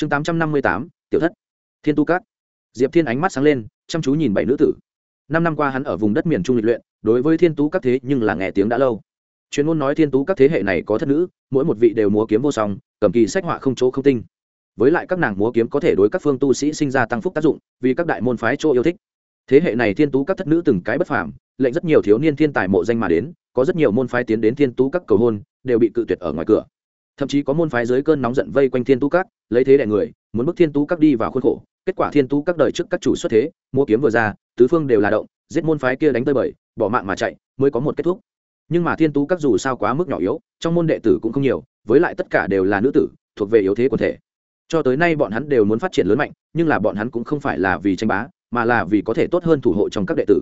chương tám trăm năm mươi tám, tiểu thất. Thiên tu cát diệp thiên ánh mắt sáng lên, chăm chú nhìn bảy nữ tử. Năm năm qua hắn ở vùng đất miền trung lịch luyện, đối với thiên tú các thế nhưng là nghe tiếng đã lâu. Chuyên môn nói thiên tú các thế hệ này có thất nữ, mỗi một vị đều múa kiếm vô song, cầm kỳ sách họa không chỗ không tinh. Với lại các nàng múa kiếm có thể đối các phương tu sĩ sinh ra tăng phúc tác dụng, vì các đại môn phái chỗ yêu thích. Thế hệ này thiên tú các thất nữ từng cái bất phàm, lệnh rất nhiều thiếu niên thiên tài mộ danh mà đến, có rất nhiều môn phái tiến đến thiên tú các cầu hôn, đều bị cự tuyệt ở ngoài cửa thậm chí có môn phái dưới cơn nóng giận vây quanh thiên tú các, lấy thế đại người, muốn bức thiên tú các đi vào khuôn khổ. Kết quả thiên tú các đời trước các chủ xuất thế, mua kiếm vừa ra, tứ phương đều là động, giết môn phái kia đánh tơi bời, bỏ mạng mà chạy, mới có một kết thúc. Nhưng mà thiên tú các dù sao quá mức nhỏ yếu, trong môn đệ tử cũng không nhiều, với lại tất cả đều là nữ tử, thuộc về yếu thế quần thể. Cho tới nay bọn hắn đều muốn phát triển lớn mạnh, nhưng là bọn hắn cũng không phải là vì tranh bá, mà là vì có thể tốt hơn thủ hộ trong các đệ tử.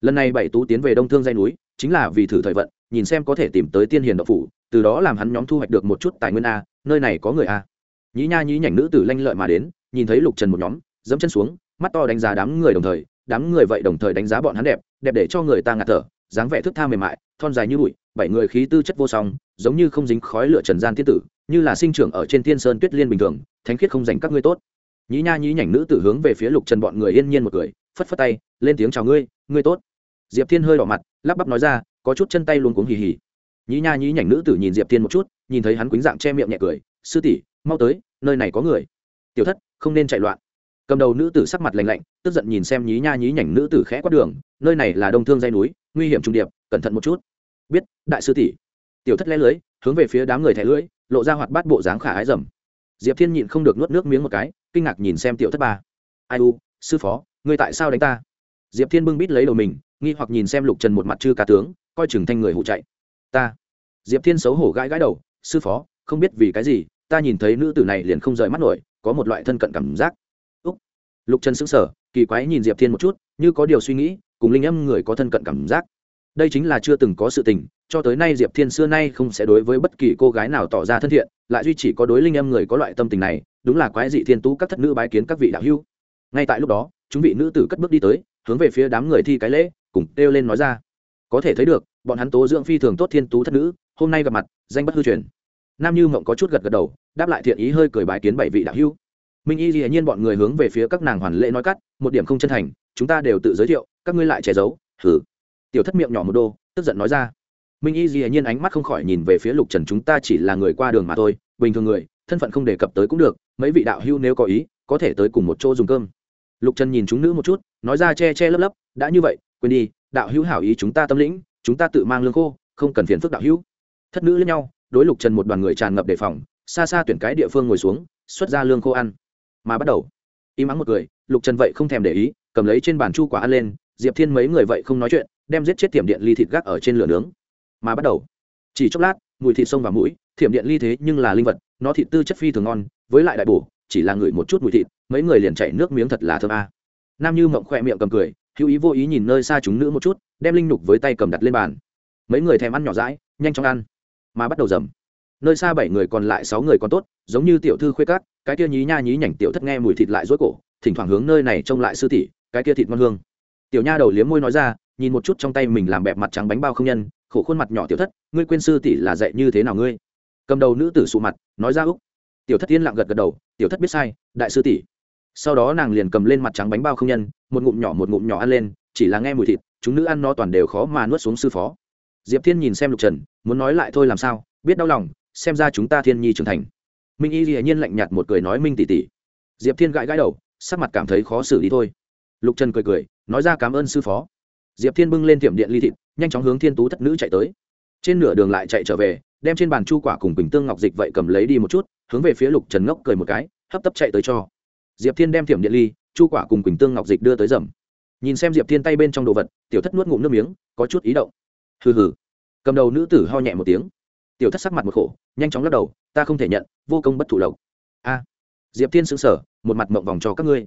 Lần này bảy tú tiến về đông thương dây núi, chính là vì thử thời vận, nhìn xem có thể tìm tới tiên hiền độc phủ từ đó làm hắn nhóm thu hoạch được một chút tài nguyên a, nơi này có người a. Nhí nha nhí nhảnh nữ tử lanh lợi mà đến, nhìn thấy lục trần một nhóm dẫm chân xuống, mắt to đánh giá đám người đồng thời, đám người vậy đồng thời đánh giá bọn hắn đẹp đẹp để cho người ta ngạt thở, dáng vẻ thức tha mềm mại, thon dài như bụi, bảy người khí tư chất vô song, giống như không dính khói lửa trần gian thiên tử, như là sinh trưởng ở trên thiên sơn tuyết liên bình thường, thánh khiết không dành các ngươi tốt. Nhí nha nhí nhảnh nữ tử hướng về phía lục trần bọn người yên nhiên một cười, phất phất tay, lên tiếng chào ngươi ngươi tốt. Diệp thiên hơi đỏ mặt, lắp bắp nói ra, có chút chân tay luôn cuống hì hì nhí nha nhí nhảnh nữ tử nhìn diệp thiên một chút, nhìn thấy hắn quýnh dạng che miệng nhẹ cười, sư tỷ, mau tới, nơi này có người. Tiểu thất, không nên chạy loạn. Cầm đầu nữ tử sắc mặt lành lạnh, tức giận nhìn xem nhí nha nhí nhảnh nữ tử khẽ quát đường, nơi này là đông thương dây núi, nguy hiểm trung điệp, cẩn thận một chút. Biết, đại sư tỷ. Tiểu thất lẽ lưới, hướng về phía đám người thẻ lưỡi lộ ra hoạt bát bộ dáng khả ái rầm diệp thiên nhịn không được nuốt nước miếng một cái, kinh ngạc nhìn xem tiểu thất ba. Ai u, sư phó, ngươi tại sao đánh ta? Diệp thiên bưng bít lấy đầu mình, nghi hoặc nhìn xem lục trần một mặt chư ca tướng, coi chừng thanh người hụ chạy ta. Diệp thiên xấu hổ gãi gãi đầu, sư phó, không biết vì cái gì, ta nhìn thấy nữ tử này liền không rời mắt nổi, có một loại thân cận cảm giác. Úc. Lục trần sững sờ, kỳ quái nhìn diệp thiên một chút, như có điều suy nghĩ, cùng linh âm người có thân cận cảm giác. Đây chính là chưa từng có sự tình, cho tới nay diệp thiên xưa nay không sẽ đối với bất kỳ cô gái nào tỏ ra thân thiện, lại duy chỉ có đối linh âm người có loại tâm tình này, đúng là quái dị thiên tú các thất nữ bái kiến các vị đạo hưu ngay tại lúc đó, chúng vị nữ tử cất bước đi tới, hướng về phía đám người thi cái lễ, cùng kêu lên nói ra. Có thể thấy được bọn hắn tố dưỡng phi thường tốt thiên tú thất nữ, hôm nay gặp mặt, danh bất hư truyền. Nam như mộng có chút gật gật đầu, đáp lại thiện ý hơi cười bái kiến bảy vị đạo hữu. Minh y dĩ nhiên bọn người hướng về phía các nàng hoàn lễ nói cắt, một điểm không chân thành, chúng ta đều tự giới thiệu, các ngươi lại che giấu hử tiểu thất miệng nhỏ một đô, tức giận nói ra. Minh y dĩ nhiên ánh mắt không khỏi nhìn về phía lục trần, chúng ta chỉ là người qua đường mà thôi, bình thường người, thân phận không đề cập tới cũng được, mấy vị đạo hữu nếu có ý, có thể tới cùng một chỗ dùng cơm. Lục trần nhìn chúng nữ một chút, nói ra che che lấp lấp, đã như vậy, quên đi, đạo hữu hảo ý chúng ta tâm lĩnh chúng ta tự mang lương khô, không cần phiền phức đạo hữu. Thất nữ lẫn nhau, đối lục trần một đoàn người tràn ngập đề phòng, xa xa tuyển cái địa phương ngồi xuống, xuất ra lương khô ăn. Mà bắt đầu, im ắng một người, lục trần vậy không thèm để ý, cầm lấy trên bàn chu quả ăn lên, diệp thiên mấy người vậy không nói chuyện, đem giết chết tiệm điện ly thịt gác ở trên lửa nướng. Mà bắt đầu, chỉ chốc lát, mùi thịt sông vào mũi, thiểm điện ly thế nhưng là linh vật, nó thịt tư chất phi thường ngon, với lại đại bổ, chỉ là ngửi một chút mùi thịt, mấy người liền chảy nước miếng thật là thơm a. Nam như mộng khoe miệng cầm cười hữu ý vô ý nhìn nơi xa chúng nữ một chút, đem linh nhục với tay cầm đặt lên bàn. Mấy người thèm ăn nhỏ rãi nhanh chóng ăn, mà bắt đầu dầm. Nơi xa bảy người còn lại sáu người còn tốt, giống như tiểu thư khuê cát cái kia nhí nha nhí nhảnh tiểu thất nghe mùi thịt lại rối cổ, thỉnh thoảng hướng nơi này trông lại sư tỷ, cái kia thịt ngon hương. Tiểu nha đầu liếm môi nói ra, nhìn một chút trong tay mình làm bẹp mặt trắng bánh bao không nhân, khổ khuôn mặt nhỏ tiểu thất, ngươi quên sư tỷ là dạy như thế nào ngươi? Cầm đầu nữ tử sụ mặt, nói ra úc. Tiểu thất yên lặng gật gật đầu, tiểu thất biết sai, đại sư tỷ sau đó nàng liền cầm lên mặt trắng bánh bao không nhân, một ngụm nhỏ một ngụm nhỏ ăn lên, chỉ là nghe mùi thịt, chúng nữ ăn no toàn đều khó mà nuốt xuống sư phó. Diệp thiên nhìn xem lục trần, muốn nói lại thôi làm sao, biết đau lòng, xem ra chúng ta thiên nhi trưởng thành. Minh y dĩ nhiên lạnh nhạt một cười nói minh tỷ tỷ. Diệp thiên gãi gãi đầu, sắc mặt cảm thấy khó xử đi thôi. Lục trần cười cười, nói ra cảm ơn sư phó. Diệp thiên bưng lên tiệm điện ly thịt, nhanh chóng hướng thiên tú thất nữ chạy tới. Trên nửa đường lại chạy trở về, đem trên bàn chu quả cùng bình tương ngọc dịch vậy cầm lấy đi một chút, hướng về phía lục trần ngốc cười một cái, hấp tấp chạy tới cho diệp thiên đem thiểm điện ly, chu quả cùng quỳnh tương ngọc dịch đưa tới rầm nhìn xem diệp thiên tay bên trong đồ vật, tiểu thất nuốt ngụm nước miếng, có chút ý động. Hừ hừ. Cầm đầu nữ tử ho nhẹ một tiếng. Tiểu thất sắc mặt một khổ, nhanh chóng lắc đầu, ta không thể nhận, vô công bất thủ lộc. A. Diệp thiên xứng sở một mặt mộng vòng cho các ngươi.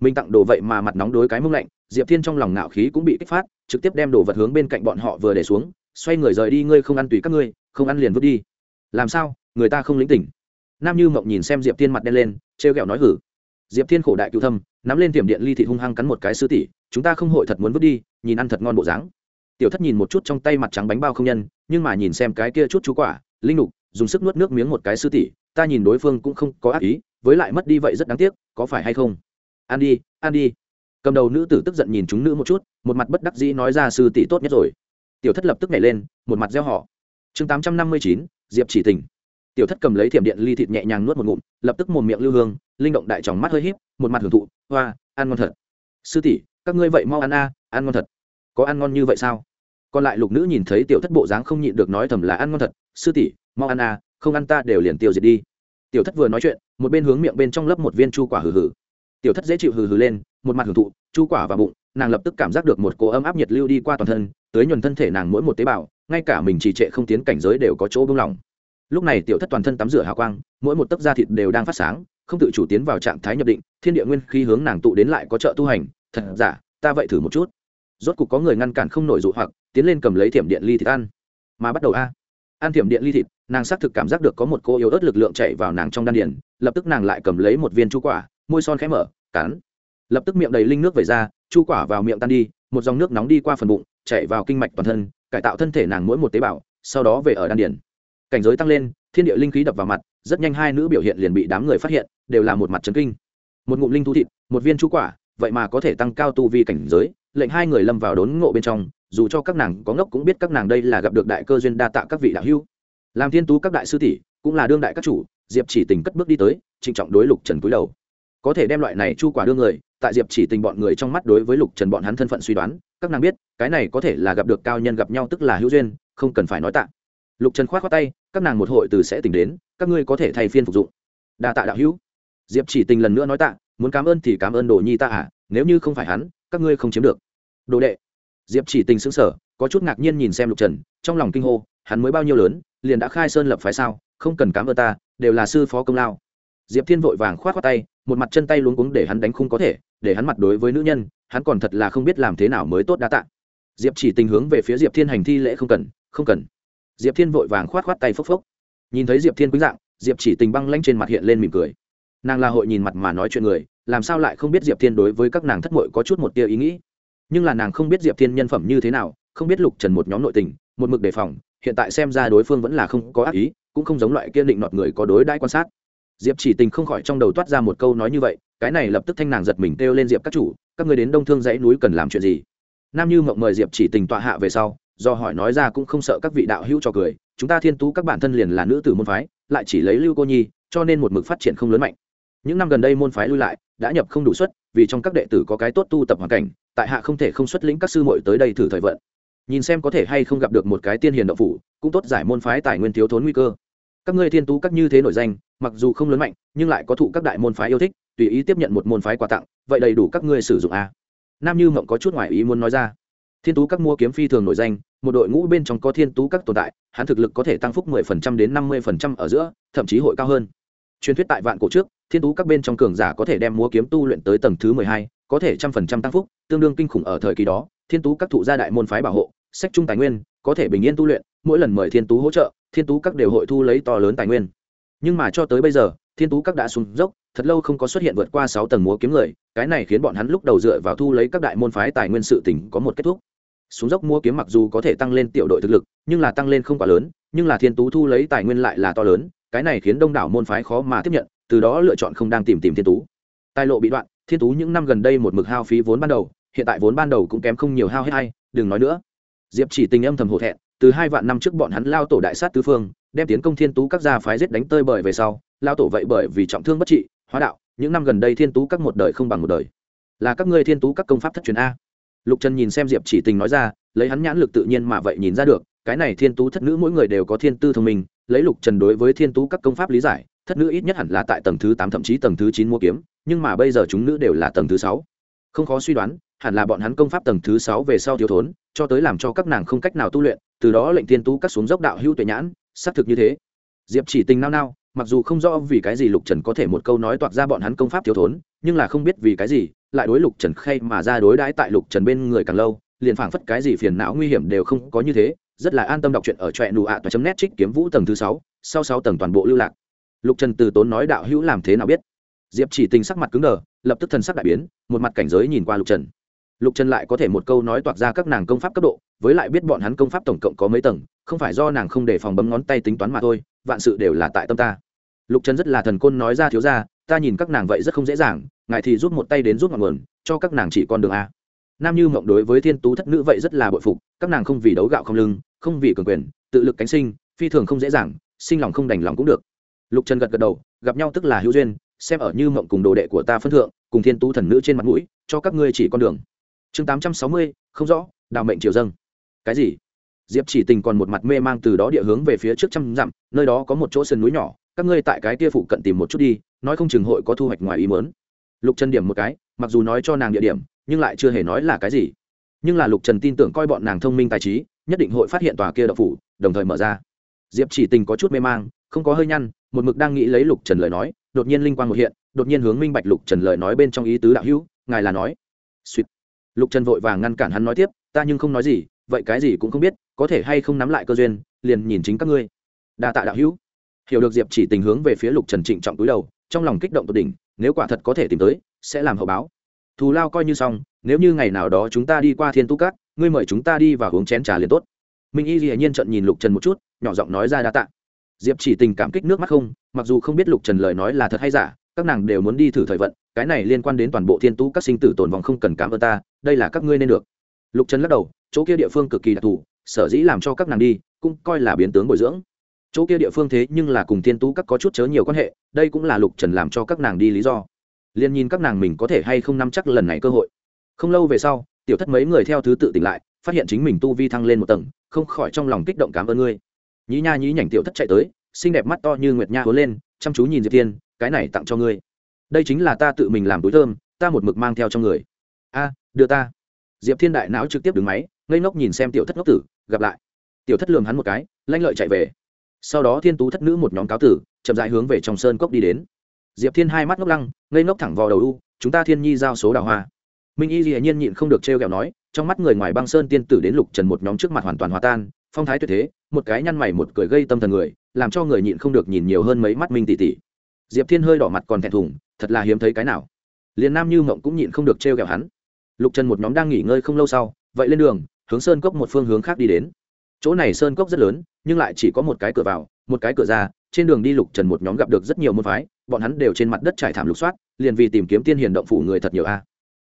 Mình tặng đồ vậy mà mặt nóng đối cái mông lạnh, diệp thiên trong lòng ngạo khí cũng bị kích phát, trực tiếp đem đồ vật hướng bên cạnh bọn họ vừa để xuống, xoay người rời đi, ngươi không ăn tùy các ngươi, không ăn liền vứt đi. Làm sao? Người ta không lĩnh tỉnh. Nam như mộng nhìn xem diệp thiên mặt đen lên, trêu ghẹo nói, hử diệp thiên khổ đại cựu thâm, nắm lên tiềm điện ly thị hung hăng cắn một cái sư tỷ, chúng ta không hội thật muốn vứt đi, nhìn ăn thật ngon bộ dáng. Tiểu thất nhìn một chút trong tay mặt trắng bánh bao không nhân, nhưng mà nhìn xem cái kia chút chú quả, linh lục dùng sức nuốt nước miếng một cái sư tỷ, ta nhìn đối phương cũng không có ác ý, với lại mất đi vậy rất đáng tiếc, có phải hay không? Ăn đi ăn đi. Cầm đầu nữ tử tức giận nhìn chúng nữ một chút, một mặt bất đắc dĩ nói ra, sư tỷ tốt nhất rồi. Tiểu thất lập tức nhảy lên, một mặt gieo họ. Chương tám trăm năm mươi chín, diệp chỉ tình tiểu thất cầm lấy thiểm điện ly thịt nhẹ nhàng nuốt một ngụm, lập tức mồm miệng lưu hương, linh động đại tròng mắt hơi híp, một mặt hưởng thụ hoa ăn ngon thật. Sư tỷ, các ngươi vậy mau ăn a, ăn ngon thật. Có ăn ngon như vậy sao? Còn lại lục nữ nhìn thấy tiểu thất bộ dáng không nhịn được nói thầm là ăn ngon thật, sư tỷ, mau ăn a, không ăn ta đều liền tiêu diệt đi. Tiểu thất vừa nói chuyện, một bên hướng miệng bên trong lấp một viên chu quả hừ hừ. Tiểu thất dễ chịu hừ hừ lên, một mặt hưởng thụ, chu quả vào bụng, nàng lập tức cảm giác được một cỗ ấm áp nhiệt lưu đi qua toàn thân, tới nhuần thân thể nàng mỗi một tế bào, ngay cả mình trì trệ không tiến cảnh giới đều có chỗ buông lỏng lúc này tiểu thất toàn thân tắm rửa hào quang, mỗi một tấc da thịt đều đang phát sáng, không tự chủ tiến vào trạng thái nhập định, thiên địa nguyên khi hướng nàng tụ đến lại có trợ tu hành. Thật giả, ta vậy thử một chút. Rốt cục có người ngăn cản không nổi dụ hoặc, tiến lên cầm lấy thiểm điện ly thịt ăn. Mà bắt đầu a. Ăn thiểm điện ly thịt, nàng xác thực cảm giác được có một cô yếu ớt lực lượng chạy vào nàng trong đan điền, lập tức nàng lại cầm lấy một viên chu quả, môi son khẽ mở, cắn. Lập tức miệng đầy linh nước về ra, chu quả vào miệng tan đi, một dòng nước nóng đi qua phần bụng, chạy vào kinh mạch toàn thân, cải tạo thân thể nàng mỗi một tế bào, sau đó về ở đan điền cảnh giới tăng lên, thiên địa linh khí đập vào mặt, rất nhanh hai nữ biểu hiện liền bị đám người phát hiện, đều là một mặt trấn kinh. Một ngụm linh thu thịt, một viên chu quả, vậy mà có thể tăng cao tu vi cảnh giới, lệnh hai người lâm vào đốn ngộ bên trong, dù cho các nàng có ngốc cũng biết các nàng đây là gặp được đại cơ duyên đa tạ các vị đạo hữu. Làm thiên tú các đại sư tỷ, cũng là đương đại các chủ, diệp chỉ tình cất bước đi tới, trịnh trọng đối lục trần cúi đầu. Có thể đem loại này chu quả đưa người, tại diệp chỉ tình bọn người trong mắt đối với lục trần bọn hắn thân phận suy đoán, các nàng biết, cái này có thể là gặp được cao nhân gặp nhau tức là hữu duyên, không cần phải nói tạ lục trần k h o á t khoác tay, các nàng một hội từ sẽ tỉnh đến, các ngươi có thể thay phiên phục dụng. Đa tạ đạo hữu. Diệp chỉ tình lần nữa nói tạ, muốn cảm ơn thì cảm ơn đồ nhi ta à nếu như không phải hắn, các ngươi không chiếm được. Đồ đệ. Diệp chỉ tình xứng sở có chút ngạc nhiên nhìn xem lục trần, trong lòng kinh hô, hắn mới bao nhiêu lớn, liền đã khai sơn lập phái sao, không cần cảm ơn ta, đều là sư phó công lao. Diệp thiên vội vàng k h o á t khoác tay, một mặt chân tay luống cuống để hắn đánh khung có thể, để hắn mặt đối với nữ nhân, hắn còn thật là không biết làm thế nào mới tốt đa tạ. Diệp chỉ tình hướng về phía diệp thiên hành thi lễ không cần không cần diệp thiên vội vàng k h o á t k h o á t tay phốc phốc. Nhìn thấy diệp thiên quý dạng, diệp chỉ tình băng lanh trên mặt hiện lên mỉm cười. Nàng là hội nhìn mặt mà nói chuyện người, làm sao lại không biết diệp thiên đối với các nàng thất mội có chút một tia ý nghĩ? Nhưng là nàng không biết diệp thiên nhân phẩm như thế nào, không biết lục trần một nhóm nội tình, một mực đề phòng, hiện tại xem ra đối phương vẫn là không có ác ý, cũng không giống loại kiên định nọt người có đối đãi quan sát. Diệp chỉ tình không khỏi trong đầu toát ra một câu nói như vậy, cái này lập tức thanh nàng giật mình kêu lên diệp các chủ, các người đến đông thương dãy núi cần làm chuyện gì? Nam như mộng mời diệp chỉ tình tọa hạ về sau do hỏi nói ra cũng không sợ các vị đạo hữu cho cười, chúng ta thiên tú các bản thân liền là nữ tử môn phái, lại chỉ lấy lưu cô nhi, cho nên một mực phát triển không lớn mạnh. Những năm gần đây môn phái lui lại, đã nhập không đủ suất, vì trong các đệ tử có cái tốt tu tập hoàn cảnh, tại hạ không thể không xuất lĩnh các sư muội tới đây thử thời vận. Nhìn xem có thể hay không gặp được một cái tiên hiền đậu phủ, cũng tốt giải môn phái tài nguyên thiếu thốn nguy cơ. Các ngươi thiên tú các như thế nổi danh, mặc dù không lớn mạnh, nhưng lại có thụ các đại môn phái yêu thích, tùy ý tiếp nhận một môn phái quà tặng, vậy đầy đủ các ngươi sử dụng a nam như mộng có chút ngoài ý muốn nói ra thiên tú các mua kiếm phi thường nổi danh, một đội ngũ bên trong có thiên tú các tồn tại, hắn thực lực có thể tăng phúc mười phần trăm đến năm mươi phần trăm ở giữa, thậm chí hội cao hơn. Truyền thuyết tại vạn cổ trước, thiên tú các bên trong cường giả có thể đem múa kiếm tu luyện tới tầng thứ mười hai, có thể trăm phần trăm tăng phúc, tương đương kinh khủng ở thời kỳ đó. Thiên tú các thụ gia đại môn phái bảo hộ, sách trung tài nguyên, có thể bình yên tu luyện, mỗi lần mời thiên tú hỗ trợ, thiên tú các đều hội thu lấy to lớn tài nguyên. Nhưng mà cho tới bây giờ, thiên tú các đã xuống dốc, thật lâu không có xuất hiện vượt qua sáu tầng múa kiếm người, cái này khiến bọn hắn lúc đầu dựa vào thu lấy các đại môn phái tài nguyên sự tỉnh có một kết thúc xuống dốc mua kiếm mặc dù có thể tăng lên tiểu đội thực lực, nhưng là tăng lên không quá lớn, nhưng là thiên tú thu lấy tài nguyên lại là to lớn, cái này khiến đông đảo môn phái khó mà tiếp nhận, từ đó lựa chọn không đang tìm tìm thiên tú. Tài lộ bị đoạn, thiên tú những năm gần đây một mực hao phí vốn ban đầu, hiện tại vốn ban đầu cũng kém không nhiều hao hết hay, đừng nói nữa. Diệp chỉ tình âm thầm hổ thẹn, từ hai vạn năm trước bọn hắn lao tổ đại sát tứ phương, đem tiến công thiên tú các gia phái giết đánh tơi bời về sau, lao tổ vậy bởi vì trọng thương bất trị, hóa đạo, những năm gần đây thiên tú các một đời không bằng một đời. Là các ngươi thiên tú các công pháp thất truyền a lục trần nhìn xem diệp chỉ tình nói ra, lấy hắn nhãn lực tự nhiên mà vậy nhìn ra được, cái này thiên tú thất nữ mỗi người đều có thiên tư thông minh, lấy lục trần đối với thiên tú các công pháp lý giải, thất nữ ít nhất hẳn là tại tầng thứ tám thậm chí tầng thứ chín mua kiếm, nhưng mà bây giờ chúng nữ đều là tầng thứ sáu. Không khó suy đoán, hẳn là bọn hắn công pháp tầng thứ sáu về sau thiếu thốn, cho tới làm cho các nàng không cách nào tu luyện, từ đó lệnh thiên tú các xuống dốc đạo hữu tuệ nhãn, xác thực như thế. Diệp chỉ tình nao nao, mặc dù không rõ vì cái gì lục trần có thể một câu nói toạc ra bọn hắn công pháp thiếu thốn, nhưng là không biết vì cái gì lại đối lục trần khay mà ra đối đãi tại lục trần bên người càng lâu, liền phảng phất cái gì phiền não nguy hiểm đều không có như thế, rất là an tâm đọc truyện ở trọe nụ ạ toa chấm nét trích kiếm vũ tầng thứ sáu, sau sáu tầng toàn bộ lưu lạc. Lục trần từ tốn nói đạo hữu làm thế nào biết? Diệp chỉ tình sắc mặt cứng đờ, lập tức thần sắc đại biến, một mặt cảnh giới nhìn qua lục trần. Lục trần lại có thể một câu nói toạc ra các nàng công pháp cấp độ, với lại biết bọn hắn công pháp tổng cộng có mấy tầng, không phải do nàng không để phòng bấm ngón tay tính toán mà thôi, vạn sự đều là tại tâm ta. Lục trần rất là thần côn nói ra thiếu ra ta nhìn các nàng vậy rất không dễ dàng, ngài thì rút một tay đến rút ngọn nguồn, cho các nàng chỉ con đường a. Nam như mộng đối với thiên tú thất nữ vậy rất là bội phục, các nàng không vì đấu gạo không lưng, không vì cường quyền, tự lực cánh sinh, phi thường không dễ dàng, sinh lòng không đành lòng cũng được. Lục trần gật gật đầu, gặp nhau tức là hữu duyên, xem ở như mộng cùng đồ đệ của ta phân thượng, cùng thiên tú thần nữ trên mặt mũi, cho các ngươi chỉ con đường. Chương tám trăm sáu mươi, không rõ, đào mệnh triều dâng. Cái gì? Diệp chỉ tình còn một mặt mê mang từ đó địa hướng về phía trước trăm dặm, nơi đó có một chỗ sườn núi nhỏ, các ngươi tại cái tia phụ cận tìm một chút đi nói không chừng hội có thu hoạch ngoài ý mớn lục trần điểm một cái, mặc dù nói cho nàng địa điểm, nhưng lại chưa hề nói là cái gì. Nhưng là lục trần tin tưởng coi bọn nàng thông minh tài trí, nhất định hội phát hiện tòa kia đậu phủ, đồng thời mở ra. Diệp chỉ tình có chút mê mang, không có hơi nhăn, một mực đang nghĩ lấy lục trần lời nói, đột nhiên linh quang một hiện, đột nhiên hướng minh bạch lục trần lời nói bên trong ý tứ đạo hữu, ngài là nói. Suýt. Lục trần vội vàng ngăn cản hắn nói tiếp, ta nhưng không nói gì, vậy cái gì cũng không biết, có thể hay không nắm lại cơ duyên, liền nhìn chính các ngươi. Đa tạ đạo hữu. Hiểu được diệp chỉ tình hướng về phía lục trần trịnh trọng túi đầu trong lòng kích động tột đỉnh, nếu quả thật có thể tìm tới, sẽ làm hậu báo. Thù lao coi như xong, nếu như ngày nào đó chúng ta đi qua thiên tu cát, ngươi mời chúng ta đi và uống chén trà liền tốt. Minh y dĩ nhiên trận nhìn lục trần một chút, nhỏ giọng nói ra đa tạ. Diệp chỉ tình cảm kích nước mắt không, mặc dù không biết lục trần lời nói là thật hay giả, các nàng đều muốn đi thử thời vận, cái này liên quan đến toàn bộ thiên tu các sinh tử tồn vong không cần cảm ơn ta, đây là các ngươi nên được. Lục trần lắc đầu, chỗ kia địa phương cực kỳ đặc thù, sở dĩ làm cho các nàng đi, cũng coi là biến tướng bồi dưỡng chỗ kia địa phương thế nhưng là cùng thiên tú các có chút chớ nhiều quan hệ, đây cũng là lục trần làm cho các nàng đi lý do. Liền nhìn các nàng mình có thể hay không nắm chắc lần này cơ hội. Không lâu về sau, tiểu thất mấy người theo thứ tự tỉnh lại, phát hiện chính mình tu vi thăng lên một tầng, không khỏi trong lòng kích động cảm ơn ngươi. Nhí nha nhí nhảnh tiểu thất chạy tới, xinh đẹp mắt to như nguyệt nha hứa lên, chăm chú nhìn diệp tiên cái này tặng cho ngươi. Đây chính là ta tự mình làm túi thơm, ta một mực mang theo trong người. A, đưa ta. Diệp thiên đại não trực tiếp đứng máy, ngây ngốc nhìn xem tiểu thất ngốc tử, gặp lại. Tiểu thất lường hắn một cái, lanh lợi chạy về sau đó thiên tú thất nữ một nhóm cáo tử, chậm dại hướng về trong sơn cốc đi đến. Diệp thiên hai mắt ngốc lăng, ngây ngốc thẳng vào đầu u, chúng ta thiên nhi giao số đào hoa. Minh y dĩ nhiên nhịn không được t r kẹo nói, trong mắt người ngoài băng sơn tiên tử đến lục trần một nhóm trước mặt hoàn toàn hòa tan, phong thái tuyệt thế, một cái nhăn mày một cười gây tâm thần người, làm cho người nhịn không được nhìn nhiều hơn mấy mắt minh tỷ tỷ. Diệp thiên hơi đỏ mặt còn thẹn thùng, thật là hiếm thấy cái nào. Liền nam như mộng cũng nhịn không được t r kẹo hắn. Lục trần một nhóm đang nghỉ ngơi không lâu sau, vậy lên đường, hướng sơn cốc một phương hướng khác đi đến chỗ này sơn cốc rất lớn, nhưng lại chỉ có một cái cửa vào, một cái cửa ra, trên đường đi lục trần một nhóm gặp được rất nhiều môn phái, bọn hắn đều trên mặt đất trải thảm lục soát, liền vì tìm kiếm tiên hiền động phủ người thật nhiều a.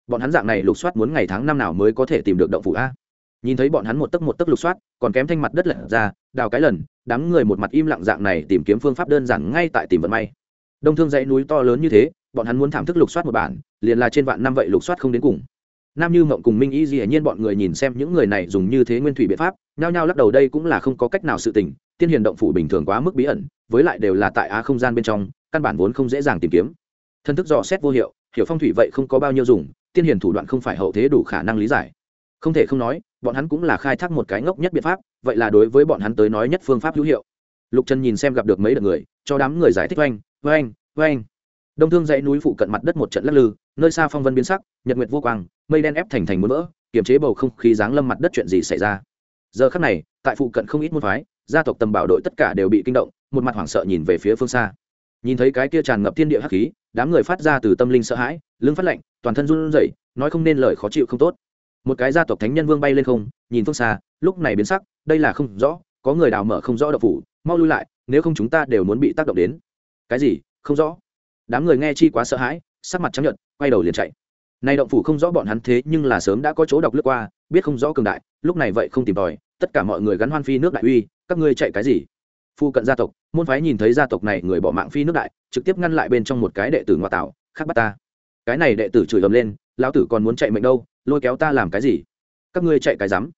Bọn hắn dạng này lục soát muốn ngày tháng năm nào mới có thể tìm được động phủ a. Nhìn thấy bọn hắn một tấc một tấc lục soát, còn kém thanh mặt đất lật ra, đào cái lần, đám người một mặt im lặng dạng này tìm kiếm phương pháp đơn giản ngay tại tìm vận may. Đông thương dãy núi to lớn như thế, bọn hắn muốn thảm thức lục soát một bản, liền là trên vạn năm vậy lục soát không đến cùng nam như mộng cùng minh Y gì nhiên bọn người nhìn xem những người này dùng như thế nguyên thủy biện pháp, nhao nhao lắc đầu đây cũng là không có cách nào sự tình, tiên hiền động phủ bình thường quá mức bí ẩn, với lại đều là tại á không gian bên trong, căn bản vốn không dễ dàng tìm kiếm. Thân thức dò xét vô hiệu, hiểu phong thủy vậy không có bao nhiêu dùng, tiên hiền thủ đoạn không phải hậu thế đủ khả năng lý giải. Không thể không nói, bọn hắn cũng là khai thác một cái ngốc nhất biện pháp, vậy là đối với bọn hắn tới nói nhất phương pháp hữu hiệu. Lục trần nhìn xem gặp được mấy đợt người, cho đám người giải thích oanh oanh oanh. Đông thương dãy núi phụ cận mặt đất một trận lắc lư, nơi xa phong vân biến sắc, nhật nguyệt vô quang mây đen ép thành thành muốn vỡ, kiềm chế bầu không khí giáng lâm mặt đất chuyện gì xảy ra. Giờ khắc này, tại phụ cận không ít môn phái, gia tộc tầm bảo đội tất cả đều bị kinh động, một mặt hoảng sợ nhìn về phía phương xa. Nhìn thấy cái kia tràn ngập thiên địa hắc khí, đám người phát ra từ tâm linh sợ hãi, lưng phát lạnh, toàn thân run rẩy, nói không nên lời khó chịu không tốt. Một cái gia tộc thánh nhân vương bay lên không, nhìn phương xa, lúc này biến sắc, đây là không rõ, có người đào mở không rõ độc phủ, mau lui lại, nếu không chúng ta đều muốn bị tác động đến. Cái gì? Không rõ. Đám người nghe chi quá sợ hãi, sắc mặt chấp nhận quay đầu liền chạy nay động phủ không rõ bọn hắn thế nhưng là sớm đã có chỗ đọc lướt qua, biết không rõ cường đại, lúc này vậy không tìm tòi, tất cả mọi người gắn hoan phi nước đại uy, các ngươi chạy cái gì? Phu cận gia tộc, môn phái nhìn thấy gia tộc này người bỏ mạng phi nước đại, trực tiếp ngăn lại bên trong một cái đệ tử ngoại tảo, khác bắt ta. Cái này đệ tử chửi ầm lên, lão tử còn muốn chạy mệnh đâu, lôi kéo ta làm cái gì? Các ngươi chạy cái rắm.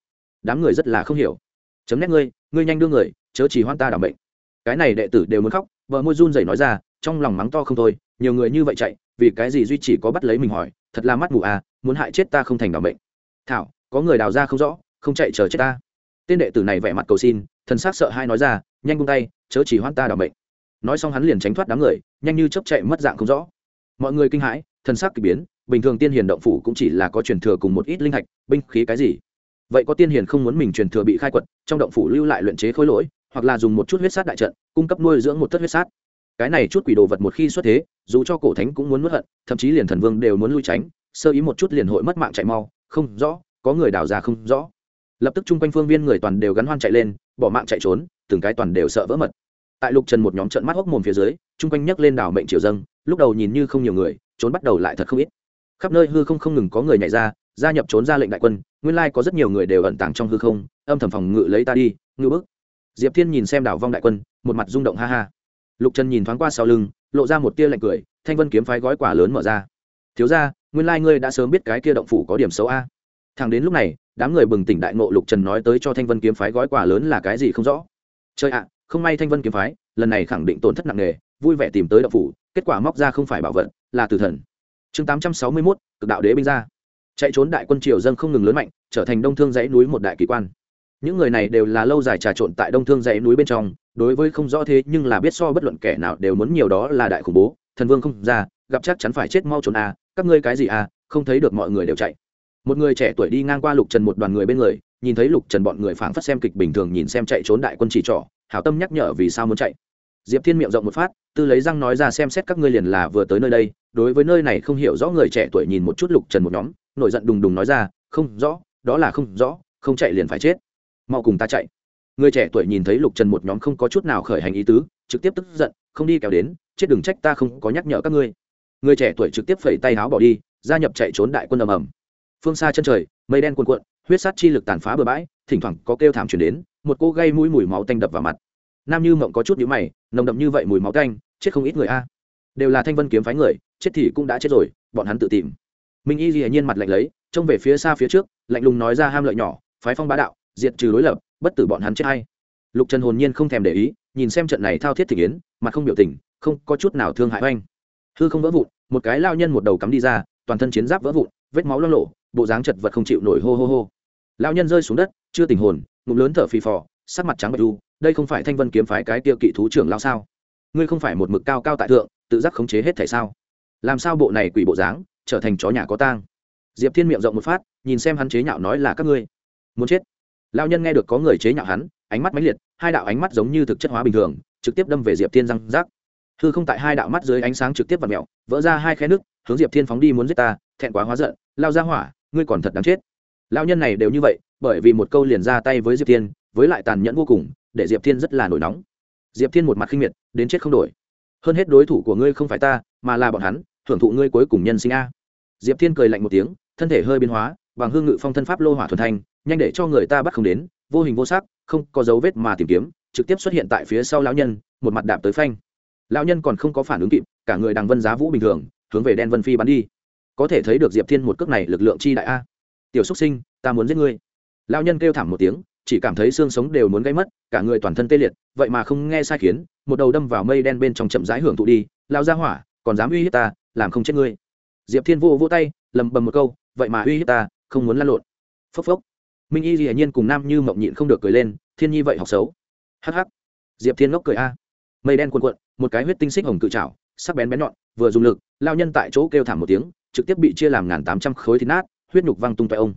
Đám người rất là không hiểu. Chấm nét ngươi ngươi nhanh đưa người, chớ chỉ hoan ta đảm bệnh. Cái này đệ tử đều muốn khóc vợ môi run rẩy nói ra, trong lòng mắng to không thôi, nhiều người như vậy chạy, vì cái gì duy chỉ có bắt lấy mình hỏi thật là mắt mù à muốn hại chết ta không thành bảo mệnh. thảo, có người đào ra không rõ, không chạy chờ chết ta tên đệ tử này vẻ mặt cầu xin, thần s á c sợ hai nói ra, nhanh bung tay, chớ chỉ hoan ta đảm mệnh. nói xong hắn liền tránh thoát đám người, nhanh như chấp chạy mất dạng không rõ mọi người kinh hãi, thần s á c k ỳ biến, bình thường tiên hiền động phủ cũng chỉ là có truyền thừa cùng một ít linh hạch, binh khí cái gì vậy có tiên hiền không muốn mình truyền thừa bị khai quật, trong động phủ lưu lại luyện chế khối lỗi, hoặc là dùng một chút huyết sát đại trận, cung cấp nuôi dưỡng một thất huyết sát cái này chút quỷ đồ vật một khi xuất thế dù cho cổ thánh cũng muốn mất hận, thậm chí liền thần vương đều muốn lui tránh, sơ ý một chút liền hội mất mạng chạy mau, không rõ, có người đào ra không rõ. Lập tức chung quanh phương viên người toàn đều gắn hoan chạy lên, bỏ mạng chạy trốn, từng cái toàn đều sợ vỡ mật. Tại lục trần một nhóm trận mắt hốc mồm phía dưới, chung quanh nhấc lên đảo mệnh triều dâng, lúc đầu nhìn như không nhiều người, trốn bắt đầu lại thật không ít. Khắp nơi hư không không ngừng có người nhảy ra, gia nhập trốn ra lệnh đại quân, nguyên lai có rất nhiều người đều ẩn tàng trong hư không, âm thầm phòng ngự lấy ta đi ngư bức. Diệp thiên nhìn xem đảo vong đại quân, một mặt rung động ha ha. Lục trần nhìn thoáng qua sau lưng lộ ra một tia lạnh cười, thanh vân kiếm phái gói quả lớn mở ra. Thiếu ra nguyên lai、like、ngươi đã sớm biết cái kia động phủ có điểm xấu a. Thằng đến lúc này, đám người bừng tỉnh đại ngộ lục trần nói tới cho thanh vân kiếm phái gói quả lớn là cái gì không rõ. Chơi ạ, không may thanh vân kiếm phái, lần này khẳng định tổn thất nặng nề, vui vẻ tìm tới động phủ, kết quả móc ra không phải bảo vật, là tử thần. Chương tám trăm sáu mươi mốt, cực đạo đế binh ra. Chạy trốn đại quân triều dân không ngừng lớn mạnh, trở thành đông thương dãy núi một đại kỳ quan những người này đều là lâu dài trà trộn tại đông thương dãy núi bên trong đối với không rõ thế nhưng là biết so bất luận kẻ nào đều muốn nhiều đó là đại khủng bố. Thần vương không ra gặp chắc chắn phải chết mau trốn à, các ngươi cái gì à không thấy được mọi người đều chạy. Một người trẻ tuổi đi ngang qua lục trần một đoàn người bên người nhìn thấy lục trần bọn người phảng phất xem kịch bình thường nhìn xem chạy trốn đại quân chỉ trỏ hảo tâm nhắc nhở vì sao muốn chạy. Diệp thiên miệng rộng một phát tư lấy răng nói ra xem xét các ngươi liền là vừa tới nơi đây đối với nơi này không hiểu rõ người trẻ tuổi nhìn một chút lục trần một nhóm nổi giận đùng đùng nói ra không rõ đó là không rõ không chạy liền phải chết mau cùng ta chạy. Người trẻ tuổi nhìn thấy lục trần một nhóm không có chút nào khởi hành ý tứ, trực tiếp tức giận, không đi kéo đến, chết đừng trách ta không có nhắc nhở các ngươi. Người trẻ tuổi trực tiếp phẩy tay áo bỏ đi, gia nhập chạy trốn đại quân ầm ầm. Phương xa chân trời, mây đen cuồn cuộn, huyết sát chi lực tàn phá bừa bãi, thỉnh thoảng có kêu thảm chuyển đến, một cô gây mũi mùi máu tanh đập vào mặt. Nam như mộng có chút nhíu mày, nồng đậm như vậy mùi máu tanh, chết không ít người a. Đều là thanh vân kiếm phái người, chết thì cũng đã chết rồi, bọn hắn tự tìm. Minh y dĩ nhiên mặt lạnh lấy, trông về phía xa phía trước, lạnh lùng nói ra ham lợi nhỏ, phái phong bá đạo diệt trừ đối lập, bất tử bọn hắn chết hay. Lục trần hồn nhiên không thèm để ý, nhìn xem trận này thao thiết thị kiến mặt không biểu tình, không có chút nào thương hại oanh. Hư không vỡ vụn, một cái lao nhân một đầu cắm đi ra, toàn thân chiến giáp vỡ vụn, vết máu lo lộ, bộ dáng chật vật không chịu nổi hô hô hô. Lao nhân rơi xuống đất, chưa tình hồn, ngụm lớn thở phì phò, sắc mặt trắng bạch du đây không phải thanh vân kiếm phái cái tiêu kỵ thú trưởng lao sao? Ngươi không phải một mực cao cao tại thượng, tự giác khống chế hết thể sao? Làm sao bộ này quỷ bộ dáng, trở thành chó nhà có tang? Diệp thiên miệng rộng một phát, nhìn xem hắn chế nhạo nói là các ngươi. Muốn chết lao nhân nghe được có người chế nhạo hắn, ánh mắt mãnh liệt, hai đạo ánh mắt giống như thực chất hóa bình thường, trực tiếp đâm về diệp thiên răng rác. Hư không tại hai đạo mắt dưới ánh sáng trực tiếp và mẹo vỡ ra hai khe nước, hướng diệp thiên phóng đi muốn giết ta, thẹn quá hóa giận, lao ra hỏa, ngươi còn thật đáng chết. Lao nhân này đều như vậy, bởi vì một câu liền ra tay với diệp thiên, với lại tàn nhẫn vô cùng, để diệp thiên rất là nổi nóng. Diệp thiên một mặt khinh miệt, đến chết không đổi. Hơn hết đối thủ của ngươi không phải ta, mà là bọn hắn hưởng thụ ngươi cuối cùng nhân sinh a. Diệp thiên cười lạnh một tiếng, thân thể hơi biến hóa, bằng hương ngự phong thân pháp lô hỏa thuần thanh nhanh để cho người ta bắt không đến, vô hình vô sắc, không có dấu vết mà tìm kiếm, trực tiếp xuất hiện tại phía sau lão nhân, một mặt đạp tới phanh. Lão nhân còn không có phản ứng kịp, cả người đằng vân giá vũ bình thường, hướng về đen vân phi bắn đi. Có thể thấy được diệp thiên một cước này lực lượng chi đại a. Tiểu xúc sinh, ta muốn giết ngươi. Lão nhân kêu thảm một tiếng, chỉ cảm thấy xương sống đều muốn gây mất, cả người toàn thân tê liệt, vậy mà không nghe sai khiến, một đầu đâm vào mây đen bên trong chậm rãi hưởng thụ đi lao ra hỏa, còn dám uy hiếp ta, làm không chết ngươi. Diệp thiên vô vô tay, lầm bầm một câu, vậy mà uy hiếp ta, không muốn lăn lộn. Phốc phốc minh y hiển nhiên cùng nam như mộng nhịn không được cười lên, thiên nhi vậy học xấu. Hh diệp thiên ngốc cười a. Mây đen cuộn cuộn, một cái huyết tinh xích hồng cự trào sắc bén bén nhọn, vừa dùng lực lao nhân tại chỗ kêu thảm một tiếng, trực tiếp bị chia làm ngàn tám trăm khối thịt nát, huyết nhục văng tung tại ông.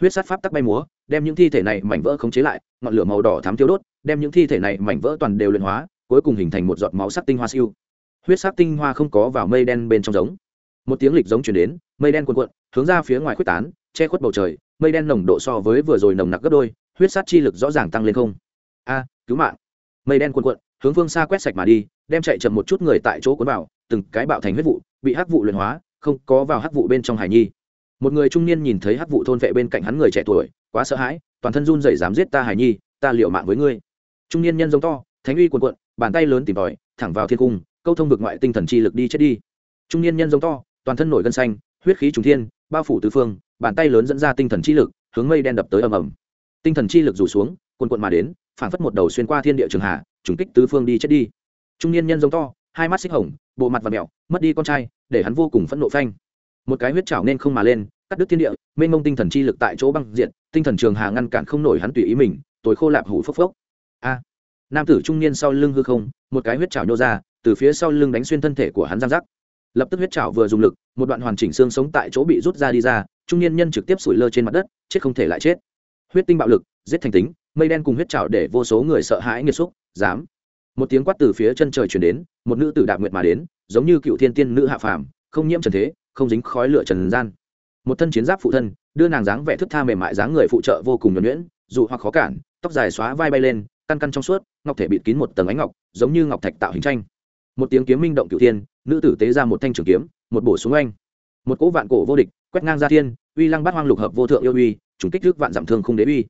Huyết sát pháp tắc bay múa, đem những thi thể này mảnh vỡ khống chế lại, ngọn lửa màu đỏ thám thiếu đốt, đem những thi thể này mảnh vỡ toàn đều luyện hóa, cuối cùng hình thành một giọt máu sắc tinh hoa siêu. Huyết sắc tinh hoa không có vào mây đen bên trong giống. Một tiếng lịch giống chuyển đến, mây đen cuồn cuộn, hướng ra phía ngoài khuếch tán, che khuất bầu trời mây đen nồng độ so với vừa rồi nồng nặc gấp đôi, huyết sát chi lực rõ ràng tăng lên không. A, cứu mạng. Mây đen cuồn cuộn, hướng phương xa quét sạch mà đi, đem chạy chậm một chút người tại chỗ cuốn vào, từng cái bạo thành huyết vụ, bị hắc vụ luyện hóa, không có vào hắc vụ bên trong hải nhi. Một người trung niên nhìn thấy hắc vụ thôn vệ bên cạnh hắn người trẻ tuổi, quá sợ hãi, toàn thân run rẩy dám giết ta hải nhi, ta liệu mạng với ngươi. Trung niên nhân giống to, thánh uy cuồn cuộn, bàn tay lớn tìm tòi, thẳng vào thiên cung, câu thông vực ngoại tinh thần chi lực đi chết đi. Trung niên nhân giống to, toàn thân nổi gân xanh, huyết khí trùng thiên, bao phủ tứ phương bàn tay lớn dẫn ra tinh thần chi lực, hướng mây đen đập tới ầm ầm. Tinh thần chi lực rủ xuống, cuồn cuộn mà đến phản phất một đầu xuyên qua thiên địa trường hạ, trùng kích tứ phương đi chết đi. Trung niên nhân giống to, hai mắt xích hồng, bộ mặt và mẹo mất đi con trai, để hắn vô cùng phẫn nộ phanh. Một cái huyết chảo nên không mà lên, cắt đứt thiên địa, mênh mông tinh thần chi lực tại chỗ băng diện tinh thần trường hà ngăn cản không nổi hắn tùy ý mình tối khô lạp hủ phốc phốc. A! Nam tử trung niên sau lưng hư không, một cái huyết chảo nhô ra, từ phía sau lưng đánh xuyên thân thể của hắn giang giác lập tức huyết chảo vừa dùng lực, một đoạn hoàn chỉnh xương sống tại chỗ bị rút ra đi ra, trung niên nhân trực tiếp sủi lơ trên mặt đất, chết không thể lại chết. Huyết tinh bạo lực, giết thành tính, mây đen cùng huyết chảo để vô số người sợ hãi nghiệt xúc, dám. Một tiếng quát từ phía chân trời chuyển đến, một nữ tử đạp nguyệt mà đến, giống như cựu thiên tiên nữ hạ phàm, không nhiễm trần thế, không dính khói lửa trần gian. Một thân chiến giáp phụ thân, đưa nàng dáng vẻ thức tha mềm mại dáng người phụ trợ vô cùng nhuẩn nhuyễn, dù hoặc khó cản, tóc dài xóa vai bay lên, căn căn trong suốt, ngọc thể bịt kín một tầng ánh ngọc, giống như ngọc thạch tạo hình tranh. Một tiếng kiếm minh động cựu thiên nữ tử tế ra một thanh trường kiếm, một bổ xuống oanh. Một cỗ vạn cổ vô địch, quét ngang ra thiên, uy lăng bát hoang lục hợp vô thượng yêu uy, trùng kích trước vạn giảm thương không đế uy.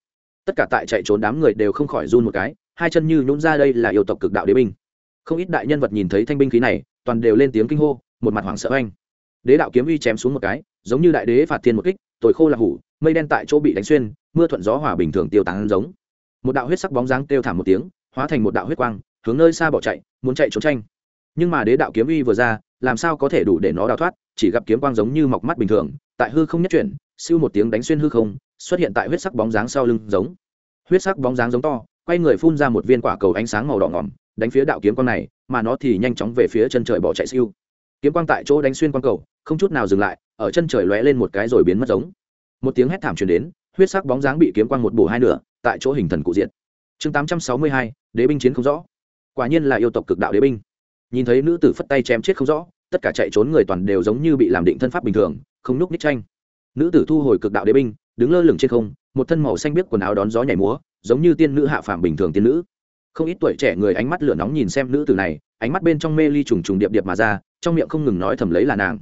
Tất cả tại chạy trốn đám người đều không khỏi run một cái, hai chân như nhún ra đây là yêu tộc cực đạo đế binh. Không ít đại nhân vật nhìn thấy thanh binh khí này, toàn đều lên tiếng kinh hô, một mặt hoảng sợ oanh. Đế đạo kiếm uy chém xuống một cái, giống như đại đế phạt thiên một kích, tồi khô là hủ, mây đen tại chỗ bị đánh xuyên, mưa thuận gió hòa bình thường tiêu tán giống. Một đạo huyết sắc bóng dáng kêu thảm một tiếng, hóa thành một đạo huyết quang, hướng nơi xa bỏ chạy, muốn chạy trốn tranh nhưng mà đế đạo kiếm uy vừa ra, làm sao có thể đủ để nó đào thoát? Chỉ gặp kiếm quang giống như mọc mắt bình thường, tại hư không nhất chuyển, siêu một tiếng đánh xuyên hư không, xuất hiện tại huyết sắc bóng dáng sau lưng giống. Huyết sắc bóng dáng giống to, quay người phun ra một viên quả cầu ánh sáng màu đỏ ngỏm, đánh phía đạo kiếm quang này, mà nó thì nhanh chóng về phía chân trời bỏ chạy siêu. Kiếm quang tại chỗ đánh xuyên quang cầu, không chút nào dừng lại, ở chân trời lóe lên một cái rồi biến mất giống. Một tiếng hét thảm truyền đến, huyết sắc bóng dáng bị kiếm quang một bổ hai nửa, tại chỗ hình thần cụ diện chương tám trăm sáu mươi hai, đế binh chiến không rõ. Quả nhiên là yêu tộc cực đạo đế binh nhìn thấy nữ tử phất tay chém chết không rõ, tất cả chạy trốn người toàn đều giống như bị làm định thân pháp bình thường, không núp ních tranh. Nữ tử thu hồi cực đạo đế binh, đứng lơ lửng trên không, một thân màu xanh biếc quần áo đón gió nhảy múa, giống như tiên nữ hạ phàm bình thường tiên nữ. Không ít tuổi trẻ người ánh mắt lửa nóng nhìn xem nữ tử này, ánh mắt bên trong mê ly trùng trùng điệp điệp mà ra, trong miệng không ngừng nói thầm lấy là nàng.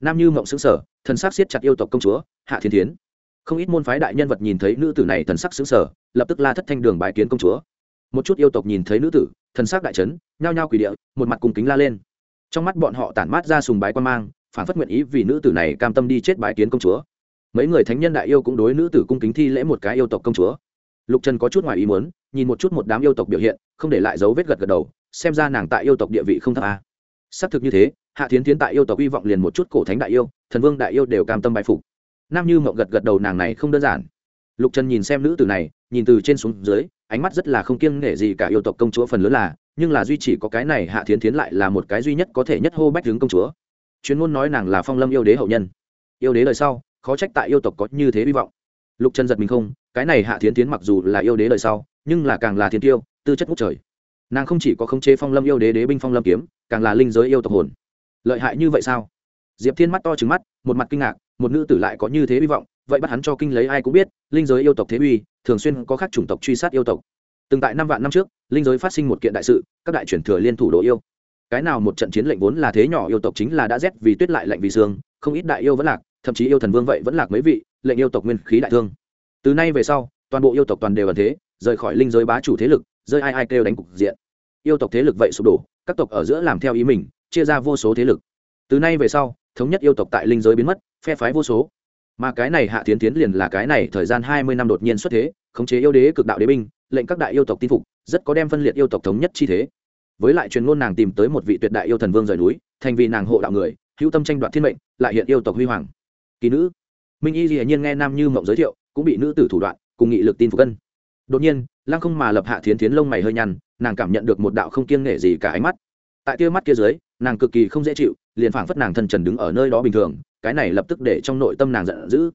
Nam như mộng xứng sở thần sắc siết chặt yêu tộc công chúa, hạ thiên thiến. Không ít môn phái đại nhân vật nhìn thấy nữ tử này thần sắc xứng sở lập tức la thất thanh đường bài kiến công chúa. Một chút yêu tộc nhìn thấy nữ tử thần sắc đại trấn nhao nhao quỷ địa, một mặt cùng kính la lên. Trong mắt bọn họ tản mát ra sùng bái quan mang, phản phất nguyện ý vì nữ tử này cam tâm đi chết bái kiến công chúa. Mấy người thánh nhân đại yêu cũng đối nữ tử cung kính thi lễ một cái yêu tộc công chúa. Lục trần có chút ngoài ý muốn, nhìn một chút một đám yêu tộc biểu hiện, không để lại dấu vết gật gật đầu, xem ra nàng tại yêu tộc địa vị không thấp a xác thực như thế, hạ thiến tiến tại yêu tộc hy vọng liền một chút cổ thánh đại yêu, thần vương đại yêu đều cam tâm bài phục. Nam như mộng gật gật đầu nàng này không đơn giản. Lục trần nhìn xem nữ tử này, nhìn từ trên xuống dưới ánh mắt rất là không kiêng nể gì cả yêu tộc công chúa phần lớn là, nhưng là duy chỉ có cái này hạ thiến Thiến lại là một cái duy nhất có thể nhất hô bách hướng công chúa. Chuyên môn nói nàng là phong lâm yêu đế hậu nhân. Yêu đế lời sau, khó trách tại yêu tộc có như thế hy vọng. Lục trần giật mình không, cái này hạ thiến tiến mặc dù là yêu đế lời sau, nhưng là càng là thiên tiêu, tư chất ngút trời. Nàng không chỉ có khống chế phong lâm yêu đế đế binh phong lâm kiếm, càng là linh giới yêu tộc hồn. Lợi hại như vậy sao? Diệp thiên mắt to trứng mắt, một mặt kinh ngạc, một nữ tử lại có như thế hy vọng, vậy bắt hắn cho kinh lấy ai cũng biết, linh giới yêu tộc thế uy thường xuyên có các chủng tộc truy sát yêu tộc. Từng tại năm vạn năm trước, linh giới phát sinh một kiện đại sự, các đại truyền thừa liên thủ đồ yêu. Cái nào một trận chiến lệnh vốn là thế nhỏ yêu tộc chính là đã rét vì tuyết lại lạnh vì sương, không ít đại yêu vẫn lạc, thậm chí yêu thần vương vậy vẫn lạc mấy vị, lệnh yêu tộc nguyên khí đại thương. Từ nay về sau, toàn bộ yêu tộc toàn đều ẩn thế, rời khỏi linh giới bá chủ thế lực, rơi ai ai kêu đánh cục diện. Yêu tộc thế lực vậy sụp đổ, các tộc ở giữa làm theo ý mình, chia ra vô số thế lực. Từ nay về sau, thống nhất yêu tộc tại linh giới biến mất, phe phái vô số mà cái này hạ tiến tiến liền là cái này thời gian hai mươi năm đột nhiên xuất thế, khống chế yêu đế cực đạo đế binh, lệnh các đại yêu tộc tin phục, rất có đem phân liệt yêu tộc thống nhất chi thế. Với lại truyền ngôn nàng tìm tới một vị tuyệt đại yêu thần vương rời núi, thành vì nàng hộ đạo người, hữu tâm tranh đoạt thiên mệnh, lại hiện yêu tộc huy hoàng. Kỳ nữ, minh y dĩ nhiên nghe nam như mộng giới thiệu, cũng bị nữ tử thủ đoạn, cùng nghị lực tin phục cân. Đột nhiên, lăng không mà lập hạ thiến thiến lông mày hơi nhăn, nàng cảm nhận được một đạo không kiêng nể gì cả ánh mắt. Tại tia mắt kia dưới nàng cực kỳ không dễ chịu, liền phảng phất nàng thân trần đứng ở nơi đó bình thường, cái này lập tức để trong nội tâm nàng giận dữ.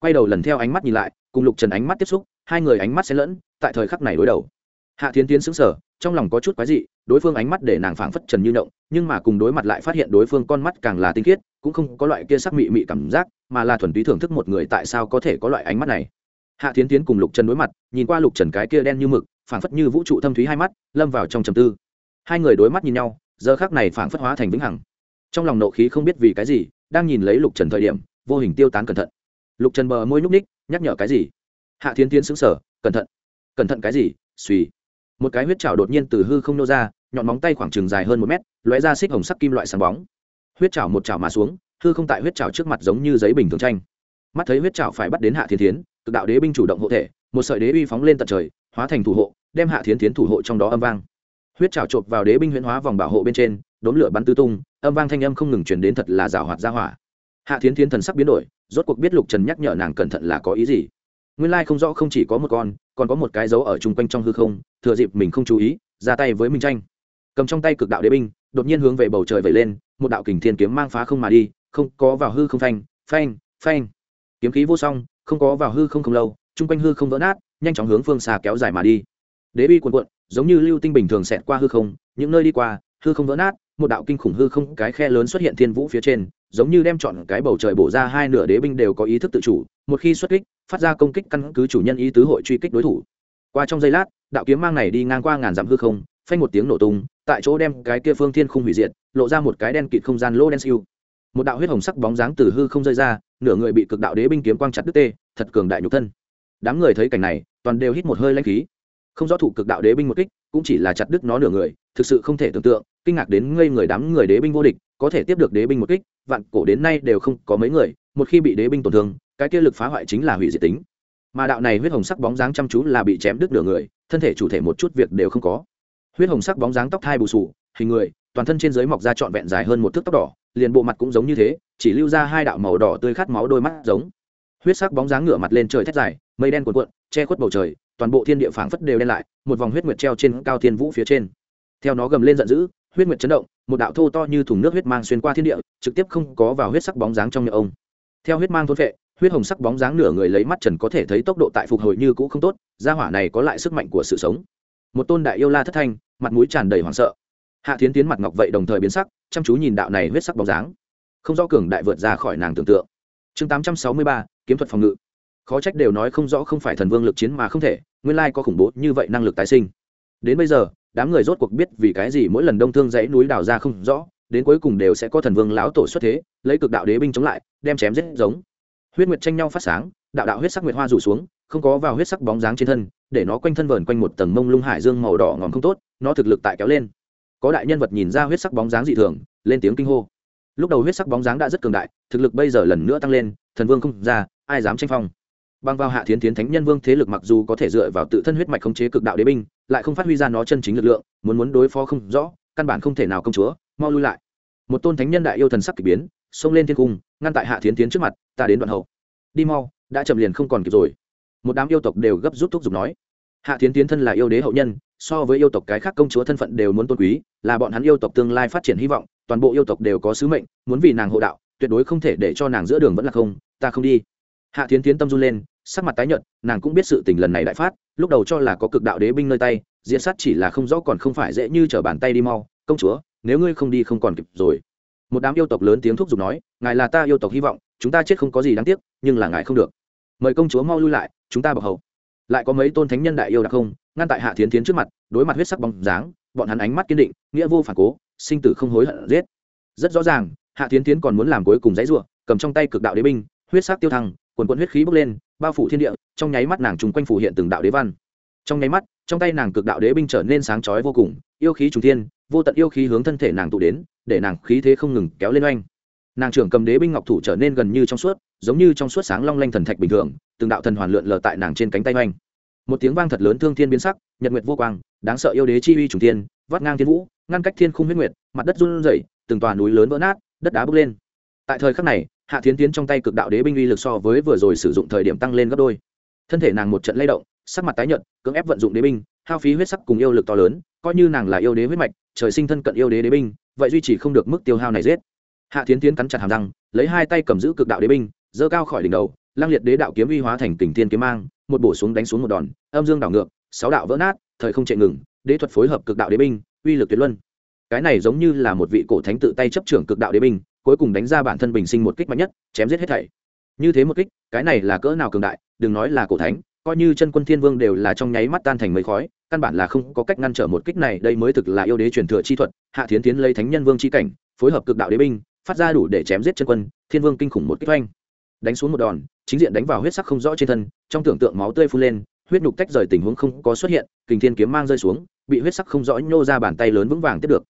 Quay đầu lần theo ánh mắt nhìn lại, cùng lục trần ánh mắt tiếp xúc, hai người ánh mắt xen lẫn, tại thời khắc này đối đầu. Hạ thiến tiến xứng sở trong lòng có chút quái dị, đối phương ánh mắt để nàng phảng phất trần như động, nhưng mà cùng đối mặt lại phát hiện đối phương con mắt càng là tinh khiết, cũng không có loại kia sắc mị mị cảm giác, mà là thuần túy thưởng thức một người tại sao có thể có loại ánh mắt này. Hạ thiến tiến cùng lục trần đối mặt, nhìn qua lục trần cái kia đen như mực, phảng phất như vũ trụ thâm thúy hai mắt, lâm vào trong trầm tư. Hai người đối mắt nhìn nhau giờ khác này phảng phất hóa thành vĩnh hằng. Trong lòng nộ khí không biết vì cái gì, đang nhìn lấy lục trần thời điểm, vô hình tiêu tán cẩn thận. Lục trần bờ môi nhúc ních nhắc nhở cái gì? Hạ thiến tiến xứng sở cẩn thận. Cẩn thận cái gì? Suy một cái huyết trào đột nhiên từ hư không nô ra, nhọn móng tay khoảng chừng dài hơn một mét, lóe ra xích hồng sắc kim loại sáng bóng. Huyết trào một trào mà xuống, hư không tại huyết trào trước mặt giống như giấy bình thường tranh. Mắt thấy huyết trào phải bắt đến hạ thiên tiến cực đạo đế binh chủ động hộ thể, một sợi đế uy phóng lên tận trời, hóa thành thủ hộ, đem hạ thiên tiến thủ hộ trong đó âm vang huyết trào chộp vào đế binh huyễn hóa vòng bảo hộ bên trên đốn lửa bắn tứ tung, âm vang thanh âm không ngừng chuyển đến thật là rào hoạt ra hỏa. Hạ thiến thiến thần sắc biến đổi, rốt cuộc biết lục trần nhắc nhở nàng cẩn thận là có ý gì. Nguyên lai không rõ không chỉ có một con, còn có một cái dấu ở chung quanh trong hư không, thừa dịp mình không chú ý, ra tay với minh tranh. Cầm trong tay cực đạo đế binh, đột nhiên hướng về bầu trời vẩy lên, một đạo kình thiên kiếm mang phá không mà đi, không có vào hư không phanh phanh phanh. Kiếm khí vô song, không có vào hư không không lâu, chung quanh hư không vỡ nát, nhanh chóng hướng phương xa kéo dài mà đi. Đế bi cuồn cuộn giống như lưu tinh bình thường xẹt qua hư không, những nơi đi qua, hư không vỡ nát, một đạo kinh khủng hư không, cái khe lớn xuất hiện thiên vũ phía trên, giống như đem chọn cái bầu trời bổ ra hai nửa đế binh đều có ý thức tự chủ, một khi xuất kích, phát ra công kích căn cứ chủ nhân ý tứ hội truy kích đối thủ. Qua trong giây lát, đạo kiếm mang này đi ngang qua ngàn dặm hư không, phanh một tiếng nổ tung, tại chỗ đem cái kia phương thiên không hủy diệt, lộ ra một cái đen kịt không gian lỗ đen siêu. Một đạo huyết hồng sắc bóng dáng từ hư không rơi ra, nửa người bị cực đạo đế binh kiếm quang chặt đứt tê, thật cường đại nhục thân. Đám người thấy cảnh này, toàn đều hít một hơi lanh khí không rõ thủ cực đạo đế binh một kích, cũng chỉ là chặt đứt nó nửa người, thực sự không thể tưởng tượng, kinh ngạc đến ngây người đám người đế binh vô địch, có thể tiếp được đế binh một kích, vạn cổ đến nay đều không có mấy người, một khi bị đế binh tổn thương, cái kia lực phá hoại chính là hủy diệt tính. Mà đạo này huyết hồng sắc bóng dáng chăm chú là bị chém đứt nửa người, thân thể chủ thể một chút việc đều không có. Huyết hồng sắc bóng dáng tóc thai bù sù, hình người, toàn thân trên dưới mọc ra trọn vẹn dài hơn một thước tóc đỏ, liền bộ mặt cũng giống như thế, chỉ lưu ra hai đạo màu đỏ tươi khát máu đôi mắt giống. Huyết sắc bóng dáng ngửa mặt lên trời thét dài, mây đen cuộn cuộn, che khuất bầu trời toàn bộ thiên địa phảng phất đều đen lại, một vòng huyết nguyệt treo trên cao thiên vũ phía trên. Theo nó gầm lên giận dữ, huyết nguyệt chấn động, một đạo thô to như thùng nước huyết mang xuyên qua thiên địa, trực tiếp không có vào huyết sắc bóng dáng trong miệng ông. Theo huyết mang thôn vệ huyết hồng sắc bóng dáng nửa người lấy mắt trần có thể thấy tốc độ tại phục hồi như cũ không tốt, gia hỏa này có lại sức mạnh của sự sống. Một tôn đại yêu la thất thanh, mặt mũi tràn đầy hoảng sợ. Hạ thiến tiến mặt ngọc vậy đồng thời biến sắc, chăm chú nhìn đạo này huyết sắc bóng dáng. Không rõ cường đại vượt ra khỏi nàng tưởng tượng. Chương tám trăm sáu mươi ba, kiếm thuật phòng ngự khó trách đều nói không rõ không phải thần vương lực chiến mà không thể, nguyên lai có khủng bố như vậy năng lực tái sinh. Đến bây giờ, đám người rốt cuộc biết vì cái gì mỗi lần đông thương dãy núi đào ra không rõ, đến cuối cùng đều sẽ có thần vương lão tổ xuất thế, lấy cực đạo đế binh chống lại, đem chém giết giống. Huyết nguyệt tranh nhau phát sáng, đạo đạo huyết sắc nguyệt hoa rủ xuống, không có vào huyết sắc bóng dáng trên thân, để nó quanh thân vờn quanh một tầng mông lung hải dương màu đỏ ngòm không tốt, nó thực lực tại kéo lên. Có đại nhân vật nhìn ra huyết sắc bóng dáng dị thường, lên tiếng kinh hô. Lúc đầu huyết sắc bóng dáng đã rất cường đại, thực lực bây giờ lần nữa tăng lên, thần vương không ra, ai dám tranh phong? Băng vào hạ thiến tiến thánh nhân vương thế lực mặc dù có thể dựa vào tự thân huyết mạch khống chế cực đạo đế binh, lại không phát huy ra nó chân chính lực lượng, muốn muốn đối phó không rõ, căn bản không thể nào công chúa, mau lui lại. Một tôn thánh nhân đại yêu thần sắc k ỳ biến, xông lên thiên cung, ngăn tại hạ thiến tiến trước mặt, ta đến đoạn hậu. Đi mau, đã chậm liền không còn kịp rồi. Một đám yêu tộc đều gấp rút thúc giục nói. Hạ thiến tiến thân là yêu đế hậu nhân, so với yêu tộc cái khác công chúa thân phận đều muốn tôn quý, là bọn hắn yêu tộc tương lai phát triển hy vọng, toàn bộ yêu tộc đều có sứ mệnh, muốn vì nàng hộ đạo, tuyệt đối không thể để cho nàng giữa đường vẫn là không, ta không đi hạ thiến tiến tâm run lên sắc mặt tái nhợt nàng cũng biết sự tình lần này đại phát lúc đầu cho là có cực đạo đế binh nơi tay diện sát chỉ là không rõ còn không phải dễ như t r ở bàn tay đi mau công chúa nếu ngươi không đi không còn kịp rồi. Một đám yêu tộc lớn tiếng thúc giục nói ngài là ta yêu tộc hy vọng chúng ta chết không có gì đáng tiếc nhưng là ngài không được. Mời công chúa mau lui lại chúng ta bọc hậu. Lại có mấy tôn thánh nhân đại yêu đặc không ngăn tại hạ thiến thiến trước mặt đối mặt huyết sắc bóng dáng bọn hắn ánh mắt kiên định nghĩa vô phản cố sinh tử không hối hận giết. Rất rõ ràng hạ thiến thiến còn muốn làm cuối cùng giấy rủa, cầm trong tay cực đạo đế binh huyết sắc tiêu thăng quần quần huyết khí bốc lên, bao phủ thiên địa, trong nháy mắt nàng trùng quanh phủ hiện từng đạo đế văn. Trong nháy mắt, trong tay nàng cực đạo đế binh trở nên sáng chói vô cùng, yêu khí trùng thiên, vô tận yêu khí hướng thân thể nàng tụ đến, để nàng khí thế không ngừng kéo lên oanh. Nàng trưởng cầm đế binh ngọc thủ trở nên gần như trong suốt, giống như trong suốt sáng long lanh thần thạch bình thường, từng đạo thần hoàn lượn lờ tại nàng trên cánh tay oanh. Một tiếng vang thật lớn thương thiên biến sắc, nhật nguyệt vô quang, đáng sợ yêu đế chi uy trùng thiên, vắt ngang thiên vũ, ngăn cách thiên khung huyết nguyệt, mặt đất run rẩy, từng tòa núi lớn vỡ nát, đất đá bốc lên. Tại thời khắc này hạ thiến tiến trong tay cực đạo đế binh uy lực so với vừa rồi sử dụng thời điểm tăng lên gấp đôi. Thân thể nàng một trận lay động, sắc mặt tái nhợt, cưỡng ép vận dụng đế binh, hao phí huyết sắc cùng yêu lực to lớn, coi như nàng là yêu đế huyết mạch, trời sinh thân cận yêu đế đế binh, vậy duy trì không được mức tiêu hao này giết. Hạ thiến tiến cắn chặt hàm răng, lấy hai tay cầm giữ cực đạo đế binh, giơ cao khỏi đỉnh đầu, lang liệt đế đạo kiếm uy hóa thành kình thiên kiếm mang, một bổ xuống đánh xuống một đòn, âm dương đảo ngược, sáu đạo vỡ nát, thời không chạy ngừng, đế thuật phối hợp cực đạo đế binh, uy lực tuyệt luân. Cái này giống như là một vị cổ thánh tự tay chấp trưởng cực đạo đế binh cuối cùng đánh ra bản thân bình sinh một kích mạnh nhất, chém giết hết thảy. Như thế một kích, cái này là cỡ nào cường đại, đừng nói là cổ thánh, coi như chân quân thiên vương đều là trong nháy mắt tan thành mấy khói, căn bản là không có cách ngăn trở một kích này, đây mới thực là yêu đế truyền thừa chi thuật, hạ thiến tiến lấy thánh nhân vương chi cảnh, phối hợp cực đạo đế binh, phát ra đủ để chém giết chân quân, thiên vương kinh khủng một kích oanh. Đánh xuống một đòn, chính diện đánh vào huyết sắc không rõ trên thân, trong tưởng tượng máu tươi phun lên, huyết nhục tách rời tình huống không có xuất hiện, kình thiên kiếm mang rơi xuống, bị huyết sắc không rõ nhô ra bàn tay lớn vững vàng tiếp được.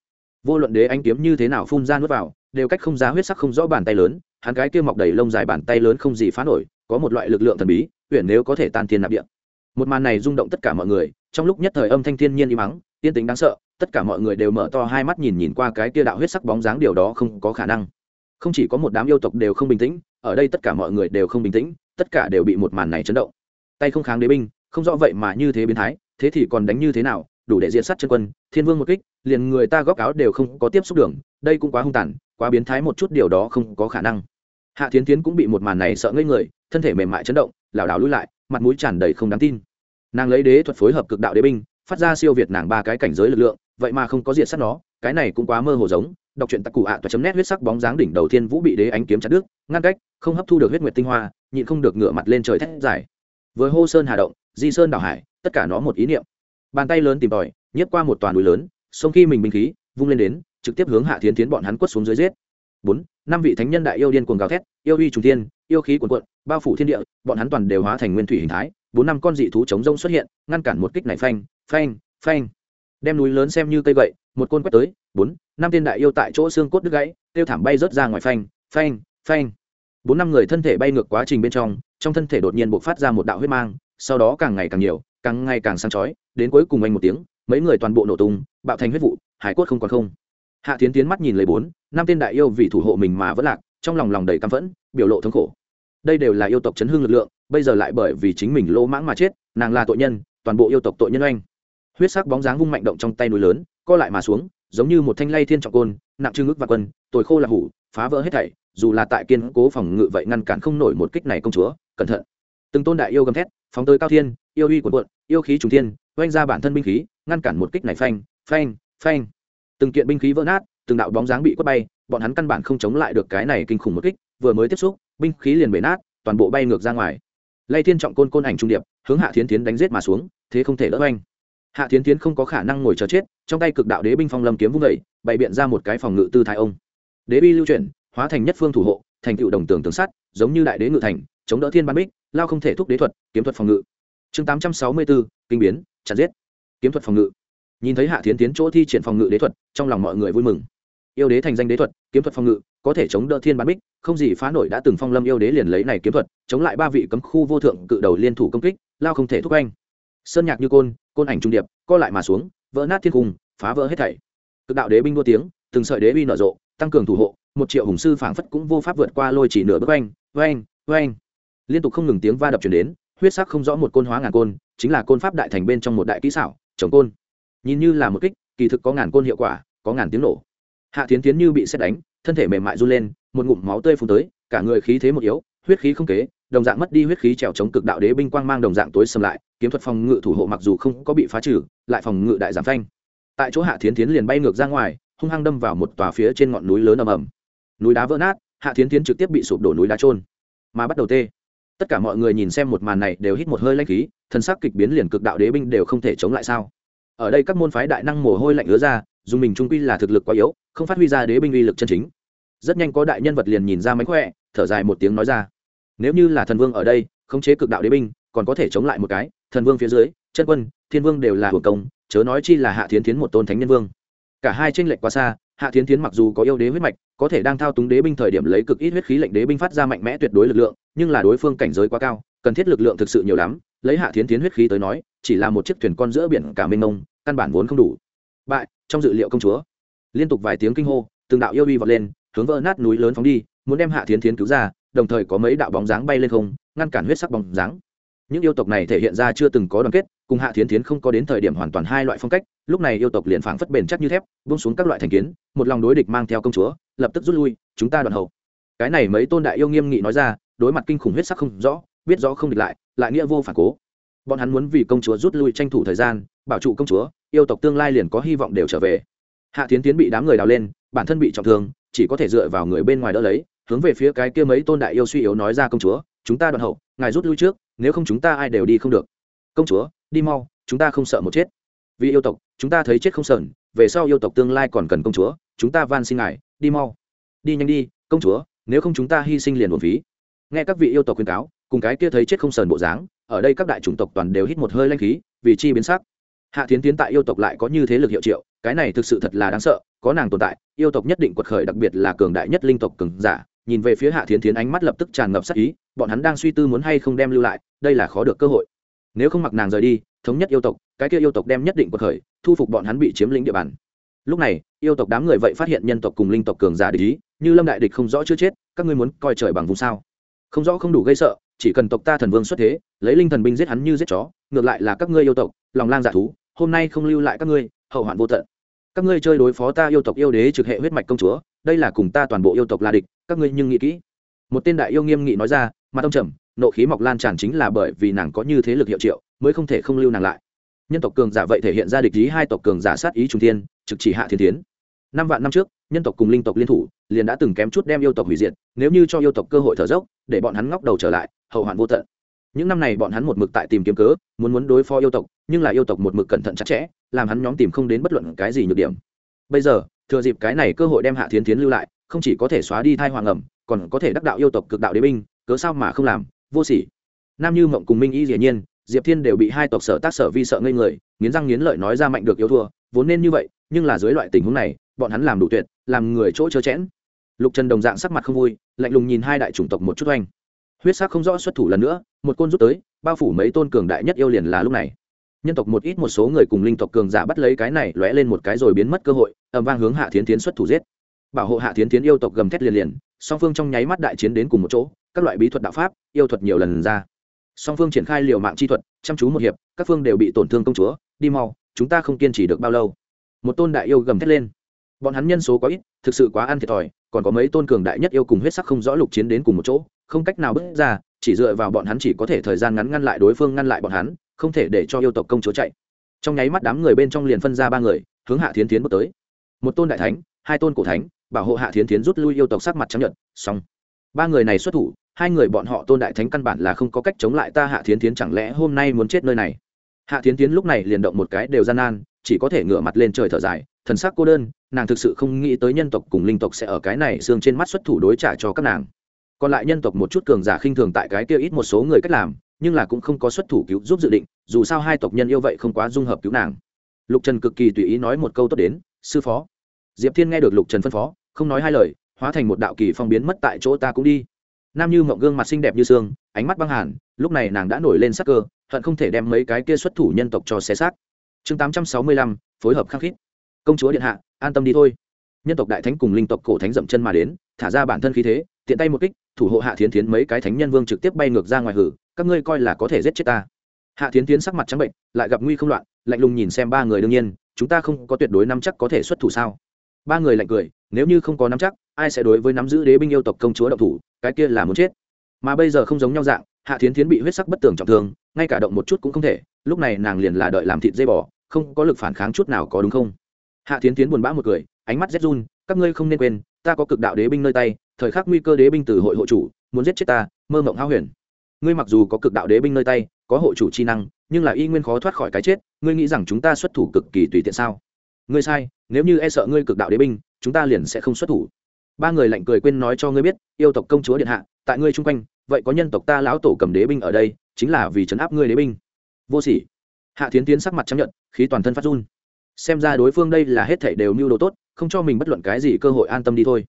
Vô luận đế anh kiếm như thế nào phun ra nuốt vào đều cách không giá huyết sắc không rõ bàn tay lớn, hắn cái kia mọc đầy lông dài bàn tay lớn không gì phá nổi, có một loại lực lượng thần bí huyện nếu có thể tan thiên nạp địa. Một màn này rung động tất cả mọi người, trong lúc nhất thời âm thanh thiên nhiên im mắng tiên tính đáng sợ, tất cả mọi người đều mở to hai mắt nhìn nhìn qua cái kia đạo huyết sắc bóng dáng, điều đó không có khả năng. Không chỉ có một đám yêu tộc đều không bình tĩnh, ở đây tất cả mọi người đều không bình tĩnh, tất cả đều bị một màn này chấn động. Tay không kháng đế binh, không rõ vậy mà như thế biến thái, thế thì còn đánh như thế nào, đủ để diện sát chân quân, thiên vương một kích, liền người ta góp áo đều không có tiếp xúc đường, đây cũng quá hung tàn quá biến thái một chút điều đó không có khả năng. Hạ thiến tiến cũng bị một màn này sợ ngây người, thân thể mềm mại chấn động, lảo đảo lui lại, mặt mũi tràn đầy không đáng tin. Nàng lấy đế thuật phối hợp cực đạo đế binh, phát ra siêu việt nàng ba cái cảnh giới lực lượng, vậy mà không có diện sắt nó, cái này cũng quá mơ hồ giống, đọc truyện tặc cụ ạ toa chấm nét huyết sắc bóng dáng đỉnh đầu tiên vũ bị đế ánh kiếm chặt đứt, ngăn cách, không hấp thu được huyết nguyệt tinh hoa, nhịn không được ngửa mặt lên trời thét dài. Với hô sơn hà động, di sơn đảo hải, tất cả nó một ý niệm. Bàn tay lớn tìm tòi nhấp qua một toàn núi lớn, sông khi mình binh khí, vung lên đến trực tiếp hướng hạ thiến tiến bọn hắn quất xuống dưới giết. Bốn, năm vị thánh nhân đại yêu điên cuồng gào thét, yêu uy trùng thiên, yêu khí cuồn cuộn, bao phủ thiên địa, bọn hắn toàn đều hóa thành nguyên thủy hình thái. Bốn năm con dị thú chống rông xuất hiện, ngăn cản một kích này phanh phanh phanh. Đem núi lớn xem như cây gậy, một côn quét tới. Bốn, năm tên đại yêu tại chỗ xương cốt đứt gãy tiêu thảm bay rớt ra ngoài phanh phanh phanh. Bốn năm người thân thể bay ngược quá trình bên trong trong thân thể đột nhiên bộc phát ra một đạo huyết mang, sau đó càng ngày càng nhiều, càng ngày càng sáng chói, đến cuối cùng anh một tiếng, mấy người toàn bộ nổ tung, bạo thành huyết vụ, hải cốt không còn không hạ tiến tiến mắt nhìn lấy bốn, năm tên đại yêu vì thủ hộ mình mà vẫn lạc, trong lòng lòng đầy căm phẫn, biểu lộ thống khổ. Đây đều là yêu tộc chấn hương lực lượng, bây giờ lại bởi vì chính mình lỗ mãng mà chết, nàng là tội nhân, toàn bộ yêu tộc tội nhân oanh. Huyết sắc bóng dáng vung mạnh động trong tay núi lớn, co lại mà xuống, giống như một thanh lay thiên trọng côn, nặng trưng ức và quân, tồi khô là hủ, phá vỡ hết thảy, dù là tại kiên cố phòng ngự vậy ngăn cản không nổi một kích này công chúa, cẩn thận. Từng tôn đại yêu gầm thét, phóng tới cao thiên, yêu uy cuộn cuộn, yêu khí trùng thiên, oanh ra bản thân binh khí, ngăn cản một kích này phanh phanh phanh từng kiện binh khí vỡ nát, từng đạo bóng dáng bị quất bay, bọn hắn căn bản không chống lại được cái này kinh khủng một kích, vừa mới tiếp xúc, binh khí liền bể nát, toàn bộ bay ngược ra ngoài. Lay thiên trọng côn côn ảnh trung điệp, hướng hạ thiến tiến đánh giết mà xuống, thế không thể đỡ oanh. Hạ thiến tiến không có khả năng ngồi chờ chết, trong tay cực đạo đế binh phong lâm kiếm vung vẩy bày biện ra một cái phòng ngự tư thái ông. Đế bi lưu chuyển, hóa thành nhất phương thủ hộ, thành tựu đồng tường tường sắt, giống như đại đế ngự thành, chống đỡ thiên ban bích, lao không thể thúc đế thuật, kiếm thuật phòng ngự. Chương tám trăm sáu mươi bốn, kinh biến, chặt giết. Kiếm thuật phòng ngự nhìn thấy hạ thiến tiến chỗ thi triển phòng ngự đế thuật, trong lòng mọi người vui mừng. Yêu đế thành danh đế thuật, kiếm thuật phòng ngự, có thể chống đỡ thiên bán bích, không gì phá nổi đã từng phong lâm yêu đế liền lấy này kiếm thuật, chống lại ba vị cấm khu vô thượng cự đầu liên thủ công kích, lao không thể thúc anh. Sơn nhạc như côn côn ảnh trung điệp, co lại mà xuống, vỡ nát thiên cung, phá vỡ hết thảy. Cực đạo đế binh đua tiếng, từng sợi đế uy nở rộ, tăng cường thủ hộ, một triệu hùng sư phảng phất cũng vô pháp vượt qua lôi chỉ nửa bước oanh oanh oanh. Liên tục không ngừng tiếng va đập chuyển đến, huyết sắc không rõ một côn hóa ngàn côn, chính là côn pháp đại thành bên trong một đại kỹ xảo chống côn nhìn như là một kích, kỳ thực có ngàn côn hiệu quả, có ngàn tiếng nổ. Hạ tiến tiến như bị xét đánh, thân thể mềm mại run lên, một ngụm máu tươi phun tới, cả người khí thế một yếu, huyết khí không kế, đồng dạng mất đi huyết khí trèo chống cực đạo đế binh quang mang đồng dạng tối xâm lại, kiếm thuật phòng ngự thủ hộ mặc dù không có bị phá trừ, lại phòng ngự đại giảm phanh. Tại chỗ hạ thiến tiến liền bay ngược ra ngoài, hung hăng đâm vào một tòa phía trên ngọn núi lớn ầm ầm. Núi đá vỡ nát, hạ thiến tiến trực tiếp bị sụp đổ núi đá trôn mà bắt đầu tê. Tất cả mọi người nhìn xem một màn này đều hít một hơi lanh khí, thân xác kịch biến liền cực đạo đế binh đều không thể chống lại sao? Ở đây các môn phái đại năng mồ hôi lạnh ứa ra, dù mình trung quy là thực lực quá yếu, không phát huy ra đế binh uy lực chân chính. Rất nhanh có đại nhân vật liền nhìn ra mánh khỏe, thở dài một tiếng nói ra, nếu như là thần vương ở đây, khống chế cực đạo đế binh, còn có thể chống lại một cái, thần vương phía dưới, chân quân, thiên vương đều là hưởng công, chớ nói chi là hạ thiến tiến một tôn thánh nhân vương. Cả hai tranh lệch quá xa, hạ thiến tiến mặc dù có yêu đế huyết mạch, có thể đang thao túng đế binh thời điểm lấy cực ít huyết khí lệnh đế binh phát ra mạnh mẽ tuyệt đối lực lượng, nhưng là đối phương cảnh giới quá cao, cần thiết lực lượng thực sự nhiều lắm, lấy hạ thiến tiến huyết khí tới nói chỉ là một chiếc thuyền con giữa biển cả mênh mông, căn bản vốn không đủ. Bại, trong dự liệu công chúa. Liên tục vài tiếng kinh hô, từng đạo yêu uy vọt lên, hướng vỡ nát núi lớn phóng đi, muốn đem hạ thiến thiến cứu ra, đồng thời có mấy đạo bóng dáng bay lên không, ngăn cản huyết sắc bóng dáng. Những yêu tộc này thể hiện ra chưa từng có đoàn kết, cùng hạ thiến thiến không có đến thời điểm hoàn toàn hai loại phong cách, lúc này yêu tộc liền phảng phất bền chắc như thép vung xuống các loại thành kiến, một lòng đối địch mang theo công chúa, lập tức rút lui, chúng ta đoàn hậu. Cái này mấy tôn đại yêu nghiêm nghị nói ra, đối mặt kinh khủng huyết sắc không rõ, biết rõ không địch lại lại nghĩa vô phản cố bọn hắn muốn vì công chúa rút lui tranh thủ thời gian, bảo trụ công chúa, yêu tộc tương lai liền có hy vọng đều trở về. Hạ tiến tiến bị đám người đào lên, bản thân bị trọng thương, chỉ có thể dựa vào người bên ngoài đỡ lấy, hướng về phía cái kia mấy tôn đại yêu suy yếu nói ra công chúa, chúng ta đoạn hậu, ngài rút lui trước, nếu không chúng ta ai đều đi không được. Công chúa, đi mau, chúng ta không sợ một chết. Vì yêu tộc, chúng ta thấy chết không sờn, về sau yêu tộc tương lai còn cần công chúa, chúng ta van xin ngài, đi mau. Đi nhanh đi, công chúa, nếu không chúng ta hy sinh liền một phí. Nghe các vị yêu tộc khuyên cáo, cùng cái kia thấy chết không sờn bộ dáng ở đây các đại chủng tộc toàn đều hít một hơi lanh khí, vì chi biến sắc. Hạ thiến tiến tại yêu tộc lại có như thế lực hiệu triệu, cái này thực sự thật là đáng sợ, có nàng tồn tại, yêu tộc nhất định quật khởi đặc biệt là cường đại nhất linh tộc cường giả. Nhìn về phía hạ thiến tiến ánh mắt lập tức tràn ngập sắc ý, bọn hắn đang suy tư muốn hay không đem lưu lại, đây là khó được cơ hội. Nếu không mặc nàng rời đi, thống nhất yêu tộc, cái kia yêu tộc đem nhất định quật khởi, thu phục bọn hắn bị chiếm lĩnh địa bàn. Lúc này, yêu tộc đám người vậy phát hiện nhân tộc cùng linh tộc cường giả địch ý, như lâm đại địch không rõ chưa chết, các ngươi muốn coi trời bằng vùng sao? Không rõ không đủ gây sợ chỉ cần tộc ta thần vương xuất thế, lấy linh thần binh giết hắn như giết chó, ngược lại là các ngươi yêu tộc, lòng lang dạ thú, hôm nay không lưu lại các ngươi, hậu hoạn vô tận. Các ngươi chơi đối phó ta yêu tộc yêu đế trực hệ huyết mạch công chúa, đây là cùng ta toàn bộ yêu tộc là địch, các ngươi nhưng nghĩ kỹ. Một tên đại yêu nghiêm nghị nói ra mà tông trầm, nộ khí mọc lan tràn chính là bởi vì nàng có như thế lực hiệu triệu, mới không thể không lưu nàng lại. Nhân tộc cường giả vậy thể hiện ra địch ý, hai tộc cường giả sát ý trung thiên, trực chỉ hạ thiên tiến. Năm vạn năm trước nhân tộc cùng linh tộc liên thủ, liền đã từng kém chút đem yêu tộc hủy diệt, nếu như cho yêu tộc cơ hội thở dốc, để bọn hắn ngóc đầu trở lại, hậu hoạn vô tận. Những năm này bọn hắn một mực tại tìm kiếm cớ, muốn muốn đối phó yêu tộc, nhưng là yêu tộc một mực cẩn thận chặt chẽ, làm hắn nhóm tìm không đến bất luận cái gì nhược điểm. Bây giờ, thừa dịp cái này cơ hội đem hạ thiến tiến lưu lại, không chỉ có thể xóa đi thai hoàng ẩm, còn có thể đắc đạo yêu tộc cực đạo đế binh, cớ sao mà không làm, vô sỉ. Nam như mộng cùng minh y dĩ nhiên, diệp thiên đều bị hai tộc sở tác sở vi sợ ngây người, nghiến răng nghiến lợi nói ra mạnh được yêu thua, vốn nên như vậy, nhưng là dưới loại tình huống này, bọn hắn làm đủ tuyệt làm người chỗ chớ chẽn. Lục trần đồng dạng sắc mặt không vui, lạnh lùng nhìn hai đại chủng tộc một chút oanh. Huyết sắc không rõ xuất thủ lần nữa, một côn rút tới, bao phủ mấy tôn cường đại nhất yêu liền là lúc này. Nhân tộc một ít một số người cùng linh tộc cường giả bắt lấy cái này, lóe lên một cái rồi biến mất cơ hội ẩm vang hướng hạ thiến tiến xuất thủ giết. Bảo hộ hạ thiến tiến yêu tộc gầm thét liền liền, song phương trong nháy mắt đại chiến đến cùng một chỗ, các loại bí thuật đạo pháp, yêu thuật nhiều lần ra. Song phương triển khai liều mạng chi thuật, chăm chú một hiệp, các phương đều bị tổn thương công chúa, đi mau, chúng ta không kiên trì được bao lâu. Một tôn đại yêu gầm thét lên bọn hắn nhân số quá ít, thực sự quá ăn thiệt thòi, còn có mấy tôn cường đại nhất yêu cùng huyết sắc không rõ lục chiến đến cùng một chỗ, không cách nào bước ra, chỉ dựa vào bọn hắn chỉ có thể thời gian ngắn ngăn lại đối phương ngăn lại bọn hắn, không thể để cho yêu tộc công chúa chạy. Trong nháy mắt đám người bên trong liền phân ra ba người, hướng hạ thiến tiến bước tới. Một tôn đại thánh, hai tôn cổ thánh, bảo hộ hạ thiến tiến rút lui yêu tộc sắc mặt chấp nhận xong. Ba người này xuất thủ, hai người bọn họ tôn đại thánh căn bản là không có cách chống lại ta hạ thiến tiến chẳng lẽ hôm nay muốn chết nơi này? Hạ thiến tiến lúc này liền động một cái đều gian nan, chỉ có thể ngửa mặt lên trời thở dài, thần sắc cô đơn nàng thực sự không nghĩ tới nhân tộc cùng linh tộc sẽ ở cái này xương trên mắt xuất thủ đối trả cho các nàng. Còn lại nhân tộc một chút cường giả khinh thường tại cái kia ít một số người cách làm, nhưng là cũng không có xuất thủ cứu giúp dự định, dù sao hai tộc nhân yêu vậy không quá dung hợp cứu nàng. Lục trần cực kỳ tùy ý nói một câu tốt đến, sư phó. Diệp thiên nghe được lục trần phân phó, không nói hai lời, hóa thành một đạo kỳ phong biến mất tại chỗ ta cũng đi. Nam như mộng gương mặt xinh đẹp như xương, ánh mắt băng hàn, lúc này nàng đã nổi lên sắc cơ, hận không thể đem mấy cái kia xuất thủ nhân tộc cho xé xác. Chương tám trăm sáu mươi lăm, phối hợp khắc khít công chúa điện hạ, an tâm đi thôi. Nhân tộc đại thánh cùng linh tộc cổ thánh dậm chân mà đến, thả ra bản thân khí thế, tiện tay một kích, thủ hộ hạ thiến thiến mấy cái thánh nhân vương trực tiếp bay ngược ra ngoài hử, các ngươi coi là có thể giết chết ta. Hạ thiến thiến sắc mặt trắng bệnh, lại gặp nguy không loạn, lạnh lùng nhìn xem ba người đương nhiên, chúng ta không có tuyệt đối nắm chắc có thể xuất thủ sao? Ba người lạnh cười, nếu như không có nắm chắc, ai sẽ đối với nắm giữ đế binh yêu tộc công chúa động thủ, cái kia là muốn chết. Mà bây giờ không giống nhau dạng, hạ thiến thiến bị huyết sắc bất tường trọng thương, ngay cả động một chút cũng không thể, lúc này nàng liền là đợi làm thịt dây bò, không có lực phản kháng chút nào có đúng không? Hạ thiến thiến buồn bã một cười, ánh mắt rét run, các ngươi không nên quên, ta có cực đạo đế binh nơi tay, thời khắc nguy cơ đế binh từ hội hộ chủ, muốn giết chết ta, mơ mộng hao huyền. Ngươi mặc dù có cực đạo đế binh nơi tay, có hộ chủ chi năng, nhưng là y nguyên khó thoát khỏi cái chết, ngươi nghĩ rằng chúng ta xuất thủ cực kỳ tùy tiện sao? Ngươi sai, nếu như e sợ ngươi cực đạo đế binh, chúng ta liền sẽ không xuất thủ. Ba người lạnh cười quên nói cho ngươi biết, yêu tộc công chúa điện hạ, tại ngươi chung quanh, vậy có nhân tộc ta lão tổ cầm đế binh ở đây, chính là vì chấn áp ngươi đế binh. Vô sỉ. Hạ thiến tiến sắc mặt chấp nhận, khí toàn thân phát run xem ra đối phương đây là hết thảy đều mưu đồ tốt, không cho mình bất luận cái gì cơ hội an tâm đi thôi.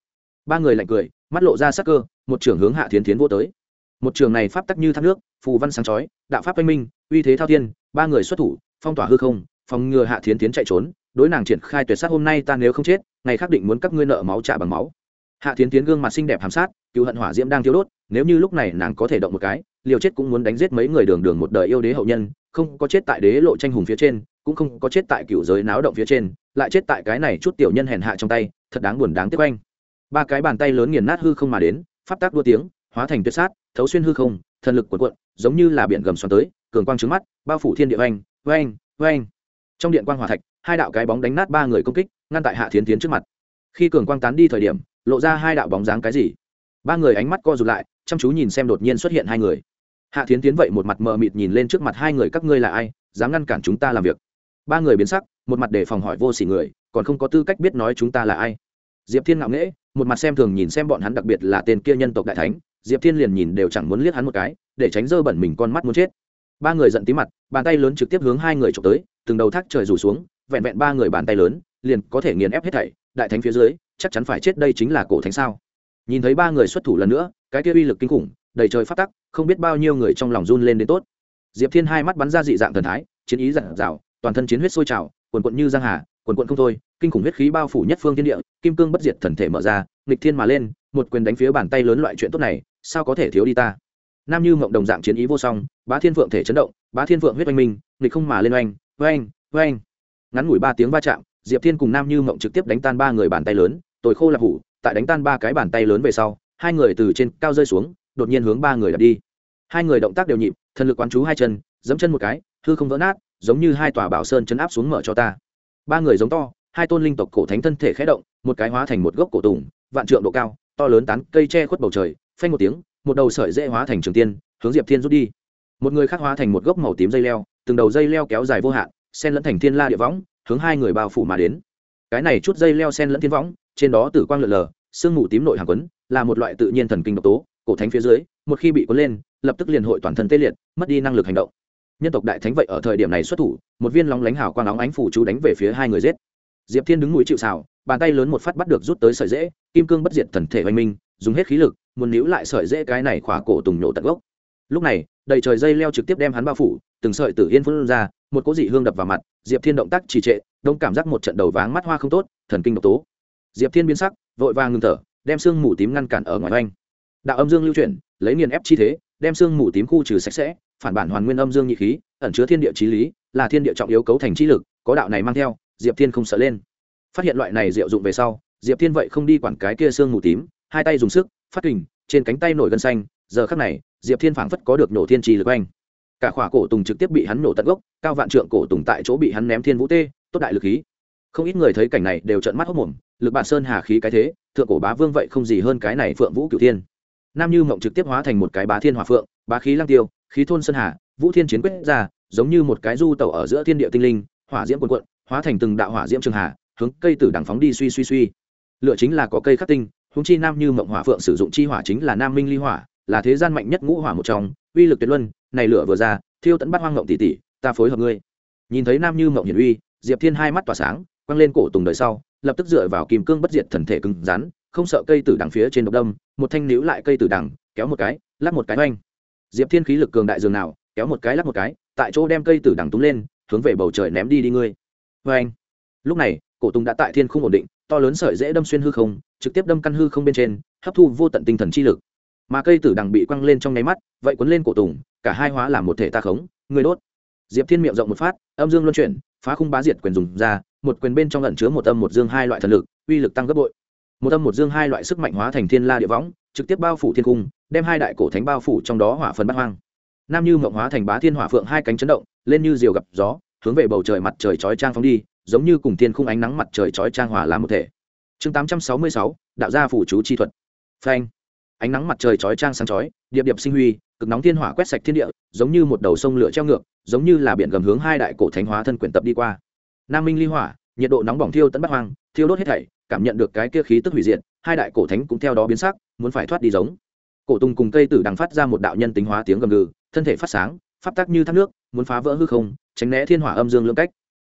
Ba người lạnh cười, mắt lộ ra sắc cơ, một trưởng hướng hạ thiến tiến vô tới. Một trường này pháp tắc như thác nước, phù văn sáng chói, đạo pháp anh minh, uy thế thao thiên, ba người xuất thủ, phong tỏa hư không, phòng ngừa hạ thiến tiến chạy trốn, đối nàng triển khai tuyệt sát hôm nay ta nếu không chết, ngày khắc định muốn các ngươi nợ máu trả bằng máu. Hạ thiến tiến gương mặt xinh đẹp hàm sát, cựu hận hỏa diễm đang thiếu đốt, nếu như lúc này nàng có thể động một cái, liều chết cũng muốn đánh giết mấy người đường đường một đời yêu đế hậu nhân, không có chết tại đế lộ tranh hùng phía trên cũng không có chết tại cựu giới náo động phía trên, lại chết tại cái này chút tiểu nhân hèn hạ trong tay, thật đáng buồn đáng tiếc anh. Ba cái bàn tay lớn nghiền nát hư không mà đến, pháp tác đua tiếng, hóa thành tuyệt sát, thấu xuyên hư không, thần lực cuộn cuộn, giống như là biển gầm xoắn tới, cường quang trứng mắt, bao phủ thiên địa oanh oanh oanh. Trong điện quang hòa thạch, hai đạo cái bóng đánh nát ba người công kích, ngăn tại hạ thiến tiến trước mặt. Khi cường quang tán đi thời điểm, lộ ra hai đạo bóng dáng cái gì? Ba người ánh mắt co rụt lại, chăm chú nhìn xem đột nhiên xuất hiện hai người. Hạ thiến tiến vậy một mặt mờ mịt nhìn lên trước mặt hai người, các ngươi là ai? Dám ngăn cản chúng ta làm việc? Ba người biến sắc, một mặt để phòng hỏi vô s ỉ người, còn không có tư cách biết nói chúng ta là ai. Diệp thiên ngạo nghễ, một mặt xem thường nhìn xem bọn hắn đặc biệt là tên kia nhân tộc đại thánh. Diệp thiên liền nhìn đều chẳng muốn liếc hắn một cái, để tránh dơ bẩn mình con mắt muốn chết. Ba người giận tí mặt, bàn tay lớn trực tiếp hướng hai người trộm tới, từng đầu thác trời rủ xuống, vẹn vẹn ba người bàn tay lớn, liền có thể nghiền ép hết thảy. Đại thánh phía dưới, chắc chắn phải chết đây chính là cổ thánh sao? Nhìn thấy ba người xuất thủ lần nữa, cái kia uy lực kinh khủng, đầy trời phát tắc, không biết bao nhiêu người trong lòng run lên đến tốt. Diệp thiên hai mắt bắn ra dị dạng thần thái, chiến ý dặn dào toàn thân chiến huyết sôi trào quần quận như giang hà quần quận không thôi, kinh khủng huyết khí bao phủ nhất phương thiên địa, kim cương bất diệt thần thể mở ra, nghịch thiên mà lên, một quyền đánh phía bàn tay lớn loại chuyện tốt này, sao có thể thiếu đi ta? Nam như mộng đồng dạng chiến ý vô song, bá thiên phượng thể chấn động, bá thiên phượng huyết oanh minh, nghịch không mà lên oanh oanh oanh. Ngắn ngủi ba tiếng va chạm, diệp thiên cùng nam như mộng trực tiếp đánh tan ba người bàn tay lớn, tồi khô lạp hủ, tại đánh tan ba cái bàn tay lớn về sau, hai người từ trên cao rơi xuống, đột nhiên hướng ba người đặt đi. Hai người động tác đều nhịp, thần lực quán chú hai chân, dẫm chân một cái, hư không vỡ nát giống như hai tòa bảo sơn chấn áp xuống mở cho ta. Ba người giống to, hai tôn linh tộc cổ thánh thân thể khẽ động, một cái hóa thành một gốc cổ tùng, vạn trượng độ cao, to lớn tán cây che khuất bầu trời, phanh một tiếng, một đầu sợi dễ hóa thành trường tiên, hướng diệp thiên rút đi. Một người khác hóa thành một gốc màu tím dây leo, từng đầu dây leo kéo dài vô hạn sen lẫn thành thiên la địa võng, hướng hai người bao phủ mà đến. Cái này chút dây leo sen lẫn thiên võng, trên đó tử quang lượn lờ, sương mù tím nội hàng quấn, là một loại tự nhiên thần kinh độc tố, cổ thánh phía dưới, một khi bị cuốn lên, lập tức liền hội toàn thân tê liệt, mất đi năng lực hành động nhân tộc đại thánh vậy ở thời điểm này xuất thủ, một viên lóng lánh hào quang óng ánh phủ chú đánh về phía hai người giết. Diệp thiên đứng mũi chịu xào bàn tay lớn một phát bắt được rút tới sợi dễ kim cương bất diệt thần thể oanh minh, dùng hết khí lực, muốn níu lại sợi dễ cái này khỏa cổ tùng nhổ tận gốc. Lúc này, đầy trời dây leo trực tiếp đem hắn bao phủ, từng sợi tử yên phun ra, một cỗ dị hương đập vào mặt, diệp thiên động tác trì trệ, đông cảm giác một trận đầu váng mắt hoa không tốt, thần kinh độc tố. Diệp thiên biến sắc, vội vàng ngừng thở, đem xương mù tím ngăn cản ở ngoài oanh. Đạo âm dương lưu chuyển, lấy nghiền ép chi thế, đem xương mù tím khu trừ sạch sẽ phản bản hoàn nguyên âm dương nhị khí, ẩn chứa thiên địa trí lý, là thiên địa trọng yếu cấu thành trí lực, có đạo này mang theo, diệp thiên không sợ lên. Phát hiện loại này diệu dụng về sau, diệp thiên vậy không đi quản cái kia xương mù tím, hai tay dùng sức, phát kình, trên cánh tay nổi gân xanh, giờ khắc này, diệp thiên phảng phất có được nổ thiên trì lực oanh. Cả khỏa cổ tùng trực tiếp bị hắn nổ tận gốc, cao vạn trượng cổ tùng tại chỗ bị hắn ném thiên vũ tê, tốt đại lực khí. Không ít người thấy cảnh này đều trợn mắt hốc mồm, lực bản sơn hà khí cái thế, thượng cổ bá vương vậy không gì hơn cái này phượng vũ cửu thiên. Nam như mộng trực tiếp hóa thành một cái bá thiên hòa phượng bá khí lang tiêu, khí thôn sơn hà, vũ thiên chiến quyết ra, giống như một cái du tẩu ở giữa thiên địa tinh linh, hỏa diễm quần quận hóa thành từng đạo hỏa diễm trường hà, hướng cây tử đằng phóng đi suy suy suy. Lựa chính là có cây khắc tinh húng chi nam như mộng hỏa phượng sử dụng chi hỏa chính là nam minh ly hỏa, là thế gian mạnh nhất ngũ hỏa một trong, uy lực tuyệt luân, này lửa vừa ra, thiêu tận bắt hoang ngộng tỷ tỷ, ta phối hợp ngươi. Nhìn thấy nam như mộng hiển uy, diệp thiên hai mắt tỏa sáng, quăng lên cổ tùng đời sau, lập tức dựa vào kìm cương bất diệt thần thể cứng rắn, không sợ cây tử đằng phía trên độc đâm, một thanh níu lại cây tử đằng, kéo một cái, lắc một cái oanh diệp thiên khí lực cường đại dường nào, kéo một cái lắc một cái, tại chỗ đem cây tử đằng túng lên, hướng về bầu trời ném đi đi ngươi. Oanh lúc này, cổ tùng đã tại thiên không ổn định, to lớn sợi dễ đâm xuyên hư không, trực tiếp đâm căn hư không bên trên, hấp thu vô tận tinh thần chi lực. Mà cây tử đằng bị quăng lên trong nháy mắt, vậy quấn lên cổ tùng, cả hai hóa làm một thể ta khống người đốt. Diệp thiên miệng rộng một phát, âm dương luân chuyển, phá khung bá diệt quyền dùng ra, một quyền bên trong lẩn chứa một âm một dương hai loại thần lực, uy lực tăng gấp bội. Một âm một dương hai loại sức mạnh hóa thành thiên la địa võng trực tiếp bao phủ thiên cung, đem hai đại cổ thánh bao phủ trong đó hỏa phần bắt hoang. Nam như mộng hóa thành bá thiên hỏa phượng hai cánh chấn động, lên như diều gặp gió, hướng về bầu trời mặt trời chói trang phóng đi, giống như cùng thiên khung ánh nắng mặt trời chói trang hỏa làm một thể. Chương tám trăm sáu mươi sáu, đạo gia phủ chú chi thuật. Phanh. Ánh nắng mặt trời chói trang sáng chói, điệp điệp sinh huy, cực nóng thiên hỏa quét sạch thiên địa, giống như một đầu sông lửa treo ngược, giống như là biển gầm hướng hai đại cổ thánh hóa thân quyển tập đi qua. Nam minh ly hỏa, nhiệt độ nóng bỏng thiêu tận bắt hoang, thiêu đốt hết thảy, cảm nhận được cái kia khí tức hủy diệt hai đại cổ thánh cũng theo đó biến sắc, muốn phải thoát đi giống. Cổ tùng cùng cây tử đằng phát ra một đạo nhân tính hóa tiếng gầm gừ, thân thể phát sáng, pháp tác như thác nước, muốn phá vỡ hư không, tránh né thiên hỏa âm dương lượng cách.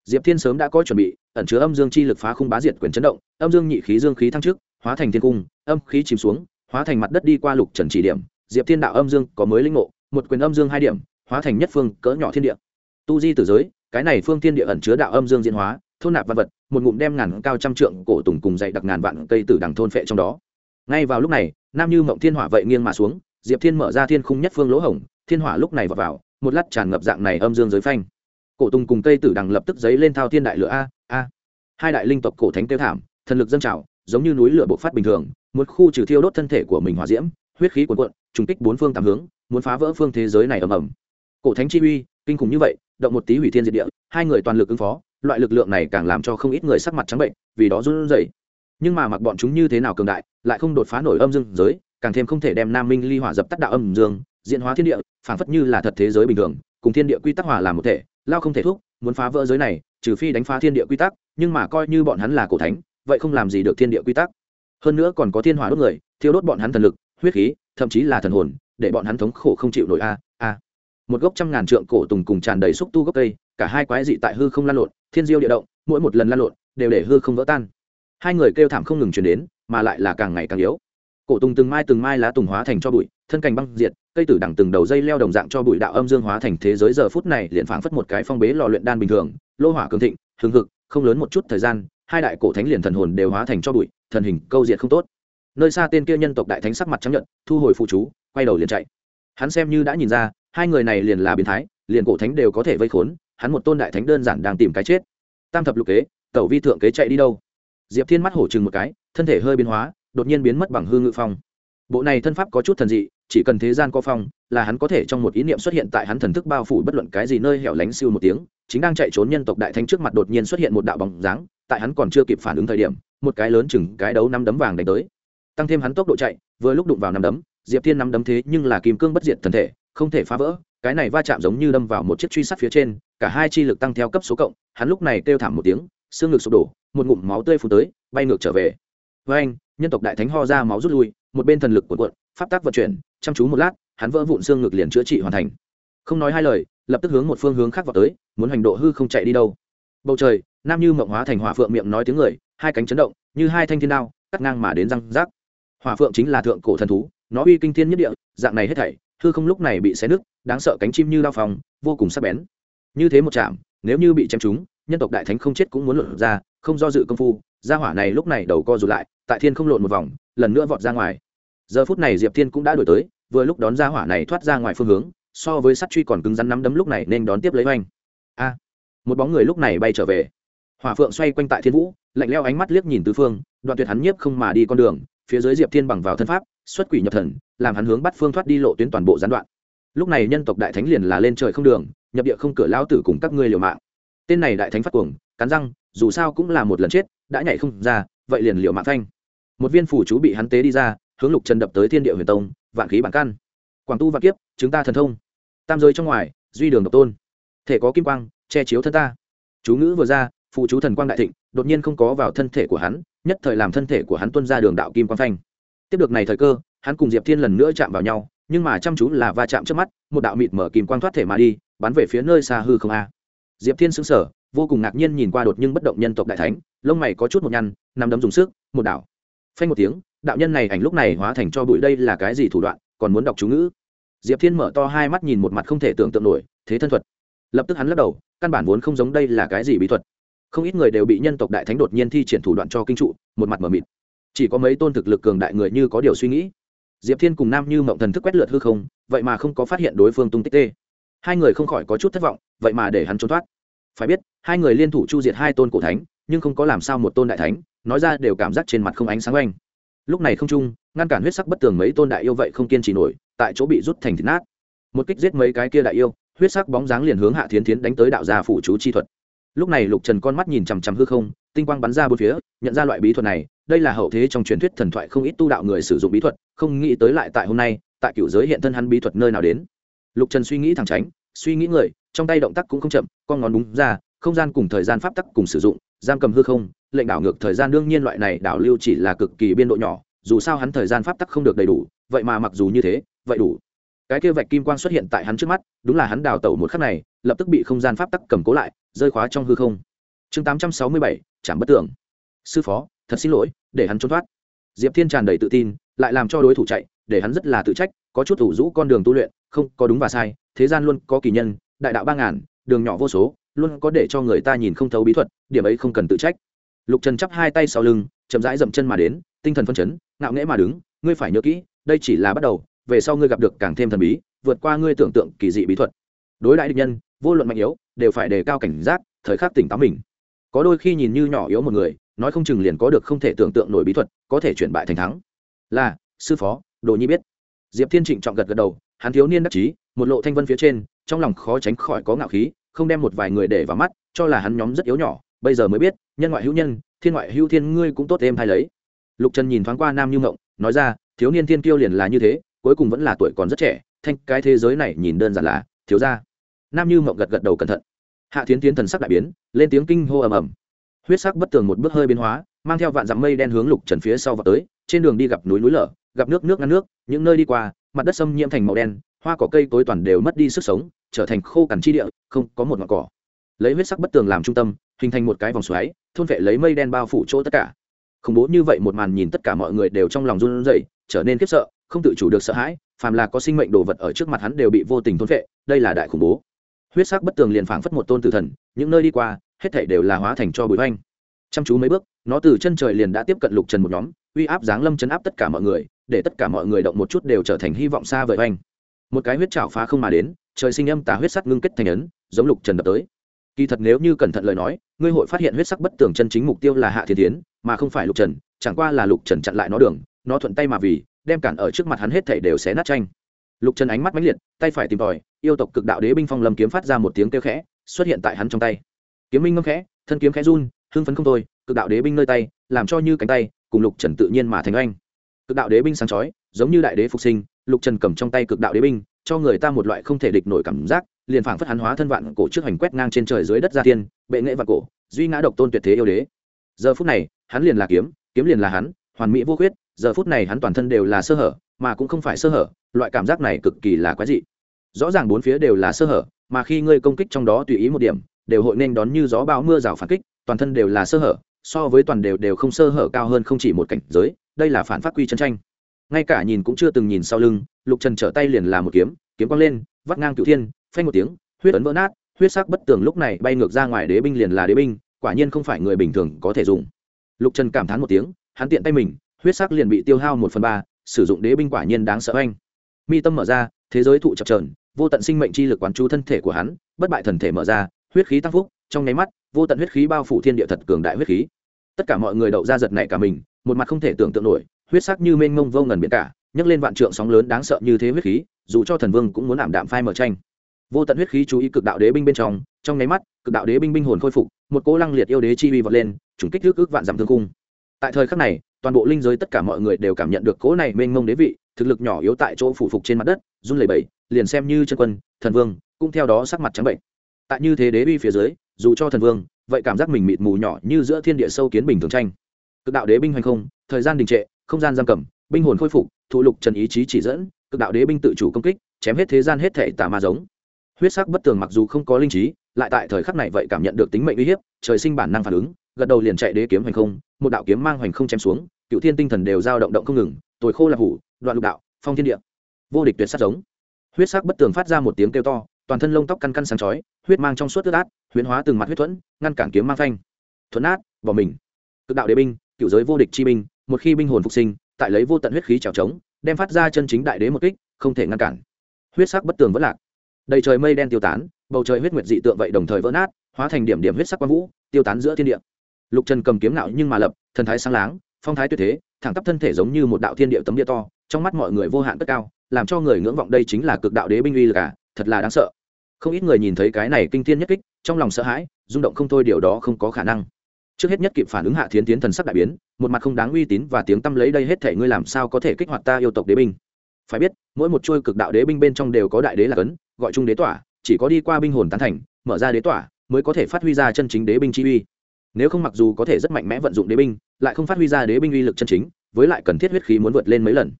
Diệp thiên sớm đã có chuẩn bị, ẩn chứa âm dương chi lực phá khung bá diệt quyền chấn động, âm dương nhị khí dương khí thăng trước, hóa thành thiên cung, âm khí chìm xuống, hóa thành mặt đất đi qua lục trần chỉ điểm. Diệp thiên đạo âm dương có mới linh ngộ, một quyền âm dương hai điểm, hóa thành nhất phương cỡ nhỏ thiên địa. Tu di tử giới, cái này phương thiên địa ẩn chứa đạo âm dương diễn hóa, thôn nạp văn vật một ngụm đem ngàn cao trăm trượng cổ tùng cùng dậy đặc ngàn vạn cây tử đằng thôn phệ trong đó. Ngay vào lúc này nam như mộng thiên hỏa vậy nghiêng mà xuống diệp thiên mở ra thiên khung nhất phương lỗ hổng thiên hỏa lúc này vào, vào một lát tràn ngập dạng này âm dương giới phanh. Cổ tùng cùng cây tử đằng lập tức giấy lên thao thiên đại lửa a a. Hai đại linh tộc cổ thánh tiêu thảm thần lực dâng trào giống như núi lửa bộc phát bình thường một khu trừ thiêu đốt thân thể của mình hỏa diễm huyết khí cuồn cuộn trùng kích bốn phương tám hướng muốn phá vỡ phương thế giới này ầm ầm. Cổ thánh chi uy kinh khủng như vậy động một tí hủy thiên diệt địa hai người toàn lực ứng phó loại lực lượng này càng làm cho không ít người sắc mặt trắng bệnh, vì đó run rẩy. Nhưng mà mặc bọn chúng như thế nào cường đại, lại không đột phá nổi âm dương giới, càng thêm không thể đem nam minh ly hỏa dập tắt đạo âm dương, diễn hóa thiên địa, phảng phất như là thật thế giới bình thường, cùng thiên địa quy tắc hòa làm một thể, lao không thể thúc, muốn phá vỡ giới này, trừ phi đánh phá thiên địa quy tắc, nhưng mà coi như bọn hắn là cổ thánh, vậy không làm gì được thiên địa quy tắc. Hơn nữa còn có thiên hỏa đốt người, thiêu đốt bọn hắn thần lực, huyết khí, thậm chí là thần hồn, để bọn hắn thống khổ không chịu nổi a a. Một gốc trăm ngàn trượng cổ tùng cùng tràn đầy xúc tu gốc cây, cả hai quái dị tại hư không lan lộn thiên diêu địa động, mỗi một lần lan lộn, đều để hư không vỡ tan. Hai người kêu thảm không ngừng chuyển đến, mà lại là càng ngày càng yếu. Cổ tùng từng mai từng mai lá tùng hóa thành cho bụi, thân cành băng diệt, cây tử đằng từng đầu dây leo đồng dạng cho bụi đạo âm dương hóa thành thế giới giờ phút này liền phảng phất một cái phong bế lò luyện đan bình thường, lô hỏa cường thịnh, hừng hực, không lớn một chút thời gian, hai đại cổ thánh liền thần hồn đều hóa thành cho bụi, thần hình câu diệt không tốt. Nơi xa tên kia nhân tộc đại thánh sắc mặt chấp nhận thu hồi phụ chú, quay đầu liền chạy. Hắn xem như đã nhìn ra, hai người này liền là biến thái, liền cổ thánh đều có thể vây khốn hắn một tôn đại thánh đơn giản đang tìm cái chết. Tam thập lục kế, tẩu vi thượng kế chạy đi đâu? Diệp thiên mắt hổ chừng một cái, thân thể hơi biến hóa, đột nhiên biến mất bằng hư ngự phong. Bộ này thân pháp có chút thần dị, chỉ cần thế gian có phong, là hắn có thể trong một ý niệm xuất hiện tại hắn thần thức bao phủ bất luận cái gì nơi hẻo lánh siêu một tiếng, chính đang chạy trốn nhân tộc đại thánh trước mặt đột nhiên xuất hiện một đạo bóng dáng, tại hắn còn chưa kịp phản ứng thời điểm, một cái lớn chừng cái đấu năm đấm vàng đánh tới. Tăng thêm hắn tốc độ chạy, vừa lúc đụng vào năm đấm, diệp thiên năm đấm thế nhưng là kim cương bất diệt thần thể, không thể phá vỡ, cái này va chạm giống như đâm vào một chiếc truy sát phía trên cả hai chi lực tăng theo cấp số cộng, hắn lúc này kêu thảm một tiếng, xương ngực sụp đổ, một ngụm máu tươi phun tới, bay ngược trở về. Với anh, nhân tộc đại thánh ho ra máu rút lui, một bên thần lực cuộn quận pháp tác vận chuyển, chăm chú một lát, hắn vỡ vụn xương ngực liền chữa trị hoàn thành. Không nói hai lời, lập tức hướng một phương hướng khác vào tới, muốn hành độ hư không chạy đi đâu. Bầu trời, nam như mộng hóa thành hỏa phượng miệng nói tiếng người, hai cánh chấn động, như hai thanh thiên đao, cắt ngang mà đến răng rác. Hỏa phượng chính là thượng cổ thần thú, nó uy kinh thiên nhất địa, dạng này hết thảy, hư không lúc này bị xé nứt, đáng sợ cánh chim như đao phòng vô cùng sắc bén như thế một chạm nếu như bị chém trúng, nhân tộc đại thánh không chết cũng muốn lộn ra, không do dự công phu, gia hỏa này lúc này đầu co rụt lại, tại thiên không lộn một vòng, lần nữa vọt ra ngoài. Giờ phút này diệp thiên cũng đã đổi tới, vừa lúc đón gia hỏa này thoát ra ngoài phương hướng, so với sắt truy còn cứng rắn nắm đấm lúc này nên đón tiếp lấy oanh. A! Một bóng người lúc này bay trở về. Hỏa phượng xoay quanh tại thiên vũ, lạnh leo ánh mắt liếc nhìn tứ phương, đoạn tuyệt hắn nhiếp không mà đi con đường, phía dưới diệp thiên bằng vào thân pháp, xuất quỷ nhập thần, làm hắn hướng bắt phương thoát đi lộ tuyến toàn bộ gián đoạn. Lúc này nhân tộc đại thánh liền là lên trời không đường nhập địa không cửa lao tử cùng các ngươi liều mạng. Tên này đại thánh phát cuồng, cắn răng, dù sao cũng là một lần chết, đã nhảy không ra, vậy liền liều mạng thanh một viên phủ chú bị hắn tế đi ra, hướng lục trần đập tới thiên địa huyền tông, vạn khí bản căn. Quảng tu vạn kiếp, chúng ta thần thông. Tam giới trong ngoài, duy đường độc tôn. Thể có kim quang, che chiếu thân ta. Chú ngữ vừa ra phụ chú thần quang đại thịnh, đột nhiên không có vào thân thể của hắn, nhất thời làm thân thể của hắn tuân ra đường đạo kim quang phanh. Tiếp được này thời cơ, hắn cùng diệp thiên lần nữa chạm vào nhau, nhưng mà chăm chú là va chạm trước mắt, một đạo mịt mở kim quang thoát thể mà đi bắn về phía nơi xa hư không a. Diệp thiên xứng sở vô cùng ngạc nhiên nhìn qua đột nhưng bất động nhân tộc đại thánh, lông mày có chút một nhăn nằm đấm dùng sức, một đảo. Phanh một tiếng, đạo nhân này ảnh lúc này hóa thành cho bụi đây là cái gì thủ đoạn, còn muốn đọc chú ngữ. Diệp thiên mở to hai mắt nhìn một mặt không thể tưởng tượng nổi, thế thân thuật. Lập tức hắn lắc đầu, căn bản vốn không giống đây là cái gì bí thuật. Không ít người đều bị nhân tộc đại thánh đột nhiên thi triển thủ đoạn cho kinh trụ, một mặt mờ mịt. Chỉ có mấy tôn thực lực cường đại người như có điều suy nghĩ. Diệp thiên cùng nam như mộng thần thức quét lượt hư không, vậy mà không có phát hiện đối phương tung tích tê hai người không khỏi có chút thất vọng, vậy mà để hắn trốn thoát. Phải biết, hai người liên thủ chu diệt hai tôn cổ thánh, nhưng không có làm sao một tôn đại thánh, nói ra đều cảm giác trên mặt không ánh sáng oanh. Lúc này không trung, ngăn cản huyết sắc bất tường mấy tôn đại yêu vậy không kiên trì nổi, tại chỗ bị rút thành thịt nát. Một kích giết mấy cái kia đại yêu, huyết sắc bóng dáng liền hướng hạ thiến thiến đánh tới đạo gia phủ chú chi thuật. Lúc này lục trần con mắt nhìn chằm chằm hư không, tinh quang bắn ra bốn phía, nhận ra loại bí thuật này, đây là hậu thế trong truyền thuyết thần thoại không ít tu đạo người sử dụng bí thuật, không nghĩ tới lại tại hôm nay, tại cựu giới hiện thân hắn bí thuật nơi nào đến lục trần suy nghĩ thẳng tránh, suy nghĩ người, trong tay động tác cũng không chậm, con ngón đúng ra, không gian cùng thời gian pháp tắc cùng sử dụng, giam cầm hư không, lệnh đảo ngược thời gian đương nhiên loại này đảo lưu chỉ là cực kỳ biên độ nhỏ, dù sao hắn thời gian pháp tắc không được đầy đủ, vậy mà mặc dù như thế, vậy đủ. Cái kia vạch kim quang xuất hiện tại hắn trước mắt, đúng là hắn đào tẩu một khắc này, lập tức bị không gian pháp tắc cầm cố lại, rơi khóa trong hư không. Chương tám trăm sáu mươi bảy chạm bất tưởng sư phó, thật xin lỗi, để hắn trốn thoát. Diệp thiên tràn đầy tự tin, lại làm cho đối thủ chạy, để hắn rất là tự trách có chút ủ rũ con đường tu luyện, không có đúng và sai, thế gian luôn có kỳ nhân, đại đạo ba ngàn, đường nhỏ vô số, luôn có để cho người ta nhìn không thấu bí thuật, điểm ấy không cần tự trách. Lục trần chắp hai tay sau lưng, chậm rãi dậm chân mà đến, tinh thần phân chấn, ngạo nghễ mà đứng, ngươi phải nhớ kỹ, đây chỉ là bắt đầu, về sau ngươi gặp được càng thêm thần bí, vượt qua ngươi tưởng tượng kỳ dị bí thuật. Đối đại địch nhân, vô luận mạnh yếu, đều phải đề cao cảnh giác, thời khắc tỉnh táo mình. Có đôi khi nhìn như nhỏ yếu một người, nói không chừng liền có được không thể tưởng tượng nổi bí thuật, có thể chuyển bại thành thắng. Là, sư phó, đồ nhi biết diệp thiên trịnh trọng gật gật đầu, hắn thiếu niên đắc chí, một lộ thanh vân phía trên, trong lòng khó tránh khỏi có ngạo khí, không đem một vài người để vào mắt, cho là hắn nhóm rất yếu nhỏ, bây giờ mới biết, nhân ngoại hữu nhân, thiên ngoại hữu thiên ngươi cũng tốt êm hay lấy. Lục trần nhìn thoáng qua nam như ngộng nói ra, thiếu niên thiên kiêu liền là như thế, cuối cùng vẫn là tuổi còn rất trẻ, thanh, cái thế giới này nhìn đơn giản là, thiếu ra nam như mộng gật gật đầu cẩn thận. Hạ thiến tiến thần sắc đại biến, lên tiếng kinh hô ầm ầm. Huyết sắc bất tường một bước hơi biến hóa mang theo vạn dặm mây đen hướng lục trần phía sau vào tới, trên đường đi gặp núi núi lở, gặp nước nước ngăn nước, những nơi đi qua, mặt đất xâm nhiễm thành màu đen, hoa cỏ cây tối toàn đều mất đi sức sống, trở thành khô cằn chi địa, không có một ngọn cỏ. Lấy huyết sắc bất tường làm trung tâm, hình thành một cái vòng xoáy, thôn vệ lấy mây đen bao phủ chỗ tất cả. Khủng bố như vậy một màn nhìn tất cả mọi người đều trong lòng run rẩy, trở nên khiếp sợ, không tự chủ được sợ hãi, phàm là có sinh mệnh đồ vật ở trước mặt hắn đều bị vô tình thôn vệ, đây là đại khủng bố. Huyết sắc bất tường liền phảng phất một tôn tử thần, những nơi đi qua, hết thảy đều là hóa thành cho bụi hoanh chăm chú mấy bước nó từ chân trời liền đã tiếp cận lục trần một nhóm, uy áp giáng lâm chấn áp tất cả mọi người, để tất cả mọi người động một chút đều trở thành hy vọng xa vời oanh. Một cái huyết trào phá không mà đến, trời sinh âm tà huyết sắc ngưng kết thành ấn, giống lục trần đập tới. Kỳ thật nếu như cẩn thận lời nói, ngươi hội phát hiện huyết sắc bất tường chân chính mục tiêu là hạ thiên tiến mà không phải lục trần, chẳng qua là lục trần chặn lại nó đường, nó thuận tay mà vì, đem cản ở trước mặt hắn hết thảy đều xé nát tranh. Lục trần ánh mắt mãnh liệt, tay phải tìm tòi, yêu tộc cực đạo đế binh phong lâm kiếm phát ra một tiếng kêu khẽ, xuất hiện tại hắn trong tay. Kiếm minh ngâm khẽ, thân kiếm khẽ run hưng phấn không thôi, cực đạo đế binh nơi tay, làm cho như cánh tay, cùng lục trần tự nhiên mà thành anh cực đạo đế binh sáng chói, giống như đại đế phục sinh, lục trần cầm trong tay cực đạo đế binh, cho người ta một loại không thể địch nổi cảm giác, liền phảng phất hắn hóa thân vạn cổ trước hành quét ngang trên trời dưới đất gia tiên, bệ nghệ vạn cổ, duy ngã độc tôn tuyệt thế yêu đế. Giờ phút này, hắn liền là kiếm kiếm liền là hắn, hoàn mỹ vô khuyết, giờ phút này hắn toàn thân đều là sơ hở, mà cũng không phải sơ hở, loại cảm giác này cực kỳ là quái dị. Rõ ràng bốn phía đều là sơ hở, mà khi ngươi công kích trong đó tùy ý một điểm, đều hội nên đón như gió bão mưa rào phản kích toàn thân đều là sơ hở, so với toàn đều đều không sơ hở cao hơn không chỉ một cảnh giới, đây là phản phát quy chân tranh. Ngay cả nhìn cũng chưa từng nhìn sau lưng, lục trần trở tay liền là một kiếm kiếm quang lên, vắt ngang cựu thiên, phanh một tiếng, huyết ấn vỡ nát, huyết sắc bất tường lúc này bay ngược ra ngoài đế binh liền là đế binh, quả nhiên không phải người bình thường có thể dùng. Lục trần cảm thán một tiếng, hắn tiện tay mình, huyết sắc liền bị tiêu hao một phần ba, sử dụng đế binh quả nhiên đáng sợ anh mi tâm mở ra, thế giới thụ chập trờn vô tận sinh mệnh chi lực quán chú thân thể của hắn, bất bại thần thể mở ra, huyết khí tăng phúc trong nháy mắt, vô tận huyết khí bao phủ thiên địa thật cường đại huyết khí. Tất cả mọi người đậu ra giật này cả mình, một mặt không thể tưởng tượng nổi, huyết sắc như mênh mông vô ngần biển cả, nhấc lên vạn trượng sóng lớn đáng sợ như thế huyết khí, dù cho thần vương cũng muốn ảm đạm phai mở tranh. Vô tận huyết khí chú ý cực đạo đế binh bên trong trong nháy mắt, cực đạo đế binh binh hồn khôi phục, một cỗ lăng liệt yêu đế chi uy vọt lên chủng kích ước ước vạn dặm thương cung. Tại thời khắc này, toàn bộ linh giới tất cả mọi người đều cảm nhận được cỗ này mênh mông đế vị, thực lực nhỏ yếu tại chỗ phủ phục trên mặt đất, run lẩy bẩy, liền xem như chân quân, thần vương, cũng theo đó sắc mặt trắng bệnh tại như thế đế uy phía dưới, dù cho thần vương, vậy cảm giác mình mịt mù nhỏ như giữa thiên địa sâu kiến bình thường tranh. Cực đạo đế binh hoành không, thời gian đình trệ, không gian giam cầm, binh hồn khôi phục, thụ lục trần ý chí chỉ dẫn, cực đạo đế binh tự chủ công kích, chém hết thế gian hết thể tà ma giống. Huyết sắc bất tường mặc dù không có linh trí, lại tại thời khắc này vậy cảm nhận được tính mệnh uy hiếp, trời sinh bản năng phản ứng, gật đầu liền chạy đế kiếm hoành không, một đạo kiếm mang hoành không chém xuống, cựu thiên tinh thần đều dao động động không ngừng, tồi khô là hủ, đoạn lục đạo, phong thiên địa. Vô địch tuyệt sát giống. Huyết sắc bất tường phát ra một tiếng kêu to toàn thân lông tóc căn căn sáng chói, huyết mang trong suốt tức át, huyễn hóa từng mặt huyết thuẫn, ngăn cản kiếm mang phanh. Thuẫn át bỏ mình. Cực đạo đế binh, cựu giới vô địch chi binh, một khi binh hồn phục sinh, tại lấy vô tận huyết khí trào trống, đem phát ra chân chính đại đế một kích, không thể ngăn cản. Huyết sắc bất tường vẫn lạc. Đầy trời mây đen tiêu tán, bầu trời huyết nguyệt dị tượng vậy đồng thời vỡ nát, hóa thành điểm điểm huyết sắc quang vũ, tiêu tán giữa thiên địa. Lục trần cầm kiếm nạo nhưng mà lập, thần thái sáng láng, phong thái tuyệt thế, thẳng tắp thân thể giống như một đạo thiên địa tấm địa to, trong mắt mọi người vô hạn cất cao, làm cho người ngưỡng vọng đây chính là cực đạo đế binh uy lực cả thật là đáng sợ không ít người nhìn thấy cái này kinh thiên nhất kích, trong lòng sợ hãi, rung động không thôi, điều đó không có khả năng. Trước hết nhất kịp phản ứng hạ thiến tiến thần sắc đại biến, một mặt không đáng uy tín và tiếng tâm lấy đây hết thể ngươi làm sao có thể kích hoạt ta yêu tộc đế binh? Phải biết, mỗi một chuôi cực đạo đế binh bên trong đều có đại đế là cấn, gọi chung đế tỏa, chỉ có đi qua binh hồn tán thành, mở ra đế tỏa, mới có thể phát huy ra chân chính đế binh chi uy. Nếu không mặc dù có thể rất mạnh mẽ vận dụng đế binh, lại không phát huy ra đế binh uy lực chân chính, với lại cần thiết huyết khí muốn vượt lên mấy lần.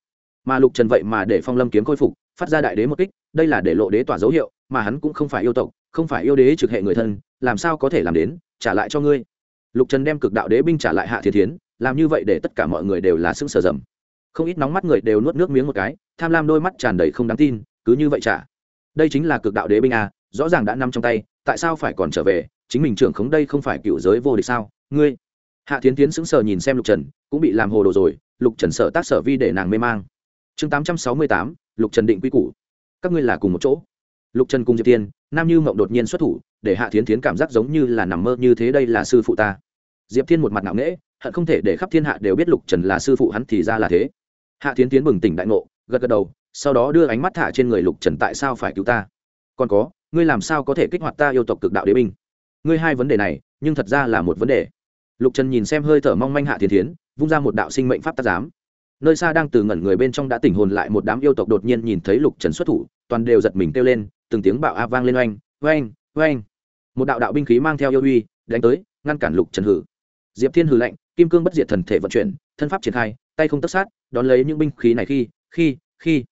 Mà lục trần vậy mà để phong lâm kiếm khôi phục, phát ra đại đế một kích, đây là để lộ đế tỏa dấu hiệu mà hắn cũng không phải yêu tộc, không phải yêu đế trực hệ người thân, làm sao có thể làm đến, trả lại cho ngươi. Lục trần đem cực đạo đế binh trả lại hạ thiên thiến, làm như vậy để tất cả mọi người đều là sững sờ dầm. Không ít nóng mắt người đều nuốt nước miếng một cái, tham lam đôi mắt tràn đầy không đáng tin, cứ như vậy trả. Đây chính là cực đạo đế binh à rõ ràng đã nằm trong tay, tại sao phải còn trở về, chính mình trưởng khống đây không phải cựu giới vô địch sao, ngươi. Hạ thiến tiến sững sờ nhìn xem lục trần, cũng bị làm hồ đồ rồi, lục trần sợ tác sở vi để nàng mê mang. Chương tám trăm sáu mươi tám, lục trần định quy củ. Các ngươi là cùng một chỗ lục trần cùng diệp tiên, nam như mộng đột nhiên xuất thủ, để hạ thiến tiến cảm giác giống như là nằm mơ như thế đây là sư phụ ta. Diệp thiên một mặt nặng nễ hận không thể để khắp thiên hạ đều biết lục trần là sư phụ hắn thì ra là thế. Hạ thiến tiến bừng tỉnh đại ngộ, gật gật đầu, sau đó đưa ánh mắt thả trên người lục trần tại sao phải cứu ta? Còn có, ngươi làm sao có thể kích hoạt ta yêu tộc cực đạo đế binh? Ngươi hai vấn đề này, nhưng thật ra là một vấn đề. Lục trần nhìn xem hơi thở mong manh hạ Thiến thiến, vung ra một đạo sinh mệnh pháp tác giám nơi xa đang từ ngẩn người bên trong đã tỉnh hồn lại một đám yêu tộc đột nhiên nhìn thấy lục trần xuất thủ, toàn đều giật mình kêu lên, từng tiếng bạo a vang lên oanh oanh oanh. Một đạo đạo binh khí mang theo yêu uy, đánh tới, ngăn cản lục trần hử. Diệp thiên hử lạnh, kim cương bất diệt thần thể vận chuyển, thân pháp triển khai, tay không tất sát, đón lấy những binh khí này khi khi khi.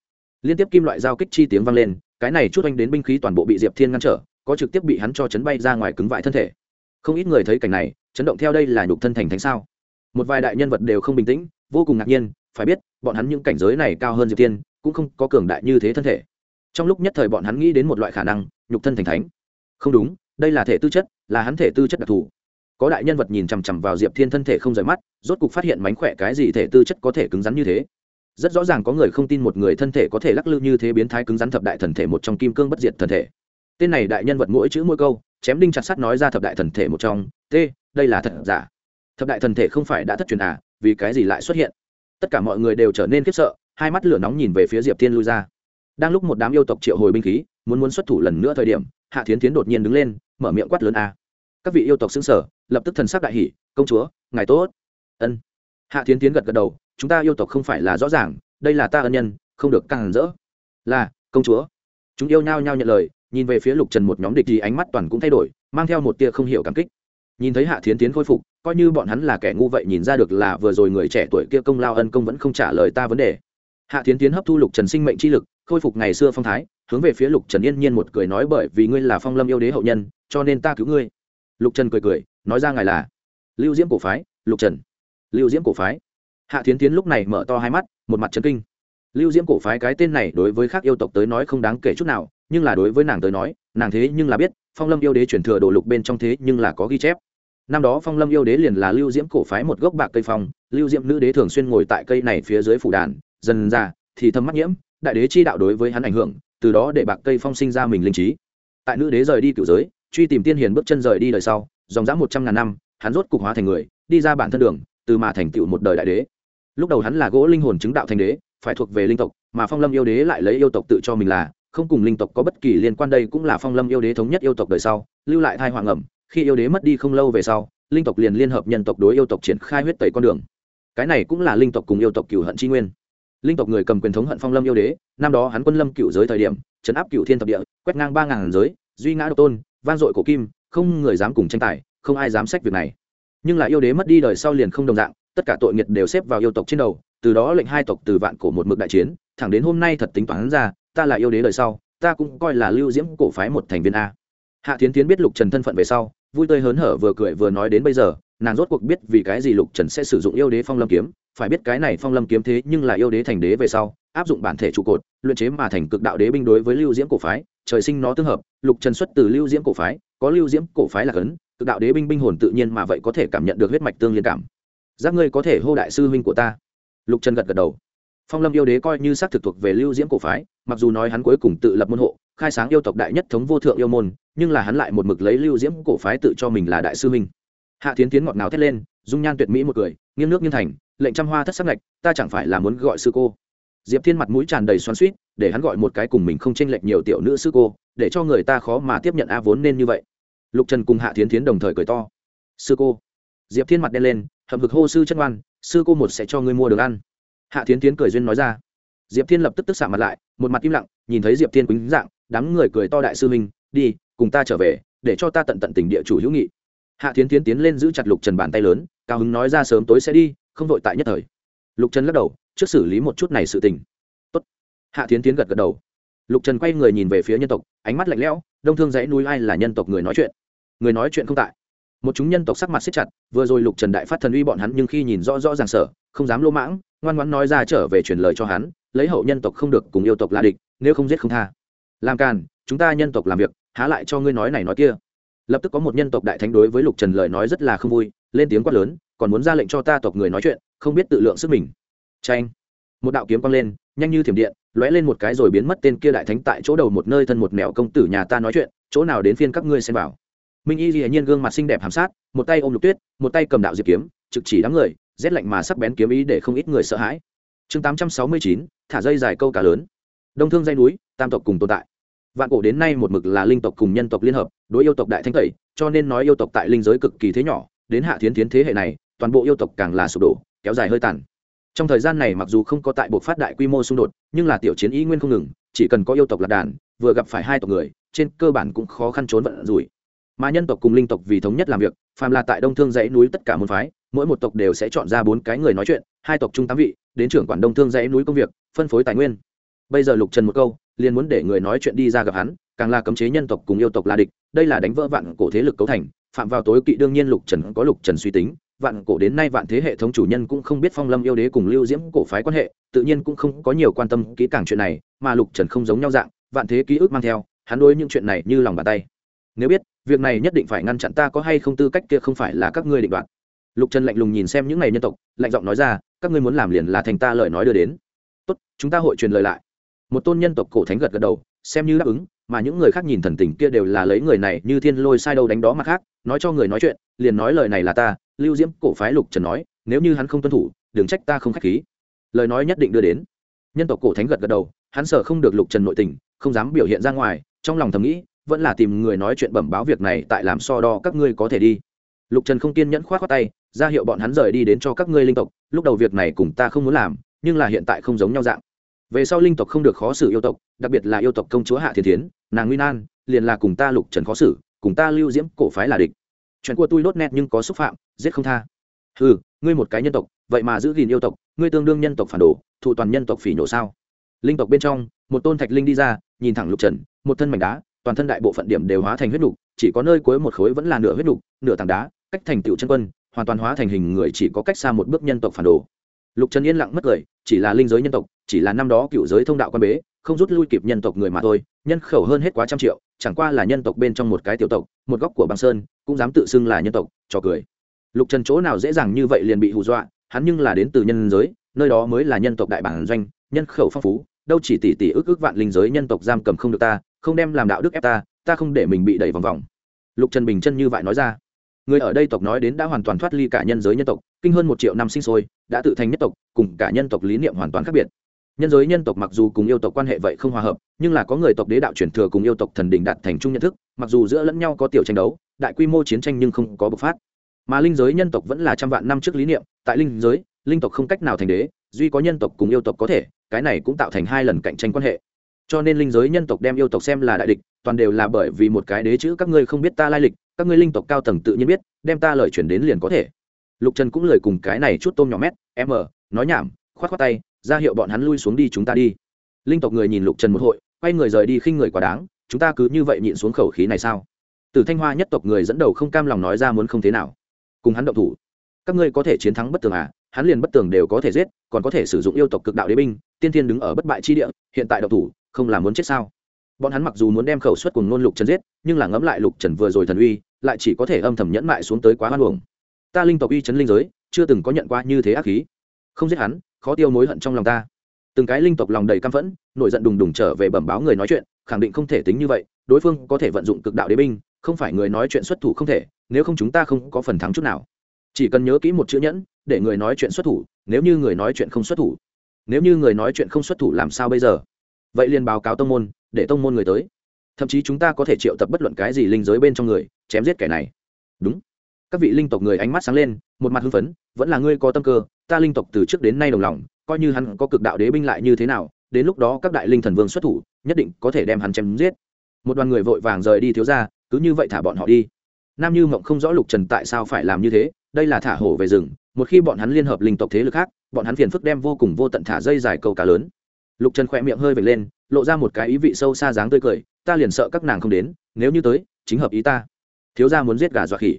Liên tiếp kim loại giao kích chi tiếng vang lên, cái này chút oanh đến binh khí toàn bộ bị diệp thiên ngăn trở, có trực tiếp bị hắn cho chấn bay ra ngoài cứng vại thân thể. Không ít người thấy cảnh này, chấn động theo đây là nhục thân thành thánh sao. Một vài đại nhân vật đều không bình tĩnh, vô cùng ngạc nhiên phải biết, bọn hắn những cảnh giới này cao hơn diệp tiên cũng không có cường đại như thế thân thể. Trong lúc nhất thời bọn hắn nghĩ đến một loại khả năng, nhục thân thành thánh. Không đúng, đây là thể tư chất, là hắn thể tư chất đặc thù. Có đại nhân vật nhìn chằm chằm vào diệp thiên thân thể không rời mắt, rốt cục phát hiện mánh khỏe cái gì thể tư chất có thể cứng rắn như thế. Rất rõ ràng có người không tin một người thân thể có thể lắc lư như thế biến thái cứng rắn thập đại thần thể một trong kim cương bất diệt thần thể. Tên này đại nhân vật mỗi chữ mỗi câu, chém đinh chặt sắt nói ra thập đại thần thể một trong. T, đây là thật giả? Thập đại thần thể không phải đã thất truyền à vì cái gì lại xuất hiện? Tất cả mọi người đều trở nên khiếp sợ, hai mắt lửa nóng nhìn về phía diệp thiên lui ra. Đang lúc một đám yêu tộc triệu hồi binh khí, muốn muốn xuất thủ lần nữa thời điểm, hạ thiến tiến đột nhiên đứng lên, mở miệng quát lớn a. Các vị yêu tộc xứng sở, lập tức thần sắc đại hỷ công chúa, ngài tốt. Ân. Hạ thiến tiến gật gật đầu, chúng ta yêu tộc không phải là rõ ràng, đây là ta ân nhân, không được càng rỡ. Là, công chúa. Chúng yêu nhau nhau nhận lời, nhìn về phía lục trần một nhóm địch thì ánh mắt toàn cũng thay đổi, mang theo một tia không hiểu cảm kích nhìn thấy hạ thiến tiến khôi phục, coi như bọn hắn là kẻ ngu vậy nhìn ra được là vừa rồi người trẻ tuổi kia công lao ân công vẫn không trả lời ta vấn đề. Hạ thiến tiến hấp thu lục trần sinh mệnh chi lực, khôi phục ngày xưa phong thái, hướng về phía lục trần yên nhiên một cười nói bởi vì ngươi là phong lâm yêu đế hậu nhân, cho nên ta cứu ngươi. Lục trần cười cười, nói ra ngài là lưu diễm cổ phái, lục trần. Lưu diễm cổ phái. Hạ thiến tiến lúc này mở to hai mắt, một mặt trấn kinh. Lưu diễm cổ phái cái tên này đối với các yêu tộc tới nói không đáng kể chút nào, nhưng là đối với nàng tới nói, nàng thế nhưng là biết, phong lâm yêu đế chuyển thừa đồ lục bên trong thế nhưng là có ghi chép năm đó phong lâm yêu đế liền là lưu diễm cổ phái một gốc bạc cây phong, lưu diễm nữ đế thường xuyên ngồi tại cây này phía dưới phủ đàn, dần ra, thì thâm mắt nhiễm, đại đế chi đạo đối với hắn ảnh hưởng, từ đó để bạc cây phong sinh ra mình linh trí. Tại nữ đế rời đi cựu giới, truy tìm tiên hiền bước chân rời đi đời sau, dòng dã một trăm ngàn năm, hắn rốt cục hóa thành người, đi ra bản thân đường, từ mà thành tựu một đời đại đế. Lúc đầu hắn là gỗ linh hồn chứng đạo thành đế, phải thuộc về linh tộc, mà phong lâm yêu đế lại lấy yêu tộc tự cho mình là, không cùng linh tộc có bất kỳ liên quan đây cũng là phong lâm yêu đế thống nhất yêu tộc đời sau, lưu lại thai hoàng ẩm khi yêu đế mất đi không lâu về sau, linh tộc liền liên hợp nhân tộc đối yêu tộc triển khai huyết tẩy con đường. Cái này cũng là linh tộc cùng yêu tộc cựu hận tri nguyên. Linh tộc người cầm quyền thống hận phong lâm yêu đế, năm đó hắn quân lâm cựu giới thời điểm chấn áp cựu thiên thập địa, quét ngang ba ngàn giới, duy ngã độc tôn van dội cổ kim, không người dám cùng tranh tài, không ai dám sách việc này. Nhưng là yêu đế mất đi đời sau liền không đồng dạng, tất cả tội nghiệt đều xếp vào yêu tộc trên đầu, từ đó lệnh hai tộc từ vạn cổ một mực đại chiến, thẳng đến hôm nay thật tính toán ra, ta là yêu đế đời sau, ta cũng coi là lưu diễm cổ phái một thành viên a. Hạ tiến tiến biết lục trần thân phận về sau vui tươi hớn hở vừa cười vừa nói đến bây giờ, nàng rốt cuộc biết vì cái gì lục trần sẽ sử dụng yêu đế phong lâm kiếm. Phải biết cái này phong lâm kiếm thế nhưng là yêu đế thành đế về sau, áp dụng bản thể trụ cột, luyện chế mà thành cực đạo đế binh đối với lưu diễm cổ phái, trời sinh nó tương hợp. Lục trần xuất từ lưu diễm cổ phái, có lưu diễm cổ phái là cấn, cực đạo đế binh binh hồn tự nhiên mà vậy có thể cảm nhận được huyết mạch tương liên cảm. Giác ngươi có thể hô đại sư huynh của ta. Lục trần gật gật đầu. Phong lâm yêu đế coi như xác thực thuộc về lưu diễm cổ phái, mặc dù nói hắn cuối cùng tự lập môn hộ khai sáng yêu tộc đại nhất thống vô thượng yêu môn nhưng là hắn lại một mực lấy lưu diễm cổ phái tự cho mình là đại sư minh hạ tiến tiến ngọt ngào thét lên dung nhan tuyệt mỹ một cười nghiêng nước nghiêng thành lệnh trăm hoa thất sắc lệch ta chẳng phải là muốn gọi sư cô. Diệp thiên mặt mũi tràn đầy xoắn suýt để hắn gọi một cái cùng mình không tranh lệch nhiều tiểu nữ sư cô để cho người ta khó mà tiếp nhận a vốn nên như vậy. Lục trần cùng hạ tiến tiến đồng thời cười to. Sư cô. Diệp thiên mặt đen lên hậm hực hô sư chân oan, sư cô một sẽ cho ngươi mua được ăn. Hạ tiến tiến cười duyên nói ra. Diệp thiên lập tức tức xạ mặt lại một mặt im lặng nhìn thấy diệp thiên quýnh dạng đám người cười to đại sư huynh, đi cùng ta trở về để cho ta tận tận tình địa chủ hữu nghị. Hạ tiến tiến tiến lên giữ chặt lục trần bàn tay lớn cao hứng nói ra sớm tối sẽ đi không vội tại nhất thời. Lục trần lắc đầu trước xử lý một chút này sự tình. Tốt. hạ tiến tiến gật gật đầu. Lục trần quay người nhìn về phía nhân tộc ánh mắt lạnh lẽo đông thương dãy núi ai là nhân tộc người nói chuyện? Người nói chuyện không tại. Một chúng nhân tộc sắc mặt xếp chặt vừa rồi lục trần đại phát thần uy bọn hắn nhưng khi nhìn rõ rõ ràng sở không dám lỗ mãng ngoan ngoãn nói ra trở về truyền lời cho hắn lấy hậu nhân tộc không được cùng yêu tộc là địch nếu không giết không tha làm càn, chúng ta nhân tộc làm việc, há lại cho ngươi nói này nói kia. Lập tức có một nhân tộc đại thánh đối với lục trần lời nói rất là không vui, lên tiếng quát lớn, còn muốn ra lệnh cho ta tộc người nói chuyện, không biết tự lượng sức mình. Tranh một đạo kiếm quang lên, nhanh như thiểm điện, lóe lên một cái rồi biến mất tên kia đại thánh tại chỗ đầu một nơi thân một mẹo công tử nhà ta nói chuyện, chỗ nào đến phiên các ngươi xem vào. Minh y dĩ nhiên gương mặt xinh đẹp hàm sát, một tay ôm lục tuyết, một tay cầm đạo diệp kiếm, trực chỉ đám người, rét lạnh mà sắc bén kiếm ý để không ít người sợ hãi. Chương tám trăm sáu mươi chín, thả dây dài câu cá lớn đông thương dây núi, tam tộc cùng tồn tại. Vạn cổ đến nay một mực là linh tộc cùng nhân tộc liên hợp, đối yêu tộc đại thanh tẩy, cho nên nói yêu tộc tại linh giới cực kỳ thế nhỏ, đến hạ thiến tiến thế hệ này, toàn bộ yêu tộc càng là sụp đổ, kéo dài hơi tàn. Trong thời gian này mặc dù không có tại buộc phát đại quy mô xung đột, nhưng là tiểu chiến ý nguyên không ngừng, chỉ cần có yêu tộc lạc đàn, vừa gặp phải hai tộc người, trên cơ bản cũng khó khăn trốn vận rủi. Mà nhân tộc cùng linh tộc vì thống nhất làm việc, phàm là tại đông thương dãy núi tất cả môn phái, mỗi một tộc đều sẽ chọn ra bốn cái người nói chuyện, hai tộc trung tám vị, đến trưởng quản đông thương dãy núi công việc, phân phối tài nguyên bây giờ lục trần một câu, liền muốn để người nói chuyện đi ra gặp hắn, càng là cấm chế nhân tộc cùng yêu tộc là địch, đây là đánh vỡ vạn cổ thế lực cấu thành, phạm vào tối kỵ đương nhiên lục trần có lục trần suy tính, vạn cổ đến nay vạn thế hệ thống chủ nhân cũng không biết phong lâm yêu đế cùng lưu diễm cổ phái quan hệ, tự nhiên cũng không có nhiều quan tâm kỹ càng chuyện này, mà lục trần không giống nhau dạng, vạn thế ký ức mang theo, hắn đối những chuyện này như lòng bàn tay. Nếu biết, việc này nhất định phải ngăn chặn ta có hay không tư cách kia không phải là các ngươi định đoạt. Lục trần lạnh lùng nhìn xem những ngày nhân tộc, lạnh giọng nói ra, các ngươi muốn làm liền là thành ta lời nói đưa đến. Tốt, chúng ta hội truyền lời lại một tôn nhân tộc cổ thánh gật gật đầu, xem như đáp ứng, mà những người khác nhìn thần tình kia đều là lấy người này như thiên lôi sai đâu đánh đó mặt khác, nói cho người nói chuyện, liền nói lời này là ta, lưu diễm cổ phái lục trần nói, nếu như hắn không tuân thủ, đừng trách ta không k h á c h khí. Lời nói nhất định đưa đến. Nhân tộc cổ thánh gật gật đầu, hắn sợ không được lục trần nội tình, không dám biểu hiện ra ngoài, trong lòng thầm nghĩ, vẫn là tìm người nói chuyện bẩm báo việc này tại làm so đo các ngươi có thể đi. Lục trần không kiên nhẫn k h o á t khoác tay, ra hiệu bọn hắn rời đi đến cho các ngươi linh tộc, lúc đầu việc này cùng ta không muốn làm, nhưng là hiện tại không giống nhau dạng về sau linh tộc không được khó xử yêu tộc, đặc biệt là yêu tộc công chúa hạ thiên thiến, nàng nguyên an, liền là cùng ta lục trần khó xử, cùng ta lưu diễm cổ phái là địch. Chuyện của tôi đốt nét nhưng có xúc phạm, giết không tha. Ừ ngươi một cái nhân tộc, vậy mà giữ gìn yêu tộc, ngươi tương đương nhân tộc phản đồ, thụ toàn nhân tộc phỉ nổ sao? Linh tộc bên trong, một tôn thạch linh đi ra, nhìn thẳng lục trần, một thân mảnh đá, toàn thân đại bộ phận điểm đều hóa thành huyết nục, chỉ có nơi cuối một khối vẫn là nửa huyết nục, nửa tảng đá, cách thành tựu chân quân, hoàn toàn hóa thành hình người chỉ có cách xa một bước nhân tộc phản đồ. Lục trần yên lặng mất cười chỉ là linh giới nhân tộc chỉ là năm đó cựu giới thông đạo quan bế, không rút lui kịp nhân tộc người mà thôi, nhân khẩu hơn hết quá trăm triệu, chẳng qua là nhân tộc bên trong một cái tiểu tộc, một góc của băng sơn, cũng dám tự xưng là nhân tộc trò cười. Lục trần chỗ nào dễ dàng như vậy liền bị hù dọa, hắn nhưng là đến từ nhân giới, nơi đó mới là nhân tộc đại bản doanh, nhân khẩu phong phú, đâu chỉ tỷ tỷ ước ước vạn linh giới nhân tộc giam cầm không được ta, không đem làm đạo đức ép ta ta không để mình bị đẩy vòng vòng. Lục trần bình chân như vậy nói ra. Người ở đây tộc nói đến đã hoàn toàn thoát ly cả nhân giới nhân tộc, kinh hơn một triệu năm sinh sôi, đã tự thành nhất tộc, cùng cả nhân tộc lý niệm hoàn toàn khác biệt nhân giới nhân tộc mặc dù cùng yêu tộc quan hệ vậy không hòa hợp, nhưng là có người tộc đế đạo truyền thừa cùng yêu tộc thần đình đạt thành chung nhận thức, mặc dù giữa lẫn nhau có tiểu tranh đấu, đại quy mô chiến tranh nhưng không có bộc phát. Mà linh giới nhân tộc vẫn là trăm vạn năm trước lý niệm, tại linh giới, linh tộc không cách nào thành đế, duy có nhân tộc cùng yêu tộc có thể, cái này cũng tạo thành hai lần cạnh tranh quan hệ. Cho nên linh giới nhân tộc đem yêu tộc xem là đại địch, toàn đều là bởi vì một cái đế chữ các ngươi không biết ta lai lịch, các ngươi linh tộc cao tầng tự nhiên biết, đem ta lời chuyển đến liền có thể. Lục trần cũng lời cùng cái này chút tôm nhỏ mét m ờ, nói nhảm khoát khoát tay, ra hiệu bọn hắn lui xuống đi chúng ta đi. Linh tộc người nhìn lục trần một hội, quay người rời đi khinh người quá đáng, chúng ta cứ như vậy nhịn xuống khẩu khí này sao? Từ thanh hoa nhất tộc người dẫn đầu không cam lòng nói ra muốn không thế nào. Cùng hắn động thủ. Các ngươi có thể chiến thắng bất tường à hắn liền bất tường đều có thể giết, còn có thể sử dụng yêu tộc cực đạo đế binh, tiên thiên đứng ở bất bại chi địa, hiện tại động thủ, không là muốn chết sao? Bọn hắn mặc dù muốn đem khẩu suất cùng nôn lục trần giết, nhưng là ngẫm lại lục trần vừa rồi thần uy, lại chỉ có thể âm thầm nhẫn mại xuống tới quá hoan hồng ta linh tộc uy chấn linh giới, chưa từng có nhận qua như thế ác khí. Không giết hắn khó tiêu mối hận trong lòng ta. Từng cái linh tộc lòng đầy căm phẫn, nổi giận đùng đùng trở về bẩm báo người nói chuyện, khẳng định không thể tính như vậy, đối phương có thể vận dụng cực đạo đế binh, không phải người nói chuyện xuất thủ không thể, nếu không chúng ta không có phần thắng chút nào. Chỉ cần nhớ kỹ một chữ nhẫn, để người nói chuyện xuất thủ, nếu như người nói chuyện không xuất thủ, nếu như người nói chuyện không xuất thủ làm sao bây giờ? Vậy liền báo cáo tông môn, để tông môn người tới. Thậm chí chúng ta có thể triệu tập bất luận cái gì linh giới bên trong người, chém giết kẻ này. Đúng. Các vị linh tộc người ánh mắt sáng lên, một mặt hưng phấn, vẫn là ngươi có tâm cơ ta linh tộc từ trước đến nay đồng lòng, coi như hắn có cực đạo đế binh lại như thế nào, đến lúc đó các đại linh thần vương xuất thủ, nhất định có thể đem hắn chém giết. Một đoàn người vội vàng rời đi thiếu ra cứ như vậy thả bọn họ đi. Nam như mộng không rõ lục trần tại sao phải làm như thế, đây là thả hổ về rừng, một khi bọn hắn liên hợp linh tộc thế lực khác, bọn hắn phiền phức đem vô cùng vô tận thả dây dài câu cá lớn. Lục trần khỏe miệng hơi vệt lên, lộ ra một cái ý vị sâu xa dáng tươi cười, ta liền sợ các nàng không đến, nếu như tới, chính hợp ý ta. Thiếu gia muốn giết gà dọa khỉ.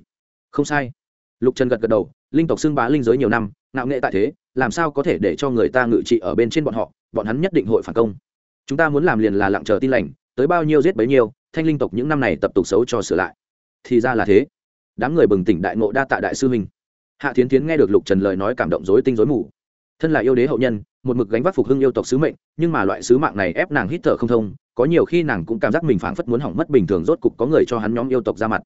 Không sai lục trần gật gật đầu, linh tộc xưng bá linh giới nhiều năm, ngạo nghệ tại thế, làm sao có thể để cho người ta ngự trị ở bên trên bọn họ, bọn hắn nhất định hội phản công. Chúng ta muốn làm liền là lặng chờ tin lành, tới bao nhiêu giết bấy nhiêu, thanh linh tộc những năm này tập tục xấu cho sửa lại. Thì ra là thế. Đám người bừng tỉnh đại ngộ đa tạ đại sư huynh. Hạ thiến tiến nghe được lục trần lời nói cảm động dối tinh dối mù. Thân là yêu đế hậu nhân, một mực gánh vác phục hưng yêu tộc sứ mệnh, nhưng mà loại sứ mạng này ép nàng hít thở không thông, có nhiều khi nàng cũng cảm giác mình phảng phất muốn hỏng mất bình thường, rốt cục có người cho hắn nhóm yêu tộc ra mặt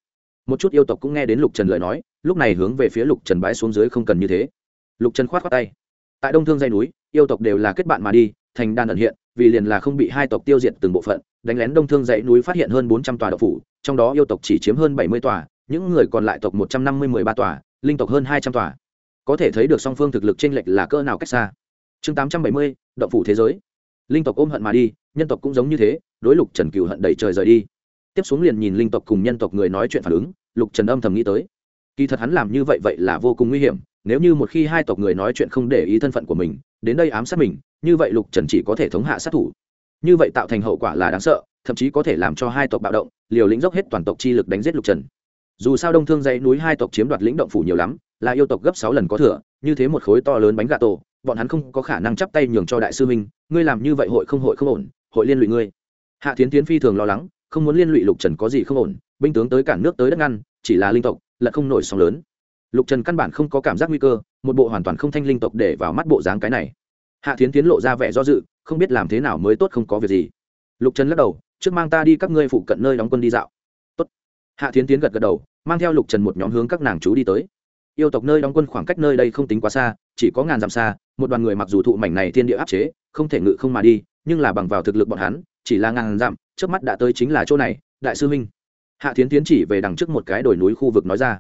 một chút yêu tộc cũng nghe đến lục trần lời nói, lúc này hướng về phía lục trần bái xuống dưới không cần như thế. Lục trần khoát khoát tay. Tại đông thương dây núi, yêu tộc đều là kết bạn mà đi, thành đan ẩn hiện, vì liền là không bị hai tộc tiêu diệt từng bộ phận, đánh lén đông thương dãy núi phát hiện hơn bốn trăm tòa độc phủ, trong đó yêu tộc chỉ chiếm hơn bảy mươi tòa, những người còn lại tộc một trăm năm mươi mười ba tòa, linh tộc hơn hai trăm tòa. Có thể thấy được song phương thực lực chênh lệch là cỡ nào cách xa. Chương tám trăm bảy mươi, động phủ thế giới. Linh tộc ôm hận mà đi, nhân tộc cũng giống như thế, đối lục trần cựu hận đầy trời rời đi tiếp xuống liền nhìn linh tộc cùng nhân tộc người nói chuyện phản ứng, lục trần âm thầm nghĩ tới. Kỳ thật hắn làm như vậy vậy là vô cùng nguy hiểm, nếu như một khi hai tộc người nói chuyện không để ý thân phận của mình, đến đây ám sát mình, như vậy lục trần chỉ có thể thống hạ sát thủ. Như vậy tạo thành hậu quả là đáng sợ, thậm chí có thể làm cho hai tộc bạo động, liều lĩnh dốc hết toàn tộc chi lực đánh giết lục trần. Dù sao đông thương dãy núi hai tộc chiếm đoạt lĩnh động phủ nhiều lắm, là yêu tộc gấp sáu lần có thừa, như thế một khối to lớn bánh gà tổ, bọn hắn không có khả năng chắp tay nhường cho đại sư minh ngươi làm như vậy hội không hội không ổn, hội liên lụy ngươi. Hạ thiến tiến phi thường lo lắng không muốn liên lụy lục trần có gì không ổn, binh tướng tới cản nước tới đất ngăn, chỉ là linh tộc, là không nổi sóng lớn. Lục trần căn bản không có cảm giác nguy cơ, một bộ hoàn toàn không thanh linh tộc để vào mắt bộ dáng cái này. Hạ thiến tiến lộ ra vẻ do dự, không biết làm thế nào mới tốt không có việc gì. Lục trần lắc đầu, trước mang ta đi các ngươi phụ cận nơi đóng quân đi dạo. Tốt. hạ thiến tiến gật gật đầu, mang theo lục trần một nhóm hướng các nàng chú đi tới. Yêu tộc nơi đóng quân khoảng cách nơi đây không tính quá xa, chỉ có ngàn dặm xa, một đoàn người mặc dù thụ mảnh này thiên địa áp chế, không thể ngự không mà đi, nhưng là bằng vào thực lực bọn hắn, chỉ là ngàn dặm trước mắt đã tới chính là chỗ này, đại sư huynh. Hạ thiến tiến chỉ về đằng trước một cái đồi núi khu vực nói ra.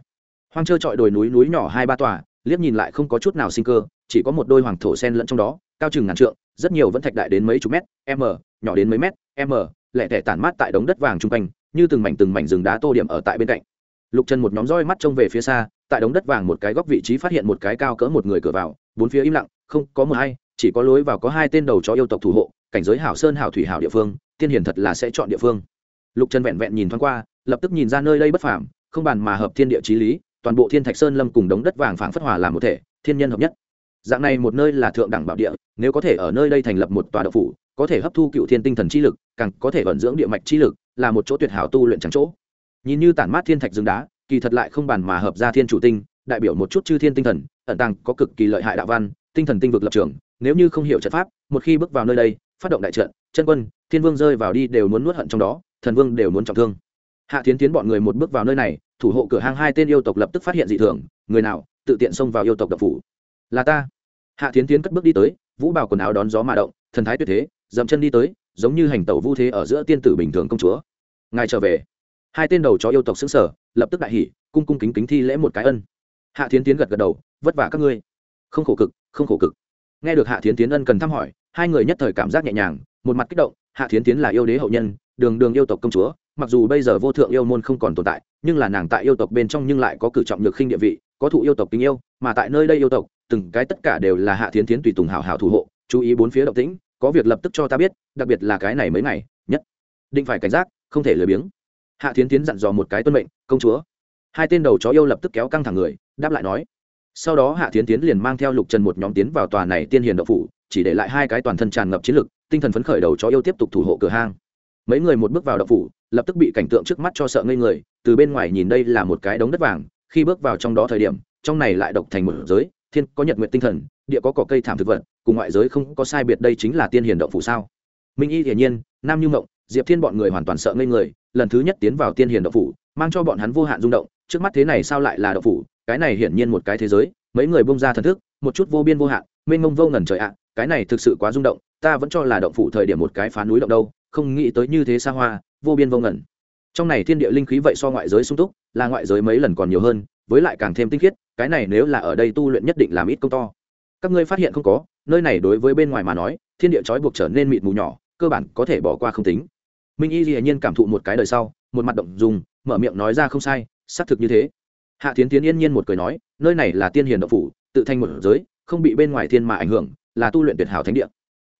Hoang trơ trọi đồi núi núi nhỏ hai ba tòa, liếc nhìn lại không có chút nào sinh cơ, chỉ có một đôi hoàng thổ sen lẫn trong đó, cao chừng ngàn trượng, rất nhiều vẫn thạch đại đến mấy chục mét, m, nhỏ đến mấy mét, m, lẻ tẻ tản mát tại đống đất vàng chung quanh, như từng mảnh từng mảnh rừng đá tô điểm ở tại bên cạnh. Lục trần một nhóm roi mắt trông về phía xa, tại đống đất vàng một cái góc vị trí phát hiện một cái cao cỡ một người cửa vào, bốn phía im lặng, không có mờ hay, chỉ có lối vào có hai tên đầu chó yêu tộc thủ hộ, cảnh giới hảo sơn hảo thủy hảo địa phương tiên hiền thật là sẽ chọn địa phương. Lục trần vẹn vẹn nhìn thoáng qua, lập tức nhìn ra nơi đây bất phàm, không bàn mà hợp thiên địa trí lý, toàn bộ thiên thạch sơn lâm cùng đống đất vàng phảng phất hòa làm một thể, thiên nhân hợp nhất. Dạng này một nơi là thượng đẳng bảo địa, nếu có thể ở nơi đây thành lập một tòa đậu phủ, có thể hấp thu cựu thiên tinh thần chi lực, càng có thể vận dưỡng địa mạch chi lực, là một chỗ tuyệt hảo tu luyện trắng chỗ. Nhìn như tản mát thiên thạch rừng đá, kỳ thật lại không bàn mà hợp ra thiên chủ tinh, đại biểu một chút chư thiên tinh thần, ẩn tàng có cực kỳ lợi hại đạo văn, tinh thần tinh vực lập trường, nếu như không hiểu trận pháp, một khi bước vào nơi đây, phát động đại trận chân quân, thiên vương rơi vào đi đều muốn nuốt hận trong đó, thần vương đều muốn trọng thương. Hạ tiến tiến bọn người một bước vào nơi này, thủ hộ cửa hang hai tên yêu tộc lập tức phát hiện dị thường, người nào, tự tiện xông vào yêu tộc đập phủ. Là ta. Hạ tiến tiến cất bước đi tới, vũ bảo quần áo đón gió mà động, thần thái tuyệt thế, dậm chân đi tới, giống như hành tẩu vu thế ở giữa tiên tử bình thường công chúa. Ngài trở về. Hai tên đầu chó yêu tộc xứng sở lập tức đại hỉ, cung cung kính kính thi lễ một cái ân. Hạ tiến tiến gật gật đầu, vất vả các ngươi. Không khổ cực, không khổ cực. Nghe được hạ tiến tiến ân cần thăm hỏi, hai người nhất thời cảm giác nhẹ nhàng một mặt kích động, hạ Thiến tiến là yêu đế hậu nhân, đường đường yêu tộc công chúa, mặc dù bây giờ vô thượng yêu môn không còn tồn tại, nhưng là nàng tại yêu tộc bên trong nhưng lại có cử trọng nhược khinh địa vị, có thụ yêu tộc tình yêu, mà tại nơi đây yêu tộc, từng cái tất cả đều là hạ Thiến tiến tùy tùng hảo hảo thủ hộ, chú ý bốn phía động tĩnh, có việc lập tức cho ta biết, đặc biệt là cái này mấy ngày, nhất định phải cảnh giác, không thể lười biếng. Hạ Thiến tiến dặn dò một cái tuân mệnh, công chúa. Hai tên đầu chó yêu lập tức kéo căng thẳng người, đáp lại nói. Sau đó hạ Thiến tiến liền mang theo lục trần một nhóm tiến vào tòa này tiên hiền đậu phủ chỉ để lại hai cái toàn thân tràn ngập chiến lực, tinh thần phấn khởi đầu chó yêu tiếp tục thủ hộ cửa hang. Mấy người một bước vào đậu phủ, lập tức bị cảnh tượng trước mắt cho sợ ngây người, từ bên ngoài nhìn đây là một cái đống đất vàng, khi bước vào trong đó thời điểm, trong này lại độc thành một giới, thiên có nhật nguyện tinh thần, địa có cỏ cây thảm thực vật, cùng ngoại giới không có sai biệt đây chính là tiên hiền động phủ sao? Minh y hiển nhiên, nam như mộng, diệp thiên bọn người hoàn toàn sợ ngây người, lần thứ nhất tiến vào tiên hiền động phủ, mang cho bọn hắn vô hạn rung động, trước mắt thế này sao lại là động phủ? Cái này hiển nhiên một cái thế giới, mấy người bông ra thần thức, một chút vô biên vô hạn, mênh mông vô ngần trời ạ cái này thực sự quá rung động, ta vẫn cho là động phủ thời điểm một cái phá núi động đâu, không nghĩ tới như thế xa hoa, vô biên vô ngần. Trong này thiên địa linh khí vậy so ngoại giới sung túc, là ngoại giới mấy lần còn nhiều hơn, với lại càng thêm tinh khiết, cái này nếu là ở đây tu luyện nhất định làm ít công to. Các ngươi phát hiện không có, nơi này đối với bên ngoài mà nói, thiên địa trói buộc trở nên mịt mù nhỏ, cơ bản có thể bỏ qua không tính. Minh y dĩ nhiên cảm thụ một cái đời sau, một mặt động dùng mở miệng nói ra không sai, xác thực như thế. Hạ tiến tiến yên nhiên một cười nói, nơi này là tiên hiền động phủ, tự thành một giới, không bị bên ngoài thiên mà ảnh hưởng là tu luyện tuyệt hảo thánh địa.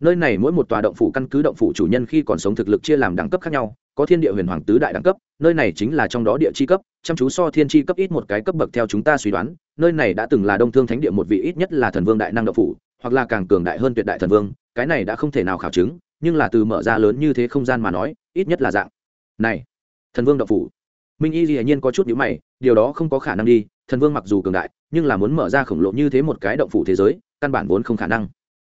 Nơi này mỗi một tòa động phủ căn cứ động phủ chủ nhân khi còn sống thực lực chia làm đẳng cấp khác nhau, có thiên địa huyền hoàng tứ đại đẳng cấp, nơi này chính là trong đó địa chi cấp, chăm chú so thiên chi cấp ít một cái cấp bậc theo chúng ta suy đoán, nơi này đã từng là đông thương thánh địa một vị ít nhất là thần vương đại năng động phủ, hoặc là càng cường đại hơn tuyệt đại thần vương, cái này đã không thể nào khảo chứng, nhưng là từ mở ra lớn như thế không gian mà nói, ít nhất là dạng này. Thần vương động phủ. Minh y dĩ nhiên có chút nhữ mày, điều đó không có khả năng đi, thần vương mặc dù cường đại, nhưng là muốn mở ra khổng lồ như thế một cái động phủ thế giới, căn bản vốn không khả năng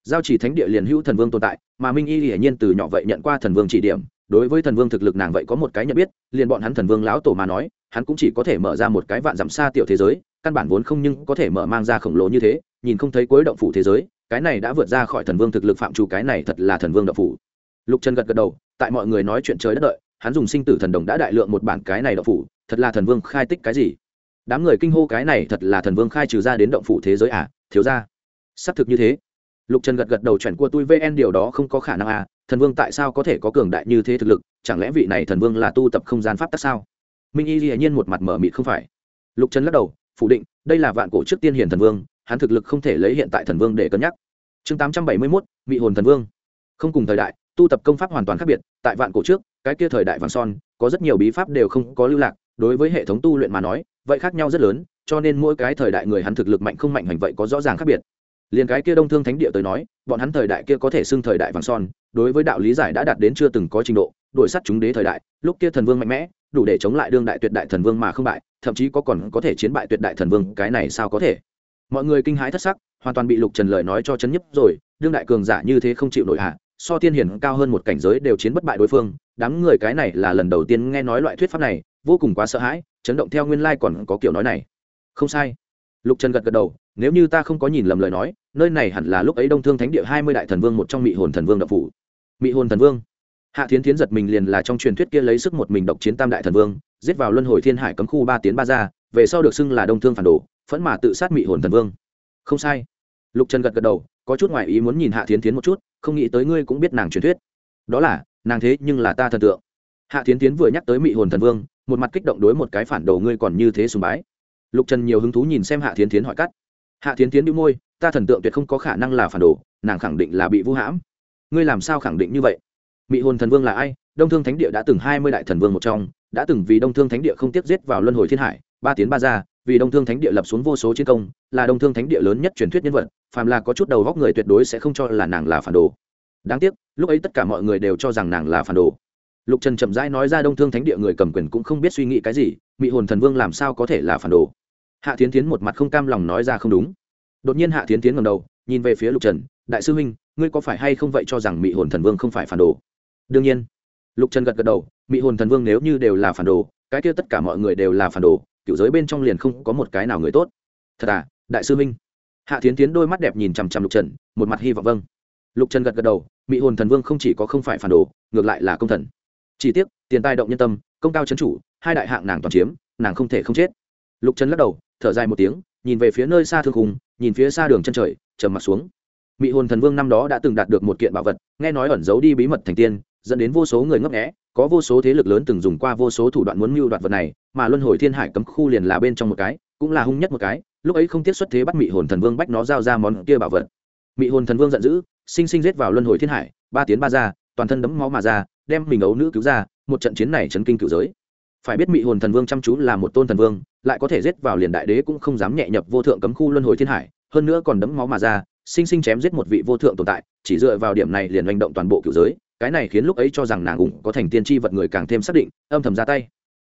giao chỉ thánh địa liền hữu thần vương tồn tại, mà minh y hiển nhiên từ nhỏ vậy nhận qua thần vương chỉ điểm, đối với thần vương thực lực nàng vậy có một cái nhận biết, liền bọn hắn thần vương lão tổ mà nói, hắn cũng chỉ có thể mở ra một cái vạn dặm xa tiểu thế giới, căn bản vốn không nhưng có thể mở mang ra khổng lồ như thế, nhìn không thấy cuối động phủ thế giới, cái này đã vượt ra khỏi thần vương thực lực phạm chủ cái này thật là thần vương động phủ. Lục trần gật gật đầu, tại mọi người nói chuyện trời đất đợi, hắn dùng sinh tử thần đồng đã đại lượng một bản cái này động phủ, thật là thần vương khai tích cái gì? Đám người kinh hô cái này thật là thần vương khai trừ ra đến động phủ thế giới à thiếu ra xác thực như thế lục trần gật gật đầu chuẩn qua tôi vn điều đó không có khả năng à thần vương tại sao có thể có cường đại như thế thực lực, chẳng lẽ vị này thần vương là tu tập không gian pháp tắc sao? Minh y dĩ nhiên một mặt mở mịt không phải. Lục trần lắc đầu, phủ định, đây là vạn cổ trước tiên hiền thần vương, hắn thực lực không thể lấy hiện tại thần vương để cân nhắc. Chương tám trăm bảy mươi mốt vị hồn thần vương. Không cùng thời đại, tu tập công pháp hoàn toàn khác biệt, tại vạn cổ trước, cái kia thời đại vàng son, có rất nhiều bí pháp đều không có lưu lạc, đối với hệ thống tu luyện mà nói, vậy khác nhau rất lớn, cho nên mỗi cái thời đại người hắn thực lực mạnh không mạnh hành vậy có rõ ràng khác biệt liền cái kia đông thương thánh địa tới nói, bọn hắn thời đại kia có thể xưng thời đại vàng son, đối với đạo lý giải đã đạt đến chưa từng có trình độ đuổi sắt chúng đế thời đại, lúc kia thần vương mạnh mẽ, đủ để chống lại đương đại tuyệt đại thần vương mà không bại, thậm chí có còn có thể chiến bại tuyệt đại thần vương, cái này sao có thể? Mọi người kinh hãi thất sắc, hoàn toàn bị lục trần lời nói cho chấn nhấp rồi, đương đại cường giả như thế không chịu nổi hạ so tiên hiển cao hơn một cảnh giới đều chiến bất bại đối phương, đám người cái này là lần đầu tiên nghe nói loại thuyết pháp này, vô cùng quá sợ hãi, chấn động theo nguyên lai còn có kiểu nói này. Không sai. Lục trần gật gật đầu nếu như ta không có nhìn lầm lời nói, nơi này hẳn là lúc ấy đông thương thánh địa hai mươi đại thần vương một trong mị hồn thần vương đập phủ. Mị hồn thần vương? Hạ thiến thiến giật mình liền là trong truyền thuyết kia lấy sức một mình độc chiến tam đại thần vương, giết vào luân hồi thiên hải cấm khu ba tiến ba ra, về sau được xưng là đông thương phản đồ, phẫn mà tự sát mị hồn thần vương. Không sai. Lục trần gật gật đầu, có chút ngoại ý muốn nhìn hạ thiến thiến một chút, không nghĩ tới ngươi cũng biết nàng truyền thuyết. Đó là, nàng thế nhưng là ta thần tượng. Hạ Thiến tiến vừa nhắc tới mị hồn thần vương, một mặt kích động đối một cái phản đồ ngươi còn như thế sùng bái. Lục trần nhiều hứng thú nhìn xem hạ tiến tiến hỏi cắt hạ tiến tiến đĩu môi, ta thần tượng tuyệt không có khả năng là phản đồ, nàng khẳng định là bị vũ hãm. Ngươi làm sao khẳng định như vậy? Mị hồn thần vương là ai? Đông thương thánh địa đã từng hai mươi đại thần vương một trong, đã từng vì đông thương thánh địa không tiếp giết vào luân hồi thiên hải, ba tiến ba ra, vì đông thương thánh địa lập xuống vô số chiến công, là đông thương thánh địa lớn nhất truyền thuyết nhân vật, phàm là có chút đầu góc người tuyệt đối sẽ không cho là nàng là phản đồ. Đáng tiếc, lúc ấy tất cả mọi người đều cho rằng nàng là phản đồ. Lục trần chậm rãi nói ra đông thương thánh địa người cầm quyền cũng không biết suy nghĩ cái gì, mị hồn thần vương làm sao có thể là phản đồ? Hạ tiến tiến một mặt không cam lòng nói ra không đúng. Đột nhiên hạ tiến tiến ngầm đầu, nhìn về phía lục trần, đại sư huynh, ngươi có phải hay không vậy cho rằng mị hồn thần vương không phải phản đồ? Đương nhiên. Lục trần gật gật đầu, mị hồn thần vương nếu như đều là phản đồ, cái kia tất cả mọi người đều là phản đồ, cựu giới bên trong liền không có một cái nào người tốt. Thật à đại sư minh hạ tiến tiến đôi mắt đẹp nhìn chằm chằm lục trần, một mặt hy vọng vâng. Lục trần gật gật đầu mỹ hồn thần vương không chỉ có không phải phản đồ, ngược lại là công thần. Chỉ tiếc, tiền tài động nhân tâm, công cao chấn chủ, hai đại hạng nàng toàn chiếm, nàng không thể không chết. Lục trần lắc đầu thở dài một tiếng, nhìn về phía nơi xa thương khùng nhìn phía xa đường chân trời, trầm mặt xuống. Mị hồn thần vương năm đó đã từng đạt được một kiện bảo vật, nghe nói ẩn giấu đi bí mật thành tiên, dẫn đến vô số người ngấp nghẽ có vô số thế lực lớn từng dùng qua vô số thủ đoạn muốn mưu đoạt vật này, mà luân hồi thiên hải cấm khu liền là bên trong một cái, cũng là hung nhất một cái, lúc ấy không tiết xuất thế bắt mị hồn thần vương bách nó giao ra món kia bảo vật. Mị hồn thần vương giận dữ, sinh sinh giết vào luân hồi thiên hải, ba tiến ba ra, toàn thân đấm máu mà ra, đem mình ấu nữ cứu ra, một trận chiến này chấn kinh cựu giới phải biết mị hồn thần vương chăm chú là một tôn thần vương, lại có thể giết vào liền đại đế cũng không dám nhẹ nhập vô thượng cấm khu luân hồi thiên hải, hơn nữa còn đấm máu mà ra, sinh sinh chém giết một vị vô thượng tồn tại, chỉ dựa vào điểm này liền hành động toàn bộ cựu giới, cái này khiến lúc ấy cho rằng nàng ủng có thành tiên tri vật người càng thêm xác định, âm thầm ra tay.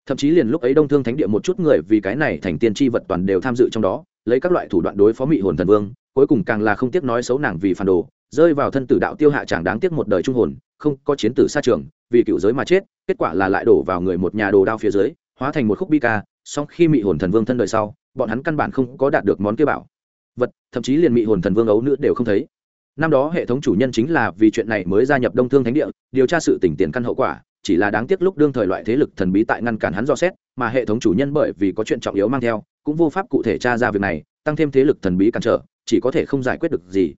Thậm chí liền lúc ấy đông thương thánh địa một chút người vì cái này thành tiên tri vật toàn đều tham dự trong đó, lấy các loại thủ đoạn đối phó mị hồn thần vương, cuối cùng càng là không tiếc nói xấu nàng vì phản đồ, rơi vào thân tử đạo tiêu hạ chẳng đáng tiếc một đời trung hồn, không có chiến tử xa trường vì cựu giới mà chết, kết quả là lại đổ vào người một nhà đồ đao phía dưới, hóa thành một khúc bi ca, song khi mị hồn thần vương thân đời sau, bọn hắn căn bản không có đạt được món kia bảo vật, thậm chí liền mị hồn thần vương ấu nữa đều không thấy. Năm đó hệ thống chủ nhân chính là vì chuyện này mới gia nhập đông thương thánh địa, điều tra sự tỉnh tiền căn hậu quả, chỉ là đáng tiếc lúc đương thời loại thế lực thần bí tại ngăn cản hắn dò xét, mà hệ thống chủ nhân bởi vì có chuyện trọng yếu mang theo, cũng vô pháp cụ thể tra ra việc này, tăng thêm thế lực thần bí cản trở, chỉ có thể không giải quyết được gì.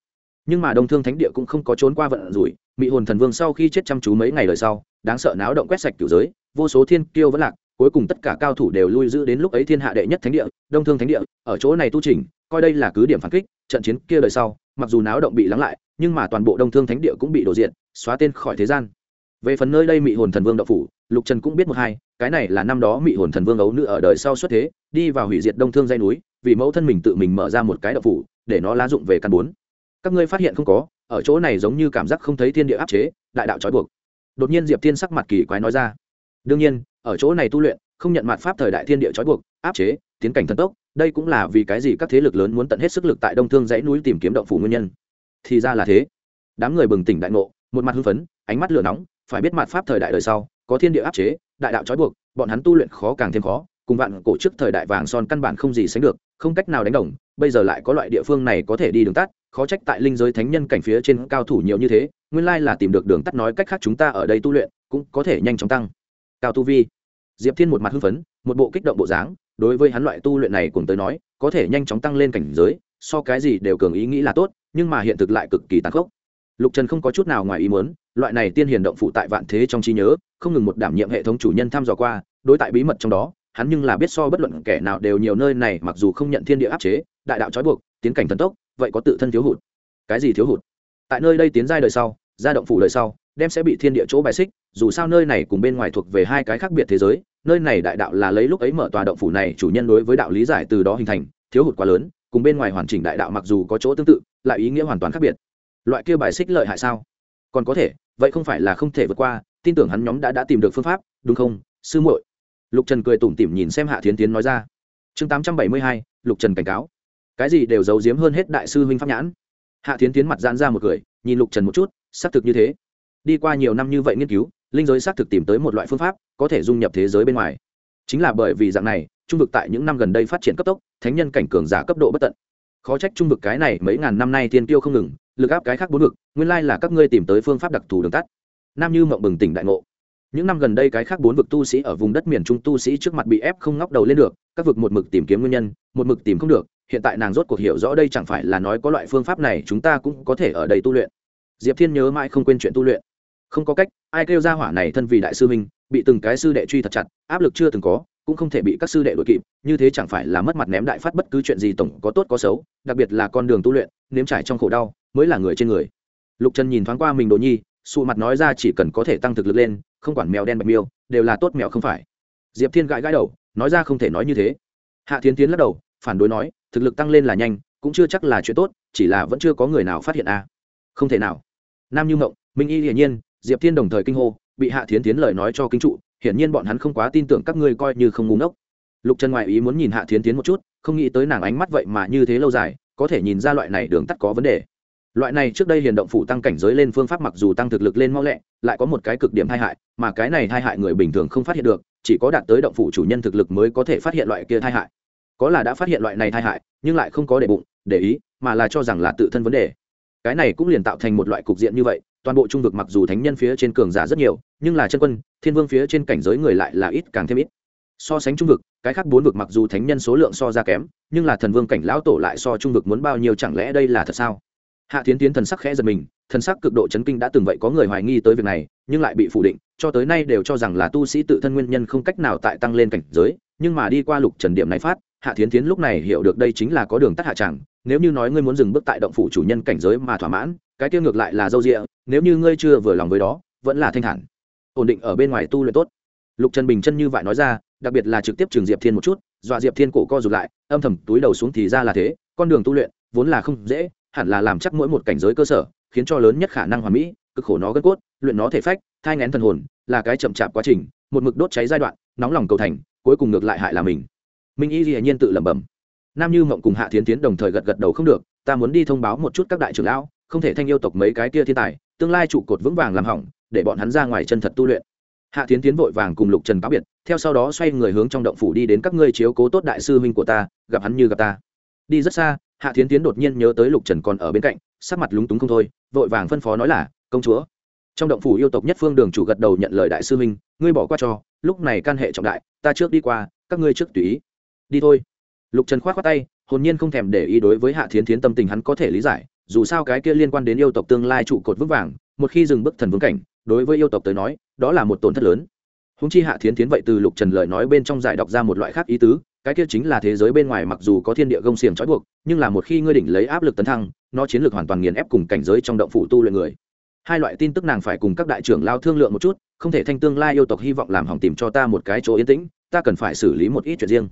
Nhưng mà đông thương thánh địa cũng không có trốn qua vận rủi Mị hồn thần vương sau khi chết chăm chú mấy ngày lời sau, đáng sợ náo động quét sạch kiểu giới, vô số thiên kiêu vẫn lạc, cuối cùng tất cả cao thủ đều lui giữ đến lúc ấy thiên hạ đệ nhất thánh địa, đông thương thánh địa, ở chỗ này tu trình coi đây là cứ điểm phản kích, trận chiến kia đời sau, mặc dù náo động bị lắng lại, nhưng mà toàn bộ đông thương thánh địa cũng bị đổ diện xóa tên khỏi thế gian. Về phần nơi đây mị hồn thần vương đậu phủ, lục trần cũng biết một hai, cái này là năm đó mị hồn thần vương ấu nữ ở đời sau xuất thế, đi vào hủy diệt đông thương dây núi, vì mẫu thân mình tự mình mở ra một cái đậu phủ, để nó lá dụng về căn bốn. Các ngươi phát hiện không có ở chỗ này giống như cảm giác không thấy thiên địa áp chế, đại đạo trói buộc. Đột nhiên diệp thiên sắc mặt kỳ quái nói ra, đương nhiên, ở chỗ này tu luyện, không nhận mặt pháp thời đại thiên địa trói buộc, áp chế, tiến cảnh thần tốc, đây cũng là vì cái gì các thế lực lớn muốn tận hết sức lực tại đông thương dãy núi tìm kiếm động phủ nguyên nhân. Thì ra là thế. Đám người bừng tỉnh đại ngộ, một mặt hưng phấn, ánh mắt lửa nóng, phải biết mặt pháp thời đại đời sau, có thiên địa áp chế, đại đạo trói buộc, bọn hắn tu luyện khó càng thêm khó, cùng vạn cổ trước thời đại vàng son căn bản không gì sánh được, không cách nào đánh đồng, bây giờ lại có loại địa phương này có thể đi đường tắt khó trách tại linh giới thánh nhân cảnh phía trên cao thủ nhiều như thế, nguyên lai là tìm được đường tắt nói cách khác chúng ta ở đây tu luyện, cũng có thể nhanh chóng tăng. Cao tu vi. Diệp thiên một mặt hưng phấn, một bộ kích động bộ dáng, đối với hắn loại tu luyện này cùng tới nói, có thể nhanh chóng tăng lên cảnh giới, so cái gì đều cường ý nghĩ là tốt, nhưng mà hiện thực lại cực kỳ tàn khốc. Lục trần không có chút nào ngoài ý muốn, loại này tiên hiền động phụ tại vạn thế trong trí nhớ, không ngừng một đảm nhiệm hệ thống chủ nhân thăm dò qua, đối tại bí mật trong đó, hắn nhưng là biết so bất luận kẻ nào đều nhiều nơi này, mặc dù không nhận thiên địa áp chế, đại đạo trói buộc, tiến cảnh thần tốc vậy có tự thân thiếu hụt. Cái gì thiếu hụt? Tại nơi đây tiến giai đời sau, gia động phủ đời sau, đem sẽ bị thiên địa chỗ bài xích, dù sao nơi này cùng bên ngoài thuộc về hai cái khác biệt thế giới, nơi này đại đạo là lấy lúc ấy mở tòa động phủ này chủ nhân đối với đạo lý giải từ đó hình thành, thiếu hụt quá lớn, cùng bên ngoài hoàn chỉnh đại đạo mặc dù có chỗ tương tự, lại ý nghĩa hoàn toàn khác biệt. Loại kia bài xích lợi hại sao? Còn có thể, vậy không phải là không thể vượt qua, tin tưởng hắn nhóm đã đã tìm được phương pháp, đúng không, sư muội? Lục trần cười tủm tỉm nhìn xem hạ thiến tiến nói ra. Chương tám trăm bảy mươi hai, lục trần cảnh cáo cái gì đều giấu giếm hơn hết đại sư huynh pháp nhãn. Hạ thiến tiến mặt giãn ra một cười, nhìn lục trần một chút, xác thực như thế. Đi qua nhiều năm như vậy nghiên cứu, linh giới xác thực tìm tới một loại phương pháp, có thể dung nhập thế giới bên ngoài. Chính là bởi vì dạng này, trung vực tại những năm gần đây phát triển cấp tốc, thánh nhân cảnh cường giả cấp độ bất tận. Khó trách trung vực cái này mấy ngàn năm nay tiên tiêu không ngừng, lực áp cái khác bốn vực, nguyên lai là các ngươi tìm tới phương pháp đặc thù đường tắt. Nam như mộng bừng tỉnh đại ngộ. Những năm gần đây cái khác bốn vực tu sĩ ở vùng đất miền trung tu sĩ trước mặt bị ép không ngóc đầu lên được, các vực một mực tìm kiếm nguyên nhân, một mực tìm không được hiện tại nàng rốt cuộc hiểu rõ đây chẳng phải là nói có loại phương pháp này chúng ta cũng có thể ở đây tu luyện. Diệp thiên nhớ mãi không quên chuyện tu luyện. Không có cách, ai kêu ra hỏa này thân vì đại sư minh bị từng cái sư đệ truy thật chặt, áp lực chưa từng có, cũng không thể bị các sư đệ đội kịp, như thế chẳng phải là mất mặt ném đại phát bất cứ chuyện gì tổng có tốt có xấu, đặc biệt là con đường tu luyện, nếm trải trong khổ đau, mới là người trên người. Lục trần nhìn thoáng qua mình đồ nhi, sụ mặt nói ra chỉ cần có thể tăng thực lực lên, không quản mèo đen bạch miêu, đều là tốt mèo không phải. Diệp thiên gãi gãi đầu, nói ra không thể nói như thế. Hạ tiến tiến lắc đầu, phản đối nói thực lực tăng lên là nhanh, cũng chưa chắc là chuyện tốt, chỉ là vẫn chưa có người nào phát hiện a. À. không thể nào. Nam như mộng, minh y hiển nhiên, diệp thiên đồng thời kinh hô, bị hạ thiến tiến lời nói cho kinh trụ, hiển nhiên bọn hắn không quá tin tưởng các ngươi coi như không ngu ngốc. Lục trần ngoại ý muốn nhìn hạ thiến tiến một chút, không nghĩ tới nàng ánh mắt vậy mà như thế lâu dài, có thể nhìn ra loại này đường tắt có vấn đề. Loại này trước đây hiền động phủ tăng cảnh giới lên phương pháp mặc dù tăng thực lực lên mau lẹ, lại có một cái cực điểm tai hại, mà cái này tai hại người bình thường không phát hiện được, chỉ có đạt tới động phủ chủ nhân thực lực mới có thể phát hiện loại kia tai hại có là đã phát hiện loại này tai hại, nhưng lại không có để bụng, để ý, mà là cho rằng là tự thân vấn đề. Cái này cũng liền tạo thành một loại cục diện như vậy, toàn bộ trung vực mặc dù thánh nhân phía trên cường giả rất nhiều, nhưng là chân quân, thiên vương phía trên cảnh giới người lại là ít càng thêm ít. So sánh trung vực, cái khác bốn vực mặc dù thánh nhân số lượng so ra kém, nhưng là thần vương cảnh lão tổ lại so trung vực muốn bao nhiêu chẳng lẽ đây là thật sao? Hạ tiến tiến thần sắc khẽ giật mình, thần sắc cực độ chấn kinh đã từng vậy có người hoài nghi tới việc này, nhưng lại bị phủ định, cho tới nay đều cho rằng là tu sĩ tự thân nguyên nhân không cách nào tại tăng lên cảnh giới, nhưng mà đi qua lục trần điểm này phát hạ tiến tiến lúc này hiểu được đây chính là có đường tắt hạ chẳng. nếu như nói ngươi muốn dừng bước tại động phủ chủ nhân cảnh giới mà thỏa mãn, cái tiêu ngược lại là dâu rịa nếu như ngươi chưa vừa lòng với đó, vẫn là thanh thản ổn định ở bên ngoài tu luyện tốt lục trần bình chân như vậy nói ra, đặc biệt là trực tiếp trường diệp thiên một chút, dọa diệp thiên cổ co rụt lại, âm thầm túi đầu xuống thì ra là thế, con đường tu luyện vốn là không dễ, hẳn là làm chắc mỗi một cảnh giới cơ sở, khiến cho lớn nhất khả năng hoàn mỹ, cực khổ nó gân cốt, luyện nó thể phách, thai ngén thần hồn, là cái chậm chạp quá trình, một mực đốt cháy giai đoạn, nóng lòng cầu thành, cuối cùng ngược lại hại là mình minh y hiển nhiên tự lẩm bẩm. Nam như mộng cùng hạ thiến tiến đồng thời gật gật đầu không được, ta muốn đi thông báo một chút các đại trưởng lão, không thể thanh yêu tộc mấy cái kia thiên tài, tương lai trụ cột vững vàng làm hỏng, để bọn hắn ra ngoài chân thật tu luyện. Hạ tiến tiến vội vàng cùng lục trần cáo biệt, theo sau đó xoay người hướng trong động phủ đi đến các ngươi chiếu cố tốt đại sư huynh của ta, gặp hắn như gặp ta. Đi rất xa, hạ tiến tiến đột nhiên nhớ tới lục trần còn ở bên cạnh, sắc mặt lúng túng không thôi, vội vàng phân phó nói là, công chúa. Trong động phủ yêu tộc nhất phương đường chủ gật đầu nhận lời đại sư huynh, ngươi bỏ qua cho, lúc này can hệ trọng đại, ta trước đi qua, các ngươi trước tùy ý đi thôi. Lục trần k h o á t khoác tay, hồn nhiên không thèm để ý đối với hạ thiến thiến tâm tình hắn có thể lý giải, dù sao cái kia liên quan đến yêu tộc tương lai trụ cột vững vàng, một khi dừng bước thần vương cảnh, đối với yêu tộc tới nói, đó là một tổn thất lớn. Húng chi hạ thiến Thiến vậy từ lục trần lời nói bên trong giải đọc ra một loại khác ý tứ, cái kia chính là thế giới bên ngoài mặc dù có thiên địa gông xiềng trói buộc, nhưng là một khi ngươi đỉnh lấy áp lực tấn thăng, nó chiến lược hoàn toàn nghiền ép cùng cảnh giới trong động phủ tu luyện người. Hai loại tin tức nàng phải cùng các đại trưởng lao thương lượng một chút, không thể thanh tương lai yêu tộc hy vọng làm hỏng tìm cho ta một cái chỗ yên tĩnh, ta cần phải xử lý một ít chuyện riêng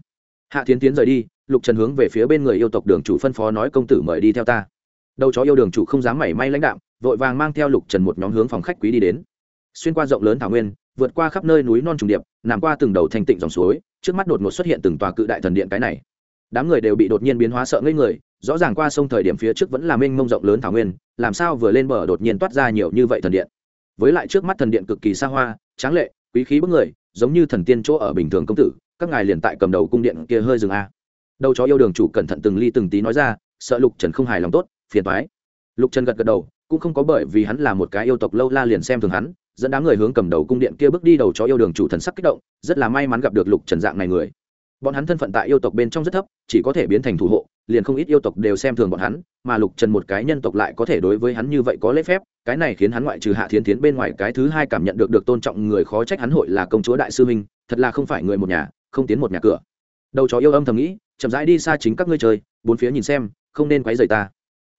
hạ tiến tiến rời đi, lục trần hướng về phía bên người yêu tộc đường chủ phân phó nói công tử mời đi theo ta. Đầu chó yêu đường chủ không dám mảy may lãnh đạo vội vàng mang theo lục trần một nhóm hướng phòng khách quý đi đến. Xuyên qua rộng lớn thảo nguyên, vượt qua khắp nơi núi non trùng điệp, nằm qua từng đầu thanh tịnh dòng suối, trước mắt đột ngột xuất hiện từng tòa cự đại thần điện cái này. Đám người đều bị đột nhiên biến hóa sợ ngây người, rõ ràng qua sông thời điểm phía trước vẫn là mênh mông rộng lớn thảo nguyên, làm sao vừa lên bờ đột nhiên toát ra nhiều như vậy thần điện. Với lại trước mắt thần điện cực kỳ xa hoa, tráng lệ, quý khí bức người, giống như thần tiên chỗ ở bình thường công tử các ngài liền tại cầm đầu cung điện kia hơi dừng a. Đầu chó yêu đường chủ cẩn thận từng ly từng tí nói ra, sợ lục trần không hài lòng tốt, phiền thoái lục trần gật gật đầu, cũng không có bởi vì hắn là một cái yêu tộc lâu la liền xem thường hắn, dẫn đám người hướng cầm đầu cung điện kia bước đi đầu chó yêu đường chủ thần sắc kích động, rất là may mắn gặp được lục trần dạng này người. Bọn hắn thân phận tại yêu tộc bên trong rất thấp, chỉ có thể biến thành thủ hộ, liền không ít yêu tộc đều xem thường bọn hắn, mà lục trần một cái nhân tộc lại có thể đối với hắn như vậy có lễ phép, cái này khiến hắn ngoại trừ hạ thiến tiến bên ngoài cái thứ hai cảm nhận được được tôn trọng người khó trách hắn hội là công chúa đại sư minh thật là không phải người một nhà không tiến một nhà cửa. Đầu chó yêu âm thầm nghĩ, chậm rãi đi xa chính các ngươi chơi, bốn phía nhìn xem, không nên quấy rầy ta.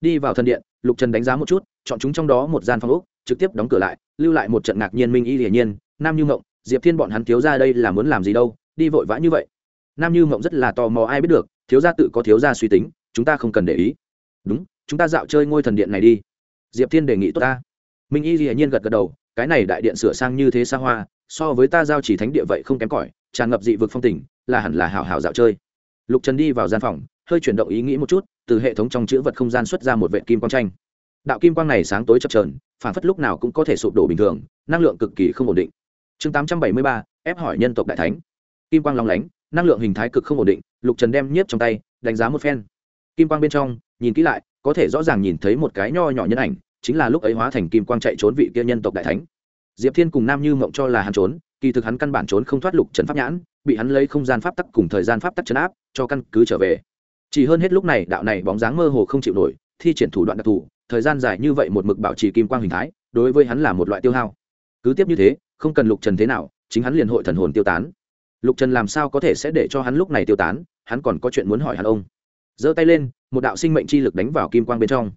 Đi vào thân điện, lục trần đánh giá một chút, chọn chúng trong đó một gian phòng úc trực tiếp đóng cửa lại, lưu lại một trận ngạc nhiên minh y hiển nhiên, nam như mộng, diệp thiên bọn hắn thiếu ra đây là muốn làm gì đâu, đi vội vã như vậy. Nam như mộng rất là tò mò ai biết được, thiếu gia tự có thiếu gia suy tính, chúng ta không cần để ý. Đúng, chúng ta dạo chơi ngôi thần điện này đi. Diệp thiên đề nghị tốt ta. Minh y hiển nhiên gật gật đầu, cái này đại điện sửa sang như thế xa hoa, so với ta giao chỉ thánh địa vậy không kém cỏi tràn ngập dị vực phong tình, là hẳn là hào hào dạo chơi. Lục trần đi vào gian phòng, hơi chuyển động ý nghĩ một chút, từ hệ thống trong chữ vật không gian xuất ra một vệ kim quang tranh. Đạo kim quang này sáng tối chập trờn phản phất lúc nào cũng có thể sụp đổ bình thường, năng lượng cực kỳ không ổn định. Chương tám trăm bảy mươi ba, ép hỏi nhân tộc đại thánh. Kim quang lóng lánh, năng lượng hình thái cực không ổn định, lục trần đem nhiếp trong tay, đánh giá một phen. Kim quang bên trong, nhìn kỹ lại, có thể rõ ràng nhìn thấy một cái nho nhỏ nhân ảnh, chính là lúc ấy hóa thành kim quang chạy trốn vị kia nhân tộc đại thánh. Diệp thiên cùng nam như mộng cho là hắn trốn kỳ thực hắn căn bản trốn không thoát lục trần pháp nhãn, bị hắn lấy không gian pháp tắc cùng thời gian pháp tắc chấn áp, cho căn cứ trở về. Chỉ hơn hết lúc này, đạo này bóng dáng mơ hồ không chịu nổi, thi triển thủ đoạn đặc thù, thời gian dài như vậy một mực bảo trì kim quang hình thái, đối với hắn là một loại tiêu hao. Cứ tiếp như thế, không cần lục trần thế nào, chính hắn liền hội thần hồn tiêu tán. Lục trần làm sao có thể sẽ để cho hắn lúc này tiêu tán, hắn còn có chuyện muốn hỏi hắn ông. Giơ tay lên, một đạo sinh mệnh chi lực đánh vào kim quang bên trong.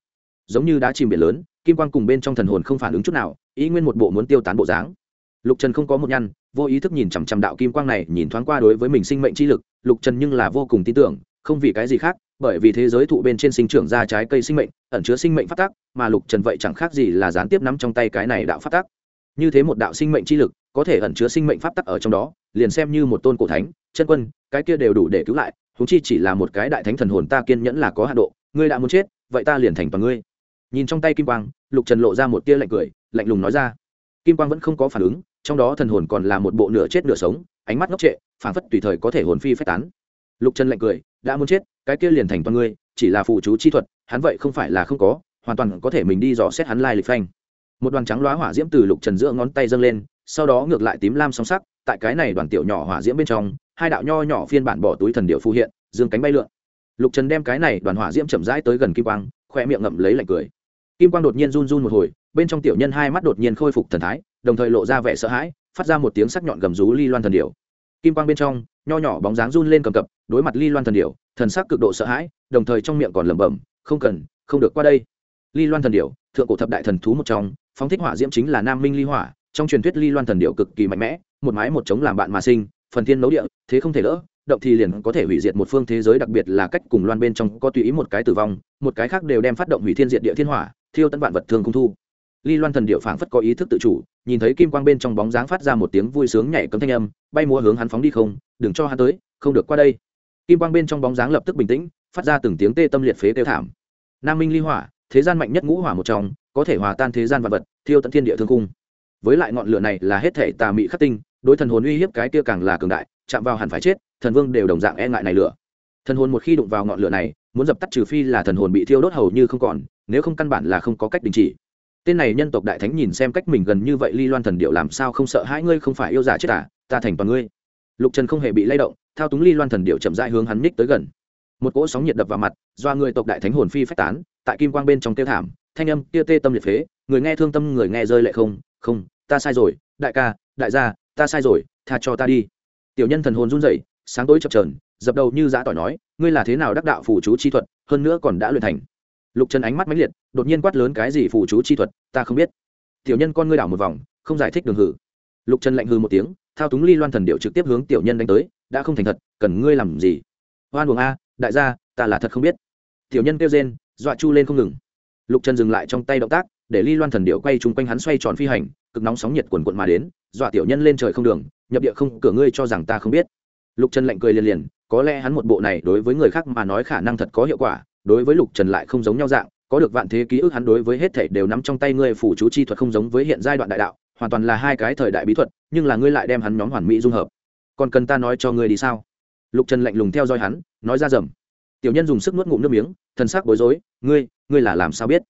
Giống như đã chìm biển lớn, kim quang cùng bên trong thần hồn không phản ứng chút nào, ý nguyên một bộ muốn tiêu tán bộ dáng lục trần không có một nhăn, vô ý thức nhìn chằm chằm đạo kim quang này, nhìn thoáng qua đối với mình sinh mệnh chi lực, lục trần nhưng là vô cùng tin tưởng, không vì cái gì khác, bởi vì thế giới thụ bên trên sinh trưởng ra trái cây sinh mệnh, ẩn chứa sinh mệnh phát tác, mà lục trần vậy chẳng khác gì là gián tiếp nắm trong tay cái này đạo phát tác. Như thế một đạo sinh mệnh chi lực, có thể ẩn chứa sinh mệnh pháp tắc ở trong đó, liền xem như một tôn cổ thánh, chân quân, cái kia đều đủ để cứu lại húng chi chỉ là một cái đại thánh thần hồn ta kiên nhẫn là có hạ độ, ngươi đã muốn chết, vậy ta liền thành toàn ngươi. Nhìn trong tay kim quang, lục trần lộ ra một tia lạnh cười, lạnh lùng nói ra kim quang vẫn không có phản ứng, trong đó thần hồn còn là một bộ nửa chết nửa sống, ánh mắt ngốc trệ, phản phất tùy thời có thể hồn phi phách tán. Lục trần lạnh cười, đã muốn chết, cái kia liền thành toàn ngươi, chỉ là phụ chú chi thuật, hắn vậy không phải là không có, hoàn toàn có thể mình đi dò xét hắn lai lịch phanh. Một đoàn trắng loá hỏa diễm từ lục trần giữa ngón tay dâng lên, sau đó ngược lại tím lam song sắc, tại cái này đoàn tiểu nhỏ hỏa diễm bên trong, hai đạo nho nhỏ phiên bản bỏ túi thần điệu phù hiện, dương cánh bay lượn. Lục trần đem cái này đoàn hỏa diễm chậm rãi tới gần kim quang, khoe miệng ngậm lấy lạnh cười kim quang đột nhiên run run một hồi bên trong tiểu nhân hai mắt đột nhiên khôi phục thần thái đồng thời lộ ra vẻ sợ hãi phát ra một tiếng sắc nhọn gầm rú ly loan thần điệu kim quang bên trong nho nhỏ bóng dáng run lên cầm cập đối mặt ly loan thần điệu thần sắc cực độ sợ hãi đồng thời trong miệng còn lẩm bẩm không cần không được qua đây. Ly loan thần điệu thượng cổ thập đại thần thú một trong phóng thích hỏa diễm chính là nam minh ly hỏa trong truyền thuyết ly loan thần điệu cực kỳ mạnh mẽ một mái một chống làm bạn mà sinh phần thiên nấu địa thế không thể lỡ, động thì liền có thể hủy diệt một phương thế giới đặc biệt là cách cùng loan bên trong có tùy ý một cái tử vong một cái khác đều đem phát động hủy thiên diệt địa thiên hỏa thiêu tận vạn vật thương không thu. Ly loan thần điệu phảng phất có ý thức tự chủ, nhìn thấy kim quang bên trong bóng dáng phát ra một tiếng vui sướng nhảy cấm thanh âm, bay múa hướng hắn phóng đi không, đừng cho hắn tới, không được qua đây. Kim quang bên trong bóng dáng lập tức bình tĩnh, phát ra từng tiếng tê tâm liệt phế tiêu thảm. Nam minh ly hỏa, thế gian mạnh nhất ngũ hỏa một trong, có thể hòa tan thế gian vật vật, thiêu tận thiên địa thương cung với lại ngọn lửa này là hết thể tà mị khắc tinh, đối thần hồn uy hiếp cái kia càng là cường đại, chạm vào hẳn phải chết, thần vương đều đồng dạng e ngại này lửa. Thần hồn một khi đụng vào ngọn lửa này, muốn dập tắt trừ phi là thần hồn bị thiêu đốt hầu như không còn nếu không căn bản là không có cách đình chỉ. Tên này nhân tộc đại thánh nhìn xem cách mình gần như vậy ly loan thần điệu làm sao không sợ hãi ngươi không phải yêu giả chết à ta thành toàn ngươi. Lục trần không hề bị lay động, thao túng ly loan thần điệu chậm rãi hướng hắn ních tới gần. Một cỗ sóng nhiệt đập vào mặt, do người tộc đại thánh hồn phi phách tán, tại kim quang bên trong tiêu thảm, thanh âm kia tê tâm liệt phế, người nghe thương tâm, người nghe rơi lệ không không, ta sai rồi, đại ca, đại gia, ta sai rồi, tha cho ta đi. Tiểu nhân thần hồn run rẩy, sáng tối chập trờn dập đầu như giã tỏi nói, ngươi là thế nào đắc đạo phù chú chi thuật, hơn nữa còn đã luyện thành lục trần ánh mắt mãnh liệt, đột nhiên quát lớn cái gì phù chú chi thuật, ta không biết. Tiểu nhân con ngươi đảo một vòng, không giải thích đường hử. Lục trần lạnh hư một tiếng, thao túng ly loan thần điệu trực tiếp hướng tiểu nhân đánh tới, đã không thành thật, cần ngươi làm gì? Hoan buồng a, đại gia, ta là thật không biết. Tiểu nhân kêu rên, dọa chu lên không ngừng. Lục trần dừng lại trong tay động tác, để ly loan thần điệu quay chung quanh hắn xoay tròn phi hành, cực nóng sóng nhiệt quần quận mà đến, dọa tiểu nhân lên trời không đường, nhập địa không, cửa ngươi cho rằng ta không biết. Lục trần lạnh cười liền liền, có lẽ hắn một bộ này đối với người khác mà nói khả năng thật có hiệu quả đối với lục trần lại không giống nhau dạng, có được vạn thế ký ức hắn đối với hết thể đều nắm trong tay ngươi phủ chú chi thuật không giống với hiện giai đoạn đại đạo, hoàn toàn là hai cái thời đại bí thuật, nhưng là ngươi lại đem hắn nhóm hoàn mỹ dung hợp. Còn cần ta nói cho ngươi đi sao? Lục trần lạnh lùng theo dõi hắn, nói ra dầm. Tiểu nhân dùng sức nuốt ngụm nước miếng, thần sắc bối rối, ngươi ngươi là làm sao biết?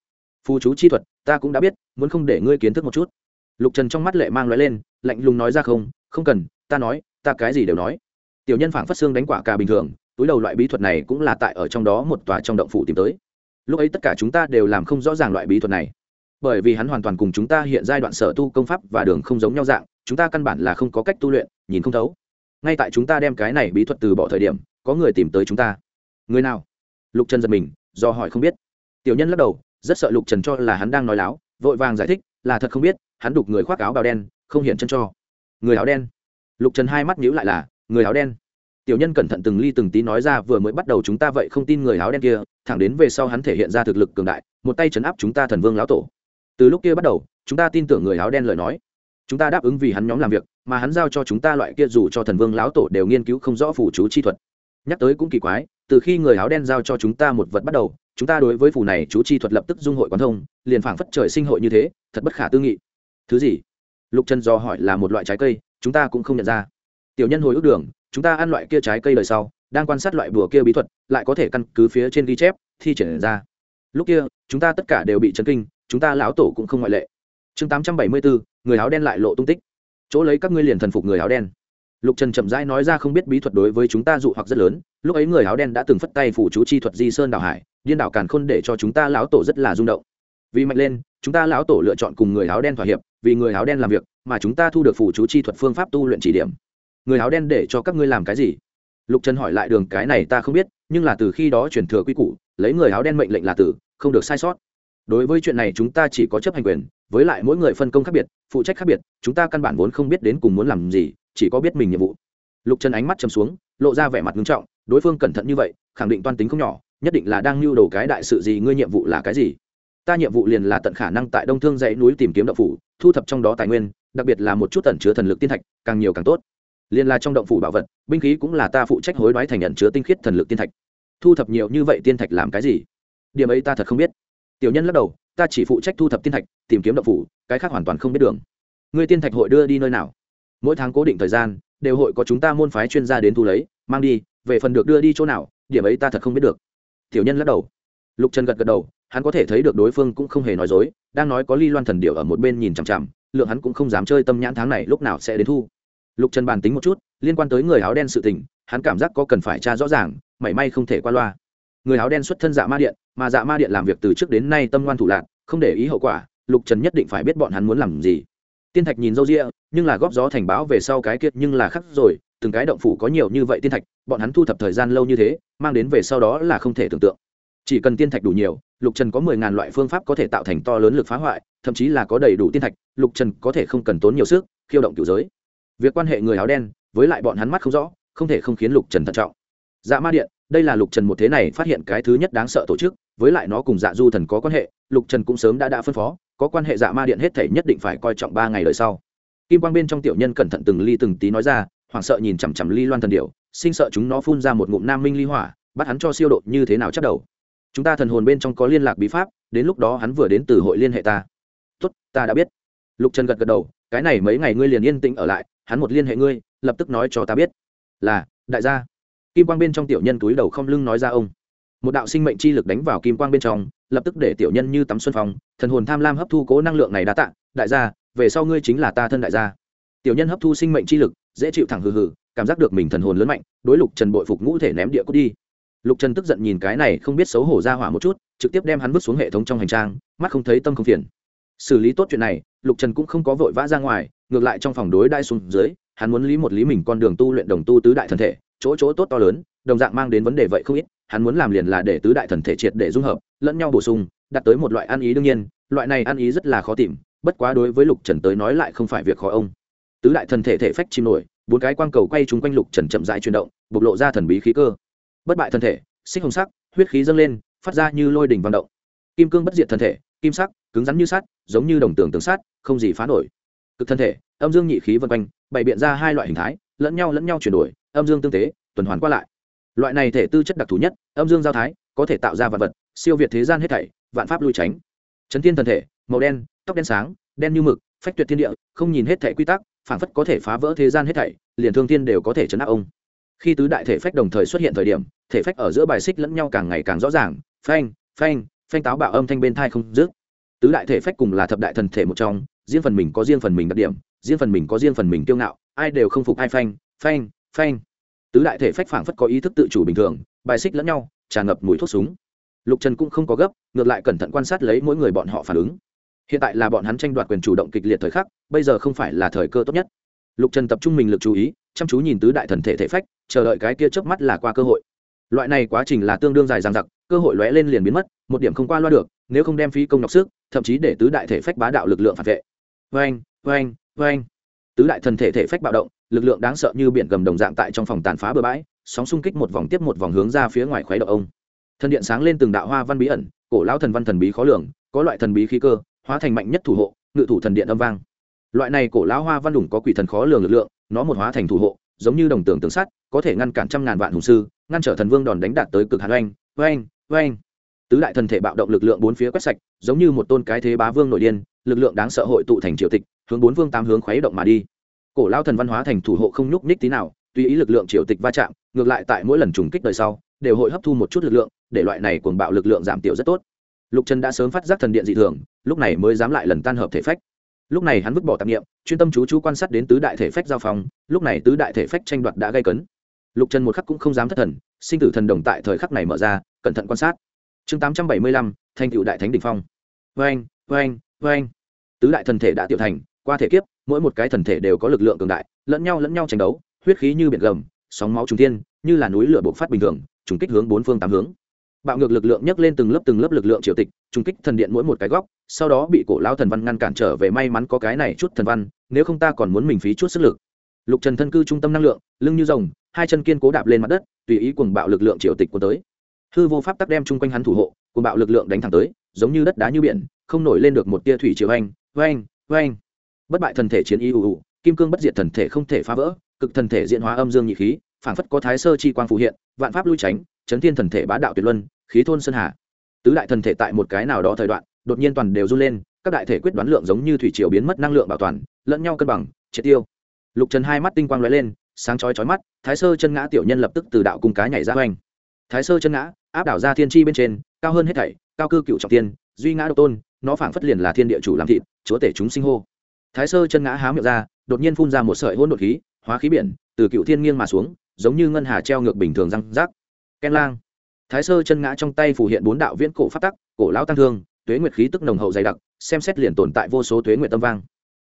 Phù chú chi thuật, ta cũng đã biết, muốn không để ngươi kiến thức một chút. Lục trần trong mắt lệ mang loại lên, lạnh lùng nói ra không không cần, ta nói, ta cái gì đều nói. Tiểu nhân phảng phất xương đánh quả cà bình thường túi đầu loại bí thuật này cũng là tại ở trong đó một tòa trong động phủ tìm tới. Lúc ấy tất cả chúng ta đều làm không rõ ràng loại bí thuật này. Bởi vì hắn hoàn toàn cùng chúng ta hiện giai đoạn sở tu công pháp và đường không giống nhau dạng, chúng ta căn bản là không có cách tu luyện, nhìn không thấu. Ngay tại chúng ta đem cái này bí thuật từ bỏ thời điểm, có người tìm tới chúng ta. Người nào? Lục trần giật mình, do hỏi không biết. Tiểu nhân lắc đầu, rất sợ lục trần cho là hắn đang nói láo, vội vàng giải thích, là thật không biết, hắn đục người khoác áo bào đen, không hiện chân cho. Người áo đen? Lục trần hai mắt nhíu lại là, người áo đen tiểu nhân cẩn thận từng ly từng tí nói ra, vừa mới bắt đầu chúng ta vậy không tin người áo đen kia, thẳng đến về sau hắn thể hiện ra thực lực cường đại, một tay chấn áp chúng ta thần vương lão tổ. Từ lúc kia bắt đầu, chúng ta tin tưởng người áo đen lời nói. Chúng ta đáp ứng vì hắn nhóm làm việc, mà hắn giao cho chúng ta loại kia dù cho thần vương lão tổ đều nghiên cứu không rõ phủ chú chi thuật. Nhắc tới cũng kỳ quái, từ khi người áo đen giao cho chúng ta một vật bắt đầu, chúng ta đối với phủ này chú chi thuật lập tức dung hội quán thông, liền phảng phất trời sinh hội như thế, thật bất khả tư nghị. Thứ gì? Lục trần do hỏi là một loại trái cây, chúng ta cũng không nhận ra. Tiểu nhân hồi ước đường chúng ta ăn loại kia trái cây đời sau, đang quan sát loại bùa kia bí thuật, lại có thể căn cứ phía trên ghi chép, thi triển ra. Lúc kia, chúng ta tất cả đều bị chấn kinh, chúng ta lão tổ cũng không ngoại lệ. Chương tám trăm bảy mươi bốn người áo đen lại lộ tung tích. Chỗ lấy các ngươi liền thần phục người áo đen. Lục trần chậm rãi nói ra không biết bí thuật đối với chúng ta dụ hoặc rất lớn, lúc ấy người áo đen đã từng phất tay phủ chú chi thuật di sơn đảo hải, điên đảo càn khôn để cho chúng ta lão tổ rất là rung động. Vì mạnh lên, chúng ta lão tổ lựa chọn cùng người áo đen thỏa hiệp, vì người áo đen làm việc, mà chúng ta thu được phủ chú chi thuật phương pháp tu luyện chỉ điểm người áo đen để cho các ngươi làm cái gì? Lục trần hỏi lại đường cái này ta không biết, nhưng là từ khi đó chuyển thừa quy củ, lấy người áo đen mệnh lệnh là tử, không được sai sót. Đối với chuyện này chúng ta chỉ có chấp hành quyền, với lại mỗi người phân công khác biệt, phụ trách khác biệt, chúng ta căn bản vốn không biết đến cùng muốn làm gì, chỉ có biết mình nhiệm vụ. Lục trần ánh mắt chầm xuống, lộ ra vẻ mặt nghiêm trọng, đối phương cẩn thận như vậy, khẳng định toan tính không nhỏ, nhất định là đang lưu đồ cái đại sự gì, ngươi nhiệm vụ là cái gì? Ta nhiệm vụ liền là tận khả năng tại đông thương dãy núi tìm kiếm đậu phủ, thu thập trong đó tài nguyên, đặc biệt là một chút tẩn chứa thần lực tiên thạch, càng nhiều càng tốt liền là trong động phủ bảo vật, binh khí cũng là ta phụ trách hối đoái thành nhận chứa tinh khiết thần lực tiên thạch. Thu thập nhiều như vậy tiên thạch làm cái gì? Điểm ấy ta thật không biết. Tiểu nhân lắc đầu, ta chỉ phụ trách thu thập tiên thạch, tìm kiếm động phủ, cái khác hoàn toàn không biết đường. Ngươi tiên thạch hội đưa đi nơi nào? Mỗi tháng cố định thời gian, đều hội có chúng ta môn phái chuyên gia đến thu lấy, mang đi, về phần được đưa đi chỗ nào, điểm ấy ta thật không biết được. Tiểu nhân lắc đầu. Lục trần gật gật đầu, hắn có thể thấy được đối phương cũng không hề nói dối, đang nói có ly loan thần điệu ở một bên nhìn chằm chằm, lượng hắn cũng không dám chơi tâm nhãn tháng này lúc nào sẽ đến thu lục trần bàn tính một chút, liên quan tới người áo đen sự tình, hắn cảm giác có cần phải tra rõ ràng, mảy may không thể qua loa. Người áo đen xuất thân dạ ma điện, mà dạ ma điện làm việc từ trước đến nay tâm ngoan thủ lạc, không để ý hậu quả, lục trần nhất định phải biết bọn hắn muốn làm gì. Tiên thạch nhìn râu ria nhưng là góp gió thành bão về sau cái kiệt nhưng là khắc rồi, từng cái động phủ có nhiều như vậy tiên thạch, bọn hắn thu thập thời gian lâu như thế, mang đến về sau đó là không thể tưởng tượng. Chỉ cần tiên thạch đủ nhiều, lục trần có mười ngàn loại phương pháp có thể tạo thành to lớn lực phá hoại, thậm chí là có đầy đủ tiên thạch, lục trần có thể không cần tốn nhiều sức, khiêu động kiểu giới việc quan hệ người áo đen với lại bọn hắn mắt không rõ, không thể không khiến lục trần thận trọng. Dạ ma điện, đây là lục trần một thế này phát hiện cái thứ nhất đáng sợ tổ chức, với lại nó cùng dạ du thần có quan hệ, lục trần cũng sớm đã đã phân phó, có quan hệ dạ ma điện hết thể nhất định phải coi trọng ba ngày đời sau. Kim quang bên trong tiểu nhân cẩn thận từng ly từng tí nói ra, hoảng sợ nhìn chằm chằm ly loan thần điệu sinh sợ chúng nó phun ra một ngụm nam minh ly hỏa, bắt hắn cho siêu độ như thế nào chắc đầu. Chúng ta thần hồn bên trong có liên lạc bí pháp, đến lúc đó hắn vừa đến từ hội liên hệ ta. Tốt, ta đã biết. Lục trần gật gật đầu, cái này mấy ngày ngươi liền yên tĩnh ở lại hắn một liên hệ ngươi, lập tức nói cho ta biết. Là, đại gia. Kim quang bên trong tiểu nhân túi đầu không lưng nói ra ông. Một đạo sinh mệnh chi lực đánh vào kim quang bên trong, lập tức để tiểu nhân như tắm xuân phong, thần hồn tham lam hấp thu cố năng lượng này đã tạ, đại gia, về sau ngươi chính là ta thân đại gia. Tiểu nhân hấp thu sinh mệnh chi lực, dễ chịu thẳng hừ hừ, cảm giác được mình thần hồn lớn mạnh, đối lục trần bội phục ngũ thể ném địa cút đi. Lục trần tức giận nhìn cái này không biết xấu hổ ra hỏa một chút, trực tiếp đem hắn vứt xuống hệ thống trong hành trang, mắt không thấy tâm không phiền. Xử lý tốt chuyện này, lục trần cũng không có vội vã ra ngoài ngược lại trong phòng đối đai xuống dưới, hắn muốn lý một lý mình con đường tu luyện đồng tu tứ đại thần thể, chỗ chỗ tốt to lớn, đồng dạng mang đến vấn đề vậy không ít, hắn muốn làm liền là để tứ đại thần thể triệt để dung hợp, lẫn nhau bổ sung, đặt tới một loại ăn ý đương nhiên, loại này ăn ý rất là khó tìm, bất quá đối với lục trần tới nói lại không phải việc khó ông. Tứ đại thần thể thể phách chim nổi, bốn cái quang cầu quay chung quanh lục trần chậm rãi chuyển động, bộc lộ ra thần bí khí cơ. Bất bại thần thể, xích hồng sắc, huyết khí dâng lên, phát ra như lôi đỉnh vang động. Kim cương bất diệt thần thể, kim sắc, cứng rắn như sắt, giống như đồng tường tường sắt, không gì phá nổi cực thân thể, âm dương nhị khí vân quanh, bày biện ra hai loại hình thái, lẫn nhau lẫn nhau chuyển đổi, âm dương tương tế, tuần hoàn qua lại. Loại này thể tư chất đặc thù nhất, âm dương giao thái, có thể tạo ra vật vật, siêu việt thế gian hết thảy, vạn pháp lui tránh. Chấn thiên thần thể, màu đen, tóc đen sáng, đen như mực, phách tuyệt thiên địa, không nhìn hết thảy quy tắc phản phất có thể phá vỡ thế gian hết thảy, liền thương thiên đều có thể chấn áp ông. Khi tứ đại thể phách đồng thời xuất hiện thời điểm, thể phách ở giữa bài xích lẫn nhau càng ngày càng rõ ràng, phanh phanh phanh táo bạo âm thanh bên thai không dứt. Tứ đại thể phách cùng là thập đại thần thể một trong riêng phần mình có riêng phần mình đặc điểm, riêng phần mình có riêng phần mình kiêu ngạo, ai đều không phục ai phanh phanh phanh. Tứ đại thể phách phảng phất có ý thức tự chủ bình thường, bài xích lẫn nhau, tràn ngập mùi thuốc súng. Lục trần cũng không có gấp, ngược lại cẩn thận quan sát lấy mỗi người bọn họ phản ứng. Hiện tại là bọn hắn tranh đoạt quyền chủ động kịch liệt thời khắc, bây giờ không phải là thời cơ tốt nhất. Lục trần tập trung mình lực chú ý, chăm chú nhìn tứ đại thần thể thể phách, chờ đợi cái kia trước mắt là qua cơ hội. Loại này quá trình là tương đương dài dằng dặc, cơ hội lóe lên liền biến mất, một điểm không qua loa được, nếu không đem phí công nhọc sức, thậm chí để tứ đại thể phách bá đạo lực lượng phản vệ vang vang vang tứ đại thần thể thể phách bạo động, lực lượng đáng sợ như biển gầm đồng dạng tại trong phòng tàn phá bừa bãi, sóng xung kích một vòng tiếp một vòng hướng ra phía ngoài khoáy động ông. Thần điện sáng lên từng đạo hoa văn bí ẩn, cổ lão thần văn thần bí khó lường, có loại thần bí khí cơ, hóa thành mạnh nhất thủ hộ, ngự thủ thần điện âm vang. Loại này cổ lão hoa văn đủng có quỷ thần khó lường lực lượng, nó một hóa thành thủ hộ, giống như đồng tường tường sắt, có thể ngăn cản trăm ngàn vạn hùng sư, ngăn trở thần vương đòn đánh đạt tới cực hàn oanh oanh oanh tứ đại thần thể bạo động lực lượng bốn phía quét sạch, giống như một tôn cái thế bá vương nội điên lực lượng đáng sợ hội tụ thành triều tịch, hướng bốn vương tám hướng khuấy động mà đi. Cổ lao thần văn hóa thành thủ hộ không nhúc nhích tí nào tùy ý lực lượng triều tịch va chạm, ngược lại tại mỗi lần trùng kích đời sau, đều hội hấp thu một chút lực lượng, để loại này cuồng bạo lực lượng giảm tiểu rất tốt. Lục trần đã sớm phát giác thần điện dị thường, lúc này mới dám lại lần tan hợp thể phách. Lúc này hắn vứt bỏ tạp nghiệm chuyên tâm chú chú quan sát đến tứ đại thể phách giao phong, lúc này tứ đại thể phách tranh đoạt đã gây cấn. Lục trần một khắc cũng không dám thất thần, sinh tử thần đồng tại thời khắc này mở ra, cẩn thận quan sát. Chương tám trăm bảy mươi lăm thành cựu đại thánh đình phong. Vê anh phong anh vê anh tứ đại thần thể đã tiểu thành, qua thể kiếp, mỗi một cái thần thể đều có lực lượng cường đại, lẫn nhau lẫn nhau tranh đấu, huyết khí như biển gầm, sóng máu trung thiên, như là núi lửa bộc phát bình thường, trùng kích hướng bốn phương tám hướng. Bạo ngược lực lượng nhấc lên từng lớp từng lớp lực lượng triều tịch, trùng kích thần điện mỗi một cái góc, sau đó bị cổ lao thần văn ngăn cản trở về may mắn có cái này chút thần văn, nếu không ta còn muốn mình phí chút sức lực. Lục trần thân cư trung tâm năng lượng, lưng như rồng, hai chân kiên cố đạp lên mặt đất, tùy ý cùng bạo lực lượng triều tịch của tới. Hư vô pháp tắc đem chung quanh hắn thủ hộ cùng bạo lực lượng đánh thẳng tới, giống như đất đá như biển, không nổi lên được một tia thủy triều anh oanh oanh. Bất bại thần thể chiến y ù ù, kim cương bất diệt thần thể không thể phá vỡ, cực thần thể diện hóa âm dương nhị khí, phảng phất có thái sơ chi quang phù hiện, vạn pháp lui tránh, chấn thiên thần thể bá đạo tuyệt luân, khí thôn sơn hà. Tứ đại thần thể tại một cái nào đó thời đoạn, đột nhiên toàn đều run lên, các đại thể quyết đoán lượng giống như thủy triều biến mất năng lượng bảo toàn, lẫn nhau cân bằng, triệt tiêu. Lục trần hai mắt tinh quang lóe lên, sáng chói chói mắt, thái sơ chân ngã tiểu nhân lập tức từ đạo cung cá nhảy ra hoành thái sơ chân ngã, áp đảo ra thiên tri bên trên, cao hơn hết thảy, cao cư cựu trọng tiên, duy ngã độc tôn, nó phảng phất liền là thiên địa chủ làm thịt chúa tể chúng sinh hô. Thái sơ chân ngã há miệng ra, đột nhiên phun ra một sợi hỗn đột khí, hóa khí biển, từ cựu thiên nghiêng mà xuống, giống như ngân hà treo ngược bình thường răng rác. Ken lang. Thái sơ chân ngã trong tay phủ hiện bốn đạo viễn cổ phát tắc, cổ lão tăng thương, tuế nguyệt khí tức nồng hậu dày đặc, xem xét liền tồn tại vô số tuế nguyệt tâm vang.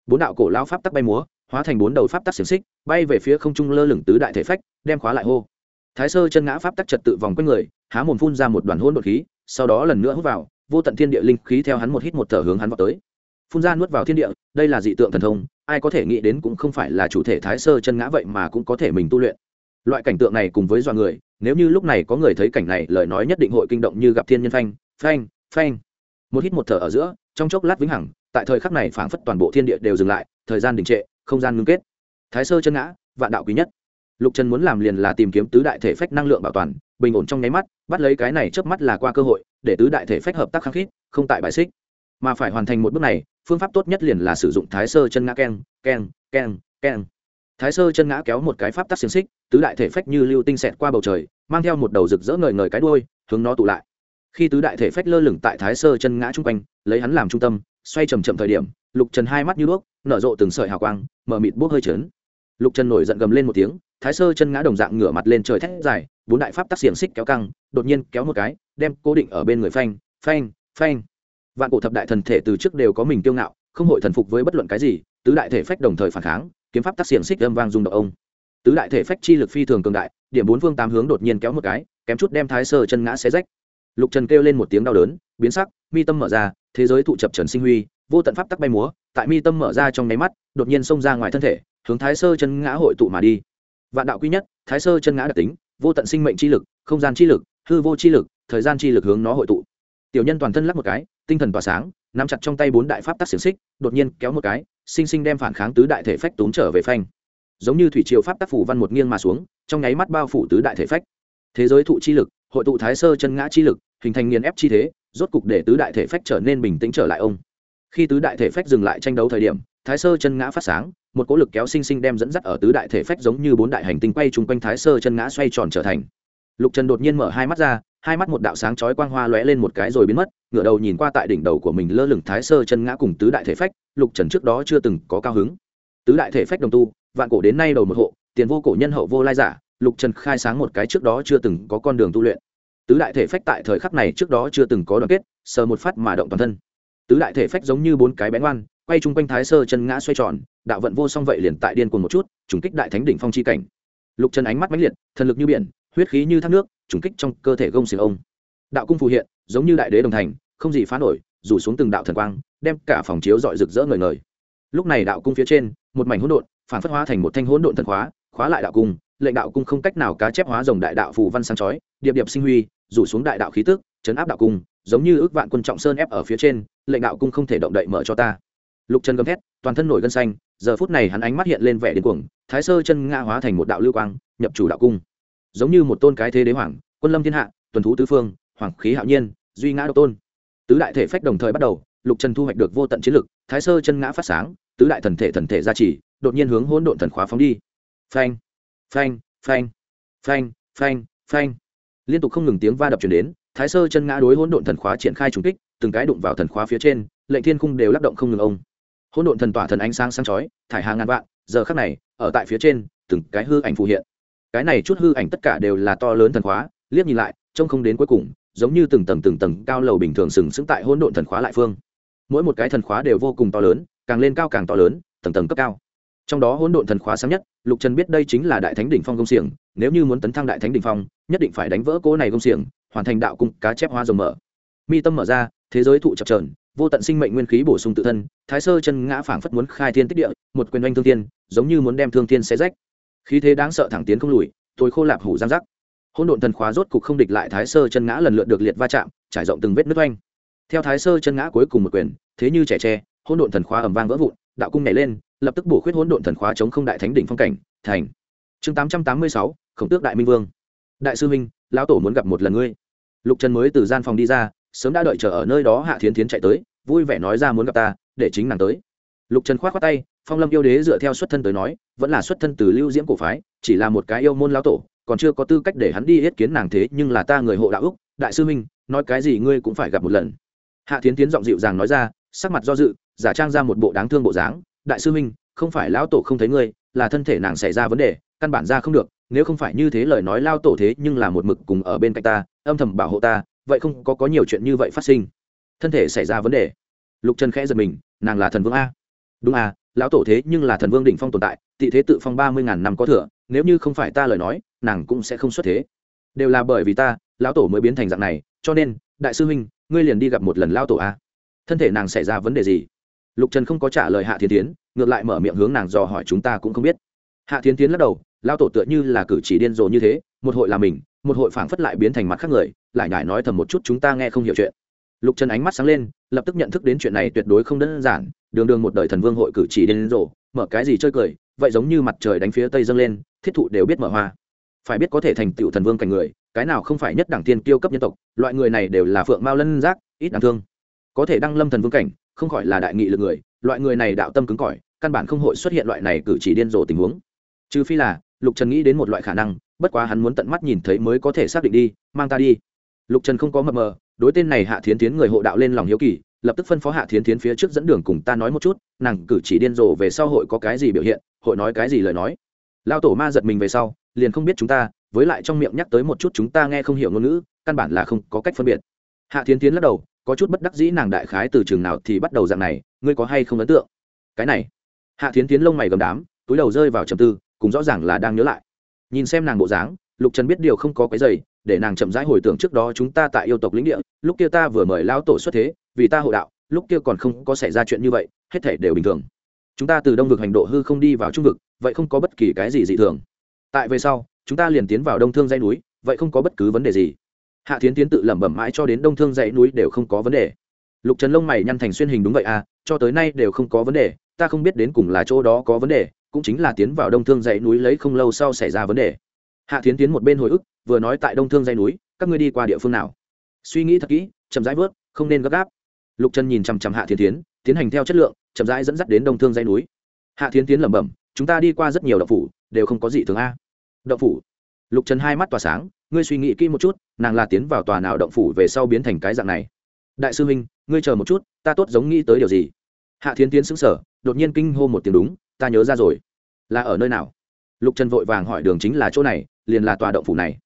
Bốn đạo cổ lão pháp tắc bay múa, hóa thành bốn đầu pháp tắc xiềng xích, bay về phía không trung lơ lửng tứ đại thể phách, đem khóa lại hô. Thái sơ chân ngã pháp tắc trật tự vòng quanh người, há mồm phun ra một đoàn hôn đột khí, sau đó lần nữa hút vào, vô tận thiên địa linh khí theo hắn một hít một thở hướng hắn vào tới phun ra nuốt vào thiên địa, đây là dị tượng thần thông, ai có thể nghĩ đến cũng không phải là chủ thể thái sơ chân ngã vậy mà cũng có thể mình tu luyện. Loại cảnh tượng này cùng với dọa người, nếu như lúc này có người thấy cảnh này, lời nói nhất định hội kinh động như gặp thiên nhân phanh phanh phanh. Một hít một thở ở giữa, trong chốc lát vĩnh hằng, tại thời khắc này phảng phất toàn bộ thiên địa đều dừng lại, thời gian đình trệ, không gian ngưng kết. Thái sơ chân ngã, vạn đạo quý nhất. Lục trần muốn làm liền là tìm kiếm tứ đại thể phách năng lượng bảo toàn, bình ổn trong nháy mắt, bắt lấy cái này trước mắt là qua cơ hội, để tứ đại thể phách hợp tác khăng khít, không tại bài xích. Mà phải hoàn thành một bước này phương pháp tốt nhất liền là sử dụng thái sơ chân ngã keng keng keng keng. Thái sơ chân ngã kéo một cái pháp tắc xiềng xích, tứ đại thể phách như lưu tinh xẹt qua bầu trời, mang theo một đầu rực rỡ ngời ngời cái đuôi, hướng nó tụ lại. Khi tứ đại thể phách lơ lửng tại thái sơ chân ngã chung quanh, lấy hắn làm trung tâm, xoay chầm chậm thời điểm, lục trần hai mắt như đuốc, nở rộ từng sợi hào quang, mở mịt buốc hơi trớn. Lục trần nổi giận gầm lên một tiếng, thái sơ chân ngã đồng dạng ngửa mặt lên trời thét dài, bốn đại pháp tắc xiềng xích kéo căng, đột nhiên kéo một cái, đem cố định ở bên người phanh phanh phanh vạn cổ thập đại thần thể từ trước đều có mình kiêu ngạo, không hội thần phục với bất luận cái gì, tứ đại thể phách đồng thời phản kháng, kiếm pháp tác xiềng xích âm vang rung động ông. Tứ đại thể phách chi lực phi thường cường đại, điểm bốn phương tám hướng đột nhiên kéo một cái, kém chút đem thái sơ chân ngã xé rách. Lục trần kêu lên một tiếng đau đớn, biến sắc, mi tâm mở ra, thế giới thụ chập trần sinh huy, vô tận pháp tắc bay múa, tại mi tâm mở ra trong nháy mắt, đột nhiên xông ra ngoài thân thể, hướng thái sơ chân ngã hội tụ mà đi. Vạn đạo quý nhất, thái sơ chân ngã đặc tính, vô tận sinh mệnh chi lực, không gian chi lực, hư vô chi lực, thời gian chi lực hướng nó hội tụ tiểu nhân toàn thân lắc một cái, tinh thần tỏa sáng, nắm chặt trong tay bốn đại pháp tắc xiềng xích, đột nhiên kéo một cái, sinh sinh đem phản kháng tứ đại thể phách tốn trở về phanh. Giống như thủy triều pháp tắc phủ văn một nghiêng mà xuống, trong nháy mắt bao phủ tứ đại thể phách. Thế giới thụ chi lực, hội tụ thái sơ chân ngã chi lực, hình thành nghiền ép chi thế, rốt cục để tứ đại thể phách trở nên bình tĩnh trở lại ông. Khi tứ đại thể phách dừng lại tranh đấu thời điểm, thái sơ chân ngã phát sáng, một cỗ lực kéo sinh sinh đem dẫn dắt ở tứ đại thể phách giống như bốn đại hành tinh quay chung quanh thái sơ chân ngã xoay tròn trở thành. Lục trần đột nhiên mở hai mắt ra hai mắt một đạo sáng chói quang hoa lóe lên một cái rồi biến mất, ngửa đầu nhìn qua tại đỉnh đầu của mình lơ lửng thái sơ chân ngã cùng tứ đại thể phách, lục trần trước đó chưa từng có cao hứng. Tứ đại thể phách đồng tu, vạn cổ đến nay đầu một hộ, tiền vô cổ nhân hậu vô lai giả, lục trần khai sáng một cái trước đó chưa từng có con đường tu luyện. Tứ đại thể phách tại thời khắc này trước đó chưa từng có đoàn kết, sờ một phát mà động toàn thân. Tứ đại thể phách giống như bốn cái bén ngoan quay chung quanh thái sơ chân ngã xoay tròn, đạo vận vô song vậy liền tại điên cuồng một chút, trùng kích đại thánh đỉnh phong chi cảnh. Lục trần ánh mắt mãnh liệt, thần lực như biển huyết khí như thác nước, trùng kích trong cơ thể gông xiềng ông. Đạo cung phù hiện, giống như đại đế đồng thành, không gì phá nổi, rủ xuống từng đạo thần quang, đem cả phòng chiếu dọi rực rỡ ngời ngời. Lúc này đạo cung phía trên, một mảnh hỗn độn, phản phất hóa thành một thanh hỗn độn thần khóa khóa lại đạo cung, lệnh đạo cung không cách nào cá chép hóa dòng đại đạo phù văn sáng chói, điệp điệp sinh huy, rủ xuống đại đạo khí tức, chấn áp đạo cung, giống như ước vạn quân trọng sơn ép ở phía trên, lệnh đạo cung không thể động đậy mở cho ta. Lục chân gầm thét, toàn thân nổi gân xanh, giờ phút này hắn ánh mắt hiện lên vẻ điên cuồng, thái sơ chân nga hóa thành một đạo lưu quang, nhập chủ đạo cung giống như một tôn cái thế đế hoàng, quân lâm thiên hạ, tuần thú tứ phương, hoàng khí hạo nhiên, duy ngã độc tôn. Tứ đại thể phách đồng thời bắt đầu, lục trần thu hoạch được vô tận chiến lực, thái sơ chân ngã phát sáng, tứ đại thần thể thần thể gia trì, đột nhiên hướng hỗn độn thần khóa phóng đi. Phanh phanh phanh phanh phanh phanh. Liên tục không ngừng tiếng va đập chuyển đến, thái sơ chân ngã đối hỗn độn thần khóa triển khai trùng kích, từng cái đụng vào thần khóa phía trên, lệnh thiên khung đều lắc động không ngừng ông. Hỗn độn thần tỏa thần ánh sáng sáng chói, thải hàng ngàn vạn, giờ khắc này, ở tại phía trên, từng cái hư ảnh phù hiện cái này chút hư ảnh tất cả đều là to lớn thần khóa liếc nhìn lại trông không đến cuối cùng giống như từng tầng từng tầng cao lầu bình thường sừng sững tại hỗn độn thần khóa lại phương. Mỗi một cái thần khóa đều vô cùng to lớn càng lên cao càng to lớn tầng tầng cấp cao. Trong đó hỗn độn thần khóa sáng nhất lục trần biết đây chính là đại thánh đỉnh phong công xiềng nếu như muốn tấn thăng đại thánh đỉnh phong nhất định phải đánh vỡ cỗ này công xiềng hoàn thành đạo cung cá chép hoa rồng mở. Mi tâm mở ra thế giới thụ chập trờn vô tận sinh mệnh nguyên khí bổ sung tự thân thái sơ chân ngã phảng phất muốn khai thiên tích địa một quyền oanh thương thiên, giống như muốn đem thương thiên xé rách khí thế đáng sợ thẳng tiến không lùi, tôi khô lạp hủ giang rắc. Hỗn độn thần khóa rốt cục không địch lại thái sơ chân ngã lần lượt được liệt va chạm, trải rộng từng vết nứt oanh. Theo thái sơ chân ngã cuối cùng một quyền, thế như trẻ tre, hỗn độn thần khóa ầm vang vỡ vụn, đạo cung nhảy lên, lập tức bổ khuyết hỗn độn thần khóa chống không đại thánh đỉnh phong cảnh, thành. Chương tám trăm tám mươi sáu, khổng tước đại minh vương. Đại sư minh lão tổ muốn gặp một lần ngươi. Lục trần mới từ gian phòng đi ra, sớm đã đợi chờ ở nơi đó hạ thiến thiến chạy tới, vui vẻ nói ra muốn gặp ta, để chính nàng tới. Lục trần k h o á t khoác tay phong lâm yêu đế dựa theo xuất thân tới nói, vẫn là xuất thân từ lưu diễm cổ phái, chỉ là một cái yêu môn lão tổ, còn chưa có tư cách để hắn đi yết kiến nàng thế, nhưng là ta người hộ đạo úc đại sư minh nói cái gì ngươi cũng phải gặp một lần. Hạ thiến tiến giọng dịu dàng nói ra, sắc mặt do dự, giả trang ra một bộ đáng thương bộ dáng, đại sư minh không phải lão tổ không thấy ngươi, là thân thể nàng xảy ra vấn đề, căn bản ra không được, nếu không phải như thế lời nói lao tổ thế, nhưng là một mực cùng ở bên cạnh ta, âm thầm bảo hộ ta, vậy không có có nhiều chuyện như vậy phát sinh. Thân thể xảy ra vấn đề. Lục trần khẽ giật mình, nàng là thần vương a. Đúng a lão tổ thế nhưng là thần vương đỉnh phong tồn tại, tị thế tự phong ba mươi ngàn năm có thừa, nếu như không phải ta lời nói, nàng cũng sẽ không xuất thế. Đều là bởi vì ta, lão tổ mới biến thành dạng này, cho nên, đại sư huynh, ngươi liền đi gặp một lần lão tổ a. Thân thể nàng xảy ra vấn đề gì? Lục trần không có trả lời hạ thiên tiến ngược lại mở miệng hướng nàng dò hỏi chúng ta cũng không biết. Hạ thiên tiến lắc đầu, lão tổ tựa như là cử chỉ điên rồ như thế, một hội là mình, một hội phảng phất lại biến thành mặt khác người, lại nhải nói thầm một chút chúng ta nghe không hiểu chuyện lục trần ánh mắt sáng lên, lập tức nhận thức đến chuyện này tuyệt đối không đơn giản, đường đường một đời thần vương hội cử chỉ đến rổ mở cái gì chơi cười, vậy giống như mặt trời đánh phía tây dâng lên, thiết thụ đều biết mở hoa. Phải biết có thể thành tựu thần vương cảnh người, cái nào không phải nhất đẳng tiên kiêu cấp nhân tộc, loại người này đều là phượng mao lân giác, ít đáng thương. Có thể đăng lâm thần vương cảnh, không khỏi là đại nghị lực người, loại người này đạo tâm cứng cỏi, căn bản không hội xuất hiện loại này cử chỉ điên rồ tình huống. Trừ phi là, lục trần nghĩ đến một loại khả năng, bất quá hắn muốn tận mắt nhìn thấy mới có thể xác định đi, mang ta đi. Lục trần không có mập mờ đối tên này hạ thiến tiến người hộ đạo lên lòng hiếu kỳ, lập tức phân phó hạ thiến tiến phía trước dẫn đường cùng ta nói một chút, nàng cử chỉ điên rồ về sau hội có cái gì biểu hiện, hội nói cái gì lời nói. Lao tổ ma giật mình về sau, liền không biết chúng ta, với lại trong miệng nhắc tới một chút chúng ta nghe không hiểu ngôn ngữ, căn bản là không có cách phân biệt. Hạ thiến tiến lắc đầu, có chút bất đắc dĩ nàng đại khái từ trường nào thì bắt đầu dạng này, ngươi có hay không ấn tượng? Cái này. Hạ thiến tiến lông mày gầm đám, túi đầu rơi vào trầm tư, cũng rõ ràng là đang nhớ lại. Nhìn xem nàng bộ dáng, lục trần biết điều không có cái giày để nàng chậm rãi hồi tưởng trước đó chúng ta tại yêu tộc lĩnh địa, lúc kia ta vừa mời lão tổ xuất thế, vì ta hộ đạo, lúc kia còn không có xảy ra chuyện như vậy, hết thể đều bình thường. Chúng ta từ đông vực hành độ hư không đi vào trung vực, vậy không có bất kỳ cái gì dị thường. Tại về sau, chúng ta liền tiến vào đông thương dãy núi, vậy không có bất cứ vấn đề gì. Hạ tiến tiến tự lẩm bẩm mãi cho đến đông thương dãy núi đều không có vấn đề. Lục trần lông mày nhăn thành xuyên hình đúng vậy à cho tới nay đều không có vấn đề, ta không biết đến cùng là chỗ đó có vấn đề, cũng chính là tiến vào đông thương dãy núi lấy không lâu sau xảy ra vấn đề. Hạ tiến tiến một bên hồi ức vừa nói tại đông thương dây núi, các ngươi đi qua địa phương nào? Suy nghĩ thật kỹ, chậm rãi vớt, không nên gấp gáp. Lục trần nhìn chằm chằm hạ Thiên tiến tiến hành theo chất lượng, chậm rãi dẫn dắt đến đông thương dây núi. Hạ Thiên tiến lẩm bẩm, chúng ta đi qua rất nhiều động phủ, đều không có gì thường a. Động phủ? Lục trần hai mắt tỏa sáng, ngươi suy nghĩ kỹ một chút, nàng là tiến vào tòa nào động phủ về sau biến thành cái dạng này? Đại sư huynh, ngươi chờ một chút, ta tốt giống nghĩ tới điều gì? Hạ thiến tiến xứng sở đột nhiên kinh hô một tiếng đúng, ta nhớ ra rồi. Là ở nơi nào? Lục trần vội vàng hỏi, đường chính là chỗ này, liền là tòa động phủ này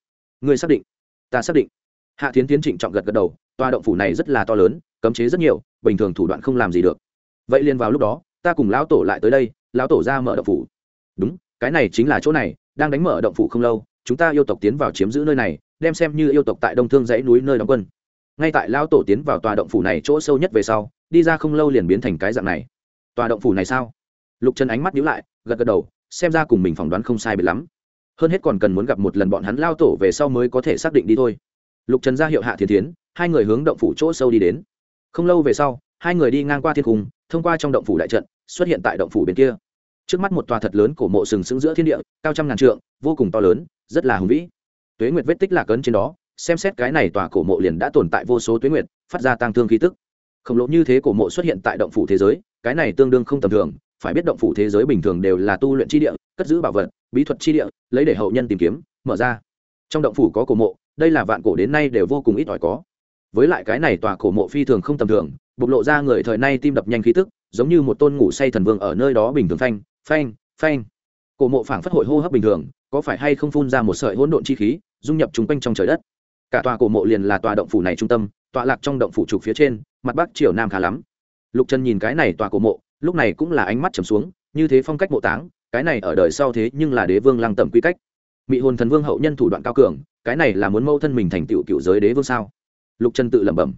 ngươi xác định. Ta xác định. Hạ thiến tiến trịnh trọng gật gật đầu, tòa động phủ này rất là to lớn, cấm chế rất nhiều, bình thường thủ đoạn không làm gì được. Vậy liền vào lúc đó, ta cùng lão tổ lại tới đây, lão tổ ra mở động phủ. Đúng, cái này chính là chỗ này, đang đánh mở động phủ không lâu, chúng ta yêu tộc tiến vào chiếm giữ nơi này, đem xem như yêu tộc tại đông thương dãy núi nơi đóng quân. Ngay tại lão tổ tiến vào tòa động phủ này chỗ sâu nhất về sau, đi ra không lâu liền biến thành cái dạng này. Tòa động phủ này sao? Lục trần ánh mắt nhíu lại, gật gật đầu, xem ra cùng mình phỏng đoán không sai biệt lắm hơn hết còn cần muốn gặp một lần bọn hắn lao tổ về sau mới có thể xác định đi thôi. Lục trần ra hiệu hạ thiên tiến hai người hướng động phủ chỗ sâu đi đến. Không lâu về sau, hai người đi ngang qua thiên cung, thông qua trong động phủ đại trận, xuất hiện tại động phủ bên kia. Trước mắt một tòa thật lớn cổ mộ sừng sững giữa thiên địa, cao trăm ngàn trượng, vô cùng to lớn, rất là hùng vĩ. Tuế nguyệt vết tích lạc ấn trên đó, xem xét cái này tòa cổ mộ liền đã tồn tại vô số tuế nguyệt, phát ra tăng thương khí tức. Khổng lồ như thế cổ mộ xuất hiện tại động phủ thế giới, cái này tương đương không tầm thường phải biết động phủ thế giới bình thường đều là tu luyện chi địa, cất giữ bảo vật, bí thuật chi địa, lấy để hậu nhân tìm kiếm, mở ra. Trong động phủ có cổ mộ, đây là vạn cổ đến nay đều vô cùng ít ỏi có. Với lại cái này tòa cổ mộ phi thường không tầm thường, bộc lộ ra người thời nay tim đập nhanh khí tức, giống như một tôn ngủ say thần vương ở nơi đó bình thường phanh phanh phanh. Cổ mộ phảng phất hội hô hấp bình thường, có phải hay không phun ra một sợi hỗn độn chi khí, dung nhập chúng quanh trong trời đất? Cả tòa cổ mộ liền là tòa động phủ này trung tâm, tọa lạc trong động phủ trục phía trên, mặt bắc chiều nam khá lắm. Lục trần nhìn cái này tòa cổ mộ lúc này cũng là ánh mắt trầm xuống, như thế phong cách mộ táng, cái này ở đời sau thế nhưng là đế vương lăng tầm quy cách. Mị hồn thần vương hậu nhân thủ đoạn cao cường, cái này là muốn mâu thân mình thành tựu cựu giới đế vương sao? Lục trần tự lẩm bẩm.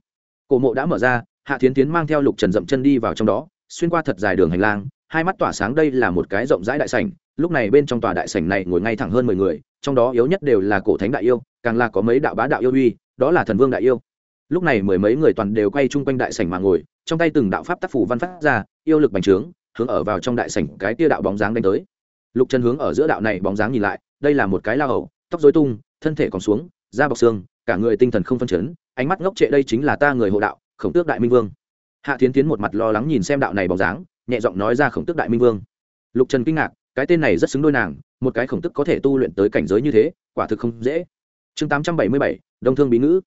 Cổ mộ đã mở ra, hạ thiến tiến mang theo lục trần dậm chân đi vào trong đó, xuyên qua thật dài đường hành lang, hai mắt tỏa sáng đây là một cái rộng rãi đại sảnh, lúc này bên trong tòa đại sảnh này ngồi ngay thẳng hơn mười người, trong đó yếu nhất đều là cổ thánh đại yêu, càng là có mấy đạo bá đạo yêu uy, đó là thần vương đại yêu lúc này mười mấy người toàn đều quay chung quanh đại sảnh mà ngồi, trong tay từng đạo pháp tác phủ văn phát ra, yêu lực bành trướng, hướng ở vào trong đại sảnh cái tia đạo bóng dáng đánh tới. Lục trần hướng ở giữa đạo này bóng dáng nhìn lại, đây là một cái lao hậu tóc dối tung, thân thể còn xuống, da bọc xương, cả người tinh thần không phân chấn, ánh mắt ngốc trệ đây chính là ta người hộ đạo, khổng tước đại minh vương. Hạ tiến tiến một mặt lo lắng nhìn xem đạo này bóng dáng, nhẹ giọng nói ra khổng tước đại minh vương. Lục trần kinh ngạc, cái tên này rất xứng đôi nàng, một cái khổng tức có thể tu luyện tới cảnh giới như thế, quả thực không dễ. Chương tám trăm bảy mươi bảy, đông thương bí ngữ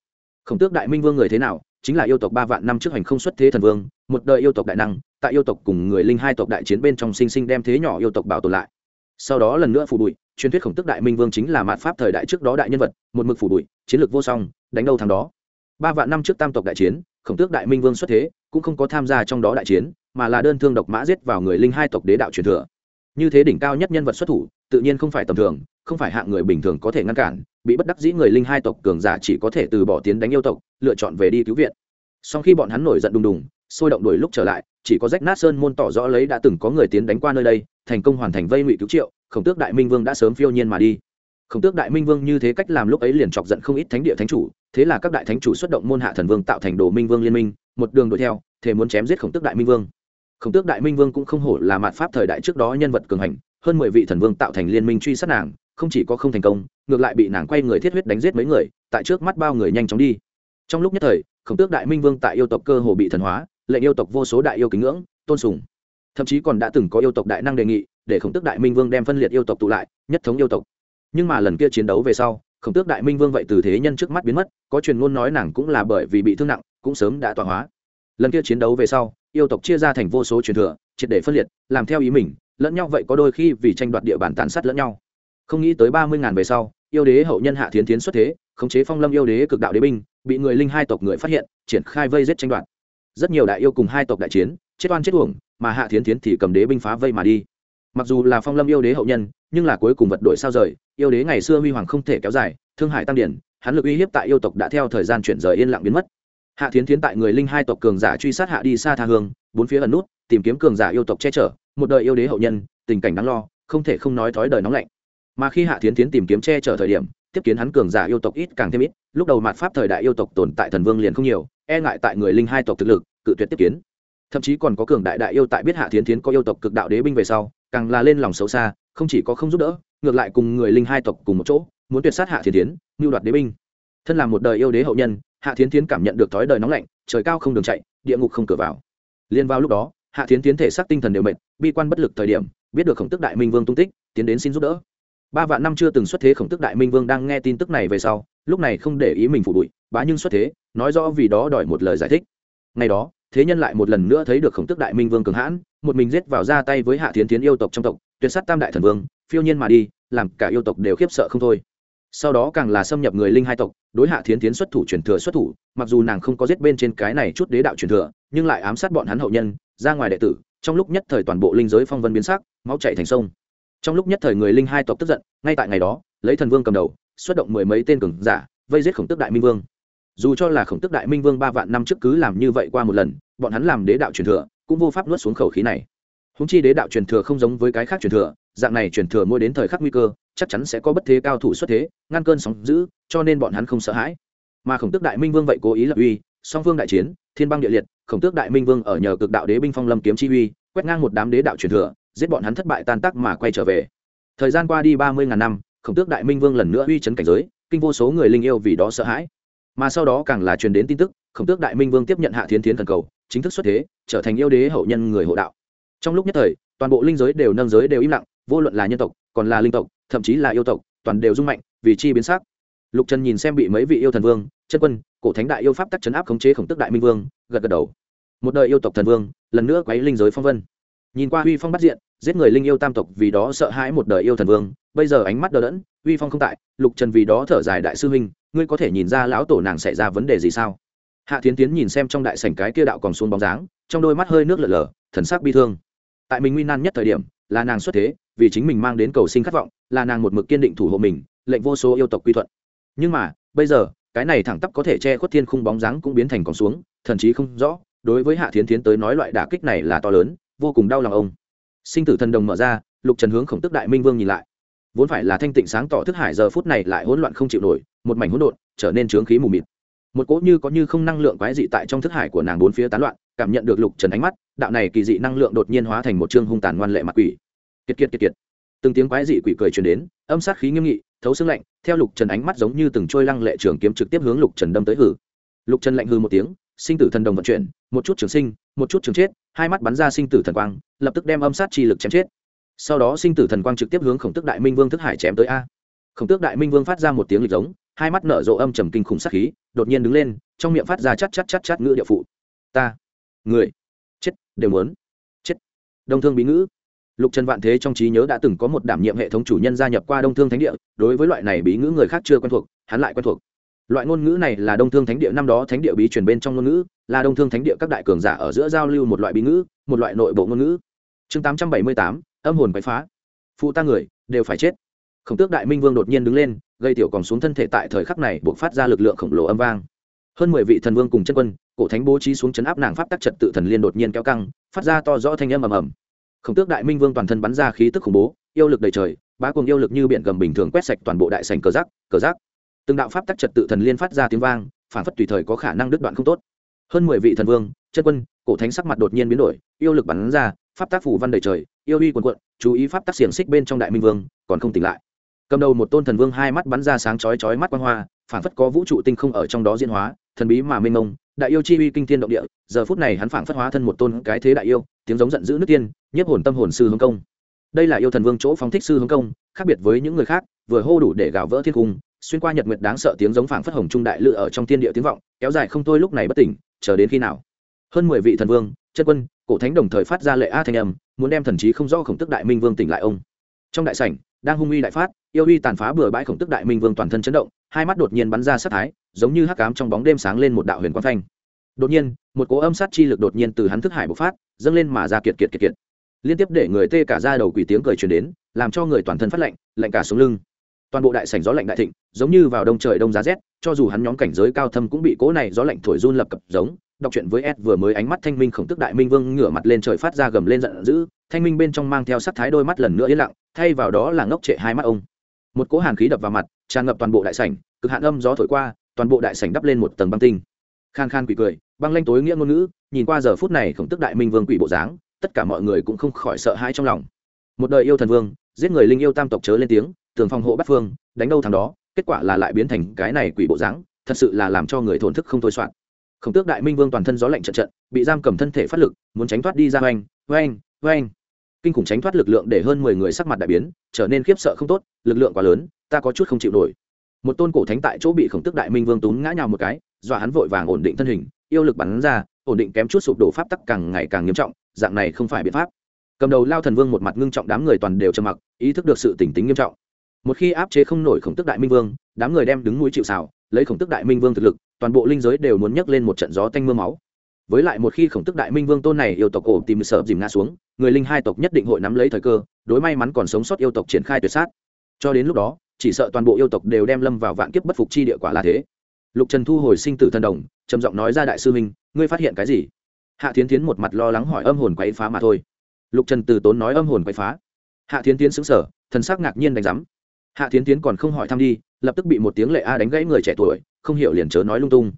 khổng tước đại minh vương người thế nào, chính là yêu tộc ba vạn năm trước hành không xuất thế thần vương, một đời yêu tộc đại năng, tại yêu tộc cùng người linh hai tộc đại chiến bên trong sinh sinh đem thế nhỏ yêu tộc bảo tồn lại. Sau đó lần nữa phủ bụi, truyền thuyết khổng tức đại minh vương chính là mạt pháp thời đại trước đó đại nhân vật, một mực phủ bụi, chiến lược vô song, đánh đâu thằng đó. Ba vạn năm trước tam tộc đại chiến, khổng tước đại minh vương xuất thế, cũng không có tham gia trong đó đại chiến, mà là đơn thương độc mã giết vào người linh hai tộc đế đạo truyền thừa. Như thế đỉnh cao nhất nhân vật xuất thủ, tự nhiên không phải tầm thường không phải hạng người bình thường có thể ngăn cản, bị bất đắc dĩ người linh hai tộc cường giả chỉ có thể từ bỏ tiến đánh yêu tộc, lựa chọn về đi cứu viện. Sau khi bọn hắn nổi giận đùng đùng, sôi động đuổi lúc trở lại, chỉ có rách nát sơn môn tỏ rõ lấy đã từng có người tiến đánh qua nơi đây, thành công hoàn thành vây ngụy cứu triệu, khổng tước đại minh vương đã sớm phiêu nhiên mà đi. Khổng tước đại minh vương như thế cách làm lúc ấy liền chọc giận không ít thánh địa thánh chủ, thế là các đại thánh chủ xuất động môn hạ thần vương tạo thành đồ minh vương liên minh, một đường đuổi theo, thế muốn chém giết khổng tước đại minh vương. Khổng tước đại minh vương cũng không hổ là mạt pháp thời đại trước đó nhân vật cường hành, hơn mười vị thần vương tạo thành liên minh truy sát nàng không chỉ có không thành công, ngược lại bị nàng quay người thiết huyết đánh giết mấy người, tại trước mắt bao người nhanh chóng đi. Trong lúc nhất thời, khổng tước đại minh vương tại yêu tộc cơ hồ bị thần hóa, lệnh yêu tộc vô số đại yêu kính ngưỡng, tôn sùng. Thậm chí còn đã từng có yêu tộc đại năng đề nghị, để khổng tước đại minh vương đem phân liệt yêu tộc tụ lại, nhất thống yêu tộc. Nhưng mà lần kia chiến đấu về sau, khổng tước đại minh vương vậy từ thế nhân trước mắt biến mất, có truyền ngôn nói nàng cũng là bởi vì bị thương nặng, cũng sớm đã tọa hóa. Lần kia chiến đấu về sau, yêu tộc chia ra thành vô số truyền thừa, triệt để phân liệt, làm theo ý mình, lẫn nhau vậy có đôi khi vì tranh đoạt địa bàn tàn sát lẫn nhau không nghĩ tới ba mươi ngàn về sau, yêu đế hậu nhân hạ thiến tiến xuất thế, khống chế phong lâm yêu đế cực đạo đế binh, bị người linh hai tộc người phát hiện, triển khai vây giết tranh đoạt. Rất nhiều đại yêu cùng hai tộc đại chiến, chết oan chết uổng, mà hạ thiến tiến thì cầm đế binh phá vây mà đi. Mặc dù là phong lâm yêu đế hậu nhân, nhưng là cuối cùng vật đổi sao rời, yêu đế ngày xưa huy hoàng không thể kéo dài, thương hải tăng điển, hắn lực uy hiếp tại yêu tộc đã theo thời gian chuyển rời yên lặng biến mất. Hạ thiến tiến tại người linh hai tộc cường giả truy sát hạ đi xa tha hương, bốn phía ẩn nút, tìm kiếm cường giả yêu tộc che chở, một đời yêu đế hậu nhân, tình cảnh đáng lo, không thể không nói thói đời nóng lạnh mà khi hạ thiến tiến tìm kiếm che chở thời điểm, tiếp kiến hắn cường giả yêu tộc ít càng thêm ít, lúc đầu mạt pháp thời đại yêu tộc tồn tại thần vương liền không nhiều e ngại tại người linh hai tộc thực lực, cự tuyệt tiếp kiến. Thậm chí còn có cường đại đại yêu tại biết hạ thiến tiến có yêu tộc cực đạo đế binh về sau, càng là lên lòng xấu xa, không chỉ có không giúp đỡ, ngược lại cùng người linh hai tộc cùng một chỗ, muốn tuyệt sát hạ thiến tiến mưu đoạt đế binh. Thân là một đời yêu đế hậu nhân, hạ thiến tiến cảm nhận được thói đời nóng lạnh, trời cao không đường chạy, địa ngục không cửa vào. Liên vào lúc đó, hạ thiến tiến thể xác tinh thần đều mệt, bi quan bất lực thời điểm, biết được khổng tức đại minh vương tung tích, tiến đến xin giúp đỡ ba vạn năm chưa từng xuất thế khổng tức đại minh vương đang nghe tin tức này về sau, lúc này không để ý mình phụ bụi, bá nhưng xuất thế, nói rõ vì đó đòi một lời giải thích. Ngày đó, thế nhân lại một lần nữa thấy được khổng tức đại minh vương cường hãn, một mình giết vào ra tay với hạ thiến tiến yêu tộc trong tộc, tuyệt sát tam đại thần vương, phiêu nhiên mà đi, làm cả yêu tộc đều khiếp sợ không thôi. Sau đó càng là xâm nhập người linh hai tộc, đối hạ thiến tiến xuất thủ truyền thừa xuất thủ, mặc dù nàng không có giết bên trên cái này chút đế đạo truyền thừa, nhưng lại ám sát bọn hắn hậu nhân, ra ngoài đệ tử, trong lúc nhất thời toàn bộ linh giới phong vân biến sắc, máu chạy thành sông trong lúc nhất thời người linh hai tộc tức giận, ngay tại ngày đó, lấy thần vương cầm đầu, xuất động mười mấy tên cường giả, vây giết khổng tức đại minh vương. Dù cho là khổng tức đại minh vương ba vạn năm trước cứ làm như vậy qua một lần, bọn hắn làm đế đạo truyền thừa, cũng vô pháp nuốt xuống khẩu khí này. Húng chi đế đạo truyền thừa không giống với cái khác truyền thừa, dạng này truyền thừa mỗi đến thời khắc nguy cơ, chắc chắn sẽ có bất thế cao thủ xuất thế, ngăn cơn sóng giữ cho nên bọn hắn không sợ hãi. Mà khổng tước đại minh vương vậy cố ý lập uy, song phương đại chiến, thiên băng địa liệt, khổng tước đại minh vương ở nhờ cực đạo đế binh phong lâm kiếm chi uy, quét ngang một đám đế đạo truyền thừa giết bọn hắn thất bại tan tác mà quay trở về. Thời gian qua đi ba mươi ngàn năm, khổng tước đại minh vương lần nữa uy chấn cảnh giới, kinh vô số người linh yêu vì đó sợ hãi. Mà sau đó càng là truyền đến tin tức, khổng tước đại minh vương tiếp nhận hạ thiên thiến thần cầu, chính thức xuất thế, trở thành yêu đế hậu nhân người hộ đạo. Trong lúc nhất thời, toàn bộ linh giới đều nâng giới đều im lặng, vô luận là nhân tộc, còn là linh tộc, thậm chí là yêu tộc, toàn đều rung mạnh, vì chi biến sắc. Lục trần nhìn xem bị mấy vị yêu thần vương, chân quân, cổ thánh đại yêu pháp tắc chấn áp khống chế khổng tức đại minh vương, gật gật đầu. Một đời yêu tộc thần vương, lần nữa quấy linh giới phong vân. Nhìn qua huy phong bắt diện giết người linh yêu tam tộc vì đó sợ hãi một đời yêu thần vương, bây giờ ánh mắt đờ đẫn, uy phong không tại, lục trần vì đó thở dài đại sư huynh, ngươi có thể nhìn ra lão tổ nàng xảy ra vấn đề gì sao? Hạ thiến tiến nhìn xem trong đại sảnh cái kia đạo còn xuống bóng dáng, trong đôi mắt hơi nước lở lở, thần sắc bi thương. Tại mình nguy nan nhất thời điểm, là nàng xuất thế, vì chính mình mang đến cầu sinh khát vọng, là nàng một mực kiên định thủ hộ mình, lệnh vô số yêu tộc quy thuận. Nhưng mà, bây giờ, cái này thẳng tắp có thể che khuất thiên khung bóng dáng cũng biến thành còn xuống, thần chí không rõ, đối với hạ thiến thiến tới nói loại đả kích này là to lớn, vô cùng đau lòng ông sinh tử thần đồng mở ra, lục trần hướng khổng tức đại minh vương nhìn lại. Vốn phải là thanh tịnh sáng tỏ thức hải giờ phút này lại hỗn loạn không chịu nổi, một mảnh hỗn độn, trở nên trướng khí mù mịt. Một cỗ như có như không năng lượng quái dị tại trong thức hải của nàng bốn phía tán loạn, cảm nhận được lục trần ánh mắt, đạo này kỳ dị năng lượng đột nhiên hóa thành một chương hung tàn ngoan lệ mặt quỷ. Kiệt kiệt kiệt kiệt. Từng tiếng quái dị quỷ cười truyền đến, âm sát khí nghiêm nghị, thấu xương lạnh, theo lục trần ánh mắt giống như từng trôi lăng lệ trường kiếm trực tiếp hướng lục trần đâm tới hử lục trần lạnh hư một tiếng sinh tử thần đồng vận chuyển, một chút trường sinh, một chút trường chết, hai mắt bắn ra sinh tử thần quang, lập tức đem âm sát chi lực chém chết. Sau đó sinh tử thần quang trực tiếp hướng khổng tức đại minh vương thức hải chém tới a. Khổng tước đại minh vương phát ra một tiếng lịch giống, hai mắt nở rộ âm trầm kinh khủng sát khí, đột nhiên đứng lên, trong miệng phát ra chắt chắt chắt chắt ngữ địa phụ. Ta, người, chết, đều muốn, chết. Đông thương bí ngữ. Lục trần vạn thế trong trí nhớ đã từng có một đảm nhiệm hệ thống chủ nhân gia nhập qua đông thương thánh địa, đối với loại này bí ngữ người khác chưa quen thuộc, hắn lại quen thuộc loại ngôn ngữ này là đông thương thánh địa năm đó thánh địa bí truyền bên trong ngôn ngữ, là đông thương thánh địa các đại cường giả ở giữa giao lưu một loại bí ngữ, một loại nội bộ ngôn ngữ. Chương tám trăm bảy mươi tám, âm hồn bậy phá. Phụ ta người, đều phải chết. Khổng tước đại minh vương đột nhiên đứng lên, gây tiểu còn xuống thân thể tại thời khắc này buộc phát ra lực lượng khổng lồ âm vang. Hơn mười vị thần vương cùng chân quân, cổ thánh bố trí xuống chấn áp nàng pháp tắc trật tự thần liên đột nhiên kéo căng, phát ra to rõ thanh âm ầm ầm. Khổng tước đại minh vương toàn thân bắn ra khí tức khủng bố, yêu lực đầy trời, bá cùng yêu lực như biển gầm bình thường quét sạch toàn bộ đại sành cờ rác cờ rác từng đạo pháp tắc trật tự thần liên phát ra tiếng vang, phản phất tùy thời có khả năng đứt đoạn không tốt. Hơn mười vị thần vương, chân quân, cổ thánh sắc mặt đột nhiên biến đổi, yêu lực bắn ra, pháp tác phủ văn đầy trời, yêu uy quần quận chú ý pháp tác xiềng xích bên trong đại minh vương, còn không tỉnh lại. Cầm đầu một tôn thần vương hai mắt bắn ra sáng chói chói mắt quang hoa, phản phất có vũ trụ tinh không ở trong đó diễn hóa, thần bí mà mênh mông, đại yêu chi uy kinh thiên động địa, giờ phút này hắn phản phất hóa thân một tôn cái thế đại yêu, tiếng giống giận dữ nước tiên, nhiếp hồn tâm hồn sư hướng công. Đây là yêu thần vương chỗ phóng thích sư hướng công, khác biệt với những người khác, vừa hô đủ để gào vỡ thiên cung xuyên qua nhật nguyệt đáng sợ tiếng giống phảng phất hồng trung đại lự ở trong thiên địa tiếng vọng, kéo dài không thôi lúc này bất tỉnh, chờ đến khi nào? Hơn mười vị thần vương, chân quân, cổ thánh đồng thời phát ra lệ a thanh âm, muốn đem thần trí không rõ khổng tức đại minh vương tỉnh lại ông. Trong đại sảnh, đang hung uy đại phát, yêu uy tàn phá bừa bãi khổng tức đại minh vương toàn thân chấn động, hai mắt đột nhiên bắn ra sát thái, giống như hắc cám trong bóng đêm sáng lên một đạo huyền quang phanh. Đột nhiên, một cỗ âm sát chi lực đột nhiên từ hắn thức hải bộc phát, dâng lên mà ra kiệt kiệt kiệt kiệt. Liên tiếp để người tê cả ra đầu quỷ tiếng cười truyền đến, làm cho người toàn thân phát lạnh lạnh cả xuống lưng toàn bộ đại sảnh gió lạnh đại thịnh, giống như vào đông trời đông giá rét, cho dù hắn nhóm cảnh giới cao thâm cũng bị cỗ này gió lạnh thổi run lập cập giống. Đọc chuyện với s vừa mới ánh mắt thanh minh khổng tức đại minh vương ngửa mặt lên trời phát ra gầm lên giận dữ, thanh minh bên trong mang theo sắc thái đôi mắt lần nữa yên lặng, thay vào đó là ngốc trệ hai mắt ông. Một cỗ hàn khí đập vào mặt, tràn ngập toàn bộ đại sảnh, cực hạn âm gió thổi qua, toàn bộ đại sảnh đắp lên một tầng băng tinh. Khan khan quỷ cười, băng lanh tối nghĩa ngôn ngữ, nhìn qua giờ phút này khổng tức đại minh vương quỷ bộ dáng, tất cả mọi người cũng không khỏi sợ hãi trong lòng. Một đời yêu thần vương, giết người linh yêu tam tộc chớ lên tiếng tường phòng hộ bắt phương, đánh đâu thằng đó, kết quả là lại biến thành cái này quỷ bộ dáng, thật sự là làm cho người thổn thức không thôi soạn. Khổng tước đại minh vương toàn thân gió lạnh trận trận, bị giam cầm thân thể phát lực, muốn tránh thoát đi ra oanh oanh oanh kinh khủng tránh thoát lực lượng để hơn mười người sắc mặt đại biến, trở nên khiếp sợ không tốt, lực lượng quá lớn, ta có chút không chịu nổi. Một tôn cổ thánh tại chỗ bị khổng tước đại minh vương túng ngã nhào một cái, dọa hắn vội vàng ổn định thân hình, yêu lực bắn ra, ổn định kém chút sụp đổ pháp tắc càng ngày càng nghiêm trọng, dạng này không phải biện pháp. Cầm đầu lao thần vương một mặt ngưng trọng đám người toàn đều trầm mặc, ý thức được sự tỉnh tính nghiêm trọng một khi áp chế không nổi khổng tức đại minh vương, đám người đem đứng mũi chịu xào lấy khổng tức đại minh vương thực lực, toàn bộ linh giới đều muốn nhấc lên một trận gió tanh m ư a máu. Với lại một khi khổng tức đại minh vương tôn này yêu tộc ổ tìm sợ dìm ngã xuống, người linh hai tộc nhất định hội nắm lấy thời cơ, đối may mắn còn sống sót yêu tộc triển khai tuyệt sát. Cho đến lúc đó, chỉ sợ toàn bộ yêu tộc đều đem lâm vào vạn kiếp bất phục chi địa quả là thế. Lục trần thu hồi sinh tử thần đồng, trầm giọng nói ra đại sư minh ngươi phát hiện cái gì? Hạ thiến tiến một mặt lo lắng hỏi âm hồn quấy phá mà thôi. Lục trần từ tốn nói âm hồn quấy phá. Hạ thiến tiến xứng sở thần sắc ngạc nhiên đánh giám hạ Tiến tiến còn không hỏi thăm đi, lập tức bị một tiếng lệ a đánh gãy người trẻ tuổi, không hiểu liền chớ nói lung tung.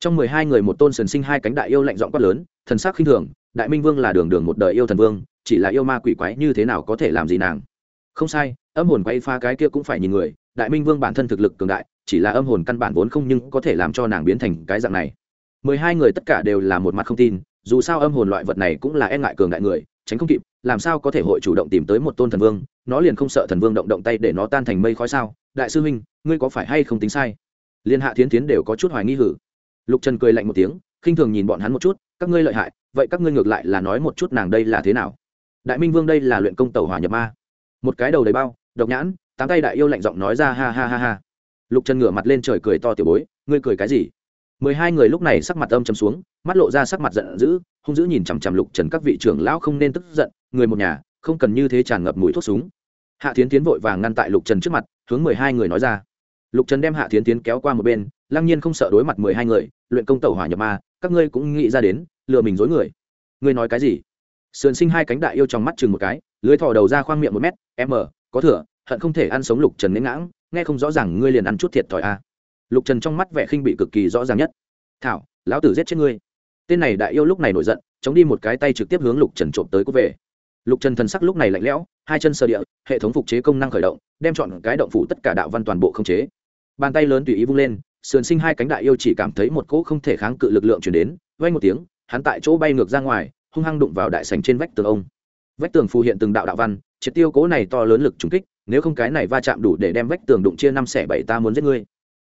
Trong mười hai người một tôn sần sinh hai cánh đại yêu lạnh giọng quát lớn, thần sắc khinh thường, đại minh vương là đường đường một đời yêu thần vương, chỉ là yêu ma quỷ quái như thế nào có thể làm gì nàng? Không sai, âm hồn quay pha cái kia cũng phải nhìn người, đại minh vương bản thân thực lực cường đại, chỉ là âm hồn căn bản vốn không nhưng có thể làm cho nàng biến thành cái dạng này. Mười hai người tất cả đều là một mặt không tin, dù sao âm hồn loại vật này cũng là e ngại cường đại người, tránh không kịp làm sao có thể hội chủ động tìm tới một tôn thần vương, nó liền không sợ thần vương động động tay để nó tan thành mây khói sao? Đại sư huynh, ngươi có phải hay không tính sai? Liên hạ thiến tiến đều có chút hoài nghi hử. Lục trần cười lạnh một tiếng, khinh thường nhìn bọn hắn một chút, các ngươi lợi hại, vậy các ngươi ngược lại là nói một chút nàng đây là thế nào? Đại minh vương đây là luyện công tàu hỏa nhập ma. Một cái đầu đầy bao, độc nhãn, tám tay đại yêu lạnh giọng nói ra ha ha ha ha. Lục trần ngửa mặt lên trời cười to tiểu bối, ngươi cười cái gì? Mười hai người lúc này sắc mặt âm chầm xuống, mắt lộ ra sắc mặt giận dữ, hung dữ nhìn chằm chằm lục trần các vị trưởng lão không nên tức giận, người một nhà, không cần như thế tràn ngập mũi thuốc súng. Hạ tiến tiến vội vàng ngăn tại lục trần trước mặt, hướng mười hai người nói ra. Lục trần đem hạ tiến tiến kéo qua một bên, lăng nhiên không sợ đối mặt mười hai người, luyện công tẩu hỏa nhập ma, các ngươi cũng nghĩ ra đến, lừa mình dối người. Ngươi nói cái gì? Sườn sinh hai cánh đại yêu trong mắt chừng một cái, lưới thò đầu ra khoang miệng một mét m có thừa, hận không thể ăn sống lục trần nến ngãng, nghe không rõ ràng ngươi liền ăn chút thiệt thòi a lục trần trong mắt vẻ khinh bị cực kỳ rõ ràng nhất. Thảo, lão tử giết chết ngươi. Tên này đại yêu lúc này nổi giận, chống đi một cái tay trực tiếp hướng lục trần trộm tới cút về. Lục trần thần sắc lúc này lạnh lẽo, hai chân sơ địa, hệ thống phục chế công năng khởi động, đem chọn cái động phủ tất cả đạo văn toàn bộ không chế. Bàn tay lớn tùy ý vung lên, sườn sinh hai cánh đại yêu chỉ cảm thấy một cỗ không thể kháng cự lực lượng chuyển đến vay một tiếng, hắn tại chỗ bay ngược ra ngoài, hung hăng đụng vào đại sành trên vách tường ông. Vách tường phù hiện từng đạo đạo văn, triệt tiêu cố này to lớn lực trúng kích, nếu không cái này va chạm đủ để đem vách tường đụng chia năm xẻ bảy ta muốn giết ngươi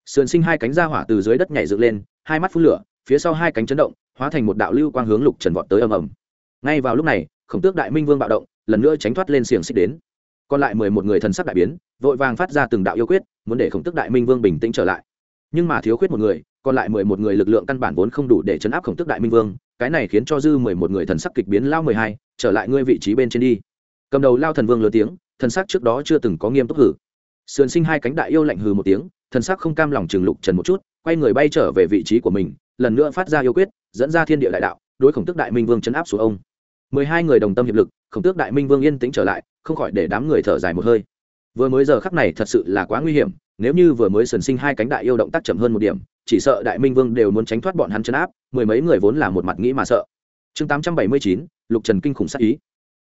sườn sinh hai cánh ra hỏa từ dưới đất nhảy dựng lên, hai mắt phun lửa, phía sau hai cánh chấn động, hóa thành một đạo lưu quang hướng lục trần vọt tới ầm ầm. Ngay vào lúc này, khổng tước đại minh vương bạo động, lần nữa tránh thoát lên xiềng xích đến. Còn lại mười một người thần sắc đại biến, vội vàng phát ra từng đạo yêu quyết, muốn để khổng tước đại minh vương bình tĩnh trở lại. Nhưng mà thiếu khuyết một người, còn lại mười một người lực lượng căn bản vốn không đủ để chấn áp khổng tước đại minh vương, cái này khiến cho dư mười một người thần sắc kịch biến lao mười hai, trở lại ngươi vị trí bên trên đi. Cầm đầu lao thần vương lớn tiếng, thần sắc trước đó chưa từng có nghiêm túc hử. Sườn sinh hai cánh đại yêu lạnh hừ một tiếng thần sắc không cam lòng chừng lục trần một chút, quay người bay trở về vị trí của mình, lần nữa phát ra yêu quyết, dẫn ra thiên địa đại đạo, đối khổng tước đại minh vương chấn áp xuống ông. Mười hai người đồng tâm hiệp lực, khổng tước đại minh vương yên tĩnh trở lại, không khỏi để đám người thở dài một hơi. Vừa mới giờ khắc này thật sự là quá nguy hiểm, nếu như vừa mới sần sinh hai cánh đại yêu động tác chậm hơn một điểm, chỉ sợ đại minh vương đều muốn tránh thoát bọn hắn chấn áp, mười mấy người vốn là một mặt nghĩ mà sợ. Chương tám trăm bảy mươi chín, lục trần kinh khủng sắc ý.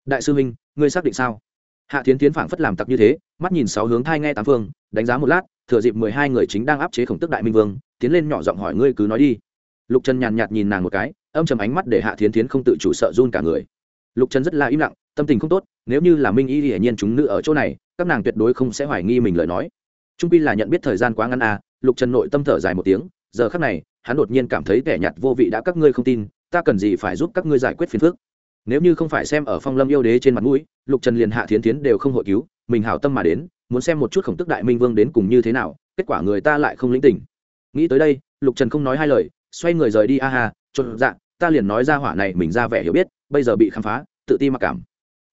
Đại sư huynh, ngươi xác định sao? Hạ tiến tiến phảng phất làm tặc như thế, mắt nhìn sáu hướng thai nghe tám phương, đánh giá một lát thừa dịp mười hai người chính đang áp chế khổng tức đại minh vương, tiến lên nhỏ giọng hỏi ngươi cứ nói đi. Lục trần nhàn nhạt nhìn nàng một cái, âm chầm ánh mắt để hạ thiến tiến không tự chủ sợ run cả người. Lục trần rất là im lặng, tâm tình không tốt, nếu như là minh y hiển nhiên chúng nữ ở chỗ này, các nàng tuyệt đối không sẽ hoài nghi mình lời nói. Trung pi là nhận biết thời gian quá ngắn à lục trần nội tâm thở dài một tiếng, giờ khắc này, hắn đột nhiên cảm thấy kẻ nhạt vô vị đã các ngươi không tin, ta cần gì phải giúp các ngươi giải quyết phiền phức. Nếu như không phải xem ở phong lâm yêu đế trên mặt mũi, lục trần liền hạ thiến tiến đều không hội cứu, mình hảo tâm mà đến muốn xem một chút khổng tức đại minh vương đến cùng như thế nào kết quả người ta lại không lĩnh tình. Nghĩ tới đây lục trần không nói hai lời xoay người rời đi a hà, trộn dạng ta liền nói ra hỏa này mình ra vẻ hiểu biết bây giờ bị khám phá tự ti mặc cảm.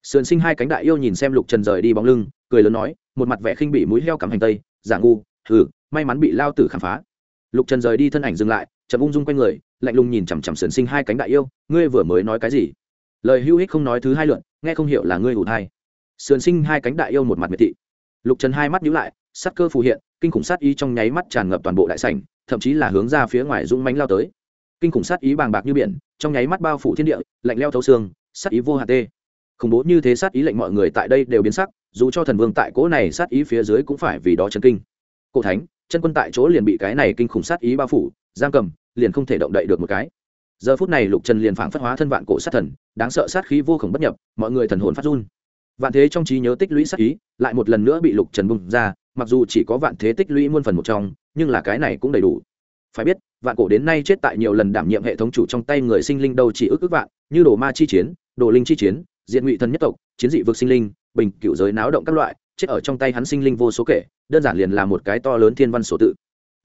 Sườn sinh hai cánh đại yêu nhìn xem lục trần rời đi bóng lưng cười lớn nói một mặt vẻ khinh bị mũi heo cắm hành tây giả ngu hừ may mắn bị lao tử khám phá. Lục trần rời đi thân ảnh dừng lại chậm ung dung quay người lạnh lùng nhìn chằm chằm sườn sinh hai cánh đại yêu ngươi vừa mới nói cái gì? Lời hữu hích không nói thứ hai lượn nghe không hiểu là ngươi hụt hay? sườn sinh hai cánh đại yêu một mặt miệt thị lục trần hai mắt nhíu lại sát cơ phù hiện, kinh khủng sát ý trong nháy mắt tràn ngập toàn bộ đại sảnh, thậm chí là hướng ra phía ngoài dũng mánh lao tới. Kinh khủng sát ý bàng bạc như biển, trong nháy mắt bao phủ thiên địa, lạnh leo thấu xương, sát ý vô hạn tê. Khủng bố như thế sát ý lệnh mọi người tại đây đều biến sắc, dù cho thần vương tại cỗ này sát ý phía dưới cũng phải vì đó chân kinh. Cổ thánh, chân quân tại chỗ liền bị cái này kinh khủng sát ý bao phủ, giam cầm, liền không thể động đậy được một cái. Giờ phút này lục trần liền phảng phất hóa thân vạn cổ sát thần, đáng sợ sát khí vô khổng bất nhập, mọi người thần hồn phát run vạn thế trong trí nhớ tích lũy sát ý, lại một lần nữa bị lục trần bung ra, mặc dù chỉ có vạn thế tích lũy muôn phần một trong, nhưng là cái này cũng đầy đủ. Phải biết, vạn cổ đến nay chết tại nhiều lần đảm nhiệm hệ thống chủ trong tay người sinh linh đâu chỉ ước ước vạn, như đồ ma chi chiến, đồ linh chi chiến diện ngụy thần nhất tộc, chiến dị vực sinh linh, bình cựu giới náo động các loại, chết ở trong tay hắn sinh linh vô số kể, đơn giản liền là một cái to lớn thiên văn sổ tự.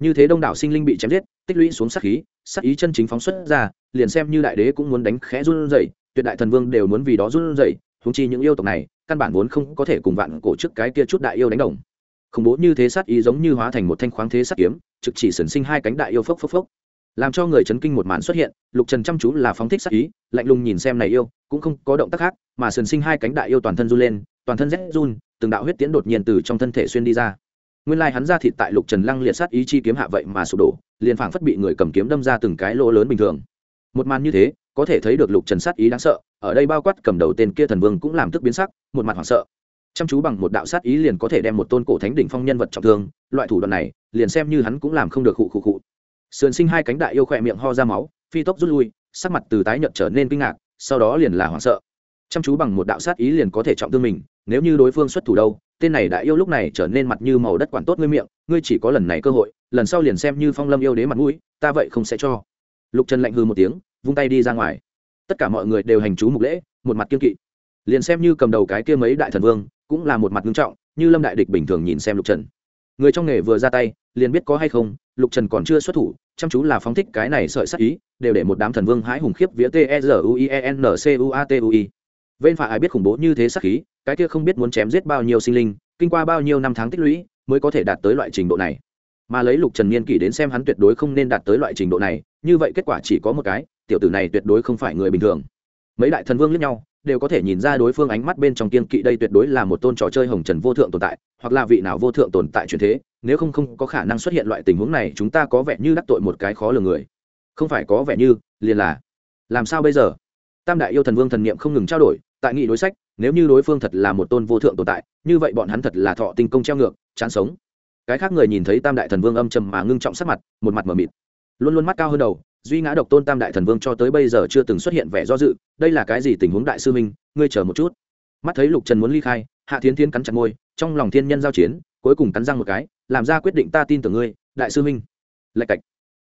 Như thế đông đảo sinh linh bị chém giết, tích lũy xuống sát khí sát ý chân chính phóng xuất ra, liền xem như đại đế cũng muốn đánh khẽ run rẩy, tuyệt đại thần vương đều muốn vì đó run rẩy húng chi những yêu tộc này căn bản vốn không có thể cùng vạn cổ trước cái kia chút đại yêu đánh đồng. Khủng bố như thế sát ý giống như hóa thành một thanh khoáng thế sát kiếm, trực chỉ sần sinh hai cánh đại yêu phốc phốc phốc. Làm cho người chấn kinh một màn xuất hiện, lục trần chăm chú là phóng thích sát ý, lạnh lùng nhìn xem này yêu, cũng không có động tác khác, mà sần sinh hai cánh đại yêu toàn thân run lên, toàn thân rét run, từng đạo huyết tiễn đột nhiên từ trong thân thể xuyên đi ra. Nguyên lai hắn ra thịt tại lục trần lăng liệt sát ý chi kiếm hạ vậy mà sụp đổ, liền phảng phất bị người cầm kiếm đâm ra từng cái lỗ lớn bình thường. Một màn như thế, có thể thấy được lục trần sát ý đáng sợ ở đây bao quát cầm đầu tên kia thần vương cũng làm tức biến sắc, một mặt hoảng sợ. Chăm chú bằng một đạo sát ý liền có thể đem một tôn cổ thánh đỉnh phong nhân vật trọng thương, loại thủ đoạn này, liền xem như hắn cũng làm không được khụ khụ khụ. Sườn sinh hai cánh đại yêu khỏe miệng ho ra máu, phi tốc rút lui, sắc mặt từ tái nhợt trở nên kinh ngạc, sau đó liền là hoảng sợ. Chăm chú bằng một đạo sát ý liền có thể trọng thương mình, nếu như đối phương xuất thủ đâu, tên này đại yêu lúc này trở nên mặt như màu đất quản tốt ngươi miệng, ngươi chỉ có lần này cơ hội, lần sau liền xem như phong lâm yêu đế mặt mũi, ta vậy không sẽ cho. Lục trần lạnh hư một tiếng, vung tay đi ra ngoài tất cả mọi người đều hành chú mục lễ, một mặt kiên kỵ. Liền xem như cầm đầu cái kia mấy đại thần vương, cũng là một mặt nghiêm trọng, như lâm đại địch bình thường nhìn xem lục trần. Người trong nghề vừa ra tay, liền biết có hay không, lục trần còn chưa xuất thủ, chăm chú là phóng thích cái này sợi sắc ý, đều để một đám thần vương hãi hùng khiếp vía t e r u i e n c u a t u i. Bên phải ai biết khủng bố như thế sắc khí, cái kia không biết muốn chém giết bao nhiêu sinh linh, kinh qua bao nhiêu năm tháng tích lũy, mới có thể đạt tới loại trình độ này. Mà lấy lục trần niên kỷ đến xem hắn tuyệt đối không nên đạt tới loại trình độ này, như vậy kết quả chỉ có một cái tiểu tử này tuyệt đối không phải người bình thường. Mấy đại thần vương lẫn nhau, đều có thể nhìn ra đối phương ánh mắt bên trong kiên kỵ đây tuyệt đối là một tôn trò chơi hồng trần vô thượng tồn tại, hoặc là vị nào vô thượng tồn tại truyền thế, nếu không không có khả năng xuất hiện loại tình huống này, chúng ta có vẻ như đắc tội một cái khó lường người. Không phải có vẻ như, liền là, làm sao bây giờ? Tam đại yêu thần vương thần niệm không ngừng trao đổi, tại nghị đối sách, nếu như đối phương thật là một tôn vô thượng tồn tại, như vậy bọn hắn thật là thọ tinh công treo ngược, chán sống. Cái khác người nhìn thấy tam đại thần vương âm trầm mà ngưng trọng sắc mặt, một mặt mờ mịt. Luôn luôn mắt cao hơn đầu duy ngã độc tôn tam đại thần vương cho tới bây giờ chưa từng xuất hiện vẻ do dự, đây là cái gì tình huống đại sư minh, ngươi chờ một chút. Mắt thấy lục trần muốn ly khai, hạ thiến thiên cắn chặt môi, trong lòng thiên nhân giao chiến, cuối cùng cắn răng một cái, làm ra quyết định ta tin tưởng ngươi, đại sư minh. Lạch cạch.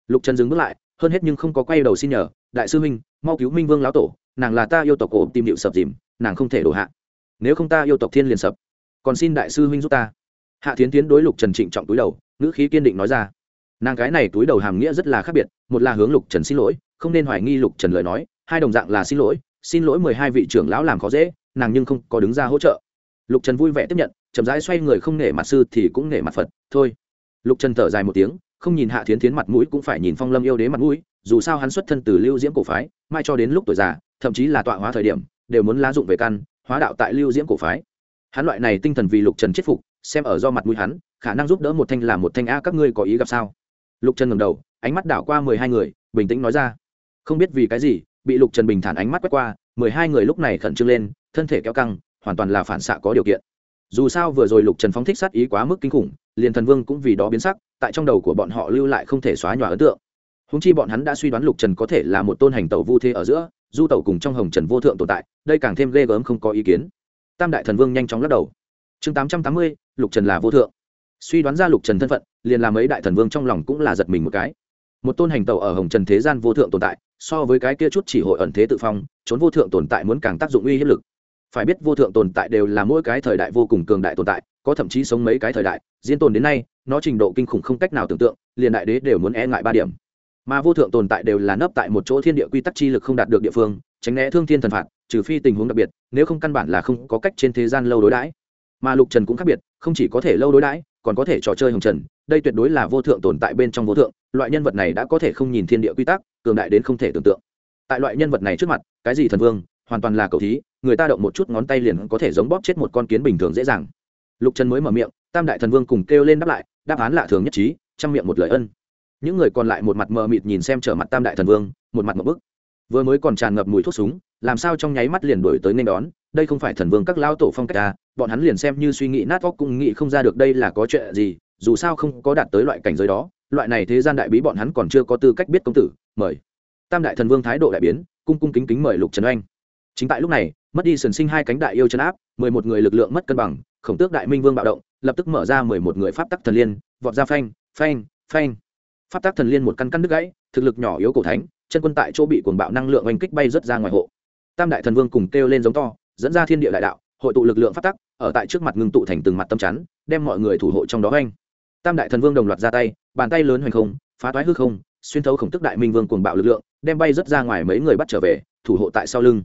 Lục trần dừng bước lại, hơn hết nhưng không có quay đầu xin nhờ, đại sư minh, mau cứu minh vương lão tổ, nàng là ta yêu tộc cổ tìm điệu sập dìm, nàng không thể đổ hạ. Nếu không ta yêu tộc thiên liền sập. Còn xin đại sư huynh giúp ta. Hạ thiến tiến đối lục trần trịnh trọng túi đầu, ngữ khí kiên định nói ra nàng cái này túi đầu hàm nghĩa rất là khác biệt, một là hướng lục trần xin lỗi, không nên hoài nghi lục trần lời nói, hai đồng dạng là xin lỗi xin lỗi mười hai vị trưởng lão làm khó dễ, nàng nhưng không có đứng ra hỗ trợ. Lục trần vui vẻ tiếp nhận, chậm rãi xoay người không nể mặt sư thì cũng nể mặt phật, thôi. Lục trần thở dài một tiếng, không nhìn hạ thiến thiến mặt mũi cũng phải nhìn phong lâm yêu đế mặt mũi, dù sao hắn xuất thân từ lưu diễm cổ phái, mai cho đến lúc tuổi già, thậm chí là tọa hóa thời điểm, đều muốn lá dụng về căn, hóa đạo tại lưu diễm cổ phái. Hắn loại này tinh thần vì lục trần chết phục, xem ở do mặt mũi hắn, khả năng giúp đỡ một thanh làm một thanh a, các ngươi có ý gặp sao? Lục trần ngầm đầu, ánh mắt đảo qua mười hai người, bình tĩnh nói ra. Không biết vì cái gì, bị lục trần bình thản ánh mắt quét qua, mười hai người lúc này khẩn trương lên, thân thể kéo căng, hoàn toàn là phản xạ có điều kiện. Dù sao vừa rồi lục trần phóng thích sát ý quá mức kinh khủng, liền thần vương cũng vì đó biến sắc, tại trong đầu của bọn họ lưu lại không thể xóa nhòa ấn tượng. Húng chi bọn hắn đã suy đoán lục trần có thể là một tôn hành tẩu vu thế ở giữa, du tẩu cùng trong hồng trần vô thượng tồn tại, đây càng thêm ghê gớm không có ý kiến. Tam đại thần vương nhanh chóng lắc đầu. Chương tám trăm tám mươi, lục trần là vô thượng suy đoán ra lục trần thân phận, liền làm ấy đại thần vương trong lòng cũng là giật mình một cái. Một tôn hành tẩu ở hồng trần thế gian vô thượng tồn tại, so với cái kia chút chỉ hội ẩn thế tự phong, trốn vô thượng tồn tại muốn càng tác dụng uy hiếp lực. Phải biết vô thượng tồn tại đều là mỗi cái thời đại vô cùng cường đại tồn tại, có thậm chí sống mấy cái thời đại, diễn tồn đến nay, nó trình độ kinh khủng không cách nào tưởng tượng, liền đại đế đều muốn e ngại ba điểm. Mà vô thượng tồn tại đều là nấp tại một chỗ thiên địa quy tắc chi lực không đạt được địa phương, tránh né thương thiên thần phạt, trừ phi tình huống đặc biệt, nếu không căn bản là không có cách trên thế gian lâu đối đãi. Mà lục trần cũng khác biệt, không chỉ có thể lâu đối đãi còn có thể trò chơi hồng trần, đây tuyệt đối là vô thượng tồn tại bên trong vô thượng, loại nhân vật này đã có thể không nhìn thiên địa quy tắc, cường đại đến không thể tưởng tượng. Tại loại nhân vật này trước mặt, cái gì thần vương, hoàn toàn là cầu thí, người ta động một chút ngón tay liền có thể giống bóp chết một con kiến bình thường dễ dàng. Lục trần mới mở miệng, tam đại thần vương cùng kêu lên đáp lại, đáp án lạ thường nhất trí chăm miệng một lời ân. Những người còn lại một mặt mờ mịt nhìn xem trở mặt tam đại thần vương, một mặt một bức. Vừa mới còn tràn ngập mùi thuốc súng, làm sao trong nháy mắt liền đổi tới nên đón đây không phải thần vương các lao tổ phong cách ta, bọn hắn liền xem như suy nghĩ nát óc cũng nghĩ không ra được đây là có chuyện gì, dù sao không có đạt tới loại cảnh giới đó, loại này thế gian đại bí bọn hắn còn chưa có tư cách biết công tử, mời. Tam đại thần vương thái độ đại biến, cung cung kính kính mời lục trần oanh. Chính tại lúc này, mất đi sần sinh hai cánh đại yêu chấn áp, mười một người lực lượng mất cân bằng, khổng tước đại minh vương bạo động, lập tức mở ra mười một người pháp tắc thần liên, vọt ra phanh phanh phanh. Pháp tắc thần liên một căn căn đứt gãy, thực lực nhỏ yếu cổ thánh, chân quân tại chỗ bị cuồng bạo năng lượng oanh kích bay rớt ra ngoài hộ. Tam đại thần vương cùng kêu lên giống to dẫn ra thiên địa đại đạo, hội tụ lực lượng phát tắc, ở tại trước mặt ngưng tụ thành từng mặt tâm chắn, đem mọi người thủ hộ trong đó oanh tam đại thần vương đồng loạt ra tay, bàn tay lớn hoành không, phá toái hư không, xuyên thấu khổng tức đại minh vương cuồng bạo lực lượng, đem bay rớt ra ngoài mấy người bắt trở về, thủ hộ tại sau lưng.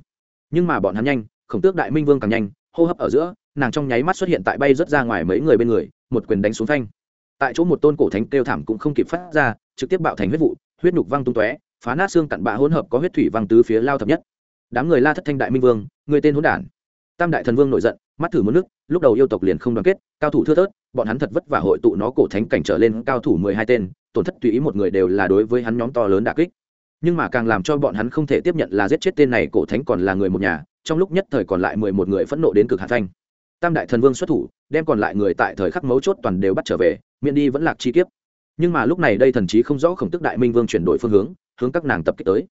Nhưng mà bọn hắn nhanh, khổng tước đại minh vương càng nhanh, hô hấp ở giữa, nàng trong nháy mắt xuất hiện tại bay rớt ra ngoài mấy người bên người, một quyền đánh xuống thanh tại chỗ một tôn cổ thánh kêu thảm cũng không kịp phát ra, trực tiếp bạo thành huyết vụ, huyết nhục văng tung tóe, phá nát xương cặn bạ hỗn hợp có huyết thủy văng tứ phía lao thập nhất đám người la thất thanh đại minh vương, người tên hỗn đản. Tam đại thần vương nổi giận, mắt thử muốn nước, lúc đầu yêu tộc liền không đoàn kết, cao thủ thưa thớt, bọn hắn thật vất vả hội tụ nó cổ thánh cảnh trở lên cao thủ mười hai tên, tổn thất tùy ý một người đều là đối với hắn nhóm to lớn đà kích. Nhưng mà càng làm cho bọn hắn không thể tiếp nhận là giết chết tên này cổ thánh còn là người một nhà, trong lúc nhất thời còn lại mười một người phẫn nộ đến cực hạt thanh. Tam đại thần vương xuất thủ, đem còn lại người tại thời khắc mấu chốt toàn đều bắt trở về, miễn đi vẫn lạc chi kiếp. Nhưng mà lúc này đây thần chí không rõ khổng tức đại minh vương chuyển đổi phương hướng hướng các nàng tập kích tới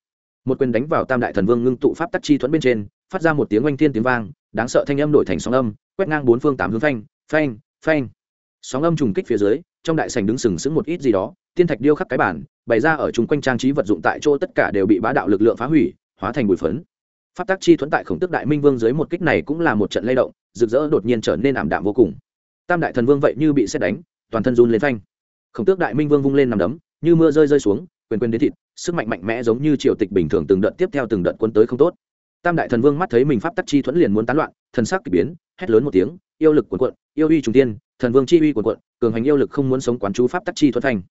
một quyền đánh vào tam đại thần vương ngưng tụ pháp tắc chi thuẫn bên trên, phát ra một tiếng oanh thiên tiếng vang, đáng sợ thanh âm đổi thành sóng âm, quét ngang bốn phương tám hướng phanh phanh phanh. Sóng âm trùng kích phía dưới, trong đại sành đứng sừng sững một ít gì đó, tiên thạch điêu khắc cái bản, bày ra ở chung quanh trang trí vật dụng tại chỗ tất cả đều bị bá đạo lực lượng phá hủy, hóa thành bụi phấn. Pháp tắc chi thuẫn tại khổng tức đại minh vương dưới một kích này cũng là một trận lay động, rực rỡ đột nhiên trở nên ảm đạm vô cùng. Tam đại thần vương vậy như bị xét đánh, toàn thân run lên phanh. Khổng tước đại minh vương vung lên nằm đấm, như mưa rơi rơi xuống quyền quyền đến thịt, sức mạnh mạnh mẽ giống như triều tịch bình thường từng đợt tiếp theo từng đợt quân tới không tốt. Tam đại thần vương mắt thấy mình pháp tắc chi thuẫn liền muốn tán loạn, thần sắc k ỳ biến, hét lớn một tiếng, yêu lực quần quận yêu uy trùng tiên thần vương chi uy quần quận cường hành yêu lực không muốn sống quán chú pháp tắc chi thuẫn thành.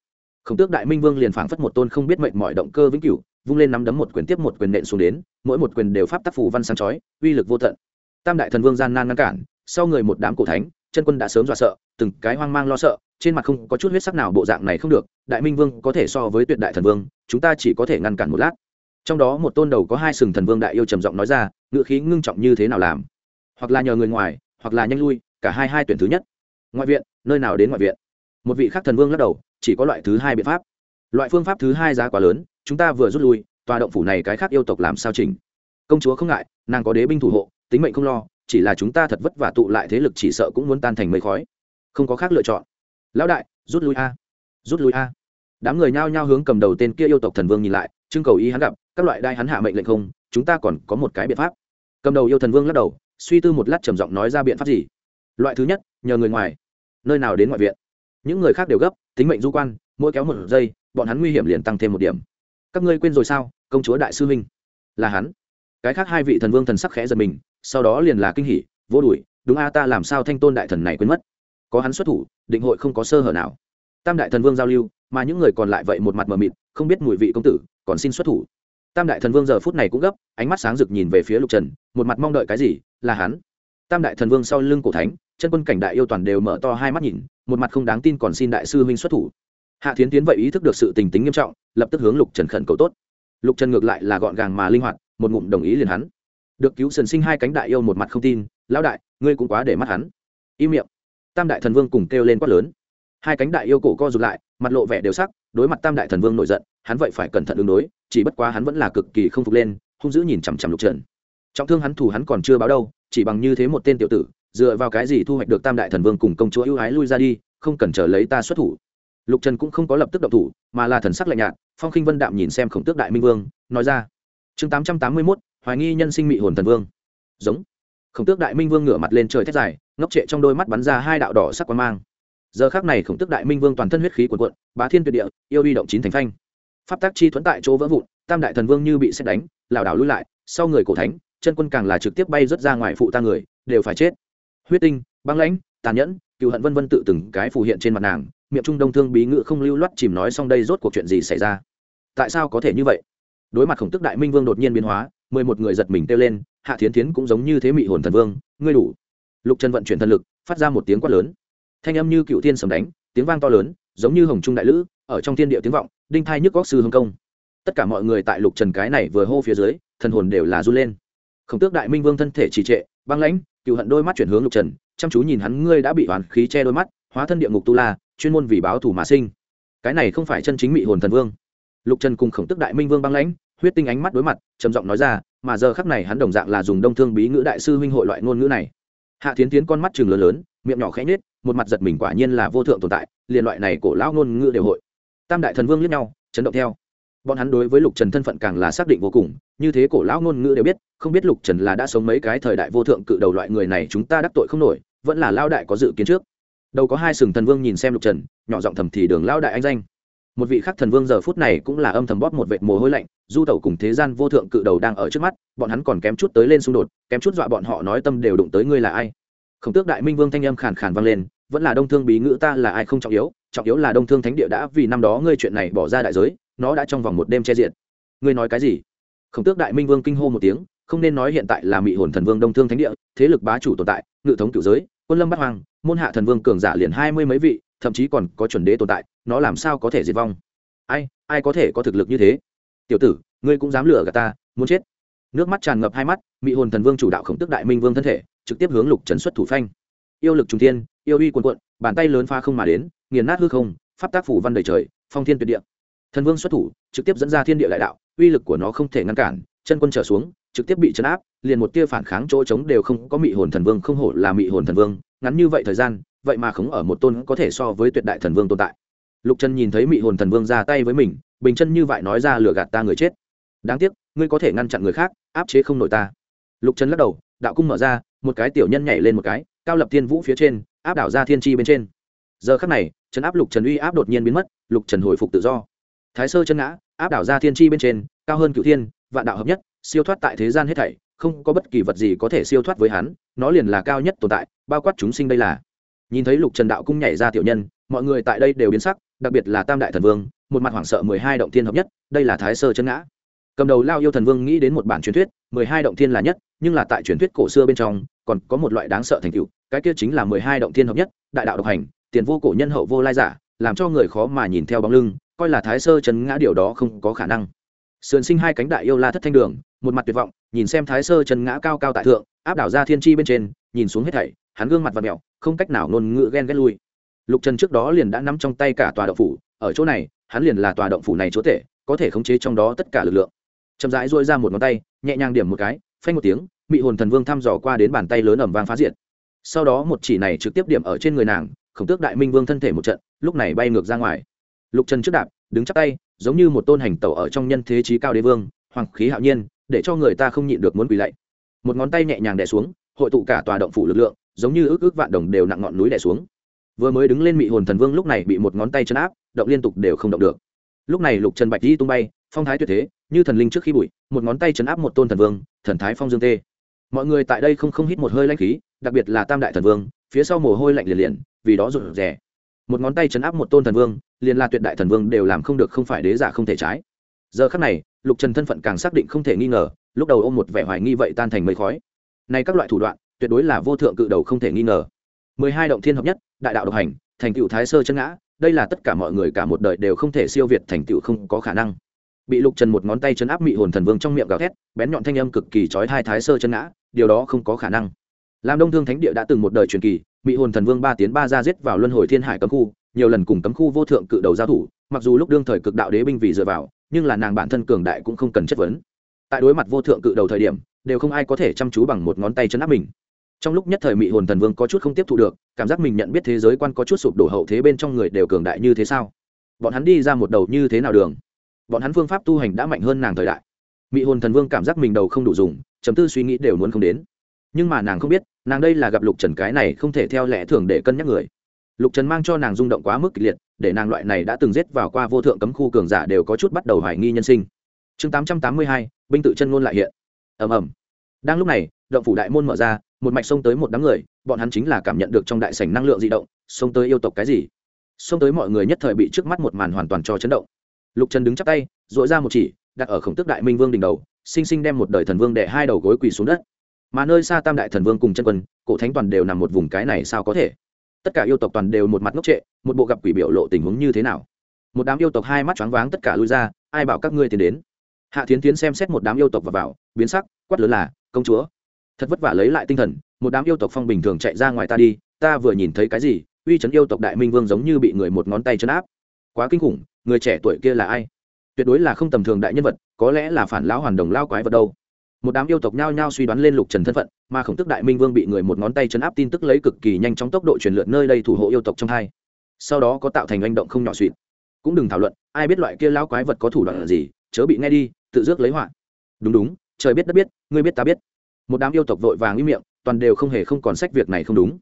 Khổng tước đại minh vương liền phảng phất một tôn không biết mệnh mọi động cơ vĩnh cửu, vung lên nắm đấm một quyền tiếp một quyền nện xuống đến, mỗi một quyền đều pháp tác phủ văn sáng chói, uy lực vô tận. Tam đại thần vương gian nan ngăn cản, sau người một đám cổ thánh, chân quân đã sớm dọa sợ, từng cái hoang mang lo sợ trên mặt không có chút huyết sắc nào bộ dạng này không được, đại minh vương có thể so với tuyệt đại thần vương, chúng ta chỉ có thể ngăn cản một lát. Trong đó một tôn đầu có hai sừng thần vương đại yêu trầm giọng nói ra ngựa khí ngưng trọng như thế nào làm? Hoặc là nhờ người ngoài, hoặc là nhanh lui, cả hai hai tuyển thứ nhất. Ngoại viện, nơi nào đến ngoại viện? Một vị khác thần vương lắc đầu, chỉ có loại thứ hai biện pháp. Loại phương pháp thứ hai giá quá lớn, chúng ta vừa rút lui, tòa động phủ này cái khác yêu tộc làm sao chỉnh? Công chúa không ngại, nàng có đế binh thủ hộ, tính mệnh không lo, chỉ là chúng ta thật vất vả tụ lại thế lực chỉ sợ cũng muốn tan thành mây khói. Không có khác lựa chọn lão đại, rút lui a. Rút lui a. Đám người nhao nhao hướng cầm đầu tên kia yêu tộc thần vương nhìn lại, trưng cầu ý hắn gặp, các loại đai hắn hạ mệnh lệnh không, chúng ta còn có một cái biện pháp. Cầm đầu yêu thần vương lắc đầu, suy tư một lát trầm giọng nói ra biện pháp gì? Loại thứ nhất, nhờ người ngoài, nơi nào đến ngoại viện. Những người khác đều gấp, tính mệnh du quan, mỗi kéo một giây, bọn hắn nguy hiểm liền tăng thêm một điểm. Các ngươi quên rồi sao, công chúa đại sư huynh? Là hắn. Cái khác hai vị thần vương thần sắc khẽ giật mình, sau đó liền là kinh hỉ, vô đùi đúng a, ta làm sao thanh tôn đại thần này quên mất? Có hắn xuất thủ, định hội không có sơ hở nào. Tam đại thần vương giao lưu, mà những người còn lại vậy một mặt mờ mịt, không biết mùi vị công tử, còn xin xuất thủ. Tam đại thần vương giờ phút này cũng gấp, ánh mắt sáng rực nhìn về phía lục trần, một mặt mong đợi cái gì, là hắn. Tam đại thần vương sau lưng cổ thánh, chân quân cảnh đại yêu toàn đều mở to hai mắt nhìn, một mặt không đáng tin còn xin đại sư huynh xuất thủ. Hạ thiến tiến vậy ý thức được sự tình tính nghiêm trọng, lập tức hướng lục trần khẩn cầu tốt. Lục trần ngược lại là gọn gàng mà linh hoạt, một ngụm đồng ý liền hắn. Được cứu sần sinh hai cánh đại yêu một mặt không tin, lão đại, ngươi cũng quá để mắt hắn. Im miệng tam đại thần vương cùng kêu lên quát lớn. Hai cánh đại yêu cổ co rụt lại, mặt lộ vẻ đều sắc, đối mặt tam đại thần vương nổi giận, hắn vậy phải cẩn thận ứng đối, chỉ bất quá hắn vẫn là cực kỳ không phục lên, hung dữ nhìn chằm chằm lục trần. Trọng thương hắn thủ hắn còn chưa báo đâu, chỉ bằng như thế một tên tiểu tử, dựa vào cái gì thu hoạch được tam đại thần vương cùng công chúa ưu ái lui ra đi, không cần chờ lấy ta xuất thủ. Lục trần cũng không có lập tức động thủ, mà là thần sắc lạnh nhạt, phong khinh vân đạm nhìn xem khổng tước đại minh vương, nói ra. Chương tám trăm tám mươi mốt, hoài nghi nhân sinh mị hồn thần vương. Giống khổng tước đại minh vương ngửa mặt lên trời thét dài, ngốc trệ trong đôi mắt bắn ra hai đạo đỏ sắc quang mang. Giờ khác này khổng tước đại minh vương toàn thân huyết khí cuồn cuộn, bá thiên tuyệt địa, yêu huy động chín thành phanh. Pháp tác chi thuẫn tại chỗ vỡ vụn, tam đại thần vương như bị xét đánh, lảo đảo lui lại, sau người cổ thánh, chân quân càng là trực tiếp bay rớt ra ngoài phụ ta người, đều phải chết. Huyết tinh, băng lãnh, tàn nhẫn, cựu hận vân vân tự từng cái phù hiện trên mặt nàng, miệng trung đông thương bí ngữ không lưu loát chìm nói xong đây rốt cuộc chuyện gì xảy ra? Tại sao có thể như vậy? Đối mặt khổng tức đại minh vương đột nhiên biến hóa, mười một người giật mình kêu lên hạ thiến thiến cũng giống như thế mị hồn thần vương, ngươi đủ. Lục trần vận chuyển thần lực, phát ra một tiếng quát lớn. Thanh âm như cựu thiên sầm đánh, tiếng vang to lớn, giống như hồng trung đại lữ, ở trong thiên địa tiếng vọng, đinh thai nhức góc sư hồng công. Tất cả mọi người tại lục trần cái này vừa hô phía dưới, thần hồn đều là run lên. Khổng tước đại minh vương thân thể trì trệ, băng lãnh, cựu hận đôi mắt chuyển hướng lục trần, chăm chú nhìn hắn, ngươi đã bị hoàn khí che đôi mắt, hóa thân địa ngục tu la, chuyên môn vì báo thủ mà sinh. Cái này không phải chân chính mị hồn thần vương. Lục trần cùng khổng tức đại minh vương băng lãnh, huyết tinh ánh mắt đối mặt, trầm giọng nói ra mà giờ khắc này hắn đồng dạng là dùng đông thương bí ngữ đại sư huynh hội loại ngôn ngữ này. Hạ tiến tiến con mắt chừng lớn lớn, miệng nhỏ khẽ nhết một mặt giật mình quả nhiên là vô thượng tồn tại, liền loại này cổ lão ngôn ngữ đều hội. Tam đại thần vương liếc nhau, chấn động theo. Bọn hắn đối với lục trần thân phận càng là xác định vô cùng, như thế cổ lão ngôn ngữ đều biết, không biết lục trần là đã sống mấy cái thời đại vô thượng cự đầu loại người này chúng ta đắc tội không nổi, vẫn là lao đại có dự kiến trước. Đầu có hai sừng thần vương nhìn xem lục trần, nhỏ giọng thầm thì đường lao đại anh danh một vị khắc thần vương giờ phút này cũng là âm thầm bóp một vệt mồ hôi lạnh, du tẩu cùng thế gian vô thượng cự đầu đang ở trước mắt, bọn hắn còn kém chút tới lên xung đột, kém chút dọa bọn họ nói tâm đều đụng tới ngươi là ai. Khổng tước đại minh vương thanh âm khàn khàn vang lên, vẫn là đông thương bí ngữ ta là ai không trọng yếu trọng yếu là đông thương thánh địa đã vì năm đó ngươi chuyện này bỏ ra đại giới, nó đã trong vòng một đêm che diện ngươi nói cái gì? Khổng tước đại minh vương kinh hô một tiếng, không nên nói hiện tại là mị hồn thần vương đông thương thánh địa, thế lực bá chủ tồn tại, ngự thống cựu giới, quân lâm bắt hoàng môn hạ thần vương cường giả liền hai mươi mấy vị thậm chí còn có chuẩn đế tồn tại, nó làm sao có thể diệt vong? Ai ai có thể có thực lực như thế? Tiểu tử, ngươi cũng dám lừa gạt ta, muốn chết. Nước mắt tràn ngập hai mắt, mị hồn thần vương chủ đạo khổng tức đại minh vương thân thể, trực tiếp hướng lục trần xuất thủ phanh. Yêu lực trung thiên, yêu uy quần quận bàn tay lớn pha không mà đến, nghiền nát hư không, pháp tác phủ văn đầy trời, phong thiên tuyệt địa. Thần vương xuất thủ, trực tiếp dẫn ra thiên địa đại đạo, uy lực của nó không thể ngăn cản, chân quân trở xuống, trực tiếp bị chấn áp, liền một tia phản kháng chỗ trống đều không, có mị hồn thần vương không hổ là mị hồn thần vương, ngắn như vậy thời gian vậy mà khống ở một tôn có thể so với tuyệt đại thần vương tồn tại. Lục trần nhìn thấy mị hồn thần vương ra tay với mình, bình chân như vậy nói ra lừa gạt ta người chết. Đáng tiếc, ngươi có thể ngăn chặn người khác, áp chế không nổi ta. Lục trần lắc đầu, đạo cung mở ra, một cái tiểu nhân nhảy lên một cái, cao lập thiên vũ phía trên, áp đảo ra thiên tri bên trên. Giờ khắc này trấn áp lục trần uy áp đột nhiên biến mất, lục trần hồi phục tự do. Thái sơ chân ngã, áp đảo ra thiên tri bên trên, cao hơn cựu thiên, vạn đạo hợp nhất, siêu thoát tại thế gian hết thảy, không có bất kỳ vật gì có thể siêu thoát với hắn, nó liền là cao nhất tồn tại, bao quát chúng sinh đây là nhìn thấy lục trần đạo cung nhảy ra tiểu nhân, mọi người tại đây đều biến sắc, đặc biệt là tam đại thần vương, một mặt hoảng sợ mười hai động thiên hợp nhất, đây là thái sơ chân ngã. Cầm đầu lao yêu thần vương nghĩ đến một bản truyền thuyết, mười hai động thiên là nhất, nhưng là tại truyền thuyết cổ xưa bên trong, còn có một loại đáng sợ thành tựu, cái kia chính là mười hai động thiên hợp nhất, đại đạo độc hành, tiền vô cổ nhân hậu vô lai giả, làm cho người khó mà nhìn theo bóng lưng, coi là thái sơ chấn ngã điều đó không có khả năng. Sườn sinh hai cánh đại yêu la thất thanh đường, một mặt tuyệt vọng, nhìn xem thái sơ chấn ngã cao cao tại thượng, áp đảo ra thiên tri bên trên, nhìn xuống hết thảy hắn gương mặt và mẹo, không cách nào ngôn ngữ ghen ghét lui. Lục trần trước đó liền đã nắm trong tay cả tòa động phủ, ở chỗ này, hắn liền là tòa động phủ này chúa tể, có thể khống chế trong đó tất cả lực lượng. Chậm rãi dôi ra một ngón tay, nhẹ nhàng điểm một cái, phanh một tiếng, mị hồn thần vương thăm dò qua đến bàn tay lớn ẩm vang phá diện sau đó một chỉ này trực tiếp điểm ở trên người nàng, khổng tước đại minh vương thân thể một trận, lúc này bay ngược ra ngoài. Lục trần trước đạp, đứng chắc tay, giống như một tôn hành tẩu ở trong nhân thế trí cao đế vương, hoàng khí hạo nhiên, để cho người ta không nhịn được muốn quỳ lạy. Một ngón tay nhẹ nhàng đè xuống, hội tụ cả tòa động phủ lực lượng giống như ước ước vạn đồng đều nặng ngọn núi đè xuống. Vừa mới đứng lên mị hồn thần vương lúc này bị một ngón tay chân áp, động liên tục đều không động được. Lúc này lục trần bạch di tung bay, phong thái tuyệt thế, như thần linh trước khi bụi, một ngón tay chấn áp một tôn thần vương, thần thái phong dương tê. Mọi người tại đây không không hít một hơi lanh khí, đặc biệt là tam đại thần vương, phía sau mồ hôi lạnh liền liền, vì đó rụt rè. Một ngón tay chấn áp một tôn thần vương, liền là tuyệt đại thần vương đều làm không được, không phải đế giả không thể trái. Giờ khắc này, lục trần thân phận càng xác định không thể nghi ngờ, lúc đầu ôm một vẻ hoài nghi vậy tan thành mây khói. Nay các loại thủ đoạn tuyệt đối là vô thượng cự đầu không thể nghi ngờ. Mười hai động thiên hợp nhất, đại đạo độc hành, thành tựu thái sơ chân ngã, đây là tất cả mọi người cả một đời đều không thể siêu việt thành tựu không có khả năng. Bị lục trần một ngón tay chấn áp mị hồn thần vương trong miệng gào thét, bén nhọn thanh âm cực kỳ trói tai thái sơ chân ngã, điều đó không có khả năng. Làm đông thương thánh địa đã từng một đời truyền kỳ, mị hồn thần vương ba tiến ba ra giết vào luân hồi thiên hải cấm khu, nhiều lần cùng cấm khu vô thượng cự đầu giao thủ, mặc dù lúc đương thời cực đạo đế binh vì dựa vào, nhưng là nàng bản thân cường đại cũng không cần chất vấn. Tại đối mặt vô thượng cự đầu thời điểm, đều không ai có thể chăm chú bằng một ngón tay chấn áp mình trong lúc nhất thời mị hồn thần vương có chút không tiếp thu được, cảm giác mình nhận biết thế giới quan có chút sụp đổ hậu thế bên trong người đều cường đại như thế sao? Bọn hắn đi ra một đầu như thế nào đường? Bọn hắn phương pháp tu hành đã mạnh hơn nàng thời đại. Mị hồn thần vương cảm giác mình đầu không đủ dùng chấm tư suy nghĩ đều muốn không đến. Nhưng mà nàng không biết, nàng đây là gặp lục trần cái này không thể theo lẽ thường để cân nhắc người. Lục trần mang cho nàng rung động quá mức kịch liệt, để nàng loại này đã từng giết vào qua vô thượng cấm khu cường giả đều có chút bắt đầu hoài nghi nhân sinh. Chương tám trăm tám mươi hai, binh tự chân ngôn lại hiện. Ầm ầm. Đang lúc này, động phủ đại môn mở ra một mạch xông tới một đám người bọn hắn chính là cảm nhận được trong đại sảnh năng lượng di động xông tới yêu tộc cái gì? Xông tới mọi người nhất thời bị trước mắt một màn hoàn toàn cho chấn động. Lục trần đứng chắp tay dội ra một chỉ đặt ở khổng tức đại minh vương đỉnh đầu sinh sinh đem một đời thần vương đệ hai đầu gối quỳ xuống đất. Mà nơi xa tam đại thần vương cùng chân quân cổ thánh toàn đều nằm một vùng cái này sao có thể? Tất cả yêu tộc toàn đều một mặt ngốc trệ một bộ gặp quỷ biểu lộ tình huống như thế nào? Một đám yêu tộc hai mắt choáng váng tất cả lui ra ai bảo các ngươi tiến đến? Hạ thiến tiến xem xét một đám yêu tộc vào, vào biến sắc quát lớn là công chúa thật vất vả lấy lại tinh thần, một đám yêu tộc phong bình thường chạy ra ngoài ta đi, ta vừa nhìn thấy cái gì, uy chấn yêu tộc đại minh vương giống như bị người một ngón tay chấn áp. Quá kinh khủng, người trẻ tuổi kia là ai? Tuyệt đối là không tầm thường đại nhân vật, có lẽ là phản lão hoàn đồng lao quái vật đâu. Một đám yêu tộc nhao nhao suy đoán lên lục trần thân phận, mà khổng tức đại minh vương bị người một ngón tay chấn áp tin tức lấy cực kỳ nhanh chóng tốc độ truyền lượn nơi đây thủ hộ yêu tộc trong hai. Sau đó có tạo thành hành động không nhỏ suỵt cũng đừng thảo luận, ai biết loại kia lao quái vật có thủ đoạn là gì, chớ bị nghe đi, tự rước lấy họa. Đúng đúng, trời biết đất biết, ngươi biết ta biết một đám yêu tộc vội vàng im miệng, toàn đều không hề không còn sách việc này không đúng.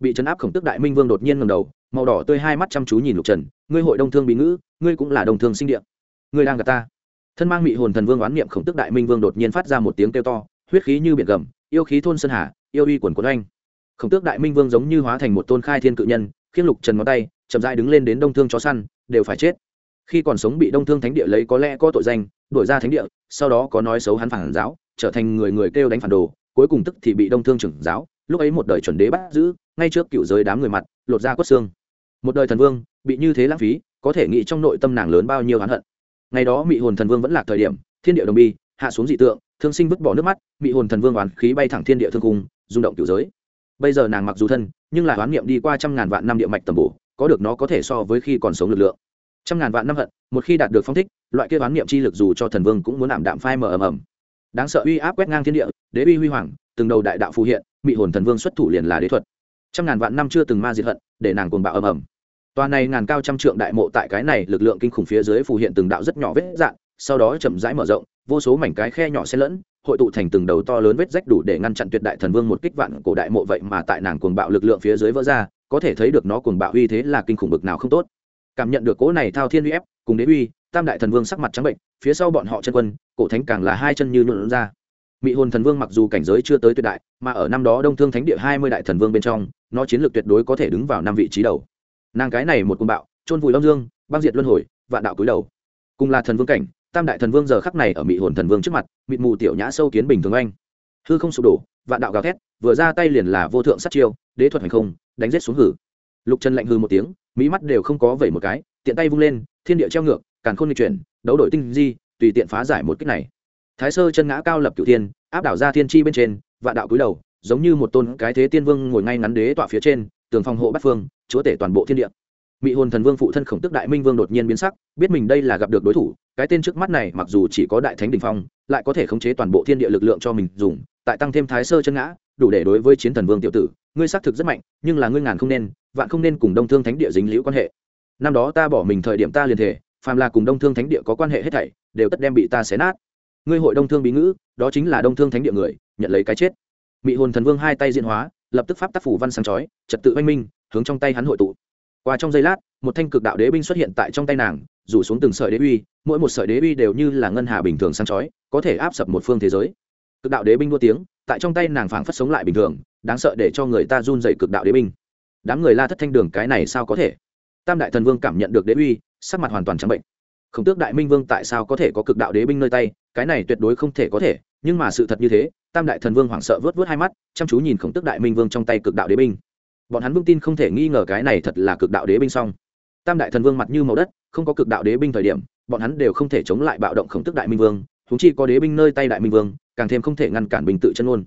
Bị chấn áp khổng tức đại minh vương đột nhiên ngầm đầu, màu đỏ tươi hai mắt chăm chú nhìn lục trần, ngươi hội đông thương bị ngữ, ngươi cũng là đồng thương sinh điện ngươi đang gặp ta. Thân mang mị hồn thần vương oán niệm khổng tức đại minh vương đột nhiên phát ra một tiếng kêu to, huyết khí như biển gầm, yêu khí thôn sơn hà, yêu uy quần quấn oanh. Khổng tước đại minh vương giống như hóa thành một tôn khai thiên cự nhân khiến lục trần ngón tay, chậm dại đứng lên đến đông thương chó săn, đều phải chết. Khi còn sống bị đông thương thánh địa lấy có lẽ có tội danh đổi ra thánh địa, sau đó có nói xấu hắn phản giáo trở thành người người kêu đánh phản đồ, cuối cùng tức thì bị đông thương trưởng giáo, lúc ấy một đời chuẩn đế bắt giữ, ngay trước cựu giới đám người mặt, lột ra quất xương. Một đời thần vương, bị như thế lãng phí, có thể nghĩ trong nội tâm nàng lớn bao nhiêu hắn hận. Ngày đó mị hồn thần vương vẫn là thời điểm, thiên địa đồng bi, hạ xuống dị tượng, thương sinh vứt bỏ nước mắt, mị hồn thần vương oán khí bay thẳng thiên địa thương cung, rung động cựu giới. Bây giờ nàng mặc dù thân, nhưng lại oán niệm đi qua trăm ngàn vạn năm địa mạch tầm bổ, có được nó có thể so với khi còn sống lực lượng. Trăm ngàn vạn năm hận, một khi đạt được phong thích, loại kia oán niệm chi lực dù cho thần vương cũng muốn ảm đạm phai mờ ầm ầm đáng sợ uy áp quét ngang thiên địa đế uy huy hoàng từng đầu đại đạo phù hiện mị hồn thần vương xuất thủ liền là đế thuật trăm ngàn vạn năm chưa từng ma diệt hận để nàng cuồng bạo ầm ầm Toàn này ngàn cao trăm trượng đại mộ tại cái này lực lượng kinh khủng phía dưới phù hiện từng đạo rất nhỏ vết dạn, sau đó chậm rãi mở rộng, vô số mảnh cái khe nhỏ xen lẫn, hội tụ thành từng đầu to lớn vết rách đủ để ngăn chặn tuyệt đại thần vương một kích vạn cổ đại mộ vậy mà tại nàng cuồng bạo lực lượng phía dưới vỡ ra, có thể thấy được nó cuồng bạo uy thế là kinh khủng bực nào không tốt. Cảm nhận được cỗ này thao thiên uy ép, cùng đế uy, tam đại thần vương sắc mặt trắng bệnh, phía sau bọn họ chân quân, cổ thánh càng là hai chân như nhuộn ra. Mị hồn thần vương mặc dù cảnh giới chưa tới tuyệt đại, mà ở năm đó đông thương thánh địa hai mươi đại thần vương bên trong, nó chiến lược tuyệt đối có thể đứng vào năm vị trí đầu. Nàng cái này một cung bạo trôn vùi long dương, băng diệt luân hồi, vạn đạo cúi đầu. Cùng là thần vương cảnh, tam đại thần vương giờ khắc này ở mị hồn thần vương trước mặt, mịt mù tiểu nhã sâu kiến bình thường anh hư không sụp đổ, vạn đạo gào thét, vừa ra tay liền là vô thượng sát chiêu, đế thuật hành không, đánh rết xuống hử. Lục trần lạnh hư một tiếng mỹ mắt đều không có vẩy một cái, tiện tay vung lên, thiên địa treo ngược càn khôn nghịch chuyển, đấu đội tinh di, tùy tiện phá giải một cách này. Thái sơ chân ngã cao lập cửu thiên, áp đảo ra thiên chi bên trên, vạn đạo cúi đầu, giống như một tôn cái thế tiên vương ngồi ngay ngắn đế tọa phía trên, tường phòng hộ bát phương, chúa tể toàn bộ thiên địa. Mị hồn thần vương phụ thân khổng tức đại minh vương đột nhiên biến sắc, biết mình đây là gặp được đối thủ, cái tên trước mắt này mặc dù chỉ có đại thánh đình phong, lại có thể khống chế toàn bộ thiên địa lực lượng cho mình dùng, tại tăng thêm thái sơ chân ngã, đủ để đối với chiến thần vương tiểu tử, ngươi xác thực rất mạnh, nhưng là ngươi ngàn không nên, vạn không nên cùng đông thương thánh địa dính liễu quan hệ. Năm đó ta bỏ mình thời điểm ta liền thể phàm là cùng đông thương thánh địa có quan hệ hết thảy, đều tất đem bị ta xé nát. Ngươi hội đông thương bí ngữ, đó chính là đông thương thánh địa người, nhận lấy cái chết. Mị hồn thần vương hai tay diễn hóa, lập tức pháp tác phủ văn sáng chói, trật tự oanh minh, hướng trong tay hắn hội tụ. Qua trong giây lát, một thanh cực đạo đế binh xuất hiện tại trong tay nàng, rủ xuống từng sợi đế uy, mỗi một sợi đế uy đều như là ngân hà bình thường sáng chói, có thể áp sập một phương thế giới. Cực đạo đế binh đua tiếng, tại trong tay nàng phảng phất sống lại bình thường, đáng sợ để cho người ta run dậy cực đạo đế binh. Đám người la thất thanh đường, cái này sao có thể? Tam đại thần vương cảm nhận được đế uy, sắc mặt hoàn toàn trắng bệnh. Khổng tước đại minh vương tại sao có thể có cực đạo đế binh nơi tay, cái này tuyệt đối không thể có thể, nhưng mà sự thật như thế, tam đại thần vương hoảng sợ vớt vớt hai mắt, chăm chú nhìn khổng tước đại minh vương trong tay cực đạo đế binh. Bọn hắn vững tin không thể nghi ngờ cái này thật là cực đạo đế binh xong. Tam đại thần vương mặt như màu đất, không có cực đạo đế binh thời điểm, bọn hắn đều không thể chống lại bạo động khổng tước đại minh vương húng chi có đế binh nơi tay đại minh vương, càng thêm không thể ngăn cản bình tự chân ôn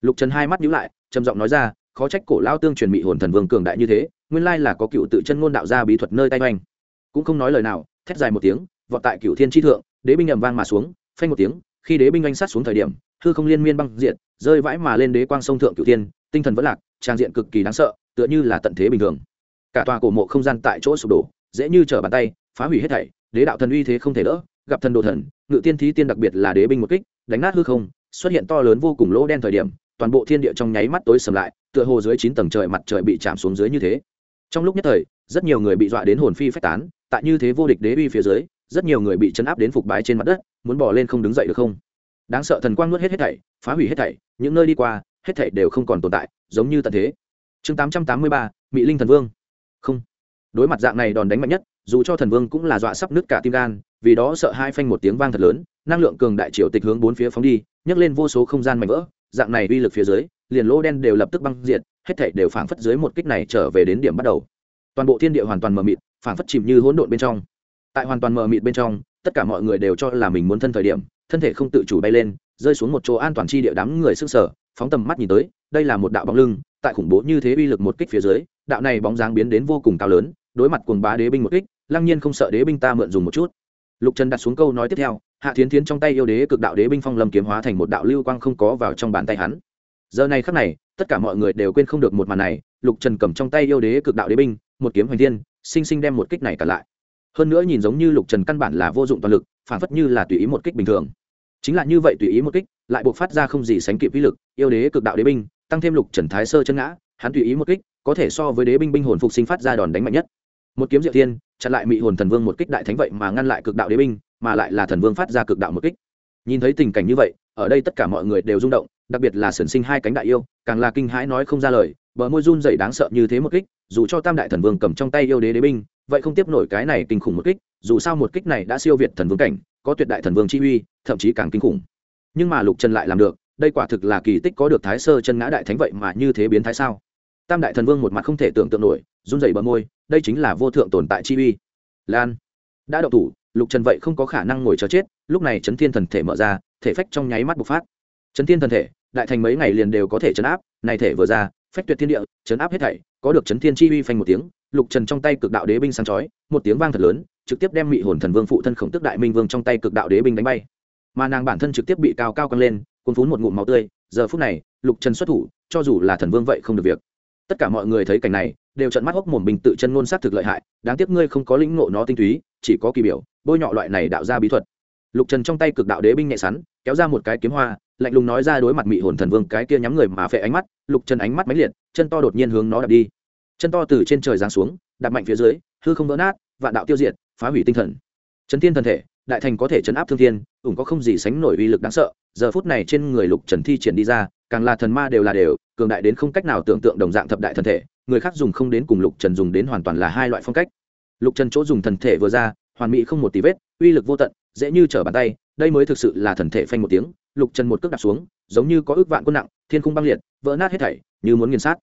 lục trần hai mắt nhíu lại, trầm giọng nói ra khó trách cổ lao tương truyền mị hồn thần vương cường đại như thế, nguyên lai là có cựu tự chân ngôn đạo ra bí thuật nơi tay oanh cũng không nói lời nào, thét dài một tiếng, vọt tại cựu thiên tri thượng, đế binh ầm vang mà xuống, phanh một tiếng, khi đế binh oanh sát xuống thời điểm, hư không liên miên băng diện rơi vãi mà lên đế quang sông thượng cựu thiên, tinh thần vẫn lạc, trang diện cực kỳ đáng sợ, tựa như là tận thế bình thường. Cả tòa cổ mộ không gian tại chỗ sụp đổ, dễ như trở bàn tay, phá hủy hết thảy, đế đạo thần uy thế không thể đỡ, gặp thần đồ thần, ngự tiên thí tiên đặc biệt là đế binh một kích, đánh nát hư không, xuất hiện to lớn vô cùng lỗ đen thời điểm, toàn bộ thiên địa trong nháy mắt tối sầm lại tựa hồ dưới chín tầng trời mặt trời bị chạm xuống dưới như thế. Trong lúc nhất thời, rất nhiều người bị dọa đến hồn phi phách tán, tại như thế vô địch đế uy phía dưới, rất nhiều người bị chấn áp đến phục bái trên mặt đất, muốn bỏ lên không đứng dậy được không? Đáng sợ thần quang nuốt hết hết thảy, phá hủy hết thảy, những nơi đi qua, hết thảy đều không còn tồn tại, giống như tận thế. Chương tám trăm tám mươi ba mỹ linh thần vương. Không. Đối mặt dạng này đòn đánh mạnh nhất, dù cho thần vương cũng là dọa sắp nứt cả tim gan, vì đó sợ hai phanh một tiếng vang thật lớn, năng lượng cường đại triều tịch hướng bốn phía phóng đi, nhấc lên vô số không gian mạnh vỡ dạng này uy lực phía dưới, liền lỗ đen đều lập tức băng diệt, hết thảy đều phảng phất dưới một kích này trở về đến điểm bắt đầu. Toàn bộ thiên địa hoàn toàn mờ mịt, phảng phất chìm như hỗn độn bên trong. Tại hoàn toàn mờ mịt bên trong, tất cả mọi người đều cho là mình muốn thân thời điểm, thân thể không tự chủ bay lên, rơi xuống một chỗ an toàn chi địa đám người sức sở phóng tầm mắt nhìn tới, đây là một đạo bóng lưng, tại khủng bố như thế uy lực một kích phía dưới, đạo này bóng dáng biến đến vô cùng cao lớn, đối mặt cuồng bá đế binh một kích, lăng nhiên không sợ đế binh ta mượn dùng một chút. Lục trần đặt xuống câu nói tiếp theo hạ thiến thiến trong tay yêu đế cực đạo đế binh phong lâm kiếm hóa thành một đạo lưu quang không có vào trong bàn tay hắn. Giờ này khắc này, tất cả mọi người đều quên không được một màn này, lục trần cầm trong tay yêu đế cực đạo đế binh, một kiếm hoành thiên, sinh sinh đem một kích này cả lại. Hơn nữa nhìn giống như lục trần căn bản là vô dụng toàn lực, phản phất như là tùy ý một kích bình thường. Chính là như vậy tùy ý một kích, lại buộc phát ra không gì sánh kịp vi lực, yêu đế cực đạo đế binh, tăng thêm lục trần thái sơ chân ngã, hắn tùy ý một kích, có thể so với đế binh binh hồn phục sinh phát ra đòn đánh mạnh nhất. Một kiếm diệu thiên, chặn lại mị hồn thần vương một kích đại thánh vậy mà ngăn lại cực đạo đế binh mà lại là thần vương phát ra cực đạo một kích. Nhìn thấy tình cảnh như vậy, ở đây tất cả mọi người đều rung động, đặc biệt là sẩn sinh hai cánh đại yêu, càng là kinh hãi nói không ra lời, bờ môi run dày đáng sợ như thế một kích, dù cho tam đại thần vương cầm trong tay yêu đế đế binh, vậy không tiếp nổi cái này kinh khủng một kích, dù sao một kích này đã siêu việt thần vương cảnh, có tuyệt đại thần vương chi uy, thậm chí càng kinh khủng. Nhưng mà lục trần lại làm được, đây quả thực là kỳ tích có được thái sơ chân ngã đại thánh vậy mà như thế biến thái sao? Tam đại thần vương một mặt không thể tưởng tượng nổi, run rẩy bờ môi, đây chính là vô thượng tồn tại chi uy. Lan, đã đậu thủ lục trần vậy không có khả năng ngồi chờ chết, lúc này chấn thiên thần thể mở ra, thể phách trong nháy mắt bộc phát. Chấn thiên thần thể, đại thành mấy ngày liền đều có thể chấn áp, này thể vừa ra, phách tuyệt thiên địa, chấn áp hết thảy, có được chấn thiên chi uy phanh một tiếng, lục trần trong tay cực đạo đế binh sáng chói, một tiếng vang thật lớn, trực tiếp đem mị hồn thần vương phụ thân khổng tức đại minh vương trong tay cực đạo đế binh đánh bay. Mà nàng bản thân trực tiếp bị cao cao căng lên, cuốn phún một ngụm máu tươi, giờ phút này, lục trần xuất thủ, cho dù là thần vương vậy không được việc. Tất cả mọi người thấy cảnh này đều trận mắt hốc mồm bình tự chân ngôn sát thực lợi hại, đáng tiếc ngươi không có lĩnh ngộ nó tinh túy, chỉ có kỳ biểu, bôi nhọ loại này đạo ra bí thuật. Lục trần trong tay cực đạo đế binh nhẹ sắn, kéo ra một cái kiếm hoa, lạnh lùng nói ra đối mặt mị hồn thần vương cái kia nhắm người mà phệ ánh mắt, lục trần ánh mắt máy liệt, chân to đột nhiên hướng nó đạp đi. Chân to từ trên trời giáng xuống, đạp mạnh phía dưới, hư không vỡ nát, vạn đạo tiêu diệt, phá hủy tinh thần. Chấn thiên thần thể, đại thành có thể chấn áp thương thiên, ủng có không gì sánh nổi uy lực đáng sợ, giờ phút này trên người lục trần thi triển đi ra, càng là thần ma đều là đều, cường đại đến không cách nào tưởng tượng đồng dạng thập đại thần thể người khác dùng không đến cùng lục trần dùng đến hoàn toàn là hai loại phong cách. Lục trần chỗ dùng thần thể vừa ra, hoàn mỹ không một tí vết, uy lực vô tận, dễ như trở bàn tay, đây mới thực sự là thần thể phanh một tiếng, lục trần một cước đạp xuống, giống như có ước vạn quân nặng, thiên khung băng liệt, vỡ nát hết thảy, như muốn nghiền sát.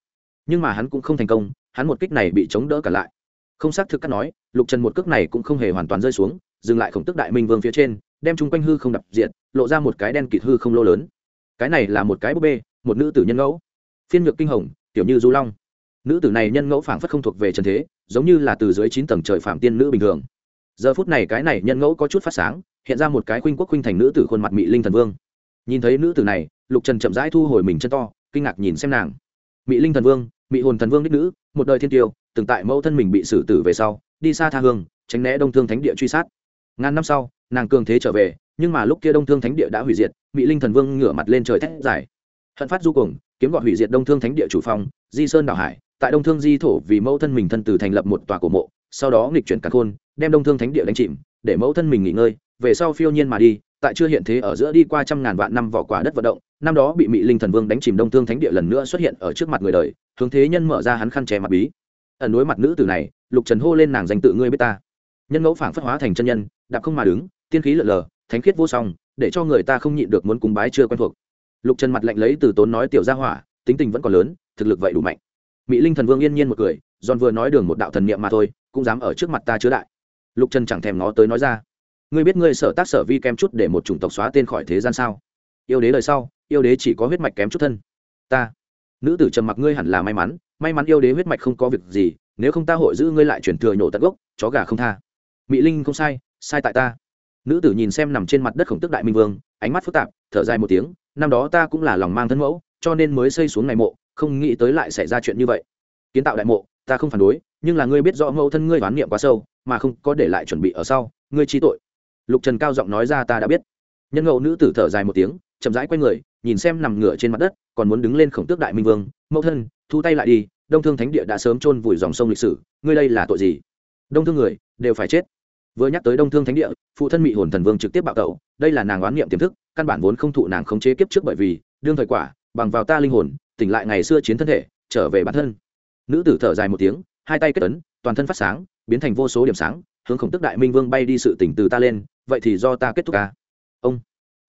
Nhưng mà hắn cũng không thành công, hắn một kích này bị chống đỡ cả lại. Không xác thực cắt nói, lục trần một cước này cũng không hề hoàn toàn rơi xuống, dừng lại khổng tức đại minh vương phía trên, đem chung quanh hư không đập diện lộ ra một cái đen kịt hư không lô lớn. Cái này là một cái búp bê, một nữ tử nhân ngẫu. Phiên nhược kinh hồng, tiểu như du long nữ tử này nhân ngẫu phảng phất không thuộc về trần thế, giống như là từ dưới chín tầng trời phạm tiên nữ bình thường. Giờ phút này cái này nhân ngẫu có chút phát sáng, hiện ra một cái khuynh quốc khuynh thành nữ tử khuôn mặt mỹ linh thần vương. Nhìn thấy nữ tử này, lục trần chậm rãi thu hồi mình chân to, kinh ngạc nhìn xem nàng. Mỹ linh thần vương mỹ hồn thần vương đích nữ, một đời thiên tiêu, từng tại mẫu thân mình bị xử tử về sau, đi xa tha hương, tránh né đông thương thánh địa truy sát. Ngàn năm sau, nàng cường thế trở về, nhưng mà lúc kia đông thương thánh địa đã hủy diệt mỹ linh thần vương ngửa mặt lên trời thét giải hận phát du cùng kiếm gọi hủy diệt đông thương thánh địa chủ phong, di sơn đảo hải tại đông thương di thổ vì mẫu thân mình thân từ thành lập một tòa cổ mộ, sau đó nghịch chuyển cả khôn, đem đông thương thánh địa đánh chìm, để mẫu thân mình nghỉ ngơi, về sau phiêu nhiên mà đi, tại chưa hiện thế ở giữa đi qua trăm ngàn vạn năm vỏ quả đất vận động, năm đó bị mỹ linh thần vương đánh chìm đông thương thánh địa lần nữa xuất hiện ở trước mặt người đời, hướng thế nhân mở ra hắn khăn che mặt bí. Ẩn đối mặt nữ tử này, lục trần hô lên nàng danh tự ngươi biết ta. Nhân ngẫu phảng phất hóa thành chân nhân, đạp không mà đứng, tiên khí lợn lờ, thánh khiết vô song, để cho người ta không nhịn được muốn cúng bái chưa quen thuộc. Lục trần mặt lạnh lấy từ tốn nói tiểu gia hỏa, tính tình vẫn còn lớn, thực lực vậy đủ mạnh mỹ linh thần vương yên nhiên một cười giòn vừa nói đường một đạo thần niệm mà thôi, cũng dám ở trước mặt ta chứa đại. Lục trần chẳng thèm ngó tới nói ra. Ngươi biết ngươi sở tác sở vi kém chút để một chủng tộc xóa tên khỏi thế gian sao? Yêu đế lời sau, yêu đế chỉ có huyết mạch kém chút thân. Ta. Nữ tử trầm mặc ngươi hẳn là may mắn may mắn yêu đế huyết mạch không có việc gì, nếu không ta hội giữ ngươi lại chuyển thừa nhổ tận gốc, chó gà không tha. Mỹ linh không sai sai tại ta. Nữ tử nhìn xem nằm trên mặt đất khổng tức đại minh vương, ánh mắt phức tạp, thở dài một tiếng, năm đó ta cũng là lòng mang thân mẫu, cho nên mới xây xuống ngày mộ không nghĩ tới lại xảy ra chuyện như vậy. Kiến tạo đại mộ, ta không phản đối, nhưng là ngươi biết rõ mẫu thân ngươi đoán niệm quá sâu, mà không có để lại chuẩn bị ở sau, ngươi chi tội. Lục trần cao giọng nói ra ta đã biết. Nhân ngẫu nữ tử thở dài một tiếng, chậm rãi quay người, nhìn xem nằm ngửa trên mặt đất, còn muốn đứng lên khổng tước đại minh vương, mẫu thân, thu tay lại đi, đông thương thánh địa đã sớm chôn vùi dòng sông lịch sử, ngươi đây là tội gì? Đông thương người, đều phải chết. Vừa nhắc tới đông thương thánh địa, phụ thân mỹ hồn thần vương trực tiếp bạo tẩu, đây là nàng oán niệm tiềm thức, căn bản vốn không thụ nàng khống chế kiếp trước bởi vì, đương thời quả, bằng vào ta linh hồn tỉnh lại ngày xưa chiến thân thể, trở về bản thân. Nữ tử thở dài một tiếng, hai tay kết ấn, toàn thân phát sáng, biến thành vô số điểm sáng, hướng khổng tức đại minh vương bay đi sự tỉnh từ ta lên, vậy thì do ta kết thúc ca. Ông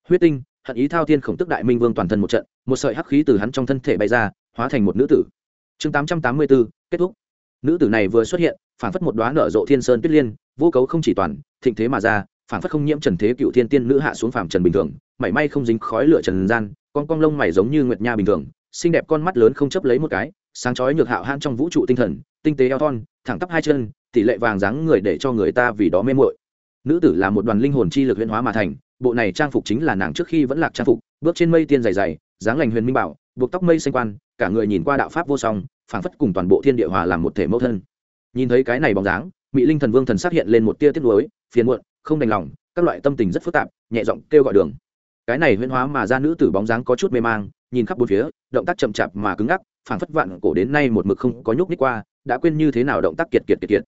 huyết tinh, hận ý thao thiên khổng tức đại minh vương toàn thân một trận, một sợi hắc khí từ hắn trong thân thể bay ra, hóa thành một nữ tử. Chương tám trăm tám mươi bốn kết thúc. Nữ tử này vừa xuất hiện phản phất một đoá nở rộ thiên sơn tuyết liên, vô cấu không chỉ toàn, thịnh thế mà ra phản phất không nhiễm trần thế cựu thiên tiên nữ hạ xuống phàm trần bình thường, mảy may không dính khói lửa trần gian, con cong lông mày giống như nguyệt nha bình thường xinh đẹp con mắt lớn không chấp lấy một cái, sáng chói nhược hạo han trong vũ trụ tinh thần, tinh tế eo thon, thẳng tắp hai chân, tỷ lệ vàng dáng người để cho người ta vì đó mê muội. Nữ tử là một đoàn linh hồn chi lực huyễn hóa mà thành, bộ này trang phục chính là nàng trước khi vẫn lạc trang phục, bước trên mây tiên dày dày, dáng lành huyền minh bảo, buộc tóc mây xanh quan, cả người nhìn qua đạo pháp vô song, phảng phất cùng toàn bộ thiên địa hòa làm một thể mẫu thân. Nhìn thấy cái này bóng dáng mỹ linh thần vương thần xác hiện lên một tia tiếc nuối, phiền muộn, không đành lòng, các loại tâm tình rất phức tạp, nhẹ giọng kêu gọi đường. Cái này huyễn hóa mà ra nữ tử bóng dáng có chút mê mang nhìn khắp bốn phía động tác chậm chạp mà cứng ngắc phảng phất vạn cổ đến nay một mực không có nhúc nhích qua đã quên như thế nào động tác kiệt kiệt kiệt kiệt.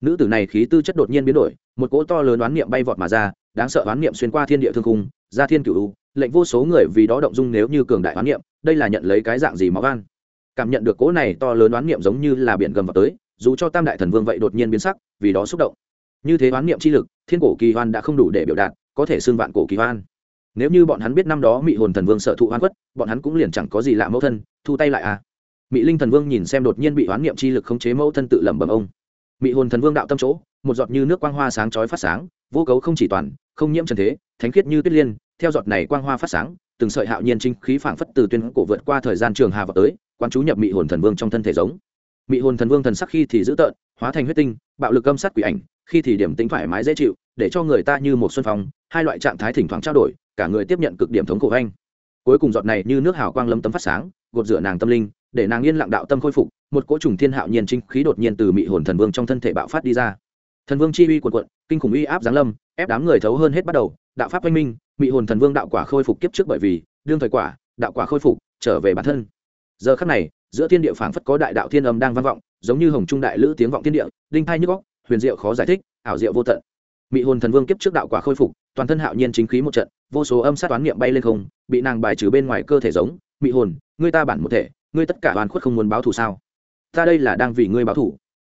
Nữ tử này khí tư chất đột nhiên biến đổi một cỗ to lớn oán niệm bay vọt mà ra đáng sợ oán niệm xuyên qua thiên địa thương khung, ra thiên cửu lệnh vô số người vì đó động dung nếu như cường đại oán niệm đây là nhận lấy cái dạng gì máu gan? Cảm nhận được cỗ này to lớn oán niệm giống như là biển gầm vào tới dù cho tam đại thần vương vậy đột nhiên biến sắc vì đó xúc động. Như thế oán niệm chi lực thiên cổ kỳ hoan đã không đủ để biểu đạt có thể xưng vạn cổ kỳ hoan nếu như bọn hắn biết năm đó mị hồn thần vương sợ thụ hoán quất bọn hắn cũng liền chẳng có gì lạ mẫu thân, thu tay lại à. Mị linh thần vương nhìn xem đột nhiên bị oán niệm chi lực khống chế mẫu thân tự lẩm bẩm ông. Mị hồn thần vương đạo tâm chỗ, một giọt như nước quang hoa sáng chói phát sáng, vô cấu không chỉ toàn, không nhiễm trần thế, thánh khiết như tuyết liên, theo giọt này quang hoa phát sáng, từng sợi hạo nhiên trinh khí phảng phất từ tuyên cổ vượt qua thời gian trường hà vào tới quan chú nhập mị hồn thần vương trong thân thể giống. Mị hồn thần vương thần sắc khi thì dữ tợn, hóa thành huyết tinh, bạo lực âm sát quỷ ảnh, khi thì điểm tính thoải mái dễ chịu, để cho người ta như một xuân phong, hai loại trạng thái thỉnh thoảng trao đổi cả người tiếp nhận cực điểm thống khổ anh. Cuối cùng giọt này như nước hào quang lâm tấm phát sáng, gột rửa nàng tâm linh, để nàng yên lặng đạo tâm khôi phục, một cỗ trùng thiên hạo nhiên trinh khí đột nhiên từ mị hồn thần vương trong thân thể bạo phát đi ra. Thần vương chi uy quần quận kinh khủng uy áp giáng lâm, ép đám người thấu hơn hết bắt đầu, đạo pháp oanh minh, mị hồn thần vương đạo quả khôi phục kiếp trước bởi vì, đương thời quả, đạo quả khôi phục, trở về bản thân. Giờ khắc này, giữa thiên địa phảng phất có đại đạo thiên âm đang vang vọng, giống như hồng trung đại lữ tiếng vọng thiên địa, đinh thai nhức góc huyền diệu khó giải thích, ảo diệu vô tận mị hồn thần vương kiếp trước đạo quả khôi phục, toàn thân hạo nhiên chính khí một trận, vô số âm sát toán niệm bay lên không, bị nàng bài trừ bên ngoài cơ thể giống. Mị hồn, ngươi ta bản một thể, ngươi tất cả đoàn khuất không muốn báo thù sao? Ta đây là đang vì ngươi báo thù.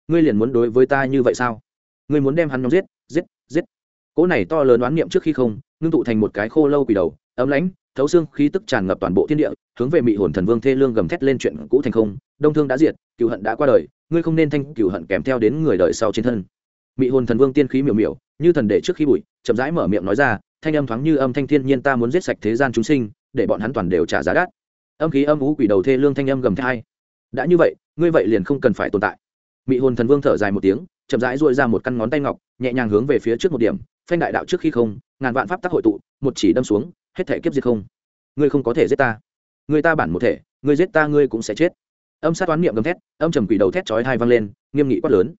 Ngươi liền muốn đối với ta như vậy sao? Ngươi muốn đem hắn nhóm giết giết giết. Cỗ này to lớn oán niệm trước khi không, ngưng tụ thành một cái khô lâu quỷ đầu, ấm lãnh, thấu xương khí tức tràn ngập toàn bộ thiên địa, hướng về mị hồn thần vương thê lương gầm thét lên chuyện cũ thành không. Đông thương đã diệt, cựu hận đã qua đời, ngươi không nên thanh cựu hận kèm theo đến người đời sau trên thân. Mị hồn thần vương tiên khí miểu miểu như thần đệ trước khi bụi, chậm rãi mở miệng nói ra, thanh âm thoáng như âm thanh thiên nhiên ta muốn giết sạch thế gian chúng sinh, để bọn hắn toàn đều trả giá đắt. Âm khí âm ú quỷ đầu thê lương thanh âm gầm thét đã như vậy, ngươi vậy liền không cần phải tồn tại. Mị hồn thần vương thở dài một tiếng, chậm rãi duỗi ra một căn ngón tay ngọc, nhẹ nhàng hướng về phía trước một điểm, phanh đại đạo trước khi không, ngàn vạn pháp tắc hội tụ, một chỉ đâm xuống, hết thể kiếp diệt không. Ngươi không có thể giết ta. Người ta bản một thể, ngươi giết ta ngươi cũng sẽ chết. Âm sát toán niệm gầm thét, âm trầm quỷ đầu thét chói hai vang lên, nghiêm nghị quát lớn.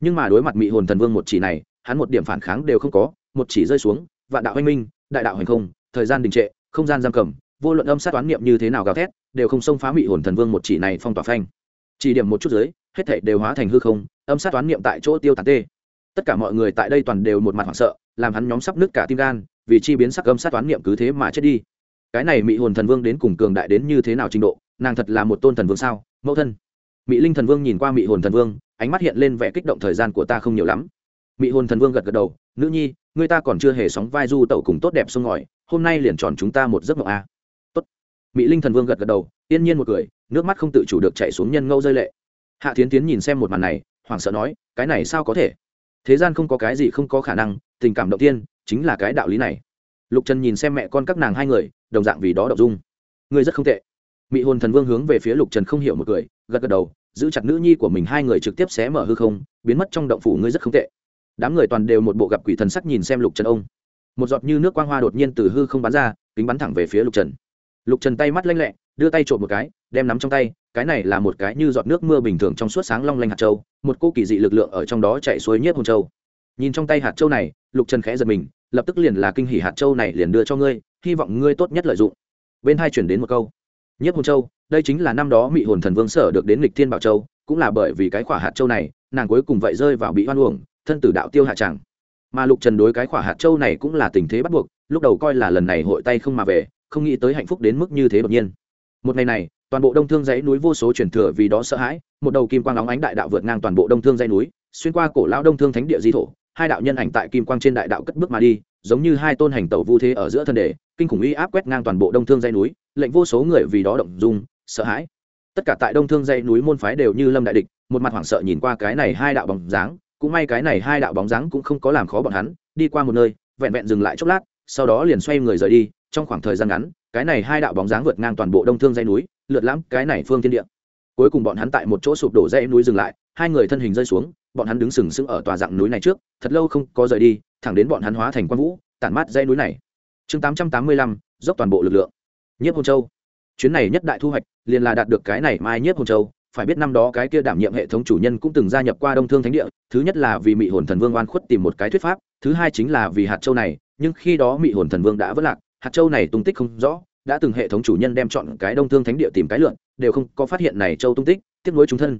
Nhưng mà đối mặt mị hồn thần vương một chỉ này hắn một điểm phản kháng đều không có, một chỉ rơi xuống, vạn đạo hoanh minh, đại đạo hành không, thời gian đình trệ, không gian giam cầm, vô luận âm sát toán niệm như thế nào gào thét, đều không xông phá mị hồn thần vương một chỉ này phong tỏa phanh. Chỉ điểm một chút dưới, hết thảy đều hóa thành hư không, âm sát toán niệm tại chỗ tiêu tán tê. Tất cả mọi người tại đây toàn đều một mặt hoảng sợ, làm hắn nhóm sắp nứt cả tim gan, vì chi biến sắc âm sát toán niệm cứ thế mà chết đi. Cái này mị hồn thần vương đến cùng cường đại đến như thế nào trình độ, nàng thật là một tôn thần vương sao? Mẫu thân. Mị linh thần vương nhìn qua mị hồn thần vương, ánh mắt hiện lên vẻ kích động thời gian của ta không nhiều lắm mị hồn thần vương gật gật đầu, nữ nhi người ta còn chưa hề sóng vai du tẩu cùng tốt đẹp sông ngòi, hôm nay liền tròn chúng ta một giấc mộng a. À. tốt. Mị linh thần vương gật gật đầu, yên nhiên một cười, nước mắt không tự chủ được chạy xuống nhân ngâu rơi lệ. Hạ tiến tiến nhìn xem một màn này, hoảng sợ nói, cái này sao có thể? Thế gian không có cái gì không có khả năng, tình cảm động tiên chính là cái đạo lý này. Lục trần nhìn xem mẹ con các nàng hai người, đồng dạng vì đó đậu dung. Ngươi rất không tệ. Mị hồn thần vương hướng về phía lục trần không hiểu một cười, gật gật đầu, giữ chặt nữ nhi của mình hai người trực tiếp xé mở hư không, biến mất trong động phủ ngươi rất không tệ đám người toàn đều một bộ gặp quỷ thần sắc nhìn xem lục trần ông. Một giọt như nước quang hoa đột nhiên từ hư không bắn ra, kính bắn thẳng về phía lục trần. Lục trần tay mắt lanh lẹ, đưa tay trộm một cái, đem nắm trong tay, cái này là một cái như giọt nước mưa bình thường trong suốt sáng long lanh hạt châu, một cô kỳ dị lực lượng ở trong đó chạy xuôi nhất hồn châu. Nhìn trong tay hạt châu này, lục trần khẽ giật mình, lập tức liền là kinh hỉ hạt châu này liền đưa cho ngươi, hy vọng ngươi tốt nhất lợi dụng. Bên hai chuyển đến một câu nhất hồn châu, đây chính là năm đó mị hồn thần vương sở được đến lịch thiên bảo châu, cũng là bởi vì cái khỏa hạt châu này, nàng cuối cùng vậy rơi vào bị hoan uổng thân tử đạo tiêu hạ tràng mà lục trần đối cái khỏa hạt châu này cũng là tình thế bắt buộc, lúc đầu coi là lần này hội tay không mà về, không nghĩ tới hạnh phúc đến mức như thế đột nhiên. Một ngày này, toàn bộ đông thương dãy núi vô số truyền thừa vì đó sợ hãi, một đầu kim quang óng ánh đại đạo vượt ngang toàn bộ đông thương dãy núi, xuyên qua cổ lão đông thương thánh địa di thổ, hai đạo nhân ảnh tại kim quang trên đại đạo cất bước mà đi, giống như hai tôn hành tẩu vu thế ở giữa thân đề kinh khủng uy áp quét ngang toàn bộ đông thương dãy núi, lệnh vô số người vì đó động dung, sợ hãi. Tất cả tại đông thương dãy núi môn phái đều như lâm đại địch, một mặt hoảng sợ nhìn qua cái này hai đạo bóng dáng cũng may cái này hai đạo bóng dáng cũng không có làm khó bọn hắn, đi qua một nơi, vẹn vẹn dừng lại chốc lát, sau đó liền xoay người rời đi, trong khoảng thời gian ngắn, cái này hai đạo bóng dáng vượt ngang toàn bộ đông thương dãy núi lượt lãm cái này phương thiên địa. Cuối cùng bọn hắn tại một chỗ sụp đổ dãy núi dừng lại, hai người thân hình rơi xuống, bọn hắn đứng sừng sững ở tòa dạng núi này trước, thật lâu không có rời đi, thẳng đến bọn hắn hóa thành quan vũ, tản mát dãy núi này. Chương tám trăm tám mươi lăm, dốc toàn bộ lực lượng. Nhiếp hồn châu. Chuyến này nhất đại thu hoạch, liền là đạt được cái này mai nhiếp hồn châu phải biết năm đó cái kia đảm nhiệm hệ thống chủ nhân cũng từng gia nhập qua đông thương thánh địa, thứ nhất là vì mị hồn thần vương oan khuất tìm một cái thuyết pháp, thứ hai chính là vì hạt châu này, nhưng khi đó mị hồn thần vương đã vất lạc, hạt châu này tung tích không rõ, đã từng hệ thống chủ nhân đem chọn cái đông thương thánh địa tìm cái lượn, đều không có phát hiện này châu tung tích tiếp nối chúng thân.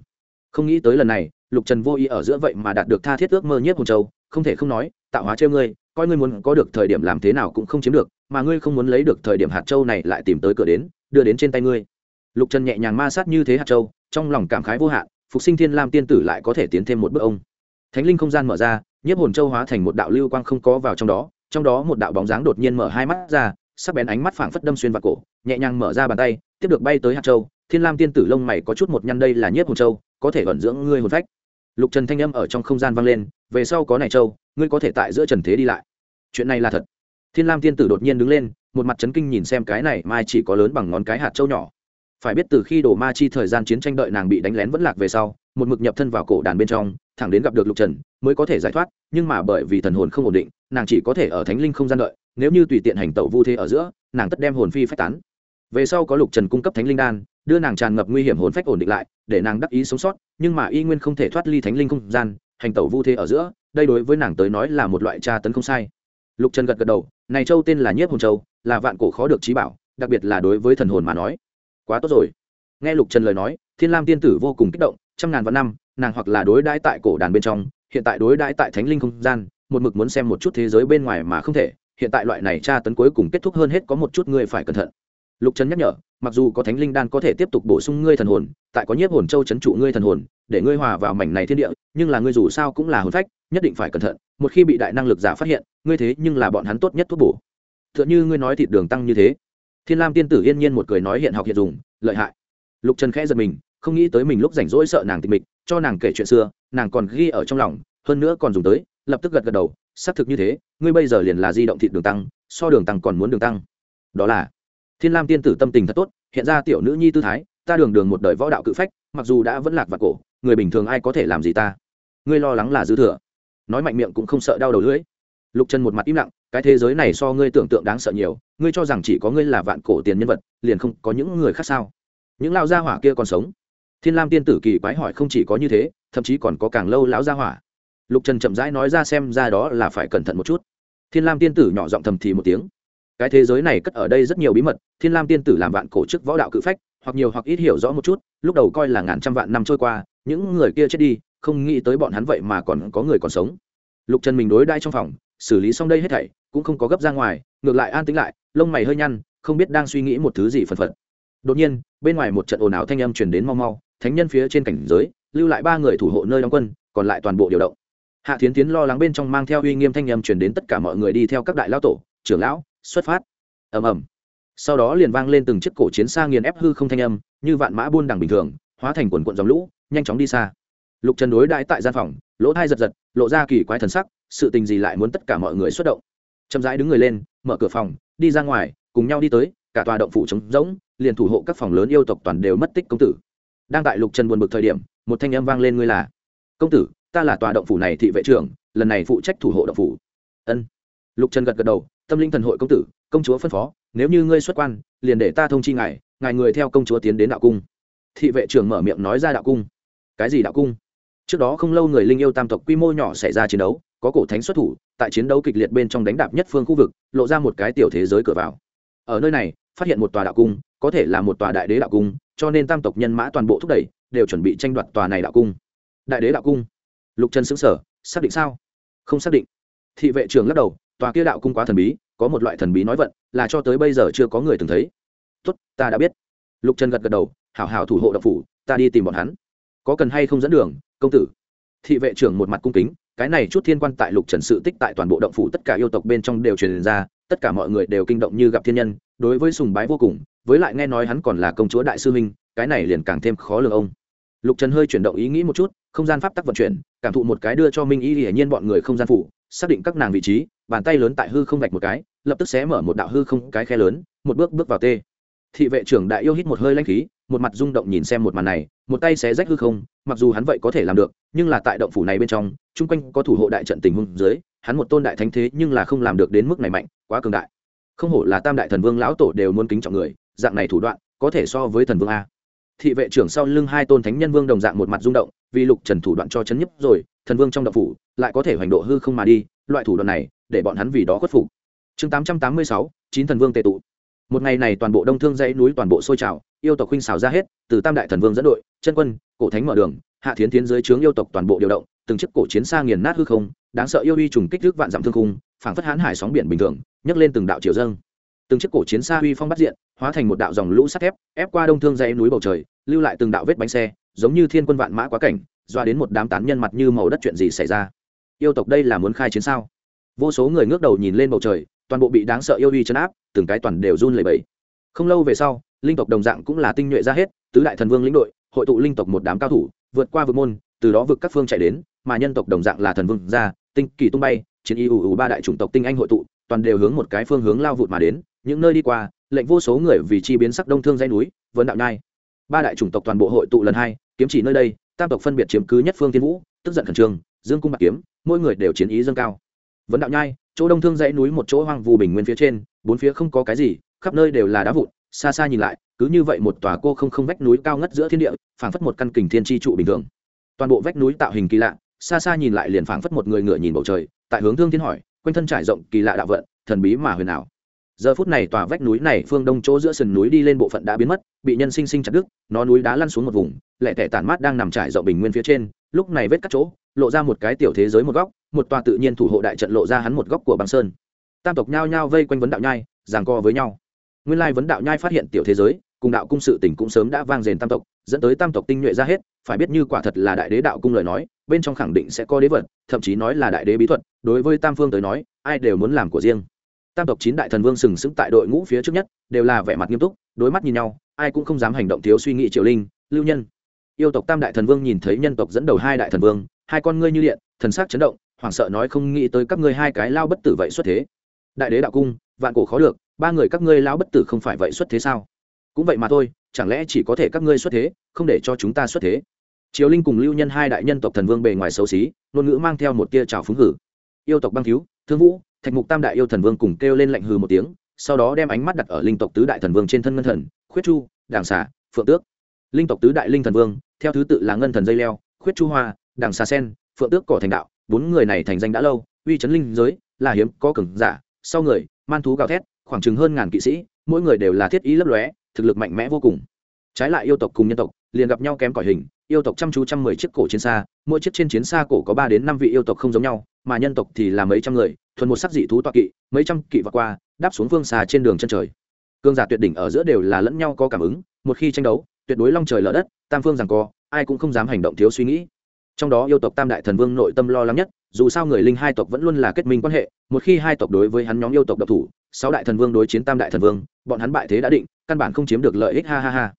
Không nghĩ tới lần này, lục trần vô ý ở giữa vậy mà đạt được tha thiết ước mơ nhất hồn châu, không thể không nói, tạo hóa trêu ngươi, coi ngươi muốn có được thời điểm làm thế nào cũng không chiếm được, mà ngươi không muốn lấy được thời điểm hạt châu này lại tìm tới cửa đến, đưa đến trên tay ngươi lục trần nhẹ nhàng ma sát như thế hạt châu, trong lòng cảm khái vô hạn, phục sinh thiên lam tiên tử lại có thể tiến thêm một bước ông. Thánh linh không gian mở ra, nhiếp hồn châu hóa thành một đạo lưu quang không có vào trong đó trong đó một đạo bóng dáng đột nhiên mở hai mắt ra, sắc bén ánh mắt phảng phất đâm xuyên vào cổ, nhẹ nhàng mở ra bàn tay, tiếp được bay tới hạt châu. Thiên lam tiên tử lông mày có chút một nhăn, đây là nhiếp hồn châu, có thể vận dưỡng ngươi hồn phách. Lục trần thanh âm ở trong không gian vang lên, về sau có này châu, ngươi có thể tại giữa trần thế đi lại. Chuyện này là thật. Thiên lam tiên tử đột nhiên đứng lên, một mặt chấn kinh nhìn xem cái này, mai chỉ có lớn bằng ngón cái hạt châu nhỏ phải biết từ khi đồ ma chi thời gian chiến tranh đợi nàng bị đánh lén vẫn lạc về sau, một mực nhập thân vào cổ đàn bên trong, thẳng đến gặp được lục trần, mới có thể giải thoát, nhưng mà bởi vì thần hồn không ổn định, nàng chỉ có thể ở thánh linh không gian đợi, nếu như tùy tiện hành tẩu vu thế ở giữa, nàng tất đem hồn phi phách tán. Về sau có lục trần cung cấp thánh linh đan, đưa nàng tràn ngập nguy hiểm hồn phách ổn định lại, để nàng đắc ý sống sót, nhưng mà y nguyên không thể thoát ly thánh linh không gian, hành tẩu vu thế ở giữa, đây đối với nàng tới nói là một loại tra tấn không sai. Lục trần gật gật đầu, này châu tên là nhiếp hồn châu, là vạn cổ khó được trí bảo, đặc biệt là đối với thần hồn mà nói quá tốt rồi. Nghe lục trần lời nói, thiên lam tiên tử vô cùng kích động, trăm ngàn vạn năm, nàng hoặc là đối đãi tại cổ đàn bên trong, hiện tại đối đãi tại thánh linh không gian, một mực muốn xem một chút thế giới bên ngoài mà không thể, hiện tại loại này tra tấn cuối cùng kết thúc hơn hết có một chút ngươi phải cẩn thận. Lục trần nhắc nhở, mặc dù có thánh linh đan có thể tiếp tục bổ sung ngươi thần hồn, tại có nhiếp hồn châu chấn trụ ngươi thần hồn, để ngươi hòa vào mảnh này thiên địa, nhưng là ngươi dù sao cũng là hồn phách, nhất định phải cẩn thận, một khi bị đại năng lực giả phát hiện, ngươi thế nhưng là bọn hắn tốt nhất thuốc bổ. T h ư ợ n h ư ngươi nói thịt đường tăng như thế thiên lam tiên tử yên nhiên một cười nói hiện học hiện dùng, lợi hại. Lục trần khẽ giật mình, không nghĩ tới mình lúc rảnh rỗi sợ nàng tịch mịch, cho nàng kể chuyện xưa, nàng còn ghi ở trong lòng, hơn nữa còn dùng tới, lập tức gật gật đầu, xác thực như thế, ngươi bây giờ liền là di động thịt đường tăng, so đường tăng còn muốn đường tăng. Đó là, thiên lam tiên tử tâm tình thật tốt, hiện ra tiểu nữ nhi tư thái, ta đường đường một đời võ đạo cự phách, mặc dù đã vẫn lạc vào cổ, người bình thường ai có thể làm gì ta? Ngươi lo lắng là dư thừa. Nói mạnh miệng cũng không sợ đau đầu lưỡi. Lục trần một mặt im lặng cái thế giới này so ngươi tưởng tượng đáng sợ nhiều, ngươi cho rằng chỉ có ngươi là vạn cổ tiền nhân vật, liền không có những người khác sao? Những lao gia hỏa kia còn sống? Thiên lam tiên tử kỳ quái hỏi không chỉ có như thế, thậm chí còn có càng lâu lão gia hỏa. Lục trần chậm rãi nói ra xem ra đó là phải cẩn thận một chút. Thiên lam tiên tử nhỏ giọng thầm thì một tiếng. Cái thế giới này cất ở đây rất nhiều bí mật, thiên lam tiên tử làm vạn cổ chức võ đạo cự phách, hoặc nhiều hoặc ít hiểu rõ một chút, lúc đầu coi là ngàn trăm vạn năm trôi qua, những người kia chết đi, không nghĩ tới bọn hắn vậy mà còn có người còn sống. Lục trần mình đối đai trong phòng xử lý xong đây hết thảy, cũng không có gấp ra ngoài, ngược lại an tĩnh lại, lông mày hơi nhăn, không biết đang suy nghĩ một thứ gì phần phật. Đột nhiên, bên ngoài một trận ồn ào thanh âm truyền đến mau mau, thánh nhân phía trên cảnh giới, lưu lại ba người thủ hộ nơi đóng quân, còn lại toàn bộ điều động. Hạ thiến tiến lo lắng bên trong mang theo uy nghiêm thanh âm truyền đến tất cả mọi người đi theo các đại lão tổ, trưởng lão, xuất phát. Ầm ầm. Sau đó liền vang lên từng chiếc cổ chiến xa nghiền ép hư không thanh âm, như vạn mã buôn đằng bình thường, hóa thành quần quận dòng lũ, nhanh chóng đi xa. Lục trần đối đãi tại gian phòng, lỗ thai giật giật, lộ ra kỳ quái thần sắc sự tình gì lại muốn tất cả mọi người xuất động. Chậm rãi đứng người lên, mở cửa phòng, đi ra ngoài, cùng nhau đi tới, cả tòa động phủ trống rỗng, liền thủ hộ các phòng lớn yêu tộc toàn đều mất tích công tử. Đang tại lục trần buồn bực thời điểm, một thanh âm vang lên ngươi là, công tử, ta là tòa động phủ này thị vệ trưởng, lần này phụ trách thủ hộ động phủ. Ân. Lục trần gật gật đầu, tâm linh thần hội công tử, công chúa phân phó, nếu như ngươi xuất quan, liền để ta thông chi ngài ngài người theo công chúa tiến đến đạo cung. Thị vệ trưởng mở miệng nói ra đạo cung. Cái gì đạo cung? Trước đó không lâu người linh yêu tam tộc quy mô nhỏ xảy ra chiến đấu có cổ thánh xuất thủ, tại chiến đấu kịch liệt bên trong đánh đạp nhất phương khu vực, lộ ra một cái tiểu thế giới cửa vào. Ở nơi này, phát hiện một tòa đạo cung, có thể là một tòa đại đế đạo cung, cho nên tam tộc nhân mã toàn bộ thúc đẩy, đều chuẩn bị tranh đoạt tòa này đạo cung. Đại đế đạo cung? Lục trần xứng sở xác định sao? Không xác định. Thị vệ trưởng lắc đầu, tòa kia đạo cung quá thần bí, có một loại thần bí nói vận, là cho tới bây giờ chưa có người từng thấy. Tốt, ta đã biết. Lục trần gật gật đầu, hảo hảo thủ hộ đạo phủ, ta đi tìm bọn hắn. Có cần hay không dẫn đường, công tử? Thị vệ trưởng một mặt cung kính cái này chút thiên quan tại lục trần sự tích tại toàn bộ động phủ tất cả yêu tộc bên trong đều truyền ra, tất cả mọi người đều kinh động như gặp thiên nhân, đối với sùng bái vô cùng, với lại nghe nói hắn còn là công chúa đại sư huynh, cái này liền càng thêm khó lường ông. Lục trần hơi chuyển động ý nghĩ một chút, không gian pháp tắc vận chuyển, cảm thụ một cái đưa cho minh y hiển nhiên bọn người không gian phủ, xác định các nàng vị trí, bàn tay lớn tại hư không gạch một cái, lập tức xé mở một đạo hư không, cái khe lớn, một bước bước vào tê. Thị vệ trưởng đại yêu hít một hơi lanh khí, một mặt rung động nhìn xem một màn này một tay xé rách hư không, mặc dù hắn vậy có thể làm được, nhưng là tại động phủ này bên trong, chung quanh có thủ hộ đại trận tình huống dưới, hắn một tôn đại thánh thế nhưng là không làm được đến mức này mạnh, quá cường đại. Không hổ là tam đại thần vương lão tổ đều muốn kính trọng người, dạng này thủ đoạn, có thể so với thần vương a. Thị vệ trưởng sau lưng hai tôn thánh nhân vương đồng dạng một mặt rung động, vì lục trần thủ đoạn cho chấn nhấp rồi, thần vương trong động phủ lại có thể hoành độ hư không mà đi, loại thủ đoạn này, để bọn hắn vì đó khuất phục. Chương tám trăm tám mươi sáu, chín thần vương tệ tụ một ngày này toàn bộ đông thương dãy núi toàn bộ sôi trào, yêu tộc huynh xào ra hết, từ tam đại thần vương dẫn đội, chân quân, cổ thánh mở đường, hạ thiến tiến dưới trướng yêu tộc toàn bộ điều động, từng chiếc cổ chiến xa nghiền nát hư không, đáng sợ yêu uy trùng kích thước vạn dặm thương khung, phảng phất hãn hải sóng biển bình thường, nhấc lên từng đạo chiều dâng. Từng chiếc cổ chiến xa uy phong bắt diện, hóa thành một đạo dòng lũ sắt thép, ép qua đông thương dãy núi bầu trời, lưu lại từng đạo vết bánh xe, giống như thiên quân vạn mã quá cảnh, doa đến một đám tán nhân mặt như màu đất chuyện gì xảy ra. Yêu tộc đây là muốn khai chiến sao? Vô số người ngước đầu nhìn lên bầu trời toàn bộ bị đáng sợ yêu uy chấn áp, từng cái toàn đều run lẩy bẩy. Không lâu về sau, linh tộc đồng dạng cũng là tinh nhuệ ra hết, tứ đại thần vương lĩnh đội, hội tụ linh tộc một đám cao thủ, vượt qua vực môn, từ đó vực các phương chạy đến, mà nhân tộc đồng dạng là thần vương ra tinh kỳ tung bay, chiến y ủ ủ ba đại chủng tộc tinh anh hội tụ, toàn đều hướng một cái phương hướng lao vụt mà đến, những nơi đi qua, lệnh vô số người vì chi biến sắc đông thương dây núi, vấn đạo nhai. Ba đại chủng tộc toàn bộ hội tụ lần hai, kiếm chỉ nơi đây, tam tộc phân biệt chiếm cứ nhất phương thiên vũ, tức giận khẩn trương, dương cung bạc kiếm, mỗi người đều chiến ý dâng cao vấn đạo nhai, chỗ đông thương dãy núi một chỗ hoang vu bình nguyên phía trên, bốn phía không có cái gì, khắp nơi đều là đá vụn, xa xa nhìn lại, cứ như vậy một tòa cô không không vách núi cao ngất giữa thiên địa, phảng phất một căn kình thiên tri trụ bình thường. Toàn bộ vách núi tạo hình kỳ lạ, xa xa nhìn lại liền phảng phất một người ngựa nhìn bầu trời, tại hướng thương thiên hỏi, quanh thân trải rộng kỳ lạ đạo vận, thần bí mà huyền ảo. Giờ phút này tòa vách núi này phương đông chỗ giữa sườn núi đi lên bộ phận đã biến mất, bị nhân sinh sinh chặt đứt, nó núi đá lăn xuống một vùng, lẻ tẻ tản mát đang nằm trải rộng bình nguyên phía trên, lúc này vết cắt chỗ, lộ ra một cái tiểu thế giới một góc một tòa tự nhiên thủ hộ đại trận lộ ra hắn một góc của băng sơn. Tam tộc nhao nhao vây quanh vấn đạo nhai, giằng co với nhau. Nguyên lai vấn đạo nhai phát hiện tiểu thế giới, cùng đạo cung sự tỉnh cũng sớm đã vang dền tam tộc, dẫn tới tam tộc tinh nhuệ ra hết, phải biết như quả thật là đại đế đạo cung lời nói, bên trong khẳng định sẽ có đế vật, thậm chí nói là đại đế bí thuật, đối với tam phương tới nói, ai đều muốn làm của riêng. Tam tộc chín đại thần vương sừng sững tại đội ngũ phía trước nhất, đều là vẻ mặt nghiêm túc, đối mắt nhìn nhau, ai cũng không dám hành động thiếu suy nghĩ triều linh, lưu nhân. Yêu tộc tam đại thần vương nhìn thấy nhân tộc dẫn đầu hai đại thần vương, hai con ngươi như điện, thần sắc chấn động hoảng sợ nói không nghĩ tới các ngươi hai cái lao bất tử vậy xuất thế. Đại đế đạo cung, vạn cổ khó được ba người các ngươi lao bất tử không phải vậy xuất thế sao? Cũng vậy mà thôi, chẳng lẽ chỉ có thể các ngươi xuất thế, không để cho chúng ta xuất thế? Triều linh cùng lưu nhân hai đại nhân tộc thần vương bề ngoài xấu xí, ngôn ngữ mang theo một tia trào phúng hử. Yêu tộc băng cứu, thương vũ, thạch mục tam đại yêu thần vương cùng kêu lên lạnh hừ một tiếng, sau đó đem ánh mắt đặt ở linh tộc tứ đại thần vương trên thân ngân thần, khuyết chu, đảng xà, phượng tước. Linh tộc tứ đại linh thần vương, theo thứ tự là ngân thần dây leo, khuyết chu hoa, đảng xà sen, phượng tước cỏ thành đạo bốn người này thành danh đã lâu, uy chấn linh giới, là hiếm, có cường giả. Sau người, man thú gào thét, khoảng chừng hơn ngàn kỵ sĩ, mỗi người đều là thiết ý lấp lóe, thực lực mạnh mẽ vô cùng. Trái lại yêu tộc cùng nhân tộc, liền gặp nhau kém cỏi hình, yêu tộc chăm chú trăm mười chiếc cổ chiến xa, mỗi chiếc trên chiến xa cổ có ba đến năm vị yêu tộc không giống nhau, mà nhân tộc thì là mấy trăm người, thuần một sắc dị thú toa kỵ, mấy trăm kỵ và qua, đáp xuống phương xa trên đường chân trời. Cương giả tuyệt đỉnh ở giữa đều là lẫn nhau có cảm ứng, một khi tranh đấu, tuyệt đối long trời lở đất, tam phương rằng co, ai cũng không dám hành động thiếu suy nghĩ trong đó yêu tộc tam đại thần vương nội tâm lo lắng nhất, dù sao người linh hai tộc vẫn luôn là kết minh quan hệ, một khi hai tộc đối với hắn nhóm yêu tộc độc thủ, sáu đại thần vương đối chiến tam đại thần vương, bọn hắn bại thế đã định, căn bản không chiếm được lợi ích, ha ha ha.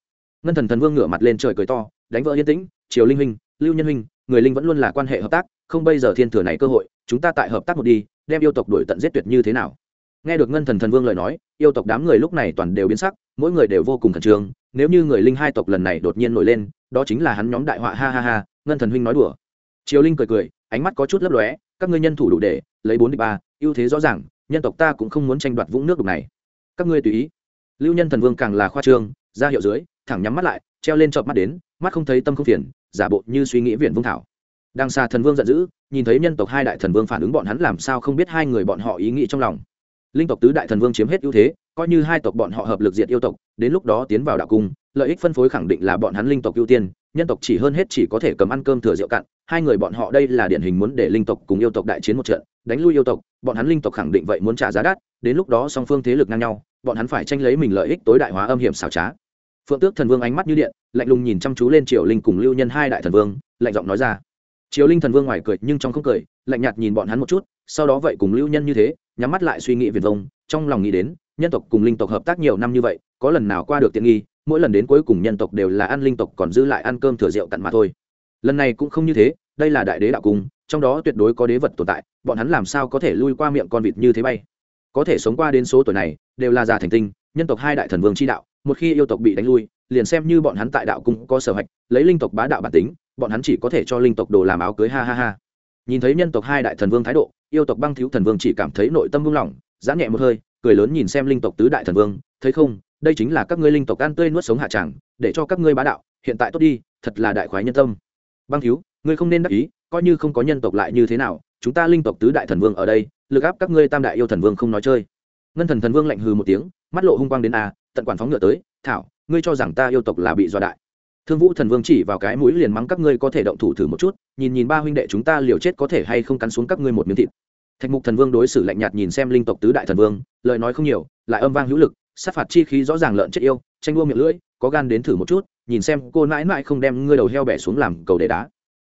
Ngân thần thần vương ngửa mặt lên trời cười to, đánh vỡ yên tĩnh, triều linh huynh, lưu nhân huynh, người linh vẫn luôn là quan hệ hợp tác, không bây giờ thiên thừa này cơ hội, chúng ta tại hợp tác một đi, đem yêu tộc đuổi tận giết tuyệt như thế nào? Nghe được ngân thần thần vương lời nói, yêu tộc đám người lúc này toàn đều biến sắc, mỗi người đều vô cùng khẩn trương, nếu như người linh hai tộc lần này đột nhiên nổi lên, đó chính là hắn nhóm đại họa, ha ha ha ngân thần huynh nói đùa. Triều linh cười cười, ánh mắt có chút lấp lóe, các ngươi nhân thủ đủ để lấy bốn địch ba, ưu thế rõ ràng, nhân tộc ta cũng không muốn tranh đoạt vũng nước đục này. Các ngươi tùy ý. Lưu nhân thần vương càng là khoa trương, ra hiệu dưới, thẳng nhắm mắt lại, treo lên chợp mắt đến, mắt không thấy tâm không phiền, giả bộ như suy nghĩ viện vương thảo. Đang xa thần vương giận dữ, nhìn thấy nhân tộc hai đại thần vương phản ứng bọn hắn làm sao không biết hai người bọn họ ý nghĩ trong lòng. Linh tộc tứ đại thần vương chiếm hết ưu thế, coi như hai tộc bọn họ hợp lực diệt yêu tộc, đến lúc đó tiến vào đạo cung, lợi ích phân phối khẳng định là bọn hắn linh tộc ưu tiên nhân tộc chỉ hơn hết chỉ có thể cầm ăn cơm thừa rượu cạn, hai người bọn họ đây là điển hình muốn để linh tộc cùng yêu tộc đại chiến một trận, đánh lui yêu tộc, bọn hắn linh tộc khẳng định vậy muốn trả giá đắt, đến lúc đó song phương thế lực ngang nhau, bọn hắn phải tranh lấy mình lợi ích tối đại hóa âm hiểm xảo trá. Phượng tước thần vương ánh mắt như điện, lạnh lùng nhìn chăm chú lên triều linh cùng lưu nhân hai đại thần vương, lạnh giọng nói ra. Triều linh thần vương ngoài cười nhưng trong không cười, lạnh nhạt nhìn bọn hắn một chút, sau đó vậy cùng lưu nhân như thế, nhắm mắt lại suy nghĩ viền vông, trong lòng nghĩ đến, nhân tộc cùng linh tộc hợp tác nhiều năm như vậy, có lần nào qua được tiện nghi mỗi lần đến cuối cùng nhân tộc đều là ăn linh tộc còn giữ lại ăn cơm thừa rượu cặn mà thôi. Lần này cũng không như thế, đây là đại đế đạo cung, trong đó tuyệt đối có đế vật tồn tại, bọn hắn làm sao có thể lui qua miệng con vịt như thế bay? Có thể sống qua đến số tuổi này, đều là già thành tinh, nhân tộc hai đại thần vương chi đạo, một khi yêu tộc bị đánh lui, liền xem như bọn hắn tại đạo cung có sở hạch lấy linh tộc bá đạo bản tính, bọn hắn chỉ có thể cho linh tộc đồ làm áo cưới, ha ha ha. Nhìn thấy nhân tộc hai đại thần vương thái độ, yêu tộc băng thiếu thần vương chỉ cảm thấy nội tâm buông lỏng, giãn nhẹ một hơi, cười lớn nhìn xem linh tộc tứ đại thần vương, thấy không đây chính là các ngươi linh tộc ăn tươi nuốt sống hạ tràng, để cho các ngươi bá đạo, hiện tại tốt đi, thật là đại khoái nhân tâm. Băng thiếu, ngươi không nên đắc ý, coi như không có nhân tộc lại như thế nào, chúng ta linh tộc tứ đại thần vương ở đây, lực áp các ngươi tam đại yêu thần vương không nói chơi. Ngân thần thần vương lạnh hừ một tiếng, mắt lộ hung quang đến a, tận quản phóng ngựa tới, thảo, ngươi cho rằng ta yêu tộc là bị dọa đại. Thương vũ thần vương chỉ vào cái mũi liền mắng các ngươi có thể động thủ thử một chút, nhìn nhìn ba huynh đệ chúng ta liều chết có thể hay không cắn xuống các ngươi một miếng thịt. Thạch mục thần vương đối xử lạnh nhạt nhìn xem linh tộc tứ đại thần vương, lời nói không nhiều, lại âm vang hữu lực sát phạt chi khí rõ ràng lợn chết yêu tranh đua miệng lưỡi, có gan đến thử một chút, nhìn xem cô mãi mãi không đem ngươi đầu heo bẻ xuống làm cầu để đá.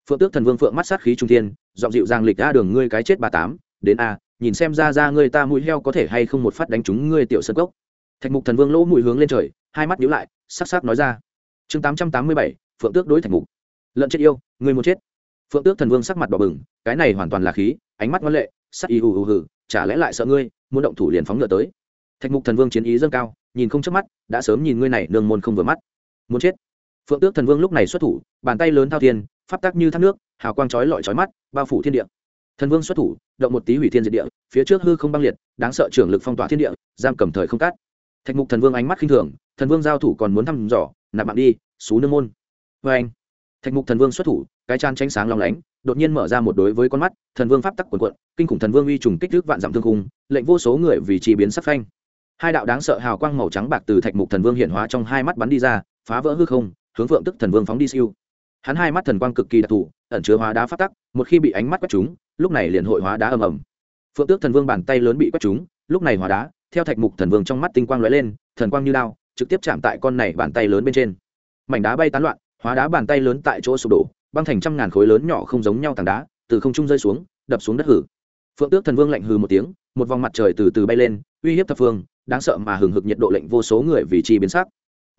Phượng tước thần vương phượng mắt sát khí trung thiên dọn dịu giang lịch ra đường ngươi cái chết ba tám, đến a, nhìn xem ra ra ngươi ta mũi heo có thể hay không một phát đánh trúng ngươi tiểu sân cốc. Thạch mục thần vương lỗ mũi hướng lên trời, hai mắt nhíu lại, sắc sắc nói ra. Chương tám trăm tám mươi bảy, phượng tước đối thạch mục. Lợn chết yêu, ngươi muốn chết. Phượng tước thần vương sắc mặt đỏ bừng, cái này hoàn toàn là khí, ánh mắt ngoan lệ, sắc y hù hù hừ chả lẽ lại sợ ngươi, muốn động thủ liền phóng ngựa tới thạch mục thần vương chiến ý dâng cao, nhìn không chớp mắt, đã sớm nhìn ngươi này nương môn không vừa mắt. Muốn chết. Phượng tước thần vương lúc này xuất thủ, bàn tay lớn thao thiên, pháp tác như thác nước, hào quang chói lọi chói mắt, bao phủ thiên địa. Thần vương xuất thủ, động một tí hủy thiên diệt địa, phía trước hư không băng liệt, đáng sợ trưởng lực phong tỏa thiên địa, giam cầm thời không cát. Thạch mục thần vương ánh mắt khinh thường, thần vương giao thủ còn muốn thăm dò, nạp mạng đi, xú nương môn. Vê anh, thạch mục thần vương xuất thủ, cái chan tránh sáng long lánh, đột nhiên mở ra một đối với con mắt, thần vương pháp tắc quần quận kinh khủng thần vương uy trùng kích thước vạn dặm thương khung, lệnh vô số người vì chi biến sắc phanh hai đạo đáng sợ hào quang màu trắng bạc từ thạch mục thần vương hiện hóa trong hai mắt bắn đi ra phá vỡ hư không hướng phượng tức thần vương phóng đi siêu. Hắn hai mắt thần quang cực kỳ đặc thù ẩn chứa hóa đá phát tắc một khi bị ánh mắt quét chúng lúc này liền hội hóa đá ầm ầm. Phượng tước thần vương bàn tay lớn bị quét chúng, lúc này hóa đá theo thạch mục thần vương trong mắt tinh quang lóe lên thần quang như lao trực tiếp chạm tại con này bàn tay lớn bên trên. Mảnh đá bay tán loạn hóa đá bàn tay lớn tại chỗ sụp đổ băng thành trăm ngàn khối lớn nhỏ không giống nhau tảng đá từ không trung rơi xuống đập xuống đất hử phượng tước thần vương lạnh hừ một tiếng, một vòng mặt trời từ từ bay lên, uy hiếp thập phương, đáng sợ mà hừng hực nhiệt độ lệnh vô số người vì chi biến sắc.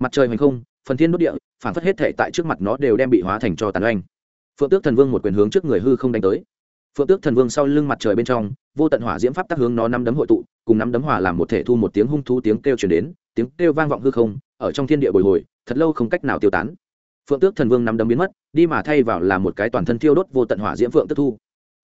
Mặt trời hoành không, phần thiên đốt địa, phản phất hết thể tại trước mặt nó đều đem bị hóa thành cho tàn oanh. Phượng tước thần vương một quyền hướng trước người hư không đánh tới. Phượng tước thần vương sau lưng mặt trời bên trong, vô tận hỏa diễm pháp tác hướng nó năm đấm hội tụ, cùng năm đấm hỏa làm một thể thu một tiếng hung thú tiếng kêu chuyển đến, tiếng kêu vang vọng hư không, ở trong thiên địa bồi hồi, thật lâu không cách nào tiêu tán. Phượng tước thần vương năm đấm biến mất, đi mà thay vào là một cái toàn thân thiêu đốt vô tận hỏa diễm phượng tước thu.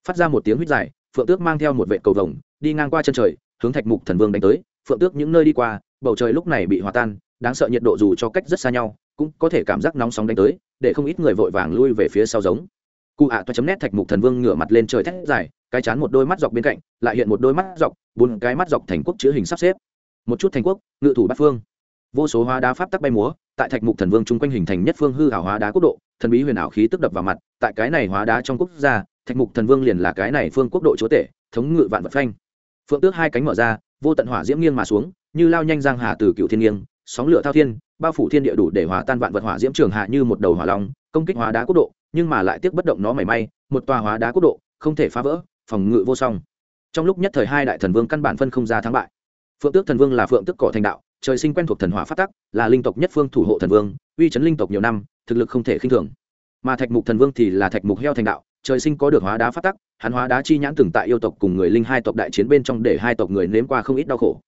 Phát ra một tiếng huyết dài phượng tước mang theo một vệ cầu vồng, đi ngang qua chân trời, hướng thạch mục thần vương đánh tới. Phượng tước những nơi đi qua, bầu trời lúc này bị hòa tan, đáng sợ nhiệt độ dù cho cách rất xa nhau, cũng có thể cảm giác nóng sóng đánh tới, để không ít người vội vàng lui về phía sau giống. Cụ ạ toa chấm nét thạch mục thần vương ngửa mặt lên trời thét dài, cái chán một đôi mắt dọc bên cạnh, lại hiện một đôi mắt dọc, bốn cái mắt dọc thành quốc chữ hình sắp xếp. Một chút thành quốc, ngự thủ bát phương. Vô số hóa đá pháp tắc bay múa, tại thạch mục thần vương chung quanh hình thành nhất phương hư ảo hóa đá quốc độ, thần bí huyền ảo khí tức đập vào mặt, tại cái này hóa đá trong quốc gia thạch mục thần vương liền là cái này phương quốc độ chúa tể, thống ngự vạn vật phanh. Phượng tước hai cánh mở ra, vô tận hỏa diễm nghiêng mà xuống, như lao nhanh giang hà từ cựu thiên nghiêng, sóng lửa thao thiên, bao phủ thiên địa đủ để hòa tan vạn vật hỏa diễm trường hạ như một đầu hỏa long, công kích hóa đá quốc độ, nhưng mà lại tiếc bất động nó mảy may, một tòa hóa đá quốc độ, không thể phá vỡ, phòng ngự vô song. Trong lúc nhất thời hai đại thần vương căn bản phân không ra thắng bại. Phượng tước thần vương là phượng tước cỏ thành đạo, trời sinh quen thuộc thần hỏa phát tắc, là linh tộc nhất phương thủ hộ thần vương, uy chấn linh tộc nhiều năm, thực lực không thể khinh thường. Mà thạch mục thần vương thì là thạch mục heo thành đạo trời sinh có được hóa đá phát tắc, hắn hóa đá chi nhãn từng tại yêu tộc cùng người linh hai tộc đại chiến bên trong để hai tộc người nếm qua không ít đau khổ.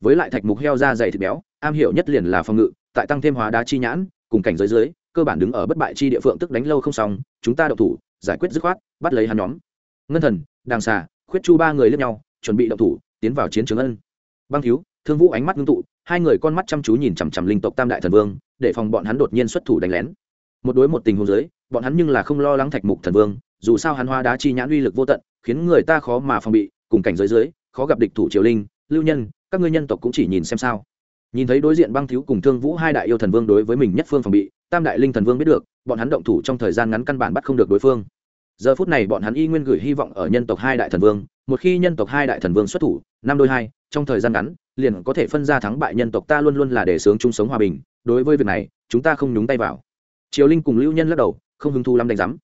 Với lại thạch mục heo da dày thịt béo, am hiểu nhất liền là phòng ngự, tại tăng thêm hóa đá chi nhãn, cùng cảnh giới dưới, cơ bản đứng ở bất bại chi địa phượng tức đánh lâu không xong, chúng ta đậu thủ, giải quyết dứt khoát, bắt lấy hắn nhóm. Ngân thần, đàng xà, khuyết chu ba người lên nhau, chuẩn bị đậu thủ, tiến vào chiến trường ân. Băng thiếu, thương vũ ánh mắt ngưng tụ, hai người con mắt chăm chú nhìn chằm chằm linh tộc tam đại thần vương, để phòng bọn hắn đột nhiên xuất thủ đánh lén. Một đối một tình huống dưới, bọn hắn nhưng là không lo lắng thạch mục thần vương dù sao hắn hoa đá chi nhãn uy lực vô tận, khiến người ta khó mà phòng bị, cùng cảnh giới dưới, khó gặp địch thủ triều linh, lưu nhân, các ngươi nhân tộc cũng chỉ nhìn xem sao. Nhìn thấy đối diện băng thiếu cùng thương vũ hai đại yêu thần vương đối với mình nhất phương phòng bị, tam đại linh thần vương biết được, bọn hắn động thủ trong thời gian ngắn căn bản bắt không được đối phương. Giờ phút này bọn hắn y nguyên gửi hy vọng ở nhân tộc hai đại thần vương, một khi nhân tộc hai đại thần vương xuất thủ, năm đôi hai, trong thời gian ngắn, liền có thể phân ra thắng bại nhân tộc ta luôn luôn là để sướng chung sống hòa bình, đối với việc này, chúng ta không nhúng tay vào. Triều linh cùng lưu nhân lắc đầu, không hứng thu lắm đánh giám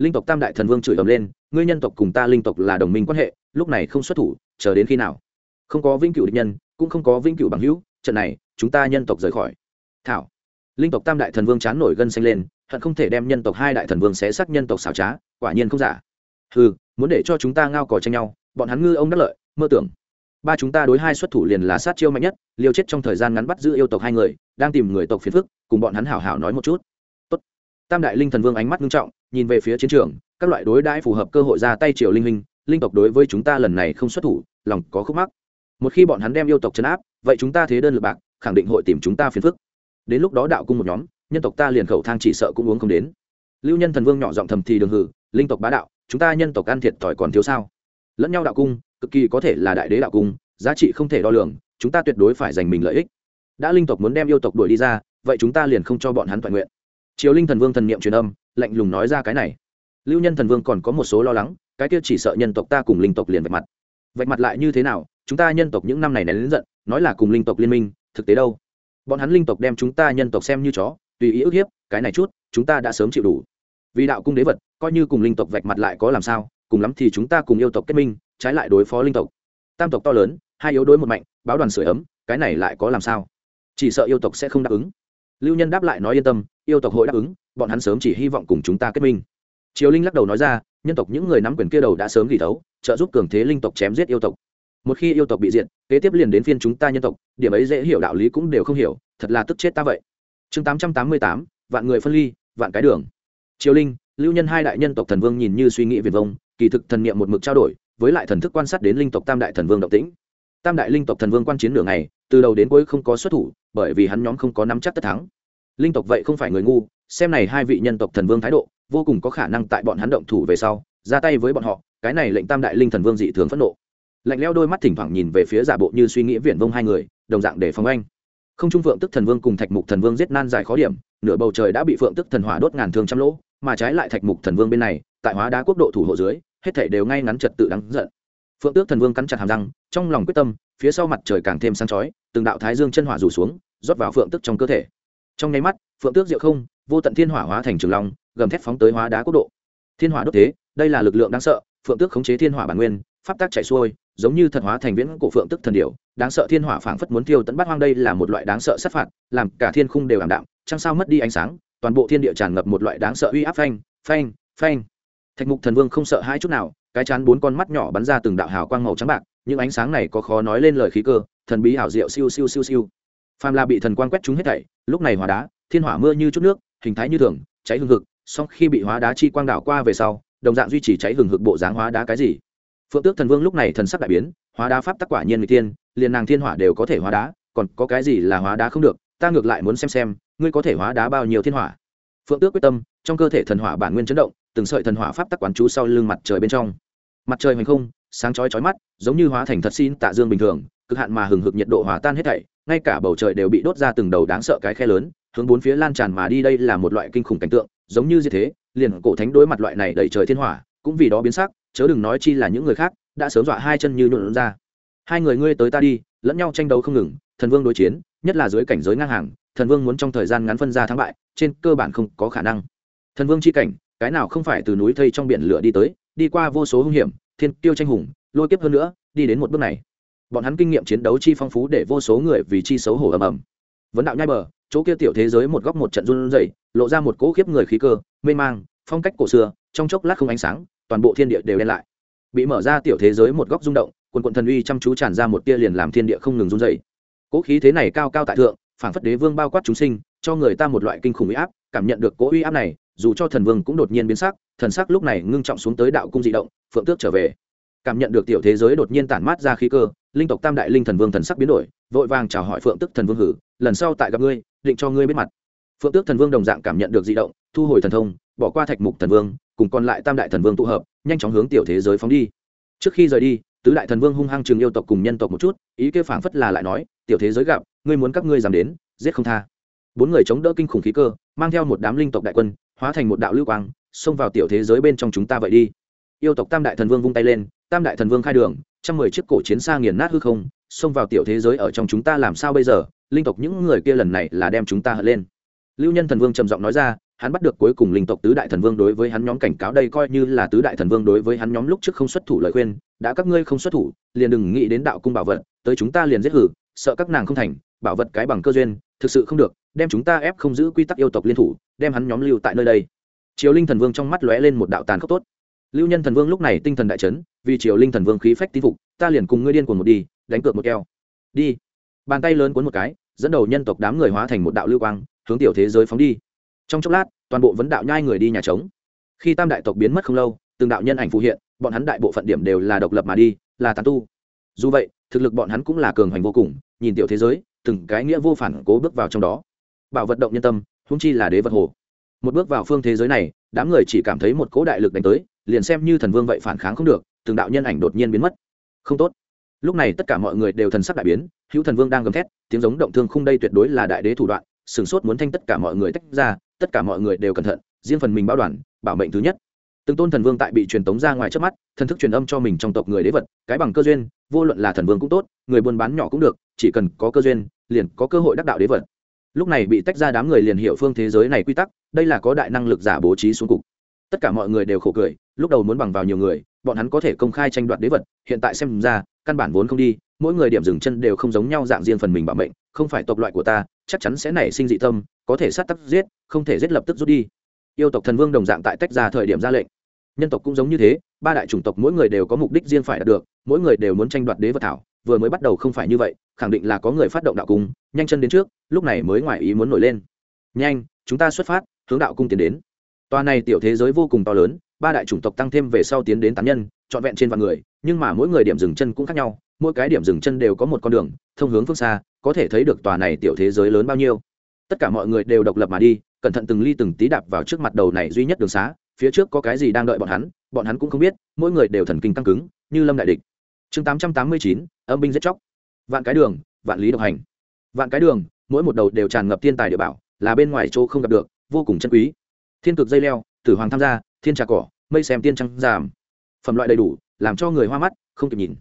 linh tộc tam đại thần vương chửi ầm lên, ngươi nhân tộc cùng ta linh tộc là đồng minh quan hệ, lúc này không xuất thủ, chờ đến khi nào? Không có vĩnh cửu địch nhân, cũng không có vĩnh cửu bằng hữu, trận này, chúng ta nhân tộc rời khỏi. Thảo. Linh tộc tam đại thần vương chán nổi gân xanh lên, hận không thể đem nhân tộc hai đại thần vương xé xác nhân tộc xảo trá, quả nhiên không giả. Ừ muốn để cho chúng ta ngao cò tranh nhau, bọn hắn ngư ông đắc lợi, mơ tưởng. Ba chúng ta đối hai xuất thủ liền là sát chiêu mạnh nhất, liều chết trong thời gian ngắn bắt giữ yêu tộc hai người, đang tìm người tộc phiền phức, cùng bọn hắn hảo hảo nói một chút. Tốt. tam đại linh thần vương ánh mắt nghiêm trọng nhìn về phía chiến trường, các loại đối đãi phù hợp cơ hội ra tay triều linh hình linh tộc đối với chúng ta lần này không xuất thủ, lòng có khúc mắc. Một khi bọn hắn đem yêu tộc chấn áp, vậy chúng ta thế đơn lực bạc, khẳng định hội tìm chúng ta phiền phức. Đến lúc đó đạo cung một nhóm, nhân tộc ta liền khẩu thang chỉ sợ cũng uống không đến. Lưu nhân thần vương nhỏ giọng thầm thì đường hử, linh tộc bá đạo, chúng ta nhân tộc ăn thiệt thòi còn thiếu sao? Lẫn nhau đạo cung, cực kỳ có thể là đại đế đạo cung, giá trị không thể đo lường, chúng ta tuyệt đối phải dành mình lợi ích. Đã linh tộc muốn đem yêu tộc đuổi đi ra, vậy chúng ta liền không cho bọn hắn toàn nguyện triều linh thần vương thần niệm truyền âm, lạnh lùng nói ra cái này. Lưu nhân thần vương còn có một số lo lắng, cái kia chỉ sợ nhân tộc ta cùng linh tộc liền vạch mặt. Vạch mặt lại như thế nào, chúng ta nhân tộc những năm này nén lớn giận, nói là cùng linh tộc liên minh, thực tế đâu? Bọn hắn linh tộc đem chúng ta nhân tộc xem như chó, tùy ý ức hiếp, cái này chút, chúng ta đã sớm chịu đủ. Vì đạo cung đế vật, coi như cùng linh tộc vạch mặt lại có làm sao, cùng lắm thì chúng ta cùng yêu tộc kết minh, trái lại đối phó linh tộc. Tam tộc to lớn, hai yếu đối một mạnh, báo đoàn sửa ấm, cái này lại có làm sao? Chỉ sợ yêu tộc sẽ không đáp ứng. Lưu nhân đáp lại nói yên tâm yêu tộc hội đáp ứng, bọn hắn sớm chỉ hy vọng cùng chúng ta kết minh. Triều linh lắc đầu nói ra, nhân tộc những người nắm quyền kia đầu đã sớm ghi thấu, trợ giúp cường thế linh tộc chém giết yêu tộc. Một khi yêu tộc bị diệt, kế tiếp liền đến phiên chúng ta nhân tộc, điểm ấy dễ hiểu đạo lý cũng đều không hiểu, thật là tức chết ta vậy. Chương tám trăm tám mươi tám, vạn người phân ly, vạn cái đường. Triều linh, lưu nhân hai đại nhân tộc thần vương nhìn như suy nghĩ viền vông, kỳ thực thần niệm một mực trao đổi, với lại thần thức quan sát đến linh tộc tam đại thần vương động tĩnh. Tam đại linh tộc thần vương quan chiến nửa ngày, từ đầu đến cuối không có xuất thủ, bởi vì hắn nhóm không có nắm chắc tất thắng linh tộc vậy không phải người ngu, xem này hai vị nhân tộc thần vương thái độ, vô cùng có khả năng tại bọn hắn động thủ về sau, ra tay với bọn họ, cái này lệnh tam đại linh thần vương dị thường phẫn nộ. Lạnh leo đôi mắt thỉnh thoảng nhìn về phía giả bộ như suy nghĩ viển vông hai người, đồng dạng để phòng anh. Không trung phượng tức thần vương cùng thạch mục thần vương giết nan giải khó điểm, nửa bầu trời đã bị phượng tức thần hỏa đốt ngàn thương trăm lỗ, mà trái lại thạch mục thần vương bên này, tại hóa đá quốc độ thủ hộ dưới, hết thảy đều ngay ngắn trật tự đáng giận. Phượng tước thần vương cắn chặt hàm răng, trong lòng quyết tâm, phía sau mặt trời càng thêm sáng chói, từng đạo thái dương chân hỏa rủ xuống, rót vào phượng tức trong cơ thể trong nháy mắt, phượng tước diệu không, vô tận thiên hỏa hóa thành trường long, gầm thép phóng tới hóa đá quốc độ. Thiên hỏa đốt thế, đây là lực lượng đáng sợ, phượng tước khống chế thiên hỏa bản nguyên, pháp tác chạy xuôi, giống như thật hóa thành viễn cổ phượng tức thần điểu. Đáng sợ thiên hỏa phảng phất muốn tiêu tận bát hoang đây là một loại đáng sợ sát phạt, làm cả thiên khung đều ảm đạm chẳng sao mất đi ánh sáng, toàn bộ thiên địa tràn ngập một loại đáng sợ uy áp phanh phanh phanh. Thạch mục thần vương không sợ hai chút nào, cái chán bốn con mắt nhỏ bắn ra từng đạo hào quang màu trắng bạc, những ánh sáng này có khó nói lên lời khí cơ, thần bí hảo diệu siêu siêu siêu siêu phàm la bị thần quang quét chúng hết thảy, lúc này hóa đá, thiên hỏa mưa như chút nước, hình thái như thường, cháy hừng hực, song khi bị hóa đá chi quang đảo qua về sau, đồng dạng duy trì cháy hừng hực bộ dáng hóa đá cái gì. Phượng tước thần vương lúc này thần sắc đại biến, hóa đá pháp tắc quả nhiên người tiên, liền nàng thiên hỏa đều có thể hóa đá, còn có cái gì là hóa đá không được, ta ngược lại muốn xem xem, ngươi có thể hóa đá bao nhiêu thiên hỏa. Phượng tước quyết tâm, trong cơ thể thần hỏa bản nguyên chấn động, từng sợi thần hỏa pháp tắc quán chú sau lưng mặt trời bên trong. Mặt trời hoành không, sáng chói chói mắt, giống như hóa thành thật xin tạ dương bình thường, cực hạn mà hừng hực nhiệt độ hòa tan hết thảy ngay cả bầu trời đều bị đốt ra từng đầu đáng sợ cái khe lớn, hướng bốn phía lan tràn mà đi đây là một loại kinh khủng cảnh tượng, giống như như thế, liền cổ thánh đối mặt loại này đẩy trời thiên hỏa, cũng vì đó biến sắc, chớ đừng nói chi là những người khác, đã sớm dọa hai chân như nhuộn ra. Hai người ngươi tới ta đi, lẫn nhau tranh đấu không ngừng, thần vương đối chiến, nhất là dưới cảnh giới ngang hàng, thần vương muốn trong thời gian ngắn phân ra thắng bại, trên cơ bản không có khả năng. Thần vương chi cảnh, cái nào không phải từ núi thây trong biển lửa đi tới, đi qua vô số hung hiểm, thiên tiêu tranh hùng, lôi kiếp hơn nữa, đi đến một bước này bọn hắn kinh nghiệm chiến đấu chi phong phú để vô số người vì chi xấu hổ ầm ầm. Vấn đạo nhai bờ, chỗ kia tiểu thế giới một góc một trận run rẩy, lộ ra một cỗ khiếp người khí cơ, mê mang, phong cách cổ xưa, trong chốc lát không ánh sáng, toàn bộ thiên địa đều đen lại. Bị mở ra tiểu thế giới một góc rung động, quần quận thần uy chăm chú tràn ra một tia liền làm thiên địa không ngừng run dày cỗ khí thế này cao cao tại thượng, phảng phất đế vương bao quát chúng sinh, cho người ta một loại kinh khủng uy áp, cảm nhận được cỗ uy áp này, dù cho thần vương cũng đột nhiên biến sắc, thần sắc lúc này ngưng trọng xuống tới đạo cung dị động, phượng tước trở về. Cảm nhận được tiểu thế giới đột nhiên tản mát ra khí cơ linh tộc tam đại linh thần vương thần sắc biến đổi, vội vàng chào hỏi phượng tức thần vương hử, lần sau tại gặp ngươi, định cho ngươi biết mặt. Phượng tước thần vương đồng dạng cảm nhận được di động, thu hồi thần thông, bỏ qua thạch mục thần vương, cùng còn lại tam đại thần vương tụ hợp, nhanh chóng hướng tiểu thế giới phóng đi. Trước khi rời đi, tứ đại thần vương hung hăng trường yêu tộc cùng nhân tộc một chút, ý kêu phảng phất là lại nói, tiểu thế giới gặp, ngươi muốn các ngươi dám đến, giết không tha. Bốn người chống đỡ kinh khủng khí cơ, mang theo một đám linh tộc đại quân, hóa thành một đạo lưu quang, xông vào tiểu thế giới bên trong chúng ta vậy đi. Yêu tộc tam đại thần vương vung tay lên, tam đại thần vương khai đường trăm mười chiếc cổ chiến xa nghiền nát hư không, xông vào tiểu thế giới ở trong chúng ta làm sao bây giờ? Linh tộc những người kia lần này là đem chúng ta hận lên. Lưu nhân thần vương trầm giọng nói ra, hắn bắt được cuối cùng linh tộc tứ đại thần vương đối với hắn nhóm cảnh cáo đây coi như là tứ đại thần vương đối với hắn nhóm lúc trước không xuất thủ lời khuyên, đã các ngươi không xuất thủ, liền đừng nghĩ đến đạo cung bảo vật, tới chúng ta liền giết hử, sợ các nàng không thành, bảo vật cái bằng cơ duyên, thực sự không được, đem chúng ta ép không giữ quy tắc yêu tộc liên thủ, đem hắn nhóm lưu tại nơi đây. Triều linh thần vương trong mắt lóe lên một đạo tàn khốc tốt. Lưu nhân thần vương lúc này tinh thần đại chấn vì triều linh thần vương khí phách tín phục, ta liền cùng ngươi điên cuồng một đi, đánh cược một keo. Đi. Bàn tay lớn cuốn một cái, dẫn đầu nhân tộc đám người hóa thành một đạo lưu quang, hướng tiểu thế giới phóng đi. Trong chốc lát, toàn bộ vấn đạo nhai người đi nhà trống. Khi tam đại tộc biến mất không lâu, từng đạo nhân ảnh phụ hiện, bọn hắn đại bộ phận điểm đều là độc lập mà đi, là tàn tu. Dù vậy, thực lực bọn hắn cũng là cường hoành vô cùng, nhìn tiểu thế giới, từng cái nghĩa vô phản cố bước vào trong đó. Bảo vận động nhân tâm húng chi là đế vật hồ. Một bước vào phương thế giới này, đám người chỉ cảm thấy một cố đại lực đánh tới, liền xem như thần vương vậy phản kháng không được từng đạo nhân ảnh đột nhiên biến mất. Không tốt. Lúc này tất cả mọi người đều thần sắc đại biến, hữu thần vương đang gầm thét, tiếng giống động thương khung đây tuyệt đối là đại đế thủ đoạn sửng sốt muốn thanh tất cả mọi người tách ra, tất cả mọi người đều cẩn thận, riêng phần mình báo đoàn, bảo mệnh thứ nhất. Từng tôn thần vương tại bị truyền tống ra ngoài trước mắt, thần thức truyền âm cho mình trong tộc người đế vật, cái bằng cơ duyên, vô luận là thần vương cũng tốt, người buôn bán nhỏ cũng được, chỉ cần có cơ duyên, liền có cơ hội đắc đạo đế vật. Lúc này bị tách ra đám người liền hiểu phương thế giới này quy tắc, đây là có đại năng lực giả bố trí xuống cục. Tất cả mọi người đều khổ cười, lúc đầu muốn bằng vào nhiều người bọn hắn có thể công khai tranh đoạt đế vật, hiện tại xem ra, căn bản vốn không đi, mỗi người điểm dừng chân đều không giống nhau dạng riêng phần mình bảo mệnh, không phải tộc loại của ta, chắc chắn sẽ nảy sinh dị tâm, có thể sát tắc giết, không thể giết lập tức rút đi. Yêu tộc thần vương đồng dạng tại tách ra thời điểm ra lệnh. Nhân tộc cũng giống như thế, ba đại chủng tộc mỗi người đều có mục đích riêng phải đạt được, mỗi người đều muốn tranh đoạt đế vật thảo, vừa mới bắt đầu không phải như vậy, khẳng định là có người phát động đạo cung, nhanh chân đến trước, lúc này mới ngoài ý muốn nổi lên. Nhanh, chúng ta xuất phát, hướng đạo cung tiến đến. Toa này tiểu thế giới vô cùng to lớn ba đại chủng tộc tăng thêm về sau tiến đến tán nhân, trọn vẹn trên vạn người, nhưng mà mỗi người điểm dừng chân cũng khác nhau, mỗi cái điểm dừng chân đều có một con đường, thông hướng phương xa, có thể thấy được tòa này tiểu thế giới lớn bao nhiêu. Tất cả mọi người đều độc lập mà đi, cẩn thận từng ly từng tí đạp vào trước mặt đầu này duy nhất đường xá, phía trước có cái gì đang đợi bọn hắn bọn hắn cũng không biết, mỗi người đều thần kinh căng cứng, như lâm đại địch. Chương tám trăm tám mươi chín, âm binh giết chóc. Vạn cái đường, vạn lý độc hành. Vạn cái đường, mỗi một đầu đều tràn ngập thiên tài địa bảo, là bên ngoài chỗ không gặp được, vô cùng chân quý. Thiên cực dây leo, tử hoàng tham gia thiên trà cỏ, mây xem tiên trăng giảm. Phẩm loại đầy đủ, làm cho người hoa mắt, không kịp nhìn.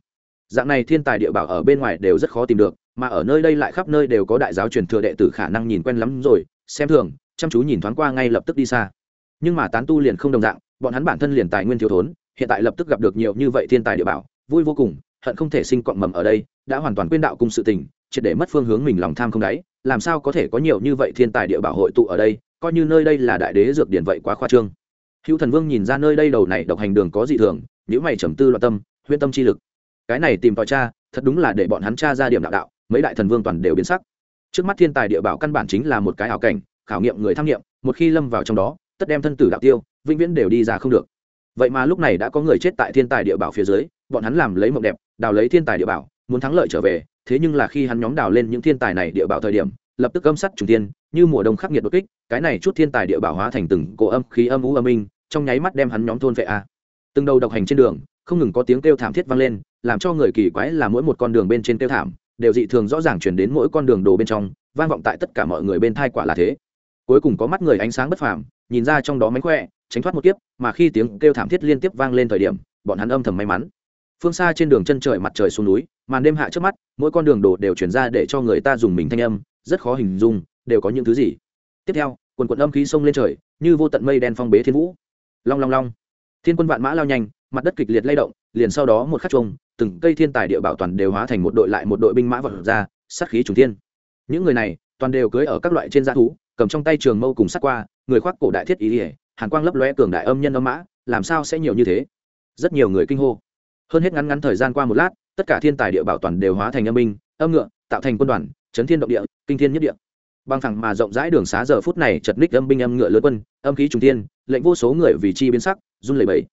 Dạng này thiên tài địa bảo ở bên ngoài đều rất khó tìm được, mà ở nơi đây lại khắp nơi đều có đại giáo truyền thừa đệ tử khả năng nhìn quen lắm rồi, xem thường, chăm chú nhìn thoáng qua ngay lập tức đi xa. Nhưng mà tán tu liền không đồng dạng, bọn hắn bản thân liền tài nguyên thiếu thốn, hiện tại lập tức gặp được nhiều như vậy thiên tài địa bảo, vui vô cùng, hận không thể sinh cọn mầm ở đây, đã hoàn toàn quên đạo cùng sự tình, triệt để mất phương hướng mình lòng tham không đáy, làm sao có thể có nhiều như vậy thiên tài địa bảo hội tụ ở đây, coi như nơi đây là đại đế dược điển vậy quá khoa trương hữu thần vương nhìn ra nơi đây đầu này độc hành đường có dị thường những mày trầm tư loạn tâm huyên tâm chi lực. Cái này tìm tòi cha thật đúng là để bọn hắn cha ra điểm đạo đạo, mấy đại thần vương toàn đều biến sắc. Trước mắt thiên tài địa bảo căn bản chính là một cái ảo cảnh, khảo nghiệm người tham nghiệm, một khi lâm vào trong đó, tất đem thân tử đạo tiêu, vĩnh viễn đều đi ra không được. Vậy mà lúc này đã có người chết tại thiên tài địa bảo phía dưới, bọn hắn làm lấy mộng đẹp, đào lấy thiên tài địa bảo, muốn thắng lợi trở về, thế nhưng là khi hắn nhóm đào lên những thiên tài này địa bảo thời điểm, lập tức âm sắt trùng tiên như mùa đông khắc nghiệt đột kích, cái này chút thiên tài địa bảo hóa thành từng cổ âm khí âm u âm minh, trong nháy mắt đem hắn nhóm thôn vệ a. Từng đầu độc hành trên đường, không ngừng có tiếng kêu thảm thiết vang lên, làm cho người kỳ quái là mỗi một con đường bên trên kêu thảm, đều dị thường rõ ràng chuyển đến mỗi con đường đồ bên trong, vang vọng tại tất cả mọi người bên thai quả là thế. Cuối cùng có mắt người ánh sáng bất phàm, nhìn ra trong đó mánh khỏe, tránh thoát một kiếp, mà khi tiếng kêu thảm thiết liên tiếp vang lên thời điểm, bọn hắn âm thầm may mắn. Phương xa trên đường chân trời mặt trời xuống núi, màn đêm hạ trước mắt, mỗi con đường đồ đều chuyển ra để cho người ta dùng mình thanh âm, rất khó hình dung đều có những thứ gì. Tiếp theo, quần quận âm khí sông lên trời, như vô tận mây đen phong bế thiên vũ. Long long long. Thiên quân vạn mã lao nhanh, mặt đất kịch liệt lay động, liền sau đó một khắc trông từng cây thiên tài địa bảo toàn đều hóa thành một đội lại một đội binh mã vật ra, sát khí trùng thiên. Những người này, toàn đều cưới ở các loại trên g thú, cầm trong tay trường mâu cùng sát qua, người khoác cổ đại thiết ý ỉa hàn quang lấp lóe cường đại âm nhân âm mã, làm sao sẽ nhiều như thế? Rất nhiều người kinh hô. Hơn hết ngắn ngắn thời gian qua một lát, tất cả thiên tài địa bảo toàn đều hóa thành âm binh, âm ngựa, tạo thành quân đoàn, chấn thiên động địa, kinh thiên nhất địa bằng thẳng mà rộng rãi đường xá giờ phút này chật ních âm binh âm ngựa lớn quân, âm khí trùng thiên, lệnh vô số người vì chi biến sắc, run lẩy bẩy.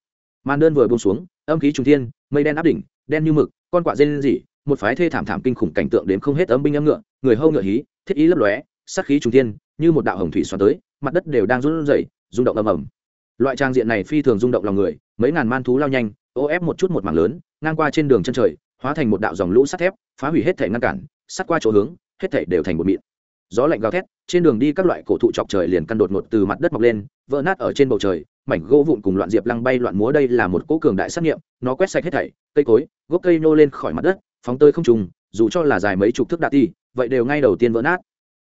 Màn đơn vừa buông xuống, âm khí trùng thiên, mây đen áp đỉnh, đen như mực, con quạ dên dị một phái thê thảm thảm kinh khủng cảnh tượng đến không hết âm binh âm ngựa, người hâu ngựa hí, thiết ý lấp lóe sát khí trùng thiên, như một đạo hồng thủy xoắn tới, mặt đất đều đang run rẩy, rung động ầm ầm. Loại trang diện này phi thường rung động lòng người, mấy ngàn man thú lao nhanh, ô ép một chút một mảng lớn, ngang qua trên đường chân trời, hóa thành một đạo dòng lũ sắt thép, phá hủy hết thể ngăn cản, sắt qua chỗ hướng, hết thể đều thành một mịn gió lạnh gào thét, trên đường đi các loại cổ thụ chọc trời liền căn đột ngột từ mặt đất mọc lên, vỡ nát ở trên bầu trời, mảnh gỗ vụn cùng loạn diệp lăng bay loạn múa đây là một cỗ cường đại sát nghiệm, nó quét sạch hết thảy, cây cối, gốc cây nô lên khỏi mặt đất, phóng tơi không trùng dù cho là dài mấy chục thước đạ ti, vậy đều ngay đầu tiên vỡ nát.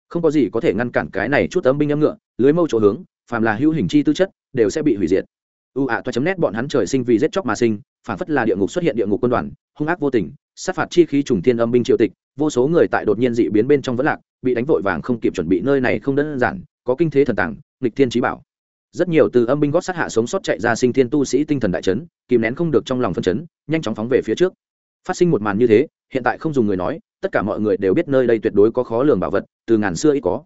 Không có gì có thể ngăn cản cái này chút tấm binh âm ngựa, lưới mâu chỗ hướng, phàm là hữu hình chi tư chất, đều sẽ bị hủy diệt. U ạ, toa chấm nét bọn hắn trời sinh vì giết chóc mà sinh, phản phất là địa ngục xuất hiện địa ngục quân đoàn, hung ác vô tình, sát phạt chi khí trùng thiên âm binh triều tịch vô số người tại đột nhiên dị biến bên trong vẫn lạc, bị đánh vội vàng không kịp chuẩn bị nơi này không đơn giản, có kinh thế thần tàng, nghịch thiên trí bảo. Rất nhiều từ âm binh gót sát hạ sống sót chạy ra sinh thiên tu sĩ tinh thần đại chấn, kìm nén không được trong lòng phân chấn, nhanh chóng phóng về phía trước. Phát sinh một màn như thế, hiện tại không dùng người nói, tất cả mọi người đều biết nơi đây tuyệt đối có khó lường bảo vật, từ ngàn xưa ít có.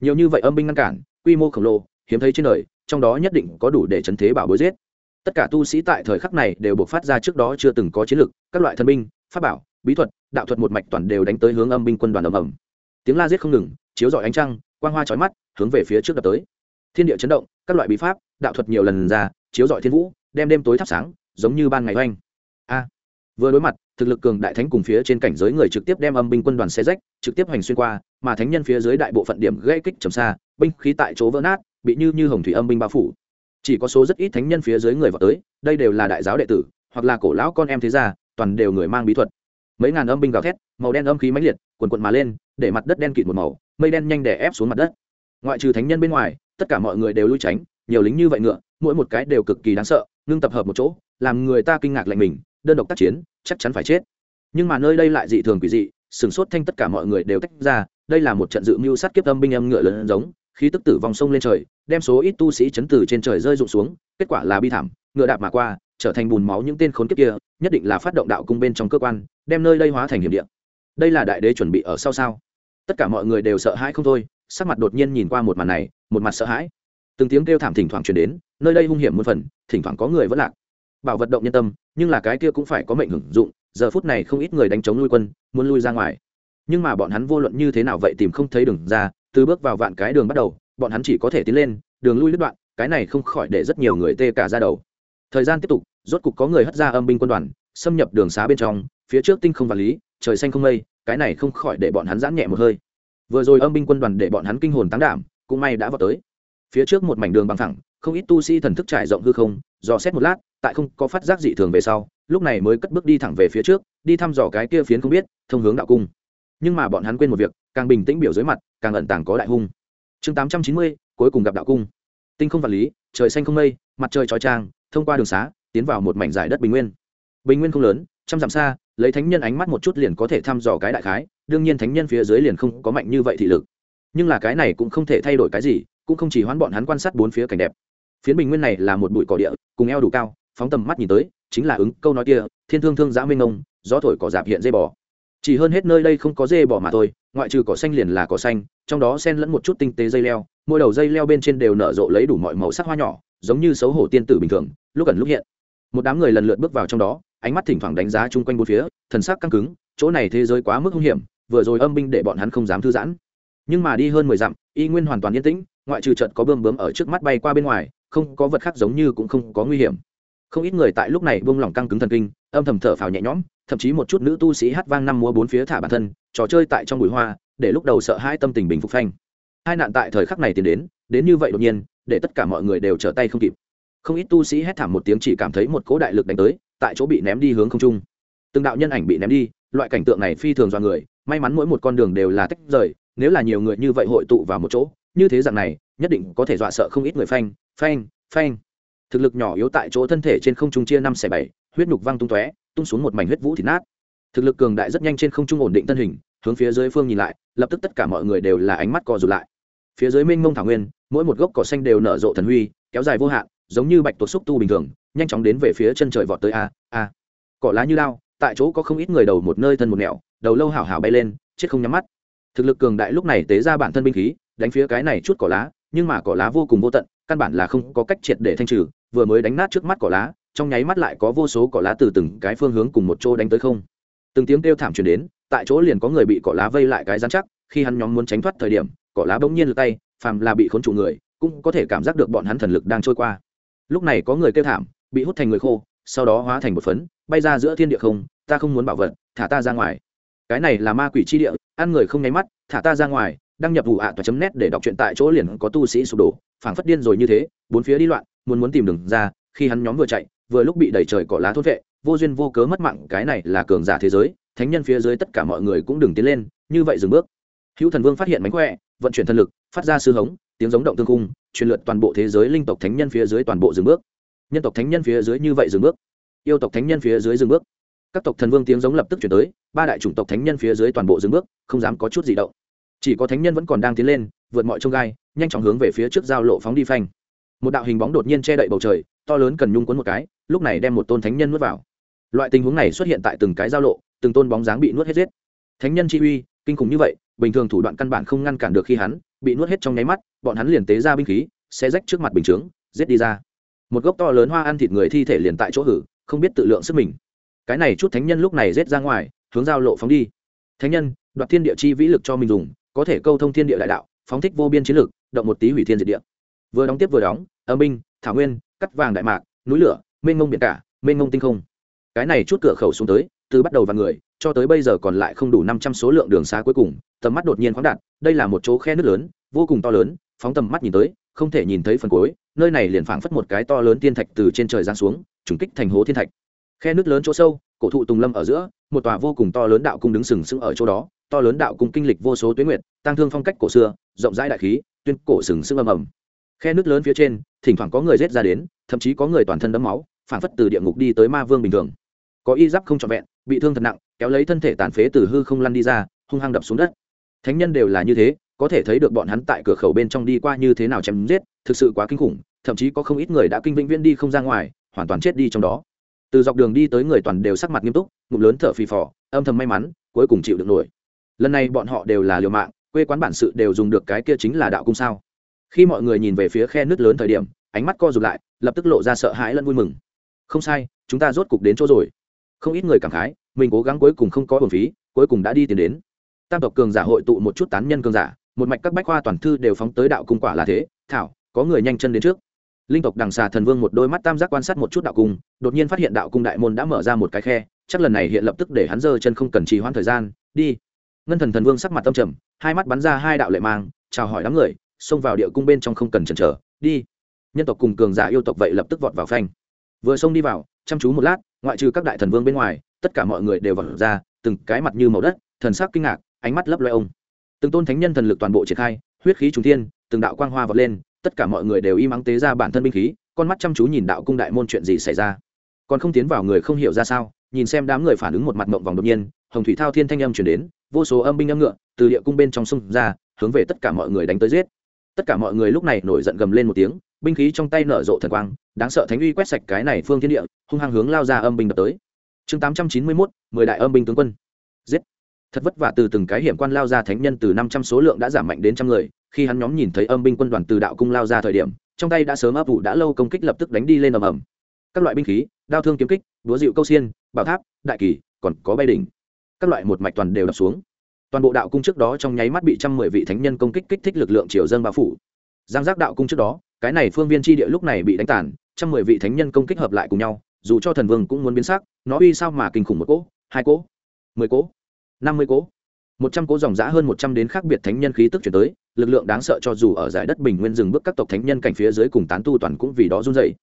Nhiều như vậy âm binh ngăn cản, quy mô khổng lồ, hiếm thấy trên đời, trong đó nhất định có đủ để chấn thế bảo bối giết. Tất cả tu sĩ tại thời khắc này đều buộc phát ra trước đó chưa từng có chiến lực các loại thần binh, pháp bảo, bí thuật đạo thuật một mạch toàn đều đánh tới hướng âm binh quân đoàn ầm ầm. Tiếng la giết không ngừng, chiếu rọi ánh trăng, quang hoa chói mắt, hướng về phía trước đập tới. Thiên địa chấn động, các loại bí pháp, đạo thuật nhiều lần ra, chiếu rọi thiên vũ, đem đêm tối thắp sáng, giống như ban ngày oanh. A! Vừa đối mặt, thực lực cường đại thánh cùng phía trên cảnh giới người trực tiếp đem âm binh quân đoàn xe rách, trực tiếp hành xuyên qua, mà thánh nhân phía dưới đại bộ phận điểm gây kích trầm xa, binh khí tại chỗ vỡ nát, bị như như hồng thủy âm binh bao phủ. Chỉ có số rất ít thánh nhân phía dưới người vào tới, đây đều là đại giáo đệ tử, hoặc là cổ lão con em thế gia, toàn đều người mang bí thuật mấy ngàn âm binh gào thét, màu đen âm khí mãnh liệt quần quận mà lên, để mặt đất đen kịt một màu, mây đen nhanh đè ép xuống mặt đất. Ngoại trừ thánh nhân bên ngoài, tất cả mọi người đều lui tránh, nhiều lính như vậy ngựa, mỗi một cái đều cực kỳ đáng sợ, ngưng tập hợp một chỗ, làm người ta kinh ngạc lạnh mình, đơn độc tác chiến, chắc chắn phải chết. Nhưng mà nơi đây lại dị thường quỷ dị sửng sốt thanh tất cả mọi người đều tách ra, đây là một trận dự mưu sát kiếp âm binh âm ngựa lớn giống, khí tức tử vong sông lên trời, đem số ít tu sĩ chấn từ trên trời rơi rụng xuống, kết quả là bi thảm, ngựa đạp mà qua trở thành bùn máu những tên khốn kiếp kia, nhất định là phát động đạo cung bên trong cơ quan, đem nơi đây hóa thành hiểm địa. Đây là đại đế chuẩn bị ở sau sao? Tất cả mọi người đều sợ hãi không thôi, sắc mặt đột nhiên nhìn qua một mặt này, một mặt sợ hãi. Từng tiếng kêu thảm thỉnh thoảng truyền đến, nơi đây hung hiểm một phần, thỉnh thoảng có người vẫn lạc. Bảo vật động nhân tâm, nhưng là cái kia cũng phải có mệnh hưởng dụng, giờ phút này không ít người đánh chống lui quân, muốn lui ra ngoài. Nhưng mà bọn hắn vô luận như thế nào vậy tìm không thấy đường ra, từ bước vào vạn cái đường bắt đầu, bọn hắn chỉ có thể tiến lên, đường lui đứt đoạn, cái này không khỏi để rất nhiều người tê cả ra đầu. Thời gian tiếp tục rốt cục có người hất ra âm binh quân đoàn, xâm nhập đường xá bên trong, phía trước tinh không vật lý, trời xanh không mây, cái này không khỏi để bọn hắn giãn nhẹ một hơi. Vừa rồi âm binh quân đoàn để bọn hắn kinh hồn tán đảm, cũng may đã vào tới. Phía trước một mảnh đường bằng thẳng không ít tu sĩ thần thức trải rộng hư không, dò xét một lát, tại không có phát giác dị thường về sau, lúc này mới cất bước đi thẳng về phía trước, đi thăm dò cái kia phiến không biết, thông hướng đạo cung. Nhưng mà bọn hắn quên một việc, càng bình tĩnh biểu dưới mặt, càng ẩn tàng có đại hung. Chương tám trăm chín mươi, cuối cùng gặp đạo cung. Tinh không vật lý, trời xanh không mây, mặt trời trói trang thông qua đường xá tiến vào một mảnh giải đất bình nguyên. Bình nguyên không lớn, trăm dặm xa, lấy thánh nhân ánh mắt một chút liền có thể thăm dò cái đại khái, đương nhiên thánh nhân phía dưới liền không có mạnh như vậy thị lực. Nhưng là cái này cũng không thể thay đổi cái gì, cũng không chỉ hoán bọn hắn quan sát bốn phía cảnh đẹp. Phiến bình nguyên này là một bụi cỏ địa, cùng eo đủ cao, phóng tầm mắt nhìn tới, chính là ứng câu nói kia, thiên thương thương giã minh ông, gió thổi cỏ dạp hiện dây bò. Chỉ hơn hết nơi đây không có dê bò mà thôi, ngoại trừ cỏ xanh liền là cỏ xanh, trong đó xen lẫn một chút tinh tế dây leo, mỗi đầu dây leo bên trên đều nở rộ lấy đủ mọi màu sắc hoa nhỏ, giống như xấu hổ tiên tử bình thường, lúc ẩn lúc hiện một đám người lần lượt bước vào trong đó, ánh mắt thỉnh thoảng đánh giá chung quanh bốn phía, thần sắc căng cứng, chỗ này thế giới quá mức hung hiểm, vừa rồi âm binh để bọn hắn không dám thư giãn. Nhưng mà đi hơn mười dặm, y nguyên hoàn toàn yên tĩnh, ngoại trừ trận có bơm bướm ở trước mắt bay qua bên ngoài, không có vật khác giống như cũng không có nguy hiểm. Không ít người tại lúc này buông lỏng căng cứng thần kinh, âm thầm thở phào nhẹ nhõm, thậm chí một chút nữ tu sĩ hát vang năm múa bốn phía thả bản thân, trò chơi tại trong bụi hoa, để lúc đầu sợ hai tâm tình bình phục phanh. Hai nạn tại thời khắc này tiến đến đến như vậy đột nhiên, để tất cả mọi người đều trở tay không kịp không ít tu sĩ hét thảm một tiếng chỉ cảm thấy một cỗ đại lực đánh tới, tại chỗ bị ném đi hướng không trung. Từng đạo nhân ảnh bị ném đi, loại cảnh tượng này phi thường do người, may mắn mỗi một con đường đều là tách rời, nếu là nhiều người như vậy hội tụ vào một chỗ, như thế dạng này, nhất định có thể dọa sợ không ít người phanh phanh phanh. Thực lực nhỏ yếu tại chỗ thân thể trên không trung chia năm xẻ bảy, huyết nhục văng tung tóe, tung xuống một mảnh huyết vũ thịt nát. Thực lực cường đại rất nhanh trên không trung ổn định thân hình, hướng phía dưới phương nhìn lại, lập tức tất cả mọi người đều là ánh mắt co rụt lại. Phía dưới mênh mông thảo nguyên, mỗi một gốc cỏ xanh đều nở rộ thần huy, kéo dài vô hạn giống như bạch tuộc xúc tu bình thường, nhanh chóng đến về phía chân trời vọt tới a a. Cỏ lá như lao, tại chỗ có không ít người đầu một nơi thân một nẻo, đầu lâu hảo hảo bay lên, chết không nhắm mắt. Thực lực cường đại lúc này tế ra bản thân binh khí, đánh phía cái này chút cỏ lá, nhưng mà cỏ lá vô cùng vô tận, căn bản là không có cách triệt để thanh trừ, vừa mới đánh nát trước mắt cỏ lá, trong nháy mắt lại có vô số cỏ lá từ từng cái phương hướng cùng một chỗ đánh tới không. Từng tiếng kêu thảm truyền đến, tại chỗ liền có người bị cỏ lá vây lại cái dán chắc, khi hắn nhóm muốn tránh thoát thời điểm, cỏ lá bỗng nhiên lật tay, phàm là bị khốn trụ người, cũng có thể cảm giác được bọn hắn thần lực đang trôi qua lúc này có người kêu thảm, bị hút thành người khô, sau đó hóa thành một phấn, bay ra giữa thiên địa không, ta không muốn bảo vật, thả ta ra ngoài. Cái này là ma quỷ chi địa, ăn người không nháy mắt, thả ta ra ngoài, đăng nhập vụ ạ toa chấm nét để đọc truyện tại chỗ liền có tu sĩ sụp đổ, phảng phất điên rồi như thế, bốn phía đi loạn, muốn muốn tìm đường ra, khi hắn nhóm vừa chạy, vừa lúc bị đẩy trời cỏ lá thốt vệ, vô duyên vô cớ mất mạng, cái này là cường giả thế giới, thánh nhân phía dưới tất cả mọi người cũng đừng tiến lên, như vậy dừng bước. Hữu thần vương phát hiện mánh khỏe, vận chuyển thân lực, phát ra sư hống, tiếng giống động tương cung truyền lượt toàn bộ thế giới linh tộc thánh nhân phía dưới toàn bộ dừng bước. Nhân tộc thánh nhân phía dưới như vậy dừng bước. Yêu tộc thánh nhân phía dưới dừng bước. Các tộc thần vương tiếng giống lập tức chuyển tới, ba đại chủng tộc thánh nhân phía dưới toàn bộ dừng bước, không dám có chút gì động. Chỉ có thánh nhân vẫn còn đang tiến lên, vượt mọi trông gai, nhanh chóng hướng về phía trước giao lộ phóng đi phanh. Một đạo hình bóng đột nhiên che đậy bầu trời, to lớn cần nhung cuốn một cái, lúc này đem một tôn thánh nhân nuốt vào. Loại tình huống này xuất hiện tại từng cái giao lộ, từng tôn bóng dáng bị nuốt hết giết. Thánh nhân chi uy, kinh khủng như vậy bình thường thủ đoạn căn bản không ngăn cản được khi hắn bị nuốt hết trong nháy mắt, bọn hắn liền tế ra binh khí, sẽ rách trước mặt bình chướng, giết đi ra. Một gốc to lớn hoa ăn thịt người thi thể liền tại chỗ hử, không biết tự lượng sức mình. Cái này chút thánh nhân lúc này giết ra ngoài, hướng giao lộ phóng đi. Thánh nhân, đoạt thiên địa chi vĩ lực cho mình dùng, có thể câu thông thiên địa đại đạo, phóng thích vô biên chiến lực, động một tí hủy thiên diệt địa. Vừa đóng tiếp vừa đóng, âm binh, thảo nguyên, cắt vàng đại mạc, núi lửa, mênh mông biển cả, mênh mông tinh không. Cái này chút cửa khẩu xuống tới từ bắt đầu vào người, cho tới bây giờ còn lại không đủ năm trăm số lượng đường xá cuối cùng, tầm mắt đột nhiên khoáng đạt, đây là một chỗ khe nước lớn, vô cùng to lớn, phóng tầm mắt nhìn tới, không thể nhìn thấy phần cuối, nơi này liền phảng phất một cái to lớn thiên thạch từ trên trời giáng xuống, trùng kích thành hố thiên thạch. Khe nước lớn chỗ sâu, cổ thụ tùng lâm ở giữa, một tòa vô cùng to lớn đạo cung đứng sừng sững ở chỗ đó, to lớn đạo cung kinh lịch vô số tuyến nguyệt tăng thương phong cách cổ xưa, rộng rãi đại khí, tuyên cổ sừng sững ầm ầm. Khe nước lớn phía trên, thỉnh thoảng có người rết ra đến, thậm chí có người toàn thân đấm máu phản phất từ địa ngục đi tới ma vương bình thường. Có y giáp không trọn vẹn bị thương thật nặng, kéo lấy thân thể tàn phế từ hư không lăn đi ra, hung hăng đập xuống đất. Thánh nhân đều là như thế, có thể thấy được bọn hắn tại cửa khẩu bên trong đi qua như thế nào chém giết, thực sự quá kinh khủng, thậm chí có không ít người đã kinh vĩnh viễn đi không ra ngoài, hoàn toàn chết đi trong đó. Từ dọc đường đi tới người toàn đều sắc mặt nghiêm túc, ngụm lớn thở phì phò, âm thầm may mắn, cuối cùng chịu được nổi. Lần này bọn họ đều là liều mạng, quê quán bản sự đều dùng được cái kia chính là đạo cung sao. Khi mọi người nhìn về phía khe nước lớn thời điểm, ánh mắt co rụt lại, lập tức lộ ra sợ hãi lẫn vui mừng. Không sai, chúng ta rốt cục đến chỗ rồi không ít người cảm khái, mình cố gắng cuối cùng không có hồn phí, cuối cùng đã đi tiến đến. Tam tộc cường giả hội tụ một chút tán nhân cường giả, một mạch các bách khoa toàn thư đều phóng tới đạo cung quả là thế, thảo, có người nhanh chân đến trước. Linh tộc đằng xà thần vương một đôi mắt tam giác quan sát một chút đạo cung, đột nhiên phát hiện đạo cung đại môn đã mở ra một cái khe, chắc lần này hiện lập tức để hắn giơ chân không cần trì hoãn thời gian, đi. Ngân thần thần vương sắc mặt tâm trầm, hai mắt bắn ra hai đạo lệ mang, chào hỏi đám người, xông vào địa cung bên trong không cần chần chờ, đi. Nhân tộc cùng cường giả yêu tộc vậy lập tức vọt vào phanh. Vừa xông đi vào, chăm chú một lát ngoại trừ các đại thần vương bên ngoài, tất cả mọi người đều vọt ra, từng cái mặt như màu đất, thần sắc kinh ngạc, ánh mắt lấp loe ông. Từng tôn thánh nhân thần lực toàn bộ triển khai, huyết khí trùng thiên, từng đạo quang hoa vọt lên, tất cả mọi người đều im ắng tế ra bản thân binh khí, con mắt chăm chú nhìn đạo cung đại môn chuyện gì xảy ra. Còn không tiến vào người không hiểu ra sao, nhìn xem đám người phản ứng một mặt mộng vòng đột nhiên, hồng thủy thao thiên thanh âm chuyển đến, vô số âm binh âm ngựa, từ địa cung bên trong sông ra, hướng về tất cả mọi người đánh tới giết. Tất cả mọi người lúc này nổi giận gầm lên một tiếng, binh khí trong tay nở rộ thần quang đáng sợ thánh uy quét sạch cái này phương thiên địa, hung hăng hướng lao ra âm binh đập tới. Chương tám trăm chín mươi mốt, mười đại âm binh tướng quân. Giết. Thật vất vả từ từng cái hiểm quan lao ra thánh nhân từ năm trăm số lượng đã giảm mạnh đến trăm người, khi hắn nhóm nhìn thấy âm binh quân đoàn từ đạo cung lao ra thời điểm, trong tay đã sớm áp vụ đã lâu công kích lập tức đánh đi lên ầm ầm. Các loại binh khí, đao thương kiếm kích đúa dịu câu xiên, bảo tháp, đại kỳ, còn có bay đỉnh. Các loại một mạch toàn đều đập xuống. Toàn bộ đạo cung trước đó trong nháy mắt bị trăm mười vị thánh nhân công kích kích thích lực lượng triều dân bao phủ. Giang giác đạo cung trước đó, cái này phương viên tri địa lúc này bị đánh tàn trăm mười vị thánh nhân công kích hợp lại cùng nhau, dù cho thần vương cũng muốn biến sắc, nó uy sao mà kinh khủng một cỗ, hai cỗ, mười cỗ, năm mươi cỗ. Một trăm cỗ dòng giã hơn một trăm đến khác biệt thánh nhân khí tức chuyển tới, lực lượng đáng sợ cho dù ở giải đất bình nguyên dừng bước các tộc thánh nhân cảnh phía dưới cùng tán tu toàn cũng vì đó run dày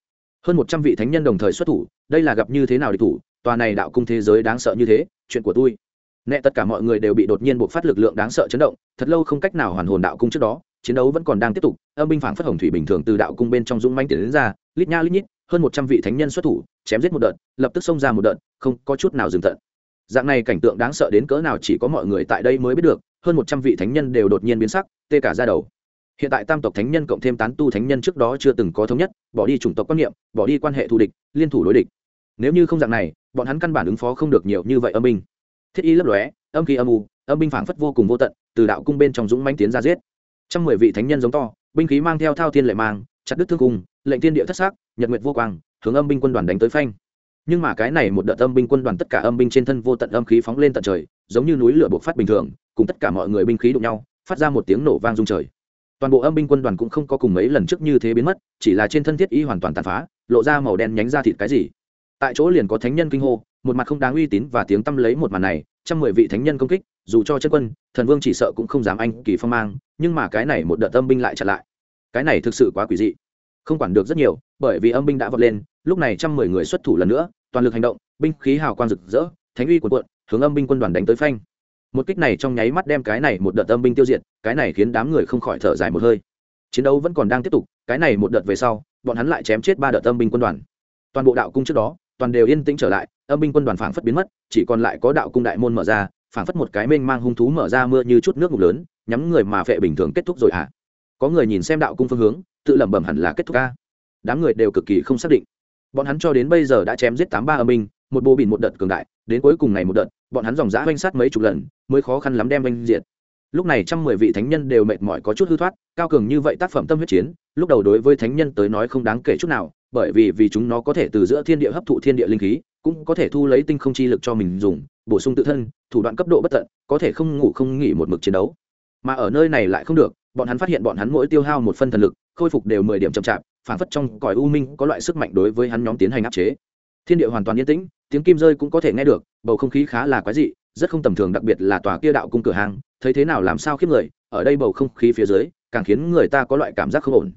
hơn một trăm vị thánh nhân đồng thời xuất thủ, đây là gặp như thế nào địch thủ, tòa này đạo cung thế giới đáng sợ như thế, chuyện của tôi. Nẹ tất cả mọi người đều bị đột nhiên buộc phát lực lượng đáng sợ chấn động, thật lâu không cách nào hoàn hồn đạo cung trước đó chiến đấu vẫn còn đang tiếp tục, âm binh phản phất hồng thủy bình thường từ đạo cung bên trong dũng manh tiến đến ra, lít nha lít nhít, hơn một trăm vị thánh nhân xuất thủ, chém giết một đợt, lập tức xông ra một đợt, không có chút nào dừng tận. Dạng này cảnh tượng đáng sợ đến cỡ nào chỉ có mọi người tại đây mới biết được, hơn một trăm vị thánh nhân đều đột nhiên biến sắc, tê cả ra đầu. Hiện tại tam tộc thánh nhân cộng thêm tán tu thánh nhân trước đó chưa từng có thống nhất, bỏ đi chủng tộc quan niệm, bỏ đi quan hệ thù địch, liên thủ đối địch. Nếu như không dạng này, bọn hắn căn bản ứng phó không được nhiều như vậy âm binh. Thiết y lấp lóe, âm khí âm u, âm binh phảng phất vô cùng vô tận, từ đạo cung bên trong dũng manh tiến ra giết trăm mười vị thánh nhân giống to, binh khí mang theo thao thiên lệ mang, chặt đứt thương cung, lệnh thiên địa thất xác, nhật nguyệt vô quang, hướng âm binh quân đoàn đánh tới phanh. Nhưng mà cái này một đợt âm binh quân đoàn tất cả âm binh trên thân vô tận âm khí phóng lên tận trời, giống như núi lửa bộc phát bình thường, cùng tất cả mọi người binh khí đụng nhau, phát ra một tiếng nổ vang rung trời. Toàn bộ âm binh quân đoàn cũng không có cùng mấy lần trước như thế biến mất, chỉ là trên thân thiết y hoàn toàn tàn phá, lộ ra màu đen nhánh ra thịt cái gì. Tại chỗ liền có thánh nhân kinh hô, một mặt không đáng uy tín và tiếng tăm lấy một màn này, trăm mười vị thánh nhân công kích dù cho chân quân, thần vương chỉ sợ cũng không dám anh kỳ phong mang, nhưng mà cái này một đợt âm binh lại chặn lại. Cái này thực sự quá quỷ dị. Không quản được rất nhiều, bởi vì âm binh đã vọt lên, lúc này trăm mười người xuất thủ lần nữa, toàn lực hành động, binh khí hào quang rực rỡ, thánh uy quần quận hướng âm binh quân đoàn đánh tới phanh. Một kích này trong nháy mắt đem cái này một đợt âm binh tiêu diệt, cái này khiến đám người không khỏi thở dài một hơi. Chiến đấu vẫn còn đang tiếp tục, cái này một đợt về sau, bọn hắn lại chém chết ba đợt âm binh quân đoàn. Toàn bộ đạo cung trước đó, toàn đều yên tĩnh trở lại, âm binh quân đoàn phảng phất biến mất, chỉ còn lại có đạo cung đại môn mở ra phảng phất một cái mênh mang hung thú mở ra mưa như chút nước ngục lớn, nhắm người mà vệ bình thường kết thúc rồi hả có người nhìn xem đạo cung phương hướng, tự lẩm bẩm hẳn là kết thúc ca. Đám người đều cực kỳ không xác định. Bọn hắn cho đến bây giờ đã chém giết tám ba âm binh, một bộ bìn một đợt cường đại, đến cuối cùng này một đợt, bọn hắn dòng dã oanh sát mấy chục lần, mới khó khăn lắm đem oanh diệt. Lúc này trăm mười vị thánh nhân đều mệt mỏi có chút hư thoát, cao cường như vậy tác phẩm tâm huyết chiến, lúc đầu đối với thánh nhân tới nói không đáng kể chút nào, bởi vì vì chúng nó có thể từ giữa thiên địa hấp thụ thiên địa linh khí cũng có thể thu lấy tinh không chi lực cho mình dùng, bổ sung tự thân, thủ đoạn cấp độ bất tận, có thể không ngủ không nghỉ một mực chiến đấu. Mà ở nơi này lại không được, bọn hắn phát hiện bọn hắn mỗi tiêu hao một phân thần lực, khôi phục đều mười điểm chậm chạp, phản phất trong cõi u minh có loại sức mạnh đối với hắn nhóm tiến hành áp chế. Thiên địa hoàn toàn yên tĩnh, tiếng kim rơi cũng có thể nghe được, bầu không khí khá là quái dị, rất không tầm thường đặc biệt là tòa kia đạo cung cửa hàng, thấy thế nào làm sao khiếp người, ở đây bầu không khí phía dưới, càng khiến người ta có loại cảm giác không ổn.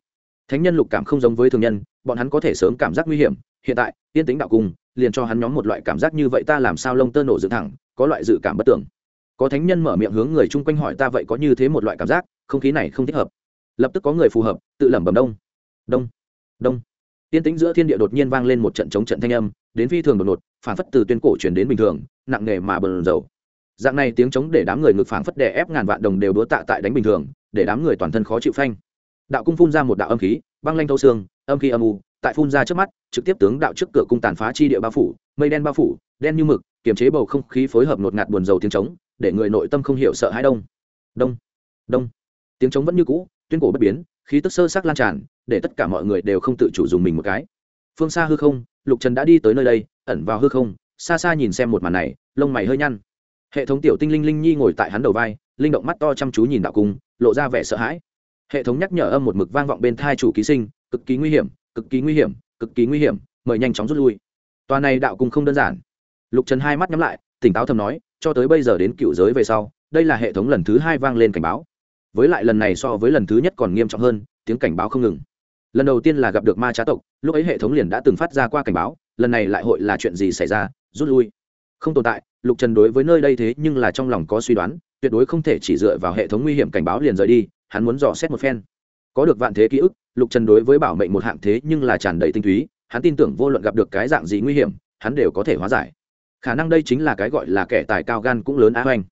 Thánh nhân lục cảm không giống với thường nhân, bọn hắn có thể sớm cảm giác nguy hiểm, hiện tại, yên tĩnh đạo cung liền cho hắn nhóm một loại cảm giác như vậy ta làm sao lông tơ nổ dựng thẳng, có loại dự cảm bất tưởng có thánh nhân mở miệng hướng người chung quanh hỏi ta vậy có như thế một loại cảm giác, không khí này không thích hợp. Lập tức có người phù hợp, tự lẩm bẩm đông. Đông đông. Tiên tĩnh giữa thiên địa đột nhiên vang lên một trận chống trận thanh âm, đến phi thường đột ngột phản phất từ tuyên cổ chuyển đến bình thường, nặng nề mà bờn dầu. Dạng này tiếng chống để đám người ngực phản phất đè ép ngàn vạn đồng đều đúa tạ tại đánh bình thường, để đám người toàn thân khó chịu phanh. Đạo cung phun ra một đạo âm khí, băng lanh thâu xương, âm khí âm u tại phun ra trước mắt, trực tiếp tướng đạo trước cửa cung tàn phá chi địa bao phủ, mây đen bao phủ, đen như mực, kiềm chế bầu không khí phối hợp ngột ngạt buồn dầu tiếng trống, để người nội tâm không hiểu sợ hãi đông. Đông đông. Tiếng trống vẫn như cũ, tuyên cổ bất biến, khí tức sơ sắc lan tràn, để tất cả mọi người đều không tự chủ dùng mình một cái. Phương xa hư không, lục trần đã đi tới nơi đây, ẩn vào hư không, xa xa nhìn xem một màn này, lông mày hơi nhăn. Hệ thống tiểu tinh linh linh nhi ngồi tại hắn đầu vai, linh động mắt to chăm chú nhìn đạo cung, lộ ra vẻ sợ hãi. Hệ thống nhắc nhở âm một mực vang vọng bên thai chủ ký sinh, cực kỳ nguy hiểm cực kỳ nguy hiểm, cực kỳ nguy hiểm, mời nhanh chóng rút lui. Tòa này đạo cung không đơn giản. Lục trần hai mắt nhắm lại, tỉnh táo thầm nói, cho tới bây giờ đến cựu giới về sau, đây là hệ thống lần thứ hai vang lên cảnh báo. Với lại lần này so với lần thứ nhất còn nghiêm trọng hơn, tiếng cảnh báo không ngừng. Lần đầu tiên là gặp được ma trá tộc, lúc ấy hệ thống liền đã từng phát ra qua cảnh báo, lần này lại hội là chuyện gì xảy ra, rút lui. Không tồn tại, lục trần đối với nơi đây thế nhưng là trong lòng có suy đoán, tuyệt đối không thể chỉ dựa vào hệ thống nguy hiểm cảnh báo liền rời đi, hắn muốn dò xét một phen. Có được vạn thế ký ức lục trần đối với bảo mệnh một hạng thế nhưng là tràn đầy tinh túy, hắn tin tưởng vô luận gặp được cái dạng gì nguy hiểm, hắn đều có thể hóa giải. Khả năng đây chính là cái gọi là kẻ tài cao gan cũng lớn á oanh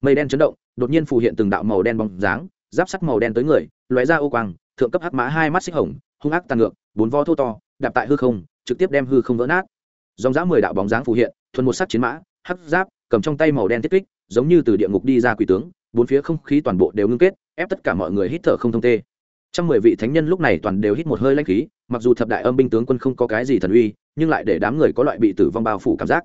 mây đen chấn động, đột nhiên phù hiện từng đạo màu đen bóng dáng, giáp sắc màu đen tới người, lóe ra ô quang, thượng cấp hắc mã hai mắt xích hồng, hung ác tàn ngược, bốn vo thô to, đạp tại hư không, trực tiếp đem hư không vỡ nát. Dòng dã mười đạo bóng dáng phù hiện, thuần một sắc chiến mã, hắc giáp, cầm trong tay màu đen thiết kích, giống như từ địa ngục đi ra quỷ tướng, bốn phía không khí toàn bộ đều ngưng kết, ép tất cả mọi người hít thở không thông tê trăm mười vị thánh nhân lúc này toàn đều hít một hơi lãnh khí, mặc dù thập đại âm binh tướng quân không có cái gì thần uy, nhưng lại để đám người có loại bị tử vong bao phủ cảm giác.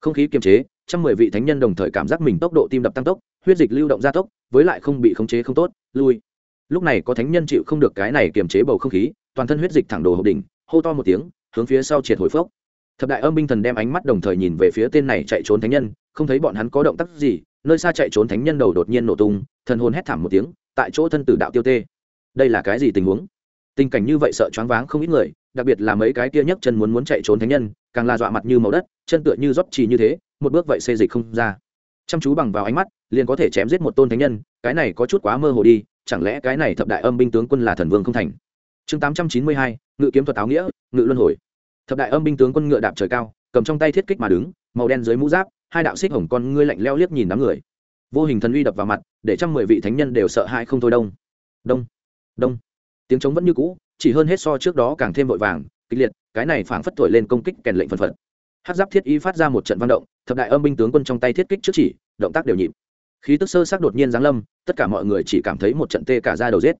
Không khí kiềm chế trăm mười vị thánh nhân đồng thời cảm giác mình tốc độ tim đập tăng tốc, huyết dịch lưu động gia tốc, với lại không bị khống chế không tốt, lui. Lúc này có thánh nhân chịu không được cái này kiềm chế bầu không khí, toàn thân huyết dịch thẳng đồ hộp đỉnh, hô to một tiếng, hướng phía sau triệt hồi phốc. Thập đại âm binh thần đem ánh mắt đồng thời nhìn về phía tên này chạy trốn thánh nhân, không thấy bọn hắn có động tác gì, nơi xa chạy trốn thánh nhân đầu đột nhiên nổ tung, thần hồn hét thảm một tiếng, tại chỗ thân tử đạo tiêu tê đây là cái gì tình huống? Tình cảnh như vậy sợ choáng váng không ít người, đặc biệt là mấy cái kia nhấc chân muốn muốn chạy trốn thánh nhân, càng là dọa mặt như màu đất, chân tựa như rót trì như thế, một bước vậy xê dịch không ra. Chăm chú bằng vào ánh mắt, liền có thể chém giết một tôn thánh nhân, cái này có chút quá mơ hồ đi, chẳng lẽ cái này thập đại âm binh tướng quân là thần vương không thành? Chương tám trăm chín mươi hai, ngự kiếm thuật áo nghĩa, ngự luân hồi. Thập đại âm binh tướng quân ngựa đạp trời cao, cầm trong tay thiết kích mà đứng, màu đen dưới mũ giáp, hai đạo xích hồng con ngươi lạnh leo liếc nhìn đám người. Vô hình thần uy đập vào mặt, để trăm mười vị thánh nhân đều sợ hãi không thôi đông. Đông đông. Tiếng trống vẫn như cũ, chỉ hơn hết so trước đó càng thêm vội vàng, kịch liệt, cái này phảng phất thổi lên công kích kèn lệnh phần phật. Hát giáp thiết y phát ra một trận văn động, thập đại âm binh tướng quân trong tay thiết kích trước chỉ, động tác đều nhịp. Khí tức sơ sát đột nhiên giáng lâm, tất cả mọi người chỉ cảm thấy một trận tê cả ra đầu rết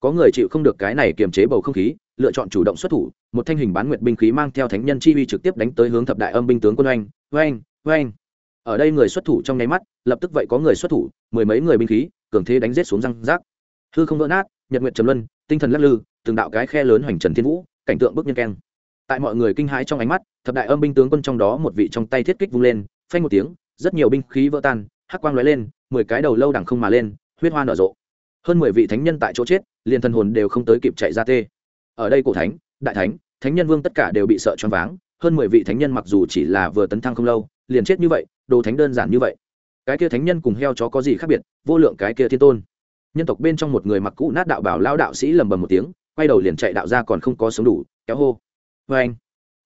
có người chịu không được cái này kiềm chế bầu không khí, lựa chọn chủ động xuất thủ, một thanh hình bán nguyệt binh khí mang theo thánh nhân chi uy trực tiếp đánh tới hướng thập đại âm binh tướng quân oanh oanh oanh. Ở đây người xuất thủ trong nháy mắt, lập tức vậy có người xuất thủ, mười mấy người binh khí, cường thế đánh rết xuống răng rác. Hư không vỡ nát nhật nguyệt trầm luân, tinh thần lắc lư, từng đạo cái khe lớn hoành trần thiên vũ, cảnh tượng bức nhân keng. Tại mọi người kinh hãi trong ánh mắt, thập đại âm binh tướng quân trong đó một vị trong tay thiết kích vung lên, phanh một tiếng, rất nhiều binh khí vỡ tan, hắc quang lóe lên, mười cái đầu lâu đẳng không mà lên, huyết hoa nở rộ. Hơn mười vị thánh nhân tại chỗ chết, liền thần hồn đều không tới kịp chạy ra tê. Ở đây cổ thánh, đại thánh thánh nhân vương tất cả đều bị sợ choáng váng, hơn mười vị thánh nhân mặc dù chỉ là vừa tấn thăng không lâu, liền chết như vậy, đồ thánh đơn giản như vậy. Cái kia thánh nhân cùng heo chó có gì khác biệt, vô lượng cái kia thiên tôn nhân tộc bên trong một người mặc cũ nát đạo bảo lao đạo sĩ lầm bầm một tiếng, quay đầu liền chạy đạo ra còn không có sống đủ, kéo hô. Vê anh,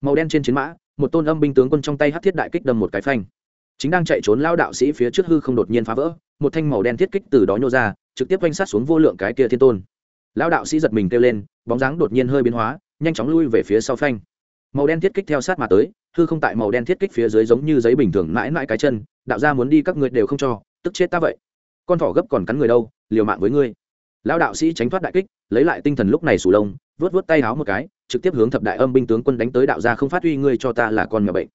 màu đen trên chiến mã, một tôn âm binh tướng quân trong tay hát thiết đại kích đâm một cái phanh. Chính đang chạy trốn lao đạo sĩ phía trước hư không đột nhiên phá vỡ, một thanh màu đen thiết kích từ đó nhô ra, trực tiếp quanh sát xuống vô lượng cái kia thiên tôn. Lao đạo sĩ giật mình kêu lên, bóng dáng đột nhiên hơi biến hóa, nhanh chóng lui về phía sau phanh. Màu đen thiết kích theo sát mà tới, hư không tại màu đen thiết kích phía dưới giống như giấy bình thường mãi mãi cái chân, đạo ra muốn đi các người đều không cho, tức chết ta vậy. Con thỏ gấp còn cắn người đâu liều mạng với ngươi. Lão đạo sĩ tránh thoát đại kích, lấy lại tinh thần lúc này sủ lông vớt vớt tay háo một cái, trực tiếp hướng thập đại âm binh tướng quân đánh tới đạo gia không phát huy ngươi cho ta là con mèo bệnh.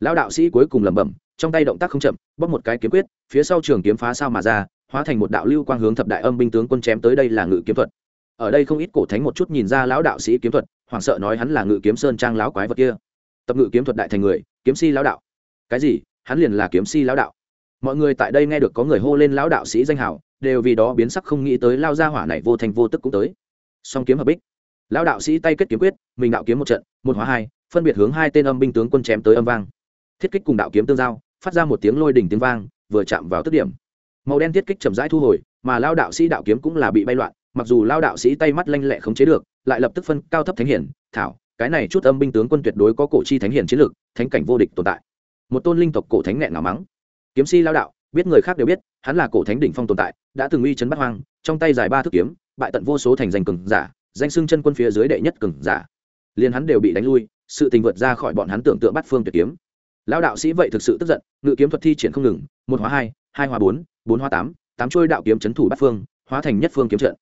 Lão đạo sĩ cuối cùng lẩm bẩm, trong tay động tác không chậm, bóp một cái kiếm quyết, phía sau trường kiếm phá sao mà ra, hóa thành một đạo lưu quang hướng thập đại âm binh tướng quân chém tới đây là ngự kiếm thuật. Ở đây không ít cổ thánh một chút nhìn ra lão đạo sĩ kiếm thuật, hoảng sợ nói hắn là ngự kiếm sơn trang lão quái vật kia. Tập ngự kiếm thuật đại thành người, kiếm si lão đạo. Cái gì? Hắn liền là kiếm si lão đạo mọi người tại đây nghe được có người hô lên lão đạo sĩ danh hảo đều vì đó biến sắc không nghĩ tới lao ra hỏa này vô thành vô tức cũng tới. Song kiếm hợp bích. Lão đạo sĩ tay kết kiếm quyết, mình đạo kiếm một trận, một hóa hai, phân biệt hướng hai tên âm binh tướng quân chém tới âm vang. Thiết kích cùng đạo kiếm tương giao, phát ra một tiếng lôi đỉnh tiếng vang, vừa chạm vào tức điểm. Màu đen thiết kích chậm rãi thu hồi, mà lao đạo sĩ đạo kiếm cũng là bị bay loạn, mặc dù lao đạo sĩ tay mắt lanh lẹ không chế được, lại lập tức phân cao thấp thánh hiển, thảo, cái này chút âm binh tướng quân tuyệt đối có cổ chi thánh hiển chiến lược thánh cảnh vô địch tồn tại. Một tôn linh tộc cổ thánh nghẹn ngào mắng kiếm si lao đạo, biết người khác đều biết, hắn là cổ thánh đỉnh phong tồn tại, đã từng uy chấn bắt hoang, trong tay dài ba thước kiếm, bại tận vô số thành danh cường giả, danh xưng chân quân phía dưới đệ nhất cường giả. Liền hắn đều bị đánh lui, sự tình vượt ra khỏi bọn hắn tưởng tượng bắt phương tuyệt kiếm. Lão đạo sĩ vậy thực sự tức giận, ngự kiếm thuật thi triển không ngừng, một hóa hai hai hóa bốn bốn hóa tám tám trôi đạo kiếm chấn thủ bắt phương, hóa thành nhất phương kiếm trận.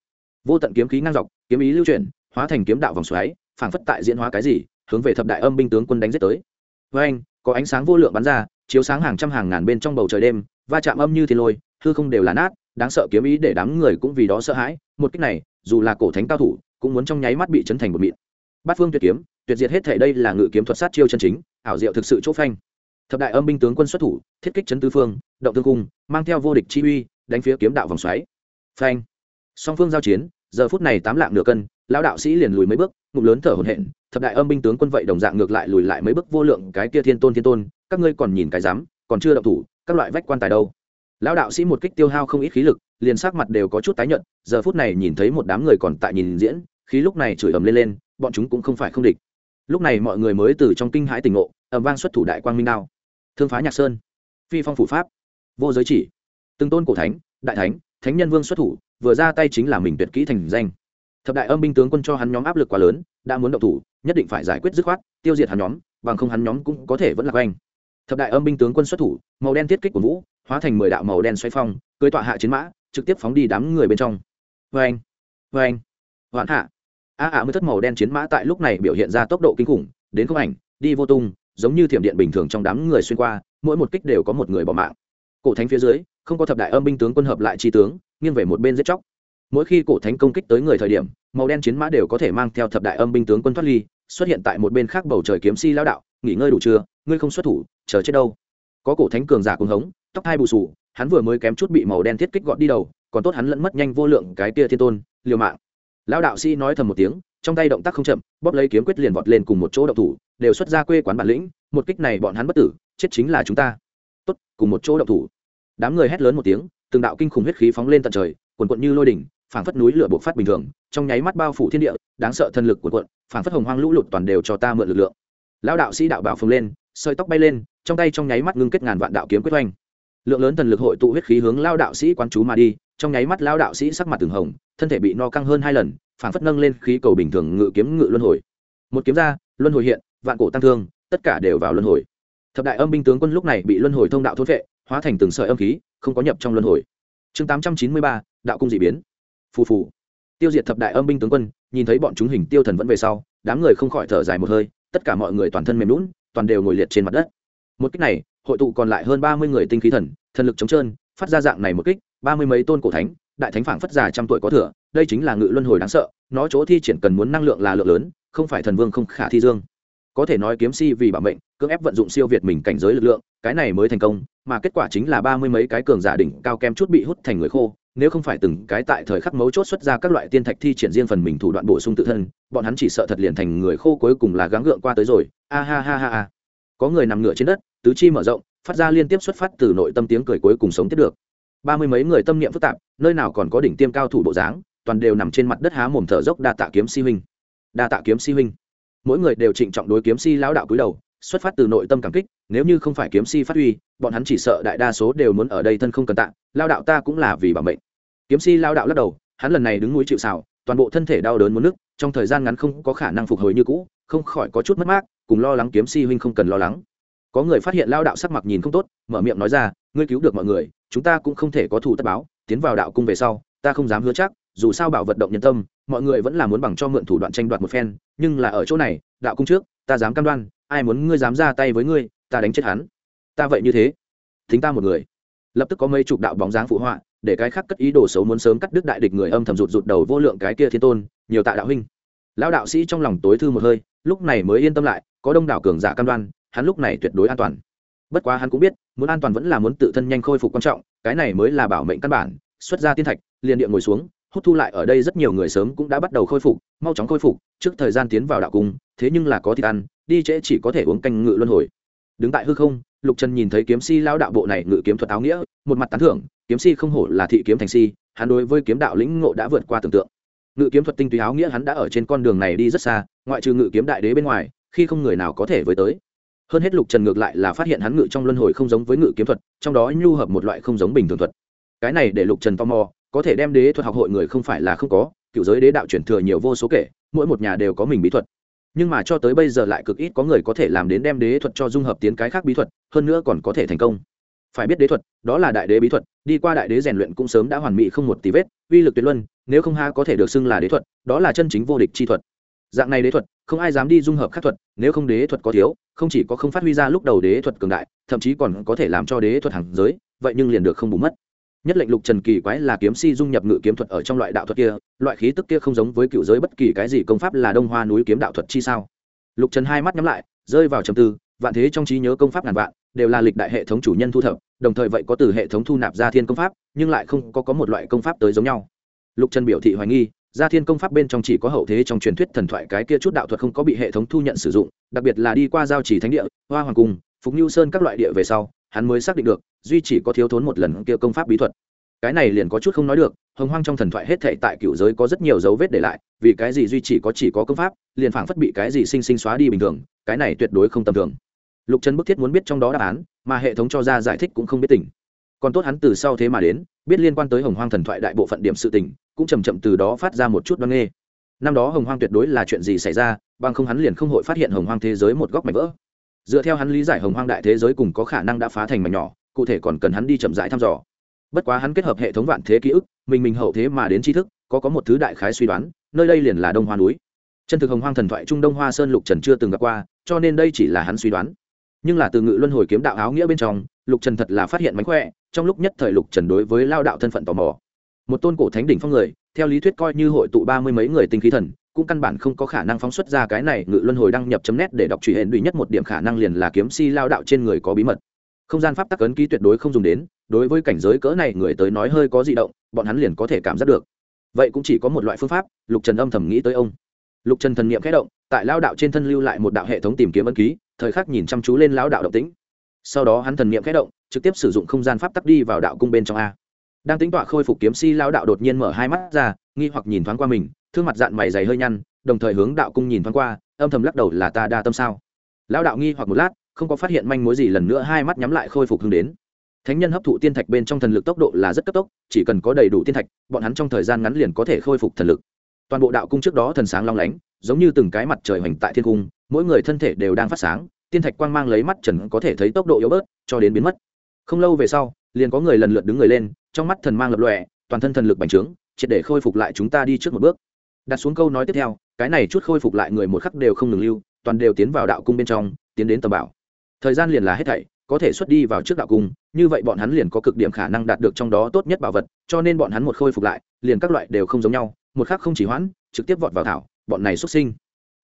Vô tận kiếm khí ngang dọc, kiếm ý lưu chuyển, hóa thành kiếm đạo vòng xoáy, phảng phất tại diễn hóa cái gì, hướng về thập đại âm binh tướng quân đánh giết tới. Với anh có ánh sáng vô lượng bắn ra chiếu sáng hàng trăm hàng ngàn bên trong bầu trời đêm, va chạm âm như thiên lôi, hư không đều là nát, đáng sợ kiếm ý để đám người cũng vì đó sợ hãi. Một cách này, dù là cổ thánh cao thủ, cũng muốn trong nháy mắt bị chấn thành một mịn. Bát phương tuyệt kiếm, tuyệt diệt hết thể đây là ngự kiếm thuật sát chiêu chân chính, ảo diệu thực sự chỗ phanh. Thập đại âm binh tướng quân xuất thủ, thiết kích chấn tứ phương, động tương cung, mang theo vô địch chi uy, đánh phía kiếm đạo vòng xoáy. Phanh. Song phương giao chiến, giờ phút này tám lạng nửa cân lão đạo sĩ liền lùi mấy bước, ngụm lớn thở hổn hển, thập đại âm binh tướng quân vậy đồng dạng ngược lại lùi lại mấy bước vô lượng, cái kia thiên tôn thiên tôn, các ngươi còn nhìn cái dám, còn chưa động thủ, các loại vách quan tài đâu. Lão đạo sĩ một kích tiêu hao không ít khí lực, liền sắc mặt đều có chút tái nhợt, giờ phút này nhìn thấy một đám người còn tại nhìn diễn, khí lúc này chửi ầm lên lên, bọn chúng cũng không phải không địch. Lúc này mọi người mới từ trong kinh hãi tỉnh ngộ, ầm vang xuất thủ đại quang minh đao. Thương phá nhạc sơn. Phi phong phủ pháp. Vô giới chỉ. Từng tôn cổ thánh, đại thánh thánh nhân vương xuất thủ, vừa ra tay chính là mình tuyệt kỹ thành danh thập đại âm binh tướng quân cho hắn nhóm áp lực quá lớn, đã muốn động thủ, nhất định phải giải quyết dứt khoát, tiêu diệt hắn nhóm, bằng không hắn nhóm cũng có thể vẫn là quanh. Thập đại âm binh tướng quân xuất thủ, màu đen thiết kích của vũ, hóa thành mười đạo màu đen xoay phong, cưới tọa hạ chiến mã, trực tiếp phóng đi đám người bên trong. Vê anh vê anh hoạn hạ. A ạ mới thất màu đen chiến mã tại lúc này biểu hiện ra tốc độ kinh khủng, đến không ảnh, đi vô tung, giống như thiểm điện bình thường trong đám người xuyên qua, mỗi một kích đều có một người bỏ mạng. Cổ thánh phía dưới, không có thập đại âm binh tướng quân hợp lại tri tướng, nghiêng về một bên giết chóc mỗi khi cổ thánh công kích tới người thời điểm, màu đen chiến mã đều có thể mang theo thập đại âm binh tướng quân thoát ly, xuất hiện tại một bên khác bầu trời kiếm si lao đạo, nghỉ ngơi đủ chưa ngươi không xuất thủ, chờ chết đâu. Có cổ thánh cường giả cuồng hống, tóc hai bù sù hắn vừa mới kém chút bị màu đen thiết kích gọn đi đầu, còn tốt hắn lẫn mất nhanh vô lượng cái tia thiên tôn, liều mạng. Lão đạo sĩ nói thầm một tiếng, trong tay động tác không chậm, bóp lấy kiếm quyết liền vọt lên cùng một chỗ động thủ, đều xuất ra quê quán bản lĩnh, một kích này bọn hắn bất tử, chết chính là chúng ta. Tốt, cùng một chỗ động thủ. Đám người hét lớn một tiếng, từng đạo kinh khủng huyết khí phóng lên tận trời quần quận như lôi đỉnh phảng phất núi lửa bộc phát bình thường, trong nháy mắt bao phủ thiên địa, đáng sợ thần lực của quận phảng phất hồng hoang lũ lụt toàn đều cho ta mượn lực lượng. Lão đạo sĩ đạo bảo phồng lên, sợi tóc bay lên, trong tay trong nháy mắt ngưng kết ngàn vạn đạo kiếm quyết oanh. Lượng lớn thần lực hội tụ huyết khí hướng lao đạo sĩ quán chú mà đi, trong nháy mắt lao đạo sĩ sắc mặt từng hồng, thân thể bị no căng hơn hai lần, phảng phất nâng lên khí cầu bình thường ngự kiếm ngự luân hồi. Một kiếm ra, luân hồi hiện, vạn cổ tăng thương, tất cả đều vào luân hồi. Thập đại âm binh tướng quân lúc này bị luân hồi thông đạo thốt vệ hóa thành từng sợi âm khí, không có nhập trong luân hồi. Chương tám trăm chín mươi ba, đạo cung dị biến phù phù. Tiêu diệt thập đại âm binh tướng quân, nhìn thấy bọn chúng hình tiêu thần vẫn về sau, đám người không khỏi thở dài một hơi, tất cả mọi người toàn thân mềm lún toàn đều ngồi liệt trên mặt đất. Một kích này, hội tụ còn lại hơn ba mươi người tinh khí thần thần lực chống trơn, phát ra dạng này một kích, ba mươi mấy tôn cổ thánh, đại thánh phảng phất già trăm tuổi có thừa, đây chính là ngự luân hồi đáng sợ, nó chỗ thi triển cần muốn năng lượng là lượng lớn, không phải thần vương không khả thi dương. Có thể nói kiếm si vì bảo mệnh, cưỡng ép vận dụng siêu việt mình cảnh giới lực lượng, cái này mới thành công, mà kết quả chính là ba mươi mấy cái cường giả đỉnh cao kem chút bị hút thành người khô nếu không phải từng cái tại thời khắc mấu chốt xuất ra các loại tiên thạch thi triển riêng phần mình thủ đoạn bổ sung tự thân, bọn hắn chỉ sợ thật liền thành người khô cuối cùng là gắng gượng qua tới rồi. A ha ha ha ha. Có người nằm ngửa trên đất, tứ chi mở rộng, phát ra liên tiếp xuất phát từ nội tâm tiếng cười cuối cùng sống tiếp được. Ba mươi mấy người tâm niệm phức tạp, nơi nào còn có đỉnh tiêm cao thủ bộ dáng, toàn đều nằm trên mặt đất há mồm thở dốc đa tạ kiếm si huynh. Đa tạ kiếm si huynh. Mỗi người đều trịnh trọng đối kiếm si lão đạo cúi đầu, xuất phát từ nội tâm cảm kích nếu như không phải kiếm si phát huy bọn hắn chỉ sợ đại đa số đều muốn ở đây thân không cần tạng, lao đạo ta cũng là vì bảo mệnh. Kiếm si lao đạo lắc đầu hắn lần này đứng núi chịu xào toàn bộ thân thể đau đớn muốn nức, trong thời gian ngắn không có khả năng phục hồi như cũ không khỏi có chút mất mát cùng lo lắng kiếm si huynh không cần lo lắng. Có người phát hiện lao đạo sắc mặt nhìn không tốt mở miệng nói ra ngươi cứu được mọi người chúng ta cũng không thể có thủ tất báo tiến vào đạo cung về sau ta không dám hứa chắc dù sao bảo vận động nhân tâm mọi người vẫn là muốn bằng cho mượn thủ đoạn tranh đoạt một phen nhưng là ở chỗ này đạo cung trước ta dám cam đoan ai muốn ngươi dám ra tay với ngươi ta đánh chết hắn. Ta vậy như thế. Thính ta một người. Lập tức có mấy chục đạo bóng dáng phụ họa, để cái khác cất ý đồ xấu muốn sớm cắt đứt đại địch người âm thầm rụt rụt đầu vô lượng cái kia thiên tôn, nhiều tạ đạo huynh. Lão đạo sĩ trong lòng tối thư một hơi, lúc này mới yên tâm lại, có đông đảo cường giả cam đoan, hắn lúc này tuyệt đối an toàn. Bất quá hắn cũng biết, muốn an toàn vẫn là muốn tự thân nhanh khôi phục quan trọng, cái này mới là bảo mệnh căn bản, xuất ra tiên thạch, liền địa ngồi xuống, hút thu lại ở đây rất nhiều người sớm cũng đã bắt đầu khôi phục, mau chóng khôi phục, trước thời gian tiến vào đạo cung, thế nhưng là có thịt ăn, đi trễ chỉ có thể uống canh ngự luân hồi đứng tại hư không, lục trần nhìn thấy kiếm si lao đạo bộ này ngự kiếm thuật áo nghĩa, một mặt tán thưởng, kiếm si không hổ là thị kiếm thành si, hắn đối với kiếm đạo lĩnh ngộ đã vượt qua tưởng tượng. Ngự kiếm thuật tinh túy áo nghĩa hắn đã ở trên con đường này đi rất xa, ngoại trừ ngự kiếm đại đế bên ngoài, khi không người nào có thể với tới. Hơn hết lục trần ngược lại là phát hiện hắn ngự trong luân hồi không giống với ngự kiếm thuật, trong đó nhu hợp một loại không giống bình thường thuật. Cái này để lục trần tò mò, có thể đem đế thuật học hội người không phải là không có, cựu giới đế đạo chuyển thừa nhiều vô số kể, mỗi một nhà đều có mình bí thuật nhưng mà cho tới bây giờ lại cực ít có người có thể làm đến đem đế thuật cho dung hợp tiến cái khác bí thuật, hơn nữa còn có thể thành công. Phải biết đế thuật, đó là đại đế bí thuật, đi qua đại đế rèn luyện cũng sớm đã hoàn mỹ không một tí vết, uy lực tuyệt luân, nếu không ha có thể được xưng là đế thuật, đó là chân chính vô địch chi thuật. Dạng này đế thuật, không ai dám đi dung hợp khắc thuật, nếu không đế thuật có thiếu, không chỉ có không phát huy ra lúc đầu đế thuật cường đại, thậm chí còn có thể làm cho đế thuật hàng giới, vậy nhưng liền được không bù mất nhất lệnh lục trần kỳ quái là kiếm si dung nhập ngự kiếm thuật ở trong loại đạo thuật kia, loại khí tức kia không giống với cựu giới bất kỳ cái gì công pháp là đông hoa núi kiếm đạo thuật chi sao? Lục trần hai mắt nhắm lại, rơi vào trầm tư, vạn thế trong trí nhớ công pháp ngàn vạn, đều là lịch đại hệ thống chủ nhân thu thập, đồng thời vậy có từ hệ thống thu nạp ra thiên công pháp, nhưng lại không có có một loại công pháp tới giống nhau. Lục trần biểu thị hoài nghi gia thiên công pháp bên trong chỉ có hậu thế trong truyền thuyết thần thoại cái kia chút đạo thuật không có bị hệ thống thu nhận sử dụng, đặc biệt là đi qua giao chỉ thánh địa, hoa hoàng cung, phục nhu sơn các loại địa về sau hắn mới xác định được, duy chỉ có thiếu thốn một lần kia công pháp bí thuật. Cái này liền có chút không nói được, hồng hoang trong thần thoại hết thệ tại cựu giới có rất nhiều dấu vết để lại, vì cái gì duy chỉ có chỉ có công pháp, liền phảng phất bị cái gì sinh sinh xóa đi bình thường, cái này tuyệt đối không tầm thường. Lục trần bức thiết muốn biết trong đó đáp án, mà hệ thống cho ra giải thích cũng không biết tỉnh còn tốt hắn từ sau thế mà đến, biết liên quan tới hồng hoang thần thoại đại bộ phận điểm sự tình, cũng chầm chậm từ đó phát ra một chút đoan nghê. Năm đó hồng hoang tuyệt đối là chuyện gì xảy ra, bằng không hắn liền không hội phát hiện hồng hoang thế giới một góc mảnh vỡ dựa theo hắn lý giải hồng hoang đại thế giới cùng có khả năng đã phá thành mảnh nhỏ, cụ thể còn cần hắn đi chậm rãi thăm dò. Bất quá hắn kết hợp hệ thống vạn thế ký ức, mình mình hậu thế mà đến tri thức, có có một thứ đại khái suy đoán, nơi đây liền là đông hoa núi. Chân thực hồng hoang thần thoại trung đông hoa sơn lục trần chưa từng gặp qua, cho nên đây chỉ là hắn suy đoán. Nhưng là từ ngự luân hồi kiếm đạo áo nghĩa bên trong, lục trần thật là phát hiện mánh khỏe, trong lúc nhất thời lục trần đối với lao đạo thân phận tò mò. Một tôn cổ thánh đỉnh phong người, theo lý thuyết coi như hội tụ ba mươi mấy người tinh khí thần cũng căn bản không có khả năng phóng xuất ra cái này, ngự luân hồi đăng nhập chấm nét để đọc truy hển duy nhất một điểm khả năng liền là kiếm si lao đạo trên người có bí mật. Không gian pháp tắc ấn ký tuyệt đối không dùng đến, đối với cảnh giới cỡ này người tới nói hơi có di động, bọn hắn liền có thể cảm giác được. Vậy cũng chỉ có một loại phương pháp, lục trần âm thầm nghĩ tới ông. Lục trần thần n i ệ m khẽ động, tại lao đạo trên thân lưu lại một đạo hệ thống tìm kiếm ấn ký, thời khắc nhìn chăm chú lên lao đạo động tĩnh. Sau đó hắn thần n i ệ m khẽ động, trực tiếp sử dụng không gian pháp tắc đi vào đạo cung bên trong a. Đang tính tọa khôi phục kiếm si lao đạo đột nhiên mở hai mắt ra, nghi hoặc nhìn thoáng qua mình thương mặt dạng mày dày hơi nhăn, đồng thời hướng đạo cung nhìn thoáng qua, âm thầm lắc đầu là ta đa tâm sao? Lão đạo nghi hoặc một lát, không có phát hiện manh mối gì lần nữa hai mắt nhắm lại khôi phục hướng đến. Thánh nhân hấp thụ tiên thạch bên trong thần lực tốc độ là rất cấp tốc, chỉ cần có đầy đủ tiên thạch, bọn hắn trong thời gian ngắn liền có thể khôi phục thần lực. Toàn bộ đạo cung trước đó thần sáng long lánh, giống như từng cái mặt trời hoành tại thiên cung, mỗi người thân thể đều đang phát sáng, tiên thạch quang mang lấy mắt trần có thể thấy tốc độ yếu bớt, cho đến biến mất. Không lâu về sau, liền có người lần lượt đứng người lên, trong mắt thần mang lập lòe, toàn thân thần lực bành trướng, triệt để khôi phục lại chúng ta đi trước một bước đặt xuống câu nói tiếp theo, cái này chút khôi phục lại người một khắc đều không ngừng lưu, toàn đều tiến vào đạo cung bên trong, tiến đến tầm bảo. Thời gian liền là hết thảy, có thể xuất đi vào trước đạo cung, như vậy bọn hắn liền có cực điểm khả năng đạt được trong đó tốt nhất bảo vật, cho nên bọn hắn một khôi phục lại, liền các loại đều không giống nhau, một khác không chỉ hoãn, trực tiếp vọt vào thảo, bọn này xuất sinh.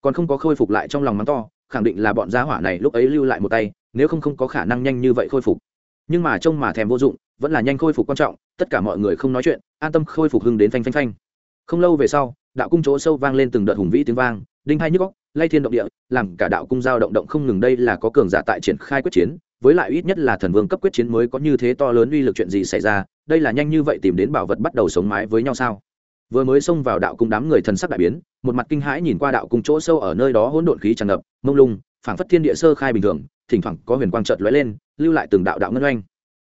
Còn không có khôi phục lại trong lòng mắng to, khẳng định là bọn gia hỏa này lúc ấy lưu lại một tay, nếu không không có khả năng nhanh như vậy khôi phục. Nhưng mà trông mà thèm vô dụng, vẫn là nhanh khôi phục quan trọng, tất cả mọi người không nói chuyện, an tâm khôi phục hưng đến phanh phanh phanh không lâu về sau, đạo cung chỗ sâu vang lên từng đợt hùng vĩ tiếng vang, đinh hai nhức góc lay thiên động địa, làm cả đạo cung giao động động không ngừng đây là có cường giả tại triển khai quyết chiến, với lại ít nhất là thần vương cấp quyết chiến mới có như thế to lớn uy lực chuyện gì xảy ra, đây là nhanh như vậy tìm đến bảo vật bắt đầu sống mái với nhau sao? Vừa mới xông vào đạo cung đám người thần sắc đại biến, một mặt kinh hãi nhìn qua đạo cung chỗ sâu ở nơi đó hỗn độn khí tràn ngập, mông lung, phảng phất thiên địa sơ khai bình thường, thỉnh thoảng có huyền quang trợt lóe lên, lưu lại từng đạo đạo ngân oanh.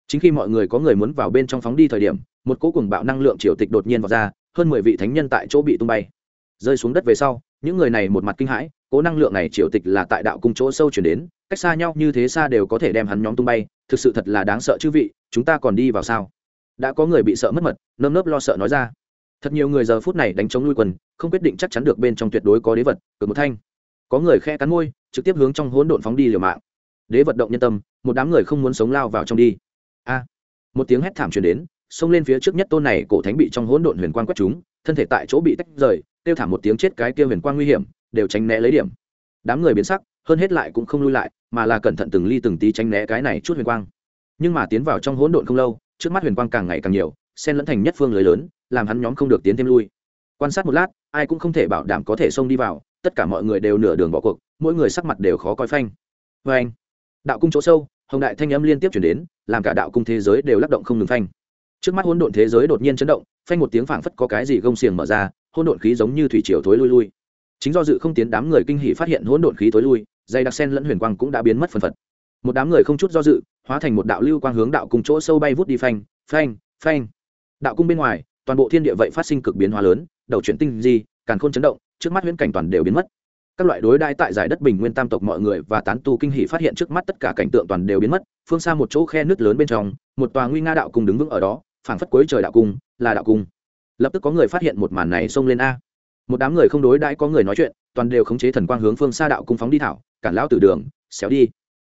Chính khi mọi người có người muốn vào bên trong phóng đi thời điểm, một cỗ cùng bạo năng lượng triều tịch đột nhiên vào ra hơn mười vị thánh nhân tại chỗ bị tung bay. Rơi xuống đất về sau, những người này một mặt kinh hãi, cố năng lượng này triều tịch là tại đạo cung chỗ sâu chuyển đến, cách xa nhau như thế xa đều có thể đem hắn nhóm tung bay, thực sự thật là đáng sợ chư vị, chúng ta còn đi vào sao? Đã có người bị sợ mất mật, nơm nớp lo sợ nói ra. Thật nhiều người giờ phút này đánh chống lui quần, không quyết định chắc chắn được bên trong tuyệt đối có đế vật, cực một thanh. Có người khe cắn môi, trực tiếp hướng trong hỗn độn phóng đi liều mạng. Đế vật động nhân tâm, một đám người không muốn sống lao vào trong đi. A! Một tiếng hét thảm truyền đến xông lên phía trước nhất tôn này, cổ thánh bị trong hỗn độn huyền quang quét chúng, thân thể tại chỗ bị tách rời tiêu thảm một tiếng chết cái kia huyền quang nguy hiểm, đều tránh né lấy điểm. Đám người biến sắc, hơn hết lại cũng không lui lại, mà là cẩn thận từng ly từng tí tránh né cái này chút huyền quang. Nhưng mà tiến vào trong hỗn độn không lâu, trước mắt huyền quang càng ngày càng nhiều, xen lẫn thành nhất phương lưới lớn, làm hắn nhóm không được tiến thêm lui. Quan sát một lát, ai cũng không thể bảo đảm có thể xông đi vào, tất cả mọi người đều nửa đường bỏ cuộc, mỗi người sắc mặt đều khó coi phanh. Vê anh đạo cung chỗ sâu, hồng đại thanh âm liên tiếp chuyển đến, làm cả đạo cung thế giới đều lắc động không ngừng phanh trước mắt hỗn độn thế giới đột nhiên chấn động, phanh một tiếng phảng phất có cái gì gông xiềng mở ra, hỗn độn khí giống như thủy triều thối lui lui. Chính do dự không tiến đám người kinh hỉ phát hiện hỗn độn khí thối lui, dây đặc sen lẫn huyền quang cũng đã biến mất phần phật. Một đám người không chút do dự, hóa thành một đạo lưu quang hướng đạo cung chỗ sâu bay vút đi phanh phanh phanh. Đạo cung bên ngoài, toàn bộ thiên địa vậy phát sinh cực biến hóa lớn, đầu chuyển tinh di, càn khôn chấn động, trước mắt huyễn cảnh toàn đều biến mất. Các loại đối đãi tại giải đất bình nguyên tam tộc mọi người và tán tu kinh hỉ phát hiện trước mắt tất cả cảnh tượng toàn đều biến mất, phương xa một chỗ khe nước lớn bên trong, một tòa nguy nga đạo cung đứng vững ở đó phảng phất cuối trời đạo cung, là đạo cung. Lập tức có người phát hiện một màn này xông lên a. Một đám người không đối đãi có người nói chuyện, toàn đều khống chế thần quang hướng phương xa đạo cung phóng đi thảo, cản lão tử đường, xéo đi.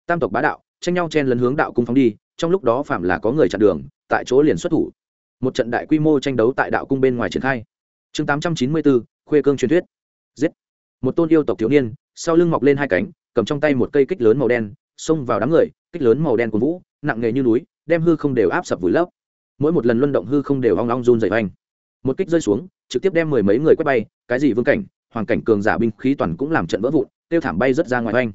Tam tộc bá đạo, tranh nhau chen lấn hướng đạo cung phóng đi, trong lúc đó phạm là có người chặn đường, tại chỗ liền xuất thủ. Một trận đại quy mô tranh đấu tại đạo cung bên ngoài triển khai. Chương tám trăm chín mươi bốn, khuê cương truyền thuyết. Giết. Một tôn yêu tộc thiếu niên, sau lưng mọc lên hai cánh, cầm trong tay một cây kích lớn màu đen, xông vào đám người, kích lớn màu đen của vũ, nặng nghề như núi, đem hư không đều áp sập vùi lấp mỗi một lần luân động hư không đều hoang long run dày hoành một kích rơi xuống, trực tiếp đem mười mấy người quét bay, cái gì vương cảnh, hoàng cảnh cường giả binh khí toàn cũng làm trận vỡ vụn, tiêu thảm bay rất ra ngoài oanh.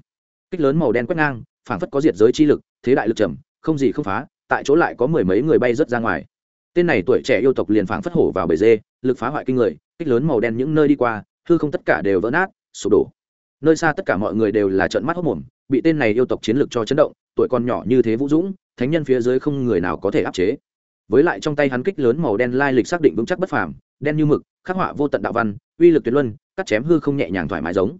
Kích lớn màu đen quét ngang, phảng phất có diệt giới chi lực, thế đại lực trầm, không gì không phá, tại chỗ lại có mười mấy người bay rất ra ngoài. Tên này tuổi trẻ yêu tộc liền phảng phất hổ vào bể dê, lực phá hoại kinh người, kích lớn màu đen những nơi đi qua, hư không tất cả đều vỡ nát, sụp đổ. Nơi xa tất cả mọi người đều là trận mắt hốc mồm, bị tên này yêu tộc chiến lược cho chấn động, tuổi còn nhỏ như thế vũ dũng, thánh nhân phía dưới không người nào có thể áp chế với lại trong tay hắn kích lớn màu đen lai lịch xác định vững chắc bất phàm, đen như mực, khắc họa vô tận đạo văn, uy lực tuyệt luân, cắt chém hư không nhẹ nhàng thoải mái giống.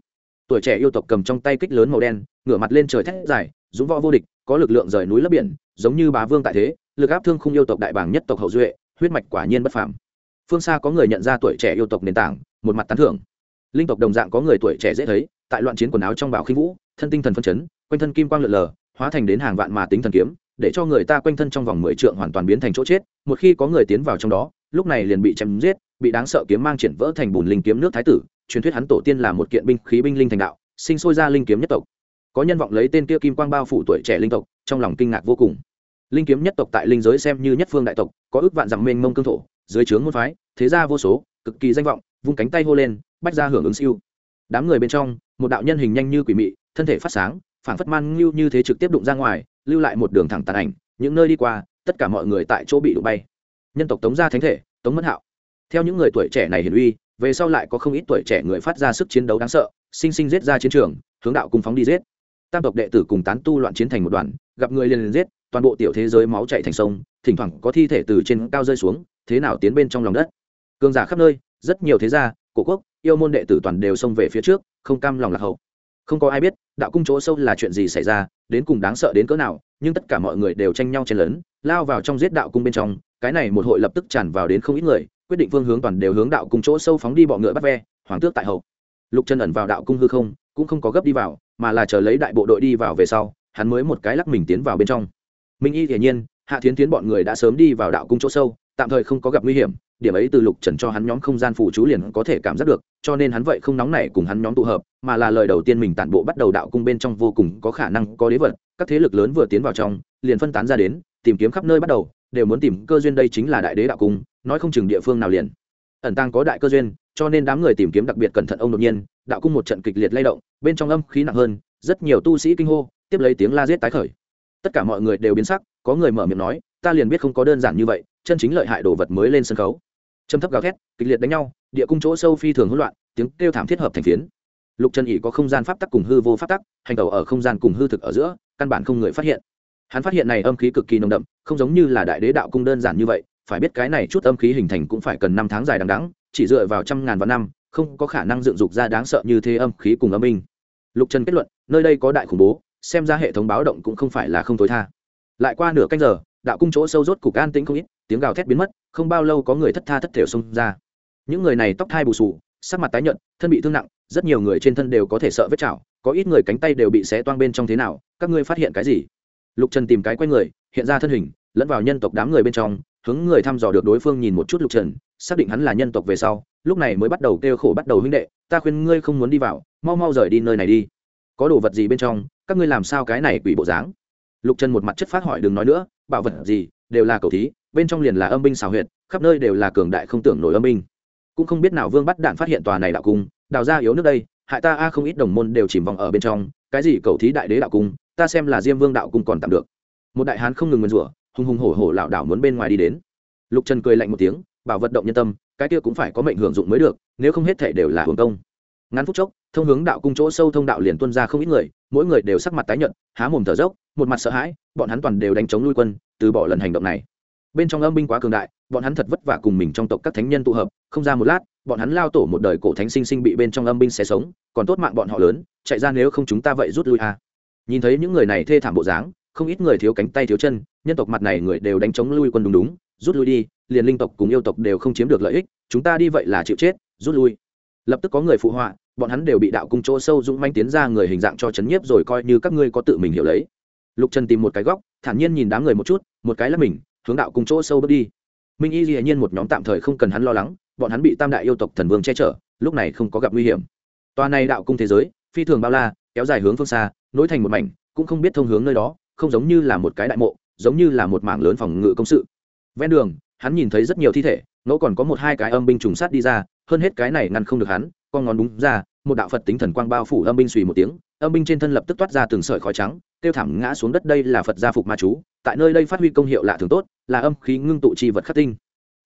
Tuổi trẻ yêu tộc cầm trong tay kích lớn màu đen, ngửa mặt lên trời thét dài, dũng võ vô địch, có lực lượng rời núi lấp biển, giống như bá vương tại thế, lực áp thương khung yêu tộc đại bảng nhất tộc hậu duệ, huyết mạch quả nhiên bất phàm. Phương xa có người nhận ra tuổi trẻ yêu tộc nền tảng, một mặt tán thưởng. Linh tộc đồng dạng có người tuổi trẻ dễ thấy, tại loạn chiến quần áo trong bảo khinh vũ, thân tinh thần phân chấn, quanh thân kim quang lượn lờ, hóa thành đến hàng vạn mà tính thần kiếm để cho người ta quanh thân trong vòng mười trượng hoàn toàn biến thành chỗ chết, một khi có người tiến vào trong đó, lúc này liền bị chém giết, bị đáng sợ kiếm mang triển vỡ thành bùn linh kiếm nước thái tử, truyền thuyết hắn tổ tiên là một kiện binh khí binh linh thành đạo, sinh sôi ra linh kiếm nhất tộc. Có nhân vọng lấy tên kia kim quang bao phủ tuổi trẻ linh tộc, trong lòng kinh ngạc vô cùng. Linh kiếm nhất tộc tại linh giới xem như nhất phương đại tộc, có ước vạn dặm mênh mông cương thổ, dưới trướng môn phái, thế gia vô số, cực kỳ danh vọng, vung cánh tay hô lên, bách ra hưởng ứng siêu. Đám người bên trong, một đạo nhân hình nhanh như quỷ mị, thân thể phát sáng phản phất man ngưu như thế trực tiếp đụng ra ngoài lưu lại một đường thẳng tàn ảnh, những nơi đi qua, tất cả mọi người tại chỗ bị đụng bay. Nhân tộc tống gia thánh thể, tống mẫn hạo. Theo những người tuổi trẻ này hiển uy, về sau lại có không ít tuổi trẻ người phát ra sức chiến đấu đáng sợ, sinh sinh giết ra chiến trường, hướng đạo cùng phóng đi giết. Tam tộc đệ tử cùng tán tu loạn chiến thành một đoàn, gặp người liền liền giết, toàn bộ tiểu thế giới máu chạy thành sông, thỉnh thoảng có thi thể từ trên cao rơi xuống, thế nào tiến bên trong lòng đất. Cường giả khắp nơi, rất nhiều thế gia, cổ quốc, yêu môn đệ tử toàn đều xông về phía trước, không cam lòng lạc hậu không có ai biết, đạo cung chỗ sâu là chuyện gì xảy ra, đến cùng đáng sợ đến cỡ nào, nhưng tất cả mọi người đều tranh nhau chen lấn, lao vào trong giết đạo cung bên trong, cái này một hội lập tức tràn vào đến không ít người, quyết định phương hướng toàn đều hướng đạo cung chỗ sâu phóng đi bọ ngựa bắt ve, hoàng tước tại hậu. Lục chân ẩn vào đạo cung hư không, cũng không có gấp đi vào, mà là chờ lấy đại bộ đội đi vào về sau, hắn mới một cái lắc mình tiến vào bên trong. Minh y hiển nhiên, hạ thiến tiến bọn người đã sớm đi vào đạo cung chỗ sâu, tạm thời không có gặp nguy hiểm điểm ấy từ lục trần cho hắn nhóm không gian phụ chú liền có thể cảm giác được, cho nên hắn vậy không nóng nảy cùng hắn nhóm tụ hợp, mà là lời đầu tiên mình tản bộ bắt đầu đạo cung bên trong vô cùng có khả năng có đế vật, các thế lực lớn vừa tiến vào trong, liền phân tán ra đến, tìm kiếm khắp nơi bắt đầu, đều muốn tìm cơ duyên đây chính là đại đế đạo cung, nói không chừng địa phương nào liền. Ẩn tăng có đại cơ duyên, cho nên đám người tìm kiếm đặc biệt cẩn thận ông đột nhiên, đạo cung một trận kịch liệt lay động, bên trong âm khí nặng hơn, rất nhiều tu sĩ kinh hô, tiếp lấy tiếng la giết tái khởi. Tất cả mọi người đều biến sắc, có người mở miệng nói, ta liền biết không có đơn giản như vậy, chân chính lợi hại đồ vật mới lên sân khấu châm thấp gào thét, kịch liệt đánh nhau, địa cung chỗ sâu phi thường hỗn loạn, tiếng kêu thảm thiết hợp thành phiến. Lục trần ỉ có không gian pháp tắc cùng hư vô pháp tắc, hành tàu ở không gian cùng hư thực ở giữa, căn bản không người phát hiện. Hắn phát hiện này âm khí cực kỳ nồng đậm, không giống như là đại đế đạo cung đơn giản như vậy, phải biết cái này chút âm khí hình thành cũng phải cần năm tháng dài đằng đắng chỉ dựa vào trăm ngàn vạn năm, không có khả năng dựng dục ra đáng sợ như thế âm khí cùng âm minh lục trần kết luận, nơi đây có đại khủng bố, xem ra hệ thống báo động cũng không phải là không tối tha. Lại qua nửa canh giờ, đạo cung chỗ sâu rốt cục an tĩnh không ít, tiếng gào thét biến mất không bao lâu có người thất tha thất thểu xông ra. Những người này tóc thai bù sù, sắc mặt tái nhợt, thân bị thương nặng, rất nhiều người trên thân đều có thể sợ vết chảo, có ít người cánh tay đều bị xé toang bên trong thế nào, các ngươi phát hiện cái gì? Lục trần tìm cái quay người, hiện ra thân hình, lẫn vào nhân tộc đám người bên trong, hướng người thăm dò được đối phương nhìn một chút lục trần, xác định hắn là nhân tộc về sau, lúc này mới bắt đầu kêu khổ bắt đầu huynh đệ, ta khuyên ngươi không muốn đi vào, mau mau rời đi nơi này đi. Có đồ vật gì bên trong, các ngươi làm sao cái này quỷ bộ dáng? Lục trần một mặt chất phát hỏi đừng nói nữa, bảo vật gì, đều là cầu thí bên trong liền là âm binh xào huyệt, khắp nơi đều là cường đại không tưởng nổi âm binh. Cũng không biết nào vương bắt đạn phát hiện tòa này đạo cung, đào ra yếu nước đây, hại ta a không ít đồng môn đều chìm vòng ở bên trong, cái gì cầu thí đại đế đạo cung, ta xem là diêm vương đạo cung còn tạm được. Một đại hán không ngừng nguyền rủa, hùng hùng hổ hổ lảo đảo muốn bên ngoài đi đến. Lục trần cười lạnh một tiếng, bảo vật động nhân tâm, cái kia cũng phải có mệnh hưởng dụng mới được, nếu không hết thể đều là hưởng công. Ngắn phút chốc, thông hướng đạo cung chỗ sâu thông đạo liền tuân ra không ít người, mỗi người đều sắc mặt tái nhợt, há mồm thở dốc, một mặt sợ hãi, bọn hắn toàn đều đánh chống nuôi quân, từ bỏ lần hành động này bên trong âm binh quá cường đại, bọn hắn thật vất vả cùng mình trong tộc các thánh nhân tụ hợp, không ra một lát, bọn hắn lao tổ một đời cổ thánh sinh sinh bị bên trong âm binh xé sống, còn tốt mạng bọn họ lớn, chạy ra nếu không chúng ta vậy rút lui à. nhìn thấy những người này thê thảm bộ dáng, không ít người thiếu cánh tay thiếu chân, nhân tộc mặt này người đều đánh chống lui quân đúng đúng, rút lui đi, liền linh tộc cùng yêu tộc đều không chiếm được lợi ích, chúng ta đi vậy là chịu chết, rút lui lập tức có người phụ họa, bọn hắn đều bị đạo cung chỗ sâu dũng manh tiến ra người hình dạng cho chấn nhiếp rồi coi như các ngươi có tự mình hiểu lấy lục trần tìm một cái góc, thản nhiên nhìn đám người một chút, một cái là mình hướng đạo cung chỗ sâu bước đi. Minh y dĩ nhiên một nhóm tạm thời không cần hắn lo lắng, bọn hắn bị tam đại yêu tộc thần vương che chở, lúc này không có gặp nguy hiểm. Tòa này đạo cung thế giới, phi thường bao la, kéo dài hướng phương xa, nối thành một mảnh, cũng không biết thông hướng nơi đó, không giống như là một cái đại mộ, giống như là một mảng lớn phòng ngự công sự. Ven đường, hắn nhìn thấy rất nhiều thi thể, ngẫu còn có một hai cái âm binh trùng sát đi ra, hơn hết cái này ngăn không được hắn, con ngón đúng ra, một đạo phật tính thần quang bao phủ âm binh suy một tiếng âm binh trên thân lập tức toát ra từng sợi khói trắng, kêu thảm ngã xuống đất, đây là phật gia phục ma chú, tại nơi đây phát huy công hiệu lạ thường tốt, là âm khí ngưng tụ chi vật khắc tinh.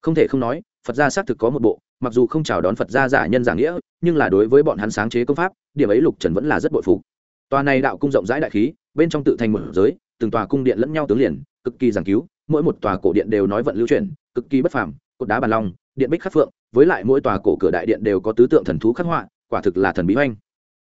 Không thể không nói, phật gia xác thực có một bộ, mặc dù không chào đón phật gia giả nhân giả nghĩa, nhưng là đối với bọn hắn sáng chế công pháp, điểm ấy lục trần vẫn là rất bội phục. Tòa này đạo cung rộng rãi đại khí, bên trong tự thành một giới, từng tòa cung điện lẫn nhau tướng liền, cực kỳ giảng cứu, mỗi một tòa cổ điện đều nói vận lưu chuyển, cực kỳ bất phàm, cột đá bàn long, điện bích khắc phượng, với lại mỗi tòa cổ cửa đại điện đều có tứ tượng thần thú khắc họa, quả thực là thần bí hoanh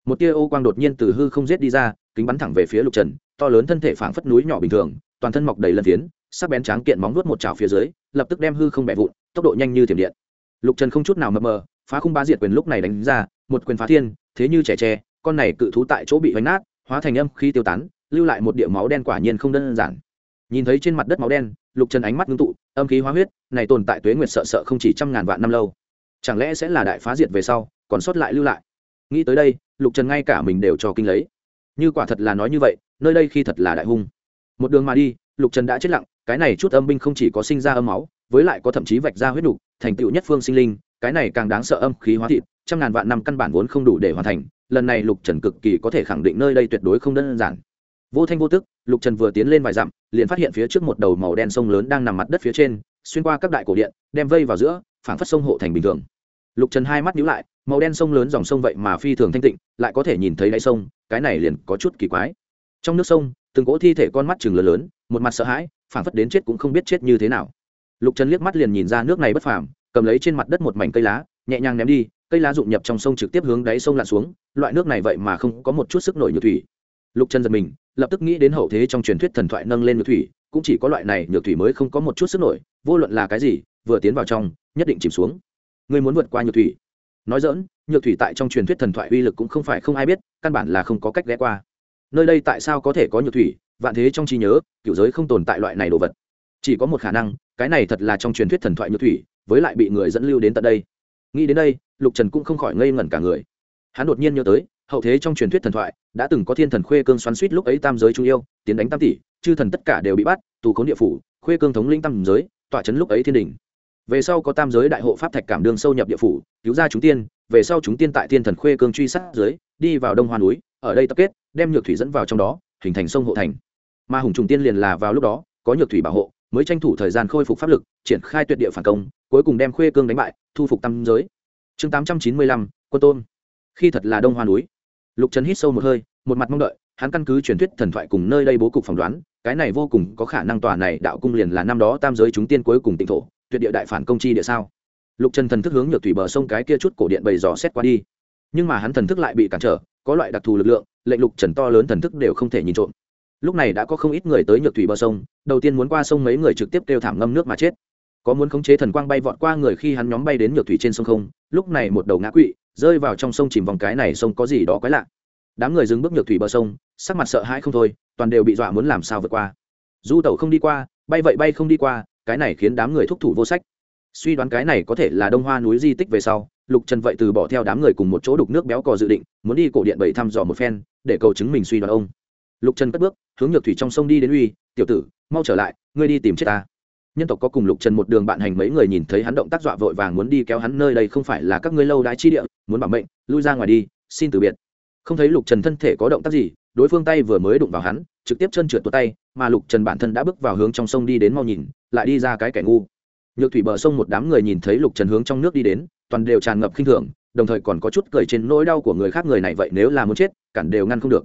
một tia ô quang đột nhiên từ hư không giết đi ra, kính bắn thẳng về phía lục trần, to lớn thân thể phảng phất núi nhỏ bình thường, toàn thân mọc đầy lân phiến, sắc bén tráng kiện móng nuốt một chảo phía dưới, lập tức đem hư không bẻ vụn, tốc độ nhanh như thiểm điện. Lục trần không chút nào mờ mờ, phá khung ba diệt quyền lúc này đánh ra, một quyền phá thiên, thế như trẻ tre, con này cự thú tại chỗ bị vánh nát, hóa thành âm khi tiêu tán, lưu lại một địa máu đen quả nhiên không đơn giản. Nhìn thấy trên mặt đất máu đen, lục trần ánh mắt ngưng tụ, âm khí hóa huyết, này tồn tại tuế nguyệt sợ sợ không chỉ trăm ngàn vạn năm lâu. Chẳng lẽ sẽ là đại phá diệt về sau, còn sót lại lưu lại? Nghĩ tới đây, lục trần ngay cả mình đều cho kinh lấy. Như quả thật là nói như vậy, nơi đây khi thật là đại hung. Một đường mà đi, lục trần đã chết lặng, cái này chút âm binh không chỉ có sinh ra âm máu, với lại có thậm chí vạch ra huyết đục thành tựu nhất phương sinh linh, cái này càng đáng sợ âm khí hóa thịt, trăm ngàn vạn năm căn bản vốn không đủ để hoàn thành, lần này lục trần cực kỳ có thể khẳng định nơi đây tuyệt đối không đơn giản. Vô thanh vô tức, lục trần vừa tiến lên vài dặm, liền phát hiện phía trước một đầu màu đen sông lớn đang nằm mặt đất phía trên, xuyên qua các đại cổ điện, đem vây vào giữa, phảng phất sông hộ thành bình thường. Lục trần hai mắt nhíu lại màu đen sông lớn dòng sông vậy mà phi thường thanh tịnh, lại có thể nhìn thấy đáy sông, cái này liền có chút kỳ quái. Trong nước sông, từng cỗ thi thể con mắt chừng lớn lớn, một mặt sợ hãi, phảng phất đến chết cũng không biết chết như thế nào. Lục trần liếc mắt liền nhìn ra nước này bất phàm, cầm lấy trên mặt đất một mảnh cây lá, nhẹ nhàng ném đi, cây lá rụng nhập trong sông trực tiếp hướng đáy sông lặn xuống, loại nước này vậy mà không có một chút sức nổi nhược thủy. Lục trần giật mình, lập tức nghĩ đến hậu thế trong truyền thuyết thần thoại nâng lên nhược thủy, cũng chỉ có loại này nhược thủy mới không có một chút sức nổi, vô luận là cái gì, vừa tiến vào trong, nhất định chìm xuống. Ngươi muốn vượt qua nhược thủy nói dỡn, nhược thủy tại trong truyền thuyết thần thoại uy lực cũng không phải không ai biết, căn bản là không có cách ghé qua. Nơi đây tại sao có thể có nhược thủy, vạn thế trong trí nhớ kiểu giới không tồn tại loại này đồ vật. Chỉ có một khả năng, cái này thật là trong truyền thuyết thần thoại nhược thủy, với lại bị người dẫn lưu đến tận đây. Nghĩ đến đây, lục trần cũng không khỏi ngây ngẩn cả người. Hắn đột nhiên nhớ tới, hậu thế trong truyền thuyết thần thoại, đã từng có thiên thần khuê cương xoắn suýt lúc ấy tam giới trung yêu, tiến đánh tam tỷ, chư thần tất cả đều bị bắt, tù khốn địa phủ, khuê cương thống linh tam giới, tọa chấn lúc ấy thiên đình về sau có tam giới đại hộ pháp thạch cảm đường sâu nhập địa phủ, cứu ra chúng tiên, về sau chúng tiên tại thiên thần khuê cương truy sát dưới đi vào đông hoa núi, ở đây tập kết, đem nhược thủy dẫn vào trong đó, hình thành sông hộ thành. Mà hùng trùng tiên liền là vào lúc đó, có nhược thủy bảo hộ, mới tranh thủ thời gian khôi phục pháp lực, triển khai tuyệt địa phản công, cuối cùng đem khuê cương đánh bại, thu phục tam giới. Chương tám trăm chín mươi lăm, quân tôn. Khi thật là đông hoa núi. Lục trần hít sâu một hơi, một mặt mong đợi, hắn căn cứ truyền thuyết thần thoại cùng nơi đây bố cục phỏng đoán, cái này vô cùng có khả năng tòa này đạo cung liền là năm đó tam giới chúng tiên cuối cùng tịnh thổ tuyệt địa đại phản công chi địa sao? Lục trần thần thức hướng nhược thủy bờ sông cái kia chút cổ điện bày dò xét qua đi. Nhưng mà hắn thần thức lại bị cản trở, có loại đặc thù lực lượng, lệnh lục trần to lớn thần thức đều không thể nhìn trộm. Lúc này đã có không ít người tới nhược thủy bờ sông, đầu tiên muốn qua sông mấy người trực tiếp kêu thảm ngâm nước mà chết. Có muốn khống chế thần quang bay vọt qua người khi hắn nhóm bay đến nhược thủy trên sông không, lúc này một đầu ngã quỵ, rơi vào trong sông chìm vòng cái này sông có gì đó quái lạ. Đám người dừng bước nhược thủy bờ sông, sắc mặt sợ hãi không thôi, toàn đều bị dọa muốn làm sao vượt qua. Du tẩu không đi qua, bay vậy bay không đi qua cái này khiến đám người thúc thủ vô sách. Suy đoán cái này có thể là đông hoa núi di tích về sau, lục trần vậy từ bỏ theo đám người cùng một chỗ đục nước béo cò dự định, muốn đi cổ điện bảy thăm dò một phen, để cầu chứng mình suy đoán ông. Lục trần cất bước, hướng nhược thủy trong sông đi đến uy, tiểu tử, mau trở lại, ngươi đi tìm chết ta. Nhân tộc có cùng lục trần một đường bạn hành mấy người nhìn thấy hắn động tác dọa vội vàng muốn đi kéo hắn nơi đây không phải là các ngươi lâu đái chi địa, muốn bảo mệnh, lui ra ngoài đi, xin từ biệt. Không thấy lục trần thân thể có động tác gì đối phương tay vừa mới đụng vào hắn, trực tiếp chân trượt tuột tay, mà lục trần bản thân đã bước vào hướng trong sông đi đến mau nhìn, lại đi ra cái kẻ ngu. Nhược thủy bờ sông một đám người nhìn thấy lục trần hướng trong nước đi đến, toàn đều tràn ngập khinh thường, đồng thời còn có chút cười trên nỗi đau của người khác người này vậy nếu là muốn chết, cản đều ngăn không được.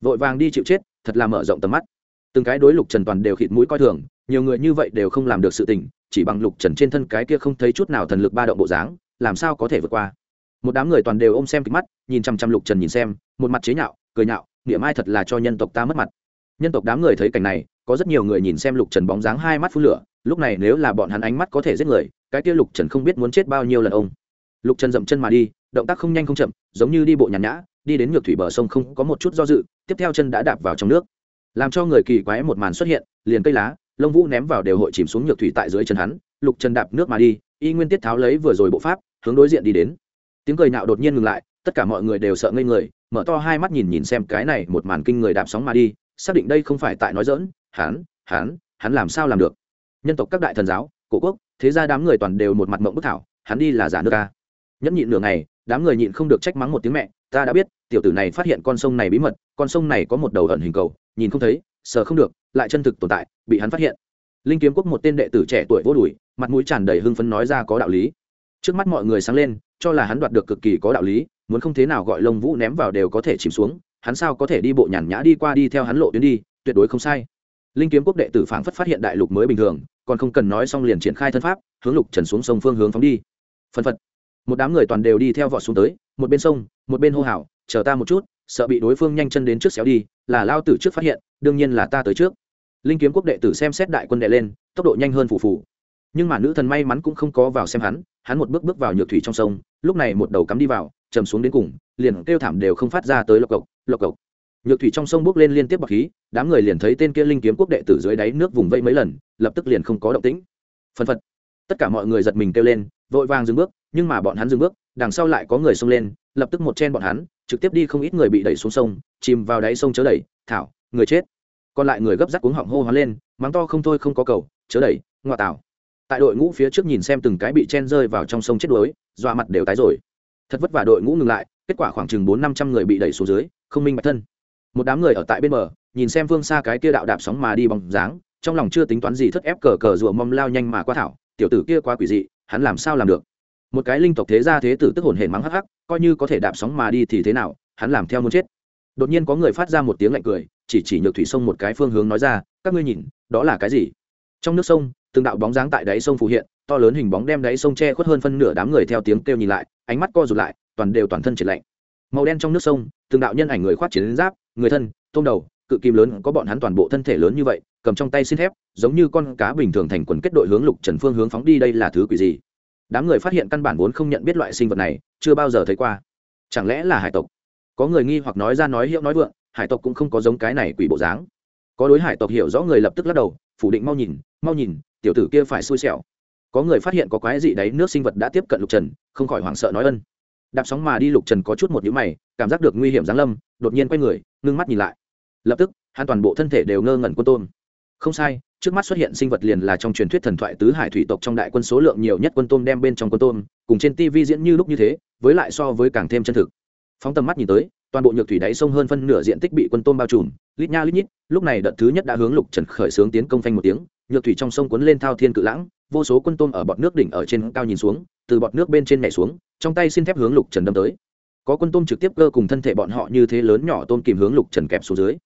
Vội vàng đi chịu chết, thật là mở rộng tầm mắt. Từng cái đối lục trần toàn đều khịt mũi coi thường, nhiều người như vậy đều không làm được sự tình, chỉ bằng lục trần trên thân cái kia không thấy chút nào thần lực ba động bộ dáng, làm sao có thể vượt qua. Một đám người toàn đều ôm xem kịch mắt, nhìn chăm chăm lục trần nhìn xem, một mặt chế nhạo, cười nhạo niệm ai thật là cho nhân tộc ta mất mặt. Nhân tộc đám người thấy cảnh này, có rất nhiều người nhìn xem lục trần bóng dáng hai mắt phun lửa, lúc này nếu là bọn hắn ánh mắt có thể giết người, cái kia lục trần không biết muốn chết bao nhiêu lần ông. Lục trần dậm chân mà đi, động tác không nhanh không chậm, giống như đi bộ nhàn nhã, đi đến ngược thủy bờ sông không có một chút do dự, tiếp theo chân đã đạp vào trong nước. Làm cho người kỳ quái một màn xuất hiện, liền cây lá, lông vũ ném vào đều hội chìm xuống nhược thủy tại dưới chân hắn, lục trần đạp nước mà đi, y nguyên tiết tháo lấy vừa rồi bộ pháp, hướng đối diện đi đến. Tiếng cười nạo đột nhiên ngừng lại, tất cả mọi người đều sợ ngây người mở to hai mắt nhìn nhìn xem cái này một màn kinh người đạp sóng mà đi, xác định đây không phải tại nói dỡn hắn hắn hắn làm sao làm được? Nhân tộc các đại thần giáo, cổ quốc, thế ra đám người toàn đều một mặt mộng bức thảo, hắn đi là giả nước ta nhẫn nhịn nửa ngày, đám người nhịn không được trách mắng một tiếng mẹ, ta đã biết, tiểu tử này phát hiện con sông này bí mật, con sông này có một đầu ẩn hình cầu, nhìn không thấy sờ không được, lại chân thực tồn tại, bị hắn phát hiện. Linh kiếm quốc một tên đệ tử trẻ tuổi vô đùi, mặt mũi tràn đầy hưng phấn nói ra có đạo lý. Trước mắt mọi người sáng lên cho là hắn đoạt được cực kỳ có đạo lý, muốn không thế nào gọi lông vũ ném vào đều có thể chìm xuống, hắn sao có thể đi bộ nhàn nhã đi qua đi theo hắn lộ tuyến đi, tuyệt đối không sai. Linh kiếm quốc đệ tử phảng phất phát hiện đại lục mới bình thường, còn không cần nói xong liền triển khai thân pháp, hướng lục trần xuống sông phương hướng phóng đi. Phân phật. Một đám người toàn đều đi theo vọt xuống tới, một bên sông, một bên hô hào, chờ ta một chút, sợ bị đối phương nhanh chân đến trước xéo đi, là lao tử trước phát hiện, đương nhiên là ta tới trước. Linh kiếm quốc đệ tử xem xét đại quân đệ lên, tốc độ nhanh hơn phù phù. Nhưng mà nữ thần may mắn cũng không có vào xem hắn hắn một bước bước vào nhược thủy trong sông, lúc này một đầu cắm đi vào, chầm xuống đến cùng, liền kêu thảm đều không phát ra tới lộc cộc lộc cộc. Nhược thủy trong sông bước lên liên tiếp bọc khí, đám người liền thấy tên kia linh kiếm quốc đệ tử dưới đáy nước vùng vây mấy lần, lập tức liền không có động tĩnh. Phân phật. Tất cả mọi người giật mình kêu lên, vội vàng dừng bước, nhưng mà bọn hắn dừng bước, đằng sau lại có người xông lên, lập tức một chen bọn hắn, trực tiếp đi không ít người bị đẩy xuống sông, chìm vào đáy sông chớ đẩy, thảo, người chết. Còn lại người gấp rắc cuống họng hô hoán lên, mắng to không thôi không có cầu, chớ đẩy, ngoa tảo tại đội ngũ phía trước nhìn xem từng cái bị chen rơi vào trong sông chết đuối, dọa mặt đều tái rồi. Thật vất vả đội ngũ ngừng lại, kết quả khoảng chừng bốn năm trăm người bị đẩy xuống dưới, không minh bạch thân. Một đám người ở tại bên bờ, nhìn xem phương xa cái kia đạo đạp sóng mà đi bằng dáng, trong lòng chưa tính toán gì thất ép cờ cờ rùa mâm lao nhanh mà qua thảo, tiểu tử kia quá quỷ dị, hắn làm sao làm được? Một cái linh tộc thế gia thế tử tức hồn hển mắng hắc hắc, coi như có thể đạp sóng mà đi thì thế nào, hắn làm theo muốn chết. Đột nhiên có người phát ra một tiếng lạnh cười, chỉ chỉ nhược thủy sông một cái phương hướng nói ra, các ngươi nhìn, đó là cái gì? Trong nước sông, từng đạo bóng dáng tại đáy sông phù hiện, to lớn hình bóng đem đáy sông che khuất hơn phân nửa đám người theo tiếng kêu nhìn lại, ánh mắt co rụt lại, toàn đều toàn thân triển lạnh. Màu đen trong nước sông, từng đạo nhân ảnh người khoát chiến giáp, người thân, tôm đầu, cự kim lớn, có bọn hắn toàn bộ thân thể lớn như vậy, cầm trong tay xin thép, giống như con cá bình thường thành quần kết đội hướng lục trần phương hướng phóng đi đây là thứ quỷ gì? Đám người phát hiện căn bản vốn không nhận biết loại sinh vật này, chưa bao giờ thấy qua. Chẳng lẽ là hải tộc? Có người nghi hoặc nói ra nói hiệu nói vượng, hải tộc cũng không có giống cái này quỷ bộ dáng. Có đối hải tộc hiểu rõ người lập tức lắc đầu phủ định mau nhìn mau nhìn, tiểu tử kia phải xui xẻo. Có người phát hiện có quái dị đấy, nước sinh vật đã tiếp cận lục trần, không khỏi hoảng sợ nói ân. Đạp sóng mà đi, lục trần có chút một nhũ mày, cảm giác được nguy hiểm giáng lâm, đột nhiên quay người, ngưng mắt nhìn lại. Lập tức, hắn toàn bộ thân thể đều ngơ ngẩn quân tôn. Không sai, trước mắt xuất hiện sinh vật liền là trong truyền thuyết thần thoại tứ hải thủy tộc trong đại quân số lượng nhiều nhất quân tôm đem bên trong quân tôm cùng trên tv diễn như lúc như thế, với lại so với càng thêm chân thực. Phóng tầm mắt nhìn tới toàn bộ nhược thủy đáy sông hơn phân nửa diện tích bị quân tôm bao trùm, lít nha lít nhít, lúc này đợt thứ nhất đã hướng lục trần khởi xướng tiến công phanh một tiếng, nhược thủy trong sông cuốn lên thao thiên cự lãng, vô số quân tôm ở bọt nước đỉnh ở trên cao nhìn xuống, từ bọt nước bên trên nhảy xuống, trong tay xin thép hướng lục trần đâm tới. Có quân tôm trực tiếp cơ cùng thân thể bọn họ như thế lớn nhỏ tôm kìm hướng lục trần kẹp xuống dưới.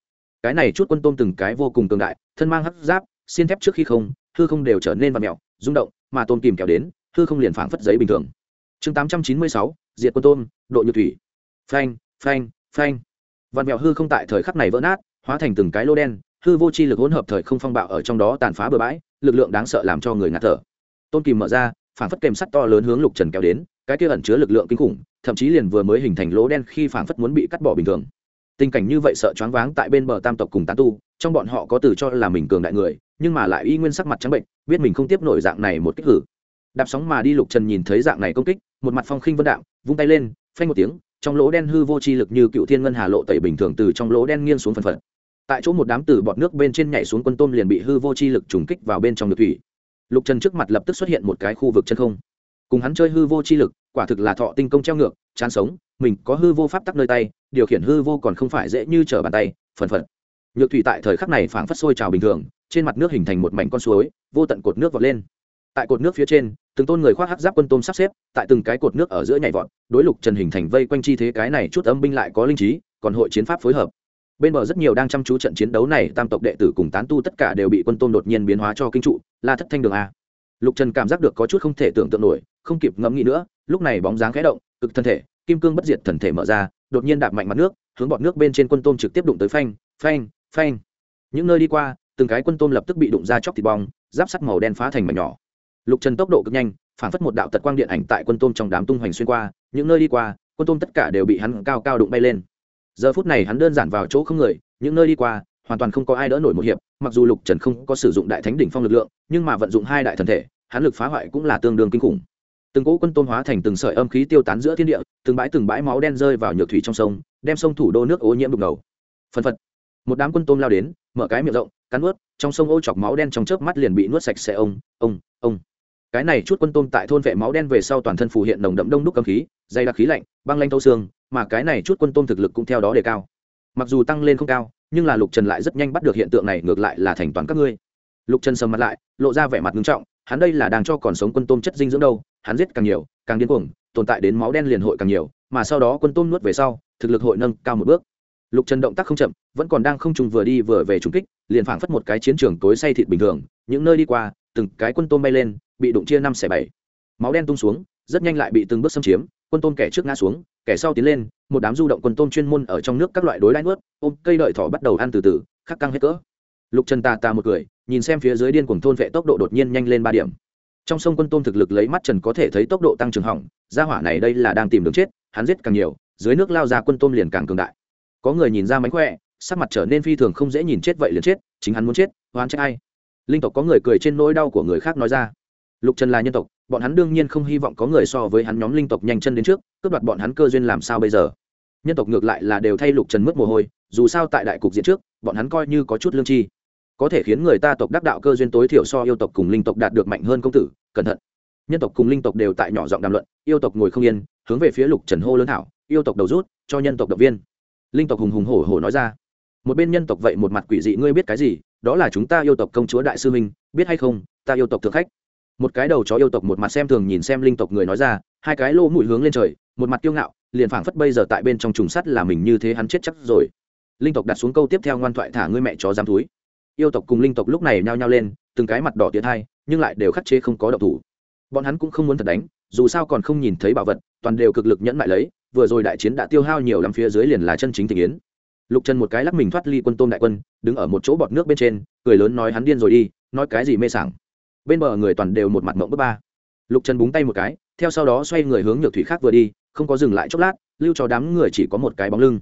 Cái này chút quân tôm từng cái vô cùng cường đại, thân mang hấp giáp, xin thép trước khi không, hư không đều trở nên và mẹo rung động, mà tôm kìm kéo đến, hư không liền phảng phất giấy bình thường. Chương tám trăm chín mươi sáu, diệt quân tôm, độ nhược thủy. Phanh phanh phanh. Vạn mẹo hư không tại thời khắc này vỡ nát hóa thành từng cái lô đen hư vô chi lực hỗn hợp thời không phong bạo ở trong đó tàn phá bừa bãi lực lượng đáng sợ làm cho người ngạt thở. Tôn kìm mở ra phảng phất kèm sắt to lớn hướng lục trần kéo đến cái kia ẩn chứa lực lượng kinh khủng thậm chí liền vừa mới hình thành lỗ đen khi phảng phất muốn bị cắt bỏ bình thường. Tình cảnh như vậy sợ choáng váng tại bên bờ tam tộc cùng tán tu trong bọn họ có từ cho là mình cường đại người nhưng mà lại y nguyên sắc mặt trắng bệnh biết mình không tiếp nổi dạng này một kích hử. Đạp sóng mà đi lục trần nhìn thấy dạng này công kích một mặt phong khinh vân đạo, vung tay lên phanh một tiếng trong lỗ đen hư vô chi lực như cựu thiên ngân hà lộ tẩy bình thường từ trong lỗ đen nghiêng xuống phần phật. Tại chỗ một đám từ bọt nước bên trên nhảy xuống quân tôm liền bị hư vô chi lực trùng kích vào bên trong ngực thủy. Lục trần trước mặt lập tức xuất hiện một cái khu vực chân không. Cùng hắn chơi hư vô chi lực, quả thực là thọ tinh công treo ngược, chán sống, mình có hư vô pháp tắc nơi tay, điều khiển hư vô còn không phải dễ như trở bàn tay, phần phật. Nhược thủy tại thời khắc này phảng phất sôi trào bình thường, trên mặt nước hình thành một mảnh con suối, vô tận cột nước vọt lên tại cột nước phía trên, từng tôn người khoác hắc giáp quân tôm sắp xếp, tại từng cái cột nước ở giữa nhảy vọt, đối lục trần hình thành vây quanh chi thế cái này chút âm binh lại có linh trí, còn hội chiến pháp phối hợp. Bên bờ rất nhiều đang chăm chú trận chiến đấu này, tam tộc đệ tử cùng tán tu tất cả đều bị quân tôm đột nhiên biến hóa cho kinh trụ, la thất thanh đường a. Lục trần cảm giác được có chút không thể tưởng tượng nổi, không kịp ngẫm nghĩ nữa, lúc này bóng dáng khẽ động, cực thân thể, kim cương bất diệt thần thể mở ra, đột nhiên đạp mạnh mặt nước, hướng bọn nước bên trên quân tôm trực tiếp đụng tới phanh phanh phanh. Những nơi đi qua, từng cái quân tôm lập tức bị đụng ra chóc thịt bong, giáp sắt màu đen phá thành mảnh nhỏ lục trần tốc độ cực nhanh, phản phất một đạo tật quang điện ảnh tại quân tôm trong đám tung hoành xuyên qua, những nơi đi qua, quân tôm tất cả đều bị hắn cao cao đụng bay lên. Giờ phút này hắn đơn giản vào chỗ không người, những nơi đi qua, hoàn toàn không có ai đỡ nổi một hiệp, mặc dù lục trần không có sử dụng đại thánh đỉnh phong lực lượng, nhưng mà vận dụng hai đại thần thể, hắn lực phá hoại cũng là tương đương kinh khủng. Từng cỗ quân tôm hóa thành từng sợi âm khí tiêu tán giữa thiên địa, từng bãi từng bãi máu đen rơi vào nhược thủy trong sông, đem sông thủ đô nước ô nhiễm đục ngầu. Phân phật. Một đám quân tôm lao đến, mở cái miệng rộng, cắn nuốt, trong sông ô chọc máu đen trong chớp mắt liền bị nuốt sạch sẽ ông ông ông cái này chút quân tôm tại thôn vệ máu đen về sau toàn thân phù hiện nồng đậm đông đúc cầm khí, dày đặc khí lạnh, băng lanh thâu xương, mà cái này chút quân tôm thực lực cũng theo đó đề cao. Mặc dù tăng lên không cao, nhưng là lục trần lại rất nhanh bắt được hiện tượng này, ngược lại là thành toàn các ngươi. Lục trần sầm mặt lại, lộ ra vẻ mặt nghiêm trọng, hắn đây là đang cho còn sống quân tôm chất dinh dưỡng đâu, hắn giết càng nhiều, càng điên cuồng, tồn tại đến máu đen liền hội càng nhiều, mà sau đó quân tôm nuốt về sau, thực lực hội nâng cao một bước. Lục trần động tác không chậm, vẫn còn đang không trùng vừa đi vừa về trung kích, liền phảng phất một cái chiến trường tối say thịt bình thường, những nơi đi qua từng cái quân tôm bay lên, bị đụng chia năm xẻ bảy. Máu đen tung xuống, rất nhanh lại bị từng bước xâm chiếm, quân tôm kẻ trước ngã xuống, kẻ sau tiến lên, một đám du động quân tôm chuyên môn ở trong nước các loại đối đai nuốt, ôm cây đợi thỏ bắt đầu ăn từ từ, khắc căng hết cỡ. Lục trần tà tà một cười, nhìn xem phía dưới điên cuồng thôn vệ tốc độ đột nhiên nhanh lên ba điểm. Trong sông quân tôm thực lực lấy mắt trần có thể thấy tốc độ tăng trưởng hỏng, gia hỏa này đây là đang tìm đường chết, hắn giết càng nhiều, dưới nước lao ra quân tôm liền càng cường đại. Có người nhìn ra mánh khỏe, sắc mặt trở nên phi thường không dễ nhìn chết vậy liền chết, chính hắn muốn chết, oan trách ai? Linh tộc có người cười trên nỗi đau của người khác nói ra. Lục trần là nhân tộc, bọn hắn đương nhiên không hy vọng có người so với hắn nhóm linh tộc nhanh chân đến trước, cướp đoạt bọn hắn cơ duyên làm sao bây giờ? Nhân tộc ngược lại là đều thay lục trần mất mồ hôi, dù sao tại đại cục diện trước, bọn hắn coi như có chút lương chi. Có thể khiến người ta tộc đắc đạo cơ duyên tối thiểu so yêu tộc cùng linh tộc đạt được mạnh hơn công tử, cẩn thận. Nhân tộc cùng linh tộc đều tại nhỏ giọng đàm luận, yêu tộc ngồi không yên, hướng về phía lục trần hô lớn thảo, yêu tộc đầu rút, cho nhân tộc động viên. Linh tộc hùng hùng hổ hổ nói ra, một bên nhân tộc vậy một mặt quỷ dị, ngươi biết cái gì? Đó là chúng ta yêu tộc công chúa đại sư minh biết hay không, ta yêu tộc thượng khách. Một cái đầu chó yêu tộc một mặt xem thường nhìn xem linh tộc người nói ra, hai cái lỗ mũi hướng lên trời, một mặt kiêu ngạo, liền phảng phất bây giờ tại bên trong trùng sắt là mình như thế hắn chết chắc rồi. Linh tộc đặt xuống câu tiếp theo ngoan thoại thả ngươi mẹ chó dám túi. Yêu tộc cùng linh tộc lúc này nhao nhao lên, từng cái mặt đỏ tiến hai, nhưng lại đều khắc chế không có độc thủ. Bọn hắn cũng không muốn thật đánh, dù sao còn không nhìn thấy bảo vật, toàn đều cực lực nhẫn lại lấy, vừa rồi đại chiến đã tiêu hao nhiều lắm phía dưới liền là chân chính tình yến lục trần một cái lắc mình thoát ly quân tôm đại quân, đứng ở một chỗ bọt nước bên trên, cười lớn nói hắn điên rồi đi, nói cái gì mê sảng. Bên bờ người toàn đều một mặt mộng bước ba. Lục trần búng tay một cái, theo sau đó xoay người hướng nhược thủy khác vừa đi, không có dừng lại chốc lát, lưu cho đám người chỉ có một cái bóng lưng.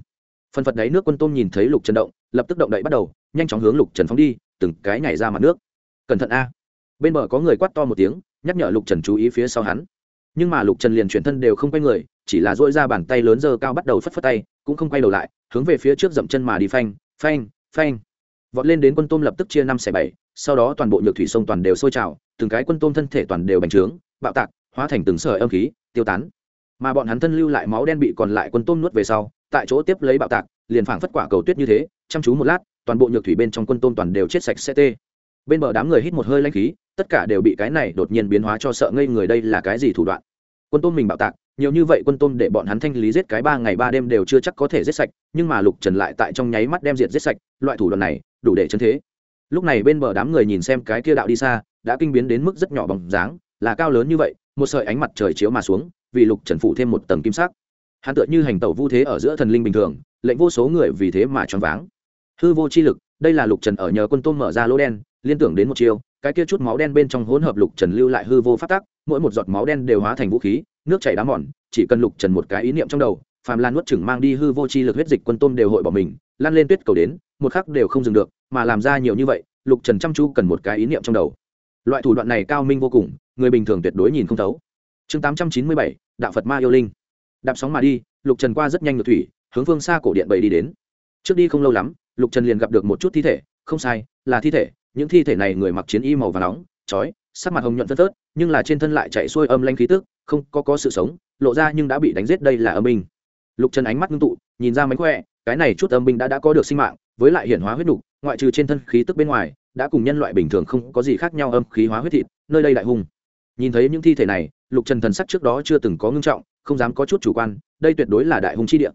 Phần phật đấy nước quân tôm nhìn thấy lục trần động, lập tức động đậy bắt đầu, nhanh chóng hướng lục trần phóng đi, từng cái nhảy ra mặt nước. Cẩn thận a. Bên bờ có người quát to một tiếng, nhắc nhở lục trần chú ý phía sau hắn. Nhưng mà lục trần liền chuyển thân đều không quay người, chỉ là dỗi ra bàn tay lớn giờ cao bắt đầu phất phất tay, cũng không quay đầu lại hướng về phía trước dậm chân mà đi phanh phanh phanh. Vọt lên đến quân tôm lập tức chia năm xẻ bảy, sau đó toàn bộ nhược thủy sông toàn đều sôi trào, từng cái quân tôm thân thể toàn đều bành trướng, bạo tạc, hóa thành từng sợi âm khí, tiêu tán. Mà bọn hắn thân lưu lại máu đen bị còn lại quân tôm nuốt về sau, tại chỗ tiếp lấy bạo tạc, liền phảng phất quả cầu tuyết như thế, chăm chú một lát, toàn bộ nhược thủy bên trong quân tôm toàn đều chết sạch sẽ tê. Bên bờ đám người hít một hơi lanh khí, tất cả đều bị cái này đột nhiên biến hóa cho sợ ngây người đây là cái gì thủ đoạn. Quân tôm mình bạo tạc nhiều như vậy quân tôm để bọn hắn thanh lý giết cái ba ngày ba đêm đều chưa chắc có thể giết sạch, nhưng mà lục trần lại tại trong nháy mắt đem diệt giết sạch, loại thủ đoạn này, đủ để chân thế. Lúc này bên bờ đám người nhìn xem cái kia đạo đi xa, đã kinh biến đến mức rất nhỏ bằng dáng, là cao lớn như vậy, một sợi ánh mặt trời chiếu mà xuống, vì lục trần phủ thêm một tầng kim sắc. Hắn tựa như hành tẩu vu thế ở giữa thần linh bình thường, lệnh vô số người vì thế mà choáng váng. Hư vô chi lực, đây là lục trần ở nhờ quân tôm mở ra lỗ đen, liên tưởng đến một chiều cái kia chút máu đen bên trong hỗn hợp lục trần lưu lại hư vô phát tác mỗi một giọt máu đen đều hóa thành vũ khí nước chảy đá mòn, chỉ cần lục trần một cái ý niệm trong đầu, phàm lan nuốt chừng mang đi hư vô chi lực huyết dịch quân tôm đều hội bỏ mình lan lên tuyết cầu đến, một khắc đều không dừng được, mà làm ra nhiều như vậy, lục trần chăm chú cần một cái ý niệm trong đầu. Loại thủ đoạn này cao minh vô cùng, người bình thường tuyệt đối nhìn không thấu. Chương tám trăm chín mươi bảy, đạo phật ma yêu linh. Đạp sóng mà đi, lục trần qua rất nhanh ngược thủy, hướng phương xa cổ điện bầy đi đến. Trước đi không lâu lắm, lục trần liền gặp được một chút thi thể, không sai, là thi thể, những thi thể này người mặc chiến y màu và nóng, chói sắc mặt hồng nhuận phân tớt nhưng là trên thân lại chạy xuôi âm lanh khí tức, không có có sự sống, lộ ra nhưng đã bị đánh giết đây là âm binh. Lục trần ánh mắt ngưng tụ, nhìn ra mánh khỏe, cái này chút âm binh đã đã có được sinh mạng, với lại hiển hóa huyết đục ngoại trừ trên thân khí tức bên ngoài, đã cùng nhân loại bình thường không có gì khác nhau âm khí hóa huyết thịt, nơi đây đại hung. Nhìn thấy những thi thể này, lục trần thần sắc trước đó chưa từng có ngưng trọng, không dám có chút chủ quan, đây tuyệt đối là đại hung chi địa.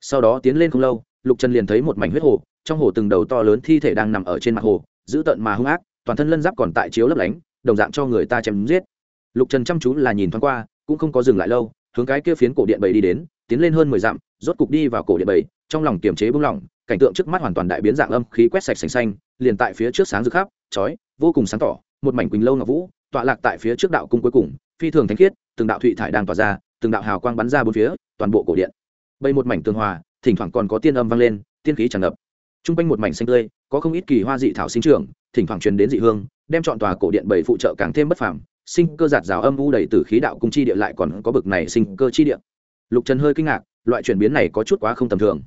Sau đó tiến lên không lâu, lục trần liền thấy một mảnh huyết hồ, trong hồ từng đầu to lớn thi thể đang nằm ở trên mặt hồ giữ tợn mà hung ác, toàn thân lân giáp còn tại chiếu lấp lánh đồng dạng cho người ta chém giết. Lục trần chăm chú là nhìn thoáng qua, cũng không có dừng lại lâu, hướng cái kia phiến cổ điện bảy đi đến, tiến lên hơn mười dặm, rốt cục đi vào cổ điện bảy, trong lòng kiềm chế bung lỏng cảnh tượng trước mắt hoàn toàn đại biến dạng âm khí quét sạch sành xanh, liền tại phía trước sáng rực khắp, chói, vô cùng sáng tỏ, một mảnh quỳnh lâu ngọc vũ, tọa lạc tại phía trước đạo cung cuối cùng, phi thường thánh khiết, từng đạo thụy thải đang tỏa ra, từng đạo hào quang bắn ra bốn phía, toàn bộ cổ điện. Bây một mảnh tường hòa, thỉnh thoảng còn có tiên âm vang lên, tiên khí tràn ngập. T r u n g quanh một mảnh xanh tươi, có không ít kỳ hoa dị thảo sinh trưởng, thỉnh thoảng truyền đến dị hương đem chọn tòa cổ điện bảy phụ trợ càng thêm bất phàm, sinh cơ giạt rào âm u đầy từ khí đạo cung chi địa lại còn có bực này sinh cơ chi địa. Lục trần hơi kinh ngạc, loại chuyển biến này có chút quá không tầm thường.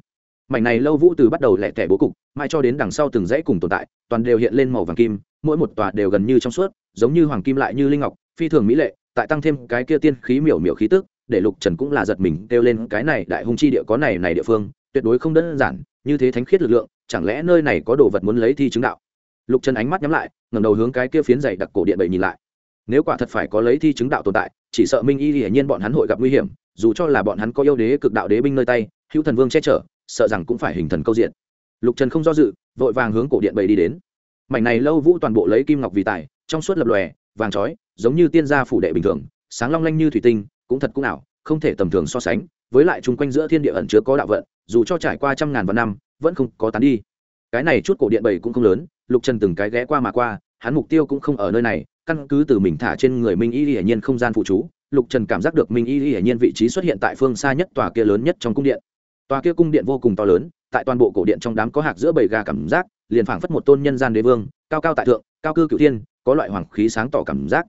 Mảnh này lâu vũ từ bắt đầu lẻ tẻ bố cục mai cho đến đằng sau từng dãy cùng tồn tại, toàn đều hiện lên màu vàng kim, mỗi một tòa đều gần như trong suốt, giống như hoàng kim lại như linh ngọc, phi thường mỹ lệ, tại tăng thêm cái kia tiên khí miểu miểu khí tức, để lục trần cũng là giật mình kêu lên cái này đại hung chi địa có này này địa phương, tuyệt đối không đơn giản, như thế thánh khiết lực lượng, chẳng lẽ nơi này có đồ vật muốn lấy thi chứng đạo? Lục trần ánh mắt nhắm lại ngẩng đầu hướng cái kia phiến dày đặc cổ điện bậy nhìn lại. Nếu quả thật phải có lấy thi chứng đạo tồn tại, chỉ sợ minh y hiển nhiên bọn hắn hội gặp nguy hiểm, dù cho là bọn hắn có yêu đế cực đạo đế binh nơi tay, hữu thần vương che chở, sợ rằng cũng phải hình thần câu diện. Lục trần không do dự, vội vàng hướng cổ điện bậy đi đến. Mảnh này lâu vũ toàn bộ lấy kim ngọc vì tài, trong suốt lập lòe, vàng chói, giống như tiên gia phủ đệ bình thường, sáng long lanh như thủy tinh, cũng thật cũng ảo, không thể tầm thường so sánh, với lại chung quanh giữa thiên địa ẩn chứa có đạo vận, dù cho trải qua trăm ngàn vạn năm, vẫn không có tán đi cái này chút cổ điện bảy cũng không lớn, lục trần từng cái ghé qua mà qua, hắn mục tiêu cũng không ở nơi này, căn cứ từ mình thả trên người minh y hiển nhiên không gian phụ trú lục trần cảm giác được minh y hiển nhiên vị trí xuất hiện tại phương xa nhất tòa kia lớn nhất trong cung điện. Tòa kia cung điện vô cùng to lớn, tại toàn bộ cổ điện trong đám có hạc giữa bầy gà cảm giác, liền phảng phất một tôn nhân gian đế vương, cao cao tại thượng, cao cư cựu thiên, có loại hoàng khí sáng tỏ cảm giác.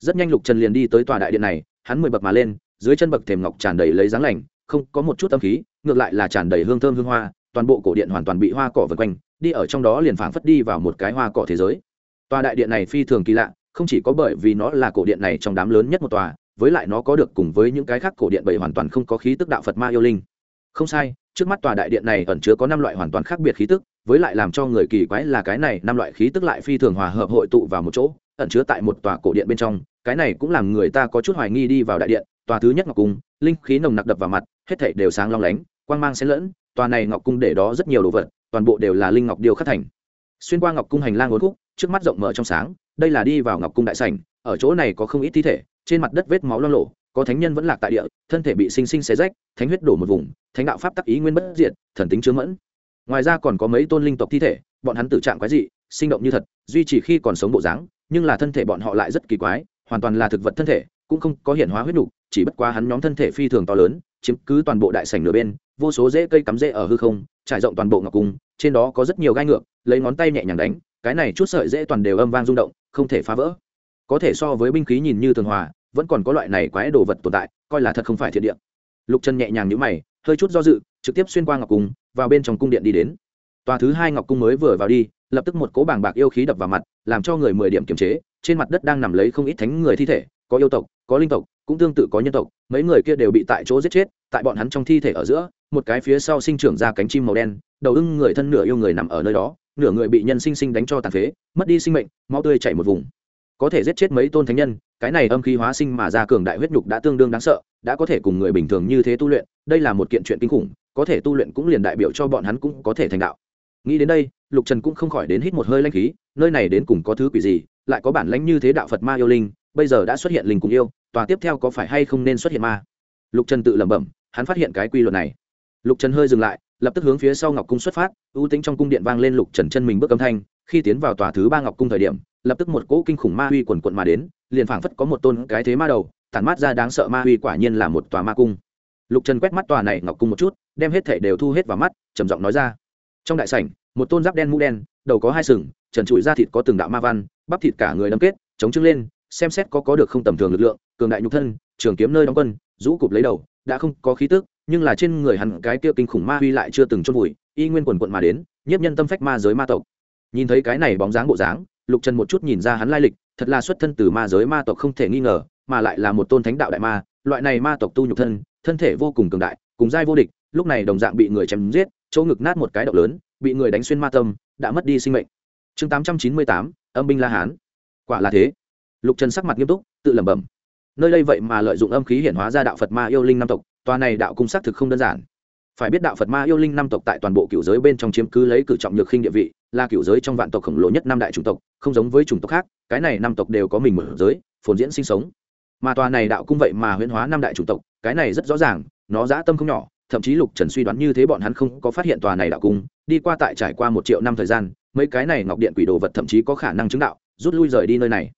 Rất nhanh lục trần liền đi tới tòa đại điện này, hắn mười bậc mà lên, dưới chân bậc thềm ngọc tràn đầy lấy dáng lành, không có một chút âm khí, ngược lại là tràn đầy hương thơm hương hoa toàn bộ cổ điện hoàn toàn bị hoa cỏ vần quanh, đi ở trong đó liền phảng phất đi vào một cái hoa cỏ thế giới. Tòa đại điện này phi thường kỳ lạ, không chỉ có bởi vì nó là cổ điện này trong đám lớn nhất một tòa, với lại nó có được cùng với những cái khác cổ điện bảy hoàn toàn không có khí tức đạo phật ma yêu linh. Không sai, trước mắt tòa đại điện này ẩn chứa có năm loại hoàn toàn khác biệt khí tức, với lại làm cho người kỳ quái là cái này năm loại khí tức lại phi thường hòa hợp hội tụ vào một chỗ, ẩn chứa tại một tòa cổ điện bên trong, cái này cũng làm người ta có chút hoài nghi đi vào đại điện, tòa thứ nhất ngọc cung, linh khí nồng nặc đập vào mặt, hết thảy đều sáng long lánh, quang mang xen lẫn tòa này ngọc cung để đó rất nhiều đồ vật toàn bộ đều là linh ngọc điêu khắc thành. Xuyên qua ngọc cung hành lang uốn khúc trước mắt rộng mở trong sáng đây là đi vào ngọc cung đại sảnh ở chỗ này có không ít thi thể trên mặt đất vết máu lo lộ có thánh nhân vẫn lạc tại địa thân thể bị sinh sinh xé rách thánh huyết đổ một vùng thánh đạo pháp tắc ý nguyên bất diệt thần tính chứa mẫn. Ngoài ra còn có mấy tôn linh tộc thi thể bọn hắn tự trạng quái dị sinh động như thật duy trì khi còn sống bộ dáng nhưng là thân thể bọn họ lại rất kỳ quái hoàn toàn là thực vật thân thể cũng không có hiện hóa huyết đủ, chỉ bất quá hắn nhóm thân thể phi thường to lớn chiếm cứ toàn bộ đại sảnh nửa bên, vô số rễ cây cắm rễ ở hư không, trải rộng toàn bộ ngọc cung, trên đó có rất nhiều gai ngược, lấy ngón tay nhẹ nhàng đánh, cái này chút sợi rễ toàn đều âm vang rung động, không thể phá vỡ. Có thể so với binh khí nhìn như thường hòa, vẫn còn có loại này quái đồ vật tồn tại, coi là thật không phải thiện địa. Lục chân nhẹ nhàng nhíu mày, hơi chút do dự, trực tiếp xuyên qua ngọc cung, vào bên trong cung điện đi đến. Tòa thứ hai ngọc cung mới vừa vào đi, lập tức một cỗ bảng bạc yêu khí đập vào mặt, làm cho người mười điểm kiềm chế, trên mặt đất đang nằm lấy không ít thánh người thi thể, có yêu tộc, có linh tộc cũng tương tự có nhân tộc, mấy người kia đều bị tại chỗ giết chết, tại bọn hắn trong thi thể ở giữa, một cái phía sau sinh trưởng ra cánh chim màu đen, đầu ưng người thân nửa yêu người nằm ở nơi đó, nửa người bị nhân sinh sinh đánh cho tàn phế, mất đi sinh mệnh, máu tươi chảy một vùng. Có thể giết chết mấy tôn thánh nhân, cái này âm khí hóa sinh mà ra cường đại huyết nhục đã tương đương đáng sợ, đã có thể cùng người bình thường như thế tu luyện, đây là một kiện chuyện kinh khủng, có thể tu luyện cũng liền đại biểu cho bọn hắn cũng có thể thành đạo. Nghĩ đến đây, lục trần cũng không khỏi đến hít một hơi lanh khí, nơi này đến cùng có thứ quỷ gì, lại có bản lãnh như thế đạo phật ma yêu linh bây giờ đã xuất hiện linh cùng yêu, tòa tiếp theo có phải hay không nên xuất hiện ma? Lục trần tự lẩm bẩm, hắn phát hiện cái quy luật này. Lục trần hơi dừng lại, lập tức hướng phía sau ngọc cung xuất phát, ưu tính trong cung điện vang lên lục trần chân mình bước âm thanh, khi tiến vào tòa thứ ba ngọc cung thời điểm, lập tức một cỗ kinh khủng ma uy quần quận mà đến, liền phảng phất có một tôn cái thế ma đầu, tản mát ra đáng sợ ma uy quả nhiên là một tòa ma cung. Lục trần quét mắt tòa này ngọc cung một chút, đem hết thể đều thu hết vào mắt, trầm giọng nói ra. Trong đại sảnh, một tôn giáp đen mũ đen, đầu có hai sừng, trần trụi da thịt có từng đạo ma văn, bắp thịt cả người đâm kết, chống trưng lên xem xét có có được không tầm thường lực lượng, cường đại nhục thân, trường kiếm nơi đóng quân, rũ cụp lấy đầu, đã không có khí tức, nhưng là trên người hắn cái kia kinh khủng ma huy lại chưa từng chôn vùi, y nguyên quần quận mà đến, nhiếp nhân tâm phách ma giới ma tộc. Nhìn thấy cái này bóng dáng bộ dáng, lục trần một chút nhìn ra hắn lai lịch, thật là xuất thân từ ma giới ma tộc không thể nghi ngờ, mà lại là một tôn thánh đạo đại ma, loại này ma tộc tu nhục thân thân thể vô cùng cường đại, cùng giai vô địch, lúc này đồng dạng bị người chém giết, chỗ ngực nát một cái động lớn, bị người đánh xuyên ma tâm, đã mất đi sinh mệnh. Chương tám trăm chín mươi tám, âm binh la hán. Quả là thế lục trần sắc mặt nghiêm túc, tự lẩm bẩm. Nơi đây vậy mà lợi dụng âm khí hiển hóa ra đạo phật ma yêu linh năm tộc, tòa này đạo cung xác thực không đơn giản. Phải biết đạo phật ma yêu linh năm tộc tại toàn bộ cựu giới bên trong chiếm cứ lấy cử trọng nhược khinh địa vị, là cựu giới trong vạn tộc khổng lồ nhất năm đại chủng tộc, không giống với chủng tộc khác, cái này năm tộc đều có mình mở giới, phồn diễn sinh sống. Mà tòa này đạo cung vậy mà huyễn hóa năm đại chủng tộc, cái này rất rõ ràng, nó dã tâm không nhỏ, thậm chí lục trần suy đoán như thế bọn hắn không có phát hiện tòa này đạo cung, đi qua tại trải qua một triệu năm thời gian, mấy cái này ngọc điện quỷ đồ vật thậm chí có khả năng chứng đạo, rút lui rời đi nơi này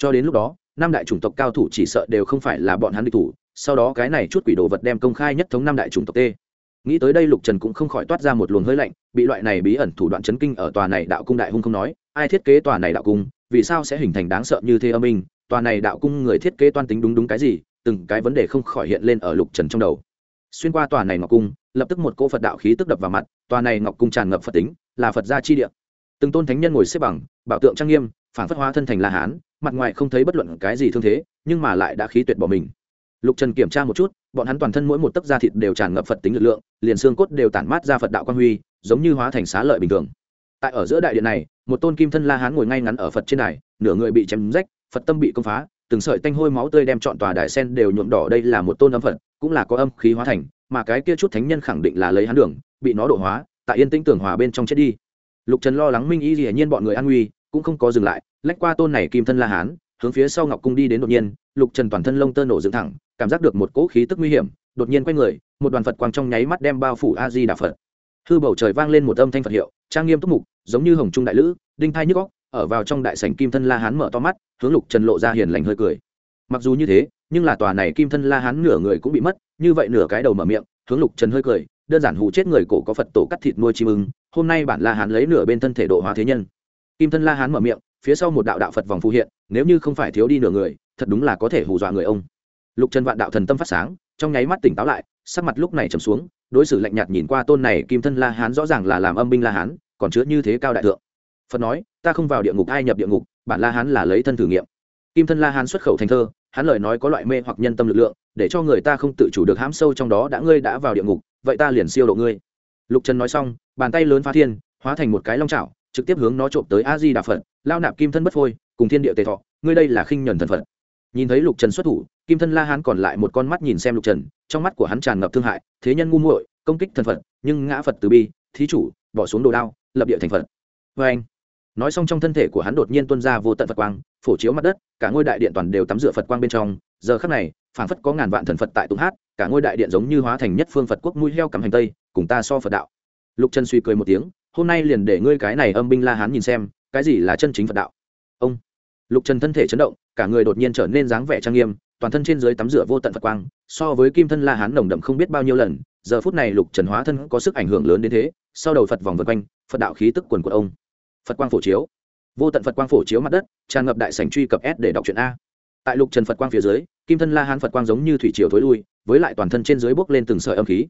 cho đến lúc đó, năm đại chủng tộc cao thủ chỉ sợ đều không phải là bọn hắn địch thủ, sau đó cái này chút quỷ đồ vật đem công khai nhất thống năm đại chủng tộc t nghĩ tới đây lục trần cũng không khỏi toát ra một luồng hơi lạnh, bị loại này bí ẩn thủ đoạn chấn kinh ở tòa này đạo cung đại hung không nói, ai thiết kế tòa này đạo cung, vì sao sẽ hình thành đáng sợ như thế âm minh, tòa này đạo cung người thiết kế toan tính đúng đúng cái gì, từng cái vấn đề không khỏi hiện lên ở lục trần trong đầu. Xuyên qua tòa này ngọc cung, lập tức một cỗ phật đạo khí tức đập vào mặt, tòa này ngọc cung tràn ngập phật tính, là phật gia chi địa. Từng tôn thánh nhân ngồi xếp bằng, bảo tượng trang nghiêm, phản phất hóa thân thành la hán mặt ngoài không thấy bất luận cái gì thương thế, nhưng mà lại đã khí tuyệt bỏ mình. Lục trần kiểm tra một chút, bọn hắn toàn thân mỗi một tấc da thịt đều tràn ngập phật tính lực lượng, liền xương cốt đều tản mát ra phật đạo quan huy, giống như hóa thành xá lợi bình thường. Tại ở giữa đại điện này, một tôn kim thân la hán ngồi ngay ngắn ở phật trên đài, nửa người bị chém rách, phật tâm bị công phá, từng sợi tanh hôi máu tươi đem chọn tòa đài sen đều nhuộm đỏ đây là một tôn âm phật, cũng là có âm khí hóa thành, mà cái kia chút thánh nhân khẳng định là lấy hắn đường, bị nó độ hóa, tại yên tĩnh tưởng hòa bên trong chết đi. Lục trần lo lắng minh y hiển nhiên bọn người an nguy, cũng không có dừng lại lách qua tôn này kim thân la hán, hướng phía sau ngọc cung đi đến đột nhiên, lục trần toàn thân lông tơ nổ dựng thẳng, cảm giác được một cỗ khí tức nguy hiểm, đột nhiên quay người, một đoàn phật quang trong nháy mắt đem bao phủ a di đà phật. Hư bầu trời vang lên một âm thanh phật hiệu, trang nghiêm túc mục, giống như hồng trung đại lữ, đinh thai nhức góc ở vào trong đại sảnh kim thân la hán mở to mắt, hướng lục trần lộ ra hiền lành hơi cười. Mặc dù như thế, nhưng là tòa này kim thân la hán nửa người cũng bị mất, như vậy nửa cái đầu mở miệng, hướng lục trần hơi cười, đơn giản hụ chết người cổ có phật tổ cắt thịt nuôi chim ưng, hôm nay bản la hán lấy nửa bên thân thể độ hóa thế nhân. Kim thân la hán mở miệng phía sau một đạo đạo phật vòng phù hiện, nếu như không phải thiếu đi nửa người, thật đúng là có thể hù dọa người ông. Lục trần vạn đạo thần tâm phát sáng, trong nháy mắt tỉnh táo lại, sắc mặt lúc này trầm xuống, đối xử lạnh nhạt nhìn qua tôn này kim thân la hán rõ ràng là làm âm binh la hán, còn chứa như thế cao đại thượng. Phật nói, ta không vào địa ngục, ai nhập địa ngục, bản la hán là lấy thân thử nghiệm. Kim thân la hán xuất khẩu thành thơ, hắn lời nói có loại mê hoặc nhân tâm lực lượng, để cho người ta không tự chủ được hãm sâu trong đó đã ngươi đã vào địa ngục, vậy ta liền siêu độ ngươi. Lục trần nói xong, bàn tay lớn phá thiên, hóa thành một cái long trào trực tiếp hướng nó trộm tới a di đà phật lao nạp kim thân bất phôi, cùng thiên địa tề thọ, ngươi đây là khinh nhuần thần phật. Nhìn thấy lục trần xuất thủ, kim thân la hán còn lại một con mắt nhìn xem lục trần, trong mắt của hắn tràn ngập thương hại, thế nhân ngu muội, công kích thần phật, nhưng ngã phật từ bi, thí chủ, bỏ xuống đồ đao, lập địa thành phật. Vê anh, nói xong trong thân thể của hắn đột nhiên tuân ra vô tận phật quang, phổ chiếu mặt đất, cả ngôi đại điện toàn đều tắm rửa phật quang bên trong. Giờ khắc này, phảng phất có ngàn vạn thần phật tại tụng hát, cả ngôi đại điện giống như hóa thành nhất phương phật quốc mũi heo cắm hành tây, cùng ta so phật đạo. Lục trần suy cười một tiếng, hôm nay liền để ngươi cái này âm binh la hán nhìn xem cái gì là chân chính phật đạo? Ông. Lục trần thân thể chấn động, cả người đột nhiên trở nên dáng vẻ trang nghiêm, toàn thân trên dưới tắm rửa vô tận phật quang, so với kim thân la hán nồng đậm không biết bao nhiêu lần, giờ phút này lục trần hóa thân có sức ảnh hưởng lớn đến thế, sau đầu phật vòng vượt quanh, phật đạo khí tức quần của ông. Phật quang phổ chiếu. Vô tận phật quang phổ chiếu mặt đất, tràn ngập đại sảnh truy cập s để đọc truyện a. Tại lục trần phật quang phía dưới, kim thân la hán phật quang giống như thủy triều thối lui, với lại toàn thân trên dưới bốc lên từng sợi âm khí.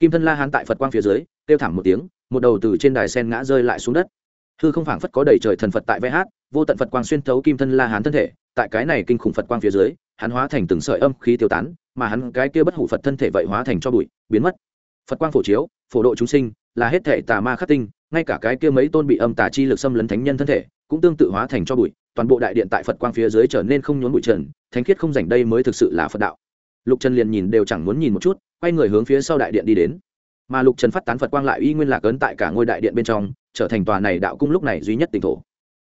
Kim thân la hán tại phật quang phía dưới, kêu thảm một tiếng, một đầu từ trên đài sen ngã rơi lại xuống đất hư không phảng phất có đầy trời thần phật tại vẽ hát, vô tận phật quang xuyên thấu kim thân la hán thân thể, tại cái này kinh khủng phật quang phía dưới, hắn hóa thành từng sợi âm khí tiêu tán, mà hắn cái kia bất hủ phật thân thể vậy hóa thành cho bụi, biến mất. Phật quang phổ chiếu, phổ độ chúng sinh, là hết thể tà ma khắc tinh, ngay cả cái kia mấy tôn bị âm tà chi lực xâm lấn thánh nhân thân thể, cũng tương tự hóa thành cho bụi, toàn bộ đại điện tại phật quang phía dưới trở nên không nhốn bụi trần, thánh khiết không rảnh đây mới thực sự là phật đạo. Lục trần liền nhìn đều chẳng muốn nhìn một chút, quay người hướng phía sau đại điện đi đến mà lục trần phát tán phật quang lại y nguyên lạc ấn tại cả ngôi đại điện bên trong trở thành tòa này đạo cung lúc này duy nhất tỉnh thổ.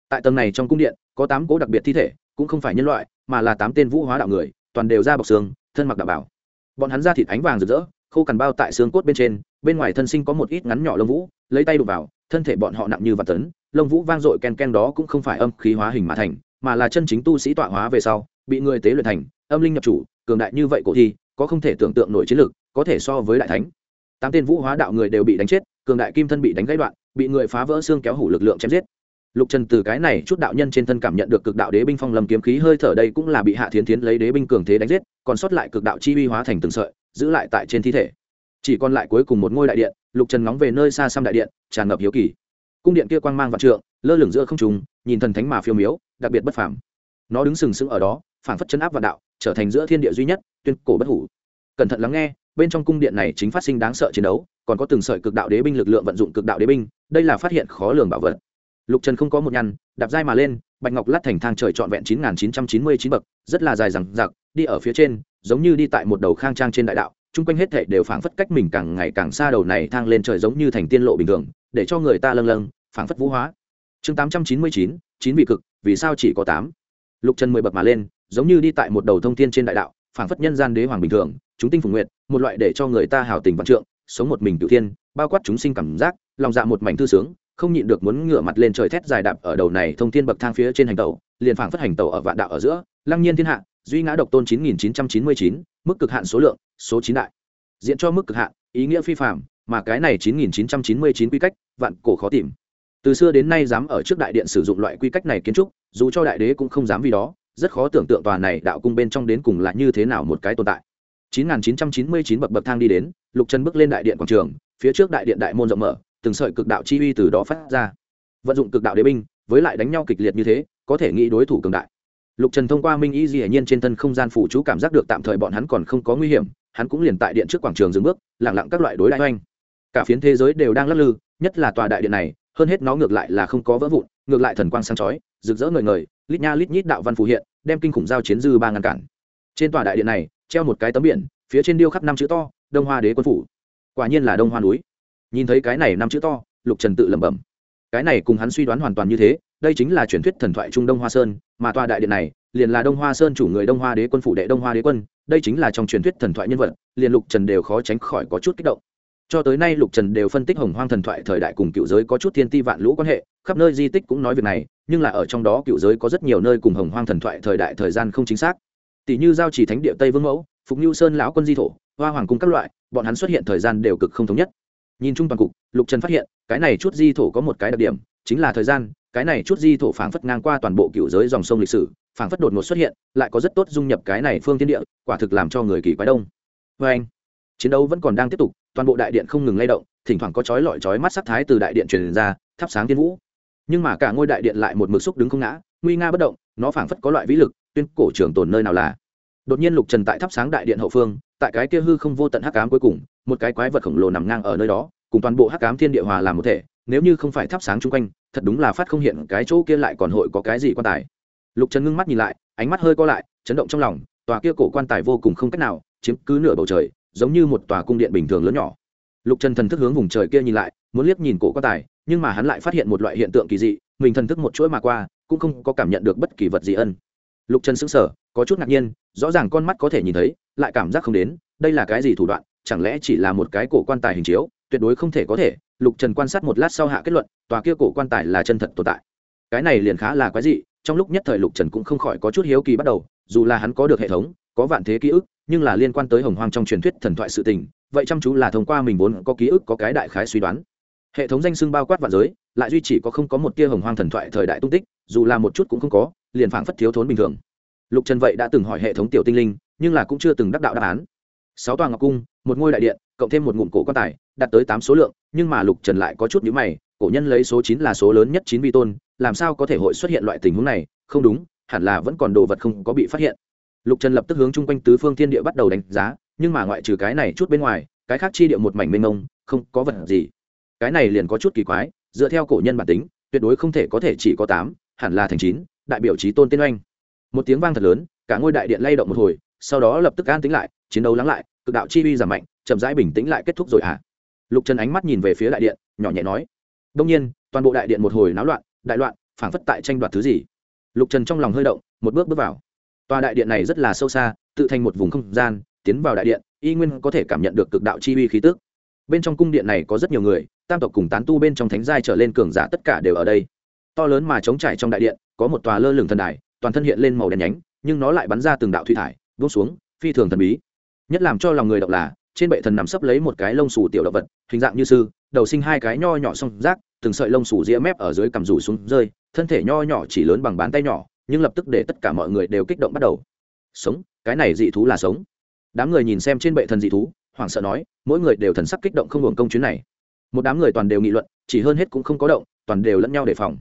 Tại tầng này trong cung điện có tám cố đặc biệt thi thể cũng không phải nhân loại mà là tám tên vũ hóa đạo người toàn đều da bọc xương thân mặc đạo bảo. Bọn hắn ra thịt ánh vàng rực rỡ khô cằn bao tại xương cốt bên trên bên ngoài thân sinh có một ít ngắn nhỏ lông vũ lấy tay đục vào thân thể bọn họ nặng như vạn tấn lông vũ vang dội ken ken đó cũng không phải âm khí hóa hình mà thành mà là chân chính tu sĩ tọa hóa về sau bị người tế luyện thành âm linh nhập chủ cường đại như vậy cổ thi có không thể tưởng tượng nổi chiến lực, có thể so với đại thánh tám tên vũ hóa đạo người đều bị đánh chết, cường đại kim thân bị đánh gãy đoạn, bị người phá vỡ xương kéo hủ lực lượng chém giết. Lục trần từ cái này chút đạo nhân trên thân cảm nhận được cực đạo đế binh phong lầm kiếm khí hơi thở đây cũng là bị hạ thiến thiến lấy đế binh cường thế đánh giết, còn sót lại cực đạo chi uy hóa thành từng sợi, giữ lại tại trên thi thể. Chỉ còn lại cuối cùng một ngôi đại điện, lục trần ngóng về nơi xa xăm đại điện, tràn ngập hiếu kỳ. Cung điện kia quang mang vạn trượng, lơ lửng giữa không trùng nhìn thần thánh mà phiêu miếu, đặc biệt bất phàm. Nó đứng sừng sững ở đó, phảng phất chấn áp vạn đạo, trở thành giữa thiên địa duy nhất, tuyên cổ bất hủ. Cẩn thận lắng nghe bên trong cung điện này chính phát sinh đáng sợ chiến đấu, còn có từng sợi cực đạo đế binh lực lượng vận dụng cực đạo đế binh, đây là phát hiện khó lường bảo vật. Lục trần không có một nhăn, đạp dai mà lên, bạch ngọc lát thành thang trời trọn vẹn chín nghìn chín trăm chín mươi chín bậc, rất là dài rằng giặc đi ở phía trên, giống như đi tại một đầu khang trang trên đại đạo, chung quanh hết thảy đều phảng phất cách mình càng ngày càng xa đầu này thang lên trời giống như thành tiên lộ bình thường, để cho người ta lâng lâng, phảng phất vũ hóa. Chương tám trăm chín mươi chín chín vị cực, vì sao chỉ có tám? Lục trần mười bậc mà lên, giống như đi tại một đầu thông thiên trên đại đạo, phảng phất nhân gian đế hoàng bình thường chúng tinh phùng nguyện một loại để cho người ta hào tình văn trượng, sống một mình tự thiên, bao quát chúng sinh cảm giác, lòng dạ một mảnh thư sướng, không nhịn được muốn ngửa mặt lên trời thét dài đạp ở đầu này thông thiên bậc thang phía trên hành tàu liền phảng phất hành tàu ở vạn đạo ở giữa, lăng nhiên thiên hạ, duy ngã độc tôn chín nghìn chín trăm chín mươi chín, mức cực hạn số lượng, số chín đại. Diện cho mức cực hạn, ý nghĩa phi phạm mà cái này chín nghìn chín trăm chín mươi chín quy cách, vạn cổ khó tìm. Từ xưa đến nay dám ở trước đại điện sử dụng loại quy cách này kiến trúc, dù cho đại đế cũng không dám vì đó, rất khó tưởng tượng tòa này đạo cung bên trong đến cùng là như thế nào một cái tồn tại. 9999 bậc bậc thang đi đến, Lục Trần bước lên đại điện quảng trường, phía trước đại điện đại môn rộng mở, từng sợi cực đạo chi uy từ đó phát ra. Vận dụng cực đạo đế binh, với lại đánh nhau kịch liệt như thế, có thể nghĩ đối thủ cường đại. lục trần thông qua minh y dĩ nhiên trên thân không gian phủ chú cảm giác được tạm thời bọn hắn còn không có nguy hiểm hắn cũng liền tại điện trước quảng trường dừng bước lặng lặng các loại đối đại oanh cả phiến thế giới đều đang lắc lư nhất là tòa đại điện này hơn hết nó ngược lại là không có vỡ vụn ngược lại thần quang sáng chói rực rỡ ngời ngời lít nha lít nhít đạo văn phù hiện đem kinh khủng giao chiến dư ba ngăn cản trên tòa đại điện này treo một cái tấm biển, phía trên điêu khắc năm chữ to, đông hoa đế quân phủ. Quả nhiên là đông hoa núi. Nhìn thấy cái này năm chữ to, lục trần tự lẩm bẩm. Cái này cùng hắn suy đoán hoàn toàn như thế, đây chính là truyền thuyết thần thoại trung đông hoa sơn, mà tòa đại điện này, liền là đông hoa sơn chủ người đông hoa đế quân phủ đệ đông hoa đế quân, đây chính là trong truyền thuyết thần thoại nhân vật, liền lục trần đều khó tránh khỏi có chút kích động. Cho tới nay lục trần đều phân tích hồng hoang thần thoại thời đại cùng cựu giới có chút thiên ti vạn lũ quan hệ, khắp nơi di tích cũng nói việc này, nhưng là ở trong đó cựu giới có rất nhiều nơi cùng hồng hoang thần thoại thời đại thời gian không chính xác tỷ như giao chỉ thánh địa tây vương mẫu, phục như sơn lão quân di thổ, hoa hoàng cung các loại, bọn hắn xuất hiện thời gian đều cực không thống nhất. Nhìn chung toàn cục, lục trần phát hiện, cái này chút di thổ có một cái đặc điểm, chính là thời gian, cái này chút di thổ phảng phất ngang qua toàn bộ cựu giới dòng sông lịch sử, phảng phất đột ngột xuất hiện, lại có rất tốt dung nhập cái này phương tiên địa, quả thực làm cho người kỳ quái đông. Vê anh, chiến đấu vẫn còn đang tiếp tục, toàn bộ đại điện không ngừng lay động, thỉnh thoảng có chói lọi chói mắt sắc thái từ đại điện truyền ra, thắp sáng tiên vũ. Nhưng mà cả ngôi đại điện lại một mực xúc đứng không ngã, nguy nga bất động, nó phảng phất có loại vĩ lực, tuyên cổ trường tồn nơi nào là đột nhiên lục trần tại thắp sáng đại điện hậu phương, tại cái kia hư không vô tận hắc ám cuối cùng, một cái quái vật khổng lồ nằm ngang ở nơi đó, cùng toàn bộ hắc ám thiên địa hòa làm một thể, nếu như không phải thắp sáng chung quanh, thật đúng là phát không hiện cái chỗ kia lại còn hội có cái gì quan tài. Lục trần ngưng mắt nhìn lại, ánh mắt hơi co lại, chấn động trong lòng, tòa kia cổ quan tài vô cùng không cách nào, chiếm cứ nửa bầu trời, giống như một tòa cung điện bình thường lớn nhỏ. Lục trần thần thức hướng vùng trời kia nhìn lại, muốn liếc nhìn cổ quan tài, nhưng mà hắn lại phát hiện một loại hiện tượng kỳ dị, mình thần thức một chuỗi mà qua, cũng không có cảm nhận được bất kỳ vật gì ân lục trần sững sờ, có chút ngạc nhiên, rõ ràng con mắt có thể nhìn thấy, lại cảm giác không đến, đây là cái gì thủ đoạn, chẳng lẽ chỉ là một cái cổ quan tài hình chiếu, tuyệt đối không thể có thể. Lục trần quan sát một lát sau hạ kết luận, tòa kia cổ quan tài là chân thật tồn tại. Cái này liền khá là quái dị, trong lúc nhất thời lục trần cũng không khỏi có chút hiếu kỳ bắt đầu, dù là hắn có được hệ thống, có vạn thế ký ức, nhưng là liên quan tới hồng hoang trong truyền thuyết thần thoại sự tình, vậy chăm chú là thông qua mình vốn có ký ức có cái đại khái suy đoán. Hệ thống danh xưng bao quát vạn giới, lại duy chỉ có không có một tia hồng hoang thần thoại thời đại tung tích, dù là một chút cũng không có liền phảng phất thiếu thốn bình thường. Lục trần vậy đã từng hỏi hệ thống tiểu tinh linh, nhưng là cũng chưa từng đắc đạo đáp án. Sáu tòa ngọc cung, một ngôi đại điện, cộng thêm một ngụm cổ quan tài, đạt tới tám số lượng, nhưng mà lục trần lại có chút nhữ mày, cổ nhân lấy số chín là số lớn nhất chín vi tôn, làm sao có thể hội xuất hiện loại tình huống này? Không đúng, hẳn là vẫn còn đồ vật không có bị phát hiện. Lục trần lập tức hướng chung quanh tứ phương thiên địa bắt đầu đánh giá, nhưng mà ngoại trừ cái này chút bên ngoài, cái khác chi địa một mảnh mênh mông, không có vật gì. Cái này liền có chút kỳ quái, dựa theo cổ nhân bản tính, tuyệt đối không thể có thể chỉ có tám, hẳn là thành chín đại biểu trí tôn tiên oanh. Một tiếng vang thật lớn, cả ngôi đại điện lay động một hồi, sau đó lập tức an tính lại, chiến đấu lắng lại, cực đạo chi uy giảm mạnh, chậm rãi bình tĩnh lại kết thúc rồi hả? À? lục trần ánh mắt nhìn về phía đại điện, nhỏ nhẹ nói đông nhiên, toàn bộ đại điện một hồi náo loạn, đại loạn, phảng phất tại tranh đoạt thứ gì. Lục trần trong lòng hơi động, một bước bước vào. Tòa đại điện này rất là sâu xa, tự thành một vùng không gian, tiến vào đại điện, y nguyên có thể cảm nhận được cực đạo chi uy khí tức. Bên trong cung điện này có rất nhiều người, tam tộc cùng tán tu bên trong thánh giai trở lên cường giả tất cả đều ở đây to lớn mà chống trải trong đại điện, có một tòa lơ lửng thần đài, toàn thân hiện lên màu đen nhánh, nhưng nó lại bắn ra từng đạo thủy thải, buông xuống, phi thường thần bí. Nhất làm cho lòng người động là, trên bệ thần nằm sấp lấy một cái lông xù tiểu động vật, hình dạng như sư, đầu sinh hai cái nho nhỏ song rác, từng sợi lông xù ria mép ở dưới cằm rủ xuống rơi, thân thể nho nhỏ chỉ lớn bằng bàn tay nhỏ, nhưng lập tức để tất cả mọi người đều kích động bắt đầu. Sống, cái này dị thú là sống. Đám người nhìn xem trên bệ thần dị thú, hoảng sợ nói, mỗi người đều thần sắc kích động không hưởng công chuyến này. Một đám người toàn đều nghị luận, chỉ hơn hết cũng không có động, toàn đều lẫn nhau đề phòng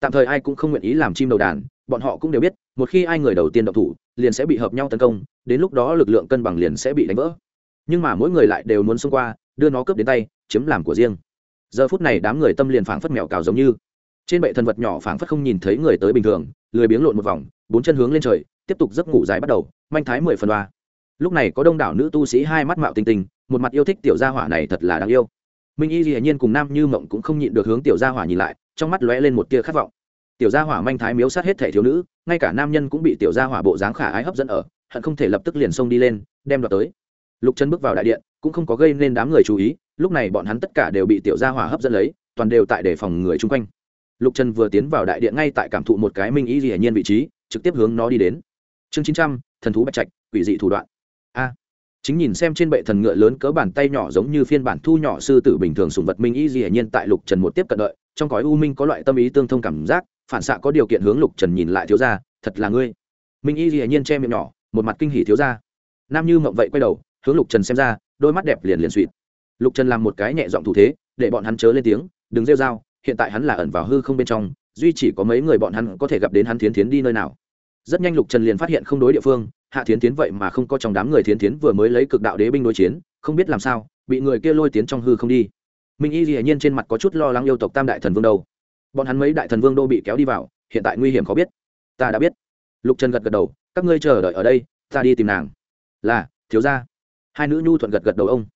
tạm thời ai cũng không nguyện ý làm chim đầu đàn, bọn họ cũng đều biết, một khi ai người đầu tiên động thủ, liền sẽ bị hợp nhau tấn công, đến lúc đó lực lượng cân bằng liền sẽ bị đánh vỡ. Nhưng mà mỗi người lại đều muốn xông qua, đưa nó cướp đến tay, chiếm làm của riêng. Giờ phút này đám người tâm liền phảng phất mèo cào giống như. Trên bệ thần vật nhỏ phảng phất không nhìn thấy người tới bình thường, lười biếng lộn một vòng, bốn chân hướng lên trời, tiếp tục giấc ngủ dài bắt đầu, manh thái mười phần đoa. Lúc này có đông đảo nữ tu sĩ hai mắt mạo tinh tinh, một mặt yêu thích tiểu gia hỏa này thật là đáng yêu. Minh y dĩ nhiên cùng nam như mộng cũng không nhịn được hướng tiểu gia hỏa nhìn lại trong mắt lóe lên một tia khát vọng. Tiểu gia hỏa manh thái miếu sát hết thể thiếu nữ, ngay cả nam nhân cũng bị tiểu gia hỏa bộ dáng khả ái hấp dẫn ở, hận không thể lập tức liền xông đi lên, đem đoạt tới. Lục chân bước vào đại điện, cũng không có gây nên đám người chú ý, lúc này bọn hắn tất cả đều bị tiểu gia hỏa hấp dẫn lấy, toàn đều tại đề phòng người chung quanh. Lục trần vừa tiến vào đại điện ngay tại cảm thụ một cái minh ý dĩ nhiên vị trí, trực tiếp hướng nó đi đến. Chương chín trăm, thần thú bạch trạch, quỷ dị thủ đoạn. A. Chính nhìn xem trên bệ thần ngựa lớn cỡ bàn tay nhỏ giống như phiên bản thu nhỏ sư tử bình thường sùng vật minh ý dĩ nhiên tại lục trần một tiếp cận đợi trong cõi u minh có loại tâm ý tương thông cảm giác, phản xạ có điều kiện hướng lục trần nhìn lại thiếu gia, thật là ngươi. Minh y dĩ nhiên che miệng nhỏ, một mặt kinh hỉ thiếu gia. Nam như mộng vậy quay đầu, hướng lục trần xem ra, đôi mắt đẹp liền liền suỵt lục trần làm một cái nhẹ giọng thủ thế, để bọn hắn chớ lên tiếng, đừng rêu rao, hiện tại hắn là ẩn vào hư không bên trong, duy chỉ có mấy người bọn hắn có thể gặp đến hắn thiến thiến đi nơi nào. Rất nhanh lục trần liền phát hiện không đối địa phương, hạ thiến tiến vậy mà không có trong đám người thiến tiến vừa mới lấy cực đạo đế binh đối chiến, không biết làm sao, bị người kia lôi tiến trong hư không đi minh y dĩ nhiên trên mặt có chút lo lắng yêu tộc tam đại thần vương đâu. Bọn hắn mấy đại thần vương đô bị kéo đi vào, hiện tại nguy hiểm khó biết. Ta đã biết. Lục trần gật gật đầu, các ngươi chờ đợi ở đây, ta đi tìm nàng. Là, thiếu gia. Hai nữ nhu thuận gật gật đầu ông.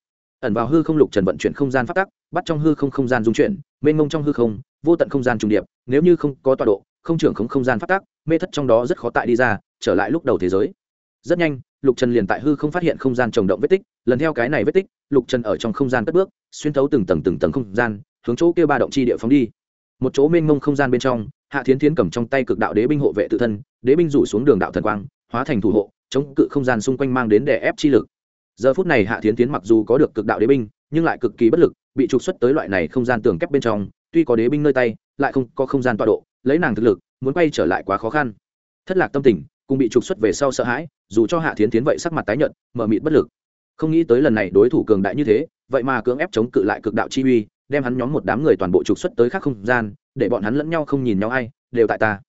Ẩn vào hư không lục trần vận chuyển không gian phát tắc, bắt trong hư không không gian dung chuyển, mênh mông trong hư không, vô tận không gian trùng điệp, nếu như không có tọa độ, không trưởng không không gian phát tắc, mê thất trong đó rất khó tại đi ra, trở lại lúc đầu thế giới. Rất nhanh lục trần liền tại hư không phát hiện không gian trồng động vết tích, lần theo cái này vết tích, lục trần ở trong không gian cất bước, xuyên thấu từng tầng từng tầng không gian, hướng chỗ kêu ba động chi địa phóng đi. Một chỗ mênh mông không gian bên trong, hạ thiến thiến cầm trong tay cực đạo đế binh hộ vệ tự thân, đế binh rủ xuống đường đạo thần quang, hóa thành thủ hộ, chống cự không gian xung quanh mang đến để ép chi lực. Giờ phút này hạ thiến tiến mặc dù có được cực đạo đế binh, nhưng lại cực kỳ bất lực, bị trục xuất tới loại này không gian tường kép bên trong, tuy có đế binh nơi tay, lại không có không gian tọa độ, lấy nàng thực lực, muốn quay trở lại quá khó khăn. Thất lạc tâm tình, cùng bị trục xuất về sau sợ hãi dù cho hạ thiến tiến vậy sắc mặt tái nhợt, mờ mịt bất lực. Không nghĩ tới lần này đối thủ cường đại như thế, vậy mà cưỡng ép chống cự lại cực đạo chi uy, đem hắn nhóm một đám người toàn bộ trục xuất tới khác không gian, để bọn hắn lẫn nhau không nhìn nhau ai, đều tại ta.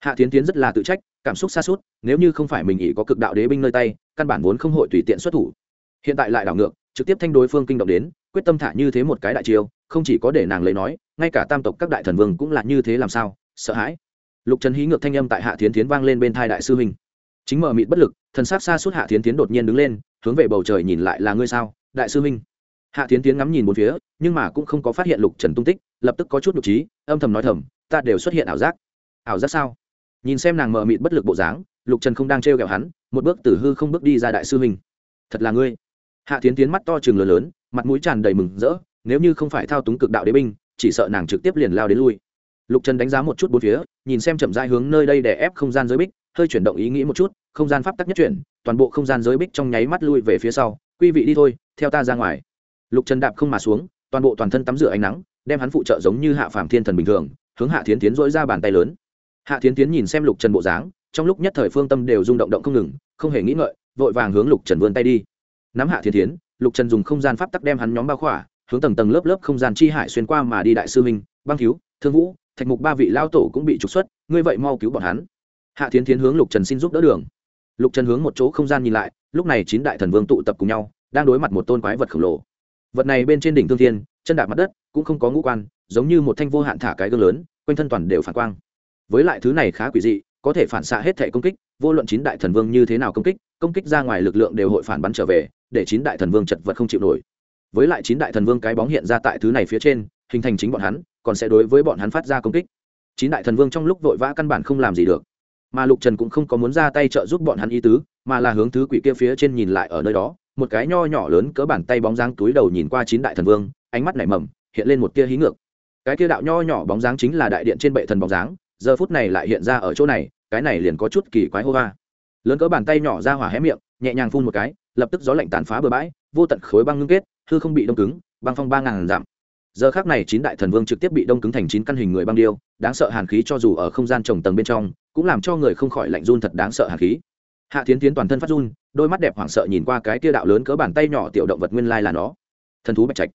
Hạ thiến tiến rất là tự trách, cảm xúc xa suốt, nếu như không phải mình nghĩ có cực đạo đế binh nơi tay, căn bản vốn không hội tùy tiện xuất thủ. Hiện tại lại đảo ngược, trực tiếp thanh đối phương kinh động đến, quyết tâm thả như thế một cái đại chiêu, không chỉ có để nàng lấy nói, ngay cả tam tộc các đại thần vương cũng là như thế làm sao, sợ hãi. Lục trần hí ngược thanh âm tại hạ thiến tiến vang lên bên thai đại sư huynh chính mờ mịt bất lực, thần sát xa suốt hạ thiến tiến đột nhiên đứng lên, hướng về bầu trời nhìn lại là ngươi sao, đại sư Minh? hạ thiến tiến ngắm nhìn một phía, nhưng mà cũng không có phát hiện lục trần tung tích, lập tức có chút nhục trí, âm thầm nói thầm, ta đều xuất hiện ảo giác ảo giác sao nhìn xem nàng mờ mịt bất lực bộ dáng, lục trần không đang trêu kẹo hắn, một bước từ hư không bước đi ra đại sư Minh. thật là ngươi hạ tiến tiến mắt to chừng lớn lớn, mặt mũi tràn đầy mừng rỡ, nếu như không phải thao túng cực đạo đế binh, chỉ sợ nàng trực tiếp liền lao đến lui lục trần đánh giá một chút bốn phía, nhìn xem chậm dai hướng nơi đây để ép không gian giới bích hơi chuyển động ý nghĩ một chút, không gian pháp tắc nhất chuyển, toàn bộ không gian giới bích trong nháy mắt lui về phía sau, quý vị đi thôi, theo ta ra ngoài. Lục trần đạp không mà xuống, toàn bộ toàn thân tắm rửa ánh nắng, đem hắn phụ trợ giống như hạ phàm thiên thần bình thường, hướng hạ thiến tiến dỗi ra bàn tay lớn. Hạ thiến tiến nhìn xem lục trần bộ dáng, trong lúc nhất thời phương tâm đều rung động động không ngừng, không hề nghĩ ngợi, vội vàng hướng lục trần vươn tay đi. Nắm hạ thiên tiến lục trần dùng không gian pháp tắc đem hắn nhóm bao khỏa, hướng tầng tầng lớp lớp không gian chi hải xuyên qua mà đi đại sư minh băng cứu, thương vũ, thạch mục ba vị lao tổ cũng bị trục xuất, ngươi vậy mau cứu bọn hắn hạ thiên tiến hướng lục trần xin giúp đỡ đường. Lục trần hướng một chỗ không gian nhìn lại, lúc này chín đại thần vương tụ tập cùng nhau, đang đối mặt một tôn quái vật khổng lồ. Vật này bên trên đỉnh thương thiên, chân đạp mặt đất, cũng không có ngũ quan, giống như một thanh vô hạn thả cái gương lớn, quanh thân toàn đều phản quang. Với lại thứ này khá quỷ dị, có thể phản xạ hết thể công kích, vô luận chín đại thần vương như thế nào công kích công kích ra ngoài lực lượng đều hội phản bắn trở về, để chín đại thần vương chật vật không chịu nổi. Với lại chín đại thần vương cái bóng hiện ra tại thứ này phía trên, hình thành chính bọn hắn, còn sẽ đối với bọn hắn phát ra công kích. Chín đại thần vương trong lúc vội vã căn bản không làm gì được mà lục trần cũng không có muốn ra tay trợ giúp bọn hắn ý tứ, mà là hướng thứ quỷ kia phía trên nhìn lại ở nơi đó, một cái nho nhỏ lớn cỡ bàn tay bóng dáng túi đầu nhìn qua chín đại thần vương, ánh mắt nảy mầm, hiện lên một tia hí ngược. Cái tia đạo nho nhỏ bóng dáng chính là đại điện trên bệ thần bóng dáng, giờ phút này lại hiện ra ở chỗ này, cái này liền có chút kỳ quái hô hoa lớn cỡ bàn tay nhỏ ra hỏa hé miệng, nhẹ nhàng phun một cái, lập tức gió lạnh tàn phá bừa bãi, vô tận khối băng ngưng kết, hư không bị đông cứng, băng phong ba ngàn giảm giờ khác này chín đại thần vương trực tiếp bị đông cứng thành chín căn hình người băng điêu, đáng sợ hàn khí cho dù ở không gian trồng tầng bên trong cũng làm cho người không khỏi lạnh run thật đáng sợ hàn khí. Hạ tiến tiến toàn thân phát run, đôi mắt đẹp hoảng sợ nhìn qua cái kia đạo lớn cỡ bàn tay nhỏ tiểu động vật nguyên lai là nó. Thần thú bạch trạch.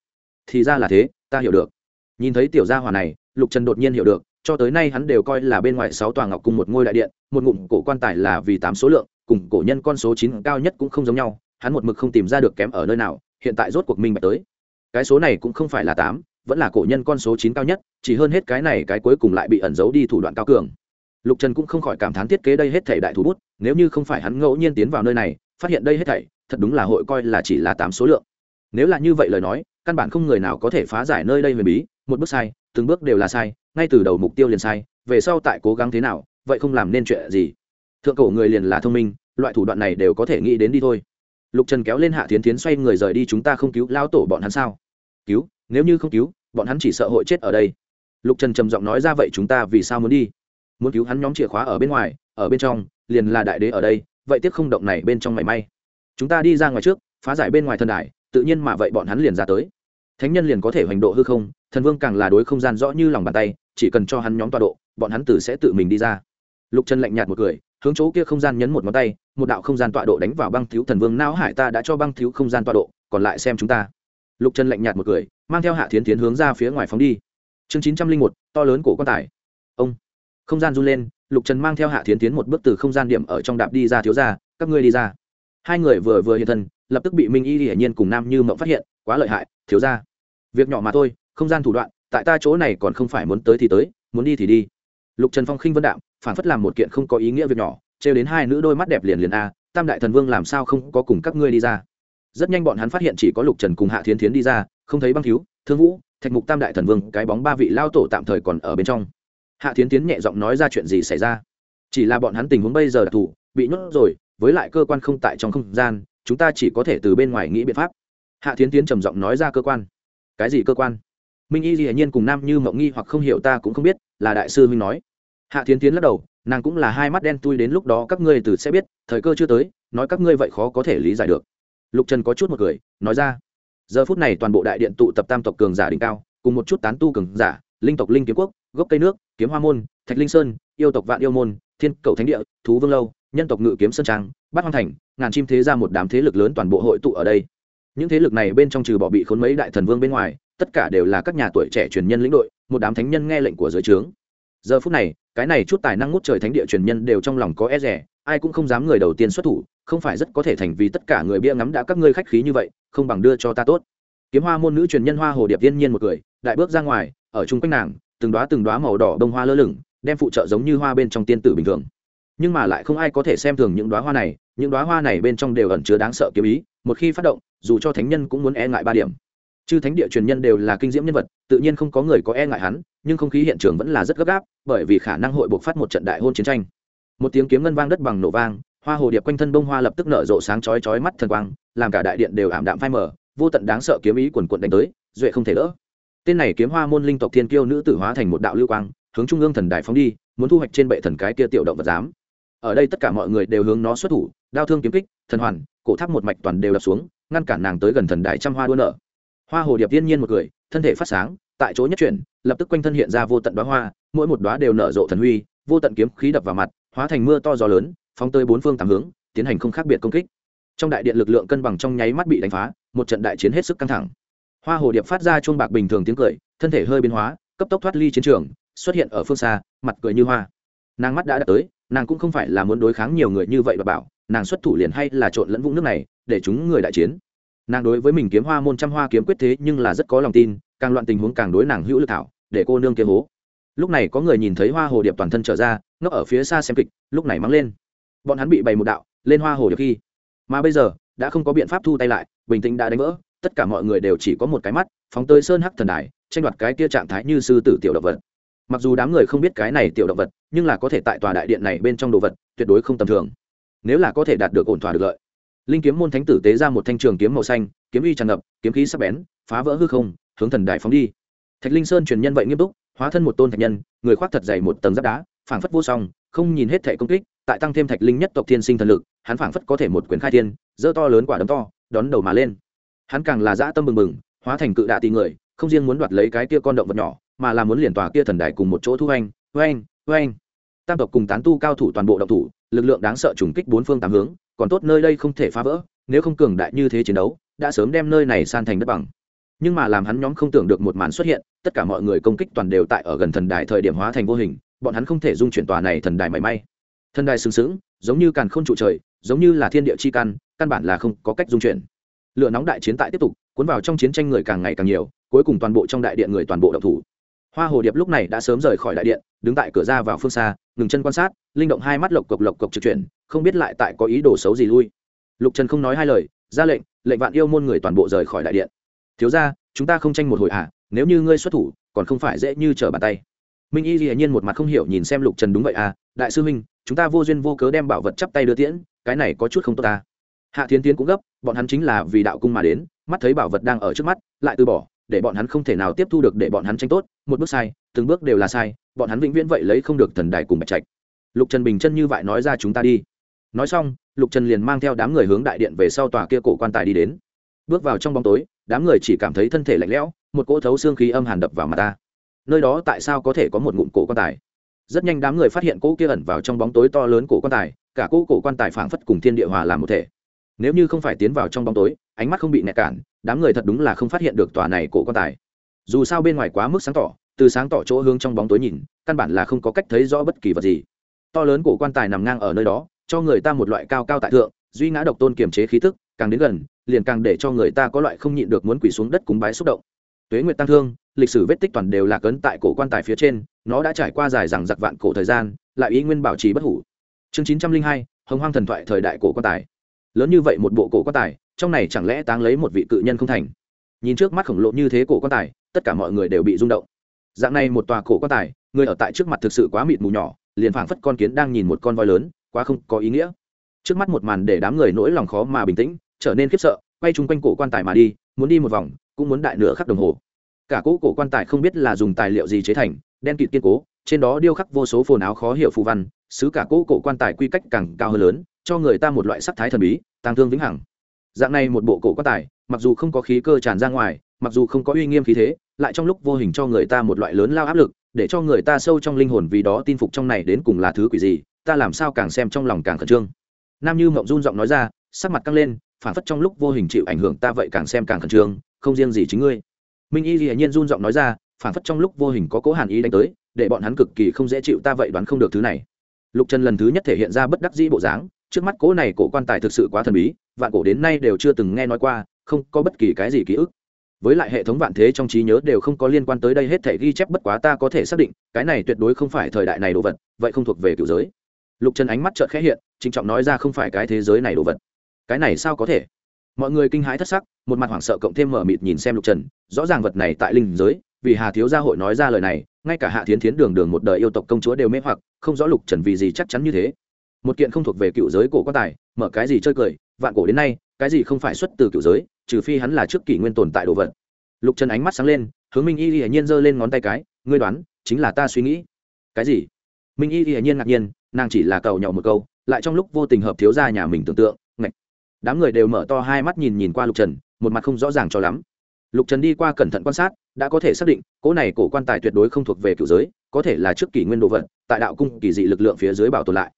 Thì ra là thế, ta hiểu được. Nhìn thấy tiểu gia hỏa này, lục trần đột nhiên hiểu được, cho tới nay hắn đều coi là bên ngoài sáu tòa ngọc cung một ngôi đại điện, một ngụm cổ quan tài là vì tám số lượng, cùng cổ nhân con số chín cao nhất cũng không giống nhau, hắn một mực không tìm ra được kém ở nơi nào, hiện tại rốt cuộc minh bạch tới. Cái số này cũng không phải là tám, vẫn là cổ nhân con số chín cao nhất, chỉ hơn hết cái này cái cuối cùng lại bị ẩn giấu đi thủ đoạn cao cường lục trần cũng không khỏi cảm thán thiết kế đây hết thảy đại thủ bút, nếu như không phải hắn ngẫu nhiên tiến vào nơi này, phát hiện đây hết thảy, thật đúng là hội coi là chỉ là tám số lượng. Nếu là như vậy lời nói, căn bản không người nào có thể phá giải nơi đây huyền bí, một bước sai, từng bước đều là sai, ngay từ đầu mục tiêu liền sai, về sau tại cố gắng thế nào, vậy không làm nên chuyện gì. Thượng cổ người liền là thông minh, loại thủ đoạn này đều có thể nghĩ đến đi thôi. Lục trần kéo lên hạ tiến tiến xoay người rời đi chúng ta không cứu lao tổ bọn hắn sao? Cứu? Nếu như không cứu, bọn hắn chỉ sợ hội chết ở đây. Lục trần trầm giọng nói ra vậy chúng ta vì sao muốn đi? Muốn cứu hắn nhóm chìa khóa ở bên ngoài, ở bên trong, liền là đại đế ở đây, vậy tiếc không động này bên trong mảy may. Chúng ta đi ra ngoài trước, phá giải bên ngoài thần đài, tự nhiên mà vậy bọn hắn liền ra tới. Thánh nhân liền có thể hoành độ hư không, thần vương càng là đối không gian rõ như lòng bàn tay, chỉ cần cho hắn nhóm tọa độ, bọn hắn tử sẽ tự mình đi ra. Lục trần lạnh nhạt một cười, hướng chỗ kia không gian nhấn một ngón tay, một đạo không gian tọa độ đánh vào băng thiếu thần vương não hải ta đã cho băng thiếu không gian tọa độ, còn lại xem chúng ta. Lục trần lạnh nhạt một cười, mang theo hạ thiến tiến hướng ra phía ngoài phóng đi. Chương chín trăm linh một, to lớn cổ quan tài. Ông không gian run lên, lục trần mang theo hạ thiến tiến một bước từ không gian điểm ở trong đạp đi ra thiếu ra các ngươi đi ra. Hai người vừa vừa hiện thân, lập tức bị minh y hiển nhiên cùng nam như mộng phát hiện, quá lợi hại, thiếu ra việc nhỏ mà thôi, không gian thủ đoạn, tại ta chỗ này còn không phải muốn tới thì tới, muốn đi thì đi. Lục trần phong khinh vân đạm, phản phất làm một kiện không có ý nghĩa việc nhỏ, trêu đến hai nữ đôi mắt đẹp liền liền a, tam đại thần vương làm sao không có cùng các ngươi đi ra? Rất nhanh bọn hắn phát hiện chỉ có lục trần cùng hạ thiến thiến đi ra, không thấy băng thiếu, thương vũ, thạch mục tam đại thần vương, cái bóng ba vị lao tổ tạm thời còn ở bên trong hạ thiến tiến nhẹ giọng nói ra chuyện gì xảy ra? Chỉ là bọn hắn tình huống bây giờ đặc thù, bị nhốt rồi, với lại cơ quan không tại trong không gian, chúng ta chỉ có thể từ bên ngoài nghĩ biện pháp. Hạ thiến tiến trầm giọng nói ra cơ quan. Cái gì cơ quan? Minh y hiển nhiên cùng nam như mộng nghi hoặc không hiểu ta cũng không biết, là đại sư huynh nói. Hạ thiến tiến lắc đầu, nàng cũng là hai mắt đen tui đến lúc đó các ngươi từ sẽ biết, thời cơ chưa tới, nói các ngươi vậy khó có thể lý giải được. Lục trần có chút một cười, nói ra. Giờ phút này toàn bộ đại điện tụ tập tam tộc cường giả đỉnh cao, cùng một chút tán tu cường giả, linh tộc linh kiếm quốc, gốc cây nước kiếm hoa môn, thạch linh sơn, yêu tộc vạn yêu môn, thiên cầu thánh địa, thú vương lâu, nhân tộc ngự kiếm sơn trang, bát hoang thành, ngàn chim thế ra một đám thế lực lớn toàn bộ hội tụ ở đây. Những thế lực này bên trong trừ bỏ bị khốn mấy đại thần vương bên ngoài, tất cả đều là các nhà tuổi trẻ truyền nhân lĩnh đội, một đám thánh nhân nghe lệnh của giới trướng. Giờ phút này, cái này chút tài năng ngút trời thánh địa truyền nhân đều trong lòng có e rẻ ai cũng không dám người đầu tiên xuất thủ, không phải rất có thể thành vì tất cả người bia ngắm đã các ngươi khách khí như vậy, không bằng đưa cho ta tốt. Kiếm hoa môn nữ truyền nhân hoa hồ điệp tiên nhiên một cười, đại bước ra ngoài, ở chung quanh nàng từng đoá từng đoá màu đỏ đông hoa lơ lửng, đem phụ trợ giống như hoa bên trong tiên tử bình thường. Nhưng mà lại không ai có thể xem thường những đoá hoa này, những đoá hoa này bên trong đều ẩn chứa đáng sợ kiếm ý, một khi phát động, dù cho thánh nhân cũng muốn e ngại ba điểm. Chư thánh địa truyền nhân đều là kinh diễm nhân vật, tự nhiên không có người có e ngại hắn, nhưng không khí hiện trường vẫn là rất gấp gáp, bởi vì khả năng hội buộc phát một trận đại hôn chiến tranh. Một tiếng kiếm ngân vang đất bằng nổ vang, hoa hồ điệp quanh thân bông hoa lập tức nở rộ sáng chói chói mắt thần quang, làm cả đại điện đều ảm đạm phai mờ, vô tận đáng sợ kiếm ý quần quận đánh tới, duệ không thể đỡ tên này kiếm hoa môn linh tộc thiên kiêu nữ tử hóa thành một đạo lưu quang, hướng trung ương thần đại phóng đi, muốn thu hoạch trên bệ thần cái kia tiểu động vật giám. Ở đây tất cả mọi người đều hướng nó xuất thủ, đao thương kiếm kích, thần hoàn, cổ tháp một mạch toàn đều đập xuống, ngăn cản nàng tới gần thần đại trăm hoa đua nở. Hoa hồ điệp thiên nhiên một người, thân thể phát sáng, tại chỗ nhất chuyển, lập tức quanh thân hiện ra vô tận đoá hoa, mỗi một đoá đều nở rộ thần huy, vô tận kiếm khí đập vào mặt, hóa thành mưa to gió lớn, phóng tới bốn phương tám hướng, tiến hành không khác biệt công kích. Trong đại điện lực lượng cân bằng trong nháy mắt bị đánh phá, một trận đại chiến hết sức căng thẳng hoa hồ điệp phát ra chuông bạc bình thường tiếng cười, thân thể hơi biến hóa, cấp tốc thoát ly chiến trường, xuất hiện ở phương xa, mặt cười như hoa. Nàng mắt đã đạt tới, nàng cũng không phải là muốn đối kháng nhiều người như vậy và bảo, nàng xuất thủ liền hay là trộn lẫn vũng nước này, để chúng người đại chiến. Nàng đối với mình kiếm hoa môn trăm hoa kiếm quyết thế nhưng là rất có lòng tin, càng loạn tình huống càng đối nàng hữu lực thảo, để cô nương kiếm hố. Lúc này có người nhìn thấy hoa hồ điệp toàn thân trở ra, ngốc ở phía xa xem kịch, lúc này mắng lên. Bọn hắn bị bày một đạo, lên hoa hồ điệp khi. Mà bây giờ đã không có biện pháp thu tay lại, bình tĩnh đã đánh vỡ, tất cả mọi người đều chỉ có một cái mắt, phóng tới sơn hắc thần đài, tranh đoạt cái kia trạng thái như sư tử tiểu động vật. Mặc dù đám người không biết cái này tiểu động vật, nhưng là có thể tại tòa đại điện này bên trong đồ vật, tuyệt đối không tầm thường. Nếu là có thể đạt được ổn thỏa được lợi. Linh kiếm môn thánh tử tế ra một thanh trường kiếm màu xanh, kiếm uy tràn ngập, kiếm khí sắc bén, phá vỡ hư không, hướng thần đài phóng đi. Thạch linh sơn truyền nhân vậy nghiêm túc, hóa thân một tôn thạch nhân, người khoác thật dày một tầng giáp đá, phảng phất vô song, không nhìn hết thể công kích, tại tăng thêm thạch linh nhất tộc thiên sinh thần lực hắn phảng phất có thể một quyền khai thiên dơ to lớn quả đấm to đón đầu mà lên. Hắn càng là dã tâm bừng bừng hóa thành cự đạ tì người không riêng muốn đoạt lấy cái kia con động vật nhỏ mà là muốn liền tòa kia thần đài cùng một chỗ thu anh, hoành hoành. Tam tộc cùng tán tu cao thủ toàn bộ động thủ lực lượng đáng sợ trùng kích bốn phương tám hướng còn tốt nơi đây không thể phá vỡ nếu không cường đại như thế chiến đấu đã sớm đem nơi này san thành đất bằng. Nhưng mà làm hắn nhóm không tưởng được một màn xuất hiện tất cả mọi người công kích toàn đều tại ở gần thần đài thời điểm hóa thành vô hình bọn hắn không thể dung chuyển tòa này thần đài mảy may thần đài sừng sững, giống như càn không trụ trời, giống như là thiên địa chi căn căn bản là không có cách dung chuyển. Lửa nóng đại chiến tại tiếp tục, cuốn vào trong chiến tranh người càng ngày càng nhiều, cuối cùng toàn bộ trong đại điện người toàn bộ độc thủ. Hoa hồ điệp lúc này đã sớm rời khỏi đại điện, đứng tại cửa ra vào phương xa, ngừng chân quan sát, linh động hai mắt lộc cộc lộc cộc trực chuyển, không biết lại tại có ý đồ xấu gì lui. Lục trần không nói hai lời, ra lệnh lệnh vạn yêu môn người toàn bộ rời khỏi đại điện. Thiếu ra chúng ta không tranh một hồi à nếu như ngươi xuất thủ, còn không phải dễ như trở bàn tay. Minh y hiển nhiên một mặt không hiểu nhìn xem lục trần đúng vậy à? Đại sư minh chúng ta vô duyên vô cớ đem bảo vật chắp tay đưa tiễn, cái này có chút không tốt ta. Hạ thiến tiến cũng gấp, bọn hắn chính là vì đạo cung mà đến, mắt thấy bảo vật đang ở trước mắt, lại từ bỏ, để bọn hắn không thể nào tiếp thu được để bọn hắn tranh tốt, một bước sai, từng bước đều là sai, bọn hắn vĩnh viễn vậy lấy không được thần đài cùng bạch trạch. Lục trần bình chân như vậy nói ra chúng ta đi. Nói xong, lục trần liền mang theo đám người hướng đại điện về sau tòa kia cổ quan tài đi đến. Bước vào trong bóng tối, đám người chỉ cảm thấy thân thể lạnh lẽo, một cỗ thấu xương khí âm hàn đập vào mặt ta. Nơi đó tại sao có thể có một ngụm cổ quan tài? Rất nhanh đám người phát hiện cỗ kia ẩn vào trong bóng tối to lớn cổ quan tài, cả cỗ cổ quan tài phảng phất cùng thiên địa hòa làm một thể. Nếu như không phải tiến vào trong bóng tối, ánh mắt không bị nẹt cản, đám người thật đúng là không phát hiện được tòa này cổ quan tài. Dù sao bên ngoài quá mức sáng tỏ, từ sáng tỏ chỗ hướng trong bóng tối nhìn, căn bản là không có cách thấy rõ bất kỳ vật gì. To lớn cổ quan tài nằm ngang ở nơi đó, cho người ta một loại cao cao tại thượng, duy ngã độc tôn kiềm chế khí tức càng đến gần, liền càng để cho người ta có loại không nhịn được muốn quỳ xuống đất cúng bái xúc động. Tuế nguyệt tăng thương lịch sử vết tích toàn đều là cấn tại cổ quan tài phía trên, nó đã trải qua dài rằng giặc vạn cổ thời gian, lại ý nguyên bảo trì bất hủ. Chương chín trăm linh hai, hồng hoang thần thoại thời đại cổ quan tài. Lớn như vậy một bộ cổ quan tài, trong này chẳng lẽ táng lấy một vị cự nhân không thành? Nhìn trước mắt khổng lồ như thế cổ quan tài, tất cả mọi người đều bị rung động. Dạng này một tòa cổ quan tài, người ở tại trước mặt thực sự quá mịt mù nhỏ, liền phảng phất con kiến đang nhìn một con voi lớn, quá không có ý nghĩa. Trước mắt một màn để đám người nỗi lòng khó mà bình tĩnh, trở nên khiếp sợ, quay chung quanh cổ quan tài mà đi, muốn đi một vòng, cũng muốn đại nửa khắc đồng hồ cả cỗ cổ quan tài không biết là dùng tài liệu gì chế thành, đen kịt kiên cố, trên đó điêu khắc vô số phồn áo khó hiểu phù văn, xứ cả cỗ cổ quan tài quy cách càng cao hơn lớn, cho người ta một loại sắc thái thần bí tàng thương vĩnh hằng. Dạng này một bộ cổ quan tài, mặc dù không có khí cơ tràn ra ngoài, mặc dù không có uy nghiêm khí thế, lại trong lúc vô hình cho người ta một loại lớn lao áp lực, để cho người ta sâu trong linh hồn vì đó tin phục trong này đến cùng là thứ quỷ gì, ta làm sao càng xem trong lòng càng khẩn trương. Nam như mộng run giọng nói ra, sắc mặt căng lên, phản phất trong lúc vô hình chịu ảnh hưởng ta vậy càng xem càng khẩn trương, không riêng gì chính ngươi minh y hiển nhiên run giọng nói ra phản phất trong lúc vô hình có cố hàn ý đánh tới, để bọn hắn cực kỳ không dễ chịu, ta vậy đoán không được thứ này. Lục trần lần thứ nhất thể hiện ra bất đắc dĩ bộ dáng, trước mắt cố này cổ quan tài thực sự quá thần bí, vạn cổ đến nay đều chưa từng nghe nói qua, không có bất kỳ cái gì ký ức. Với lại hệ thống vạn thế trong trí nhớ đều không có liên quan tới đây hết thể ghi chép, bất quá ta có thể xác định, cái này tuyệt đối không phải thời đại này đồ vật, vậy không thuộc về cựu giới. Lục trần ánh mắt trợt khẽ hiện, trịnh trọng nói ra không phải cái thế giới này đồ vật. Cái này sao có thể? Mọi người kinh hãi thất sắc, một mặt hoảng sợ cộng thêm mở mịt nhìn xem lục trần, rõ ràng vật này tại linh giới, vì hà thiếu gia hội nói ra lời này, ngay cả hạ thiến thiến đường đường một đời yêu tộc công chúa đều mê hoặc, không rõ lục trần vì gì chắc chắn như thế. Một kiện không thuộc về cựu giới cổ quan tài, mở cái gì chơi cười, vạn cổ đến nay, cái gì không phải xuất từ cựu giới, trừ phi hắn là trước kỷ nguyên tồn tại đồ vật. Lục trần ánh mắt sáng lên, hướng minh y hiển nhiên giơ lên ngón tay cái, ngươi đoán, chính là ta suy nghĩ. Cái gì? Minh y hiển nhiên ngạc nhiên, nàng chỉ là cầu nhậu một câu, lại trong lúc vô tình hợp thiếu gia nhà mình tưởng tượng đám người đều mở to hai mắt nhìn nhìn qua lục trần, một mặt không rõ ràng cho lắm. Lục trần đi qua cẩn thận quan sát, đã có thể xác định, cỗ này cổ quan tài tuyệt đối không thuộc về cựu giới, có thể là trước kỷ nguyên đồ vật, tại đạo cung kỳ dị lực lượng phía dưới bảo tồn lại.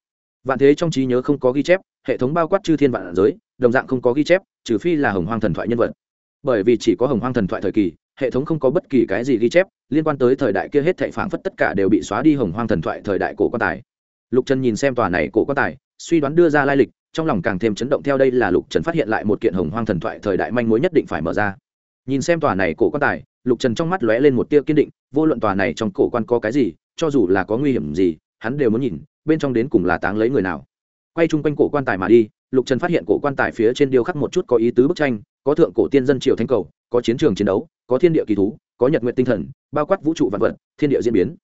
Vạn thế trong trí nhớ không có ghi chép, hệ thống bao quát chư thiên vạn giới, đồng dạng không có ghi chép, trừ phi là hồng hoang thần thoại nhân vật. Bởi vì chỉ có hồng hoang thần thoại thời kỳ, hệ thống không có bất kỳ cái gì ghi chép, liên quan tới thời đại kia hết thệ phảng phất tất cả đều bị xóa đi hồng hoang thần thoại thời đại cổ quan tài. Lục trần nhìn xem tòa này cổ quan tài, suy đoán đưa ra lai lịch trong lòng càng thêm chấn động theo đây là lục trần phát hiện lại một kiện hồng hoang thần thoại thời đại manh mối nhất định phải mở ra. Nhìn xem tòa này cổ quan tài, lục trần trong mắt lóe lên một tia kiên định, vô luận tòa này trong cổ quan có cái gì, cho dù là có nguy hiểm gì, hắn đều muốn nhìn, bên trong đến cùng là táng lấy người nào. Quay chung quanh cổ quan tài mà đi, lục trần phát hiện cổ quan tài phía trên điêu khắc một chút có ý tứ bức tranh, có thượng cổ tiên dân triều thanh cầu, có chiến trường chiến đấu, có thiên địa kỳ thú, có nhật nguyện tinh thần, bao quát vũ trụ vạn vật, thiên địa diễn biến.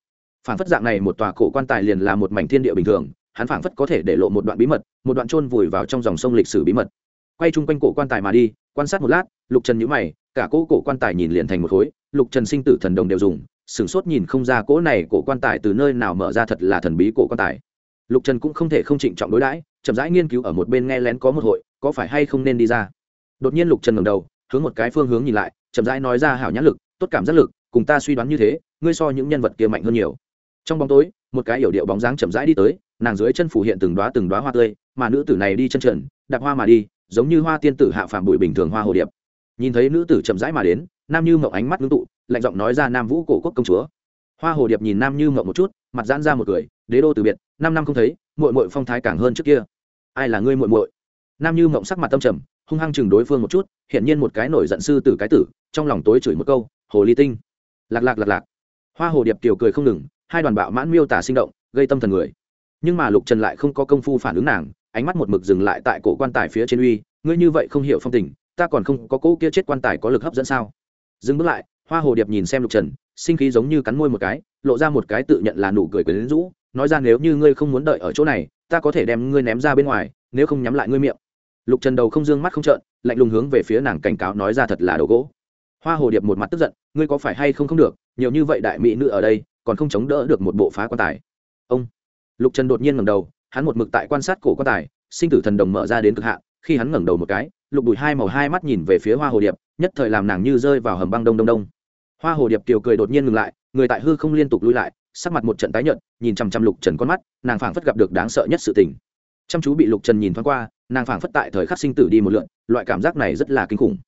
Phản phất dạng này một tòa cổ quan tài liền là một mảnh thiên địa bình thường hắn phảng phất có thể để lộ một đoạn bí mật, một đoạn trôn vùi vào trong dòng sông lịch sử bí mật. Quay chung quanh cổ quan tài mà đi, quan sát một lát, lục trần nhữ mày, cả cỗ cổ quan tài nhìn liền thành một khối, lục trần sinh tử thần đồng đều dùng, sửng sốt nhìn không ra cỗ này cổ quan tài từ nơi nào mở ra thật là thần bí cổ quan tài. Lục trần cũng không thể không trịnh trọng đối đãi, chậm rãi nghiên cứu ở một bên nghe lén có một hội, có phải hay không nên đi ra. Đột nhiên lục trần ngầm đầu, hướng một cái phương hướng nhìn lại, chậm rãi nói ra hảo nhãn lực, tốt cảm giác lực, cùng ta suy đoán như thế, ngươi so những nhân vật kia mạnh hơn nhiều. Trong bóng tối một cái yểu điệu bóng dáng chậm rãi đi tới, nàng dưới chân phủ hiện từng đoá từng đoá hoa tươi, mà nữ tử này đi chân trần, đạp hoa mà đi, giống như hoa tiên tử hạ phàm bụi bình thường hoa hồ điệp. Nhìn thấy nữ tử chậm rãi mà đến, nam như mộng ánh mắt ngưng tụ, lạnh giọng nói ra nam vũ cổ quốc công chúa. Hoa hồ điệp nhìn nam như mộng một chút, mặt giãn ra một cười, đế đô từ biệt, năm năm không thấy, muội muội phong thái càng hơn trước kia. Ai là ngươi muội muội? Nam như mộng sắc mặt tâm trầm, hung hăng chừng đối phương một chút hiện nhiên một cái nổi giận sư tử cái tử, trong lòng tối chửi một câu, hồ ly tinh. Lạc lạc lạc lạc. Hoa hồ điệp tiểu cười không ngừng hai đoàn bạo mãn miêu tả sinh động, gây tâm thần người. Nhưng mà lục trần lại không có công phu phản ứng nàng, ánh mắt một mực dừng lại tại cổ quan tài phía trên uy, ngươi như vậy không hiểu phong tình, ta còn không có cỗ kia chết quan tài có lực hấp dẫn sao? Dừng bước lại, hoa hồ điệp nhìn xem lục trần, sinh khí giống như cắn môi một cái, lộ ra một cái tự nhận là nụ cười quyến rũ, nói ra, nếu như ngươi không muốn đợi ở chỗ này, ta có thể đem ngươi ném ra bên ngoài, nếu không nhắm lại ngươi miệng. Lục trần đầu không dương mắt không trợn, lạnh lùng hướng về phía nàng cảnh cáo nói ra thật là đồ gỗ. Hoa hồ điệp một mặt tức giận, ngươi có phải hay không không được, nhiều như vậy đại mỹ nữ ở đây còn không chống đỡ được một bộ phá quan tài. Ông lục trần đột nhiên ngẩng đầu, hắn một mực tại quan sát cổ quan tài, sinh tử thần đồng mở ra đến cực hạn, khi hắn ngẩng đầu một cái, lục đùi hai màu hai mắt nhìn về phía hoa hồ điệp, nhất thời làm nàng như rơi vào hầm băng đông đông đông. Hoa hồ điệp kiều cười đột nhiên ngừng lại, người tại hư không liên tục lui lại, sắc mặt một trận tái nhợt, nhìn chằm chằm lục trần con mắt, nàng phảng phất gặp được đáng sợ nhất sự tình. Chăm chú bị lục trần nhìn thoáng qua, nàng phảng phất tại thời khắc sinh tử đi một lượn, loại cảm giác này rất là kinh khủng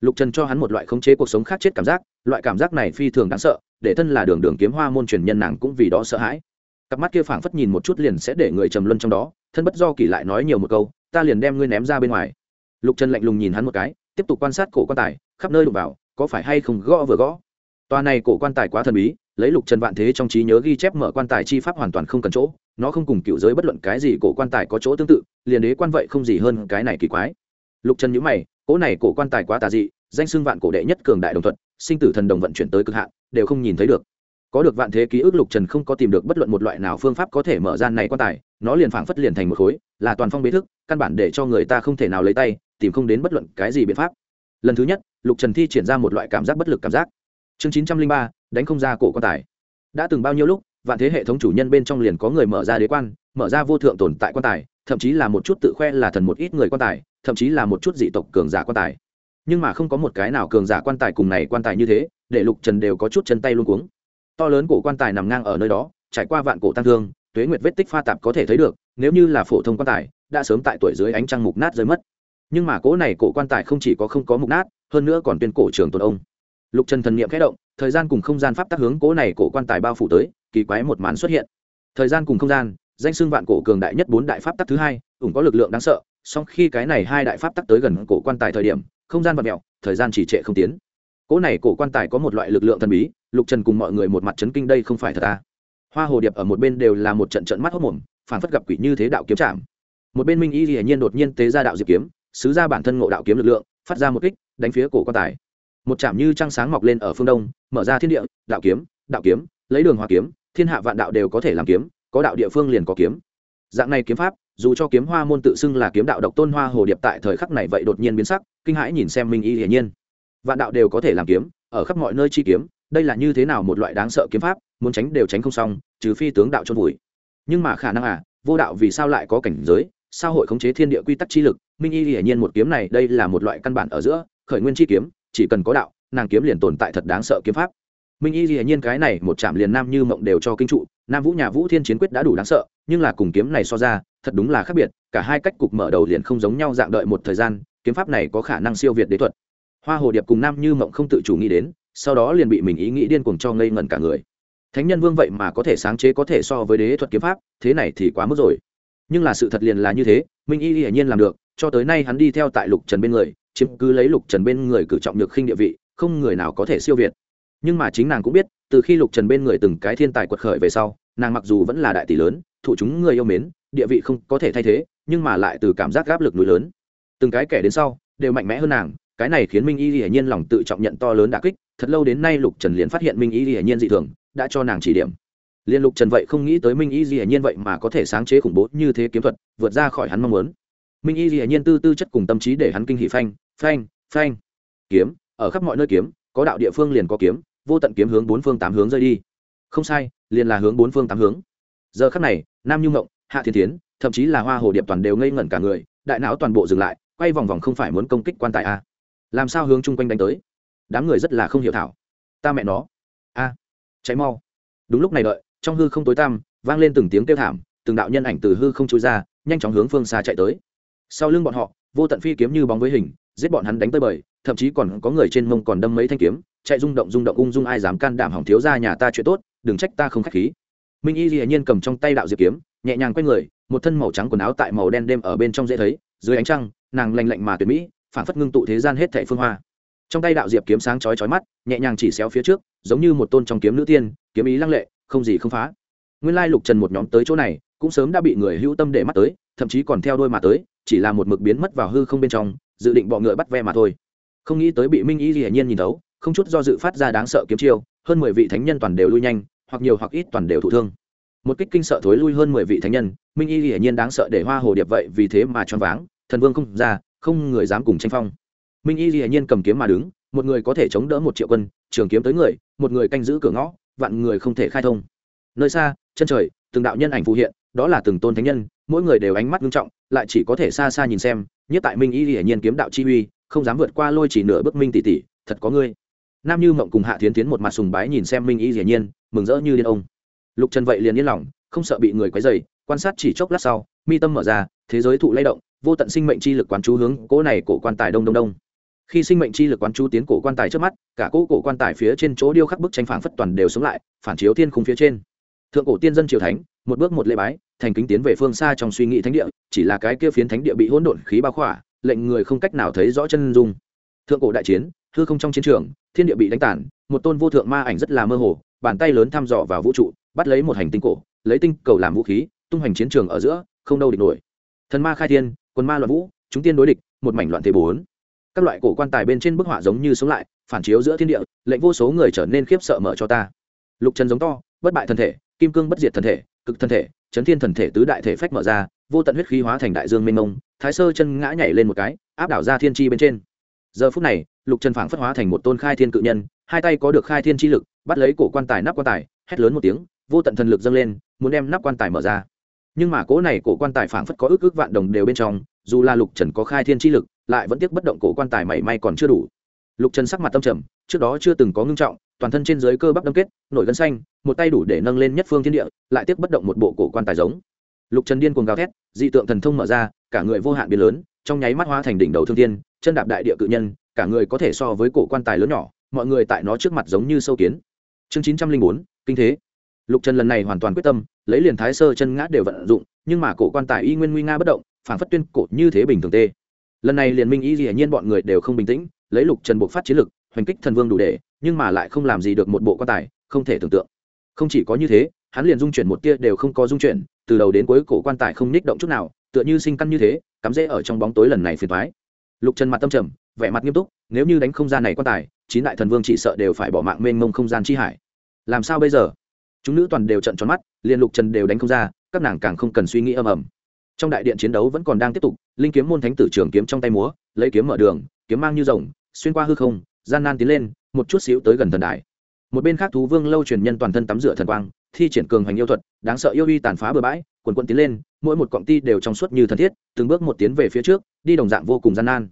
lục trần cho hắn một loại khống chế cuộc sống khác chết cảm giác, loại cảm giác này phi thường đáng sợ, để thân là đường đường kiếm hoa môn truyền nhân nàng cũng vì đó sợ hãi. Cặp mắt kia phảng phất nhìn một chút liền sẽ để người trầm luân trong đó, thân bất do kỳ lại nói nhiều một câu, ta liền đem ngươi ném ra bên ngoài. Lục trần lạnh lùng nhìn hắn một cái, tiếp tục quan sát cổ quan tài, khắp nơi đụng vào, có phải hay không gõ vừa gõ. Tòa này cổ quan tài quá thần bí, lấy lục trần vạn thế trong trí nhớ ghi chép mở quan tài chi pháp hoàn toàn không cần chỗ, nó không cùng cựu giới bất luận cái gì cổ quan tài có chỗ tương tự, liền đế quan vậy không gì hơn cái này kỳ quái. Lục trần nhữ mày cỗ này cổ quan tài quá tà dị, danh xưng vạn cổ đệ nhất cường đại đồng thuận, sinh tử thần đồng vận chuyển tới cực hạn, đều không nhìn thấy được. Có được vạn thế ký ức lục trần không có tìm được bất luận một loại nào phương pháp có thể mở ra này quan tài, nó liền phảng phất liền thành một khối, là toàn phong bế thức, căn bản để cho người ta không thể nào lấy tay, tìm không đến bất luận cái gì biện pháp. Lần thứ nhất, lục trần thi triển ra một loại cảm giác bất lực cảm giác. Chương chín trăm linh ba, đánh không ra cổ quan tài. Đã từng bao nhiêu lúc, vạn thế hệ thống chủ nhân bên trong liền có người mở ra đế quan, mở ra vô thượng tồn tại quan tài, thậm chí là một chút tự khoe là thần một ít người quan tài thậm chí là một chút dị tộc cường giả quan tài. Nhưng mà không có một cái nào cường giả quan tài cùng này quan tài như thế, để lục trần đều có chút chân tay luôn cuống. To lớn cổ quan tài nằm ngang ở nơi đó, trải qua vạn cổ tăng thương, tuế nguyệt vết tích pha tạp có thể thấy được, nếu như là phổ thông quan tài, đã sớm tại tuổi dưới ánh trăng mục nát rơi mất. Nhưng mà cỗ này cổ quan tài không chỉ có không có mục nát, hơn nữa còn tuyên cổ trường tồn ông. Lục trần thần niệm khẽ động, thời gian cùng không gian pháp tác hướng cỗ này cổ quan tài bao phủ tới, kỳ quái một màn xuất hiện. Thời gian cùng không gian, danh xưng vạn cổ cường đại nhất bốn đại pháp tắc thứ hai ủng có lực lượng đáng sợ song khi cái này hai đại pháp tắc tới gần cổ quan tài thời điểm, không gian vật mẹo, thời gian chỉ trệ không tiến. Cỗ này cổ quan tài có một loại lực lượng thần bí, lục trần cùng mọi người một mặt chấn kinh đây không phải thật ta hoa hồ điệp ở một bên đều là một trận trận mắt hốc mồm phản phất gặp quỷ như thế đạo kiếm chạm một bên minh y hiển nhiên đột nhiên tế ra đạo diệp kiếm xứ ra bản thân ngộ đạo kiếm lực lượng, phát ra một kích, đánh phía cổ quan tài. Một chạm như trăng sáng mọc lên ở phương đông, mở ra thiên địa, đạo kiếm đạo kiếm, lấy đường hoa kiếm, thiên hạ vạn đạo đều có thể làm kiếm, có đạo địa phương liền có kiếm. Dạng này kiếm pháp dù cho kiếm hoa môn tự xưng là kiếm đạo độc tôn hoa hồ điệp tại thời khắc này vậy đột nhiên biến sắc, kinh hãi nhìn xem minh y hiển nhiên. Vạn đạo đều có thể làm kiếm, ở khắp mọi nơi chi kiếm, đây là như thế nào một loại đáng sợ kiếm pháp, muốn tránh đều tránh không xong, trừ phi tướng đạo trôn vùi. Nhưng mà khả năng à vô đạo vì sao lại có cảnh giới, sao hội khống chế thiên địa quy tắc chi lực, minh y hiển nhiên một kiếm này đây là một loại căn bản ở giữa, khởi nguyên chi kiếm, chỉ cần có đạo, nàng kiếm liền tồn tại thật đáng sợ kiếm pháp. Minh y hiển nhiên cái này một chạm liền nam như mộng đều cho kinh trụ, nam vũ nhà vũ thiên chiến quyết đã đủ đáng sợ, nhưng là cùng kiếm này so ra thật đúng là khác biệt, cả hai cách cục mở đầu liền không giống nhau dạng đợi một thời gian, kiếm pháp này có khả năng siêu việt đế thuật. Hoa hồ điệp cùng nam như mộng không tự chủ nghĩ đến, sau đó liền bị mình ý nghĩ điên cuồng cho ngây ngẩn cả người. Thánh nhân vương vậy mà có thể sáng chế có thể so với đế thuật kiếm pháp, thế này thì quá mức rồi. Nhưng là sự thật liền là như thế, minh y hiển nhiên làm được, cho tới nay hắn đi theo tại lục trần bên người, chiếm cứ lấy lục trần bên người cử trọng nhược khinh địa vị, không người nào có thể siêu việt. Nhưng mà chính nàng cũng biết, từ khi lục trần bên người từng cái thiên tài quật khởi về sau, nàng mặc dù vẫn là đại tỷ lớn, thụ chúng người yêu mến địa vị không có thể thay thế, nhưng mà lại từ cảm giác áp lực núi lớn. Từng cái kẻ đến sau, đều mạnh mẽ hơn nàng, cái này khiến minh y hiển nhiên lòng tự trọng nhận to lớn đã kích, thật lâu đến nay lục trần liền phát hiện minh y hiển nhiên dị thường, đã cho nàng chỉ điểm. Liên lục trần vậy không nghĩ tới minh y hiển nhiên vậy mà có thể sáng chế khủng bố như thế kiếm thuật, vượt ra khỏi hắn mong muốn. Minh y hiển nhiên tư tư chất cùng tâm trí để hắn kinh hỷ phanh phanh phanh. Kiếm, ở khắp mọi nơi kiếm, có đạo địa phương liền có kiếm, vô tận kiếm hướng bốn phương tám hướng rơi đi. Không sai, liền là hướng bốn phương tám hướng. Giờ khắc này, nam như ngộng hạ thiên tiến thậm chí là hoa hồ điệp toàn đều ngây ngẩn cả người, đại não toàn bộ dừng lại, quay vòng vòng không phải muốn công kích quan tài a à? làm sao hướng chung quanh đánh tới? Đám người rất là không hiểu thảo. Ta mẹ nó. A. Cháy mau. Đúng lúc này đợi, trong hư không tối tăm, vang lên từng tiếng kêu thảm, từng đạo nhân ảnh từ hư không trôi ra, nhanh chóng hướng phương xa chạy tới. Sau lưng bọn họ, vô tận phi kiếm như bóng với hình, giết bọn hắn đánh tới bời, thậm chí còn có người trên mông còn đâm mấy thanh kiếm, chạy rung động rung động ung dung ai dám can đảm hỏng thiếu ra nhà ta chuyện tốt, đừng trách ta không k h á c h khí minh y dĩ nhiên cầm trong tay đạo diệp kiếm, nhẹ nhàng quay người, một thân màu trắng quần áo tại màu đen đêm ở bên trong dễ thấy, dưới ánh trăng, nàng lành lạnh mà tuyệt mỹ phản phất ngưng tụ thế gian hết thệ phương hoa. Trong tay đạo diệp kiếm sáng chói chói mắt, nhẹ nhàng chỉ xéo phía trước, giống như một tôn trong kiếm nữ tiên, kiếm ý lăng lệ, không gì không phá. Nguyên lai lục trần một nhóm tới chỗ này, cũng sớm đã bị người hữu tâm để mắt tới, thậm chí còn theo đôi mà tới, chỉ là một mực biến mất vào hư không bên trong, dự định bọ ngựa bắt ve mà thôi. Không nghĩ tới bị minh y hiển nhiên nhìn thấu, không chút do dự phát ra đáng sợ kiếm chiêu, hơn mười vị thánh nhân toàn đều lui nhanh hoặc nhiều hoặc ít toàn đều thụ thương. Một kích kinh sợ thối lui hơn mười vị thánh nhân, minh y hiển nhiên đáng sợ để hoa hồ điệp vậy vì thế mà choáng váng, thần vương không ra, không người dám cùng tranh phong. Minh y hiển nhiên cầm kiếm mà đứng, một người có thể chống đỡ một triệu quân, trường kiếm tới người, một người canh giữ cửa ngõ, vạn người không thể khai thông. Nơi xa, chân trời, từng đạo nhân ảnh phù hiện, đó là từng tôn thánh nhân, mỗi người đều ánh mắt nghiêm trọng, lại chỉ có thể xa xa nhìn xem, nhất tại minh y hiển nhiên kiếm đạo chi uy, không dám vượt qua lôi chỉ nửa bước minh tỷ tỷ, thật có ngươi nam như mộng cùng hạ thiến tiến một mặt sùng bái nhìn xem minh y dĩ nhiên, mừng rỡ như điên ông. Lục trần vậy liền yên lòng, không sợ bị người quấy dày quan sát chỉ chốc lát sau, mi tâm mở ra, thế giới thụ lay động, vô tận sinh mệnh chi lực quán chú hướng cỗ này cổ quan tài đông đông đông. Khi sinh mệnh chi lực quán chú tiến cổ quan tài trước mắt, cả cỗ cổ quan tài phía trên chỗ điêu khắc bức tranh phản phất toàn đều sống lại, phản chiếu thiên khung phía trên. Thượng cổ tiên dân triều thánh, một bước một lễ bái, thành kính tiến về phương xa trong suy nghĩ thánh địa, chỉ là cái kia phiến thánh địa bị hỗn độn khí bao khỏa, lệnh người không cách nào thấy rõ chân dung. Thượng cổ đại chiến hư không trong chiến trường, thiên địa bị đánh tản một tôn vô thượng ma ảnh rất là mơ hồ, bàn tay lớn thăm dò vào vũ trụ, bắt lấy một hành tinh cổ, lấy tinh cầu làm vũ khí, tung hoành chiến trường ở giữa, không đâu địch nổi. Thần ma khai thiên, quân ma loạn vũ, chúng tiên đối địch, một mảnh loạn thế bốn. Các loại cổ quan tài bên trên bức họa giống như sống lại, phản chiếu giữa thiên địa, lệnh vô số người trở nên khiếp sợ mở cho ta. Lục trần giống to, bất bại thân thể, kim cương bất diệt thân thể, cực thân thể, chấn thiên thần thể tứ đại thể phách mở ra, vô tận huyết khí hóa thành đại dương mênh mông, thái sơ chân ngã nhảy lên một cái, áp đảo ra thiên tri bên trên. Giờ phút này lục trần phảng phất hóa thành một tôn khai thiên cự nhân hai tay có được khai thiên chi lực bắt lấy cổ quan tài nắp quan tài hét lớn một tiếng vô tận thần lực dâng lên muốn đem nắp quan tài mở ra. Nhưng mà cỗ này cổ quan tài phảng phất có ước ước vạn đồng đều bên trong dù là lục trần có khai thiên chi lực lại vẫn tiếc bất động cổ quan tài mảy may còn chưa đủ. Lục trần sắc mặt tâm trầm trước đó chưa từng có ngưng trọng toàn thân trên dưới cơ bắp đâm kết nổi gân xanh một tay đủ để nâng lên nhất phương thiên địa lại tiếc bất động một bộ cổ quan tài giống. Lục trần điên cuồng gào thét dị tượng thần thông mở ra cả người vô hạn biến lớn trong nháy mắt hóa thành đỉnh đầu thương thiên, chân đạp đại địa cự nhân cả người có thể so với cổ quan tài lớn nhỏ, mọi người tại nó trước mặt giống như sâu kiến. Chương chín trăm linh bốn, kinh thế. Lục trần lần này hoàn toàn quyết tâm, lấy liền thái sơ chân ngã đều vận dụng, nhưng mà cổ quan tài y nguyên nguy nga bất động phản phất tuyên cổ như thế bình thường tê. Lần này liền minh y dĩ nhiên bọn người đều không bình tĩnh, lấy lục trần buộc phát chiến lực, hoành kích thần vương đủ để, nhưng mà lại không làm gì được một bộ quan tài, không thể tưởng tượng. Không chỉ có như thế, hắn liền dung chuyển một tia đều không có dung chuyển, từ đầu đến cuối cổ quan tài không nhích động chút nào, tựa như sinh căn như thế, cắm rễ ở trong bóng tối lần này phiền thoái lục trần mặt tâm trầm vẻ mặt nghiêm túc, nếu như đánh không gian này quan tài, chín đại thần vương chỉ sợ đều phải bỏ mạng mênh mông không gian chi hải. Làm sao bây giờ? Chúng nữ toàn đều trận tròn mắt, liền lục trần đều đánh không ra, các nàng càng không cần suy nghĩ âm ầm. Trong đại điện chiến đấu vẫn còn đang tiếp tục, linh kiếm môn thánh tử trường kiếm trong tay múa, lấy kiếm mở đường, kiếm mang như rồng, xuyên qua hư không, gian nan tiến lên, một chút xíu tới gần thần đài. Một bên khác thú vương lâu truyền nhân toàn thân tắm rửa thần quang, thi triển cường hành yêu thuật, đáng sợ yêu uy tàn phá bừa bãi, quần quận tiến lên, mỗi một cọng ti đều trong suốt như thần thiết, từng bước một tiến về phía trước, đi đồng dạng vô cùng gian nan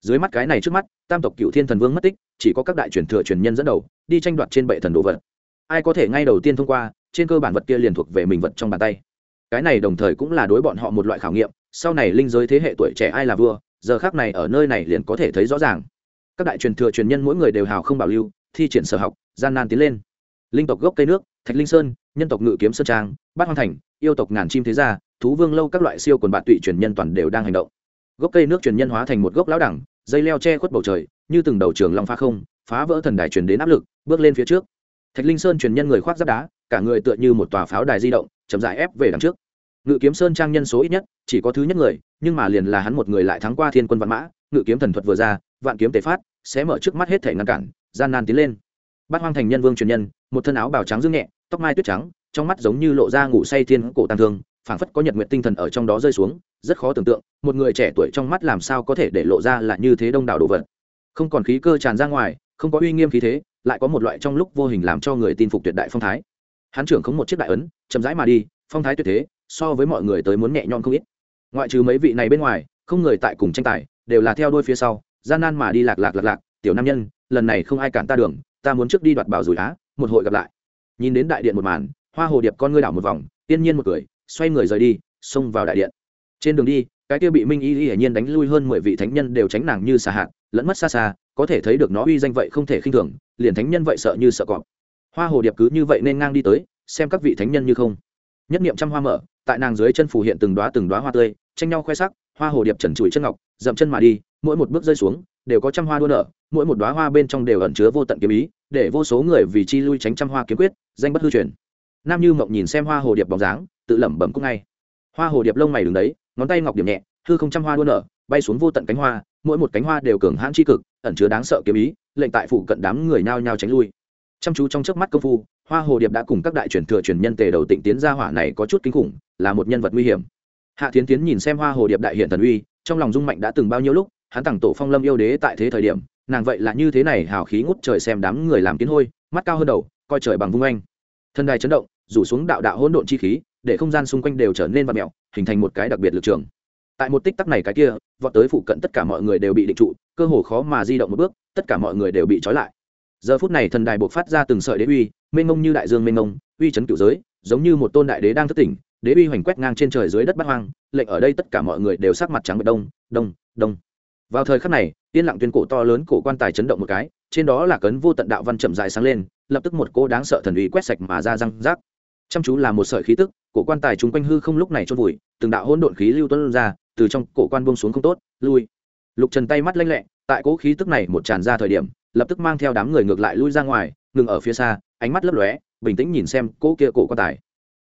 dưới mắt cái này trước mắt, tam tộc cựu thiên thần vương mất tích, chỉ có các đại truyền thừa truyền nhân dẫn đầu, đi tranh đoạt trên bệ thần đồ vật. Ai có thể ngay đầu tiên thông qua, trên cơ bản vật kia liền thuộc về mình vật trong bàn tay. Cái này đồng thời cũng là đối bọn họ một loại khảo nghiệm, sau này linh giới thế hệ tuổi trẻ ai là vua, giờ khác này ở nơi này liền có thể thấy rõ ràng. Các đại truyền thừa truyền nhân mỗi người đều hào không bảo lưu, thi triển sở học, gian nan tiến lên. Linh tộc gốc cây nước, thạch linh sơn, nhân tộc ngự kiếm sơn trang, bát hoang thành, yêu tộc ngàn chim thế gia, thú vương lâu các loại siêu quần bạn tụy truyền nhân toàn đều đang hành động gốc cây nước truyền nhân hóa thành một gốc lão đẳng, dây leo che khuất bầu trời, như từng đầu trường long pha không, phá vỡ thần đài truyền đến áp lực, bước lên phía trước. Thạch linh sơn truyền nhân người khoác giáp đá, cả người tựa như một tòa pháo đài di động, chậm rãi ép về đằng trước. Ngự kiếm sơn trang nhân số ít nhất, chỉ có thứ nhất người, nhưng mà liền là hắn một người lại thắng qua thiên quân văn mã, ngự kiếm thần thuật vừa ra, vạn kiếm tề phát, sẽ mở trước mắt hết thể ngăn cản, gian nan tiến lên. Bát hoang thành nhân vương truyền nhân, một thân áo bào trắng dương nhẹ, tóc mai tuyết trắng, trong mắt giống như lộ ra ngủ say thiên cổ tăng thương phảng phất có nhật nguyện tinh thần ở trong đó rơi xuống, rất khó tưởng tượng, một người trẻ tuổi trong mắt làm sao có thể để lộ ra là như thế đông đảo đồ vật. Không còn khí cơ tràn ra ngoài, không có uy nghiêm khí thế, lại có một loại trong lúc vô hình làm cho người tin phục tuyệt đại phong thái. Hắn trưởng không một chiếc đại ấn, chậm rãi mà đi, phong thái tuyệt thế, so với mọi người tới muốn nhẹ nhõm không ít. Ngoại trừ mấy vị này bên ngoài, không người tại cùng tranh tài, đều là theo đuôi phía sau, gian nan mà đi lạc lạc lạc lạc, tiểu nam nhân, lần này không ai cản ta đường, ta muốn trước đi đoạt bảo rủi á, một hội gặp lại. Nhìn đến đại điện một màn, hoa hồ điệp con ngươi đảo một vòng tiên nhiên một cười xoay người rời đi, xông vào đại điện. Trên đường đi, cái kia bị minh y y hiển nhiên đánh lui hơn mười vị thánh nhân đều tránh nàng như xà hạt, lẫn mất xa xa, có thể thấy được nó uy danh vậy không thể khinh thường, liền thánh nhân vậy sợ như sợ cọp. Hoa hồ điệp cứ như vậy nên ngang đi tới, xem các vị thánh nhân như không. Nhất niệm trăm hoa mở, tại nàng dưới chân phủ hiện từng đoá từng đoá hoa tươi, tranh nhau khoe sắc, hoa hồ điệp trần trụi chân ngọc, dậm chân mà đi, mỗi một bước rơi xuống, đều có trăm hoa đua nở, mỗi một đoá hoa bên trong đều ẩn chứa vô tận kiếm ý, để vô số người vì chi lui tránh trăm hoa kiếm quyết, danh bất hư truyền. Nam như mộng nhìn xem hoa hồ điệp bóng dáng tự lẩm bẩm cúc ngay. Hoa hồ điệp lông mày đứng đấy, ngón tay ngọc điểm nhẹ, hư không trăm hoa đua nở, bay xuống vô tận cánh hoa, mỗi một cánh hoa đều cường hãn tri cực, ẩn chứa đáng sợ kiếm ý, lệnh tại phủ cận đám người nhao nhao tránh lui. Chăm chú trong trước mắt công phu, hoa hồ điệp đã cùng các đại truyền thừa truyền nhân tề đầu tịnh tiến gia hỏa này có chút kinh khủng, là một nhân vật nguy hiểm. Hạ tiến tiến nhìn xem hoa hồ điệp đại hiện thần uy, trong lòng dung mạnh đã từng bao nhiêu lúc, hắn tặng tổ phong lâm yêu đế tại thế thời điểm, nàng vậy là như thế này hào khí ngút trời xem đám người làm kiến hôi, mắt cao hơn đầu, coi trời bằng vung anh thân đài chấn động, rủ xuống đạo đạo hỗn độn chi khí để không gian xung quanh đều trở nên vặn mẹo, hình thành một cái đặc biệt lực trường. Tại một tích tắc này cái kia, vọt tới phụ cận tất cả mọi người đều bị định trụ, cơ hồ khó mà di động một bước, tất cả mọi người đều bị trói lại. Giờ phút này thần đài buộc phát ra từng sợi đế uy, mênh mông như đại dương mênh mông, uy chấn cửu giới, giống như một tôn đại đế đang thức tỉnh, đế uy hoành quét ngang trên trời dưới đất bát hoang, lệnh ở đây tất cả mọi người đều sắc mặt trắng bệch đông đông đông. Vào thời khắc này, yên lặng tuyên cổ to lớn cổ quan tài chấn động một cái, trên đó là cấn vô tận đạo văn chậm dài sáng lên, lập tức một cô đáng sợ thần uy quét sạch mà ra răng rác. Chăm chú là một sợi khí tức cổ quan tài chúng quanh hư không lúc này trôn vùi, từng đạo hỗn độn khí lưu tuân ra, từ trong cổ quan buông xuống không tốt, lui. Lục trần tay mắt lanh lẹ, tại cỗ khí tức này một tràn ra thời điểm, lập tức mang theo đám người ngược lại lui ra ngoài, ngừng ở phía xa, ánh mắt lấp lóe, bình tĩnh nhìn xem cỗ kia cổ quan tài.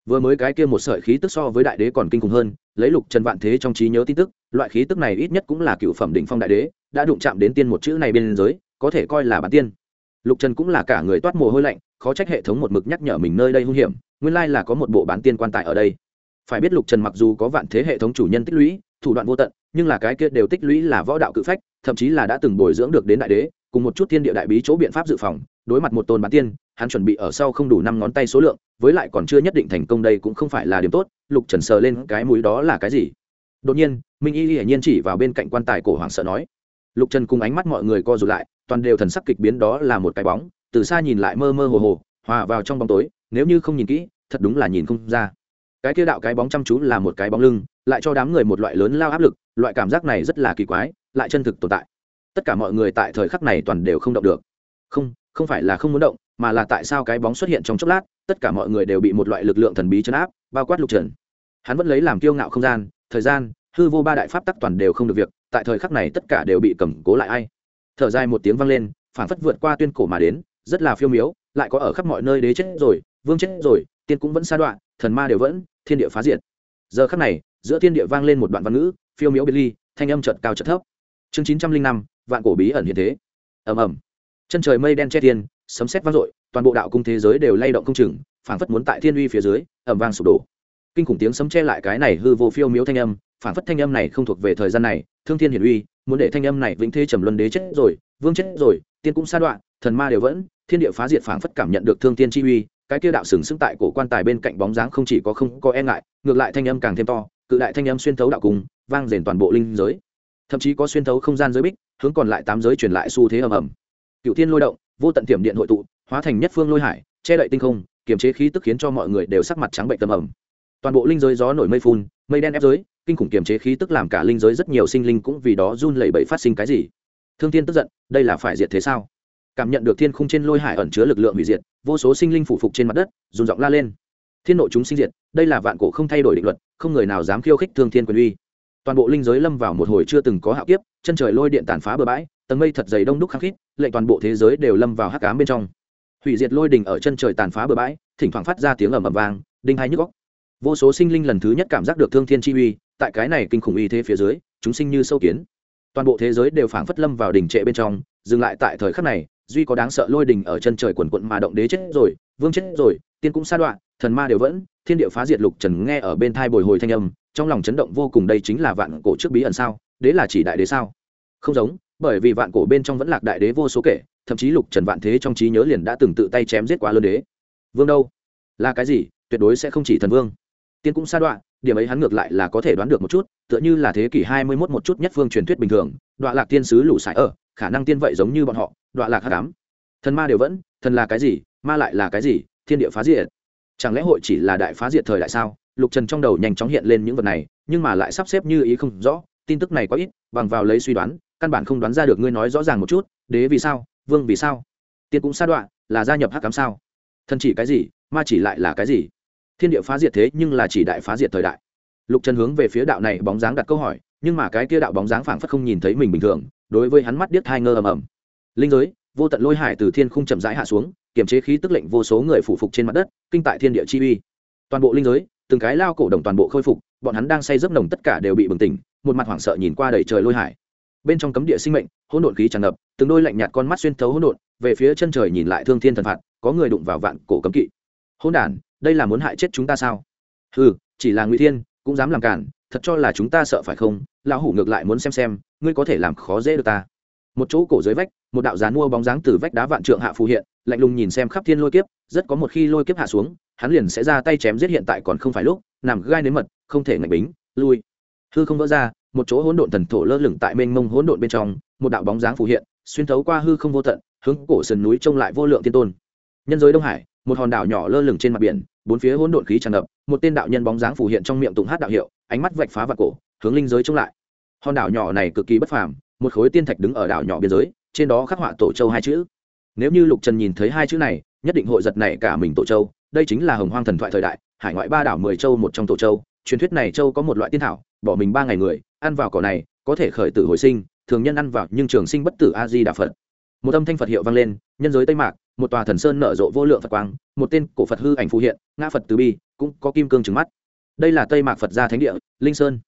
Vừa mới cái kia một sợi khí tức so với đại đế còn kinh khủng hơn, lấy lục trần vạn thế trong trí nhớ tin tức, loại khí tức này ít nhất cũng là cựu phẩm đỉnh phong đại đế, đã đụng chạm đến tiên một chữ này bên giới có thể coi là bản tiên. Lục trần cũng là cả người toát mồ hôi lạnh, khó trách hệ thống một mực nhắc nhở mình nơi đây hung hiểm nguyên lai là có một bộ bán tiên quan tài ở đây. Phải biết lục trần mặc dù có vạn thế hệ thống chủ nhân tích lũy, thủ đoạn vô tận, nhưng là cái kia đều tích lũy là võ đạo cự phách, thậm chí là đã từng bồi dưỡng được đến đại đế, cùng một chút thiên địa đại bí chỗ biện pháp dự phòng, đối mặt một tôn bán tiên, hắn chuẩn bị ở sau không đủ năm ngón tay số lượng, với lại còn chưa nhất định thành công đây cũng không phải là điểm tốt, lục trần sờ lên cái mũi đó là cái gì? Đột nhiên, minh y hiển nhiên chỉ vào bên cạnh quan tài cổ hoàng sợ nói. Lục trần cùng ánh mắt mọi người co rụt lại, toàn đều thần sắc kịch biến đó là một cái bóng, từ xa nhìn lại mơ mơ hồ hồ, hòa vào trong bóng tối nếu như không nhìn kỹ, thật đúng là nhìn không ra. Cái kia đạo cái bóng chăm chú là một cái bóng lưng, lại cho đám người một loại lớn lao áp lực, loại cảm giác này rất là kỳ quái, lại chân thực tồn tại. Tất cả mọi người tại thời khắc này toàn đều không động được. Không không phải là không muốn động, mà là tại sao cái bóng xuất hiện trong chốc lát, tất cả mọi người đều bị một loại lực lượng thần bí chấn áp, bao quát lục trần. Hắn vẫn lấy làm kiêu ngạo không gian, thời gian, hư vô ba đại pháp tắc toàn đều không được việc, tại thời khắc này tất cả đều bị cầm cố lại ai. Thở dài một tiếng vang lên phản phất vượt qua tuyên cổ mà đến, rất là phiêu miếu, lại có ở khắp mọi nơi đế chết rồi vương chết rồi, tiên cũng vẫn xa đoạn thần ma đều vẫn, thiên địa phá diệt. Giờ khắc này, giữa thiên địa vang lên một đoạn văn ngữ, phiêu miễu biệt ly, thanh âm chợt cao chợt thấp. Chương chín trăm linh năm, vạn cổ bí ẩn hiện thế. Ầm ầm. Chân trời mây đen che thiên, sấm sét vang dội, toàn bộ đạo cung thế giới đều lay động không chừng, phảng phất muốn tại thiên uy phía dưới, ầm vang sụp đổ. Kinh khủng tiếng sấm che lại cái này hư vô phiêu miếu thanh âm, phảng phất thanh âm này không thuộc về thời gian này, thương thiên hiển uy, muốn để thanh âm này vĩnh thế trầm luân đế chết rồi, vương chết rồi, tiên cũng sa đoạn thần ma đều vẫn, thiên địa phá diệt phảng phất cảm nhận được thương tiên chi uy cái kia đạo sừng sững tại cổ quan tài bên cạnh bóng dáng không chỉ có không có e ngại, ngược lại thanh âm càng thêm to, cự đại thanh âm xuyên thấu đạo cung vang rền toàn bộ linh giới. Thậm chí có xuyên thấu không gian giới bích, hướng còn lại tám giới truyền lại xu thế ầm ầm. Cựu thiên lôi động, vô tận tiềm điện hội tụ, hóa thành nhất phương lôi hải, che đậy tinh không, kiềm chế khí tức khiến cho mọi người đều sắc mặt trắng bệnh tầm ầm. toàn bộ linh giới gió nổi mây phun, mây đen ép giới, kinh khủng kiềm chế khí tức làm cả linh giới rất nhiều sinh linh cũng vì đó run lẩy bẩy phát sinh cái gì. Thương thiên tức giận, đây là phải diệt thế sao? Cảm nhận được thiên khung trên lôi hải ẩn chứa lực lượng hủy diệt, vô số sinh linh phủ phục trên mặt đất dùng giọng la lên. Thiên nội chúng sinh diệt, đây là vạn cổ không thay đổi định luật, không người nào dám khiêu khích thương thiên quyền uy. Toàn bộ linh giới lâm vào một hồi chưa từng có hạo kiếp, chân trời lôi điện tàn phá bừa bãi, tầng mây thật dày đông đúc khắc khít, lệnh toàn bộ thế giới đều lâm vào hắc ám bên trong. Hủy diệt lôi đình ở chân trời tàn phá bừa bãi, thỉnh thoảng phát ra tiếng ầm ầm vang, đinh hai nhức góc vô số sinh linh lần thứ nhất cảm giác được thương thiên chi uy, tại cái này kinh khủng uy thế phía dưới, chúng sinh như sâu kiến. Toàn bộ thế giới đều phảng phất lâm vào đỉnh trệ bên trong, dừng lại tại thời khắc này duy có đáng sợ lôi đình ở chân trời quần quận mà động đế chết rồi, vương chết rồi, tiên cũng sa đoạn, thần ma đều vẫn, thiên địa phá diệt lục trần nghe ở bên thai bồi hồi thanh âm, trong lòng chấn động vô cùng đây chính là vạn cổ trước bí ẩn sao, đế là chỉ đại đế sao? Không giống, bởi vì vạn cổ bên trong vẫn lạc đại đế vô số kể, thậm chí lục trần vạn thế trong trí nhớ liền đã từng tự tay chém giết quá lớn đế. Vương đâu? Là cái gì? Tuyệt đối sẽ không chỉ thần vương. Tiên cũng sa đoạn, điểm ấy hắn ngược lại là có thể đoán được một chút, tựa như là thế kỷ hai mươi mốt một chút nhất phương truyền thuyết bình thường, đoạn lạc tiên sứ lũ sải ở khả năng tiên vậy giống như bọn họ đoạn lạc hát cám thần ma đều vẫn, thần là cái gì, ma lại là cái gì, thiên địa phá diệt. Chẳng lẽ hội chỉ là đại phá diệt thời đại sao? Lục trần trong đầu nhanh chóng hiện lên những vật này, nhưng mà lại sắp xếp như ý không rõ, tin tức này quá ít, bằng vào lấy suy đoán, căn bản không đoán ra được ngươi nói rõ ràng một chút, đế vì sao, vương vì sao, tiên cũng sa đoạn là gia nhập hắc cám sao? Thần chỉ cái gì, ma chỉ lại là cái gì? Thiên địa phá diệt thế nhưng là chỉ đại phá diệt thời đại. Lục trần hướng về phía đạo này bóng dáng đặt câu hỏi, nhưng mà cái kia đạo bóng dáng phảng phất không nhìn thấy mình bình thường đối với hắn mắt điếc thai ngơ ầm ầm. Linh giới, vô tận lôi hải từ thiên khung chậm rãi hạ xuống, kiềm chế khí tức lệnh vô số người phủ phục trên mặt đất, kinh tại thiên địa chi uy. Toàn bộ linh giới, từng cái lao cổ đồng toàn bộ khôi phục, bọn hắn đang say giấc nồng tất cả đều bị bừng tỉnh, một mặt hoảng sợ nhìn qua đầy trời lôi hải. Bên trong cấm địa sinh mệnh, hỗn độn khí tràn ngập, từng đôi lạnh nhạt con mắt xuyên thấu hỗn độn, về phía chân trời nhìn lại thương thiên thần phạt, có người đụng vào vạn cổ cấm kỵ. Hỗn đản, đây là muốn hại chết chúng ta sao? Ừ chỉ là ngụy thiên, cũng dám làm cản thật cho là chúng ta sợ phải không? Lão hủ ngược lại muốn xem xem, ngươi có thể làm khó dễ được ta. Một chỗ cổ dưới vách, một đạo dán mua bóng dáng từ vách đá vạn trượng hạ phù hiện, lạnh lùng nhìn xem khắp thiên lôi kiếp, rất có một khi lôi kiếp hạ xuống, hắn liền sẽ ra tay chém giết hiện tại còn không phải lúc, nằm gai nếm mật, không thể ngạch bính, lui. Hư không vỡ ra, một chỗ hỗn độn thần thổ lơ lửng tại mênh mông hỗn độn bên trong, một đạo bóng dáng phù hiện, xuyên thấu qua hư không vô tận, hướng cổ sườn núi trông lại vô lượng thiên tôn. Nhân giới đông hải, một hòn đảo nhỏ lơ lửng trên mặt biển bốn phía hỗn độn khí tràn ngập, một tên đạo nhân bóng dáng phù hiện trong miệng tụng hát đạo hiệu, ánh mắt vạch phá vạt cổ, hướng linh giới trông lại. Hòn đảo nhỏ này cực kỳ bất phàm, một khối tiên thạch đứng ở đảo nhỏ biên giới, trên đó khắc họa tổ châu hai chữ. Nếu như lục trần nhìn thấy hai chữ này, nhất định hội giật này cả mình tổ châu, đây chính là hồng hoang thần thoại thời đại, hải ngoại ba đảo mười châu một trong tổ châu. Truyền thuyết này châu có một loại tiên thảo, bỏ mình ba ngày người, ăn vào cỏ này, có thể khởi tử hồi sinh, thường nhân ăn vào nhưng trường sinh bất tử a di đà phật. Một âm thanh phật hiệu vang lên, nhân giới tây mạc một tòa thần sơn nở rộ vô lượng phật quang, một tên cổ phật hư ảnh phù hiện, ngã phật từ bi, cũng có kim cương trứng mắt. Đây là tây mạc phật gia thánh địa, linh sơn.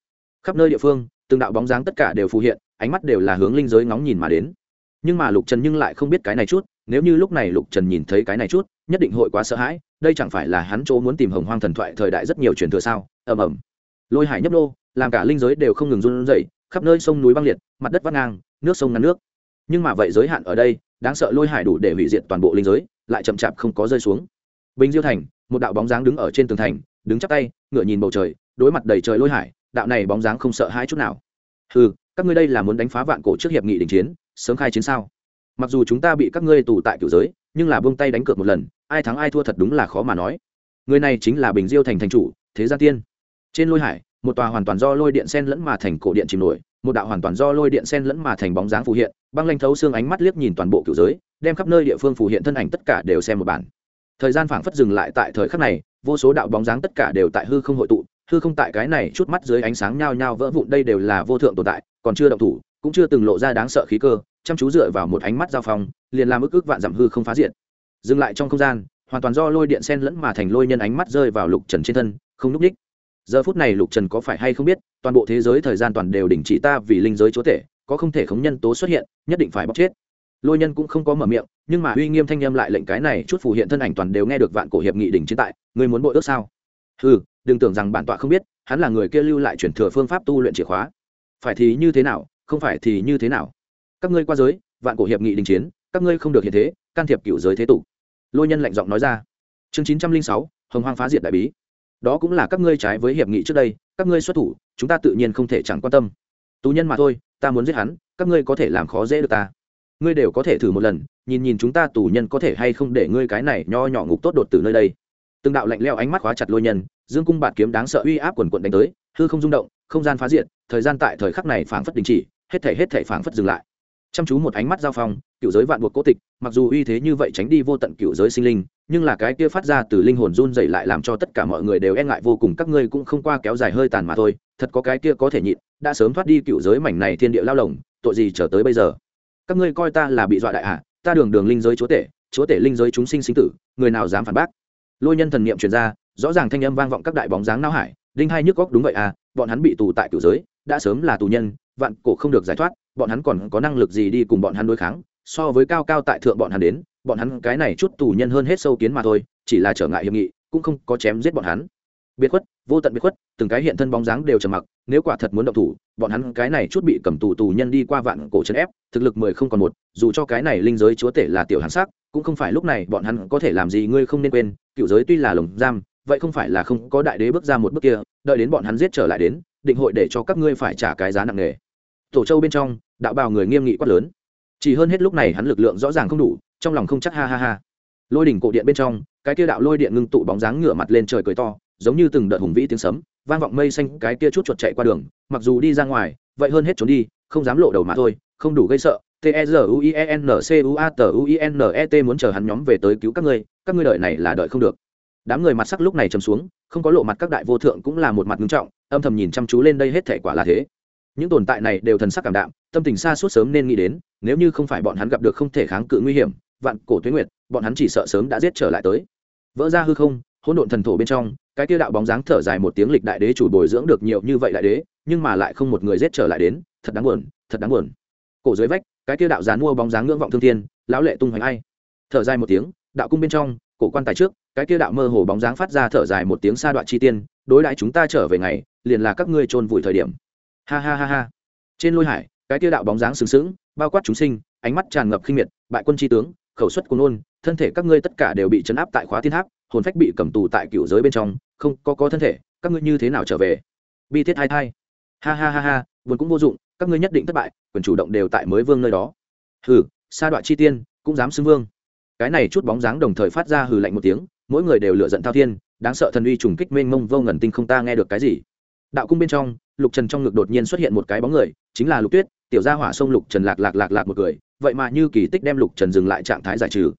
Khắp nơi địa phương, từng đạo bóng dáng tất cả đều phù hiện, ánh mắt đều là hướng linh giới ngóng nhìn mà đến. Nhưng mà lục trần nhưng lại không biết cái này chút, nếu như lúc này lục trần nhìn thấy cái này chút, nhất định hội quá sợ hãi, đây chẳng phải là hắn chỗ muốn tìm hồng hoang thần thoại thời đại rất nhiều truyền thừa sao? Ầm ầm. Lôi hải nhấp nô, làm cả linh giới đều không ngừng run rẩy, khắp nơi sông núi băng liệt, mặt đất vắt ngang, nước sông ngăn nước. Nhưng mà vậy giới hạn ở đây đáng sợ lôi hải đủ để hủy diệt toàn bộ linh giới, lại chậm chạp không có rơi xuống. Bình diêu thành, một đạo bóng dáng đứng ở trên tường thành, đứng chắp tay ngựa nhìn bầu trời, đối mặt đầy trời lôi hải, đạo này bóng dáng không sợ hãi chút nào. Ừ các ngươi đây là muốn đánh phá vạn cổ trước hiệp nghị đình chiến, sớm khai chiến sao? Mặc dù chúng ta bị các ngươi tù tại cựu giới, nhưng là buông tay đánh cược một lần, ai thắng ai thua thật đúng là khó mà nói. Người này chính là bình diêu thành thành chủ, thế gia tiên. Trên lôi hải, một tòa hoàn toàn do lôi điện sen lẫn mà thành cổ điện chìm nổi một đạo hoàn toàn do lôi điện sen lẫn mà thành bóng dáng phù hiện, băng lanh thấu xương ánh mắt liếc nhìn toàn bộ cựu giới, đem khắp nơi địa phương phù hiện thân ảnh tất cả đều xem một bản. Thời gian phảng phất dừng lại tại thời khắc này, vô số đạo bóng dáng tất cả đều tại hư không hội tụ, hư không tại cái này chút mắt dưới ánh sáng nhao nhao vỡ vụn đây đều là vô thượng tồn tại, còn chưa động thủ, cũng chưa từng lộ ra đáng sợ khí cơ, chăm chú dựa vào một ánh mắt giao phong, liền làm ức ức vạn giảm hư không phá diện dừng lại trong không gian, hoàn toàn do lôi điện sen lẫn mà thành lôi nhân ánh mắt rơi vào lục trần trên thân, không núp ních giờ phút này lục trần có phải hay không biết, toàn bộ thế giới thời gian toàn đều đình chỉ ta vì linh giới chúa tể, có không thể khống nhân tố xuất hiện, nhất định phải bóc chết. Lôi nhân cũng không có mở miệng, nhưng mà uy nghiêm thanh â m lại lệnh cái này chút phù hiện thân ảnh toàn đều nghe được vạn cổ hiệp nghị đình chiến tại, người muốn bội ước sao? Ừ đừng tưởng rằng bản tọa không biết, hắn là người kia lưu lại chuyển thừa phương pháp tu luyện chìa khóa. Phải thì như thế nào, không phải thì như thế nào? Các ngươi qua giới, vạn cổ hiệp nghị đình chiến, các ngươi không được hiện thế, can thiệp cựu giới thế tục. Lôi nhân lạnh giọng nói ra. Chương chín trăm linh sáu, hồng hoang phá diệt đại bí đó cũng là các ngươi trái với hiệp nghị trước đây, các ngươi xuất thủ, chúng ta tự nhiên không thể chẳng quan tâm. Tù nhân mà thôi, ta muốn giết hắn, các ngươi có thể làm khó dễ được ta. Ngươi đều có thể thử một lần, nhìn nhìn chúng ta tù nhân có thể hay không để ngươi cái này nho nhỏ ngục tốt đột từ nơi đây. Từng đạo lạnh leo ánh mắt khóa chặt lôi nhân, dương cung bạt kiếm đáng sợ uy áp quần quận đánh tới, hư không rung động, không gian phá diện thời gian tại thời khắc này phảng phất đình chỉ, hết thể hết thể phảng phất dừng lại. Chăm chú một ánh mắt giao phong, cựu giới vạn buộc cố tịch, mặc dù uy thế như vậy tránh đi vô tận cựu giới sinh linh nhưng là cái kia phát ra từ linh hồn run dậy lại làm cho tất cả mọi người đều e ngại vô cùng, các ngươi cũng không qua kéo dài hơi tàn mà thôi, thật có cái kia có thể nhịn, đã sớm thoát đi cựu giới mảnh này thiên địa lao lồng, tội gì trở tới bây giờ? Các ngươi coi ta là bị dọa đại hạ ta đường đường linh giới chúa tể chúa tể linh giới chúng sinh sinh tử, người nào dám phản bác? Lôi nhân thần niệm truyền ra, rõ ràng thanh âm vang vọng các đại bóng dáng não hải, đinh hai nhức góc đúng vậy à bọn hắn bị tù tại cựu giới, đã sớm là tù nhân, vạn cổ không được giải thoát, bọn hắn còn có năng lực gì đi cùng bọn hắn đối kháng, so với cao cao tại thượng bọn hắn đến bọn hắn cái này chút tù nhân hơn hết sâu kiến mà thôi, chỉ là trở ngại hiệp nghị, cũng không có chém giết bọn hắn. Biệt khuất, vô tận biệt khuất, từng cái hiện thân bóng dáng đều trầm mặc, nếu quả thật muốn động thủ, bọn hắn cái này chút bị cầm tù tù nhân đi qua vạn cổ trấn ép, thực lực mười không còn một, dù cho cái này linh giới chúa tể là tiểu hàn sắc, cũng không phải lúc này bọn hắn có thể làm gì ngươi không nên quên, cựu giới tuy là lồng giam, vậy không phải là không có đại đế bước ra một bước kia, đợi đến bọn hắn giết trở lại đến, định hội để cho các ngươi phải trả cái giá nặng nề. Tổ châu bên trong, đạo bào người nghiêm nghị quát lớn. Chỉ hơn hết lúc này hắn lực lượng rõ ràng không đủ trong lòng không chắc ha ha ha. Lôi đỉnh cổ điện bên trong, cái kia đạo lôi điện ngưng tụ bóng dáng ngửa mặt lên trời cười to, giống như từng đợt hùng vĩ tiếng sấm, vang vọng mây xanh, cái kia chút chuột chạy qua đường, mặc dù đi ra ngoài, vậy hơn hết trốn đi, không dám lộ đầu mà thôi, không đủ gây sợ. T e z u i e n c u a t u i n e t muốn chờ hắn nhóm về tới cứu các ngươi các ngươi đợi này là đợi không được. Đám người mặt sắc lúc này trầm xuống, không có lộ mặt các đại vô thượng cũng là một mặt nghiêm trọng, âm thầm nhìn chăm chú lên đây hết thể quả là thế. Những tồn tại này đều thần sắc cảm đạm, tâm tình xa suốt sớm nên nghĩ đến, nếu như không phải bọn hắn gặp được không thể kháng cự nguy hiểm vạn cổ tuyến nguyệt, bọn hắn chỉ sợ sớm đã giết trở lại tới. Vỡ ra hư không, hỗn độn thần thổ bên trong, cái tiêu đạo bóng dáng thở dài một tiếng lịch đại đế chủ bồi dưỡng được nhiều như vậy đại đế, nhưng mà lại không một người giết trở lại đến, thật đáng buồn, thật đáng buồn. Cổ dưới vách, cái tiêu đạo dán mua bóng dáng ngưỡng vọng thương thiên, lão lệ tung hoành ai. Thở dài một tiếng, đạo cung bên trong, cổ quan tài trước, cái tiêu đạo mơ hồ bóng dáng phát ra thở dài một tiếng xa đoạn chi tiên, đối đãi chúng ta trở về ngày, liền là các ngươi chôn vùi thời điểm. Ha ha ha ha. Trên lôi hải, cái tiêu đạo bóng dáng sừng sững, bao quát chúng sinh, ánh mắt tràn ngập khinh miệt, bại quân tri tướng khẩu suất của nôn, thân thể các ngươi tất cả đều bị chấn áp tại khóa thiên tháp, hồn phách bị cầm tù tại cựu giới bên trong, không, có có thân thể, các ngươi như thế nào trở về? Bi thiết hai thai. Ha ha ha ha, buồn cũng vô dụng, các ngươi nhất định thất bại, quyền chủ động đều tại mới vương nơi đó. Hừ, sa đoạn chi tiên, cũng dám xưng vương. Cái này chút bóng dáng đồng thời phát ra hừ lạnh một tiếng, mỗi người đều lựa giận thao thiên, đáng sợ thần uy trùng kích mênh mông vô ngần tinh không ta nghe được cái gì. Đạo cung bên trong lục trần trong ngực đột nhiên xuất hiện một cái bóng người, chính là lục tuyết, tiểu gia hỏa sông lục trần lạc lạc lạc lạc một người, vậy mà như kỳ tích đem lục trần dừng lại trạng thái giải trừ.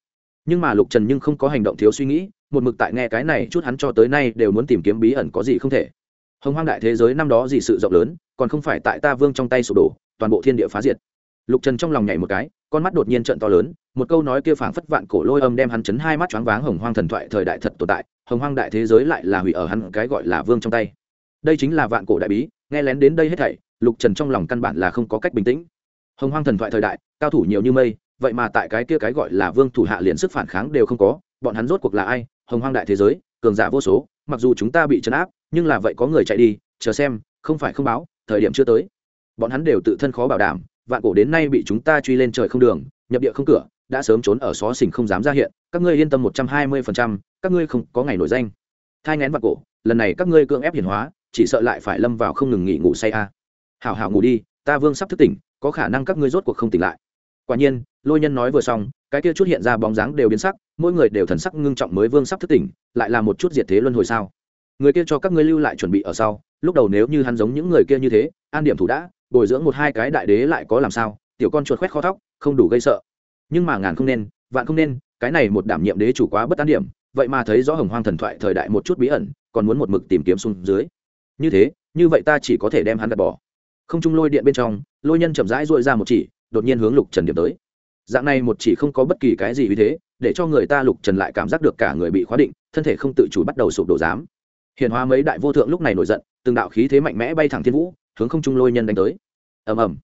Nhưng mà lục trần nhưng không có hành động thiếu suy nghĩ, một mực tại nghe cái này, chút hắn cho tới nay đều muốn tìm kiếm bí ẩn có gì không thể. Hồng hoang đại thế giới năm đó gì sự rộng lớn, còn không phải tại ta vương trong tay sụp đổ, toàn bộ thiên địa phá diệt. Lục trần trong lòng nhảy một cái, con mắt đột nhiên trận to lớn, một câu nói kia phảng phất vạn cổ lôi âm đem hắn chấn hai mắt choáng váng hồng hoang thần thoại thời đại thật tồn tại, hồng hoang đại thế giới lại là hủy ở hắn cái gọi là vương trong tay. Đây chính là vạn cổ đại bí nghe lén đến đây hết thảy, lục trần trong lòng căn bản là không có cách bình tĩnh. Hồng hoang thần thoại thời đại, cao thủ nhiều như mây, vậy mà tại cái kia cái gọi là vương thủ hạ liền sức phản kháng đều không có, bọn hắn rốt cuộc là ai? Hồng hoang đại thế giới, cường giả vô số, mặc dù chúng ta bị trấn áp, nhưng là vậy có người chạy đi, chờ xem, không phải không báo, thời điểm chưa tới. Bọn hắn đều tự thân khó bảo đảm, vạn cổ đến nay bị chúng ta truy lên trời không đường, nhập địa không cửa, đã sớm trốn ở xó xỉnh không dám ra hiện, các ngươi yên tâm một trăm hai mươi phần trăm, các ngươi không có ngày nổi danh. Thai ngén vạn cổ, lần này các ngươi cưỡng ép hiển hóa chỉ sợ lại phải lâm vào không ngừng nghỉ ngủ say a. À. hảo hảo ngủ đi, ta vương sắp thức tỉnh, có khả năng các ngươi rốt cuộc không tỉnh lại. Quả nhiên, lôi nhân nói vừa xong, cái kia chút hiện ra bóng dáng đều biến sắc, mỗi người đều thần sắc ngưng trọng mới vương sắp thức tỉnh, lại là một chút diệt thế luân hồi sao. Người kia cho các ngươi lưu lại chuẩn bị ở sau, lúc đầu nếu như hắn giống những người kia như thế, an điểm thủ đã, bồi dưỡng một hai cái đại đế lại có làm sao, tiểu con chuột khoét kho thóc, không đủ gây sợ. Nhưng mà ngàn không nên, vạn không nên, cái này một đảm nhiệm đế chủ quá bất an điểm, vậy mà thấy rõ hồng hoang thần thoại thời đại một chút bí ẩn, còn muốn một mực tìm kiếm xuống dưới như thế, như vậy ta chỉ có thể đem hắn gạt bỏ. Không trung lôi điện bên trong, lôi nhân chậm rãi dội ra một chỉ, đột nhiên hướng lục trần điểm tới. Dạng này một chỉ không có bất kỳ cái gì vì thế, để cho người ta lục trần lại cảm giác được cả người bị khóa định, thân thể không tự chủ bắt đầu sụp đổ dám. Hiện hóa mấy đại vô thượng lúc này nổi giận, từng đạo khí thế mạnh mẽ bay thẳng thiên vũ, hướng không trung lôi nhân đánh tới. Ầm ầm.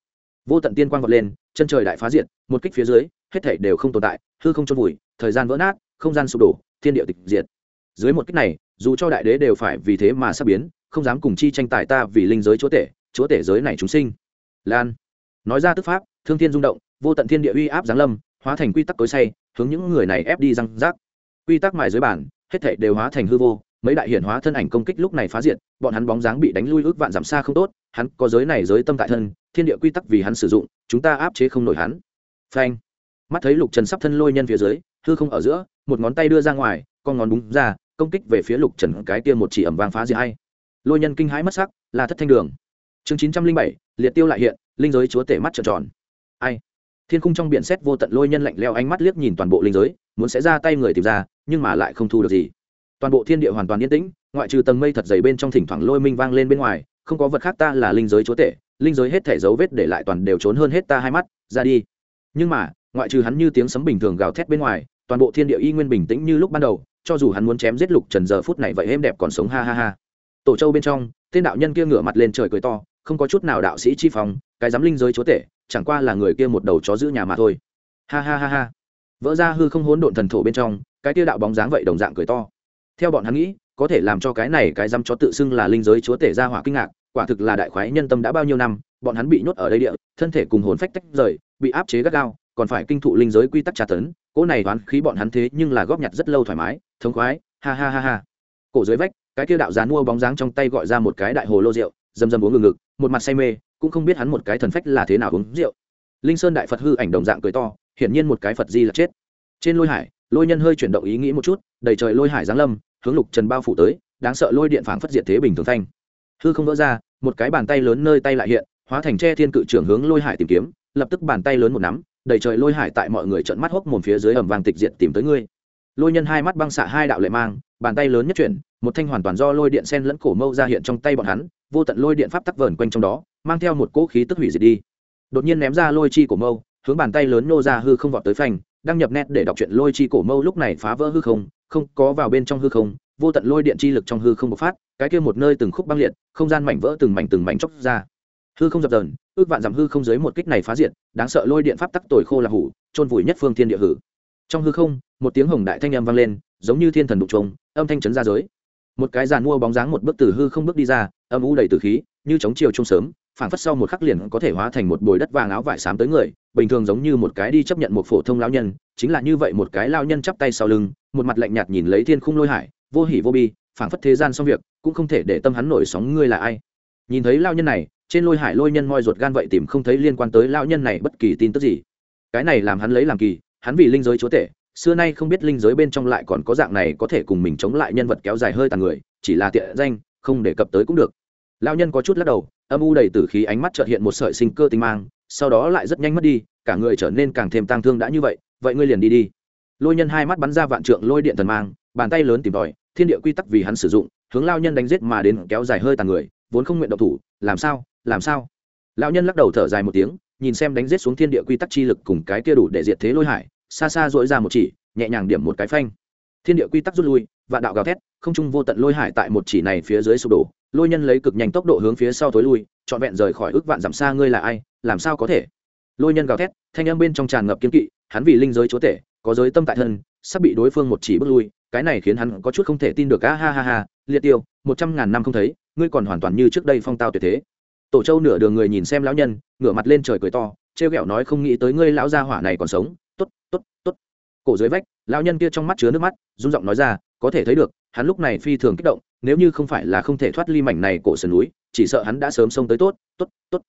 Vô tận tiên quang vọt lên, chân trời đại phá diệt, một kích phía dưới, hết thể đều không tồn tại, hư không trôn vùi, thời gian vỡ nát, không gian sụp đổ, thiên địa tịch diệt. Dưới một kích này, dù cho đại đế đều phải vì thế mà sắp biến không dám cùng chi tranh tài ta vì linh giới chúa tể chúa tể giới này chúng sinh. Lan. Nói ra tức pháp, thương thiên rung động, vô tận thiên địa uy áp giáng lâm, hóa thành quy tắc tối say, hướng những người này ép đi răng rác. Quy tắc mài dưới bản, hết thể đều hóa thành hư vô, mấy đại hiển hóa thân ảnh công kích lúc này phá diện bọn hắn bóng dáng bị đánh lui ước vạn giảm xa không tốt, hắn có giới này giới tâm tại thân, thiên địa quy tắc vì hắn sử dụng, chúng ta áp chế không nổi hắn. Phanh. Mắt thấy lục trần sắp thân lôi nhân phía dưới, hư không ở giữa, một ngón tay đưa ra ngoài, con ngón búng ra, công kích về phía lục trần, cái kia một chỉ ẩm vang phá diệt hay lôi nhân kinh hãi mất sắc, là thất thanh đường. Chương chín trăm linh bảy, liệt tiêu lại hiện, linh giới chúa tể mắt trợn tròn. Ai? Thiên khung trong biển xét vô tận lôi nhân lạnh leo ánh mắt liếc nhìn toàn bộ linh giới, muốn sẽ ra tay người tìm ra, nhưng mà lại không thu được gì. Toàn bộ thiên địa hoàn toàn yên tĩnh, ngoại trừ tầng mây thật dày bên trong thỉnh thoảng lôi minh vang lên bên ngoài, không có vật khác ta là linh giới chúa tể, linh giới hết thể dấu vết để lại toàn đều trốn hơn hết ta hai mắt, ra đi. Nhưng mà, ngoại trừ hắn như tiếng sấm bình thường gào thét bên ngoài, toàn bộ thiên địa y nguyên bình tĩnh như lúc ban đầu, cho dù hắn muốn chém giết lục trần giờ phút này vậy êm đẹp còn sống ha ha ha tổ châu bên trong, tên đạo nhân kia ngửa mặt lên trời cười to, không có chút nào đạo sĩ chi phòng cái giám linh giới chúa tể, chẳng qua là người kia một đầu chó giữ nhà mà thôi. Ha ha ha ha. Vỡ ra hư không hỗn độn thần thổ bên trong, cái kia đạo bóng dáng vậy đồng dạng cười to. Theo bọn hắn nghĩ, có thể làm cho cái này cái dám chó tự xưng là linh giới chúa tể ra hỏa kinh ngạc, quả thực là đại khoái nhân tâm đã bao nhiêu năm, bọn hắn bị nhốt ở đây địa, thân thể cùng hồn phách tách rời, bị áp chế gắt gao, còn phải kinh thụ linh giới quy tắc tra tấn, cỗ này đoán khí bọn hắn thế nhưng là góp nhặt rất lâu thoải mái, thống khoái, ha ha ha ha. Cổ dưới vách cái kia đạo gián mua bóng dáng trong tay gọi ra một cái đại hồ lô rượu, dầm dầm uống ngừng ngực, một mặt say mê, cũng không biết hắn một cái thần phách là thế nào uống rượu. Linh sơn đại phật hư ảnh đồng dạng cười to, hiển nhiên một cái phật di là chết. Trên lôi hải, lôi nhân hơi chuyển động ý nghĩ một chút, đầy trời lôi hải giáng lâm, hướng lục trần bao phủ tới, đáng sợ lôi điện phảng phất diệt thế bình thường thanh hư không vỡ ra, một cái bàn tay lớn nơi tay lại hiện, hóa thành tre thiên cự trưởng hướng lôi hải tìm kiếm, lập tức bàn tay lớn một nắm, đầy trời lôi hải tại mọi người trận mắt hốc mồm phía dưới ẩm vàng tịch diệt tìm tới ngươi. Lôi nhân hai mắt băng xạ hai đạo lệ mang, bàn tay lớn nhất chuyển một thanh hoàn toàn do lôi điện sen lẫn cổ mâu ra hiện trong tay bọn hắn, vô tận lôi điện pháp tắc vờn quanh trong đó, mang theo một cỗ khí tức hủy diệt đi. Đột nhiên ném ra lôi chi cổ mâu, hướng bàn tay lớn nô ra hư không vọt tới phanh đăng nhập nét để đọc chuyện lôi chi cổ mâu lúc này phá vỡ hư không không có vào bên trong hư không, vô tận lôi điện chi lực trong hư không bộc phát, cái kia một nơi từng khúc băng liệt, không gian mảnh vỡ từng mảnh từng mảnh chóc ra. Hư không dập dờn, ước vạn dặm hư không dưới một kích này phá diệt, đáng sợ lôi điện pháp tắc tồi khô là hủ trôn vùi nhất phương thiên địa hử. Trong hư không, một tiếng hồng đại thanh âm vang lên, giống như thiên thần đục trống âm thanh chấn ra giới một cái giàn mua bóng dáng một bước từ hư không bước đi ra, âm u đầy từ khí, như chống chiều trông sớm, phảng phất sau một khắc liền có thể hóa thành một bồi đất vàng áo vải xám tới người, bình thường giống như một cái đi chấp nhận một phổ thông lão nhân, chính là như vậy một cái lao nhân chắp tay sau lưng, một mặt lạnh nhạt nhìn lấy thiên khung lôi hải, vô hỉ vô bi, phảng phất thế gian xong việc, cũng không thể để tâm hắn nổi sóng ngươi là ai. Nhìn thấy lao nhân này, trên lôi hải lôi nhân moi ruột gan vậy tìm không thấy liên quan tới lao nhân này bất kỳ tin tức gì. Cái này làm hắn lấy làm kỳ, hắn vì linh giới chúa tể xưa nay không biết linh giới bên trong lại còn có dạng này có thể cùng mình chống lại nhân vật kéo dài hơi tàn người, chỉ là tiện danh, không đề cập tới cũng được. Lao nhân có chút lắc đầu, âm u đầy tử khí ánh mắt trợt hiện một sợi sinh cơ tinh mang, sau đó lại rất nhanh mất đi, cả người trở nên càng thêm tang thương đã như vậy vậy ngươi liền đi đi. Lôi nhân hai mắt bắn ra vạn trượng lôi điện thần mang, bàn tay lớn tìm tòi, thiên địa quy tắc vì hắn sử dụng, hướng lao nhân đánh giết mà đến kéo dài hơi tàn người, vốn không nguyện độc thủ, làm sao làm sao? Lão nhân lắc đầu thở dài một tiếng, nhìn xem đánh giết xuống thiên địa quy tắc chi lực cùng cái kia đủ để diệt thế lôi hải xa xa dội ra một chỉ, nhẹ nhàng điểm một cái phanh. Thiên địa quy tắc rút lui, vạn đạo gào thét, không trung vô tận lôi hải tại một chỉ này phía dưới sụp đổ. Lôi nhân lấy cực nhanh tốc độ hướng phía sau tối lui, trọn vẹn rời khỏi ước vạn dặm xa ngươi là ai, làm sao có thể? Lôi nhân gào thét, thanh âm bên trong tràn ngập kiên kỵ, hắn vì linh giới chúa tể, có giới tâm tại thân, sắp bị đối phương một chỉ bước lui, cái này khiến hắn có chút không thể tin được, a ha ha ha, liệt tiêu, một trăm ngàn năm không thấy, ngươi còn hoàn toàn như trước đây phong tao tuyệt thế. Tổ châu nửa đường người nhìn xem lão nhân, ngửa mặt lên trời cười to, trêu ghẹo nói không nghĩ tới ngươi lão gia hỏa này còn sống tốt tốt tốt. Cổ dưới vách, lão nhân kia trong mắt chứa nước mắt, run giọng nói ra, có thể thấy được, hắn lúc này phi thường kích động, nếu như không phải là không thể thoát ly mảnh này cổ sườn núi, chỉ sợ hắn đã sớm xông tới tốt tốt tốt.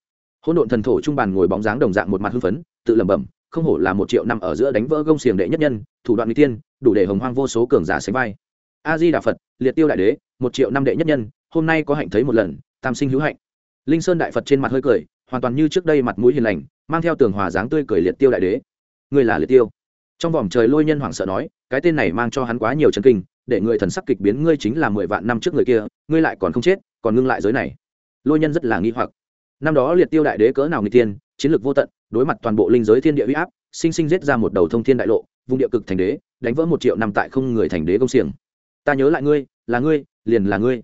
Hỗn độn thần thổ trung bàn ngồi bóng dáng đồng dạng một mặt hưng phấn, tự lẩm bẩm, không hổ là một triệu năm ở giữa đánh vỡ gông xiềng đệ nhất nhân, thủ đoạn n tiên, đủ để hồng hoang vô số cường giả sánh vai. A di đà phật, liệt tiêu đại đế, một triệu năm đệ nhất nhân, hôm nay có hạnh thấy một lần, tam sinh hữu hạnh. Linh sơn đại phật trên mặt hơi cười, hoàn toàn như trước đây mặt mũi hiền lành, mang theo tường hòa dáng tươi cười liệt tiêu đại đế. Ngươi là liệt tiêu. Trong vòng trời lôi nhân hoảng sợ nói, cái tên này mang cho hắn quá nhiều chân kinh, để người thần sắc kịch biến, ngươi chính là mười vạn năm trước người kia, ngươi lại còn không chết, còn ngưng lại giới này. Lôi nhân rất là nghi hoặc. Năm đó liệt tiêu đại đế cỡ nào người tiên chiến lược vô tận, đối mặt toàn bộ linh giới thiên địa huy áp, sinh sinh giết ra một đầu thông thiên đại lộ, vùng địa cực thành đế, đánh vỡ một triệu năm tại không người thành đế công xiềng. Ta nhớ lại ngươi, là ngươi, liền là ngươi.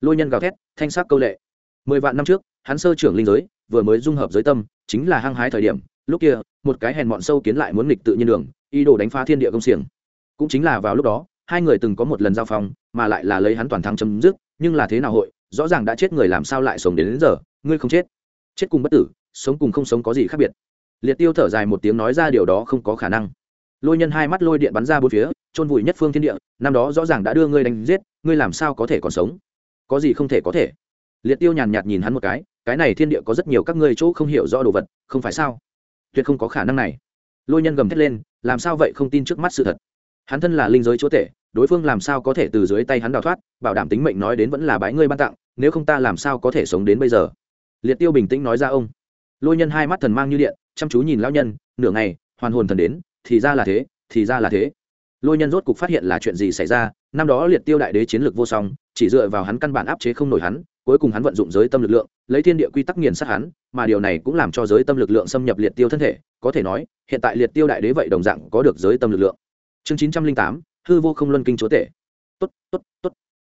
Lôi nhân gào thét, thanh sắc câu lệ. Mười vạn năm trước, hắn sơ trưởng linh giới, vừa mới dung hợp giới tâm, chính là hăng hái thời điểm lúc kia một cái hèn mọn sâu kiến lại muốn nghịch tự nhiên đường ý đồ đánh phá thiên địa công xiềng. Cũng chính là vào lúc đó hai người từng có một lần giao phong mà lại là lấy hắn toàn thắng chấm dứt nhưng là thế nào hội rõ ràng đã chết người làm sao lại sống đến, đến giờ ngươi không chết. Chết cùng bất tử sống cùng không sống có gì khác biệt. Liệt tiêu thở dài một tiếng nói ra điều đó không có khả năng. Lôi nhân hai mắt lôi điện bắn ra bốn phía trôn vùi nhất phương thiên địa năm đó rõ ràng đã đưa ngươi đánh giết ngươi làm sao có thể còn sống? Có gì không thể có thể? Liệt tiêu nhàn nhạt nhìn hắn một cái cái này thiên địa có rất nhiều các ngươi chỗ không hiểu rõ đồ vật không phải sao? Tuyệt không có khả năng này. Lôi nhân gầm thét lên, làm sao vậy không tin trước mắt sự thật? Hắn thân là linh giới chúa tể, đối phương làm sao có thể từ dưới tay hắn đào thoát, bảo đảm tính mệnh nói đến vẫn là bái ngươi ban tặng, nếu không ta làm sao có thể sống đến bây giờ? Liệt tiêu bình tĩnh nói ra ông. Lôi nhân hai mắt thần mang như điện, chăm chú nhìn lão nhân, nửa ngày, hoàn hồn thần đến, thì ra là thế, thì ra là thế. Lôi nhân rốt cục phát hiện là chuyện gì xảy ra, năm đó liệt tiêu đại đế chiến lược vô song, chỉ dựa vào hắn căn bản áp chế không nổi hắn, cuối cùng hắn vận dụng giới tâm lực lượng, lấy thiên địa quy tắc nghiền sát hắn mà điều này cũng làm cho giới tâm lực lượng xâm nhập liệt tiêu thân thể, có thể nói, hiện tại liệt tiêu đại đế vậy đồng dạng có được giới tâm lực lượng. Chương chín trăm linh tám, hư vô không luân kinh chúa tể. Tốt tốt tốt.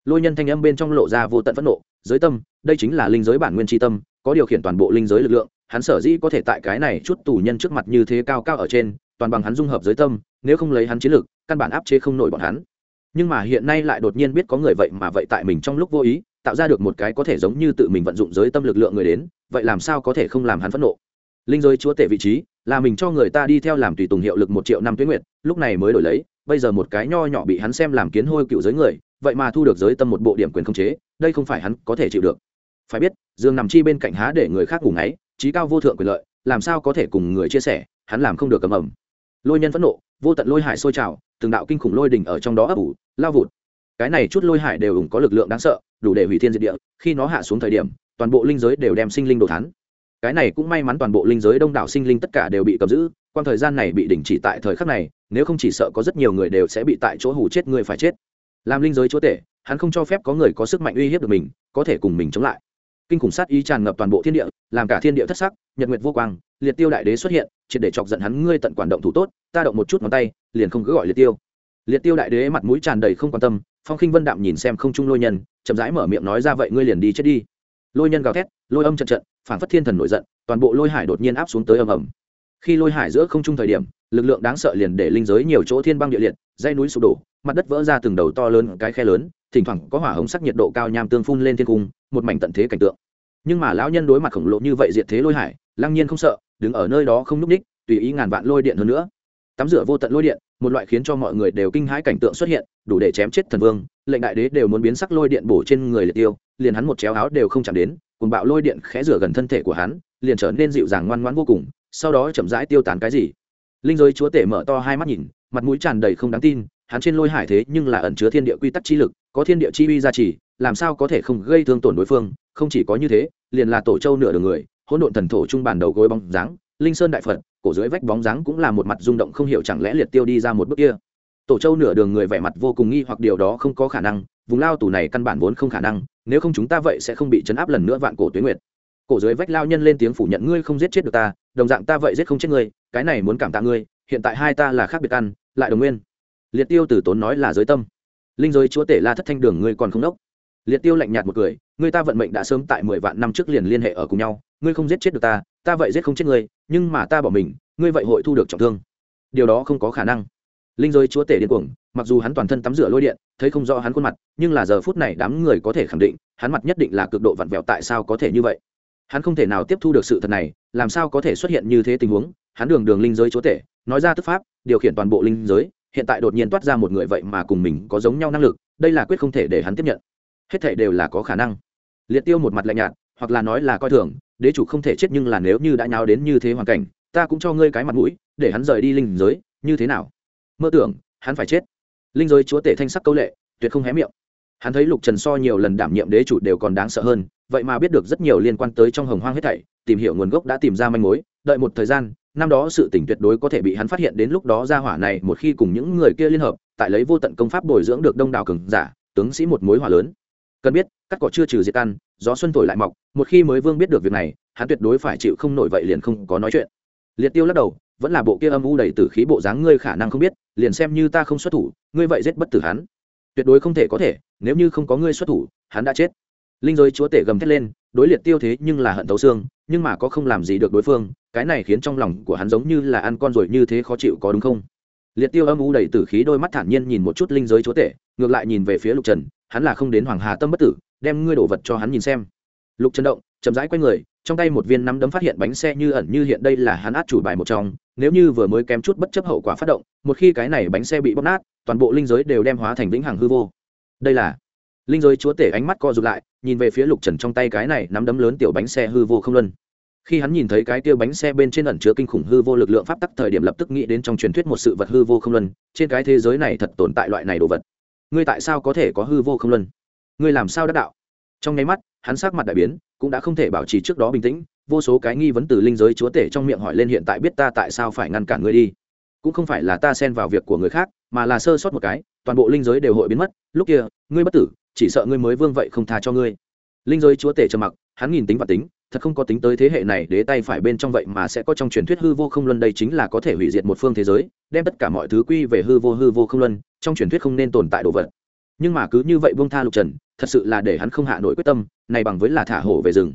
Lôi nhân thanh âm bên trong lộ ra vô tận phẫn nộ, giới tâm, đây chính là linh giới bản nguyên tri tâm, có điều khiển toàn bộ linh giới lực lượng, hắn sở dĩ có thể tại cái này chút tù nhân trước mặt như thế cao cao ở trên, toàn bằng hắn dung hợp giới tâm, nếu không lấy hắn chiến lược căn bản áp chế không nổi bọn hắn. Nhưng mà hiện nay lại đột nhiên biết có người vậy mà vậy tại mình trong lúc vô ý tạo ra được một cái có thể giống như tự mình vận dụng giới tâm lực lượng người đến, vậy làm sao có thể không làm hắn phẫn nộ? Linh giới chúa tể vị trí, là mình cho người ta đi theo làm tùy tùng hiệu lực một triệu năm tuyến nguyệt, lúc này mới đổi lấy, bây giờ một cái nho nhỏ bị hắn xem làm kiến hôi cựu giới người, vậy mà thu được giới tâm một bộ điểm quyền không chế, đây không phải hắn có thể chịu được. Phải biết, dương nằm chi bên cạnh há để người khác ngủ ngáy trí cao vô thượng quyền lợi, làm sao có thể cùng người chia sẻ, hắn làm không được cầm ẩm. Lôi nhân phẫn nộ, vô tận lôi hải sôi trào, từng đạo kinh khủng lôi đỉnh ở trong đó ấp ủ, lao vụt cái này chút lôi hải đều ủng có lực lượng đáng sợ, đủ để hủy thiên diệt địa, khi nó hạ xuống thời điểm, toàn bộ linh giới đều đem sinh linh đồ thắn cái này cũng may mắn toàn bộ linh giới đông đảo sinh linh tất cả đều bị cầm giữ quan thời gian này bị đình chỉ tại thời khắc này, nếu không chỉ sợ có rất nhiều người đều sẽ bị tại chỗ hủ chết người phải chết. Làm linh giới chúa tể, hắn không cho phép có người có sức mạnh uy hiếp được mình, có thể cùng mình chống lại. Kinh khủng sát ý tràn ngập toàn bộ thiên địa, làm cả thiên địa thất sắc, nhật nguyệt vô quang, liệt tiêu đại đế xuất hiện, triệt để chọc giận hắn, ngươi tận quản động thủ tốt, ta động một chút ngón tay, liền không cứ gọi liệt tiêu. Liệt tiêu đại đế mặt mũi tràn đầy không quan tâm phong khinh vân đạm nhìn xem không trung lôi nhân, chậm rãi mở miệng nói ra vậy ngươi liền đi chết đi. Lôi nhân gào thét, lôi âm trận trận, phản phất thiên thần nổi giận, toàn bộ lôi hải đột nhiên áp xuống tới ầm ầm. Khi lôi hải giữa không trung thời điểm, lực lượng đáng sợ liền để linh giới nhiều chỗ thiên băng địa liệt dây núi sụp đổ, mặt đất vỡ ra từng đầu to lớn cái khe lớn, thỉnh thoảng có hỏa hồng sắc nhiệt độ cao nham tương phun lên thiên cung, một mảnh tận thế cảnh tượng. Nhưng mà lão nhân đối mặt khổng lồ như vậy diệt thế lôi hải, lăng nhiên không sợ, đứng ở nơi đó không núp ních, tùy ý ngàn vạn lôi điện hơn nữa. Tắm rửa vô tận lôi điện một loại khiến cho mọi người đều kinh hãi cảnh tượng xuất hiện, đủ để chém chết thần vương, lệnh đại đế đều muốn biến sắc lôi điện bổ trên người liệt tiêu, liền hắn một chéo áo đều không chạm đến cùng bạo lôi điện khẽ rửa gần thân thể của hắn, liền trở nên dịu dàng ngoan ngoãn vô cùng, sau đó chậm rãi tiêu tán cái gì. Linh giới chúa tể mở to hai mắt nhìn, mặt mũi tràn đầy không đáng tin, hắn trên lôi hải thế nhưng là ẩn chứa thiên địa quy tắc chi lực, có thiên địa chi uy gia trì, làm sao có thể không gây thương tổn đối phương, không chỉ có như thế, liền là tổ châu nửa đường người, hỗn độn thần thổ trung bản đầu gối bóng dáng, linh sơn đại phật cổ dưới vách bóng dáng cũng là một mặt rung động không hiểu chẳng lẽ liệt tiêu đi ra một bước kia. Tổ châu nửa đường người vẻ mặt vô cùng nghi hoặc điều đó không có khả năng, vùng lao tù này căn bản vốn không khả năng, nếu không chúng ta vậy sẽ không bị chấn áp lần nữa vạn cổ tuyến nguyệt. Cổ dưới vách lao nhân lên tiếng phủ nhận, ngươi không giết chết được ta, đồng dạng ta vậy giết không chết ngươi, cái này muốn cảm tạ ngươi, hiện tại hai ta là khác biệt ăn lại đồng nguyên. Liệt tiêu tử tốn nói là giới tâm. Linh giới chúa tể la thất thanh đường ngươi còn không đốc. Liệt tiêu lạnh nhạt một cười, ngươi ta vận mệnh đã sớm tại mười vạn năm trước liền liên hệ ở cùng nhau, ngươi không giết chết được ta ta vậy giết không chết ngươi nhưng mà ta bỏ mình, ngươi vậy hội thu được trọng thương. Điều đó không có khả năng. Linh giới chúa tể điên cuồng, mặc dù hắn toàn thân tắm rửa lôi điện, thấy không rõ hắn khuôn mặt, nhưng là giờ phút này đám người có thể khẳng định, hắn mặt nhất định là cực độ vặn vẹo tại sao có thể như vậy. Hắn không thể nào tiếp thu được sự thật này, làm sao có thể xuất hiện như thế tình huống? Hắn đường đường linh giới chúa tể, nói ra tức pháp, điều khiển toàn bộ linh giới, hiện tại đột nhiên toát ra một người vậy mà cùng mình có giống nhau năng lực, đây là quyết không thể để hắn tiếp nhận. Hết thể đều là có khả năng. Liệt tiêu một mặt lạnh nhạt, hoặc là nói là coi thường đế chủ không thể chết nhưng là nếu như đã nháo đến như thế hoàn cảnh, ta cũng cho ngươi cái mặt mũi, để hắn rời đi linh giới, như thế nào? Mơ tưởng, hắn phải chết. Linh giới chúa tể thanh sắc câu lệ, tuyệt không hé miệng. Hắn thấy lục trần so nhiều lần đảm nhiệm đế chủ đều còn đáng sợ hơn, vậy mà biết được rất nhiều liên quan tới trong hồng hoang hết thảy, tìm hiểu nguồn gốc đã tìm ra manh mối, đợi một thời gian, năm đó sự tỉnh tuyệt đối có thể bị hắn phát hiện đến lúc đó ra hỏa này một khi cùng những người kia liên hợp, tại lấy vô tận công pháp bồi dưỡng được đông đảo cường giả, tướng sĩ một mối hỏa lớn cần biết, cắt cỏ chưa trừ diệt ăn, gió xuân thổi lại mọc, một khi mới vương biết được việc này, hắn tuyệt đối phải chịu không nổi vậy liền không có nói chuyện. Liệt tiêu lắc đầu, vẫn là bộ kia âm u đầy tử khí bộ dáng ngươi khả năng không biết, liền xem như ta không xuất thủ, ngươi vậy giết bất tử hắn. Tuyệt đối không thể có thể, nếu như không có ngươi xuất thủ, hắn đã chết. Linh giới chúa tể gầm thét lên, đối liệt tiêu thế nhưng là hận tấu xương, nhưng mà có không làm gì được đối phương, cái này khiến trong lòng của hắn giống như là ăn con rồi như thế khó chịu có đúng không? Liệt tiêu âm u đầy tử khí đôi mắt thản nhiên nhìn một chút linh giới chúa tể, ngược lại nhìn về phía lục trần hắn là không đến hoàng hà tâm bất tử, đem ngươi đổ vật cho hắn nhìn xem. Lục trần động, chậm rãi q u a y người, trong tay một viên nắm đấm phát hiện bánh xe như ẩn như hiện đây là hắn át chủ bài một trong, nếu như vừa mới kém chút bất chấp hậu quả phát động, một khi cái này bánh xe bị bóc nát, toàn bộ linh giới đều đem hóa thành vĩnh hằng hư vô. Đây là linh giới chúa tể ánh mắt co r ụ t lại, nhìn về phía lục trần trong tay cái này nắm đấm lớn tiểu bánh xe hư vô không luân. Khi hắn nhìn thấy cái tiêu bánh xe bên trên ẩn chứa kinh khủng hư vô lực lượng pháp tắc thời điểm lập tức nghĩ đến trong truyền thuyết một sự vật hư vô không luân, trên cái thế giới này thật tồn tại loại này đồ vật ngươi tại sao có thể có hư vô không luân? Ngươi làm sao đắc đạo? Trong nháy mắt, hắn sắc mặt đại biến, cũng đã không thể bảo trì trước đó bình tĩnh, vô số cái nghi vấn từ linh giới chúa tể trong miệng hỏi lên hiện tại biết ta tại sao phải ngăn cản ngươi đi. Cũng không phải là ta xen vào việc của người khác, mà là sơ sót một cái, toàn bộ linh giới đều hội biến mất. Lúc kia, ngươi bất tử, chỉ sợ ngươi mới vương vậy không tha cho ngươi. Linh giới chúa tể trầm mặc, hắn nhìn tính và tính, thật không có tính tới thế hệ này đế tay phải bên trong vậy mà sẽ có trong truyền thuyết hư vô không luân đây chính là có thể hủy diệt một phương thế giới, đem tất cả mọi thứ quy về hư vô hư vô không luân trong truyền thuyết không nên tồn tại đồ vật. Nhưng mà cứ như vậy buông tha lục trần, thật sự là để hắn không hạ nổi quyết tâm, này bằng với là thả hổ về rừng.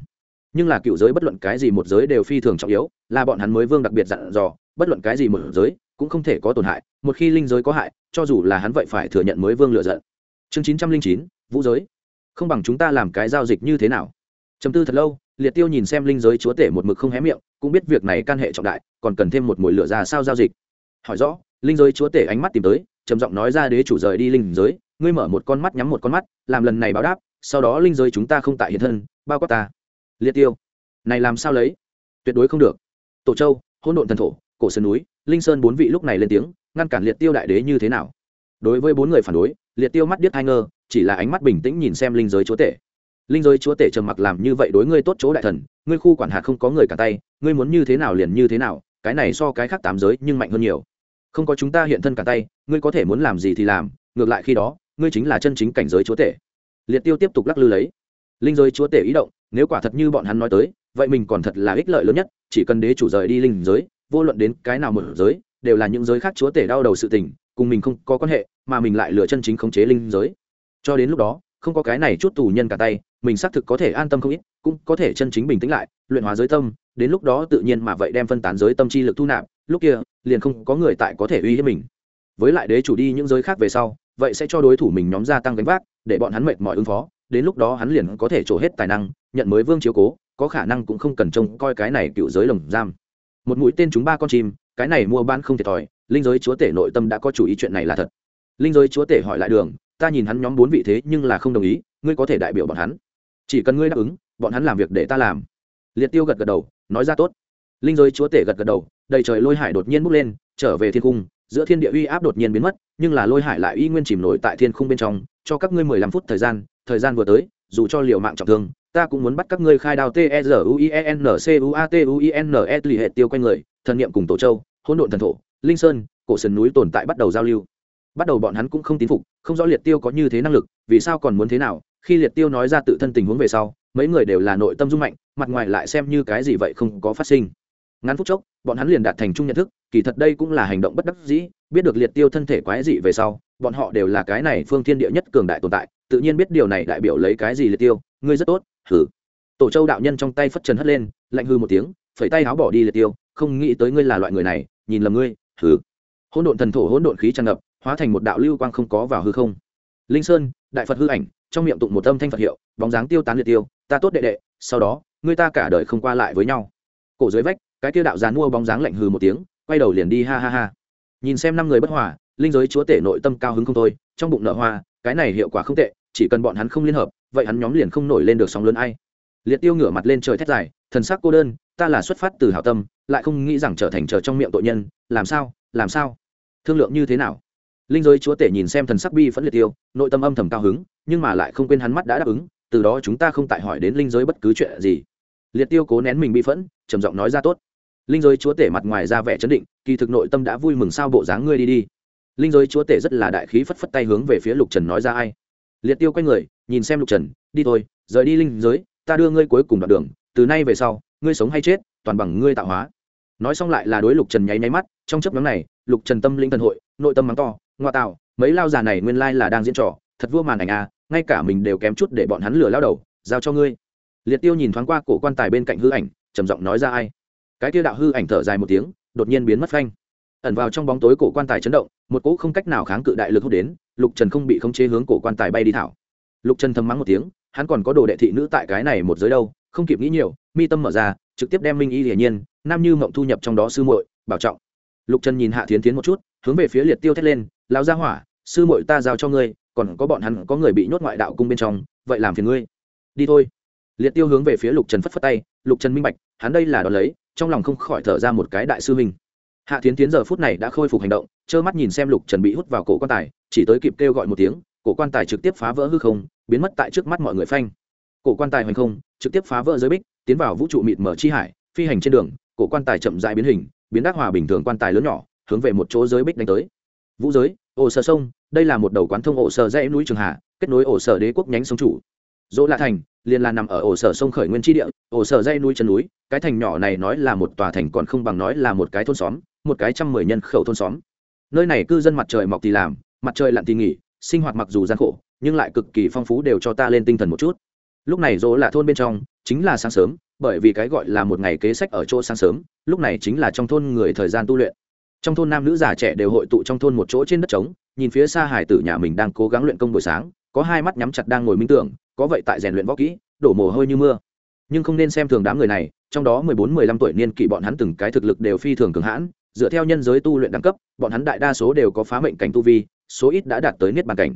Nhưng là cựu giới bất luận cái gì một giới đều phi thường trọng yếu, là bọn hắn mới vương đặc biệt dặn dò, bất luận cái gì một giới cũng không thể có tổn hại, một khi linh giới có hại, cho dù là hắn vậy phải thừa nhận mới vương lựa giận. Chương chín trăm linh chín, vũ giới. Không bằng chúng ta làm cái giao dịch như thế nào? Chấm tư thật lâu, liệt tiêu nhìn xem linh giới chúa tể một mực không hé miệng, cũng biết việc này can hệ trọng đại, còn cần thêm một mùi lửa ra sao giao dịch. Hỏi rõ, linh giới chúa tể ánh mắt tìm tới trầm giọng nói ra đế chủ rời đi linh giới, ngươi mở một con mắt nhắm một con mắt, làm lần này báo đáp, sau đó linh giới chúng ta không tại hiện thân, bao quát ta. Liệt tiêu. Này làm sao lấy? Tuyệt đối không được. Tổ châu hôn độn thần thổ, cổ sơn núi, linh sơn bốn vị lúc này lên tiếng, ngăn cản liệt tiêu đại đế như thế nào? Đối với bốn người phản đối, liệt tiêu mắt điếc hai ngơ chỉ là ánh mắt bình tĩnh nhìn xem linh giới chúa tể. Linh giới chúa tể trầm mặc làm như vậy đối ngươi tốt chỗ đại thần, ngươi khu quản hạt không có người cả tay, ngươi muốn như thế nào liền như thế nào, cái này so cái khác tám giới nhưng mạnh hơn nhiều không có chúng ta hiện thân cả tay, ngươi có thể muốn làm gì thì làm, ngược lại khi đó, ngươi chính là chân chính cảnh giới chúa tể. Liệt tiêu tiếp tục lắc lư lấy. Linh giới chúa tể ý động, nếu quả thật như bọn hắn nói tới, vậy mình còn thật là ích lợi lớn nhất, chỉ cần đế chủ rời đi linh giới, vô luận đến cái nào một giới, đều là những giới khác chúa tể đau đầu sự tình, cùng mình không có quan hệ, mà mình lại lựa chân chính khống chế linh giới. Cho đến lúc đó, không có cái này chút tù nhân cả tay, mình xác thực có thể an tâm không ít, cũng có thể chân chính bình tĩnh lại, luyện hóa giới tâm, đến lúc đó tự nhiên mà vậy đem phân tán giới tâm chi lực thu nạp lúc kia, liền không có người tại có thể uy hiếp mình. Với lại đế chủ đi những giới khác về sau, vậy sẽ cho đối thủ mình nhóm gia tăng gánh vác, để bọn hắn mệt mỏi ứng phó. Đến lúc đó hắn liền có thể trổ hết tài năng, nhận mới vương chiếu cố, có khả năng cũng không cần trông coi cái này cựu giới lồng giam. Một mũi tên chúng ba con chim, cái này mua bán không thiệt thòi, linh giới chúa tể nội tâm đã có chủ ý chuyện này là thật. Linh giới chúa tể hỏi lại đường, ta nhìn hắn nhóm bốn vị thế nhưng là không đồng ý, ngươi có thể đại biểu bọn hắn. Chỉ cần ngươi đáp ứng, bọn hắn làm việc để ta làm. Liệt tiêu gật gật đầu, nói ra tốt linh giới chúa tể gật gật đầu, đầy trời lôi hải đột nhiên bốc lên, trở về thiên cung giữa thiên địa uy áp đột nhiên biến mất, nhưng là lôi hải lại uy nguyên chìm nổi tại thiên khung bên trong, cho các ngươi mười lăm phút thời gian thời gian vừa tới, dù cho liều mạng trọng thương, ta cũng muốn bắt các ngươi khai đao t e r u i e n c u a t u i n s lì hệ tiêu quanh người, thần niệm cùng tổ châu, hỗn độn thần thổ, linh sơn, cổ sườn núi tồn tại bắt đầu giao lưu. Bắt đầu bọn hắn cũng không tín phục, không rõ liệt tiêu có như thế năng lực, vì sao còn muốn thế nào, khi liệt tiêu nói ra tự thân tình huống về sau, mấy người đều là nội tâm dung mạnh, mặt ngoài lại xem như cái gì vậy không có phát sinh ngắn phút chốc, bọn hắn liền đạt thành chung nhận thức, kỳ thật đây cũng là hành động bất đắc dĩ, biết được liệt tiêu thân thể quái dị về sau, bọn họ đều là cái này phương thiên địa nhất cường đại tồn tại, tự nhiên biết điều này đại biểu lấy cái gì liệt tiêu, ngươi rất tốt hử tổ châu đạo nhân trong tay phất trần hất lên, lạnh hư một tiếng, phẩy tay áo bỏ đi liệt tiêu, không nghĩ tới ngươi là loại người này, nhìn lầm ngươi hử hỗn độn thần thổ hỗn độn khí tràn ngập, hóa thành một đạo lưu quang không có vào hư không. Linh sơn, đại phật hư ảnh, trong miệng tụng một âm thanh phật hiệu, bóng dáng tiêu tán liệt tiêu, ta tốt đệ đệ, sau đó, ngươi ta cả đời không qua lại với nhau. Cổ dưới vách cái tiêu đạo gián mua bóng dáng lạnh hừ một tiếng, quay đầu liền đi ha ha ha. Nhìn xem năm người bất hòa, linh giới chúa tể nội tâm cao hứng không thôi, trong bụng nợ hoa, cái này hiệu quả không tệ, chỉ cần bọn hắn không liên hợp, vậy hắn nhóm liền không nổi lên được sóng lớn ai. Liệt tiêu ngửa mặt lên trời thét dài, thần sắc cô đơn, ta là xuất phát từ hảo tâm, lại không nghĩ rằng trở thành trở trong miệng tội nhân, làm sao làm sao? Thương lượng như thế nào? Linh giới chúa tể nhìn xem thần sắc bi phẫn liệt tiêu, nội tâm âm thầm cao hứng, nhưng mà lại không quên hắn mắt đã đáp ứng, từ đó chúng ta không tại hỏi đến linh giới bất cứ chuyện gì. Liệt tiêu cố nén mình bi phẫn, trầm giọng nói ra tốt linh giới chúa tể mặt ngoài ra vẻ chấn định, kỳ thực nội tâm đã vui mừng sao bộ dáng ngươi đi đi. Linh giới chúa tể rất là đại khí phất phất tay hướng về phía lục trần nói ra ai. Liệt tiêu quay người, nhìn xem lục trần, đi thôi, rời đi linh giới, ta đưa ngươi cuối cùng đoạn đường, từ nay về sau, ngươi sống hay chết, toàn bằng ngươi tạo hóa. Nói xong lại là đối lục trần nháy nháy mắt, trong chấp nhóm này, lục trần tâm linh thần hội, nội tâm mắng to, ngoa tạo, mấy lao già này nguyên lai là đang diễn trò, thật vua màn ảnh à ngay cả mình đều kém chút để bọn hắn lừa lao đầu, giao cho ngươi. Liệt tiêu nhìn thoáng qua cổ quan tài bên cạnh hư ảnh, trầm giọng nói ra ai cái tia đạo hư ảnh thở dài một tiếng, đột nhiên biến mất phanh. Ẩn vào trong bóng tối cổ quan tài chấn động, một cỗ không cách nào kháng cự đại lực hút đến, lục trần không bị khống chế hướng cổ quan tài bay đi thảo. Lục trần thầm mắng một tiếng, hắn còn có đồ đệ thị nữ tại cái này một giới đâu, không kịp nghĩ nhiều, mi tâm mở ra, trực tiếp đem minh y hiển nhiên, nam như mộng thu nhập trong đó sư muội, bảo trọng. Lục trần nhìn hạ thiến tiến một chút, hướng về phía liệt tiêu thét lên lao ra hỏa, sư muội ta giao cho ngươi, còn có bọn hắn có người bị nhốt ngoại đạo cung bên trong, vậy làm phiền ngươi. Đi thôi. Liệt tiêu hướng về phía lục trần phất phất tay, lục trần minh bạch, hắn đây là đón lấy trong lòng không khỏi thở ra một cái đại sư minh hạ tiến tiến giờ phút này đã khôi phục hành động, trơ mắt nhìn xem lục trần bị hút vào cổ quan tài, chỉ tới kịp kêu gọi một tiếng, cổ quan tài trực tiếp phá vỡ hư không, biến mất tại trước mắt mọi người phanh. Cổ quan tài hoành không, trực tiếp phá vỡ giới bích, tiến vào vũ trụ mịt mở chi hải, phi hành trên đường, cổ quan tài chậm dại biến hình, biến đắc hòa bình thường quan tài lớn nhỏ, hướng về một chỗ giới bích đánh tới. Vũ giới, ổ sở sông, đây là một đầu quán thông ổ sở dãy núi trường hạ kết nối ổ sở đế quốc nhánh sông chủ dỗ lạ thành, liền là nằm ở ổ sở sông khởi nguyên tri địa, ổ sở dây núi chân núi, cái thành nhỏ này nói là một tòa thành còn không bằng nói là một cái thôn xóm, một cái trăm mười nhân khẩu thôn xóm. Nơi này cư dân mặt trời mọc thì làm, mặt trời lặn thì nghỉ, sinh hoạt mặc dù gian khổ, nhưng lại cực kỳ phong phú đều cho ta lên tinh thần một chút. Lúc này dỗ là thôn bên trong chính là sáng sớm, bởi vì cái gọi là một ngày kế sách ở chỗ sáng sớm, lúc này chính là trong thôn người thời gian tu luyện. Trong thôn nam nữ già trẻ đều hội tụ trong thôn một chỗ trên đất trống, nhìn phía xa hải tử nhà mình đang cố gắng luyện công buổi sáng, có hai mắt nhắm chặt đang ngồi minh tưởng có vậy tại rèn luyện võ kỹ, đổ mồ hôi như mưa. Nhưng không nên xem thường đám người này, trong đó mười bốn, mười lăm tuổi niên kỷ bọn hắn từng cái thực lực đều phi thường cường hãn, dựa theo nhân giới tu luyện đẳng cấp, bọn hắn đại đa số đều có phá mệnh cảnh tu vi, số ít đã đạt tới niết bàn cảnh.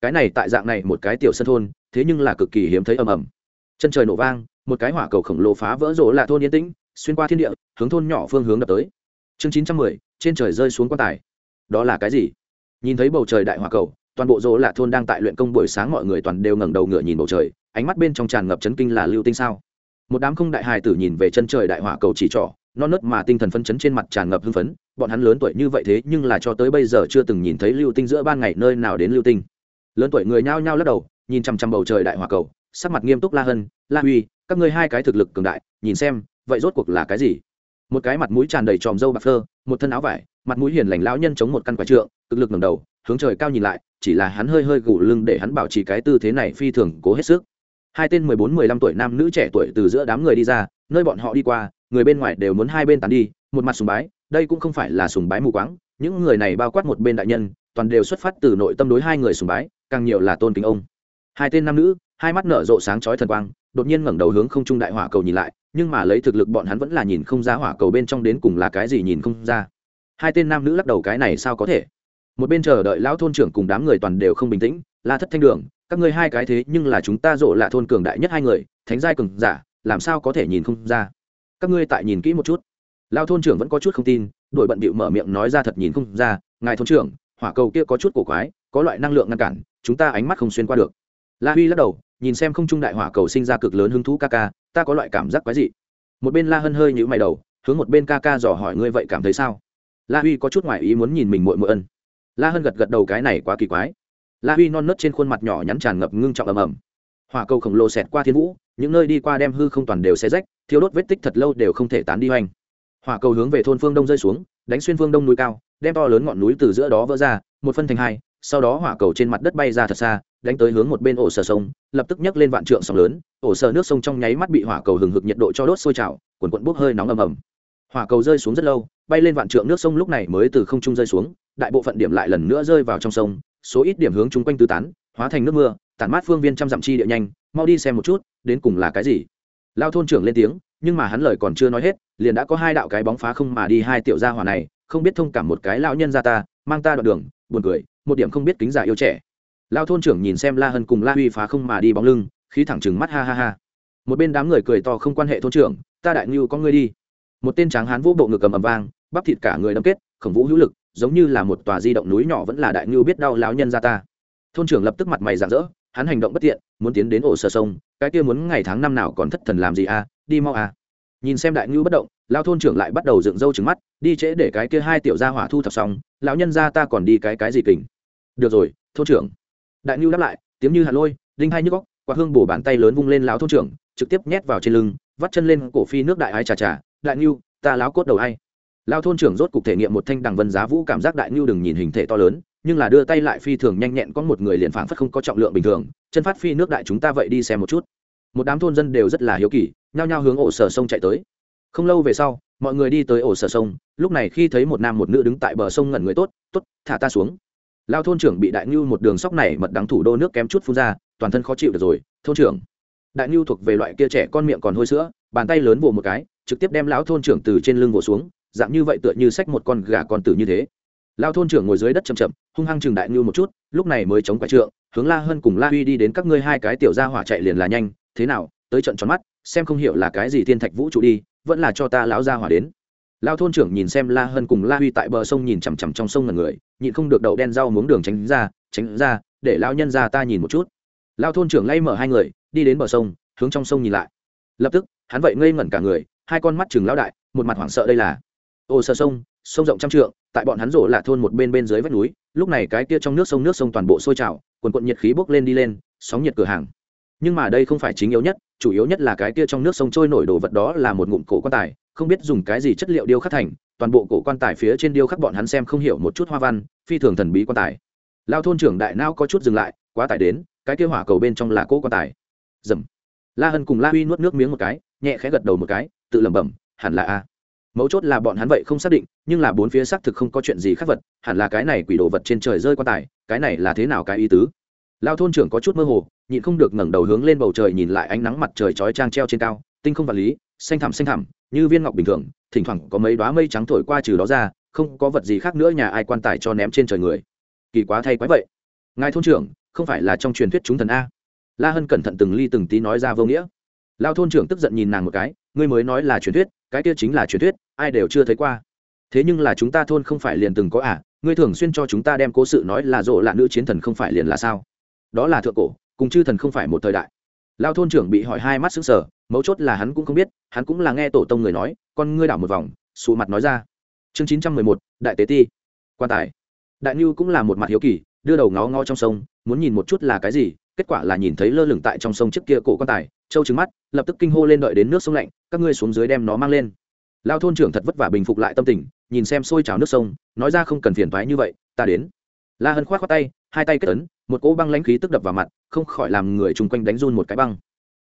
Cái này tại dạng này một cái tiểu sân thôn, thế nhưng là cực kỳ hiếm thấy ầm ầm. Chân trời nổ vang, một cái hỏa cầu khổng lồ phá vỡ rỗ là thôn yên tĩnh, xuyên qua thiên địa, hướng thôn nhỏ phương hướng đập tới. Chương chín trăm mười, trên trời rơi xuống quan tài. Đó là cái gì? Nhìn thấy bầu trời đại hỏa cầu toàn bộ rỗ là thôn đang tại luyện công buổi sáng, mọi người toàn đều ngẩng đầu ngựa nhìn bầu trời, ánh mắt bên trong tràn ngập chấn kinh là lưu tinh sao? Một đám không đại hài tử nhìn về chân trời đại hỏa cầu chỉ trỏ, non nớt mà tinh thần phân chấn trên mặt tràn ngập hưng phấn, bọn hắn lớn tuổi như vậy thế nhưng là cho tới bây giờ chưa từng nhìn thấy lưu tinh giữa ban ngày nơi nào đến lưu tinh. Lớn tuổi người nhao nhao lắc đầu, nhìn chằm chằm bầu trời đại hỏa cầu, sắc mặt nghiêm túc la hân, la huy, các ngươi hai cái thực lực cường đại, nhìn xem, vậy rốt cuộc là cái gì? Một cái mặt mũi tràn đầy tròm râu bạc phơ, một thân áo vải, mặt mũi hiền lành lão nhân chống một căn quả trượng, cực lực ngầm đầu, hướng trời cao nhìn lại chỉ là hắn hơi hơi gù lưng để hắn bảo trì cái tư thế này phi thường cố hết sức. Hai tên mười bốn, mười lăm tuổi nam nữ trẻ tuổi từ giữa đám người đi ra, nơi bọn họ đi qua, người bên ngoài đều muốn hai bên tán đi, một mặt sùng bái, đây cũng không phải là sùng bái mù quáng, những người này bao quát một bên đại nhân, toàn đều xuất phát từ nội tâm đối hai người sùng bái, càng nhiều là tôn kính ông. Hai tên nam nữ, hai mắt nở rộ sáng chói thần quang, đột nhiên ngẩng đầu hướng không trung đại hỏa cầu nhìn lại, nhưng mà lấy thực lực bọn hắn vẫn là nhìn không ra hỏa cầu bên trong đến cùng là cái gì nhìn không ra. Hai tên nam nữ lắc đầu cái này sao có thể? Một bên chờ đợi lão thôn trưởng cùng đám người toàn đều không bình tĩnh, la thất thanh đường, các ngươi hai cái thế nhưng là chúng ta rộ là thôn cường đại nhất hai người, thánh giai cường giả, làm sao có thể nhìn không ra? Các ngươi tại nhìn kỹ một chút. Lao thôn trưởng vẫn có chút không tin đội bận bịu mở miệng nói ra thật nhìn không ra, ngài thôn trưởng, hỏa cầu kia có chút cổ quái, có loại năng lượng ngăn cản, chúng ta ánh mắt không xuyên qua được. La huy lắc đầu, nhìn xem không trung đại hỏa cầu sinh ra cực lớn hứng thú ca ca, ta có loại cảm giác quái dị. Một bên la hân hơi nhữ mày đầu, hướng một bên ca ca dò hỏi, ngươi vậy cảm thấy sao? La huy có chút ngoại ý muốn nhìn mình muội muội ân la hân gật gật đầu cái này quá kỳ quái. La huy non nớt trên khuôn mặt nhỏ nhắn tràn ngập ngưng trọng ầm ầm. Hỏa cầu khổng lồ xẹt qua thiên vũ, những nơi đi qua đem hư không toàn đều xe rách thiếu đốt vết tích thật lâu đều không thể tán đi hoành. Hỏa cầu hướng về thôn phương đông rơi xuống, đánh xuyên phương đông núi cao, đem to lớn ngọn núi từ giữa đó vỡ ra, một phân thành hai, sau đó hỏa cầu trên mặt đất bay ra thật xa, đánh tới hướng một bên ổ sở sông, lập tức nhấc lên vạn trượng sông lớn, ổ sở nước sông trong nháy mắt bị hỏa cầu hừng hực nhiệt độ cho đốt sôi trào quần quận bốc hơi nóng ầm ầm. Hỏa cầu rơi xuống rất lâu, bay lên vạn trượng nước sông lúc này mới từ không trung rơi xuống đại bộ phận điểm lại lần nữa rơi vào trong sông, số ít điểm hướng chung quanh tứ tán, hóa thành nước mưa, tản mát phương viên trăm dặm chi địa nhanh, mau đi xem một chút, đến cùng là cái gì. Lao thôn trưởng lên tiếng, nhưng mà hắn lời còn chưa nói hết, liền đã có hai đạo cái bóng phá không mà đi hai tiểu gia hỏa này, không biết thông cảm một cái lão nhân ra ta, mang ta đoạn đường, buồn cười, một điểm không biết kính giả yêu trẻ. Lao thôn trưởng nhìn xem la hân cùng la huy phá không mà đi bóng lưng, khí thẳng chừng mắt ha ha ha. Một bên đám người cười to không quan hệ thôn trưởng, ta đại ngưu có ngươi đi. Một tên tráng hán vũ bộ ngực cầm ầm vang, bắp thịt cả người đâm kết, khổng vũ hữu lực giống như là một tòa di động núi nhỏ vẫn là đại ngưu biết đau lão nhân ra ta. Thôn trưởng lập tức mặt mày rạng rỡ, hắn hành động bất tiện, muốn tiến đến ổ sơ sông, cái kia muốn ngày tháng năm nào còn thất thần làm gì à đi mau à. Nhìn xem đại ngưu bất động lao thôn trưởng lại bắt đầu dựng râu trứng mắt, đi trễ để cái kia hai tiểu gia hỏa thu thập xong, lão nhân ra ta còn đi cái cái gì kình. Được rồi, thôn trưởng. Đại ngưu đáp lại, tiếng như hạt lôi, đinh hai nhức góc quả hương bổ bàn tay lớn vung lên lão thôn trưởng, trực tiếp nhét vào trên lưng, vắt chân lên cổ phi nước đại ái trà trà. Đại ngưu, ta láo cốt đầu ai? Lao thôn trưởng rốt cục thể nghiệm một thanh đằng vân giá vũ cảm giác đại ngưu đừng nhìn hình thể to lớn, nhưng là đưa tay lại phi thường nhanh nhẹn có một người liền phảng phất không có trọng lượng bình thường, chân phát phi nước đại chúng ta vậy đi xem một chút. Một đám thôn dân đều rất là hiếu kỳ, nhao nhao hướng ổ sở sông chạy tới. Không lâu về sau, mọi người đi tới ổ sở sông, lúc này khi thấy một nam một nữ đứng tại bờ sông ngẩn người tốt tốt, thả ta xuống. Lao thôn trưởng bị đại ngưu một đường sóc này mật đắng thủ đô nước kém chút phun ra, toàn thân khó chịu được rồi, thôn trưởng. Đại ngưu thuộc về loại kia trẻ con miệng còn hôi sữa, bàn tay lớn vồ một cái, trực tiếp đem lão thôn trưởng từ trên lưng vồ xuống dạng như vậy tựa như xách một con gà con tử như thế. Lao thôn trưởng ngồi dưới đất chậm chậm, hung hăng trường đại ngưu một chút, lúc này mới chống quả trượng, hướng la hơn cùng la huy đi đến các ngươi hai cái tiểu ra hỏa chạy liền là nhanh, thế nào, tới trận tròn mắt, xem không hiểu là cái gì thiên thạch vũ trụ đi, vẫn là cho ta lão ra hỏa đến. Lao thôn trưởng nhìn xem la hơn cùng la huy tại bờ sông nhìn chằm chằm trong sông ngần người, nhịn không được đậu đen rau muống đường tránh ra tránh ra, để lão nhân ra ta nhìn một chút. Lao thôn trưởng lay mở hai người, đi đến bờ sông, hướng trong sông nhìn lại. Lập tức, hắn vậy ngây ngẩn cả người, hai con mắt chừng lão đại, một mặt hoảng sợ đây là ô, sơ sông sông rộng trăm trượng, tại bọn hắn rổ là thôn một bên bên dưới vách núi, lúc này cái kia trong nước sông nước sông toàn bộ sôi trào, quần quận nhiệt khí bốc lên đi lên, sóng nhiệt cửa hàng. Nhưng mà đây không phải chính yếu nhất, chủ yếu nhất là cái kia trong nước sông trôi nổi đồ vật đó là một ngụm cổ quan tài, không biết dùng cái gì chất liệu điêu khắc thành, toàn bộ cổ quan tài phía trên điêu khắc bọn hắn xem không hiểu một chút hoa văn, phi thường thần bí quan tài. Lao thôn trưởng đại não có chút dừng lại, quá tải đến, cái kia hỏa cầu bên trong là cỗ quan tài. Dầm. La hân cùng la huy nuốt nước miếng một cái, nhẹ khẽ gật đầu một cái, tự lẩm bẩm, hẳn là a mấu chốt là bọn hắn vậy không xác định, nhưng là bốn phía xác thực không có chuyện gì khác vật, hẳn là cái này quỷ đồ vật trên trời rơi quan tài, cái này là thế nào cái ý tứ? Lao thôn trưởng có chút mơ hồ, nhịn không được ngẩng đầu hướng lên bầu trời nhìn lại ánh nắng mặt trời chói trang treo trên cao, tinh không vật lý, xanh thẳm xanh thẳm, như viên ngọc bình thường, thỉnh thoảng có mấy đoá mây trắng thổi qua trừ đó ra, không có vật gì khác nữa nhà ai quan tài cho ném trên trời người. Kỳ quá thay quái vậy. Ngài thôn trưởng, không phải là trong truyền thuyết chúng thần a? La hân cẩn thận từng ly từng tí nói ra vô nghĩa. Lao thôn trưởng tức giận nhìn nàng một cái, ngươi mới nói là truyền thuyết cái kia chính là truyền thuyết, ai đều chưa thấy qua. Thế nhưng là chúng ta thôn không phải liền từng có à ngươi thường xuyên cho chúng ta đem cố sự nói là rộ là nữ chiến thần không phải liền là sao? Đó là thượng cổ, cùng chư thần không phải một thời đại. Lao thôn trưởng bị hỏi hai mắt xứng sở mấu chốt là hắn cũng không biết, hắn cũng là nghe tổ tông người nói, con ngươi đảo một vòng, sụ mặt nói ra. Chương chín trăm mười một, đại tế ti. Quan tài. Đại ngưu cũng là một mặt hiếu kỳ, đưa đầu ngó ngó trong sông, muốn nhìn một chút là cái gì, kết quả là nhìn thấy lơ lửng tại trong sông trước kia cổ quan tài châu trứng mắt, lập tức kinh hô lên đợi đến nước sông lạnh, các ngươi xuống dưới đem nó mang lên. Lao thôn trưởng thật vất vả bình phục lại tâm tình, nhìn xem sôi trào nước sông, nói ra không cần phiền thoái như vậy, ta đến. La hân k h o á t tay, hai tay kết ấn, một cỗ băng lãnh khí tức đập vào mặt, không khỏi làm người chung quanh đánh run một cái băng.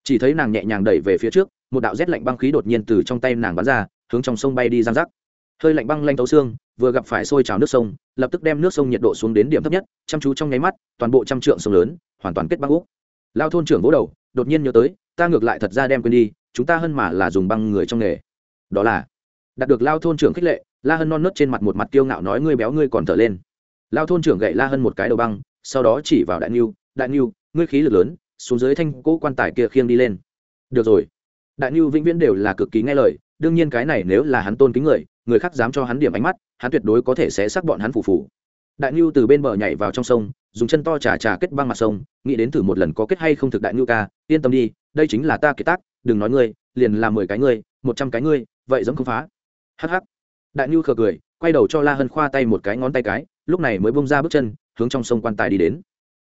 Chỉ thấy nàng nhẹ nhàng đẩy về phía trước, một đạo rét lạnh băng khí đột nhiên từ trong tay nàng bắn ra, hướng trong sông bay đi giang rắc hơi lạnh băng lanh tấu xương, vừa gặp phải sôi trào nước sông, lập tức đem nước sông nhiệt độ xuống đến điểm thấp nhất, chăm chú trong nháy mắt, toàn bộ trăm trượng sông lớn, hoàn toàn kết băng úp. lao thôn trưởng vỗ đầu, đột nhiên nhớ tới ta ngược lại thật ra đem quên đi, chúng ta hơn mà là dùng băng người trong nghề. Đó là, đạt được lao thôn trưởng khích lệ, la hân non nớt trên mặt một mặt kiêu ngạo nói ngươi béo ngươi còn thở lên. Lao thôn trưởng gậy la hân một cái đầu băng, sau đó chỉ vào đại niu đại niu ngươi khí lực lớn, xuống dưới thanh cỗ quan tài kia khiêng đi lên. Được rồi. Đại niu vĩnh viễn đều là cực kỳ nghe lời, đương nhiên cái này nếu là hắn tôn kính người người khác dám cho hắn điểm ánh mắt, hắn tuyệt đối có thể sẽ xác bọn hắn phủ phủ đại niu từ bên bờ nhảy vào trong sông, dùng chân to trà trà kết băng mặt sông, nghĩ đến thử một lần có kết hay không thực đại niu ca, yên tâm đi, đây chính là ta kiệt tác, đừng nói ngươi, liền làm mười cái ngươi, một trăm cái ngươi, vậy giống không phá. Hh đại niu khờ cười, quay đầu cho la hân khoa tay một cái ngón tay cái, lúc này mới bông ra bước chân, hướng trong sông quan tài đi đến.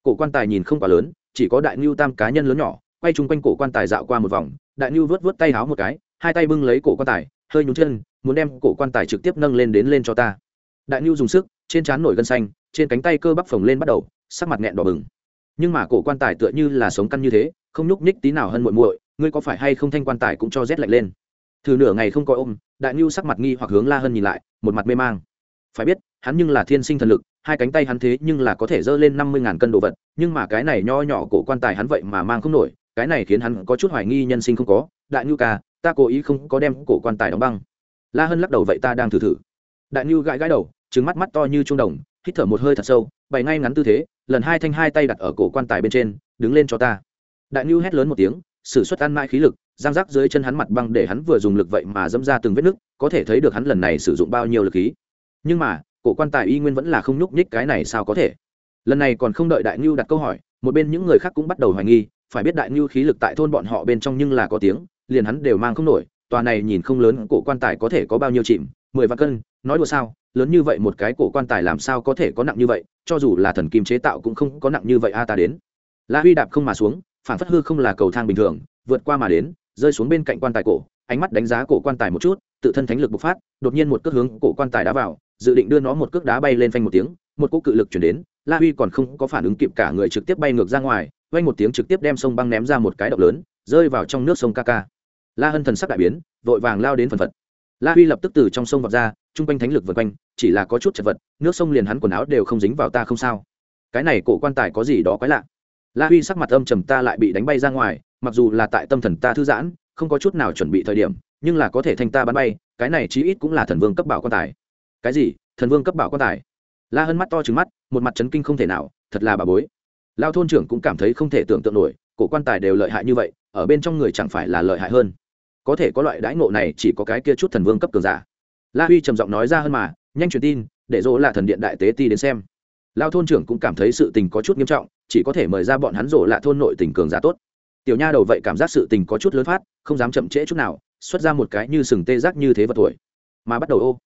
Cổ quan tài nhìn không quá lớn, chỉ có đại ngưu tam cá nhân lớn nhỏ, quay chung quanh cổ quan tài dạo qua một vòng, đại ngưu vớt vớt tay háo một cái, hai tay bưng lấy cổ quan tài, hơi nhún chân, muốn đem cổ quan tài trực tiếp nâng lên đến lên cho ta. Đại ngưu dùng sức trên trán nổi gân xanh, trên cánh tay cơ bắp phồng lên bắt đầu, sắc mặt nghẹn đỏ bừng. Nhưng mà cổ quan tài tựa như là sống căn như thế, không nhúc nhích tí nào hơn muội muội, ngươi có phải hay không thanh quan tài cũng cho rét lạnh lên? Thử nửa ngày không coi ôm, đại ngưu sắc mặt nghi hoặc hướng la hân nhìn lại, một mặt mê mang. Phải biết, hắn nhưng là thiên sinh thần lực, hai cánh tay hắn thế nhưng là có thể dơ lên năm mươi ngàn cân đồ vật, nhưng mà cái này nho nhỏ cổ quan tài hắn vậy mà mang không nổi, cái này khiến hắn có chút hoài nghi nhân sinh không có. Đại ngưu ca, ta cố ý không có đem cổ quan tài đóng băng. La hân lắc đầu, vậy ta đang thử thử. Đại ngưu gãi gãi đầu trứng mắt mắt to như trung đồng, hít thở một hơi thật sâu, bày ngay ngắn tư thế, lần hai thanh hai tay đặt ở cổ quan tài bên trên, đứng lên cho ta. Đại ngưu hét lớn một tiếng s ử suất ăn mãi khí lực, giang rác dưới chân hắn mặt băng để hắn vừa dùng lực vậy mà dẫm ra từng vết nứt, có thể thấy được hắn lần này sử dụng bao nhiêu lực khí. Nhưng mà, cổ quan tài y nguyên vẫn là không nhúc nhích cái này sao có thể? Lần này còn không đợi đại ngưu đặt câu hỏi, một bên những người khác cũng bắt đầu hoài nghi, phải biết đại ngưu khí lực tại thôn bọn họ bên trong nhưng là có tiếng, liền hắn đều mang không nổi, tòa này nhìn không lớn, cổ quan tài có thể có bao nhiêu chìm, mười vạn cân, nói đùa sao? Lớn như vậy một cái cổ quan tài làm sao có thể có nặng như vậy, cho dù là thần kim chế tạo cũng không có nặng như vậy a ta đến. La huy đạp không mà xuống phản phất hư không là cầu thang bình thường, vượt qua mà đến, rơi xuống bên cạnh quan tài cổ, ánh mắt đánh giá cổ quan tài một chút, tự thân thánh lực bộc phát, đột nhiên một cước hướng cổ quan tài đá vào, dự định đưa nó một cước đá bay lên phanh một tiếng, một cỗ cự lực chuyển đến, la huy còn không có phản ứng kịp cả người trực tiếp bay ngược ra ngoài vanh một tiếng trực tiếp đem sông băng ném ra một cái động lớn, rơi vào trong nước sông ca ca. La hân thần sắc đại biến, vội vàng lao đến phần phật. La huy lập tức từ trong sông vọt ra chung quanh thánh lực vần quanh, chỉ là có chút chật vật, nước sông liền hắn quần áo đều không dính vào ta không sao. Cái này cổ quan tài có gì đó quái lạ. La huy sắc mặt âm trầm ta lại bị đánh bay ra ngoài, mặc dù là tại tâm thần ta thư giãn, không có chút nào chuẩn bị thời điểm, nhưng là có thể thanh ta bắn bay, cái này chí ít cũng là thần vương cấp bảo quan tài. Cái gì? Thần vương cấp bảo quan tài? La hân mắt to trứng mắt, một mặt chấn kinh không thể nào, thật là bà bối. Lao thôn trưởng cũng cảm thấy không thể tưởng tượng nổi, cổ quan tài đều lợi hại như vậy, ở bên trong người chẳng phải là lợi hại hơn. Có thể có loại đãi ngộ này chỉ có cái kia chút thần vương cấp cường giả la huy trầm giọng nói ra hơn mà, nhanh truyền tin, để dỗ là thần điện đại tế ti đến xem. Lao thôn trưởng cũng cảm thấy sự tình có chút nghiêm trọng, chỉ có thể mời ra bọn hắn rổ là thôn nội tình cường giả tốt. Tiểu nha đầu vậy cảm giác sự tình có chút lớn phát, không dám chậm trễ chút nào, xuất ra một cái như sừng tê giác như thế vật tuổi. Mà bắt đầu ô.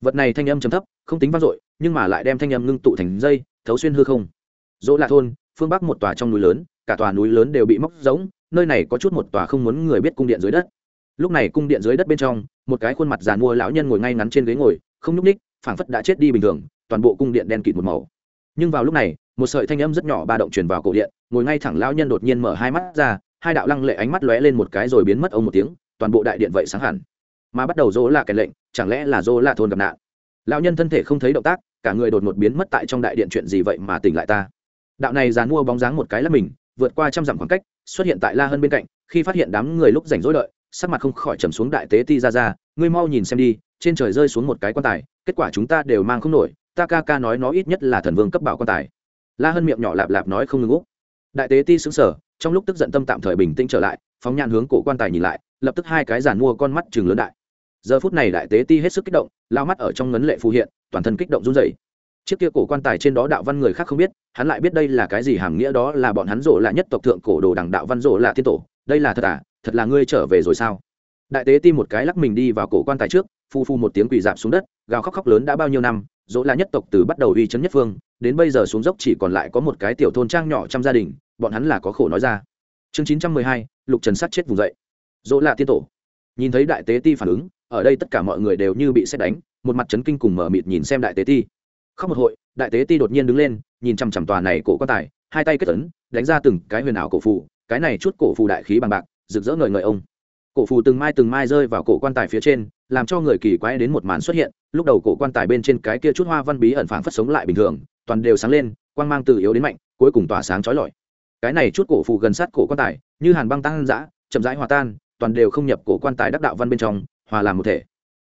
Vật này thanh âm chấm thấp, không tính vang dội, nhưng mà lại đem thanh âm ngưng tụ thành dây, thấu xuyên hư không. Dỗ là thôn, phương bắc một tòa trong núi lớn, cả tòa núi lớn đều bị móc giống nơi này có chút một tòa không muốn người biết cung điện dưới đất lúc này cung điện dưới đất bên trong, một cái khuôn mặt giàn mua lão nhân ngồi ngay ngắn trên ghế ngồi, không nhúc ních phảng phất đã chết đi bình thường, toàn bộ cung điện đen kịt một màu. Nhưng vào lúc này, một sợi thanh âm rất nhỏ ba động truyền vào cổ điện, ngồi ngay thẳng lão nhân đột nhiên mở hai mắt ra, hai đạo lăng lệ ánh mắt lóe lên một cái rồi biến mất ông một tiếng, toàn bộ đại điện vậy sáng hẳn. Mà bắt đầu dỗ là cái lệnh, chẳng lẽ là dỗ là thôn gặp nạn? Lão nhân thân thể không thấy động tác, cả người đột ngột biến mất tại trong đại điện chuyện gì vậy mà tỉnh lại ta? Đạo này dàn mua bóng dáng một cái là mình, vượt qua trăm dặm khoảng cách, xuất hiện tại la hân bên cạnh, khi phát hiện đám người lúc rảnh rỗi đợi sắc mặt không khỏi trầm xuống đại tế ti ra ra, ngươi mau nhìn xem đi, trên trời rơi xuống một cái quan tài, kết quả chúng ta đều mang không nổi, ta ca ca nói nó ít nhất là thần vương cấp bảo quan tài. La hân miệng nhỏ lạp lạp nói không ngừng úc đại tế ti xứng sở trong lúc tức giận tâm tạm thời bình tĩnh trở lại, phóng nhãn hướng cổ quan tài nhìn lại, lập tức hai cái giàn mua con mắt chừng lớn đại. Giờ phút này đại tế ti hết sức kích động, lao mắt ở trong ngấn lệ phù hiện, toàn thân kích động run rẩy. Chiếc kia cổ quan tài trên đó đạo văn người khác không biết, hắn lại biết đây là cái gì, hàm nghĩa đó là bọn hắn rộ là nhất tộc thượng cổ đồ đằng đạo văn rộ là thiên tổ, đây là thật à? Thật là ngươi trở về rồi sao? Đại tế ti một cái lắc mình đi vào cổ quan tài trước, phu phu một tiếng quỳ dạp xuống đất, gào khóc khóc lớn đã bao nhiêu năm, dỗ là nhất tộc từ bắt đầu uy chấn nhất phương, đến bây giờ xuống dốc chỉ còn lại có một cái tiểu thôn trang nhỏ trong gia đình, bọn hắn là có khổ nói ra. Chương chín trăm mười hai, lục trần sát chết vùng dậy. Dỗ là tiên tổ. Nhìn thấy đại tế ti phản ứng, ở đây tất cả mọi người đều như bị xét đánh, một mặt trấn kinh cùng mở mịt nhìn xem đại tế ti. Khóc một hội, đại tế ti đột nhiên đứng lên, nhìn chằm chằm tòa này cổ quan tài, hai tay kết tấn đánh ra từng cái huyền ảo cổ phù, cái này chút cổ phù đại khí bằng bạc rực rỡ ngời ngời ông. Cổ phù từng mai từng mai rơi vào cổ quan tài phía trên, làm cho người kỳ quái đến một màn xuất hiện. Lúc đầu cổ quan tài bên trên cái kia chút hoa văn bí ẩn phảng phất sống lại bình thường, toàn đều sáng lên, quang mang từ yếu đến mạnh, cuối cùng tỏa sáng chói lọi. Cái này chút cổ phù gần sát cổ quan tài, như hàn băng tăng dã, chậm rãi hòa tan, toàn đều không nhập cổ quan tài đắc đạo văn bên trong, hòa làm một thể.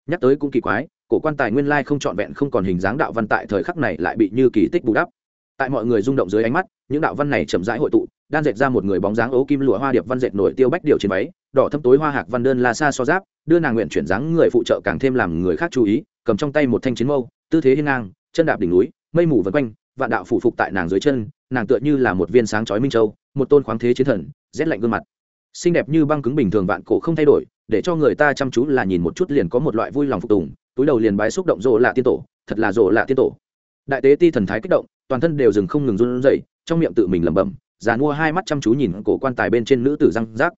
Nhắc tới cũng kỳ quái, cổ quan tài nguyên lai không trọn vẹn không còn hình dáng đạo văn tại thời khắc này lại bị như kỳ tích bù đắp. Tại mọi người rung động dưới ánh mắt, những đạo văn này chậm rãi hội tụ đan dệt ra một người bóng dáng ấu kim lụa hoa điệp văn dệt nổi tiêu bách điều trên váy, đỏ thâm tối hoa hạc văn đơn la xa so giáp, đưa nàng nguyện chuyển dáng người phụ trợ càng thêm làm người khác chú ý, cầm trong tay một thanh chiến mâu, tư thế hiên ngang, chân đạp đỉnh núi, mây mù vân quanh, vạn đạo phủ phục tại nàng dưới chân, nàng tựa như là một viên sáng chói minh châu, một tôn khoáng thế chiến thần, rét lạnh gương mặt. Xinh đẹp như băng cứng bình thường vạn cổ không thay đổi, để cho người ta chăm chú là nhìn một chút liền có một loại vui lòng phục tùng, túi đầu liền bái xúc động rộ lạ tiên tổ, thật là rộ lạ tiên tổ. Đại tế ti thần thái kích động, toàn thân đều dừng không ngừng run rẩy, trong miệng tự mình lẩm bẩm già mua hai mắt chăm chú nhìn cổ quan tài bên trên nữ tử răng rác.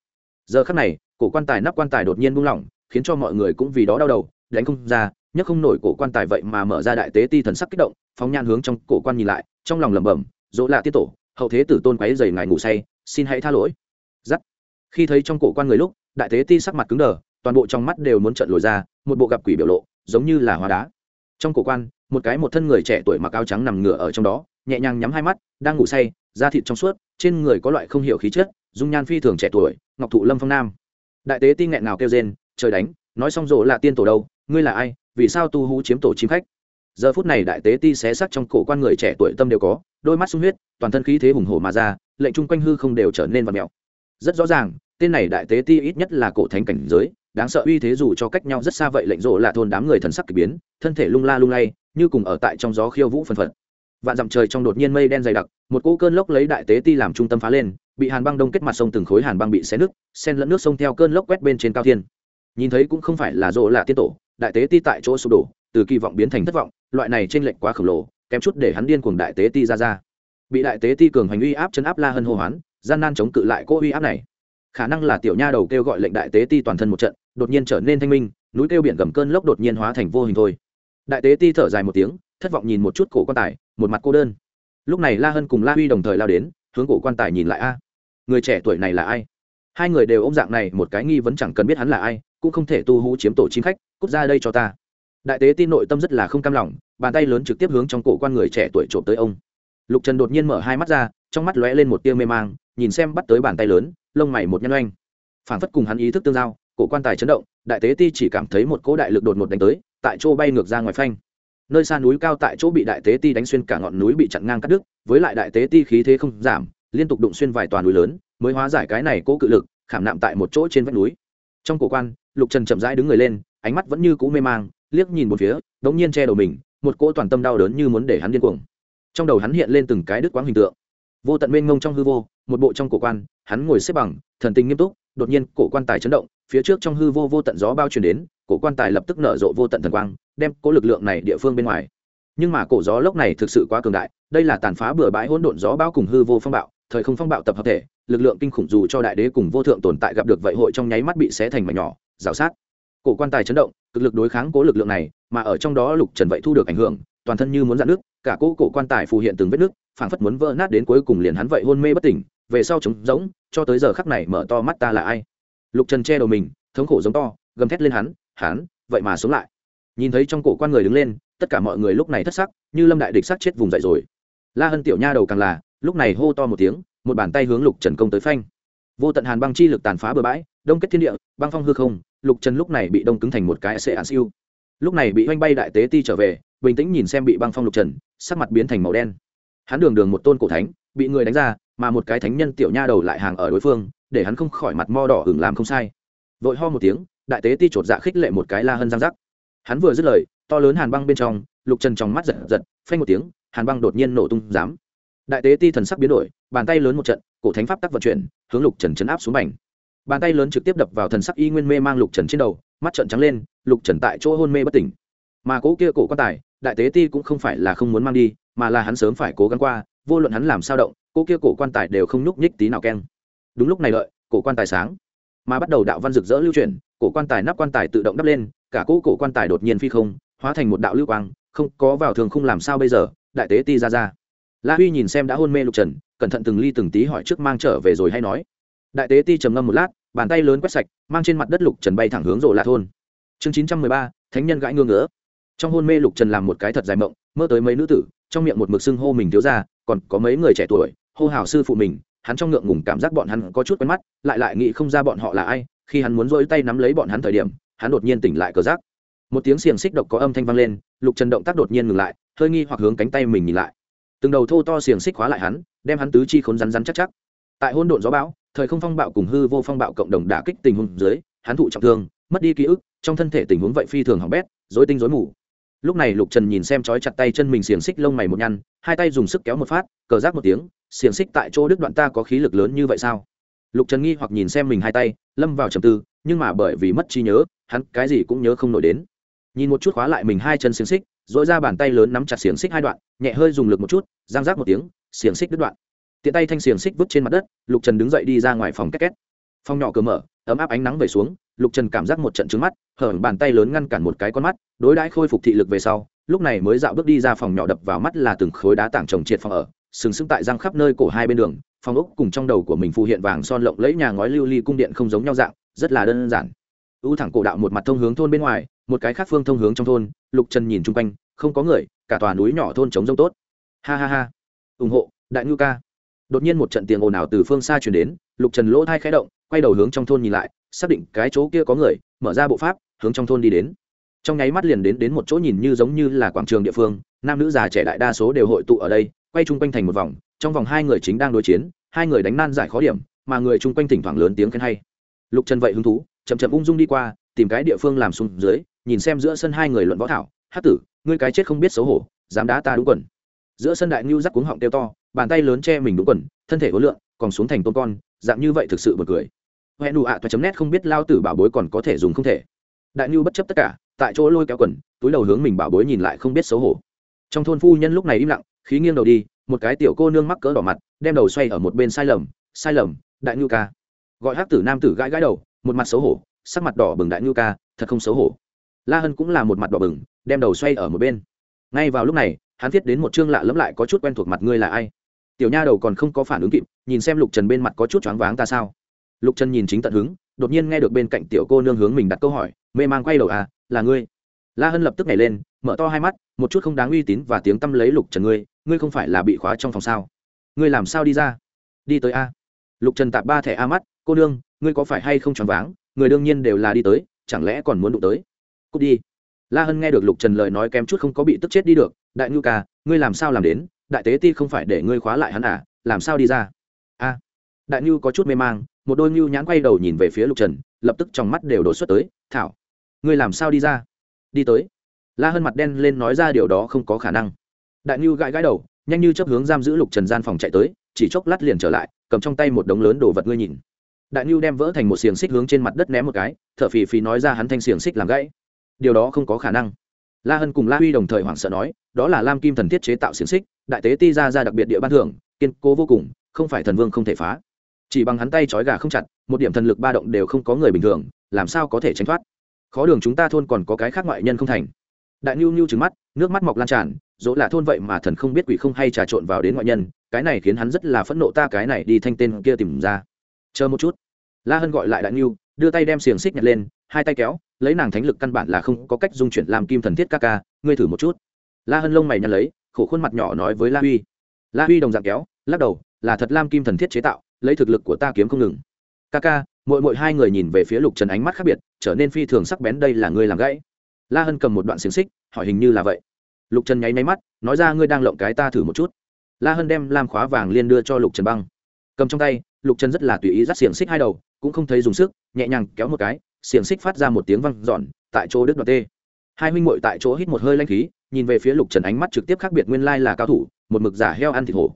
Giờ khắc này, cổ quan tài nắp quan tài đột nhiên buông lỏng, khiến cho mọi người cũng vì đó đau đầu, đánh không ra, nhấc không nổi cổ quan tài vậy mà mở ra đại tế ti thần sắc kích động, phóng nhan hướng trong cổ quan nhìn lại, trong lòng lẩm bẩm, dỗ lạ tiết tổ, hậu thế tử tôn quấy dày ngài ngủ say, xin hãy tha lỗi. Giắt khi thấy trong cổ quan người lúc, đại tế ti sắc mặt cứng đờ, toàn bộ trong mắt đều muốn trận lồi ra, một bộ gặp quỷ biểu lộ, giống như là hóa đá. Trong cổ quan, một cái một thân người trẻ tuổi mặc áo trắng nằm ngửa ở trong đó, nhẹ nhàng nhắm hai mắt, đang ngủ say da thịt trong suốt, trên người có loại không hiểu khí chất, dung nhan phi thường trẻ tuổi, ngọc thụ lâm phong nam. Đại tế ti nghẹn nào kêu rên, trời đánh, nói xong rộ là tiên tổ đâu, ngươi là ai, vì sao tu hú chiếm tổ chim khách? Giờ phút này đại tế ti xé sắc trong cổ quan người trẻ tuổi tâm đều có, đôi mắt sung huyết, toàn thân khí thế hùng hổ mà ra, lệnh chung quanh hư không đều trở nên vật mèo. Rất rõ ràng, tên này đại tế ti ít nhất là cổ thánh cảnh giới, đáng sợ uy thế dù cho cách nhau rất xa vậy lệnh rộ là thôn đám người thần sắc k ỳ biến, thân thể lung la lung lay, như cùng ở tại trong gió khiêu vũ phân phật. Vạn dặm trời trong đột nhiên mây đen dày đặc một cỗ cơn lốc lấy đại tế ti làm trung tâm phá lên, bị hàn băng đông kết mặt sông từng khối hàn băng bị xé nứt, sen lẫn nước sông theo cơn lốc quét bên trên cao thiên. Nhìn thấy cũng không phải là rộ là tiết tổ, đại tế ti tại chỗ sụp đổ, từ kỳ vọng biến thành thất vọng, loại này trên lệnh quá khổng lồ, kém chút để hắn điên cuồng đại tế ti ra ra. Bị đại tế ti cường hành uy áp chấn áp la hân hô hoán, gian nan chống cự lại cỗ uy áp này. Khả năng là tiểu nha đầu kêu gọi lệnh đại tế ti toàn thân một trận, đột nhiên trở nên thanh minh, núi kêu biển gầm cơn lốc đột nhiên hóa thành vô hình thôi. Đại tế ti thở dài một tiếng, thất vọng nhìn một chút cổ quan tài, một mặt cô đơn lúc này la hân cùng la huy đồng thời lao đến, hướng cổ quan tài nhìn lại, a, người trẻ tuổi này là ai? Hai người đều ôm dạng này, một cái nghi vấn chẳng cần biết hắn là ai, cũng không thể tu hú chiếm tổ chim khách, cút ra đây cho ta. Đại tế tin nội tâm rất là không cam lòng, bàn tay lớn trực tiếp hướng trong cổ quan người trẻ tuổi trộm tới ông. Lục trần đột nhiên mở hai mắt ra, trong mắt lóe lên một tia mê mang, nhìn xem bắt tới bàn tay lớn, lông mày một nhân oanh. Phản phất cùng hắn ý thức tương giao, cổ quan tài chấn động, đại tế ti chỉ cảm thấy một cỗ đại lực đột ngột đánh tới, tại chỗ bay ngược ra ngoài phanh nơi xa núi cao tại chỗ bị đại tế ti đánh xuyên cả ngọn núi bị chặn ngang cắt đứt, với lại đại tế ti khí thế không giảm, liên tục đụng xuyên vài toàn núi lớn, mới hóa giải cái này cố cự lực, khảm nạm tại một chỗ trên vách núi. Trong cổ quan, lục trần chậm rãi đứng người lên, ánh mắt vẫn như cũ mê mang, liếc nhìn một phía, đống nhiên che đầu mình, một cỗ toàn tâm đau đớn như muốn để hắn điên cuồng. Trong đầu hắn hiện lên từng cái đứt quãng hình tượng. Vô tận mênh ngông trong hư vô, một bộ trong cổ quan, hắn ngồi xếp bằng, thần tình nghiêm túc, đột nhiên cổ quan tài chấn động, phía trước trong hư vô vô tận gió bao truyền đến cổ quan tài lập tức nở rộ vô tận thần quang, đem cố lực lượng này địa phương bên ngoài. Nhưng mà cổ gió lốc này thực sự quá cường đại, đây là tàn phá bừa bãi hỗn độn gió bao cùng hư vô phong bạo, thời không phong bạo tập hợp thể, lực lượng kinh khủng dù cho đại đế cùng vô thượng tồn tại gặp được vậy hội trong nháy mắt bị xé thành mảnh nhỏ, rào sát. Cổ quan tài chấn động, cực lực đối kháng cố lực lượng này, mà ở trong đó lục trần vậy thu được ảnh hưởng, toàn thân như muốn dạn nước, cả cỗ cổ quan tài phù hiện từng vết nước, phảng phất muốn vỡ nát đến cuối cùng liền hắn vậy hôn mê bất tỉnh, về sau trống rỗng, cho tới giờ khắc này mở to mắt ta là ai? Lục trần che đầu mình, thống khổ giống to, gầm thét lên hắn hắn, vậy mà sống lại. Nhìn thấy trong cổ quan người đứng lên, tất cả mọi người lúc này thất sắc, như lâm đại địch sắc chết vùng dậy rồi. La hân tiểu nha đầu càng là, lúc này hô to một tiếng, một bàn tay hướng lục trần công tới phanh. Vô tận hàn băng chi lực tàn phá bừa bãi, đông kết thiên địa, băng phong hư không, lục trần lúc này bị đông cứng thành một cái xe án siêu. Lúc này bị oanh bay đại tế ti trở về, bình tĩnh nhìn xem bị băng phong lục trần, sắc mặt biến thành màu đen. Hắn đường đường một tôn cổ thánh, bị người đánh ra, mà một cái thánh nhân tiểu nha đầu lại hàng ở đối phương, để hắn không khỏi mặt mo đỏ hừng làm không sai. Vội ho một tiếng đại tế ti chột dạ khích lệ một cái la hân giang rắc hắn vừa dứt lời, to lớn hàn băng bên trong, lục trần trong mắt giật giật, phanh một tiếng, hàn băng đột nhiên nổ tung dám. Đại tế ti thần sắc biến đổi, bàn tay lớn một trận, cổ thánh pháp tắc vận chuyển, hướng lục trần chấn áp xuống mảnh bàn tay lớn trực tiếp đập vào thần sắc y nguyên mê mang lục trần trên đầu, mắt trợn trắng lên, lục trần tại chỗ hôn mê bất tỉnh. Mà cỗ kia cổ quan tài, đại tế ti cũng không phải là không muốn mang đi, mà là hắn sớm phải cố gắng qua, vô luận hắn làm sao động cỗ kia cổ quan tài đều không nhúc nhích tí nào keng. Đúng lúc này lợi, cổ quan tài sáng mà bắt đầu đạo văn rực rỡ lưu chuyển, cổ quan tài nắp quan tài tự động đắp lên, cả cỗ cổ quan tài đột nhiên phi không, hóa thành một đạo lưu quang, không có vào thường không làm sao bây giờ, đại tế ti ra ra. La huy nhìn xem đã hôn mê lục trần, cẩn thận từng ly từng tí hỏi trước mang trở về rồi hay nói. Đại tế ti trầm ngâm một lát, bàn tay lớn quét sạch, mang trên mặt đất lục trần bay thẳng hướng rộ lạ thôn. Chương chín trăm mười ba, thánh nhân gãi ngương ngỡ trong hôn mê lục trần làm một cái thật dài mộng, mơ tới mấy nữ tử, trong miệng một mực xưng hô mình thiếu ra còn có mấy người trẻ tuổi, hô hào sư phụ mình hắn trong ngượng ngùng cảm giác bọn hắn có chút quen mắt, lại lại nghĩ không ra bọn họ là ai, khi hắn muốn rỗi tay nắm lấy bọn hắn thời điểm, hắn đột nhiên tỉnh lại cờ giác một tiếng xiềng xích độc có âm thanh vang lên, lục trần động tác đột nhiên ngừng lại, hơi nghi hoặc hướng cánh tay mình nhìn lại. Từng đầu thô to xiềng xích khóa lại hắn, đem hắn tứ chi khốn rắn rắn chắc chắc. Tại hôn độn gió bão, thời không phong bạo cùng hư vô phong bạo cộng đồng đả kích tình huống dưới, hắn thụ trọng thương, mất đi ký ức, trong thân thể tình huống vậy phi thường hỏng bét dối tinh dối mù lúc này lục trần nhìn xem trói chặt tay chân mình xiềng xích lông mày một nhăn, hai tay dùng sức kéo một phát, cờ rác một tiếng, xiềng xích tại chỗ đứt đoạn ta có khí lực lớn như vậy sao? Lục trần nghi hoặc nhìn xem mình hai tay, lâm vào trầm tư, nhưng mà bởi vì mất trí nhớ, hắn cái gì cũng nhớ không nổi đến. Nhìn một chút khóa lại mình hai chân xiềng xích dội ra bàn tay lớn nắm chặt xiềng xích hai đoạn, nhẹ hơi dùng lực một chút, giang rác một tiếng, xiềng xích đứt đoạn. Tiện tay thanh xiềng xích vứt trên mặt đất, lục trần đứng dậy đi ra ngoài phòng két két. Phòng nhỏ cửa mở, ấm áp ánh nắng về xuống lục trần cảm giác một trận trứng mắt, hở bàn tay lớn ngăn cản một cái con mắt, đối đãi khôi phục thị lực về sau, lúc này mới dạo bước đi ra phòng nhỏ đập vào mắt là từng khối đá tảng trồng triệt phòng ở, sừng sững tại răng khắp nơi cổ hai bên đường, phòng ốc cùng trong đầu của mình phù hiện vàng son lộng lẫy nhà ngói lưu ly cung điện không giống nhau dạng, rất là đơn giản. Ưu thẳng cổ đạo một mặt thông hướng thôn bên ngoài, một cái khác phương thông hướng trong thôn, lục trần nhìn chung quanh, không có người, cả tòa núi nhỏ thôn trống rông tốt. Ha ha ha. Ủng hộ, đại ngư ca. Đột nhiên một trận tiền ồn ào từ phương xa chuyển đến, lục trần lỗ thai khẽ động, quay đầu hướng trong thôn nhìn lại xác định cái chỗ kia có người, mở ra bộ pháp, hướng trong thôn đi đến. Trong nháy mắt liền đến đến một chỗ nhìn như giống như là quảng trường địa phương, nam nữ già trẻ đại đa số đều hội tụ ở đây, quay chung quanh thành một vòng, trong vòng hai người chính đang đối chiến, hai người đánh nan giải khó điểm, mà người chung quanh thỉnh thoảng lớn tiếng khen hay. Lục trần vậy hứng thú, chậm chậm ung dung đi qua, tìm cái địa phương làm xuống dưới, nhìn xem giữa sân hai người luận võ thảo hát tử, ngươi cái chết không biết xấu hổ, dám đá ta đúng quần. Giữa sân đại ngưu rắc cuống họng tiêu to, bàn tay lớn che mình đúng quần, thân thể hối lượng còn xuống thành tôn con, dạng như vậy thực sự bật cười hẹn đủ ạ toa chấm nét không biết lao tử bảo bối còn có thể dùng không thể. Đại nhu bất chấp tất cả, tại chỗ lôi kéo quần, túi đầu hướng mình bảo bối nhìn lại không biết xấu hổ. Trong thôn phu nhân lúc này im lặng, khí nghiêng đầu đi, một cái tiểu cô nương mắc cỡ đỏ mặt, đem đầu xoay ở một bên sai lầm sai lầm, đại nhu ca. Gọi hát tử nam tử gãi gãi đầu, một mặt xấu hổ, sắc mặt đỏ bừng đại nhu ca, thật không xấu hổ. La hân cũng là một mặt đỏ bừng, đem đầu xoay ở một bên. Ngay vào lúc này, hắn thiết đến một chương lạ lẫm lại có chút quen thuộc mặt ngươi là ai? Tiểu nha đầu còn không có phản ứng kịp, nhìn xem lục trần bên mặt có chút choáng váng ta sao? Lục trần nhìn chính tận hứng, đột nhiên nghe được bên cạnh tiểu cô nương hướng mình đặt câu hỏi, mê mang quay đầu à là ngươi? La hân lập tức nhảy lên, mở to hai mắt, một chút không đáng uy tín và tiếng tâm lấy lục trần ngươi ngươi không phải là bị khóa trong phòng sao? Ngươi làm sao đi ra? Đi tới a. Lục trần tạp ba thẻ a mắt, cô nương, ngươi có phải hay không choáng váng? Người đương nhiên đều là đi tới, chẳng lẽ còn muốn đụng tới? Cút đi. La hân nghe được lục trần lời nói kém chút không có bị tức chết đi được, đại ngưu ca, ngươi làm sao làm đến? Đại tế ti không phải để ngươi khóa lại hắn à làm sao đi ra? A. Đại ngưu có chút mê mang một đôi ngưu nhãn quay đầu nhìn về phía lục trần, lập tức trong mắt đều đổ xuất tới, thảo, ngươi làm sao đi ra? Đi tới. La hân mặt đen lên nói ra điều đó không có khả năng. Đại ngưu gãi gãi đầu, nhanh như chấp hướng giam giữ lục trần gian phòng chạy tới, chỉ chốc lát liền trở lại, cầm trong tay một đống lớn đồ vật ngươi nhìn. Đại ngưu đem vỡ thành một xiềng xích hướng trên mặt đất ném một cái t h ở phì phì nói ra hắn thanh xiềng xích làm gãy. Điều đó không có khả năng. La hân cùng la huy đồng thời hoảng sợ nói, đó là lam kim thần thiết chế tạo xiềng xích, đại tế ti ra ra đặc biệt địa ban thưởng, kiên cố vô cùng, không phải thần vương không thể phá chỉ bằng hắn tay trói gà không chặt, một điểm thần lực ba động đều không có người bình thường, làm sao có thể tránh thoát? Khó đường chúng ta thôn còn có cái khác ngoại nhân không thành. Đại nhu nhu trứng mắt, nước mắt mọc lan tràn, dỗ là thôn vậy mà thần không biết quỷ không hay trà trộn vào đến ngoại nhân, cái này khiến hắn rất là phẫn nộ ta cái này đi thanh tên kia tìm ra. Chờ một chút. La hân gọi lại đại nhu đưa tay đem xiềng xích nhặt lên, hai tay kéo, lấy nàng thánh lực căn bản là không có cách dung chuyển làm kim thần thiết ca ca, ngươi thử một chút. La hân lông mày nhặt lấy, khổ khuôn mặt nhỏ nói với la huy. La huy đồng dạng kéo, lắc đầu, là thật lam kim thần thiết chế tạo lấy thực lực của ta kiếm không ngừng. Ca ca mỗi mỗi hai người nhìn về phía lục trần ánh mắt khác biệt, trở nên phi thường sắc bén, đây là ngươi làm gãy. La hân cầm một đoạn xiềng xích, hỏi hình như là vậy. Lục trần nháy nháy mắt, nói ra ngươi đang lộng cái ta thử một chút. La hân đem lam khóa vàng liên đưa cho lục trần băng. Cầm trong tay, lục trần rất là tùy ý dắt xiềng xích hai đầu, cũng không thấy dùng sức, nhẹ nhàng kéo một cái, xiềng xích phát ra một tiếng văng giòn tại chỗ đứt đoạt tê. Hai huynh muội tại chỗ hít một hơi lanh khí, nhìn về phía lục trần ánh mắt trực tiếp khác biệt nguyên lai là cao thủ, một mực giả heo ăn thịt hổ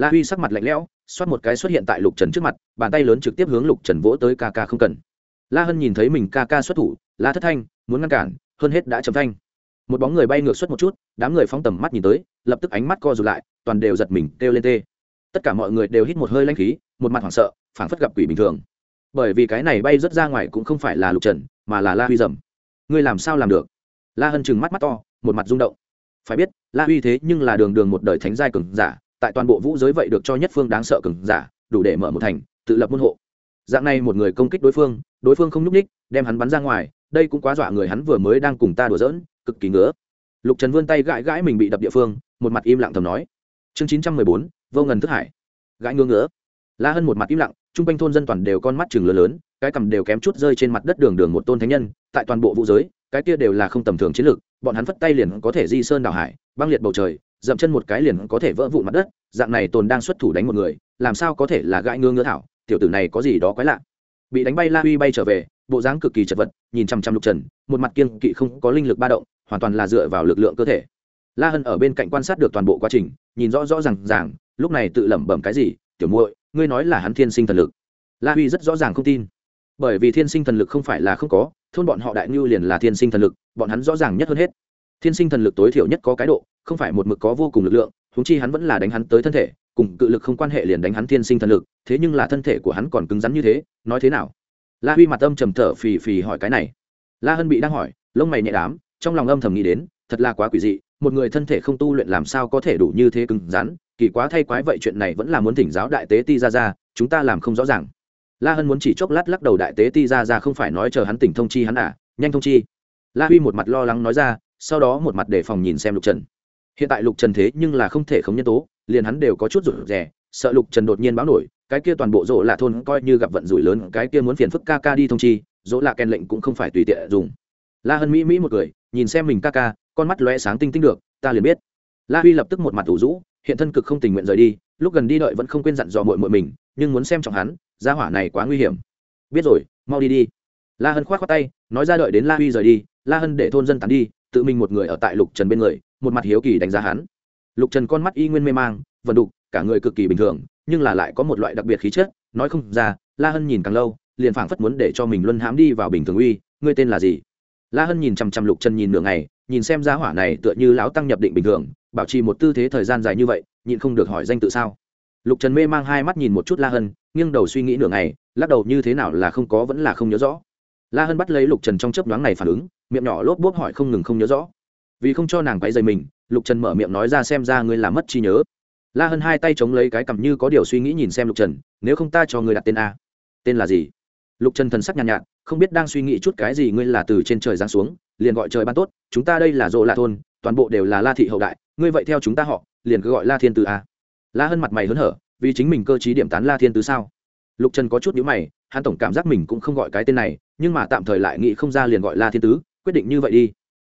la huy sắc mặt lạnh lẽo, xoát một cái xuất hiện tại lục trần trước mặt, bàn tay lớn trực tiếp hướng lục trần vỗ tới ca ca không cần. La hân nhìn thấy mình ca ca xuất thủ, la thất thanh, muốn ngăn cản, hơn hết đã chấm thanh. Một bóng người bay ngược xuất một chút, đám người phóng tầm mắt nhìn tới, lập tức ánh mắt co rụt lại, toàn đều giật mình, kêu lên tê. Tất cả mọi người đều hít một hơi lanh khí, một mặt hoảng sợ, phảng phất gặp quỷ bình thường. Bởi vì cái này bay rất ra ngoài cũng không phải là lục trần, mà là la huy dầm. Ngươi làm sao làm được? La hân chừng mắt mắt to, một mặt rung động. Phải biết, la huy thế nhưng là đường đường một đời thánh giai cường giả tại toàn bộ vũ giới vậy được cho nhất phương đáng sợ cường giả, đủ để mở một thành, tự lập môn hộ. Dạng này một người công kích đối phương đối phương không nhúc ních đem hắn bắn ra ngoài, đây cũng quá dọa người hắn vừa mới đang cùng ta đùa giỡn, cực kỳ ngứa. Lục trần vươn tay gãi gãi mình bị đập địa phương, một mặt im lặng thầm nói. Chương chín trăm mười bốn, vô ngần thức hải. Gãi ngứa ngứa. La hân một mặt im lặng chung quanh thôn dân toàn đều con mắt chừng lớn lớn, cái cằm đều kém chút rơi trên mặt đất đường đường một tôn thánh nhân, tại toàn bộ vũ giới, cái kia đều là không tầm thường chiến lược, bọn hắn phất tay liền có thể di sơn đảo hải, băng liệt bầu trời dậm chân một cái liền có thể vỡ vụn mặt đất, dạng này tồn đang xuất thủ đánh một người, làm sao có thể là gãi ngơ ngứa thảo, tiểu tử này có gì đó quái lạ. Bị đánh bay la huy bay trở về, bộ dáng cực kỳ chật vật, nhìn chăm chăm lục trần, một mặt kiên kỵ không có linh lực ba động, hoàn toàn là dựa vào lực lượng cơ thể. La hân ở bên cạnh quan sát được toàn bộ quá trình, nhìn rõ rõ r à n g ràng, lúc này tự lẩm bẩm cái gì, tiểu muội, ngươi nói là hắn thiên sinh thần lực. La huy rất rõ ràng không tin. Bởi vì thiên sinh thần lực không phải là không có, thôn bọn họ đại ngưu liền là thiên sinh thần lực, bọn hắn rõ ràng nhất hơn hết thiên sinh thần lực tối thiểu nhất có cái độ, không phải một mực có vô cùng lực lượng húng chi hắn vẫn là đánh hắn tới thân thể, cùng cự lực không quan hệ liền đánh hắn thiên sinh thần lực, thế nhưng là thân thể của hắn còn cứng rắn như thế, nói thế nào? La huy mặt âm trầm thở phì phì hỏi cái này. La hân bị đang hỏi, lông mày nhẹ đám, trong lòng âm thầm nghĩ đến, thật là quá quỷ dị, một người thân thể không tu luyện làm sao có thể đủ như thế cứng rắn, kỳ quá thay quái vậy chuyện này vẫn là muốn thỉnh giáo đại tế ti ra ra chúng ta làm không rõ ràng. La hân muốn chỉ chốc lát lắc đầu đại tế ti ra ra không phải nói chờ hắn tỉnh thông chi hắn à nhanh thông chi. La huy một mặt lo lắng nói ra sau đó một mặt đề phòng nhìn xem lục trần. Hiện tại lục trần thế nhưng là không thể không nhân tố, liền hắn đều có chút rủi rẻ sợ lục trần đột nhiên báo nổi, cái kia toàn bộ rỗ lạ thôn coi như gặp vận rủi lớn, cái kia muốn phiền phức ca ca đi thông chi dỗ lạ kèn lệnh cũng không phải tùy tiện dùng. La hân mỹ mỹ một người nhìn xem mình ca ca, con mắt lóe sáng tinh tinh được, ta liền biết. La huy lập tức một mặt thủ rũ, hiện thân cực không tình nguyện rời đi, lúc gần đi đợi vẫn không quên dặn dò mội mội mình, nhưng muốn xem trọng hắn, gia hỏa này quá nguy hiểm. Biết rồi, mau đi đi. La hân k h o á t khoác tay, nói ra đợi đến la huy rời đi, la hân để thôn dân tán đi tự mình một người ở tại lục trần bên người, một mặt hiếu kỳ đánh giá hắn. Lục trần con mắt y nguyên mê mang vần đục, cả người cực kỳ bình thường, nhưng là lại có một loại đặc biệt khí chất, nói không ra, la hân nhìn càng lâu, liền phảng phất muốn để cho mình luân hãm đi vào bình thường uy, ngươi tên là gì? La hân nhìn chằm chằm lục trần nhìn nửa ngày, nhìn xem giá hỏa này tựa như lão tăng nhập định bình thường, bảo trì một tư thế thời gian dài như vậy, nhịn không được hỏi danh tự sao? Lục trần mê mang hai mắt nhìn một chút la hân, nghiêng đầu suy nghĩ nửa ngày, lắc đầu như thế nào là không có vẫn là không nhớ rõ la hân bắt lấy lục trần trong chấp nhoáng này phản ứng miệng nhỏ lốp bốp hỏi không ngừng không nhớ rõ. Vì không cho nàng quay dày mình lục trần mở miệng nói ra xem ra ngươi là mất trí nhớ. La hân hai tay chống lấy cái cằm như có điều suy nghĩ nhìn xem lục trần nếu không ta cho ngươi đặt tên a. Tên là gì? Lục trần thần sắc nhàn nhạt, nhạt không biết đang suy nghĩ chút cái gì ngươi là từ trên trời giáng xuống liền gọi trời ban tốt chúng ta đây là rộ lạ thôn toàn bộ đều là la thị hậu đại ngươi vậy theo chúng ta họ liền cứ gọi la thiên Từ a. La hân mặt mày hớn hở vì chính mình cơ t điểm tán la thiên tứ sao? Lục trần có chút nhữ mày hắn tổng cảm giác mình cũng không gọi cái tên này nhưng mà tạm thời lại nghĩ không ra liền gọi la thiên tứ, quyết định như vậy đi.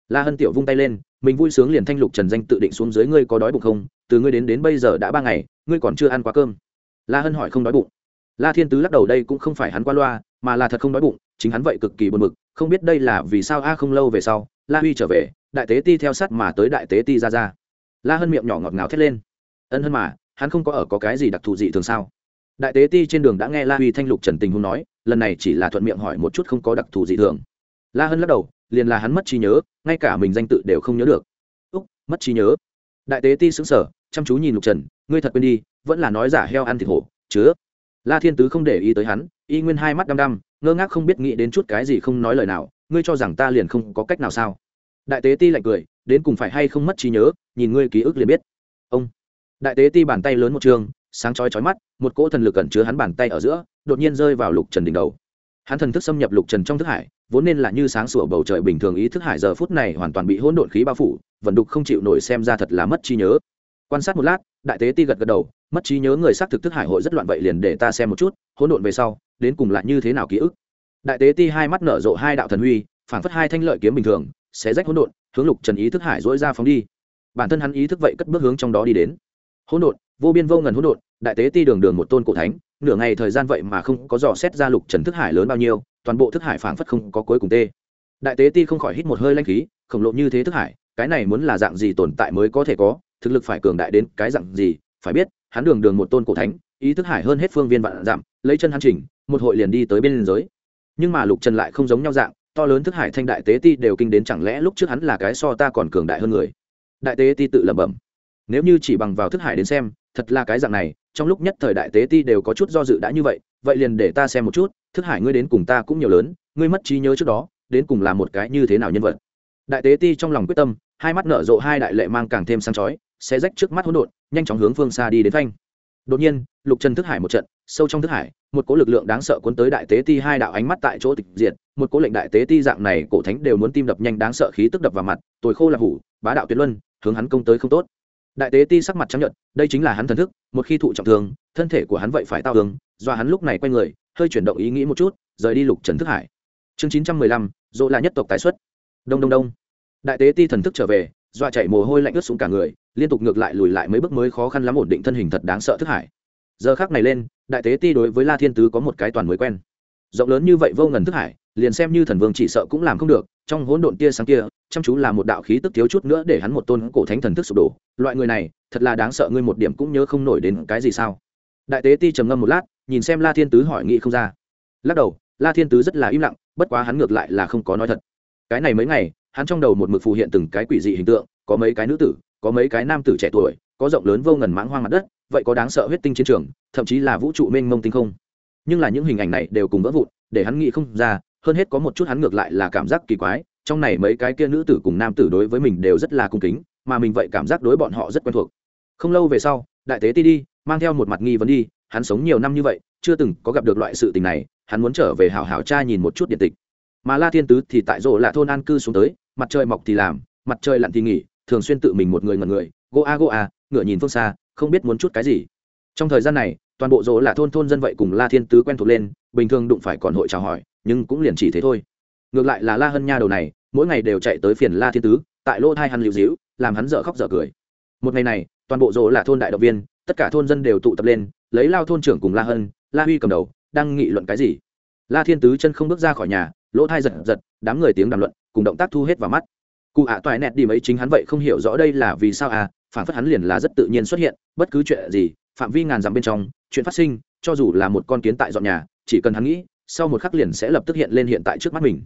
La hân tiểu vung tay lên, mình vui sướng liền thanh lục trần danh tự định xuống dưới ngươi có đói bụng không? Từ ngươi đến đến bây giờ đã ba ngày, ngươi còn chưa ăn quá cơm. La hân hỏi không đói bụng. La thiên tứ lắc đầu đây cũng không phải hắn qua loa, mà là thật không đói bụng, chính hắn vậy cực kỳ buồn mực không biết đây là vì sao a không lâu về sau, la huy trở về, đại tế ti theo sát mà tới đại tế ti ra ra. La hân miệng nhỏ ngọt ngào thét lên. Ân hơn mà, hắn không có ở có cái gì đặc thù dị thường sao? Đại tế ti trên đường đã nghe la huy thanh lục trần tình hùng nói, lần này chỉ là thuận miệng hỏi một chút không có đặc thù dị thường. La hân lắc đầu, liền là hắn mất trí nhớ, ngay cả mình danh tự đều không nhớ được. Úc, mất trí nhớ. Đại tế ti xứng sở chăm chú nhìn lục trần, ngươi thật quên đi, vẫn là nói giả heo ăn thịt hổ chứa la thiên tứ không để ý tới hắn, y nguyên hai mắt đăm đăm, ngơ ngác không biết nghĩ đến chút cái gì không nói lời nào, ngươi cho rằng ta liền không có cách nào sao? Đại tế ti lạnh cười, đến cùng phải hay không mất trí nhớ, nhìn ngươi ký ức liền biết. Ông. Đại tế ti bàn tay lớn một trường sáng chói chói mắt, một cỗ thần lực cẩn chứa hắn bàn tay ở giữa, đột nhiên rơi vào lục trần đỉnh đầu. Hắn thần thức xâm nhập lục trần trong thức hải, vốn nên là như sáng sủa bầu trời bình thường ý thức hải giờ phút này hoàn toàn bị hỗn độn khí bao phủ, vận đục không chịu nổi xem ra thật là mất trí nhớ. Quan sát một lát, đại tế ti gật gật đầu, mất trí nhớ người xác thực thức hải hội rất loạn vậy liền để ta xem một chút, hỗn độn về sau, đến cùng lại như thế nào ký ức. Đại tế ti hai mắt nở rộ hai đạo thần huy phản phất hai thanh lợi kiếm bình thường sẽ rách hỗn độn, hướng lục trần ý thức hải dỗi ra phóng đi. Bản thân hắn ý thức vậy cất bước hướng trong đó đi đến. Hỗn độn vô biên vô ngần hỗn độn, đại tế ti đường đường một tôn cổ thánh, nửa ngày thời gian vậy mà không có dò xét ra lục trần thức hải lớn bao nhiêu, toàn bộ thức hải phảng phất không có cuối cùng tê. Đại tế ti không khỏi hít một hơi lanh khí, khổng lộ như thế thức hải, cái này muốn là dạng gì tồn tại mới có thể có, thực lực phải cường đại đến cái dạng gì, phải biết, hắn đường đường một tôn cổ thánh, ý thức hải hơn hết phương viên vạn giảm lấy chân hắn chỉnh, một hội liền đi tới bên liên giới. Nhưng mà lục trần lại không giống nhau dạng, to lớn thức hải thanh đại tế ti đều kinh đến chẳng lẽ lúc trước hắn là cái so ta còn cường đại hơn người? Đại tế ti tự lẩm bẩm, nếu như chỉ bằng vào thức hải đến xem thật là cái dạng này, trong lúc nhất thời đại tế ti đều có chút do dự đã như vậy vậy liền để ta xem một chút, thức hải ngươi đến cùng ta cũng nhiều lớn, ngươi mất trí nhớ trước đó, đến cùng là một cái như thế nào nhân vật. Đại tế ti trong lòng quyết tâm, hai mắt nở rộ hai đại lệ mang càng thêm sáng chói sẽ rách trước mắt hỗn độn, nhanh chóng hướng phương xa đi đến thanh đột nhiên, lục trần thức hải một trận, sâu trong thức hải, một cỗ lực lượng đáng sợ cuốn tới đại tế ti hai đạo ánh mắt tại chỗ tịch diệt, một cỗ lệnh đại tế ti dạng này cổ thánh đều muốn tim đập nhanh đáng sợ khí tức đập vào mặt, tồi khô là hủ, bá đạo tuyệt luân, hướng hắn công tới không tốt đại tế ti sắc mặt chấp nhận đây chính là hắn thần thức, một khi thụ trọng thương, thân thể của hắn vậy phải tao hướng do hắn lúc này quay người, hơi chuyển động ý nghĩ một chút, rời đi lục trần thức hải. Chương chín trăm mười lăm, dỗ là nhất tộc tái xuất. Đông đông đông. Đại tế ti thần thức trở về, dọa chạy mồ hôi lạnh ướt xuống cả người, liên tục ngược lại lùi lại mấy bước mới khó khăn lắm ổn định thân hình thật đáng sợ thức hải. Giờ khác này lên, đại tế ti đối với la thiên tứ có một cái toàn mới quen. Rộng lớn như vậy vô ngần thức hải liền xem như thần vương chỉ sợ cũng làm không được, trong hỗn độn tia sáng kia, chăm chú là một đạo khí tức thiếu chút nữa để hắn một tôn cổ thánh thần thức sụp đổ. Loại người này, thật là đáng sợ, ngươi một điểm cũng nhớ không nổi đến cái gì sao? Đại tế ti trầm ngâm một lát, nhìn xem la thiên tứ hỏi nghị không ra. Lắc đầu, la thiên tứ rất là im lặng, bất quá hắn ngược lại là không có nói thật. Cái này mấy ngày, hắn trong đầu một mực phù hiện từng cái quỷ dị hình tượng, có mấy cái nữ tử, có mấy cái nam tử trẻ tuổi, có rộng lớn vô ngần mãng hoang mặt đất, vậy có đáng sợ huyết tinh chiến trường, thậm chí là vũ trụ mênh mông tinh không. Nhưng là những hình ảnh này đều cùng vỡ vụn, để hắn nghĩ không ra hơn hết có một chút hắn ngược lại là cảm giác kỳ quái, trong này mấy cái kia nữ tử cùng nam tử đối với mình đều rất là cung kính, mà mình vậy cảm giác đối bọn họ rất quen thuộc. Không lâu về sau, đại tế ti đi, mang theo một mặt nghi vấn đi, hắn sống nhiều năm như vậy, chưa từng có gặp được loại sự tình này, hắn muốn trở về hảo hảo cha nhìn một chút điện tịch. Mà la thiên tứ thì tại rộ là thôn an cư xuống tới, mặt trời mọc thì làm, mặt trời lặn thì nghỉ, thường xuyên tự mình một người ngần người, gô a gô a, ngựa nhìn phương xa, không biết muốn chút cái gì. Trong thời gian này, toàn bộ rộ là thôn thôn dân vậy cùng la thiên tứ quen thuộc lên, bình thường đụng phải còn hội chào hỏi nhưng cũng liền chỉ thế thôi. Ngược lại là la hân nha đầu này, mỗi ngày đều chạy tới phiền la thiên tứ, tại lô thai hắn lưu dĩu làm hắn dở khóc dở cười. Một ngày này, toàn bộ rộ là thôn đại động viên, tất cả thôn dân đều tụ tập lên, lấy lao thôn trưởng cùng la hân, la huy cầm đầu, đang nghị luận cái gì. La thiên tứ chân không bước ra khỏi nhà, lỗ thai giật giật, đám người tiếng đàm luận, cùng động tác thu hết vào mắt. Cụ ạ toại nẹt đi mấy chính hắn vậy không hiểu rõ đây là vì sao à phản phất hắn liền là rất tự nhiên xuất hiện, bất cứ chuyện gì, phạm vi ngàn dặm bên trong, chuyện phát sinh, cho dù là một con kiến tại dọn nhà, chỉ cần hắn nghĩ sau một khắc liền sẽ lập tức hiện lên hiện tại trước mắt mình.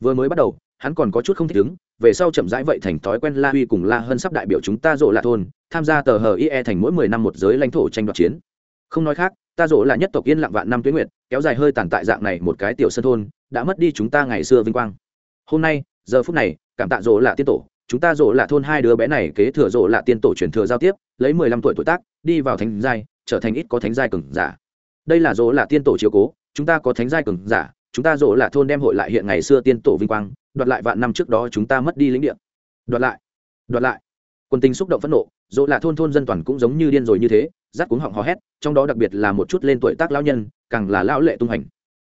Vừa mới bắt đầu, hắn còn có chút không thích ứng, về sau chậm rãi vậy thành thói quen la huy cùng la hơn sắp đại biểu chúng ta rộ là thôn, tham gia tờ hờ ie thành mỗi mười năm một giới lãnh thổ tranh đoạt chiến. Không nói khác, ta rộ là nhất tộc yên lặng vạn năm tuyến nguyệt, kéo dài hơi tàn tại dạng này một cái tiểu sân thôn, đã mất đi chúng ta ngày xưa vinh quang. Hôm nay, giờ phút này, cảm tạ rộ là tiên tổ, chúng ta rộ là thôn hai đứa bé này kế thừa rộ là tiên tổ truyền thừa giao tiếp, lấy mười lăm tuổi tuổi tác, đi vào thánh giai, trở thành ít có thánh giai cừng giả. Đây là rộ là tiên tổ chiếu cố chúng ta có thánh giai cường giả, chúng ta rộ là thôn đem hội lại hiện ngày xưa tiên tổ vinh quang, đoạt lại vạn năm trước đó chúng ta mất đi lĩnh địa. Đoạt lại đoạt lại. Quân tình xúc động phẫn nộ dỗ là thôn thôn dân toàn cũng giống như điên rồi như thế rát cuống họng hò hét, trong đó đặc biệt là một chút lên tuổi tác lão nhân, càng là lão lệ tung hành.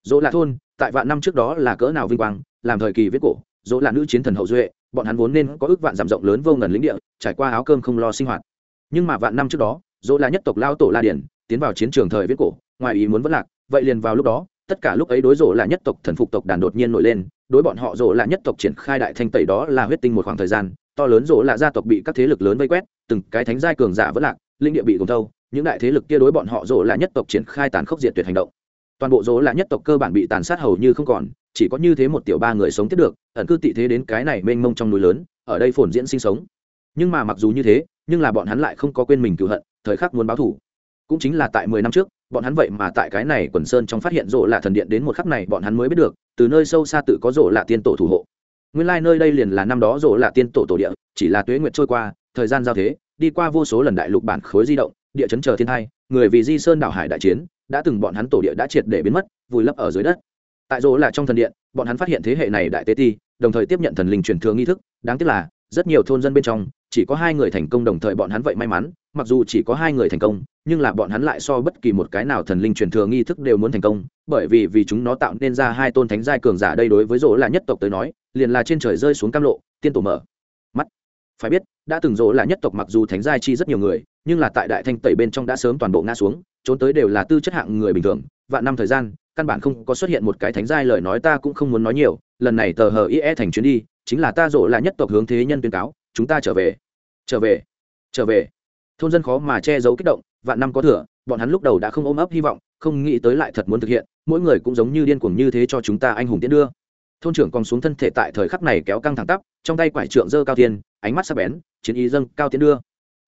Dỗ là thôn, tại vạn năm trước đó là cỡ nào vinh quang, làm thời kỳ viết cổ dỗ là nữ chiến thần hậu duệ, bọn hắn vốn nên có ước vạn giảm rộng lớn vô ngần lĩnh địa, trải qua áo cơm không lo sinh hoạt. Nhưng mà vạn năm trước đó dỗ là nhất tộc lao tổ la điển tiến vào chiến trường thời viết cổ, ngoài ý muốn vẫn lạc, vậy liền vào lúc đó, tất cả lúc ấy đối rộ là nhất tộc thần phục tộc đàn đột nhiên nổi lên, đối bọn họ rộ là nhất tộc triển khai đại thanh tẩy đó là huyết tinh một khoảng thời gian, to lớn rộ là gia tộc bị các thế lực lớn vây quét, từng cái thánh giai cường giả vẫn lạc, linh địa bị gồm thâu, những đại thế lực kia đối bọn họ rộ là nhất tộc triển khai tàn khốc diệt tuyệt hành động. Toàn bộ rộ là nhất tộc cơ bản bị tàn sát hầu như không còn, chỉ có như thế một tiểu ba người sống tiếp được, ẩn cư tị thế đến cái này mênh mông trong núi lớn, ở đây phồn diễn sinh sống. Nhưng mà mặc dù như thế, nhưng là bọn hắn lại không có quên mình cựu hận, thời khắc muốn báo thủ cũng chính là tại mười năm trước, bọn hắn vậy mà tại cái này quần sơn trong phát hiện rộ là thần điện đến một khắc này bọn hắn mới biết được, từ nơi sâu xa tự có rộ là tiên tổ thủ hộ. Nguyên lai、like、nơi đây liền là năm đó rộ là tiên tổ tổ địa, chỉ là tuế nguyệt trôi qua, thời gian giao thế, đi qua vô số lần đại lục bản khối di động, địa chấn chờ thiên thai, người vì di sơn đảo hải đại chiến, đã từng bọn hắn tổ địa đã triệt để biến mất, vùi lấp ở dưới đất. Tại rộ là trong thần điện, bọn hắn phát hiện thế hệ này đại tế ti, đồng thời tiếp nhận thần linh truyền thừa nghi thức, đáng tiếc là, rất nhiều thôn dân bên trong, chỉ có hai người thành công đồng thời bọn hắn vậy may mắn, mặc dù chỉ có hai người thành công nhưng là bọn hắn lại so bất kỳ một cái nào thần linh truyền thừa nghi thức đều muốn thành công, bởi vì vì chúng nó tạo nên ra hai tôn thánh giai cường giả đây đối với rỗ là nhất tộc tới nói, liền là trên trời rơi xuống cam lộ, tiên tổ mở. Mắt. Phải biết, đã từng rỗ là nhất tộc mặc dù thánh giai chi rất nhiều người, nhưng là tại đại thanh tẩy bên trong đã sớm toàn bộ ngã xuống, trốn tới đều là tư chất hạng người bình thường. Vạn năm thời gian, căn bản không có xuất hiện một cái thánh giai lời nói ta cũng không muốn nói nhiều, lần này tờ hờ ie thành chuyến đi, chính là ta rỗ là nhất tộc hướng thế nhân tuyên cáo, chúng ta trở về. Trở về. Trở về. Thôn dân khó mà che giấu kích động vạn năm có thừa, bọn hắn lúc đầu đã không ôm ấp hy vọng, không nghĩ tới lại thật muốn thực hiện, mỗi người cũng giống như điên cuồng như thế cho chúng ta anh hùng tiến đưa. Thôn trưởng còn xuống thân thể tại thời khắc này kéo căng thẳng tắp, trong tay quải trượng dơ cao tiên ánh mắt sắc bén, chiến ý dâng cao tiến đưa.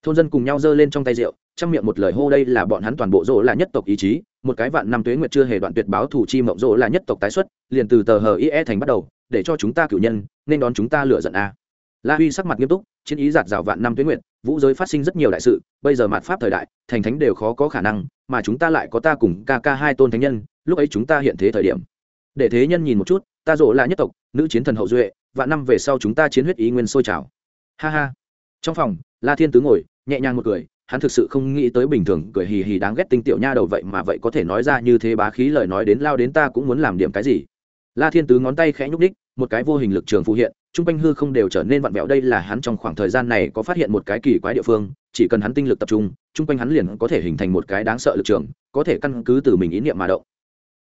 Thôn dân cùng nhau dơ lên trong tay rượu, trong miệng một lời hô đây là bọn hắn toàn bộ rỗ là nhất tộc ý chí, một cái vạn năm tuế nguyệt chưa hề đoạn tuyệt báo thủ chi mộng rỗ là nhất tộc tái xuất, liền từ tờ hờ ie thành bắt đầu, để cho chúng ta cử nhân, nên đón chúng ta lựa giận a. La huy sắc mặt nghiêm túc, chiến ý giạt rào vạn năm tuế nguyệt vũ giới phát sinh rất nhiều đại sự, bây giờ mạt pháp thời đại, thành thánh đều khó có khả năng, mà chúng ta lại có ta cùng ca ca hai tôn thánh nhân, lúc ấy chúng ta hiện thế thời điểm. Để thế nhân nhìn một chút, ta rộ là nhất tộc, nữ chiến thần hậu duệ, vạn năm về sau chúng ta chiến huyết ý nguyên sôi trào. Ha ha. Trong phòng, la thiên tứ ngồi, nhẹ nhàng một cười, hắn thực sự không nghĩ tới bình thường, cười hì hì đáng ghét tinh tiểu nha đầu vậy mà vậy có thể nói ra như thế bá khí lời nói đến lao đến ta cũng muốn làm điểm cái gì. La thiên tứ ngón tay khẽ nhúc đích một cái vô hình lực trường phụ hiện trung quanh hư không đều trở nên vặn vẹo. Đây là hắn trong khoảng thời gian này có phát hiện một cái kỳ quái địa phương, chỉ cần hắn tinh lực tập trung trung quanh hắn liền có thể hình thành một cái đáng sợ lực trường, có thể căn cứ từ mình ý niệm mà động.